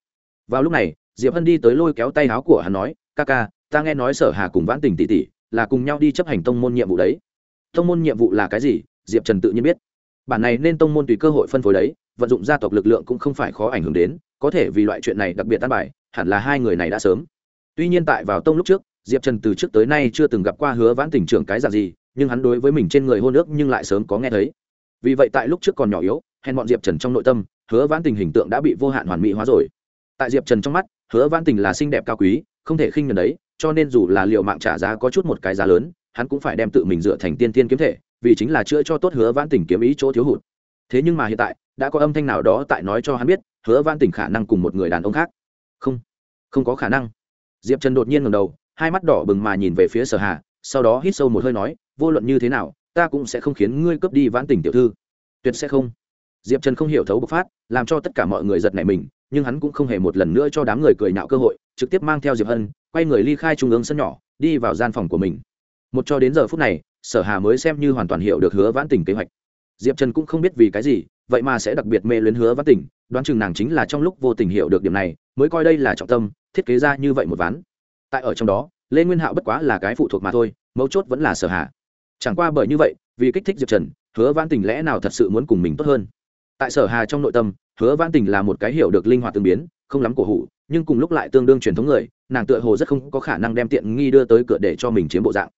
Vào lúc này, diệp hân đi tới lôi kéo tay áo của hắn nói, ca ca, ta nghe nói sở hà cùng vãn tình tỷ tỷ là cùng nhau đi chấp hành tông môn nhiệm vụ đấy. Tông môn nhiệm vụ là cái gì? Diệp trần tự nhiên biết. Bản này nên tông môn tùy cơ hội phân phối đấy, vận dụng gia tộc lực lượng cũng không phải khó ảnh hưởng đến, có thể vì loại chuyện này đặc biệt tan bài, hẳn là hai người này đã sớm. Tuy nhiên tại vào tông lúc trước, diệp trần từ trước tới nay chưa từng gặp qua hứa vãn tình trưởng cái dạng gì nhưng hắn đối với mình trên người hôn ước nhưng lại sớm có nghe thấy. Vì vậy tại lúc trước còn nhỏ yếu, hèn bọn diệp trần trong nội tâm, hứa vãn tình hình tượng đã bị vô hạn hoàn mỹ hóa rồi. Tại diệp trần trong mắt, hứa vãn tình là xinh đẹp cao quý, không thể khinh nhần đấy, cho nên dù là liệu mạng trả giá có chút một cái giá lớn, hắn cũng phải đem tự mình dựa thành tiên tiên kiếm thể, vì chính là chữa cho tốt hứa vãn tình kiếm ý chỗ thiếu hụt. Thế nhưng mà hiện tại, đã có âm thanh nào đó tại nói cho hắn biết, hứa vãn tình khả năng cùng một người đàn ông khác. Không không có khả năng. Diệp trần đột nhiên ngầm đầu, hai mắt đỏ bừng mà nhìn về phía sở hà, sau đó hít sâu một hơi nói vô luận như thế nào, ta cũng sẽ không khiến ngươi cướp đi vãn tình tiểu thư. Tuyệt sẽ không. Diệp trần không hiểu thấu bộc phát, làm cho tất cả mọi người giật nảy mình, nhưng hắn cũng không hề một lần nữa cho đám người cười nhạo cơ hội, trực tiếp mang theo diệp hân, quay người ly khai trung ương sân nhỏ, đi vào gian phòng của mình. Một cho đến giờ phút này, sở hà mới xem như hoàn toàn hiểu được hứa vãn tình kế hoạch. Diệp trần cũng không biết vì cái gì, vậy mà sẽ đặc biệt mê luyến hứa vãn tình, đoán chừng nàng chính là trong lúc vô tình hiểu được điểm này, mới coi đây là trọng tâm, thiết kế ra như vậy một ván. Tại ở trong đó, lê nguyên hạo bất quá là cái phụ thuộc mà thôi, mấu chốt vẫn là sở Hà chẳng qua bởi như vậy, vì kích thích diệp trần, hứa văn tình lẽ nào thật sự muốn cùng mình tốt hơn? Tại sở hà trong nội tâm, hứa văn tình là một cái hiểu được linh hoạt tương biến, không lắm cổ hủ, nhưng cùng lúc lại tương đương truyền thống người, nàng tựa hồ rất không có khả năng đem tiện nghi đưa tới cửa để cho mình chiếm bộ dạng.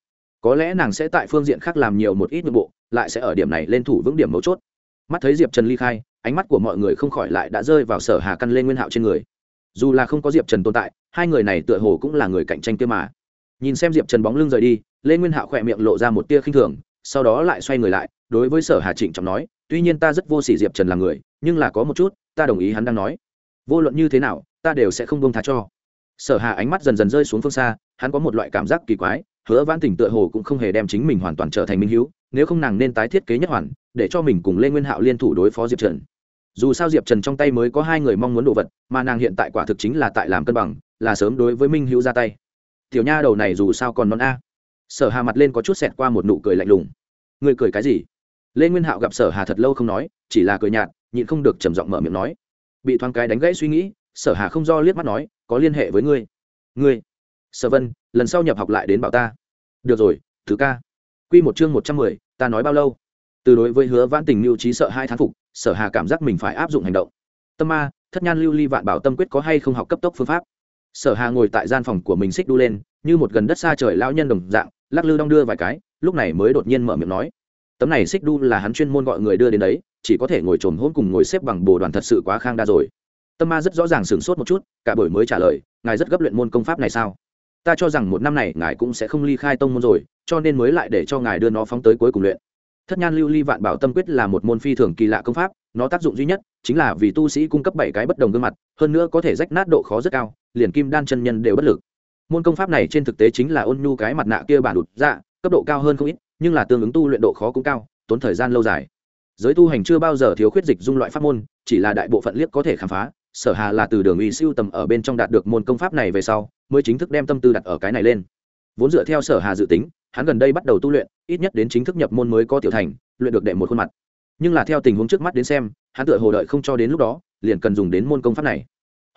Có lẽ nàng sẽ tại phương diện khác làm nhiều một ít nội bộ, lại sẽ ở điểm này lên thủ vững điểm mấu chốt. Mắt thấy diệp trần ly khai, ánh mắt của mọi người không khỏi lại đã rơi vào sở hà căn lên nguyên hạo trên người. Dù là không có diệp trần tồn tại, hai người này tựa hồ cũng là người cạnh tranh kia mà. Nhìn xem diệp trần bóng lưng rời đi lê nguyên hạo khỏe miệng lộ ra một tia khinh thường, sau đó lại xoay người lại, đối với sở hà trịnh trọng nói, tuy nhiên ta rất vô s ỉ diệp trần là người, nhưng là có một chút, ta đồng ý hắn đang nói. Vô luận như thế nào, ta đều sẽ không bông tha cho. Sở hà ánh mắt dần dần rơi xuống phương xa, hắn có một loại cảm giác kỳ quái, hứa vãn tỉnh tựa hồ cũng không hề đem chính mình hoàn toàn trở thành minh hữu nếu không nàng nên tái thiết kế nhất hoàn, để cho mình cùng lê nguyên hạo liên thủ đối phó diệp trần. Dù sao diệp trần trong tay mới có hai người mong muốn đồ vật, mà nàng hiện tại quả thực chính là tại làm cân bằng, là sớm đối với minh hữu ra tay. Tiểu nha đầu này dù sao còn non a sở hà mặt lên có chút xẹt qua một nụ cười lạnh lùng. Người cười cái gì? Lê nguyên hạo gặp sở hà thật lâu không nói, chỉ là cười nhạt, nhịn không được trầm giọng mở miệng nói. Bị thoáng cái đánh gãy suy nghĩ, sở hà không do liếc mắt nói, có liên hệ với ngươi. Ngươi? Sở vân, lần sau nhập học lại đến bảo ta. Được rồi, thứ ca. Quy một chương một trăm mười, ta nói bao lâu? Từ đối với hứa vãn tình lưu trí sợ hai thán phục, sở hà cảm giác mình phải áp dụng hành động. Tâm ma, thất nhan lưu ly vạn bảo tâm quyết có hay không học cấp tốc phương pháp? Sở hà ngồi tại gian phòng của mình xích đu lên, như một gần đất xa trời lão nhân đồng dạng lắc lư đong đưa vài cái, lúc này mới đột nhiên mở miệng nói, tấm này xích đu là hắn chuyên môn gọi người đưa đến đấy, chỉ có thể ngồi trồm hôn cùng ngồi xếp bằng bồ đoàn thật sự quá khang đa rồi. Tâm ma rất rõ ràng sửng sốt một chút, cả buổi mới trả lời, ngài rất gấp luyện môn công pháp này sao? Ta cho rằng một năm này ngài cũng sẽ không ly khai tông môn rồi, cho nên mới lại để cho ngài đưa nó phóng tới cuối cùng luyện. Thất nhan lưu ly vạn bảo tâm quyết là một môn phi thường kỳ lạ công pháp, nó tác dụng duy nhất chính là vì tu sĩ cung cấp bảy cái bất đồng gương mặt, hơn nữa có thể rách nát độ khó rất cao, liền kim đan chân nhân đều bất lực môn công pháp này trên thực tế chính là ôn nhu cái mặt nạ kia bản đụt dạ cấp độ cao hơn không ít, nhưng là tương ứng tu luyện độ khó cũng cao, tốn thời gian lâu dài. Giới tu hành chưa bao giờ thiếu khuyết dịch dung loại pháp môn, chỉ là đại bộ phận liếc có thể khám phá, sở hà là từ đường uy siêu tầm ở bên trong đạt được môn công pháp này về sau, mới chính thức đem tâm tư đặt ở cái này lên. Vốn dựa theo sở hà dự tính, hắn gần đây bắt đầu tu luyện, ít nhất đến chính thức nhập môn mới có tiểu thành, luyện được đệ một khuôn mặt. Nhưng là theo tình huống trước mắt đến xem, hắn tựa hồ đợi không cho đến lúc đó, liền cần dùng đến môn công pháp này.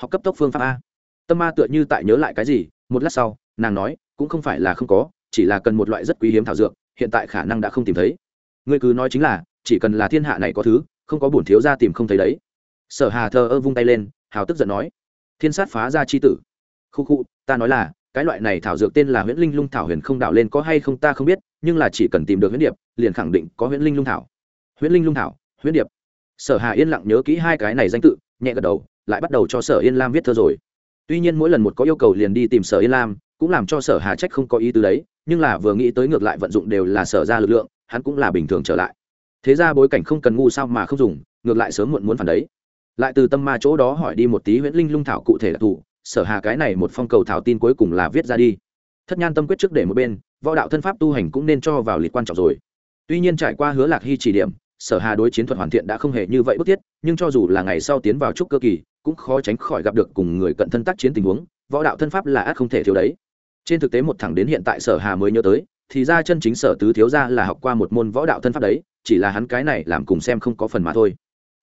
Học cấp tốc phương pháp a. Tâm ma tựa như tại nhớ lại cái gì một lát sau, nàng nói, cũng không phải là không có, chỉ là cần một loại rất quý hiếm thảo dược, hiện tại khả năng đã không tìm thấy. Ngươi cứ nói chính là, chỉ cần là thiên hạ này có thứ, không có bổn thiếu ra tìm không thấy đấy. Sở hà thờ ơ vung tay lên, hào tức giận nói, thiên sát phá ra chi tử. Khu khu, ta nói là, cái loại này thảo dược tên là huyễn linh lung thảo huyền không đạo lên có hay không ta không biết, nhưng là chỉ cần tìm được huyễn điệp, liền khẳng định có huyễn linh lung thảo. Huyễn linh lung thảo? Huyễn điệp? Sở hà yên lặng nhớ kỹ hai cái này danh tự, nhẹ gật đầu, lại bắt đầu cho sở yên lam viết thơ rồi tuy nhiên mỗi lần một có yêu cầu liền đi tìm sở yên lam, cũng làm cho sở hà trách không có ý tứ đấy, nhưng là vừa nghĩ tới ngược lại vận dụng đều là sở ra lực lượng, hắn cũng là bình thường trở lại. Thế ra bối cảnh không cần ngu sao mà không dùng, ngược lại sớm muộn muốn phản đấy. Lại từ tâm ma chỗ đó hỏi đi một tí huyễn linh lung thảo cụ thể là thủ, sở hà cái này một phong cầu thảo tin cuối cùng là viết ra đi. Thất nhan tâm quyết trước để một bên, võ đạo thân pháp tu hành cũng nên cho vào lịch quan trọng rồi. Tuy nhiên trải qua hứa lạc hy chỉ điểm, sở hà đối chiến thuật hoàn thiện đã không hề như vậy bức thiết, nhưng cho dù là ngày sau tiến vào trúc cơ kỳ cũng khó tránh khỏi gặp được cùng người cận thân tác chiến tình huống, võ đạo thân pháp là át không thể thiếu đấy. Trên thực tế một thẳng đến hiện tại sở hà mới nhớ tới, thì ra chân chính sở tứ thiếu ra là học qua một môn võ đạo thân pháp đấy, chỉ là hắn cái này làm cùng xem không có phần mà thôi.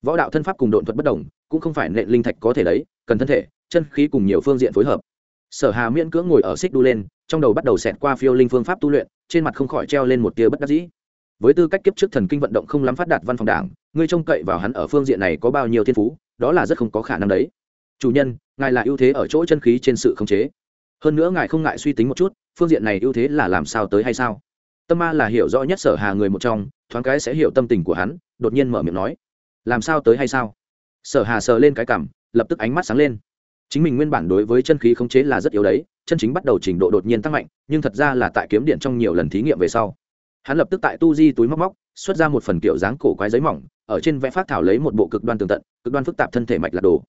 Võ đạo thân pháp cùng độn thuật bất đồng, cũng không phải nện linh thạch có thể đấy, cần thân thể, chân khí cùng nhiều phương diện phối hợp. Sở hà miễn cưỡng ngồi ở xích đu lên, trong đầu bắt đầu xẹt qua phiêu linh phương pháp tu luyện, trên mặt không khỏi treo lên một tia bất đắc dĩ. Với tư cách kiếp trước thần kinh vận động không lắm phát đạt văn phòng đảng, ngươi trông cậy vào hắn ở phương diện này có bao nhiêu thiên phú? Đó là rất không có khả năng đấy. Chủ nhân, ngài là ưu thế ở chỗ chân khí trên sự khống chế. Hơn nữa ngài không ngại suy tính một chút, phương diện này ưu thế là làm sao tới hay sao? Tâm ma là hiểu rõ nhất sở hà người một trong, thoáng cái sẽ hiểu tâm tình của hắn, đột nhiên mở miệng nói, làm sao tới hay sao? Sở hà sờ lên cái cảm lập tức ánh mắt sáng lên. Chính mình nguyên bản đối với chân khí khống chế là rất yếu đấy, chân chính bắt đầu trình độ đột nhiên tăng mạnh, nhưng thật ra là tại kiếm điện trong nhiều lần thí nghiệm về sau. Hắn lập tức tại tu di túi móc móc, xuất ra một phần kiểu dáng cổ quái giấy mỏng ở trên vẽ phát thảo lấy một bộ cực đoan tường tận, cực đoan phức tạp thân thể mạch lạc đồ.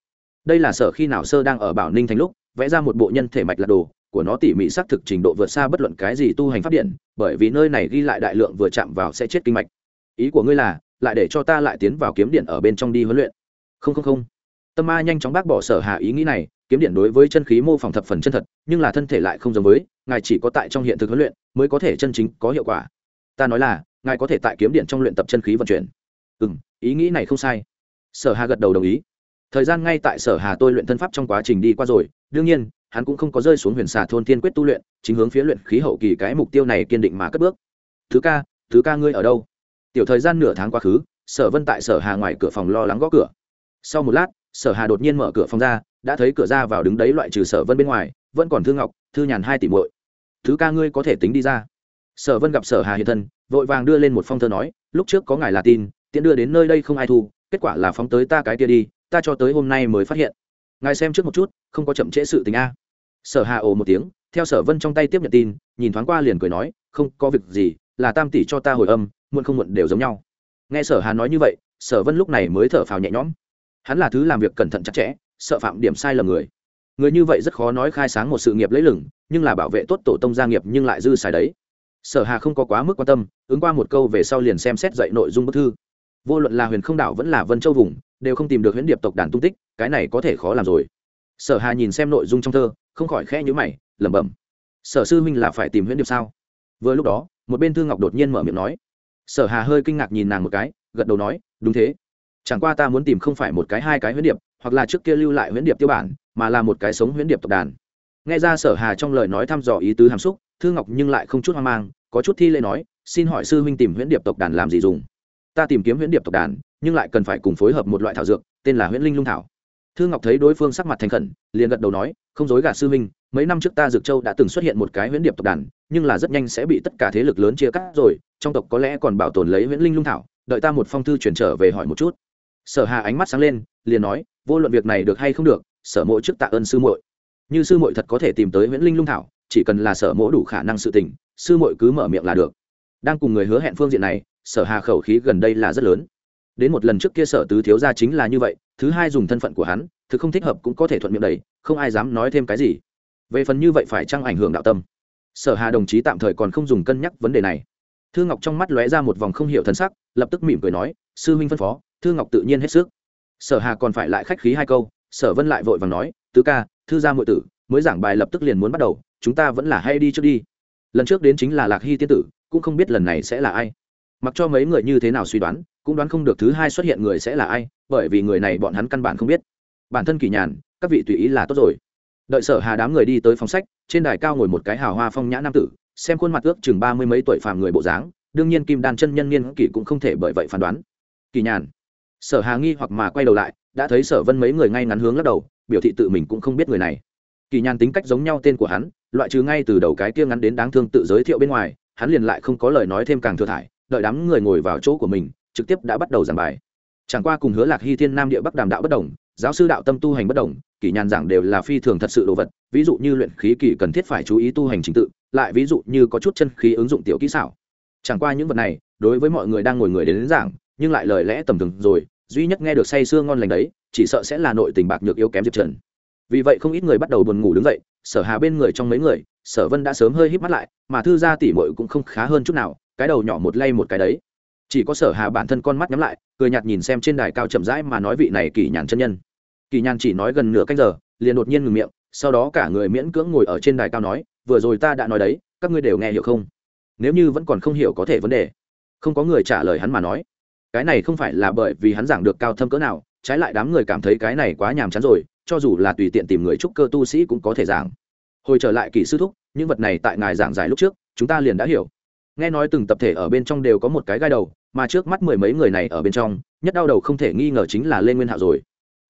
Đây là sở khi nào sơ đang ở bảo ninh thành lúc, vẽ ra một bộ nhân thể mạch lạc đồ, của nó tỉ mỉ xác thực trình độ vượt xa bất luận cái gì tu hành pháp điện, bởi vì nơi này ghi lại đại lượng vừa chạm vào sẽ chết kinh mạch. Ý của ngươi là, lại để cho ta lại tiến vào kiếm điện ở bên trong đi huấn luyện. Không không không. Tâm ma nhanh chóng bác bỏ sở hạ ý nghĩ này, kiếm điện đối với chân khí mô phỏng thập phần chân thật, nhưng là thân thể lại không giống với, ngài chỉ có tại trong hiện thực huấn luyện, mới có thể chân chính có hiệu quả. Ta nói là, ngài có thể tại kiếm điện trong luyện tập chân khí vận chuyển. Ừ m ý nghĩ này không sai. Sở hà gật đầu đồng ý. Thời gian ngay tại sở hà tôi luyện thân pháp trong quá trình đi qua rồi, đương nhiên, hắn cũng không có rơi xuống huyền xà thôn thiên quyết tu luyện, chính hướng phía luyện khí hậu kỳ cái mục tiêu này kiên định mà cất bước. Thứ ca thứ ca ngươi ở đâu? Tiểu thời gian nửa tháng quá khứ, sở vân tại sở hà ngoài cửa phòng lo lắng gõ cửa. Sau một lát, sở hà đột nhiên mở cửa phòng ra, đã thấy cửa ra vào đứng đấy loại trừ sở vân bên ngoài, vẫn còn thư ngọc, thư nhàn hai tỷ muội. Thứ ca ngươi có thể tính đi ra. Sở vân gặp sở hà hiện thân, vội vàng đưa lên một phong thơ nói, lúc trước có ngài là tin tiện đưa đến nơi đây không ai thu, kết quả là phóng tới ta cái kia đi, ta cho tới hôm nay mới phát hiện. Ngài xem trước một chút, không có chậm trễ sự tình a. Sở hà ồ một tiếng, theo sở vân trong tay tiếp nhận tin, nhìn thoáng qua liền cười nói, không, có việc gì, là tam tỷ cho ta hồi âm, muộn không muộn đều giống nhau. Nghe sở hà nói như vậy, sở vân lúc này mới thở phào nhẹ nhõm. Hắn là thứ làm việc cẩn thận chặt chẽ, sợ phạm điểm sai lầm người. Người như vậy rất khó nói khai sáng một sự nghiệp lấy lửng nhưng là bảo vệ tốt tổ tông gia nghiệp nhưng lại dư xài đấy. Sở hà không có quá mức quan tâm, ứng qua một câu về sau liền xem xét dạy nội dung bức thư vô luận là huyền không đảo vẫn là vân châu vùng, đều không tìm được huyễn điệp tộc đàn tung tích, cái này có thể khó làm rồi. Sở hà nhìn xem nội dung trong thơ, không khỏi khẽ nhíu mày, lẩm bẩm. Sở sư huynh là phải tìm huyễn điệp sao? Vừa lúc đó, một bên thư ngọc đột nhiên mở miệng nói. Sở hà hơi kinh ngạc nhìn nàng một cái, gật đầu nói, đúng thế. Chẳng qua ta muốn tìm không phải một cái hai cái huyễn điệp, hoặc là trước kia lưu lại huyễn điệp tiêu bản, mà là một cái sống huyễn điệp tộc đàn. Nghe ra sở hà trong lời nói thăm dò ý tứ hàm xúc, thư ngọc nhưng lại không chút hoang mang, có chút thi lễ nói, xin hỏi sư huynh tìm huyễn điệp tộc đàn làm gì dùng? Ta tìm kiếm huyễn điệp tộc đàn, nhưng lại cần phải cùng phối hợp một loại thảo dược, tên là huyễn linh lung thảo. Thư ngọc thấy đối phương sắc mặt thành khẩn, liền gật đầu nói, không dối gạt sư minh mấy năm trước ta dược châu đã từng xuất hiện một cái huyễn điệp tộc đàn, nhưng là rất nhanh sẽ bị tất cả thế lực lớn chia cắt rồi, trong tộc có lẽ còn bảo tồn lấy huyễn linh lung thảo, đợi ta một phong thư chuyển trở về hỏi một chút. Sở hà ánh mắt sáng lên, liền nói, vô luận việc này được hay không được, sở mộ trước tạ ơn sư muội. Như sư muội thật có thể tìm tới huyễn linh lung thảo, chỉ cần là sở mộ đủ khả năng sự tình, sư muội cứ mở miệng là được. Đang cùng người hứa hẹn phương diện này sở hà khẩu khí gần đây là rất lớn. Đến một lần trước kia sở tứ thiếu gia chính là như vậy, thứ hai dùng thân phận của hắn, thứ không thích hợp cũng có thể thuận miệng đầy, không ai dám nói thêm cái gì. Về phần như vậy phải chăng ảnh hưởng đạo tâm? Sở hà đồng chí tạm thời còn không dùng cân nhắc vấn đề này. Thư ngọc trong mắt lóe ra một vòng không hiểu thân sắc, lập tức mỉm cười nói, sư huynh phân phó, thư ngọc tự nhiên hết sức. Sở hà còn phải lại khách khí hai câu, sở vân lại vội vàng nói, tứ ca, thư gia muội tử, mới giảng bài lập tức liền muốn bắt đầu, chúng ta vẫn là hay đi trước đi. Lần trước đến chính là lạc hy tiên tử, cũng không biết lần này sẽ là ai mặc cho mấy người như thế nào suy đoán, cũng đoán không được thứ hai xuất hiện người sẽ là ai, bởi vì người này bọn hắn căn bản không biết. Bản thân kỳ nhàn, các vị tùy ý là tốt rồi. Đợi sở hà đám người đi tới phòng sách, trên đài cao ngồi một cái hào hoa phong nhã nam tử, xem khuôn mặt ước chừng ba mươi mấy tuổi phàm người bộ dáng, đương nhiên kim đan chân nhân niên kỳ cũng không thể bởi vậy phán đoán. Kỳ nhàn. Sở hà nghi hoặc mà quay đầu lại, đã thấy sở vân mấy người ngay ngắn hướng lắc đầu, biểu thị tự mình cũng không biết người này. Kỳ nhàn tính cách giống nhau tên của hắn, loại trừ ngay từ đầu cái kia ngắn đến đáng thương tự giới thiệu bên ngoài, hắn liền lại không có lời nói thêm càng thừa thải đợi đám người ngồi vào chỗ của mình trực tiếp đã bắt đầu giảng bài. Chẳng qua cùng hứa lạc hy thiên nam địa bắc đàm đạo bất đồng giáo sư đạo tâm tu hành bất đồng kỷ nhàn giảng đều là phi thường thật sự đồ vật ví dụ như luyện khí kỷ cần thiết phải chú ý tu hành trình tự lại ví dụ như có chút chân khí ứng dụng tiểu kỹ xảo. Chẳng qua những vật này đối với mọi người đang ngồi người đến, đến giảng nhưng lại lời lẽ tầm thường rồi duy nhất nghe được say sưa ngon lành đấy chỉ sợ sẽ là nội tình bạc nhược yếu kém diệp trần. Vì vậy không ít người bắt đầu buồn ngủ đứng dậy sở hà bên người trong mấy người sở vân đã sớm hơi hít mắt lại mà thư gia tỷ muội cũng không khá hơn chút nào cái đầu nhỏ một lay một cái đấy. Chỉ có sở hà bản thân con mắt nhắm lại, cười nhạt nhìn xem trên đài cao chậm rãi mà nói vị này kỳ nhàn chân nhân. Kỳ nhàn chỉ nói gần nửa canh giờ, liền đột nhiên ngừng miệng, sau đó cả người miễn cưỡng ngồi ở trên đài cao nói, vừa rồi ta đã nói đấy, các ngươi đều nghe hiểu không? Nếu như vẫn còn không hiểu có thể vấn đề. Không có người trả lời hắn mà nói. Cái này không phải là bởi vì hắn giảng được cao thâm cỡ nào, trái lại đám người cảm thấy cái này quá nhàm chán rồi, cho dù là tùy tiện tìm người trúc cơ tu sĩ cũng có thể giảng. Hồi trở lại kỳ sư thúc, những vật này tại ngài giảng giải lúc trước, chúng ta liền đã hiểu nghe nói từng tập thể ở bên trong đều có một cái gai đầu, mà trước mắt mười mấy người này ở bên trong, nhất đau đầu không thể nghi ngờ chính là lê nguyên hạo rồi.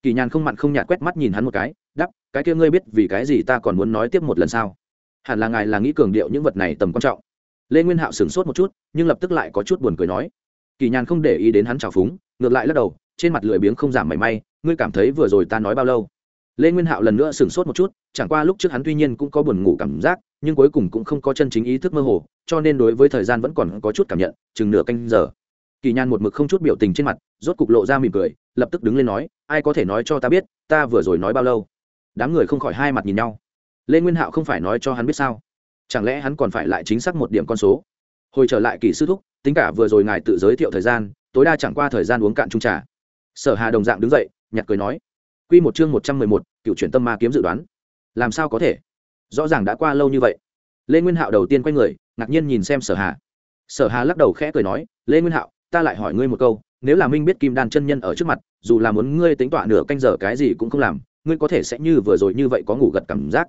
Kỳ nhàn không mặn không nhạt quét mắt nhìn hắn một cái đắp cái kia ngươi biết vì cái gì ta còn muốn nói tiếp một lần sao? Hẳn là ngài là nghĩ cường điệu những vật này tầm quan trọng. Lê nguyên hạo sửng sốt một chút, nhưng lập tức lại có chút buồn cười nói, kỳ nhàn không để ý đến hắn trào phúng, ngược lại lắc đầu, trên mặt lười biếng không giảm mảy may, ngươi cảm thấy vừa rồi ta nói bao lâu? Lê nguyên hạo lần nữa sửng sốt một chút, chẳng qua lúc trước hắn tuy nhiên cũng có buồn ngủ cảm giác, nhưng cuối cùng cũng không có chân chính ý thức mơ hồ, cho nên đối với thời gian vẫn còn có chút cảm nhận, chừng nửa canh giờ. Kỳ nhan một mực không chút biểu tình trên mặt, rốt cục lộ ra mỉm cười, lập tức đứng lên nói, ai có thể nói cho ta biết, ta vừa rồi nói bao lâu? Đám người không khỏi hai mặt nhìn nhau. Lê nguyên hạo không phải nói cho hắn biết sao? Chẳng lẽ hắn còn phải lại chính xác một điểm con số? Hồi trở lại kỳ sư thúc, tính cả vừa rồi ngài tự giới thiệu thời gian, tối đa chẳng qua thời gian uống cạn trung trà. Sở hà đồng dạng đứng dậy, nhặt cười nói Quy một chương 111, cựu chuyển tâm ma kiếm dự đoán. Làm sao có thể? Rõ ràng đã qua lâu như vậy. Lê Nguyên Hạo đầu tiên quay người, ngạc nhiên nhìn xem Sở Hà. Sở Hà lắc đầu khẽ cười nói, "Lê Nguyên Hạo, ta lại hỏi ngươi một câu, nếu là Minh biết Kim Đan chân nhân ở trước mặt, dù là muốn ngươi tính tọa nửa canh giờ cái gì cũng không làm, ngươi có thể sẽ như vừa rồi như vậy có ngủ gật cảm giác."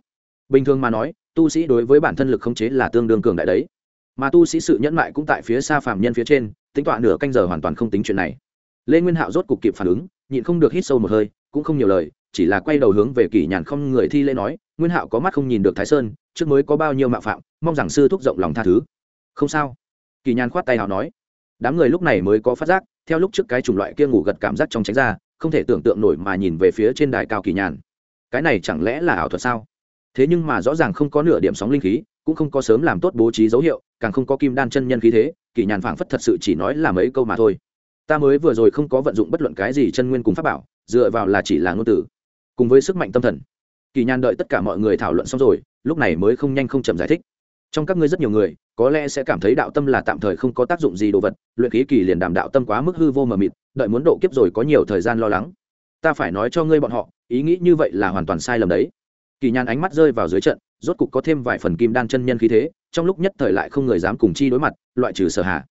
Bình thường mà nói, tu sĩ đối với bản thân lực khống chế là tương đương cường đại đấy. Mà tu sĩ sự nhẫn mại cũng tại phía xa phàm nhân phía trên, tính tọa nửa canh giờ hoàn toàn không tính chuyện này. Lê Nguyên Hạo rốt cục kịp phản ứng, nhịn không được hít sâu một hơi, cũng không nhiều lời, chỉ là quay đầu hướng về kỷ nhàn không người thi lễ nói, nguyên hạo có mắt không nhìn được thái sơn, trước mới có bao nhiêu mạo phạm, mong rằng sư thúc rộng lòng tha thứ. Không sao. Kỳ nhàn khoát tay hào nói. Đám người lúc này mới có phát giác, theo lúc trước cái chủng loại kia ngủ gật cảm giác trong tránh ra, không thể tưởng tượng nổi mà nhìn về phía trên đài cao kỳ nhàn. Cái này chẳng lẽ là ảo thuật sao? Thế nhưng mà rõ ràng không có nửa điểm sóng linh khí, cũng không có sớm làm tốt bố trí dấu hiệu, càng không có kim đan chân nhân khí thế kỳ nhàn phảng phất thật sự chỉ nói là mấy câu mà thôi. Ta mới vừa rồi không có vận dụng bất luận cái gì chân nguyên cùng pháp bảo dựa vào là chỉ là ngôn từ. Cùng với sức mạnh tâm thần, kỳ nhàn đợi tất cả mọi người thảo luận xong rồi, lúc này mới không nhanh không chậm giải thích. Trong các ngươi rất nhiều người, có lẽ sẽ cảm thấy đạo tâm là tạm thời không có tác dụng gì đồ vật, luyện khí kỳ liền đảm đạo tâm quá mức hư vô mờ mịt, đợi muốn độ kiếp rồi có nhiều thời gian lo lắng. Ta phải nói cho ngươi bọn họ, ý nghĩ như vậy là hoàn toàn sai lầm đấy. Kỳ nhàn ánh mắt rơi vào dưới trận, rốt cục có thêm vài phần kim đan chân nhân khí thế, trong lúc nhất thời lại không người dám cùng chi đối mặt, loại trừ sở hà.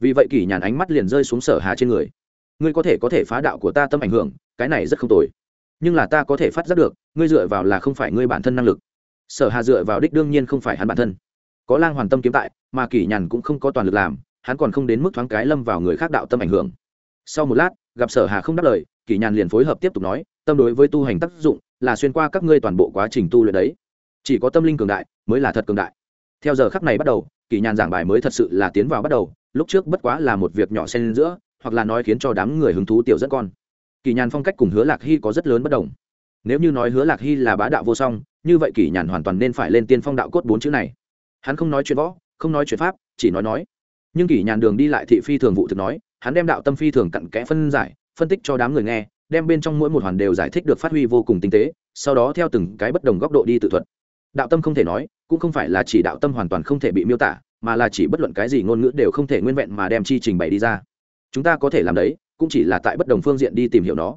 Vì vậy kỳ nhàn ánh mắt liền rơi xuống sở hà trên người. Ngươi có thể có thể phá đạo của ta tâm ảnh hưởng cái này rất không tồi. Nhưng là ta có thể phát giác được, ngươi dựa vào là không phải ngươi bản thân năng lực. Sở hà dựa vào đích đương nhiên không phải hắn bản thân. Có lang hoàn tâm kiếm tại, mà kỷ nhàn cũng không có toàn lực làm, hắn còn không đến mức thoáng cái lâm vào người khác đạo tâm ảnh hưởng. Sau một lát, gặp sở hà không đáp lời, kỷ nhàn liền phối hợp tiếp tục nói, tâm đối với tu hành tác dụng là xuyên qua các ngươi toàn bộ quá trình tu luyện đấy. Chỉ có tâm linh cường đại mới là thật cường đại. Theo giờ khắc này bắt đầu, kỷ nhàn giảng bài mới thật sự là tiến vào bắt đầu, lúc trước bất quá là một việc nhỏ xen giữa, hoặc là nói khiến cho đám người hứng thú tiểu dẫn con kỳ nhàn phong cách cùng hứa lạc hy có rất lớn bất đồng. Nếu như nói hứa lạc hy là bá đạo vô song, như vậy kỳ nhàn hoàn toàn nên phải lên tiên phong đạo cốt bốn chữ này. Hắn không nói chuyện võ, không nói chuyện pháp, chỉ nói nói. Nhưng kỳ nhàn đường đi lại thị phi thường vụ thực nói, hắn đem đạo tâm phi thường cặn kẽ phân giải, phân tích cho đám người nghe, đem bên trong mỗi một hoàn đều giải thích được phát huy vô cùng tinh tế, sau đó theo từng cái bất đồng góc độ đi tự thuật. Đạo tâm không thể nói, cũng không phải là chỉ đạo tâm hoàn toàn không thể bị miêu tả, mà là chỉ bất luận cái gì ngôn ngữ đều không thể nguyên vẹn mà đem chi trình bày đi ra. Chúng ta có thể làm đấy cũng chỉ là tại bất đồng phương diện đi tìm hiểu nó.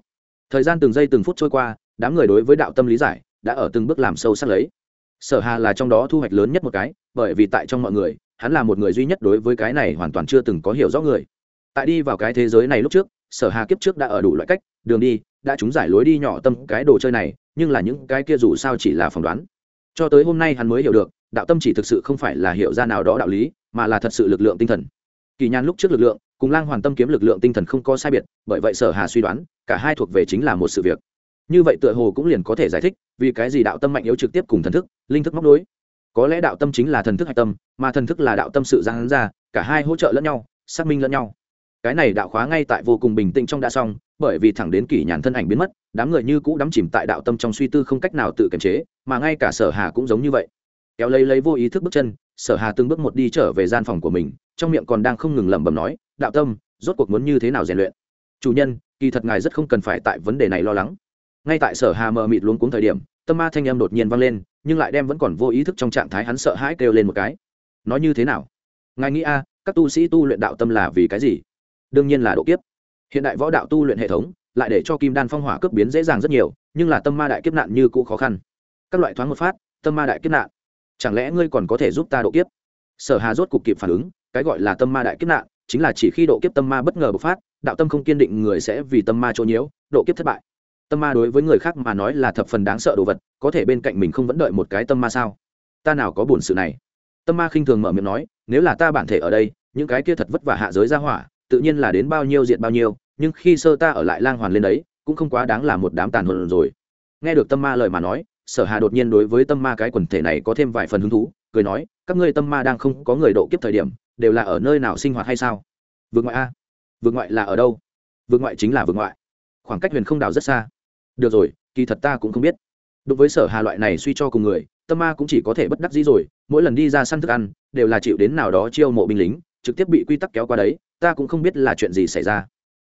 Thời gian từng giây từng phút trôi qua, đám người đối với đạo tâm lý giải đã ở từng bước làm sâu sắc lấy. Sở hà là trong đó thu hoạch lớn nhất một cái, bởi vì tại trong mọi người, hắn là một người duy nhất đối với cái này hoàn toàn chưa từng có hiểu rõ người. Tại đi vào cái thế giới này lúc trước, sở hà kiếp trước đã ở đủ loại cách, đường đi, đã chúng giải lối đi nhỏ tâm cái đồ chơi này, nhưng là những cái kia dù sao chỉ là phỏng đoán. Cho tới hôm nay hắn mới hiểu được, đạo tâm chỉ thực sự không phải là hiểu ra nào đó đạo lý, mà là thật sự lực lượng tinh thần. Kỳ nhan lúc trước lực lượng cùng lang hoàn tâm kiếm lực lượng tinh thần không có sai biệt, bởi vậy sở hà suy đoán, cả hai thuộc về chính là một sự việc. Như vậy tựa hồ cũng liền có thể giải thích, vì cái gì đạo tâm mạnh yếu trực tiếp cùng thần thức, linh thức móc đối có lẽ đạo tâm chính là thần thức hạch tâm, mà thần thức là đạo tâm sự giang ra, cả hai hỗ trợ lẫn nhau, xác minh lẫn nhau. Cái này đạo khóa ngay tại vô cùng bình tĩnh trong đã xong, bởi vì thẳng đến kỷ nhàn thân ảnh biến mất, đám người như cũ đắm chìm tại đạo tâm trong suy tư không cách nào tự kiềm chế, mà ngay cả sở hà cũng giống như vậy. Kéo lấy lấy vô ý thức bước chân, sở hà từng bước một đi trở về gian phòng của mình, trong miệng còn đang không ngừng lẩm bẩm nói đạo tâm, rốt cuộc muốn như thế nào rèn luyện? Chủ nhân, kỳ thật ngài rất không cần phải tại vấn đề này lo lắng. Ngay tại sở hà mờ mịt luống cuống thời điểm, tâm ma thanh âm đột nhiên vang lên, nhưng lại đem vẫn còn vô ý thức trong trạng thái hắn sợ hãi kêu lên một cái. Nói như thế nào? Ngài nghĩ a, các tu sĩ tu luyện đạo tâm là vì cái gì? Đương nhiên là độ kiếp. Hiện đại võ đạo tu luyện hệ thống lại để cho kim đan phong hỏa cướp biến dễ dàng rất nhiều, nhưng là tâm ma đại kiếp nạn như cũ khó khăn. Các loại thoáng một phát, tâm ma đại kiếp nạn. Chẳng lẽ ngươi còn có thể giúp ta độ kiếp? Sở hà rốt cục kịp phản ứng, cái gọi là tâm ma đại kiếp nạn chính là chỉ khi độ kiếp tâm ma bất ngờ bộc phát, đạo tâm không kiên định người sẽ vì tâm ma chỗ nhiễu, độ kiếp thất bại. Tâm ma đối với người khác mà nói là thập phần đáng sợ đồ vật, có thể bên cạnh mình không vẫn đợi một cái tâm ma sao? Ta nào có buồn sự này? Tâm ma khinh thường mở miệng nói, nếu là ta bản thể ở đây, những cái kia thật vất vả hạ giới ra hỏa, tự nhiên là đến bao nhiêu diện bao nhiêu, nhưng khi sơ ta ở lại lang hoàn lên đấy, cũng không quá đáng là một đám tàn hồn rồi. Nghe được tâm ma lời mà nói, sở hà đột nhiên đối với tâm ma cái quần thể này có thêm vài phần hứng thú, cười nói, các ngươi tâm ma đang không có người độ kiếp thời điểm đều là ở nơi nào sinh hoạt hay sao? Vượt ngoại a? Vượt ngoại là ở đâu? Vượt ngoại chính là vượt ngoại. Khoảng cách huyền không đảo rất xa. Được rồi, kỳ thật ta cũng không biết. Đối với sở hà loại này suy cho cùng người, tâm ma cũng chỉ có thể bất đắc dĩ rồi, mỗi lần đi ra săn thức ăn, đều là chịu đến nào đó chiêu mộ binh lính, trực tiếp bị quy tắc kéo qua đấy, ta cũng không biết là chuyện gì xảy ra.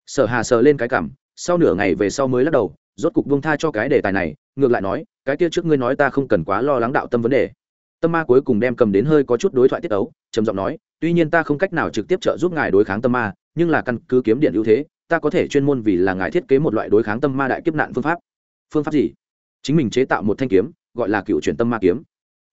Sở hà sờ lên cái cảm, sau nửa ngày về sau mới lắc đầu, rốt cục buông tha cho cái đề tài này, ngược lại nói, cái kia trước ngươi nói ta không cần quá lo lắng đạo tâm vấn đề tâm ma cuối cùng đem cầm đến hơi có chút đối thoại tiết ấu trầm giọng nói, tuy nhiên ta không cách nào trực tiếp trợ giúp ngài đối kháng tâm ma, nhưng là căn cứ kiếm điện ưu thế, ta có thể chuyên môn vì là ngài thiết kế một loại đối kháng tâm ma đại kiếp nạn phương pháp. Phương pháp gì? Chính mình chế tạo một thanh kiếm, gọi là cựu truyền tâm ma kiếm.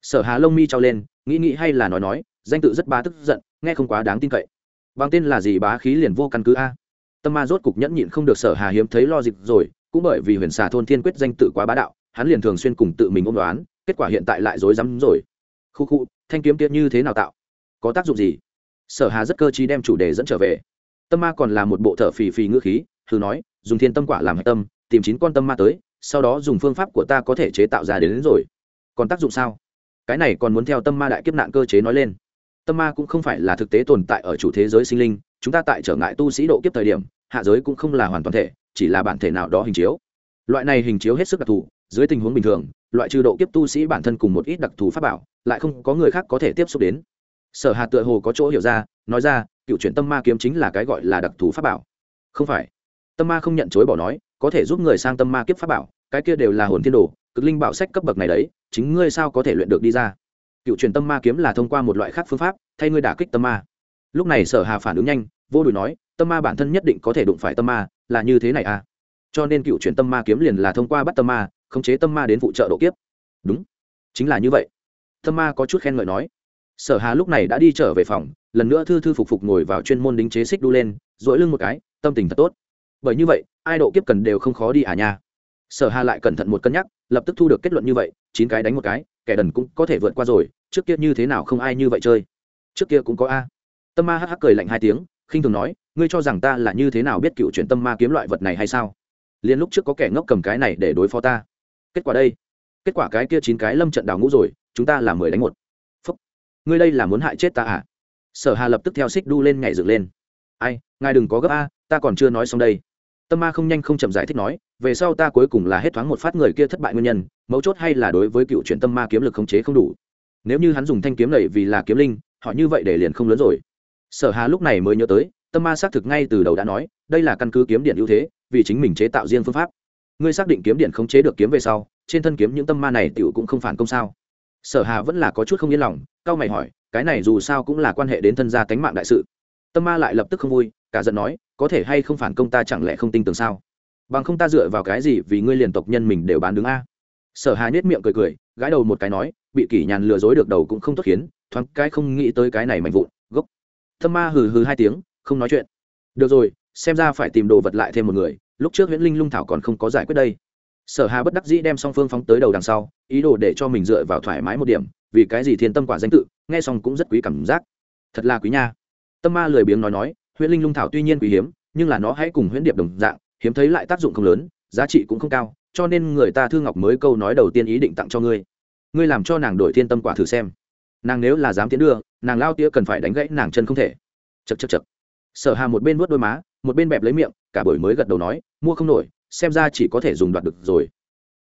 Sở hà lông mi trao lên, nghĩ nghĩ hay là nói nói, danh tự rất bá tức giận, nghe không quá đáng tin cậy. Bằng tên là gì bá khí liền vô căn cứ a? Tâm ma rốt cục nhẫn nhịn không được sở hà hiếm thấy lo dịch rồi, cũng bởi vì huyền xà thôn thiên quyết danh tự quá bá đạo, hắn liền thường xuyên cùng tự mình ôm đoán, kết quả hiện tại lại rối rắm rồi khu khu thanh kiếm tiết như thế nào tạo? Có tác dụng gì? Sở hà rất cơ trí đem chủ đề dẫn trở về. Tâm ma còn là một bộ thở phì phì ngữ khí thử nói dùng thiên tâm quả làm hạch tâm tìm chín con tâm ma tới sau đó dùng phương pháp của ta có thể chế tạo ra đến, đến rồi. Còn tác dụng sao? Cái này còn muốn theo tâm ma đại kiếp nạn cơ chế nói lên. Tâm ma cũng không phải là thực tế tồn tại ở chủ thế giới sinh linh chúng ta tại trở ngại tu sĩ độ kiếp thời điểm hạ giới cũng không là hoàn toàn thể chỉ là bản thể nào đó hình chiếu. Loại này hình chiếu hết sức đặc thù dưới tình huống bình thường loại trừ độ kiếp tu sĩ bản thân cùng một ít đặc thù pháp bảo, lại không có người khác có thể tiếp xúc đến. Sở hà tựa hồ có chỗ hiểu ra, nói ra, cựu chuyển tâm ma kiếm chính là cái gọi là đặc thù pháp bảo. Không phải. Tâm ma không nhận chối bỏ nói, có thể giúp người sang tâm ma kiếp pháp bảo, cái kia đều là hồn thiên đồ, cực linh bảo sách cấp bậc này đấy, chính ngươi sao có thể luyện được đi ra? Cựu truyền tâm ma kiếm là thông qua một loại khác phương pháp, thay ngươi đả kích tâm ma. Lúc này sở hà phản ứng nhanh, vô đùi nói, tâm ma bản thân nhất định có thể đụng phải tâm ma, là như thế này à? Cho nên cựu truyền tâm ma kiếm liền là thông qua bắt tâm ma khống chế tâm ma đến phụ trợ độ kiếp. Đúng, chính là như vậy. Tâm ma có chút khen ngợi nói. Sở hà lúc này đã đi trở về phòng, lần nữa thư thư phục phục ngồi vào chuyên môn đính chế xích đu lên dỗi lưng một cái, tâm tình thật tốt. Bởi như vậy, ai độ kiếp cần đều không khó đi à nha. Sở hà lại cẩn thận một cân nhắc, lập tức thu được kết luận như vậy, chín cái đánh một cái, kẻ đần cũng có thể vượt qua rồi, trước kia như thế nào không ai như vậy chơi. Trước kia cũng có a. Tâm ma hắc hắc cười lạnh hai tiếng, khinh thường nói, ngươi cho rằng ta là như thế nào biết cựu chuyện tâm ma kiếm loại vật này hay sao? Liền lúc trước có kẻ ngốc cầm cái này để đối phó ta kết quả đây. Kết quả cái kia chín cái lâm trận đào ngũ rồi, chúng ta là mười đánh một. Phúc. Ngươi đây là muốn hại chết ta à? Sở hà lập tức theo xích đu lên nhảy dựng lên. Ai, ngài đừng có gấp a, ta còn chưa nói xong đây. Tâm ma không nhanh không chậm giải thích nói, về sau ta cuối cùng là hết thoáng một phát người kia thất bại nguyên nhân, mấu chốt hay là đối với cựu chuyện tâm ma kiếm lực khống chế không đủ. Nếu như hắn dùng thanh kiếm này vì là kiếm linh, họ như vậy để liền không lớn rồi. Sở hà lúc này mới nhớ tới, tâm ma xác thực ngay từ đầu đã nói, đây là căn cứ kiếm điện ưu thế, vì chính mình chế tạo riêng phương pháp ngươi xác định kiếm điện khống chế được kiếm về sau, trên thân kiếm những tâm ma này tiểu cũng không phản công sao? Sở hà vẫn là có chút không yên lòng cao mày hỏi, cái này dù sao cũng là quan hệ đến thân gia tánh mạng đại sự. Tâm ma lại lập tức không vui, cả giận nói, có thể hay không phản công ta chẳng lẽ không tin tưởng sao? Bằng không ta dựa vào cái gì vì ngươi liền tộc nhân mình đều bán đứng a? Sở hà nhếch miệng cười cười, gãi đầu một cái nói, bị kỷ nhàn lừa dối được đầu cũng không tốt khiến, thoáng cái không nghĩ tới cái này mạnh vụn, gốc. Tâm ma hừ hừ hai tiếng, không nói chuyện. Được rồi, xem ra phải tìm đồ vật lại thêm một người lúc trước huyễn linh lung thảo còn không có giải quyết đây. Sở hà bất đắc dĩ đem song phương phóng tới đầu đằng sau, ý đồ để cho mình dựa vào thoải mái một điểm, vì cái gì thiên tâm quả danh tự, nghe xong cũng rất quý cảm giác. Thật là quý nha. Tâm ma lười biếng nói nói, huyễn linh lung thảo tuy nhiên quý hiếm, nhưng là nó hãy cùng huyễn điệp đồng dạng, hiếm thấy lại tác dụng không lớn, giá trị cũng không cao, cho nên người ta thư ngọc mới câu nói đầu tiên ý định tặng cho ngươi. Ngươi làm cho nàng đổi thiên tâm quả thử xem. Nàng nếu là dám tiến đưa, nàng lao tía cần phải đánh gãy nàng chân không thể. Chật chật chật sở hà một bên vuốt đôi má, một bên bẹp lấy miệng cả buổi mới gật đầu nói, mua không nổi, xem ra chỉ có thể dùng đoạt được rồi.